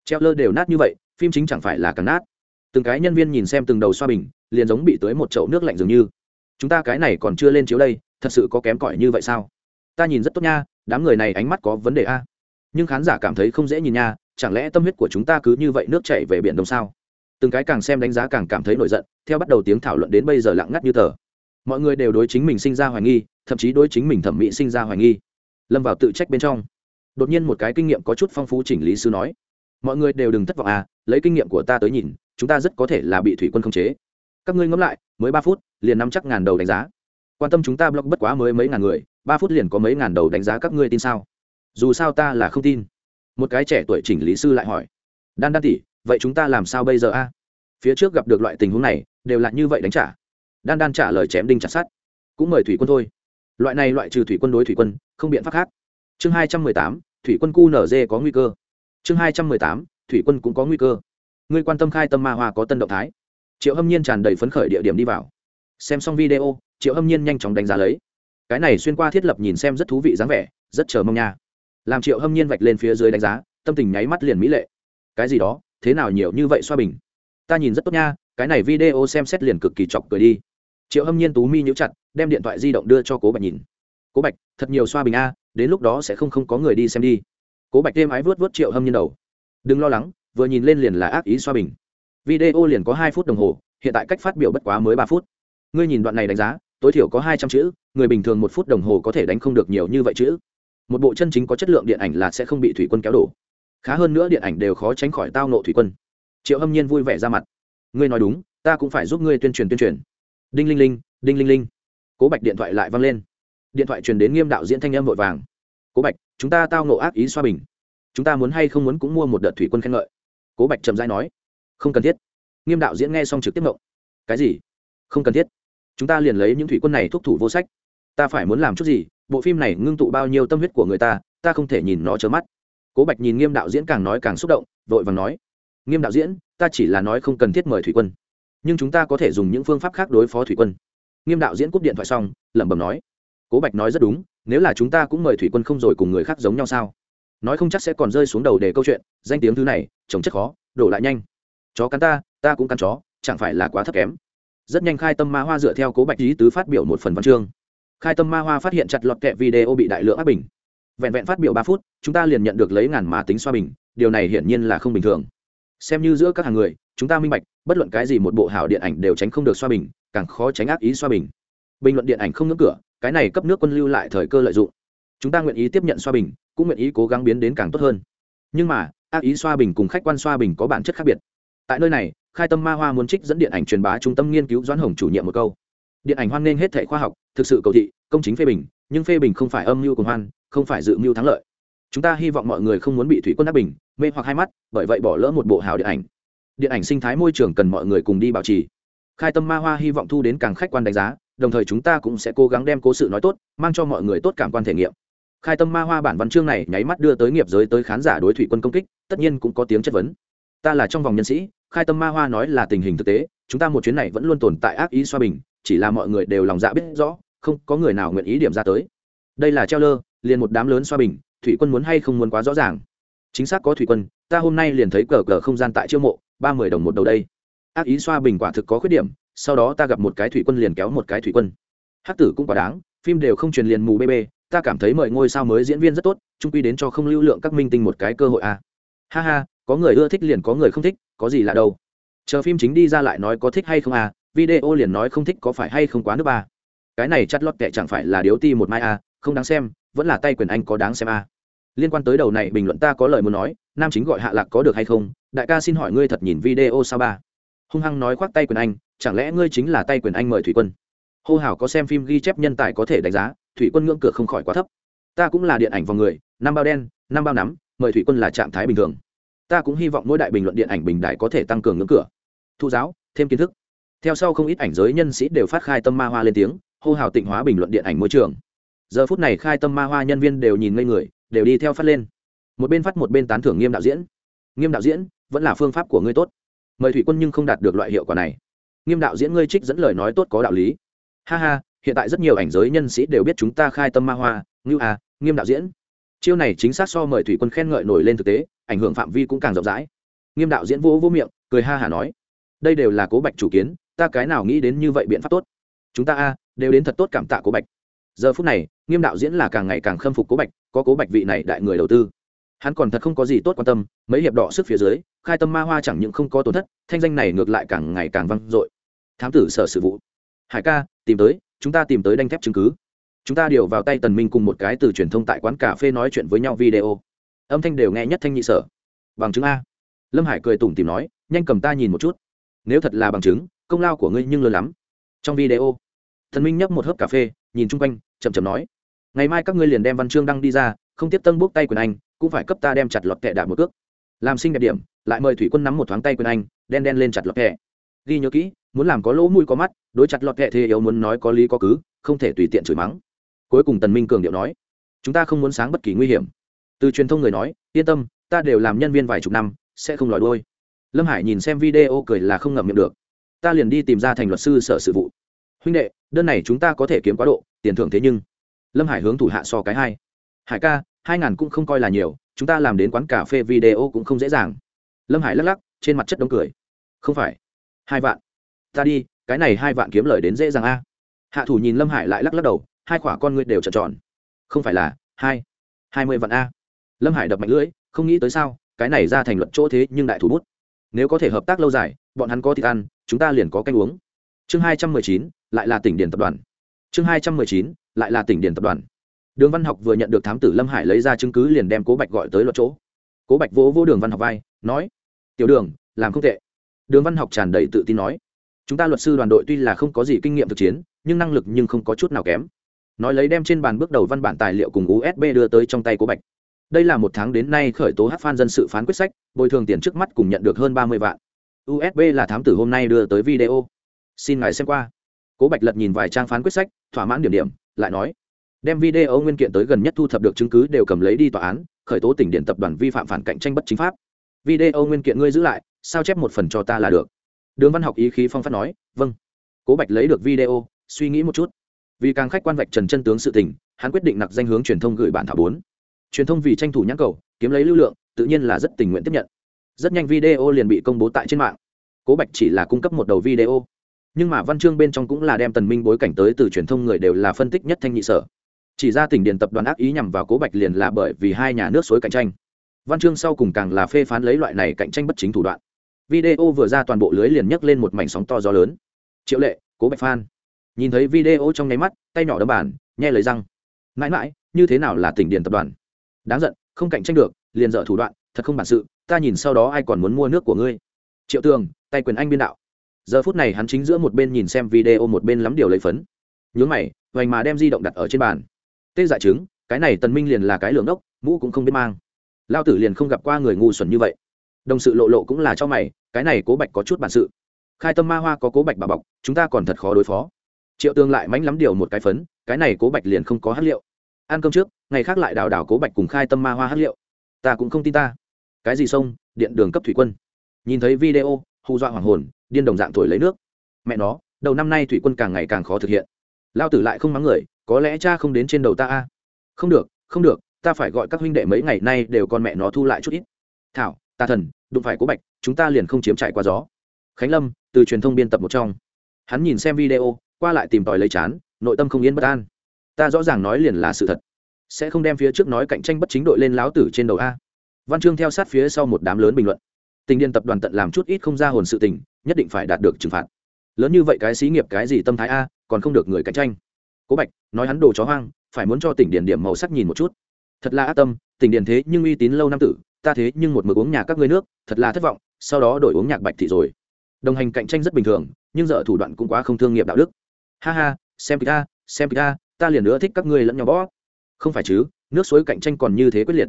Treo lơ đều nát như vậy phim chính chẳng phải là càng nát. Từng cái nhân viên nhìn xem từng đầu xoa bình, liền giống bị tới một chậu nước lạnh dường như. Chúng ta cái này còn chưa lên chiếu đây, thật sự có kém cỏi như vậy sao? Ta nhìn rất tốt nha, đám người này ánh mắt có vấn đề a. Nhưng khán giả cảm thấy không dễ nhìn nha, chẳng lẽ tâm huyết của chúng ta cứ như vậy nước chảy về biển đông sao? Từng cái càng xem đánh giá càng cảm thấy nổi giận, theo bắt đầu tiếng thảo luận đến bây giờ lặng ngắt như tờ. Mọi người đều đối chính mình sinh ra hoài nghi, thậm chí đối chính mình thẩm mỹ sinh ra hoài nghi. Lâm vào tự trách bên trong. Đột nhiên một cái kinh nghiệm có chút phong phú chỉnh lý sư nói mọi người đều đừng thất vọng à lấy kinh nghiệm của ta tới nhìn, chúng ta rất có thể là bị thủy quân khống chế. Các ngươi ngẫm lại, mới ba phút, liền nắm chắc ngàn đầu đánh giá. Quan tâm chúng ta blog bất quá mới mấy ngàn người, ba phút liền có mấy ngàn đầu đánh giá các ngươi tin sao? Dù sao ta là không tin. Một cái trẻ tuổi chỉnh lý sư lại hỏi. Đan đan tỉ vậy chúng ta làm sao bây giờ a? Phía trước gặp được loại tình huống này, đều là như vậy đánh trả. Đan đan trả lời chém đinh chặt sát cũng mời thủy quân thôi. Loại này loại trừ thủy quân đối thủy quân, không biện pháp khác. Chương hai trăm mười tám, thủy quân cu nở dê có nguy cơ chương hai trăm mười tám, thủy quân cũng có nguy cơ. Ngươi quan tâm khai tâm ma hoa có tân động thái. Triệu hâm nhiên tràn đầy phấn khởi địa điểm đi vào. Xem xong video, triệu hâm nhiên nhanh chóng đánh giá lấy. Cái này xuyên qua thiết lập nhìn xem rất thú vị dáng vẻ, rất chờ mong nha. Làm triệu hâm nhiên vạch lên phía dưới đánh giá, tâm tình nháy mắt liền mỹ lệ. Cái gì đó? Thế nào nhiều như vậy xoa bình? Ta nhìn rất tốt nha, cái này video xem xét liền cực kỳ chọc cười đi. Triệu hâm nhiên tú mi nhũ chặt, đem điện thoại di động đưa cho cố bạch nhìn. Cố bạch, thật nhiều xoa bình a, đến lúc đó sẽ không không có người đi xem đi cố bạch thêm ái vớt vớt triệu hâm nhiên đầu. Đừng lo lắng, vừa nhìn lên liền là ác ý xoa bình. Video liền có hai phút đồng hồ, hiện tại cách phát biểu bất quá mới ba phút. Ngươi nhìn đoạn này đánh giá, tối thiểu có hai trăm chữ, người bình thường một phút đồng hồ có thể đánh không được nhiều như vậy chữ. Một bộ chân chính có chất lượng điện ảnh là sẽ không bị thủy quân kéo đổ. Khá hơn nữa điện ảnh đều khó tránh khỏi tao nộ thủy quân. Triệu hâm nhiên vui vẻ ra mặt. Ngươi nói đúng, ta cũng phải giúp ngươi tuyên truyền tuyên truyền. Đinh linh linh, đinh linh linh. Cố bạch điện thoại lại văng lên. Điện thoại truyền đến nghiêm đạo diễn thanh âm vội vàng. Cố bạch chúng ta tao nộ ác ý xoa bình. Chúng ta muốn hay không muốn cũng mua một đợt thủy quân khen ngợi. Cố bạch trầm dai nói. Không cần thiết. Nghiêm đạo diễn nghe xong trực tiếp ngộng cái gì? Không cần thiết. Chúng ta liền lấy những thủy quân này thúc thủ vô sách. Ta phải muốn làm chút gì? Bộ phim này ngưng tụ bao nhiêu tâm huyết của người ta ta không thể nhìn nó chớ mắt. Cố bạch nhìn nghiêm đạo diễn càng nói càng xúc động, vội vàng nói. Nghiêm đạo diễn, ta chỉ là nói không cần thiết mời thủy quân, nhưng chúng ta có thể dùng những phương pháp khác đối phó thủy quân. Nghiêm đạo diễn cúp điện thoại xong, lẩm bẩm nói. Cố bạch nói rất đúng nếu là chúng ta cũng mời thủy quân không rồi cùng người khác giống nhau sao? Nói không chắc sẽ còn rơi xuống đầu để câu chuyện, danh tiếng thứ này, trồng chất khó, đổ lại nhanh. Chó cắn ta ta cũng cắn chó, chẳng phải là quá thấp kém. Rất nhanh khai tâm ma hoa dựa theo cố bạch lý tứ phát biểu một phần văn chương. Khai tâm ma hoa phát hiện chặt lọt kẹ video bị đại lượng áp bình. Vẹn vẹn phát biểu ba phút, chúng ta liền nhận được lấy ngàn mà tính xoa bình, điều này hiển nhiên là không bình thường. Xem như giữa các hàng người, chúng ta minh bạch, bất luận cái gì một bộ hảo điện ảnh đều tránh không được xoa bình, càng khó tránh ác ý xoa bình. Bình luận điện ảnh không ngưỡng cửa cái này cấp nước quân lưu lại thời cơ lợi dụng. Chúng ta nguyện ý tiếp nhận xoa bình, cũng nguyện ý cố gắng biến đến càng tốt hơn. Nhưng mà, ác ý xoa bình cùng khách quan xoa bình có bản chất khác biệt. Tại nơi này, khai tâm ma hoa muốn trích dẫn điện ảnh truyền bá trung tâm nghiên cứu doãn hồng chủ nhiệm một câu. Điện ảnh hoan nghênh hết thể khoa học, thực sự cầu thị, công chính phê bình, nhưng phê bình không phải âm mưu cùng hoan, không phải dự mưu thắng lợi. Chúng ta hy vọng mọi người không muốn bị thủy quân đắc bình, mê hoặc hai mắt, bởi vậy bỏ lỡ một bộ hào điện ảnh. Điện ảnh sinh thái môi trường cần mọi người cùng đi bảo trì. Khai tâm ma hoa hy vọng thu đến càng khách quan đánh giá đồng thời chúng ta cũng sẽ cố gắng đem cố sự nói tốt, mang cho mọi người tốt cảm quan thể nghiệm. Khai tâm ma hoa bản văn chương này nháy mắt đưa tới nghiệp giới tới khán giả đối thủy quân công kích, tất nhiên cũng có tiếng chất vấn. Ta là trong vòng nhân sĩ, khai tâm ma hoa nói là tình hình thực tế, chúng ta một chuyến này vẫn luôn tồn tại ác ý xoa bình, chỉ là mọi người đều lòng dạ biết rõ, không có người nào nguyện ý điểm ra tới. Đây là treo lơ, liền một đám lớn xoa bình, thủy quân muốn hay không muốn quá rõ ràng. Chính xác có thủy quân, ta hôm nay liền thấy cờ cờ không gian tại chiêu mộ, ba mươi đồng một đầu đây. Ác ý xoa bình quả thực có khuyết điểm sau đó ta gặp một cái thủy quân liền kéo một cái thủy quân. Hát tử cũng quá đáng, phim đều không truyền liền mù bê bê, ta cảm thấy mời ngôi sao mới diễn viên rất tốt, trung quy đến cho không lưu lượng các minh tinh một cái cơ hội à. ha ha, có người ưa thích liền có người không thích, có gì là đâu. Chờ phim chính đi ra lại nói có thích hay không à video liền nói không thích có phải hay không quá nước ba. Cái này chắt lót kệ chẳng phải là điếu ti một mai à không đáng xem, vẫn là tay quyền anh có đáng xem à. Liên quan tới đầu này bình luận ta có lời muốn nói, nam chính gọi hạ lạc có được hay không? Đại ca xin hỏi ngươi thật nhìn video sao ba? Hung hăng nói khoác tay quyền anh chẳng lẽ ngươi chính là tay quyền anh mời thủy quân? Hô hào có xem phim ghi chép nhân tài có thể đánh giá, thủy quân ngưỡng cửa không khỏi quá thấp. Ta cũng là điện ảnh vào người, năm bao đen, năm bao nắm, mời thủy quân là trạng thái bình thường. Ta cũng hy vọng mỗi đại bình luận điện ảnh bình đại có thể tăng cường ngưỡng cửa. Thu giáo, thêm kiến thức. Theo sau không ít ảnh giới nhân sĩ đều phát khai tâm ma hoa lên tiếng, hô hào tịnh hóa bình luận điện ảnh môi trường. Giờ phút này khai tâm ma hoa nhân viên đều nhìn ngây người, đều đi theo phát lên. Một bên phát một bên tán thưởng nghiêm đạo diễn. Nghiêm đạo diễn, vẫn là phương pháp của ngươi tốt. Mời thủy quân nhưng không đạt được loại hiệu quả này nghiêm đạo diễn ngươi trích dẫn lời nói tốt có đạo lý. Ha ha, hiện tại rất nhiều ảnh giới nhân sĩ đều biết chúng ta khai tâm ma hoa, ngưu à nghiêm đạo diễn. Chiêu này chính xác so mời thủy quân khen ngợi nổi lên thực tế, ảnh hưởng phạm vi cũng càng rộng rãi. Nghiêm đạo diễn vỗ vỗ miệng, cười ha hả nói, đây đều là cố bạch chủ kiến, ta cái nào nghĩ đến như vậy biện pháp tốt. Chúng ta a, đều đến thật tốt cảm tạ cố bạch. Giờ phút này, nghiêm đạo diễn là càng ngày càng khâm phục cố bạch, có cố bạch vị này đại người đầu tư. Hắn còn thật không có gì tốt quan tâm, mấy hiệp đỏ sức phía dưới, khai tâm ma hoa chẳng những không có tổn thất, thanh danh này ngược lại càng ngày càng vang dội thám tử sở sự vụ. Hải ca, tìm tới, chúng ta tìm tới đanh thép chứng cứ. Chúng ta điều vào tay tần minh cùng một cái từ truyền thông tại quán cà phê nói chuyện với nhau video. Âm thanh đều nghe nhất thanh nhị sở. Bằng chứng a. Lâm hải cười tủm tìm nói, nhanh cầm ta nhìn một chút. Nếu thật là bằng chứng, công lao của ngươi nhưng lớn lắm. Trong video thần minh nhấp một hớp cà phê, nhìn chung quanh, chậm chậm nói, ngày mai các ngươi liền đem văn chương đăng đi ra, không tiếp tân buốc tay quyền anh, cũng phải cấp ta đem chặt lọt kẹ đạp một cước. Làm sinh đẹp điểm, lại mời thủy quân nắm một thoáng tay quyền anh, đen đen lên chặt lọt kẹ ghi nhớ kỹ, muốn làm có lỗ mũi có mắt, đối chặt lọt kẹ thế yếu muốn nói có lý có cứ, không thể tùy tiện chửi mắng. Cuối cùng tần minh cường điệu nói, chúng ta không muốn sáng bất kỳ nguy hiểm. Từ truyền thông người nói, yên tâm, ta đều làm nhân viên vài chục năm, sẽ không lòi đôi lâm hải nhìn xem video cười là không ngậm miệng được. Ta liền đi tìm ra thành luật sư sở sự vụ. Huynh đệ, đơn này chúng ta có thể kiếm quá độ, tiền thưởng thế nhưng. Lâm hải hướng thủ hạ so cái hai. Hải ca, hai ngàn cũng không coi là nhiều, chúng ta làm đến quán cà phê video cũng không dễ dàng. Lâm hải lắc lắc, trên mặt chất đống cười. Không phải hai vạn. Ta đi, cái này hai vạn kiếm lời đến dễ dàng a. Hạ thủ nhìn lâm hải lại lắc lắc đầu, hai khỏa con ngươi đều trợn tròn. Không phải là, hai hai mươi vạn a. Lâm hải đập mạnh lưỡi, không nghĩ tới sao, cái này ra thành luật chỗ thế nhưng đại thủ bút. Nếu có thể hợp tác lâu dài, bọn hắn có thịt ăn, chúng ta liền có canh uống. Chương hai trăm mười chín, lại là tỉnh điền tập đoàn. Chương hai trăm mười chín, lại là tỉnh điền tập đoàn. Đường văn học vừa nhận được thám tử lâm hải lấy ra chứng cứ liền đem cố bạch gọi tới luật chỗ. Cố bạch vỗ vỗ đường văn học vai, nói, tiểu đường, làm không tệ đường văn học tràn đầy tự tin nói, chúng ta luật sư đoàn đội tuy là không có gì kinh nghiệm thực chiến, nhưng năng lực nhưng không có chút nào kém. Nói lấy đem trên bàn bước đầu văn bản tài liệu cùng usb đưa tới trong tay cố bạch. Đây là một tháng đến nay khởi tố hát phan dân sự phán quyết sách, bồi thường tiền trước mắt cùng nhận được hơn ba mươi vạn. Usb là thám tử hôm nay đưa tới video. Xin ngài xem qua. Cố bạch lật nhìn vài trang phán quyết sách, thỏa mãn điểm điểm, lại nói, đem video nguyên kiện tới gần nhất thu thập được chứng cứ đều cầm lấy đi tòa án, khởi tố tỉnh điện tập đoàn vi phạm phản cạnh tranh bất chính pháp video nguyên kiện ngươi giữ lại, sao chép một phần cho ta là được? Đường văn học ý khí phong phát nói vâng. Cố bạch lấy được video, suy nghĩ một chút. Vì càng khách quan vạch trần chân tướng sự tình, hắn quyết định nặc danh hướng truyền thông gửi bản thảo bốn. Truyền thông vì tranh thủ nhãn cầu, kiếm lấy lưu lượng, tự nhiên là rất tình nguyện tiếp nhận. Rất nhanh video liền bị công bố tại trên mạng. Cố bạch chỉ là cung cấp một đầu video. Nhưng mà văn chương bên trong cũng là đem tần minh bối cảnh tới từ truyền thông người đều là phân tích nhất thanh nhị sở. Chỉ ra tỉnh điện tập đoàn ác ý nhằm vào cố bạch liền là bởi vì hai nhà nước suối cạnh tranh văn chương sau cùng càng là phê phán lấy loại này cạnh tranh bất chính thủ đoạn. Video vừa ra toàn bộ lưới liền nhấc lên một mảnh sóng to gió lớn. Triệu lệ, cố bạch phan. Nhìn thấy video trong nháy mắt, tay nhỏ đấm bàn, nhẹ lời răng. Mãi mãi, như thế nào là tỉnh điện tập đoàn? Đáng giận, không cạnh tranh được, liền dở thủ đoạn, thật không bản sự, ta nhìn sau đó ai còn muốn mua nước của ngươi? Triệu tường, tay quyền anh biên đạo. Giờ phút này hắn chính giữa một bên nhìn xem video một bên lắm điều lấy phấn. Nhướng mày hoành mà đem di động đặt ở trên bàn. Tê dại chứng cái này tần minh liền là cái lượng đốc, mũ cũng không biết mang lao tử liền không gặp qua người ngu xuẩn như vậy. Đồng sự lộ lộ cũng là cho mày, cái này cố bạch có chút bản sự. Khai tâm ma hoa có cố bạch bà bọc, chúng ta còn thật khó đối phó. Triệu tương lại mánh lắm điều một cái phấn, cái này cố bạch liền không có hát liệu. Ăn cơm trước, ngày khác lại đào đào cố bạch cùng khai tâm ma hoa hát liệu. Ta cũng không tin ta. Cái gì sông? Điện đường cấp thủy quân. Nhìn thấy video, hù dọa hoàng hồn, điên đồng dạng thổi lấy nước. Mẹ nó, đầu năm nay thủy quân càng ngày càng khó thực hiện. Lao tử lại không mắng người, có lẽ cha không đến trên đầu ta a. Không được không được ta phải gọi các huynh đệ mấy ngày nay đều con mẹ nó thu lại chút ít. Thảo ta thần, đụng phải cố bạch, chúng ta liền không chiếm trải qua gió. Khánh lâm, từ truyền thông biên tập một trong. Hắn nhìn xem video, qua lại tìm tòi lấy chán, nội tâm không yên bất an. Ta rõ ràng nói liền là sự thật. Sẽ không đem phía trước nói cạnh tranh bất chính đội lên láo tử trên đầu a. Văn chương theo sát phía sau một đám lớn bình luận. Tình điền tập đoàn tận làm chút ít không ra hồn sự tình, nhất định phải đạt được trừng phạt. Lớn như vậy cái xí nghiệp cái gì tâm thái a, còn không được người cạnh tranh. Cố bạch, nói hắn đồ chó hoang, phải muốn cho tỉnh điển điểm màu sắc nhìn một chút thật là ác tâm, tỉnh điện thế nhưng uy tín lâu năm tử, ta thế nhưng một mực uống nhà các ngươi nước, thật là thất vọng, sau đó đổi uống nhạc bạch thị rồi. Đồng hành cạnh tranh rất bình thường, nhưng dở thủ đoạn cũng quá không thương nghiệp đạo đức. Ha ha, xem ta xem ta ta liền nữa thích các ngươi lẫn nhau bó không phải chứ, nước suối cạnh tranh còn như thế quyết liệt.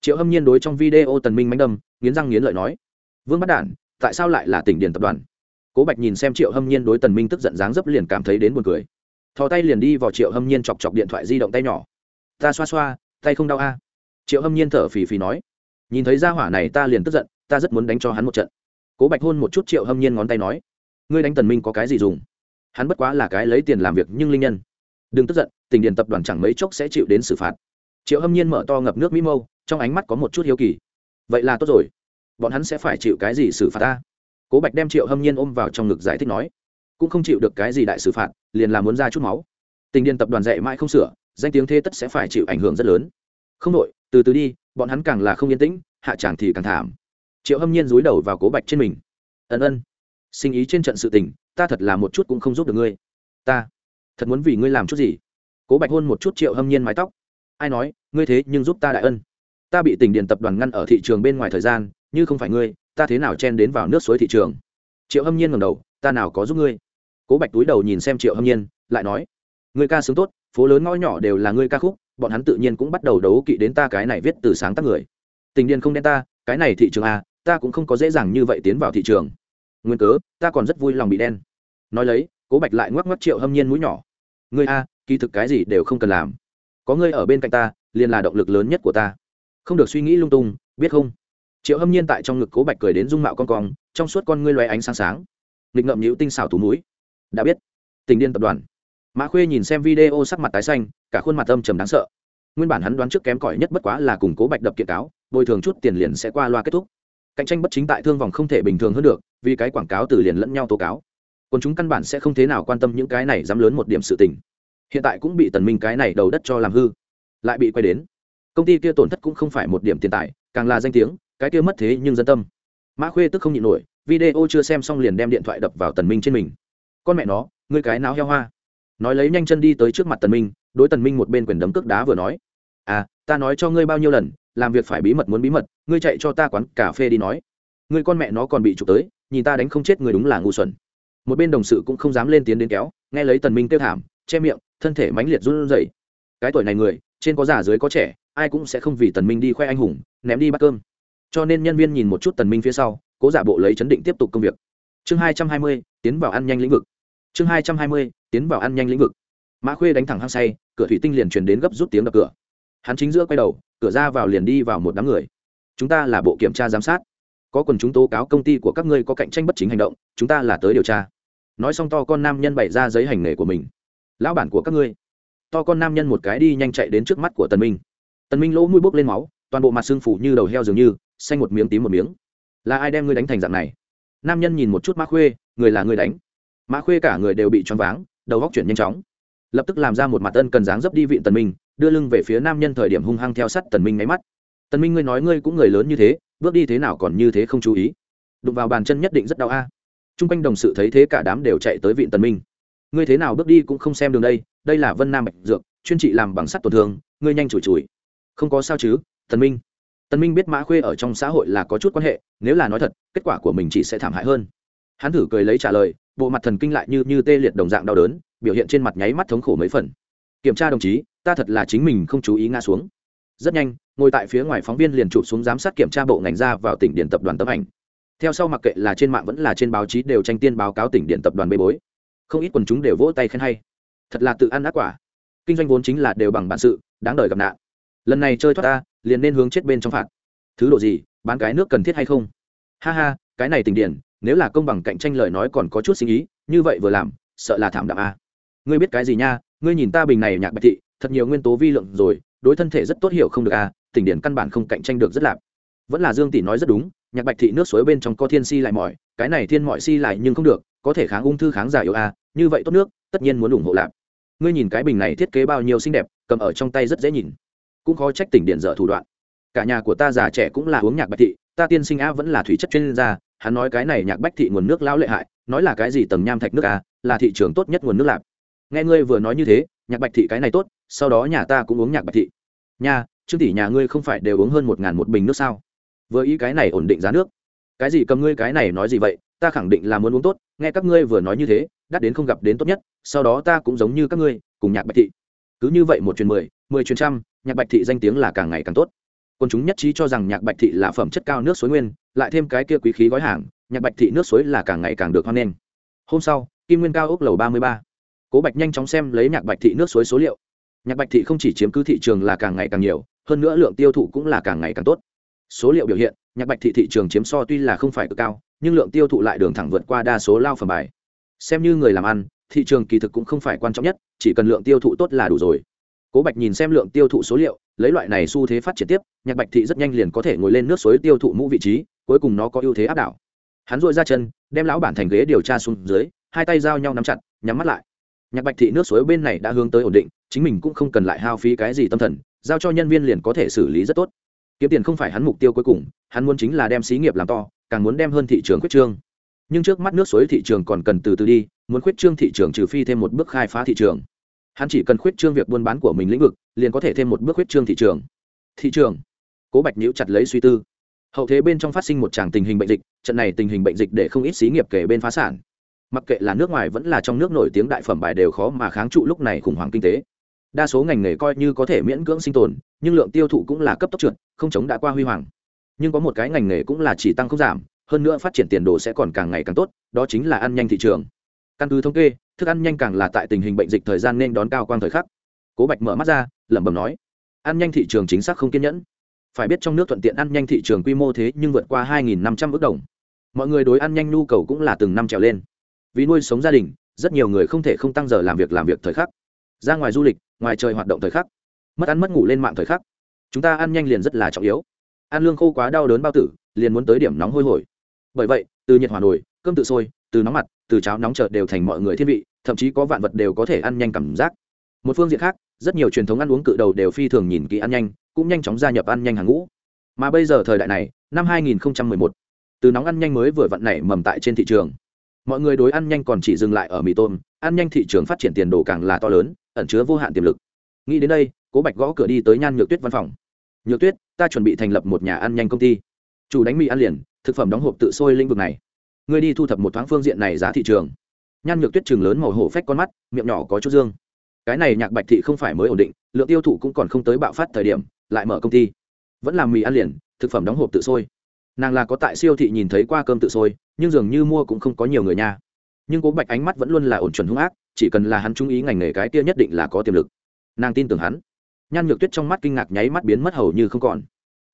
Triệu hâm nhiên đối trong video tần minh mánh đâm, nghiến răng nghiến lợi nói, vương bắt đản, tại sao lại là tỉnh điền tập đoàn? Cố bạch nhìn xem triệu hâm nhiên đối tần minh tức giận dáng dấp liền cảm thấy đến buồn cười. Thò tay liền đi vào triệu hâm nhiên chọc chọc điện thoại di động tay nhỏ. Ta xoa xoa tay không đau a? Triệu hâm nhiên thở phì phì nói. Nhìn thấy gia hỏa này ta liền tức giận, ta rất muốn đánh cho hắn một trận. Cố bạch hôn một chút triệu hâm nhiên ngón tay nói. Ngươi đánh tần minh có cái gì dùng? Hắn bất quá là cái lấy tiền làm việc nhưng linh nhân. Đừng tức giận, tình điền tập đoàn chẳng mấy chốc sẽ chịu đến xử phạt. Triệu hâm nhiên mở to ngập nước mỹ mâu, trong ánh mắt có một chút hiếu kỳ. Vậy là tốt rồi. Bọn hắn sẽ phải chịu cái gì xử phạt ta? Cố bạch đem triệu hâm nhiên ôm vào trong ngực giải thích nói. Cũng không chịu được cái gì đại xử phạt, liền là muốn ra chút máu. Tình điền tập đoàn dạy mãi không sửa danh tiếng thế tất sẽ phải chịu ảnh hưởng rất lớn. Không đội từ từ đi, bọn hắn càng là không yên tĩnh, hạ tràng thì càng thảm. Triệu hâm nhiên dúi đầu vào cố bạch trên mình. Ân ân, sinh ý trên trận sự tình, ta thật là một chút cũng không giúp được ngươi. Ta thật muốn vì ngươi làm chút gì? Cố bạch hôn một chút triệu hâm nhiên mái tóc. Ai nói, ngươi thế nhưng giúp ta đại ân. Ta bị tỉnh điện tập đoàn ngăn ở thị trường bên ngoài thời gian, như không phải ngươi, ta thế nào chen đến vào nước suối thị trường? Triệu hâm nhiên ngầm đầu, ta nào có giúp ngươi? Cố bạch túi đầu nhìn xem triệu hâm nhiên, lại nói ngươi ca sướng tốt, phố lớn ngõ nhỏ đều là ngươi ca khúc, bọn hắn tự nhiên cũng bắt đầu đấu kỵ đến ta cái này viết từ sáng tác người. Tình điền không đen ta, cái này thị trường a ta cũng không có dễ dàng như vậy tiến vào thị trường. Nguyên cớ, ta còn rất vui lòng bị đen. Nói lấy, cố bạch lại ngoắc ngoắc triệu hâm nhiên mũi nhỏ. Ngươi a, kỳ thực cái gì đều không cần làm. Có ngươi ở bên cạnh ta, liền là động lực lớn nhất của ta. Không được suy nghĩ lung tung, biết không? Triệu hâm nhiên tại trong ngực cố bạch cười đến dung mạo con cong, trong suốt con ngươi loé ánh sáng sáng. Nghịch ngậm nhữ tinh xảo thủ núi đã biết. Tình điên tập đoàn mã khuê nhìn xem video sắc mặt tái xanh, cả khuôn mặt âm trầm đáng sợ. Nguyên bản hắn đoán trước kém cỏi nhất bất quá là củng cố bạch đập kiện cáo, bồi thường chút tiền liền sẽ qua loa kết thúc. Cạnh tranh bất chính tại thương vòng không thể bình thường hơn được, vì cái quảng cáo từ liền lẫn nhau tố cáo. Còn chúng căn bản sẽ không thế nào quan tâm những cái này dám lớn một điểm sự tình. Hiện tại cũng bị tần minh cái này đầu đất cho làm hư. Lại bị quay đến. Công ty kia tổn thất cũng không phải một điểm tiền tài, càng là danh tiếng, cái kia mất thế nhưng dân tâm. Mã khuê tức không nhịn nổi, video chưa xem xong liền đem điện thoại đập vào tần minh trên mình. Con mẹ nó, ngươi cái náo heo hoa nói lấy nhanh chân đi tới trước mặt tần minh, đối tần minh một bên quyền đấm cước đá vừa nói. À ta nói cho ngươi bao nhiêu lần, làm việc phải bí mật muốn bí mật, ngươi chạy cho ta quán cà phê đi nói. Ngươi con mẹ nó còn bị trục tới, nhìn ta đánh không chết người đúng là ngu xuẩn. Một bên đồng sự cũng không dám lên tiến đến kéo, nghe lấy tần minh kêu thảm, che miệng, thân thể mãnh liệt run rẩy. Cái tuổi này người, trên có già dưới có trẻ, ai cũng sẽ không vì tần minh đi khoe anh hùng, ném đi bát cơm. Cho nên nhân viên nhìn một chút tần minh phía sau, cố giả bộ lấy chấn định tiếp tục công việc. Chương hai trăm hai mươi, tiến vào ăn nhanh lĩnh vực. Chương hai trăm hai mươi tiến vào ăn nhanh lĩnh vực. Mã khuê đánh thẳng hăng say, cửa thủy tinh liền truyền đến gấp rút tiếng đập cửa. Hắn chính giữa quay đầu, cửa ra vào liền đi vào một đám người. Chúng ta là bộ kiểm tra giám sát. Có quần chúng tố cáo công ty của các ngươi có cạnh tranh bất chính hành động, chúng ta là tới điều tra. Nói xong to con nam nhân bày ra giấy hành nghề của mình. Lão bản của các ngươi. To con nam nhân một cái đi nhanh chạy đến trước mắt của tần minh. Tần minh lỗ mũi bốc lên máu, toàn bộ mặt xương phủ như đầu heo dường như, xanh một miếng tím một miếng. Là ai đem ngươi đánh thành dạng này? Nam nhân nhìn một chút mã khuê, người là người đánh. Mã khuê cả người đều bị choáng váng đầu góc chuyển nhanh chóng. Lập tức làm ra một mặt ân cần dáng dấp đi vịn tần minh, đưa lưng về phía nam nhân thời điểm hung hăng theo sát tần minh ngáy mắt. Tần minh ngươi nói ngươi cũng người lớn như thế, bước đi thế nào còn như thế không chú ý. Đụng vào bàn chân nhất định rất đau a. À. trung quanh đồng sự thấy thế cả đám đều chạy tới vịn tần minh. Ngươi thế nào bước đi cũng không xem đường đây đây là vân nam bạch dược, chuyên trị làm bằng sắt tổn thương, ngươi nhanh chùi chùi không có sao chứ, tần minh. Tần minh biết mã khuê ở trong xã hội là có chút quan hệ, nếu là nói thật, kết quả của mình chỉ sẽ thảm hại hơn hắn thử cười lấy trả lời, bộ mặt thần kinh lại như như tê liệt đồng dạng đau đớn, biểu hiện trên mặt nháy mắt thống khổ mấy phần. Kiểm tra đồng chí, ta thật là chính mình không chú ý ngã xuống. Rất nhanh, ngồi tại phía ngoài phóng viên liền chụp xuống giám sát kiểm tra bộ ngành ra vào tỉnh điện tập đoàn tấm ảnh. Theo sau mặc kệ là trên mạng vẫn là trên báo chí đều tranh tiên báo cáo tỉnh điện tập đoàn bê bối. Không ít quần chúng đều vỗ tay khen hay. Thật là tự ăn ác quả. Kinh doanh vốn chính là đều bằng bản sự, đáng đời gặp nạn. Lần này chơi thoát ta, liền nên hướng chết bên trong phạt. Thứ độ gì, bán cái nước cần thiết hay không? Ha ha, cái này tỉnh điển nếu là công bằng cạnh tranh lời nói còn có chút sinh ý, như vậy vừa làm, sợ là thảm đạm a. Ngươi biết cái gì nha, ngươi nhìn ta bình này nhạc bạch thị, thật nhiều nguyên tố vi lượng rồi, đối thân thể rất tốt hiểu không được a, tỉnh điển căn bản không cạnh tranh được rất lạp vẫn là dương tỷ nói rất đúng, nhạc bạch thị nước suối bên trong có thiên si lại mỏi, cái này thiên mọi si lại nhưng không được, có thể kháng ung thư kháng giả yếu a, như vậy tốt nước, tất nhiên muốn ủng hộ lạp. Ngươi nhìn cái bình này thiết kế bao nhiêu xinh đẹp, cầm ở trong tay rất dễ nhìn. Cũng khó trách tỉnh điện dở thủ đoạn. Cả nhà của ta già trẻ cũng là uống nhạc bạch thị, ta tiên sinh a vẫn là thủy chất chuyên gia hắn nói cái này nhạc bách thị nguồn nước lão lệ hại, nói là cái gì tầng nham thạch nước à là thị trường tốt nhất nguồn nước lạp. Nghe ngươi vừa nói như thế, nhạc bạch thị cái này tốt, sau đó nhà ta cũng uống nhạc bạch thị. Nha chứ tỷ nhà ngươi không phải đều uống hơn một ngàn một bình nước sao? Vừa ý cái này ổn định giá nước. Cái gì cầm ngươi cái này nói gì vậy, ta khẳng định là muốn uống tốt, nghe các ngươi vừa nói như thế, đắt đến không gặp đến tốt nhất, sau đó ta cũng giống như các ngươi, cùng nhạc bạch thị. Cứ như vậy một chuyến mười mười chuyến trăm, nhạc bạch thị danh tiếng là càng ngày càng tốt còn chúng nhất trí cho rằng nhạc bạch thị là phẩm chất cao nước suối nguyên, lại thêm cái kia quý khí gói hàng, nhạc bạch thị nước suối là càng ngày càng được hoan nghênh. Hôm sau, kim nguyên cao ốc lầu ba mươi ba. Cố bạch nhanh chóng xem lấy nhạc bạch thị nước suối số liệu. Nhạc bạch thị không chỉ chiếm cứ thị trường là càng ngày càng nhiều, hơn nữa lượng tiêu thụ cũng là càng ngày càng tốt. Số liệu biểu hiện, nhạc bạch thị thị trường chiếm so tuy là không phải cực cao, nhưng lượng tiêu thụ lại đường thẳng vượt qua đa số lao phẩm bài. Xem như người làm ăn, thị trường kỳ thực cũng không phải quan trọng nhất, chỉ cần lượng tiêu thụ tốt là đủ rồi cố bạch nhìn xem lượng tiêu thụ số liệu, lấy loại này xu thế phát triển tiếp, nhạc bạch thị rất nhanh liền có thể ngồi lên nước suối tiêu thụ mũ vị trí, cuối cùng nó có ưu thế áp đảo. Hắn dội ra chân, đem lão bản thành ghế điều tra xuống dưới, hai tay giao nhau nắm chặt, nhắm mắt lại. Nhạc bạch thị nước suối bên này đã hướng tới ổn định, chính mình cũng không cần lại hao phí cái gì tâm thần, giao cho nhân viên liền có thể xử lý rất tốt. Kiếm tiền không phải hắn mục tiêu cuối cùng, hắn muốn chính là đem xí nghiệp làm to, càng muốn đem hơn thị trường khuyết trương. Nhưng trước mắt nước suối thị trường còn cần từ từ đi, muốn khuyết trương thị trường trừ phi thêm một bước khai phá thị trường hắn chỉ cần khuyết trương việc buôn bán của mình lĩnh vực, liền có thể thêm một bước khuyết trương thị trường. Thị trường. Cố bạch nhiễu chặt lấy suy tư. Hậu thế bên trong phát sinh một tràng tình hình bệnh dịch, trận này tình hình bệnh dịch để không ít xí nghiệp kể bên phá sản. Mặc kệ là nước ngoài vẫn là trong nước nổi tiếng đại phẩm bài đều khó mà kháng trụ lúc này khủng hoảng kinh tế. Đa số ngành nghề coi như có thể miễn cưỡng sinh tồn, nhưng lượng tiêu thụ cũng là cấp tốc trượt, không chống đã qua huy hoàng. Nhưng có một cái ngành nghề cũng là chỉ tăng không giảm, hơn nữa phát triển tiền đồ sẽ còn càng ngày càng tốt, đó chính là ăn nhanh thị trường căn cứ thống kê, thức ăn nhanh càng là tại tình hình bệnh dịch thời gian nên đón cao quang thời khắc. Cố bạch mở mắt ra, lẩm bẩm nói, ăn nhanh thị trường chính xác không kiên nhẫn. Phải biết trong nước thuận tiện ăn nhanh thị trường quy mô thế nhưng vượt qua 2.500 ước đồng. Mọi người đối ăn nhanh nhu cầu cũng là từng năm trèo lên. Vì nuôi sống gia đình, rất nhiều người không thể không tăng giờ làm việc làm việc thời khắc. Ra ngoài du lịch, ngoài trời hoạt động thời khắc. Mất ăn mất ngủ lên mạng thời khắc. Chúng ta ăn nhanh liền rất là trọng yếu. Ăn lương khô quá đau đớn bao tử, liền muốn tới điểm nóng hôi hổi. Bởi vậy, từ nhiệt hòa nồi cơm tự sôi từ nóng mặt từ cháo nóng chợt đều thành mọi người thiên vị thậm chí có vạn vật đều có thể ăn nhanh cảm giác. Một phương diện khác rất nhiều truyền thống ăn uống cự đầu đều phi thường nhìn kỹ ăn nhanh cũng nhanh chóng gia nhập ăn nhanh hàng ngũ. Mà bây giờ thời đại này năm 2011, từ nóng ăn nhanh mới vừa vặn nảy mầm tại trên thị trường. Mọi người đối ăn nhanh còn chỉ dừng lại ở mì tôm ăn nhanh thị trường phát triển tiền đồ càng là to lớn ẩn chứa vô hạn tiềm lực. Nghĩ đến đây cố bạch gõ cửa đi tới nhan nhược tuyết văn phòng. Nhược tuyết ta chuẩn bị thành lập một nhà ăn nhanh công ty. Chủ đánh mì ăn liền thực phẩm đóng hộp tự sôi lĩnh vực này ngươi đi thu thập một thoáng phương diện này giá thị trường. Nhan nhược tuyết trường lớn màu hổ phách con mắt, miệng nhỏ có chút dương. Cái này nhạc bạch thị không phải mới ổn định, lượng tiêu thụ cũng còn không tới bạo phát thời điểm, lại mở công ty. Vẫn làm mì ăn liền, thực phẩm đóng hộp tự sôi. Nàng là có tại siêu thị nhìn thấy qua cơm tự sôi, nhưng dường như mua cũng không có nhiều người nha. Nhưng cố bạch ánh mắt vẫn luôn là ổn chuẩn hung ác, chỉ cần là hắn chú ý ngành nghề cái kia nhất định là có tiềm lực. Nàng tin tưởng hắn. Nhan nhược tuyết trong mắt kinh ngạc nháy mắt biến mất hầu như không còn.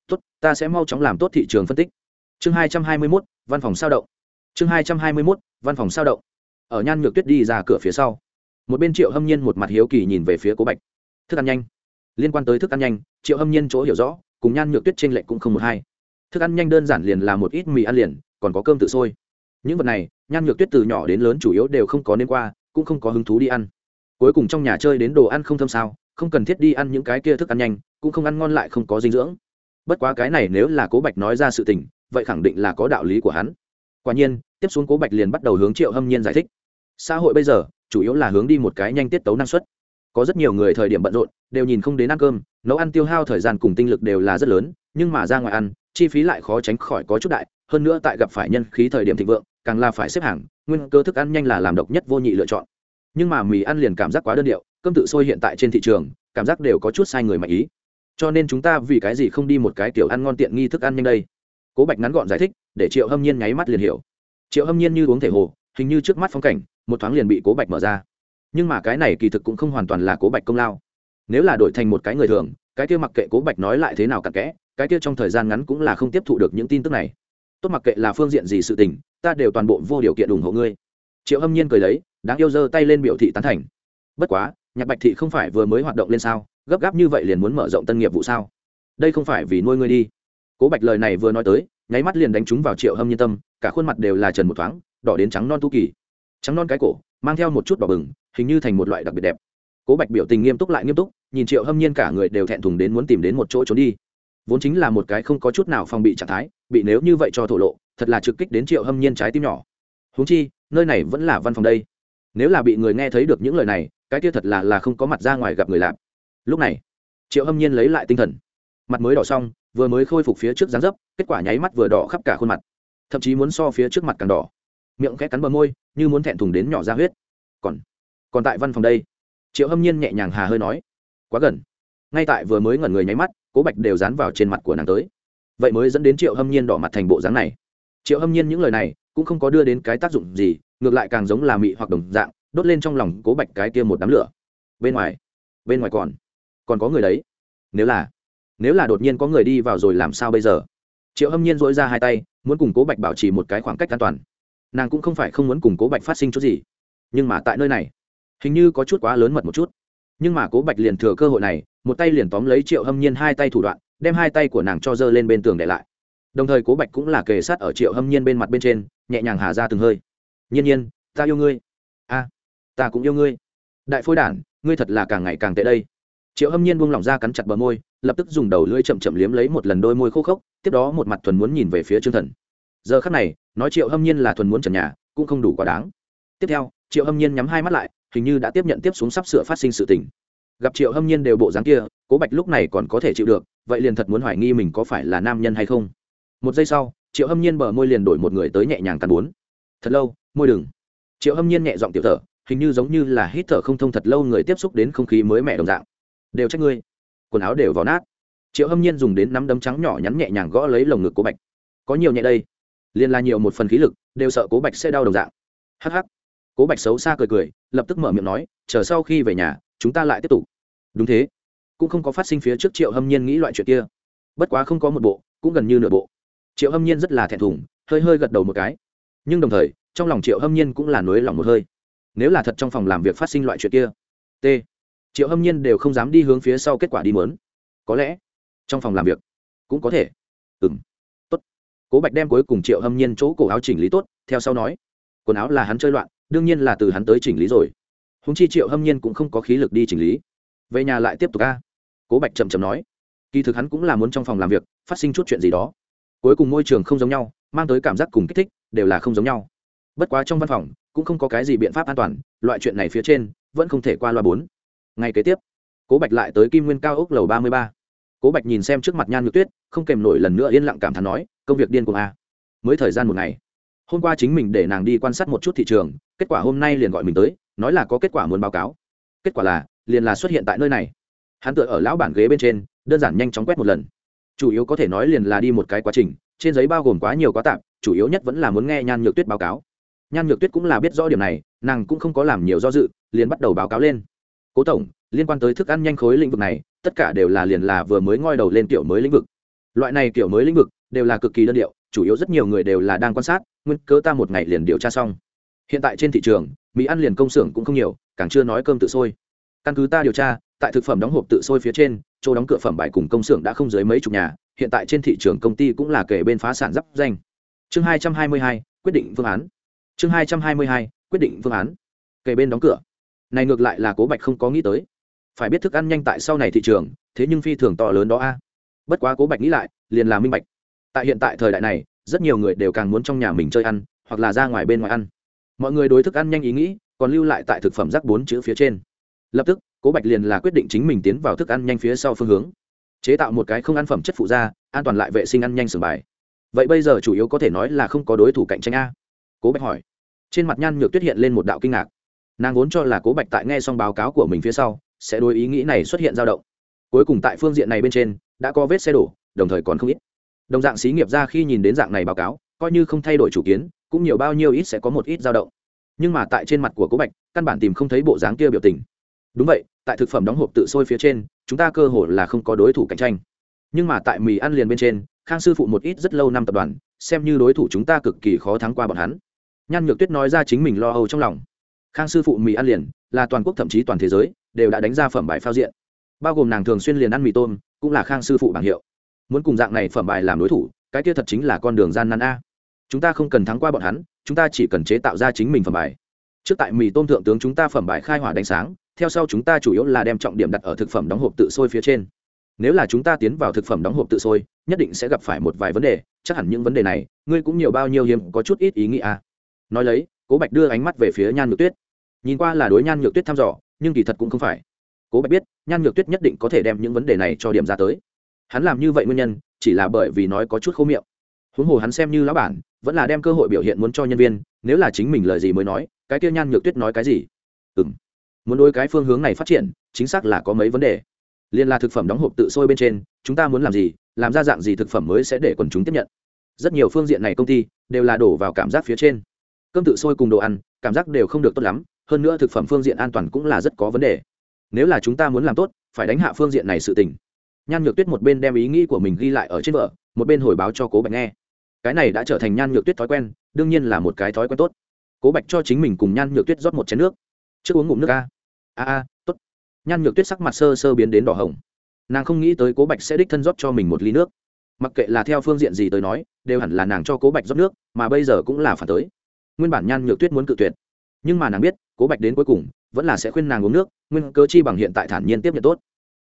Tốt, ta sẽ mau chóng làm tốt thị trường phân tích. Chương hai trăm hai mươi mốt, văn phòng sao động chương hai trăm hai mươi mốt, văn phòng sao động. Ở nhan nhược tuyết đi ra cửa phía sau, một bên triệu hâm nhiên một mặt hiếu kỳ nhìn về phía cố bạch. Thức ăn nhanh. Liên quan tới thức ăn nhanh, triệu hâm nhiên chỗ hiểu rõ, cùng nhan nhược tuyết t r ê n lệch cũng không một hai. Thức ăn nhanh đơn giản liền là một ít mì ăn liền, còn có cơm tự sôi những vật này, nhan nhược tuyết từ nhỏ đến lớn chủ yếu đều không có nên qua, cũng không có hứng thú đi ăn. Cuối cùng trong nhà chơi đến đồ ăn không thâm sao, không cần thiết đi ăn những cái kia thức ăn nhanh, cũng không ăn ngon lại không có dinh dưỡng. Bất quá cái này nếu là cố bạch nói ra sự tình, vậy khẳng định là có đạo lý của hắn quả nhiên, tiếp xuống cố bạch liền bắt đầu hướng triệu hâm nhiên giải thích. Xã hội bây giờ, chủ yếu là hướng đi một cái nhanh tiết tấu năng suất. Có rất nhiều người thời điểm bận rộn, đều nhìn không đến ăn cơm, nấu ăn tiêu hao thời gian cùng tinh lực đều là rất lớn, nhưng mà ra ngoài ăn, chi phí lại khó tránh khỏi có chút đại. Hơn nữa tại gặp phải nhân khí thời điểm thịnh vượng, càng là phải xếp hàng, nguyên cơ thức ăn nhanh là làm độc nhất vô nhị lựa chọn. Nhưng mà mì ăn liền cảm giác quá đơn điệu, cơm tự sôi hiện tại trên thị trường, cảm giác đều có chút sai người mạnh ý. Cho nên chúng ta vì cái gì không đi một cái kiểu ăn ngon tiện nghi thức ăn nhanh đây? Cố bạch ngắn gọn giải thích, để triệu hâm nhiên nháy mắt liền hiểu. Triệu hâm nhiên như uống thể hồ, hình như trước mắt phong cảnh, một thoáng liền bị cố bạch mở ra. Nhưng mà cái này kỳ thực cũng không hoàn toàn là cố bạch công lao. Nếu là đổi thành một cái người thường, cái kia mặc kệ cố bạch nói lại thế nào cặn kẽ, cái kia trong thời gian ngắn cũng là không tiếp thụ được những tin tức này. Tốt mặc kệ là phương diện gì sự tình, ta đều toàn bộ vô điều kiện ủng hộ ngươi. Triệu hâm nhiên cười lấy, đáng yêu giơ tay lên biểu thị tán thành. Bất quá, nhạc bạch thị không phải vừa mới hoạt động lên sao, gấp gáp như vậy liền muốn mở rộng tân nghiệp vụ sao? Đây không phải vì nuôi ngươi đi cố bạch lời này vừa nói tới, nháy mắt liền đánh trúng vào triệu hâm nhiên tâm, cả khuôn mặt đều là trần một thoáng, đỏ đến trắng non tu kỳ. Trắng non cái cổ, mang theo một chút đỏ bừng, hình như thành một loại đặc biệt đẹp. Cố bạch biểu tình nghiêm túc lại nghiêm túc, nhìn triệu hâm nhiên cả người đều thẹn thùng đến muốn tìm đến một chỗ trốn đi. Vốn chính là một cái không có chút nào phòng bị trạng thái, bị nếu như vậy cho thổ lộ, thật là trực kích đến triệu hâm nhiên trái tim nhỏ. Huống chi, nơi này vẫn là văn phòng đây. Nếu là bị người nghe thấy được những lời này, cái kia thật là là không có mặt ra ngoài gặp người lạp lúc này, triệu hâm nhiên lấy lại tinh thần. Mặt mới đỏ xong vừa mới khôi phục phía trước dáng dấp, kết quả nháy mắt vừa đỏ khắp cả khuôn mặt. Thậm chí muốn so phía trước mặt càng đỏ. Miệng khẽ cắn bờ môi, như muốn thẹn thùng đến nhỏ ra huyết. Còn còn tại văn phòng đây. Triệu hâm nhiên nhẹ nhàng hà hơi nói, quá gần. Ngay tại vừa mới ngẩn người nháy mắt, cố bạch đều dán vào trên mặt của nàng tới. Vậy mới dẫn đến triệu hâm nhiên đỏ mặt thành bộ dáng này. Triệu hâm nhiên những lời này cũng không có đưa đến cái tác dụng gì, ngược lại càng giống là mị hoặc đồng dạng, đốt lên trong lòng cố bạch cái kia một đám lửa. Bên ngoài bên ngoài còn còn có người đấy. Nếu là nếu là đột nhiên có người đi vào rồi làm sao bây giờ? Triệu hâm nhiên dỗi ra hai tay, muốn cùng cố bạch bảo trì một cái khoảng cách an toàn. Nàng cũng không phải không muốn cùng cố bạch phát sinh chút gì. Nhưng mà tại nơi này, hình như có chút quá lớn mật một chút. Nhưng mà cố bạch liền thừa cơ hội này, một tay liền tóm lấy triệu hâm nhiên hai tay thủ đoạn, đem hai tay của nàng cho dơ lên bên tường để lại. Đồng thời cố bạch cũng là kề sát ở triệu hâm nhiên bên mặt bên trên, nhẹ nhàng hà ra từng hơi. Nhiên nhiên, ta yêu ngươi. A, ta cũng yêu ngươi. Đại phôi đản, ngươi thật là càng ngày càng tệ đây triệu hâm nhiên buông lỏng ra cắn chặt bờ môi, lập tức dùng đầu lưỡi chậm chậm liếm lấy một lần đôi môi khô khốc, tiếp đó một mặt thuần muốn nhìn về phía trương thần. Giờ khắc này, nói triệu hâm nhiên là thuần muốn trần nhà, cũng không đủ quá đáng. Tiếp theo, triệu hâm nhiên nhắm hai mắt lại, hình như đã tiếp nhận tiếp xuống sắp sửa phát sinh sự tình. Gặp triệu hâm nhiên đều bộ dáng kia, cố bạch lúc này còn có thể chịu được, vậy liền thật muốn hoài nghi mình có phải là nam nhân hay không? Một giây sau, triệu hâm nhiên bờ môi liền đổi một người tới nhẹ nhàng tàn bốn. Thật lâu, môi đừng. Triệu hâm nhiên nhẹ giọng tiểu thở, hình như giống như là hít thở không thông thật lâu người tiếp xúc đến không khí mới mẻ đồng dạng đều trách ngươi. Quần áo đều vào nát. Triệu hâm nhiên dùng đến nắm đấm trắng nhỏ nhắn nhẹ nhàng gõ lấy lồng ngực cố bạch. Có nhiều nhẹ đây. Liền là nhiều một phần khí lực, đều sợ cố bạch sẽ đau đồng dạng. Hh cố bạch xấu xa cười cười, lập tức mở miệng nói, chờ sau khi về nhà, chúng ta lại tiếp tục. Đúng thế. Cũng không có phát sinh phía trước triệu hâm nhiên nghĩ loại chuyện kia. Bất quá không có một bộ, cũng gần như nửa bộ. Triệu hâm nhiên rất là thẹn thùng, hơi hơi gật đầu một cái. Nhưng đồng thời, trong lòng triệu hâm nhiên cũng là nối lòng một hơi. Nếu là thật trong phòng làm việc phát sinh loại chuyện kia, t triệu hâm nhiên đều không dám đi hướng phía sau kết quả đi mớn. Có lẽ, trong phòng làm việc, cũng có thể. Ừng tốt. Cố bạch đem cuối cùng triệu hâm nhiên chỗ cổ áo chỉnh lý tốt, theo sau nói, quần áo là hắn chơi loạn, đương nhiên là từ hắn tới chỉnh lý rồi. Húng chi triệu hâm nhiên cũng không có khí lực đi chỉnh lý. Về nhà lại tiếp tục ca. Cố bạch chậm chậm nói, kỳ thực hắn cũng là muốn trong phòng làm việc, phát sinh chút chuyện gì đó. Cuối cùng môi trường không giống nhau, mang tới cảm giác cùng kích thích, đều là không giống nhau. Bất quá trong văn phòng, cũng không có cái gì biện pháp an toàn, loại chuyện này phía trên, vẫn không thể qua loa bốn ngày kế tiếp, cố bạch lại tới kim nguyên cao ốc lầu ba mươi ba. Cố bạch nhìn xem trước mặt nhan nhược tuyết, không kèm nổi lần nữa yên lặng cảm thán nói, công việc điên cuồng a mới thời gian một ngày. Hôm qua chính mình để nàng đi quan sát một chút thị trường, kết quả hôm nay liền gọi mình tới, nói là có kết quả muốn báo cáo. Kết quả là, liền là xuất hiện tại nơi này. Hắn tựa ở lão bản ghế bên trên, đơn giản nhanh chóng quét một lần. Chủ yếu có thể nói liền là đi một cái quá trình, trên giấy bao gồm quá nhiều quá tạp, chủ yếu nhất vẫn là muốn nghe nhan nhược tuyết báo cáo. Nhan nhược tuyết cũng là biết rõ điểm này, nàng cũng không có làm nhiều do dự, liền bắt đầu báo cáo lên cố tổng, liên quan tới thức ăn nhanh khối lĩnh vực này, tất cả đều là liền là vừa mới ngoi đầu lên kiểu mới lĩnh vực. Loại này kiểu mới lĩnh vực đều là cực kỳ đơn điệu, chủ yếu rất nhiều người đều là đang quan sát, nguyên cớ ta một ngày liền điều tra xong. Hiện tại trên thị trường mỹ ăn liền công xưởng cũng không nhiều, càng chưa nói cơm tự sôi. Căn cứ ta điều tra, tại thực phẩm đóng hộp tự sôi phía trên, chỗ đóng cửa phẩm bài cùng công xưởng đã không dưới mấy chục nhà, hiện tại trên thị trường công ty cũng là kể bên phá sản d danh. Chương hai trăm hai mươi hai, quyết định phương án. Chương hai trăm hai mươi hai, quyết định phương án. Kể bên đóng cửa này ngược lại là cố bạch không có nghĩ tới. Phải biết thức ăn nhanh tại sau này thị trường, thế nhưng phi thường to lớn đó a. À. Bất quá cố bạch nghĩ lại, liền là minh bạch. Tại hiện tại thời đại này, rất nhiều người đều càng muốn trong nhà mình chơi ăn, hoặc là ra ngoài bên ngoài ăn. Mọi người đối thức ăn nhanh ý nghĩ, còn lưu lại tại thực phẩm rác bốn chữ phía trên. Lập tức, cố bạch liền là quyết định chính mình tiến vào thức ăn nhanh phía sau phương hướng. Chế tạo một cái không ăn phẩm chất phụ da an toàn lại vệ sinh ăn nhanh sừng bài. Vậy bây giờ chủ yếu có thể nói là không có đối thủ cạnh tranh a? Cố bạch hỏi. Trên mặt nhan nhược tuyết hiện lên một đạo kinh ngạc nàng vốn cho là cố bạch tại nghe xong báo cáo của mình phía sau, sẽ đối ý nghĩ này xuất hiện dao động. Cuối cùng tại phương diện này bên trên, đã có vết xe đổ, đồng thời còn không ít. Đồng dạng xí nghiệp ra khi nhìn đến dạng này báo cáo, coi như không thay đổi chủ kiến, cũng nhiều bao nhiêu ít sẽ có một ít dao động. Nhưng mà tại trên mặt của cố bạch, căn bản tìm không thấy bộ dáng kia biểu tình. Đúng vậy, tại thực phẩm đóng hộp tự sôi phía trên, chúng ta cơ hội là không có đối thủ cạnh tranh. Nhưng mà tại mì ăn liền bên trên, khang sư phụ một ít rất lâu năm tập đoàn, xem như đối thủ chúng ta cực kỳ khó thắng qua bọn hắn. Nhan nhược tuyết nói ra chính mình lo âu trong lòng khang sư phụ mì ăn liền, là toàn quốc thậm chí toàn thế giới, đều đã đánh ra phẩm bài phao diện. Bao gồm nàng thường xuyên liền ăn mì tôm, cũng là khang sư phụ bảng hiệu. Muốn cùng dạng này phẩm bài làm đối thủ, cái kia thật chính là con đường gian nan a. Chúng ta không cần thắng qua bọn hắn, chúng ta chỉ cần chế tạo ra chính mình phẩm bài. Trước tại mì tôm thượng tướng chúng ta phẩm bài khai hỏa đánh sáng, theo sau chúng ta chủ yếu là đem trọng điểm đặt ở thực phẩm đóng hộp tự sôi phía trên. Nếu là chúng ta tiến vào thực phẩm đóng hộp tự sôi, nhất định sẽ gặp phải một vài vấn đề, chắc hẳn những vấn đề này, ngươi cũng nhiều bao nhiêu hiếm, có chút ít ý nghĩa nói lấy cố bạch đưa ánh mắt về phía nhan nhược tuyết. Nhìn qua là đối nhan nhược tuyết thăm dò, nhưng kỳ thật cũng không phải. Cố bạch biết, nhan nhược tuyết nhất định có thể đem những vấn đề này cho điểm ra tới. Hắn làm như vậy nguyên nhân, chỉ là bởi vì nói có chút khô miệng. Huống hồ hắn xem như lão bản, vẫn là đem cơ hội biểu hiện muốn cho nhân viên, nếu là chính mình lời gì mới nói, cái kia nhan nhược tuyết nói cái gì? Ừ m muốn đôi cái phương hướng này phát triển, chính xác là có mấy vấn đề. Liên là thực phẩm đóng hộp tự sôi bên trên, chúng ta muốn làm gì, làm ra dạng gì thực phẩm mới sẽ để quần chúng tiếp nhận. Rất nhiều phương diện này công ty, đều là đổ vào cảm giác phía trên cơm tự sôi cùng đồ ăn, cảm giác đều không được tốt lắm, hơn nữa thực phẩm phương diện an toàn cũng là rất có vấn đề. Nếu là chúng ta muốn làm tốt, phải đánh hạ phương diện này sự tình. Nhan nhược tuyết một bên đem ý nghĩ của mình ghi lại ở trên vợ một bên hồi báo cho cố bạch nghe. Cái này đã trở thành nhan nhược tuyết thói quen, đương nhiên là một cái thói quen tốt. Cố bạch cho chính mình cùng nhan nhược tuyết rót một chén nước. Trước uống ngụm nước a. A a, tốt. Nhan nhược tuyết sắc mặt sơ sơ biến đến đỏ hồng. Nàng không nghĩ tới cố bạch sẽ đích thân rót cho mình một ly nước. Mặc kệ là theo phương diện gì tới nói, đều hẳn là nàng cho cố bạch rót nước, mà bây giờ cũng là phản tới nguyên bản nhan nhược tuyết muốn cự tuyệt. Nhưng mà nàng biết, cố bạch đến cuối cùng, vẫn là sẽ khuyên nàng uống nước, nguyên cớ chi bằng hiện tại thản nhiên tiếp nhận tốt.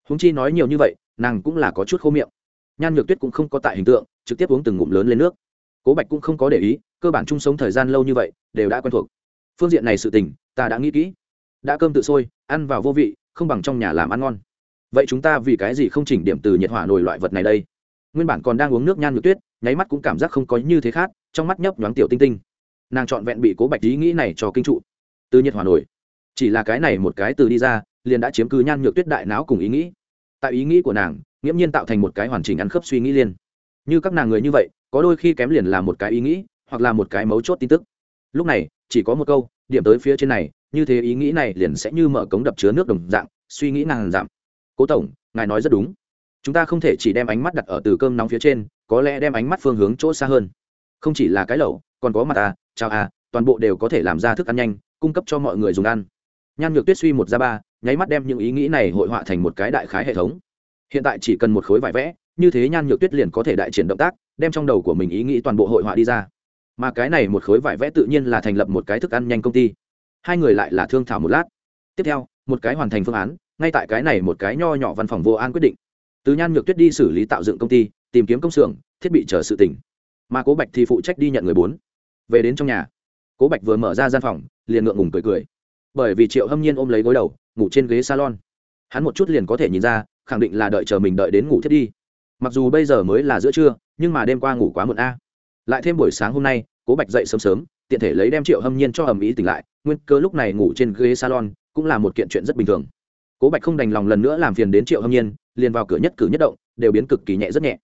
Húng chi nói nhiều như vậy, nàng cũng là có chút khô miệng. Nhan nhược tuyết cũng không có tại hình tượng, trực tiếp uống từng ngụm lớn lên nước. Cố bạch cũng không có để ý, cơ bản chung sống thời gian lâu như vậy, đều đã quen thuộc. Phương diện này sự tình, ta đã nghĩ kỹ. Đã cơm tự sôi, ăn vào vô vị, không bằng trong nhà làm ăn ngon. Vậy chúng ta vì cái gì không chỉnh điểm từ nhiệt hỏa nổi loại vật này đây? Nguyên bản còn đang uống nước nhan nhược tuyết, nháy mắt cũng cảm giác không có như thế khác, trong mắt nhấp nhoáng tiểu tinh tinh nàng trọn vẹn bị cố bạch ý nghĩ này cho kinh trụ. Từ nhiệt hòa nổi. Chỉ là cái này một cái từ đi ra, liền đã chiếm cứ nhan nhược tuyết đại não cùng ý nghĩ. Tại ý nghĩ của nàng, nghiễm nhiên tạo thành một cái hoàn chỉnh ăn khớp suy nghĩ liên như các nàng người như vậy, có đôi khi kém liền là một cái ý nghĩ, hoặc là một cái mấu chốt tin tức. Lúc này, chỉ có một câu, điểm tới phía trên này, như thế ý nghĩ này liền sẽ như mở cống đập chứa nước đồng dạng, suy nghĩ nàng giảm cố tổng, ngài nói rất đúng. Chúng ta không thể chỉ đem ánh mắt đặt ở từ cơm nóng phía trên, có lẽ đem ánh mắt phương hướng chỗ xa hơn. Không chỉ là cái lẩu, còn có mặt à chào à toàn bộ đều có thể làm ra thức ăn nhanh, cung cấp cho mọi người dùng ăn. Nhan nhược tuyết suy một ra ba, nháy mắt đem những ý nghĩ này hội họa thành một cái đại khái hệ thống. Hiện tại chỉ cần một khối vải vẽ, như thế nhan nhược tuyết liền có thể đại triển động tác, đem trong đầu của mình ý nghĩ toàn bộ hội họa đi ra. Mà cái này một khối vải vẽ tự nhiên là thành lập một cái thức ăn nhanh công ty. Hai người lại là thương thảo một lát. Tiếp theo, một cái hoàn thành phương án, ngay tại cái này một cái nho nhỏ văn phòng vô an quyết định. Từ nhan nhược tuyết đi xử lý tạo dựng công ty, tìm kiếm công xưởng, thiết bị chờ sự tỉnh. Mà cố bạch thì phụ trách đi nhận người bốn về đến trong nhà. Cố bạch vừa mở ra gian phòng, liền ngượng ngùng cười cười. Bởi vì triệu hâm nhiên ôm lấy gối đầu, ngủ trên ghế salon. Hắn một chút liền có thể nhìn ra, khẳng định là đợi chờ mình đợi đến ngủ thiết đi. Mặc dù bây giờ mới là giữa trưa, nhưng mà đêm qua ngủ quá muộn a. Lại thêm buổi sáng hôm nay, cố bạch dậy sớm sớm, tiện thể lấy đem triệu hâm nhiên cho ầm ý tỉnh lại, nguyên cơ lúc này ngủ trên ghế salon, cũng là một kiện chuyện rất bình thường. Cố bạch không đành lòng lần nữa làm phiền đến triệu hâm nhiên, liền vào cửa nhất cử nhất động, đều biến cực kỳ nhẹ rất nhẹ.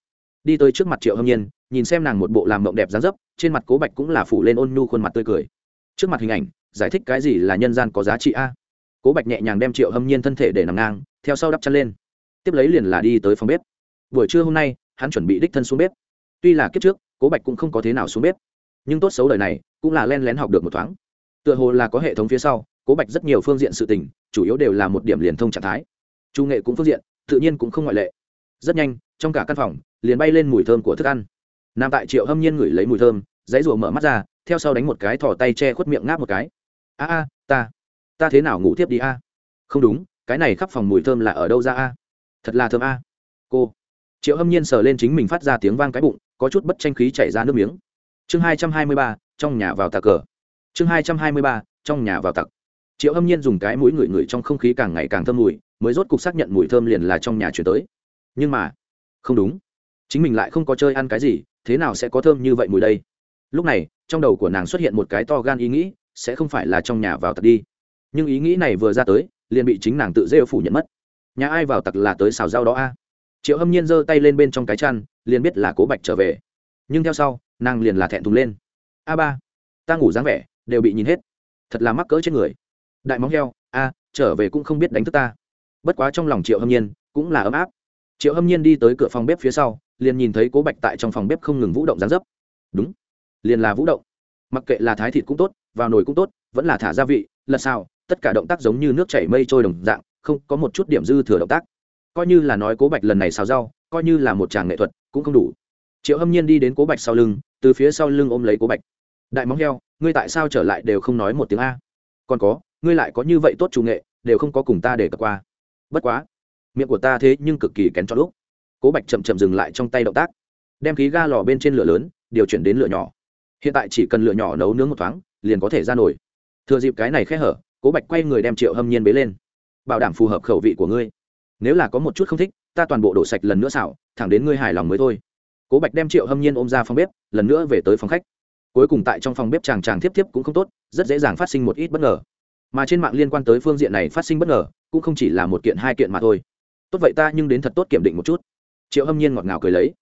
Đi tới trước mặt triệu hâm nhiên nhìn xem nàng một bộ làm mộng đẹp dáng dấp, trên mặt cố bạch cũng là phủ lên ôn nhu khuôn mặt tươi cười. Trước mặt hình ảnh, giải thích cái gì là nhân gian có giá trị a? Cố bạch nhẹ nhàng đem triệu hâm nhiên thân thể để nằm ngang, theo sau đắp chăn lên. Tiếp lấy liền là đi tới phòng bếp. Buổi trưa hôm nay, hắn chuẩn bị đích thân xuống bếp. Tuy là kiếp trước, cố bạch cũng không có thế nào xuống bếp. Nhưng tốt xấu đời này, cũng là len lén học được một thoáng. Tựa hồ là có hệ thống phía sau, cố bạch rất nhiều phương diện sự tình, chủ yếu đều là một điểm liền thông trạng thái. Trung nghệ cũng phương diện, tự nhiên cũng không ngoại lệ. Rất nhanh, trong cả căn phòng, liền bay lên mùi thơm của thức ăn nam tại triệu hâm nhiên ngửi lấy mùi thơm, dãy rùa mở mắt ra, theo sau đánh một cái thỏ tay che khuất miệng ngáp một cái. A a, ta ta thế nào ngủ tiếp đi a? Không đúng, cái này khắp phòng mùi thơm là ở đâu ra a? Thật là thơm a. Cô, triệu hâm nhiên sờ lên chính mình phát ra tiếng vang cái bụng, có chút bất tranh khí chảy ra nước miếng. Chương hai trăm hai mươi ba, trong nhà vào tạc cờ. Chương hai trăm hai mươi ba, trong nhà vào tặc. Triệu hâm nhiên dùng cái mũi ngửi ngửi trong không khí càng ngày càng thơm mùi, mới rốt cục xác nhận mùi thơm liền là trong nhà chuyển tới. Nhưng mà, không đúng. Chính mình lại không có chơi ăn cái gì thế nào sẽ có thơm như vậy mùi đây? Lúc này, trong đầu của nàng xuất hiện một cái to gan ý nghĩ, sẽ không phải là trong nhà vào tặc đi. Nhưng ý nghĩ này vừa ra tới, liền bị chính nàng tự rêu phủ nhận mất. Nhà ai vào tặc là tới xào rau đó a? Triệu hâm nhiên giơ tay lên bên trong cái chăn, liền biết là cố bạch trở về. Nhưng theo sau, nàng liền là thẹn thùng lên. A ba, ta ngủ dáng vẻ, đều bị nhìn hết. Thật là mắc cỡ trên người. Đại móng heo, a, trở về cũng không biết đánh thức ta. Bất quá trong lòng triệu hâm nhiên, cũng là ấm áp triệu hâm nhiên đi tới cửa phòng bếp phía sau, liền nhìn thấy cố bạch tại trong phòng bếp không ngừng vũ động gián dấp. Đúng, liền là vũ động. Mặc kệ là thái thịt cũng tốt, vào nồi cũng tốt, vẫn là thả gia vị lật sao tất cả động tác giống như nước chảy mây trôi đồng dạng, không có một chút điểm dư thừa động tác. Coi như là nói cố bạch lần này xào rau, coi như là một tràng nghệ thuật, cũng không đủ. Triệu hâm nhiên đi đến cố bạch sau lưng, từ phía sau lưng ôm lấy cố bạch. Đại móng heo, ngươi tại sao trở lại đều không nói một tiếng a? Còn có, ngươi lại có như vậy tốt chủ nghệ, đều không có cùng ta để cập qua. Bất quá miệng của ta thế nhưng cực kỳ kén cho lúc. Cố bạch chậm chậm dừng lại trong tay động tác, đem khí ga lò bên trên lửa lớn, điều chuyển đến lửa nhỏ. Hiện tại chỉ cần lửa nhỏ nấu nướng một thoáng, liền có thể ra nổi thừa dịp cái này khẽ hở, cố bạch quay người đem triệu hâm nhiên bế lên. Bảo đảm phù hợp khẩu vị của ngươi. Nếu là có một chút không thích, ta toàn bộ đổ sạch lần nữa xảo thẳng đến ngươi hài lòng mới thôi. Cố bạch đem triệu hâm nhiên ôm ra phòng bếp, lần nữa về tới phòng khách. Cuối cùng tại trong phòng bếp chàng chàng thiếp thiếp cũng không tốt, rất dễ dàng phát sinh một ít bất ngờ. Mà trên mạng liên quan tới phương diện này phát sinh bất ngờ, cũng không chỉ là một kiện hai kiện mà thôi tốt vậy ta nhưng đến thật tốt kiểm định một chút. Triệu hâm nhiên ngọt ngào cười lấy.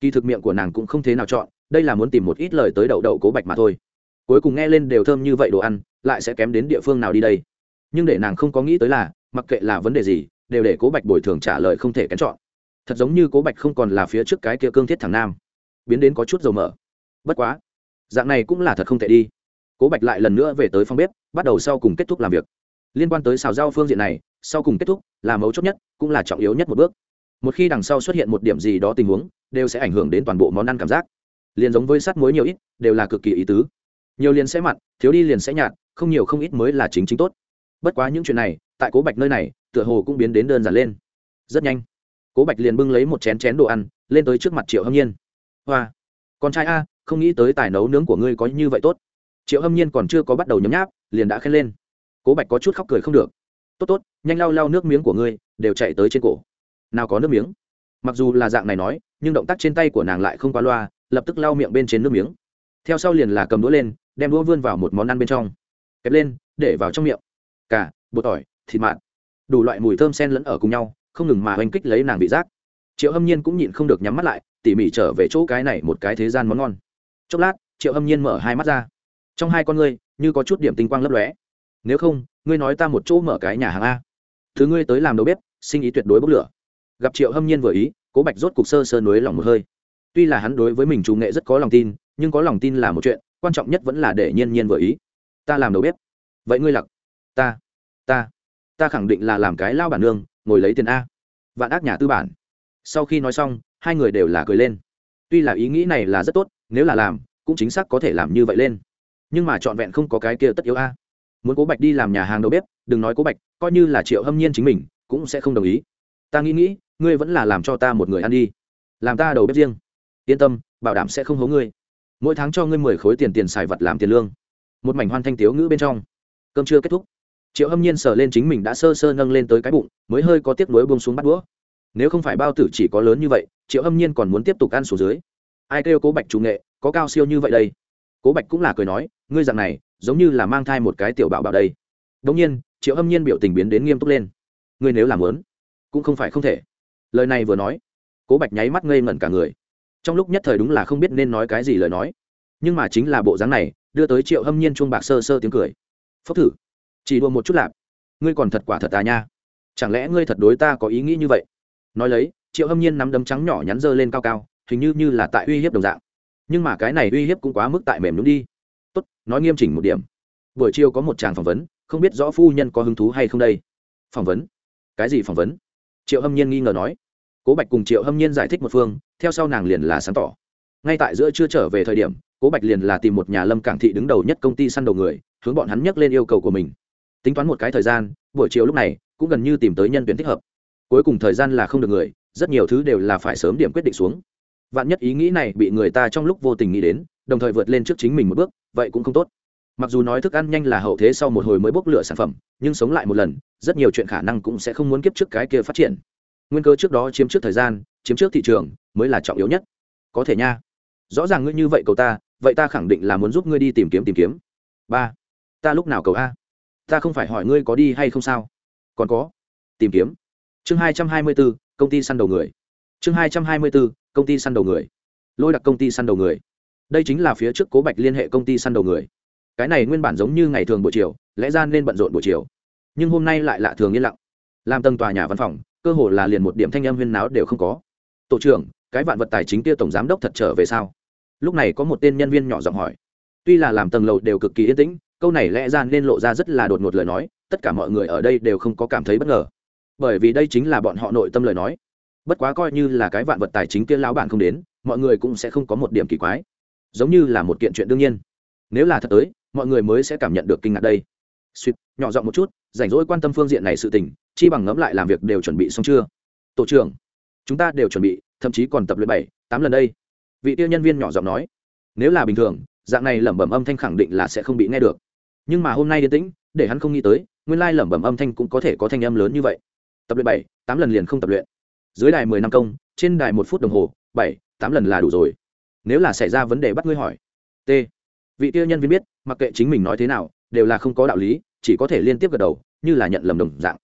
Kỳ thực miệng của nàng cũng không thế nào chọn, đây là muốn tìm một ít lời tới đậu đậu cố bạch mà thôi. Cuối cùng nghe lên đều thơm như vậy đồ ăn, lại sẽ kém đến địa phương nào đi đây. Nhưng để nàng không có nghĩ tới là, mặc kệ là vấn đề gì, đều để cố bạch bồi thường trả lời không thể kén chọn. Thật giống như cố bạch không còn là phía trước cái kia cương thiết thằng nam. Biến đến có chút dầu mỡ. Bất quá, dạng này cũng là thật không thể đi. Cố bạch lại lần nữa về tới phòng bếp, bắt đầu sau cùng kết thúc làm việc. Liên quan tới xào rau phương diện này sau cùng kết thúc, là mấu chốt nhất, cũng là trọng yếu nhất một bước. Một khi đằng sau xuất hiện một điểm gì đó tình huống, đều sẽ ảnh hưởng đến toàn bộ món ăn cảm giác. Liền giống với sắt muối nhiều ít, đều là cực kỳ ý tứ. Nhiều liền sẽ mặn, thiếu đi liền sẽ nhạt, không nhiều không ít mới là chính chính tốt. Bất quá những chuyện này, tại cố bạch nơi này, tựa hồ cũng biến đến đơn giản lên. Rất nhanh, cố bạch liền bưng lấy một chén chén đồ ăn, lên tới trước mặt triệu hâm nhiên. Hoa, con trai a, không nghĩ tới tài nấu nướng của ngươi có như vậy tốt. Triệu hâm nhiên còn chưa có bắt đầu nhấm nháp, liền đã khen lên. Cố bạch có chút khóc cười không được tốt tốt, nhanh lau lau nước miếng của ngươi, đều chạy tới trên cổ. Nào có nước miếng. Mặc dù là dạng này nói, nhưng động tác trên tay của nàng lại không qua loa, lập tức lau miệng bên trên nước miếng. Theo sau liền là cầm đũa lên, đem đũa vươn vào một món ăn bên trong. Kẹp lên, để vào trong miệng. Cả bột tỏi, thịt mặn đủ loại mùi thơm sen lẫn ở cùng nhau, không ngừng mà oanh kích lấy nàng bị rác triệu hâm nhiên cũng nhịn không được nhắm mắt lại, tỉ mỉ trở về chỗ cái này một cái thế gian món ngon. Chốc lát, triệu hâm nhiên mở hai mắt ra. Trong hai con ngươi, như có chút điểm tinh quang lấp lóe. Nếu không ngươi nói ta một chỗ mở cái nhà hàng a. Thứ ngươi tới làm đầu bếp, sinh ý tuyệt đối bốc lửa. Gặp triệu hâm nhiên vừa ý, cố bạch rốt cục sơ sơ nối lòng một hơi. Tuy là hắn đối với mình chủ nghệ rất có lòng tin, nhưng có lòng tin là một chuyện, quan trọng nhất vẫn là để nhiên nhiên vừa ý. Ta làm đầu bếp. Vậy ngươi lặc. Ta. Ta. Ta khẳng định là làm cái lao bản nương, ngồi lấy tiền a. Vạn ác nhà tư bản. Sau khi nói xong, hai người đều là cười lên. Tuy là ý nghĩ này là rất tốt, nếu là làm, cũng chính xác có thể làm như vậy lên. Nhưng mà trọn vẹn không có cái kia tất yếu a muốn cố bạch đi làm nhà hàng đầu bếp, đừng nói cố bạch, coi như là triệu hâm nhiên chính mình, cũng sẽ không đồng ý. Ta nghĩ nghĩ, ngươi vẫn là làm cho ta một người ăn đi. Làm ta đầu bếp riêng. Yên tâm, bảo đảm sẽ không hố ngươi. Mỗi tháng cho ngươi mười khối tiền tiền xài vật làm tiền lương. Một mảnh hoan thanh tiếu ngữ bên trong. Cơm chưa kết thúc. Triệu hâm nhiên sờ lên chính mình đã sơ sơ nâng lên tới cái bụng, mới hơi có tiếc nuối buông xuống bắt đũa. Nếu không phải bao tử chỉ có lớn như vậy, triệu hâm nhiên còn muốn tiếp tục ăn xuống dưới. Ai kêu cố bạch chủ nghệ, có cao siêu như vậy đây? Cố bạch cũng là cười nói, ngươi dạng này, giống như là mang thai một cái tiểu bảo bảo đây. Đ ỗ n g nhiên, triệu hâm nhiên biểu tình biến đến nghiêm túc lên. Ngươi nếu làm lớn, cũng không phải không thể. Lời này vừa nói, cố bạch nháy mắt ngây ngẩn cả người. Trong lúc nhất thời đúng là không biết nên nói cái gì lời nói. Nhưng mà chính là bộ dáng này, đưa tới triệu hâm nhiên chuông bạc sơ sơ tiếng cười. Phốc thử, chỉ đua một chút lạp. Ngươi còn thật quả thật tà nha. Chẳng lẽ ngươi thật đối ta có ý nghĩ như vậy? Nói lấy, triệu hâm nhiên nắm đấm trắng nhỏ nhắn dơ lên cao cao, hình như như là tại uy hiếp đồng dạng nhưng mà cái này uy hiếp cũng quá mức tại mềm đúng đi. Tốt, nói nghiêm chỉnh một điểm. Buổi chiều có một chàng phỏng vấn, không biết rõ phu nhân có hứng thú hay không đây. Phỏng vấn? Cái gì phỏng vấn? Triệu hâm nhiên nghi ngờ nói. Cố bạch cùng triệu hâm nhiên giải thích một phương, theo sau nàng liền là sáng tỏ. Ngay tại giữa chưa trở về thời điểm, cố bạch liền là tìm một nhà lâm cảng thị đứng đầu nhất công ty săn đầu người, hướng bọn hắn nhắc lên yêu cầu của mình. Tính toán một cái thời gian, buổi chiều lúc này, cũng gần như tìm tới nhân tuyển thích hợp. Cuối cùng thời gian là không được người, rất nhiều thứ đều là phải sớm điểm quyết định xuống vạn nhất ý nghĩ này bị người ta trong lúc vô tình nghĩ đến, đồng thời vượt lên trước chính mình một bước, vậy cũng không tốt. Mặc dù nói thức ăn nhanh là hậu thế sau một hồi mới bốc lửa sản phẩm, nhưng sống lại một lần, rất nhiều chuyện khả năng cũng sẽ không muốn kiếp trước cái kia phát triển. Nguyên cơ trước đó chiếm trước thời gian, chiếm trước thị trường, mới là trọng yếu nhất. Có thể nha. Rõ ràng ngươi như vậy cầu ta, vậy ta khẳng định là muốn giúp ngươi đi tìm kiếm tìm kiếm. Ba. Ta lúc nào cầu a? Ta không phải hỏi ngươi có đi hay không sao. Còn có. Tìm kiếm. Chương hai trăm hai mươi bốn công ty săn đầu người. Chương hai trăm hai mươi bốn công ty săn đầu người. Lôi đặc công ty săn đầu người. Đây chính là phía trước cố bạch liên hệ công ty săn đầu người. Cái này nguyên bản giống như ngày thường buổi chiều, lẽ ra nên bận rộn buổi chiều. Nhưng hôm nay lại lạ thường yên lặng. Làm tầng tòa nhà văn phòng, cơ hồ là liền một điểm thanh âm huyên náo đều không có. Tổ trưởng, cái vạn vật tài chính kia tổng giám đốc thật trở về sao? Lúc này có một tên nhân viên nhỏ giọng hỏi. Tuy là làm tầng lầu đều cực kỳ yên tĩnh, câu này lẽ ra nên lộ ra rất là đột ngột lời nói, tất cả mọi người ở đây đều không có cảm thấy bất ngờ. Bởi vì đây chính là bọn họ nội tâm lời nói bất quá coi như là cái vạn vật tài chính kia lão bản không đến, mọi người cũng sẽ không có một điểm kỳ quái. Giống như là một kiện chuyện đương nhiên. Nếu là thật tới, mọi người mới sẽ cảm nhận được kinh ngạc đây. Suýt nhỏ giọng một chút, rảnh rỗi quan tâm phương diện này sự tình, chi bằng ngẫm lại làm việc đều chuẩn bị xong chưa? Tổ trưởng, chúng ta đều chuẩn bị, thậm chí còn tập luyện bảy, tám lần đây. Vị tiêu nhân viên nhỏ giọng nói. Nếu là bình thường, dạng này lẩm bẩm âm thanh khẳng định là sẽ không bị nghe được. Nhưng mà hôm nay yên tĩnh, để hắn không nghĩ tới, nguyên lai lẩm bẩm âm thanh cũng có thể có thanh âm lớn như vậy. Tập luyện bảy, tám lần liền không tập luyện dưới đài mười năm công, trên đài một phút đồng hồ, bảy, tám lần là đủ rồi. Nếu là xảy ra vấn đề bắt ngươi hỏi. T. Vị tiêu nhân viên biết, mặc kệ chính mình nói thế nào, đều là không có đạo lý, chỉ có thể liên tiếp gật đầu, như là nhận lầm đồng dạng.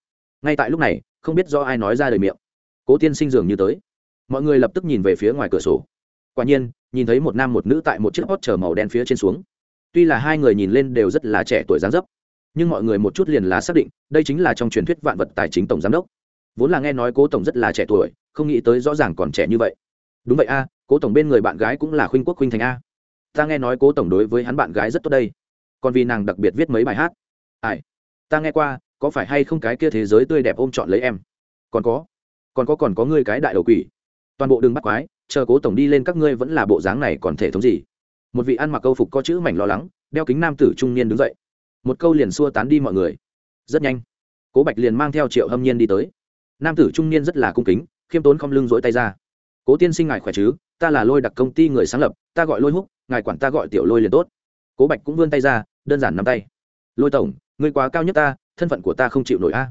Ngay tại lúc này, không biết do ai nói ra lời miệng. Cố tiên sinh dường như tới. Mọi người lập tức nhìn về phía ngoài cửa sổ. Quả nhiên, nhìn thấy một nam một nữ tại một chiếc hot chờ màu đen phía trên xuống. Tuy là hai người nhìn lên đều rất là trẻ tuổi dáng dấp, nhưng mọi người một chút liền là xác định, đây chính là trong truyền thuyết vạn vật tài chính tổng giám đốc vốn là nghe nói cố tổng rất là trẻ tuổi, không nghĩ tới rõ ràng còn trẻ như vậy. Đúng vậy a, cố tổng bên người bạn gái cũng là khuynh quốc khuynh thành a. Ta nghe nói cố tổng đối với hắn bạn gái rất tốt đây. Còn vì nàng đặc biệt viết mấy bài hát. Ai? Ta nghe qua, có phải hay không cái kia thế giới tươi đẹp ôm chọn lấy em? Còn có còn có còn có ngươi cái đại đầu quỷ. Toàn bộ đường bắt quái, chờ cố tổng đi lên các ngươi vẫn là bộ dáng này còn thể thống gì? Một vị ăn mặc câu phục có chữ mảnh lo lắng, đeo kính nam tử trung niên đứng dậy. Một câu liền xua tán đi mọi người. Rất nhanh, cố bạch liền mang theo triệu hâm nhiên đi tới nam tử trung niên rất là cung kính, khiêm tốn không lưng dỗi tay ra. Cố tiên sinh ngài khỏe chứ? Ta là lôi đặc công ty người sáng lập, ta gọi lôi húc, ngài quản ta gọi tiểu lôi liền tốt. Cố bạch cũng vươn tay ra, đơn giản nắm tay. Lôi tổng, ngươi quá cao nhất ta, thân phận của ta không chịu nổi a.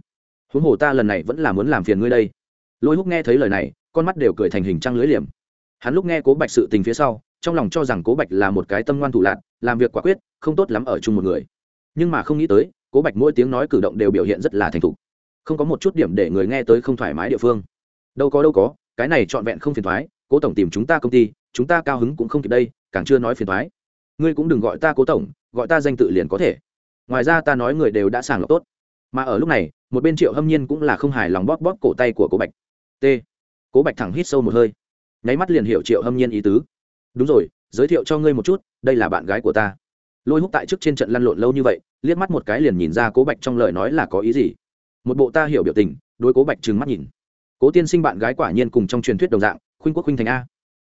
Huống hồ ta lần này vẫn là muốn làm phiền ngươi đây. Lôi húc nghe thấy lời này, con mắt đều cười thành hình trăng lưới liềm. Hắn lúc nghe cố bạch sự tình phía sau, trong lòng cho rằng cố bạch là một cái tâm ngoan thủ lạc làm việc quả quyết, không tốt lắm ở chung một người. Nhưng mà không nghĩ tới, cố bạch mỗi tiếng nói cử động đều biểu hiện rất là thành thục không có một chút điểm để người nghe tới không thoải mái địa phương. Đâu có đâu có, cái này trọn vẹn không phiền thoái, cố tổng tìm chúng ta công ty, chúng ta cao hứng cũng không kịp đây, càng chưa nói phiền thoái. Ngươi cũng đừng gọi ta cố tổng, gọi ta danh tự liền có thể. Ngoài ra ta nói người đều đã sàng lọc tốt. Mà ở lúc này, một bên triệu hâm nhiên cũng là không hài lòng bóp bóp cổ tay của cố bạch. T. Cố bạch thẳng hít sâu một hơi. Nháy mắt liền hiểu triệu hâm nhiên ý tứ. Đúng rồi, giới thiệu cho ngươi một chút, đây là bạn gái của ta. Lôi hút tại trước trên trận lăn lộn lâu như vậy, liếc mắt một cái liền nhìn ra cố bạch trong lời nói là có ý gì một bộ ta hiểu biểu tình, đối cố bạch trừng mắt nhìn. Cố tiên sinh bạn gái quả nhiên cùng trong truyền thuyết đồng dạng, khuynh quốc khuynh thành a.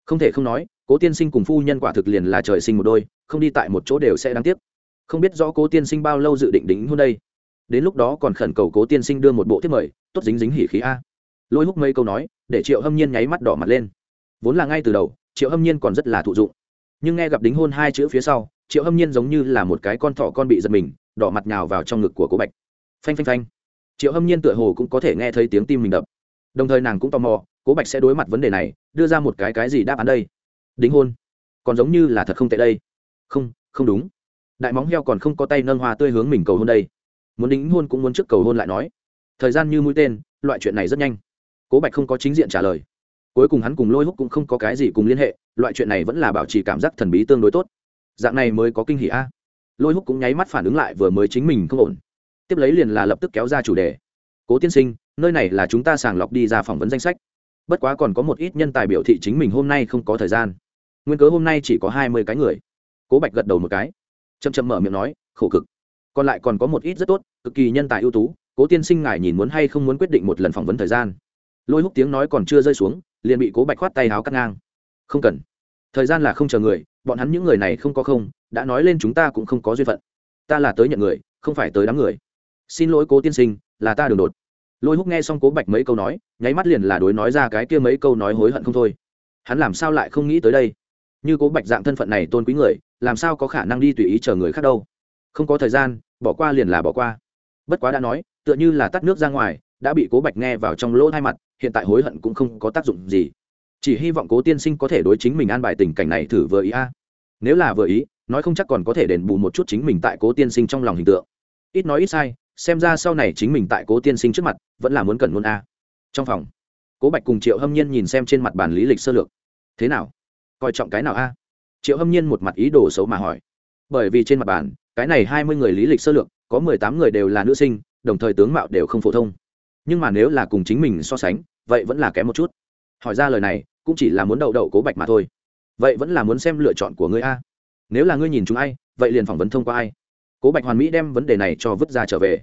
Không thể không nói, cố tiên sinh cùng phu nhân quả thực liền là trời sinh một đôi, không đi tại một chỗ đều sẽ đáng tiếc. Không biết rõ cố tiên sinh bao lâu dự định đính hôn đây. Đến lúc đó còn khẩn cầu cố tiên sinh đưa một bộ thiết mời, tốt dính dính hỉ khí a. Lôi hút mấy câu nói, để triệu hâm nhiên nháy mắt đỏ mặt lên. Vốn là ngay từ đầu, triệu hâm nhiên còn rất là thụ dụng. Nhưng nghe gặp đính hôn hai chữ phía sau, triệu hâm nhiên giống như là một cái con thỏ con bị giật mình, đỏ mặt nhào vào trong ngực của cố bạch. Phanh phanh phanh triệu hâm nhiên tựa hồ cũng có thể nghe thấy tiếng tim mình đập. Đồng thời nàng cũng tò mò, cố bạch sẽ đối mặt vấn đề này, đưa ra một cái cái gì đáp án đây? Đính hôn. Còn giống như là thật không tệ đây. Không không đúng. Đại móng heo còn không có tay nâng hoa tươi hướng mình cầu hôn đây. Muốn đính hôn cũng muốn trước cầu hôn lại nói. Thời gian như mũi tên, loại chuyện này rất nhanh. Cố bạch không có chính diện trả lời. Cuối cùng hắn cùng lôi húc cũng không có cái gì cùng liên hệ, loại chuyện này vẫn là bảo trì cảm giác thần bí tương đối tốt. Dạng này mới có kinh hỷ a. Lôi húc cũng nháy mắt phản ứng lại vừa mới chính mình không ổn tiếp lấy liền là lập tức kéo ra chủ đề. Cố tiên sinh, nơi này là chúng ta sàng lọc đi ra phỏng vấn danh sách. Bất quá còn có một ít nhân tài biểu thị chính mình hôm nay không có thời gian. Nguyên cớ hôm nay chỉ có hai mươi cái người. Cố bạch gật đầu một cái. Chậm chậm mở miệng nói, khổ cực. Còn lại còn có một ít rất tốt, cực kỳ nhân tài ưu tú. Cố tiên sinh ngài nhìn muốn hay không muốn quyết định một lần phỏng vấn thời gian. Lôi húc tiếng nói còn chưa rơi xuống, liền bị cố bạch khoát tay háo cắt ngang. Không cần. Thời gian là không chờ người, bọn hắn những người này không có không, đã nói lên chúng ta cũng không có duyên phận. Ta là tới nhận người, không phải tới đám người xin lỗi cố tiên sinh, là ta đường đột. Lôi húc nghe xong cố bạch mấy câu nói, nháy mắt liền là đối nói ra cái kia mấy câu nói hối hận không thôi. Hắn làm sao lại không nghĩ tới đây? Như cố bạch dạng thân phận này tôn quý người, làm sao có khả năng đi tùy ý chờ người khác đâu? Không có thời gian, bỏ qua liền là bỏ qua. Bất quá đã nói, tựa như là tắt nước ra ngoài, đã bị cố bạch nghe vào trong lỗ hai mặt, hiện tại hối hận cũng không có tác dụng gì. Chỉ hy vọng cố tiên sinh có thể đối chính mình an bài tình cảnh này thử vừa ý a. Nếu là vừa ý, nói không chắc còn có thể đền bù một chút chính mình tại cố tiên sinh trong lòng hình tượng. Ít nói ít sai xem ra sau này chính mình tại cố tiên sinh trước mặt, vẫn là muốn cần muốn a. Trong phòng, cố bạch cùng triệu hâm nhiên nhìn xem trên mặt bàn lý lịch sơ lược. Thế nào? Coi trọng cái nào a? Triệu hâm nhiên một mặt ý đồ xấu mà hỏi. Bởi vì trên mặt bàn, cái này hai mươi người lý lịch sơ lược, có mười tám người đều là nữ sinh, đồng thời tướng mạo đều không phổ thông. Nhưng mà nếu là cùng chính mình so sánh, vậy vẫn là kém một chút. Hỏi ra lời này, cũng chỉ là muốn đậu đậu cố bạch mà thôi. Vậy vẫn là muốn xem lựa chọn của ngươi a. Nếu là ngươi nhìn chúng ai, vậy liền phỏng vấn thông qua ai cố bạch hoàn mỹ đem vấn đề này cho vứt ra trở về.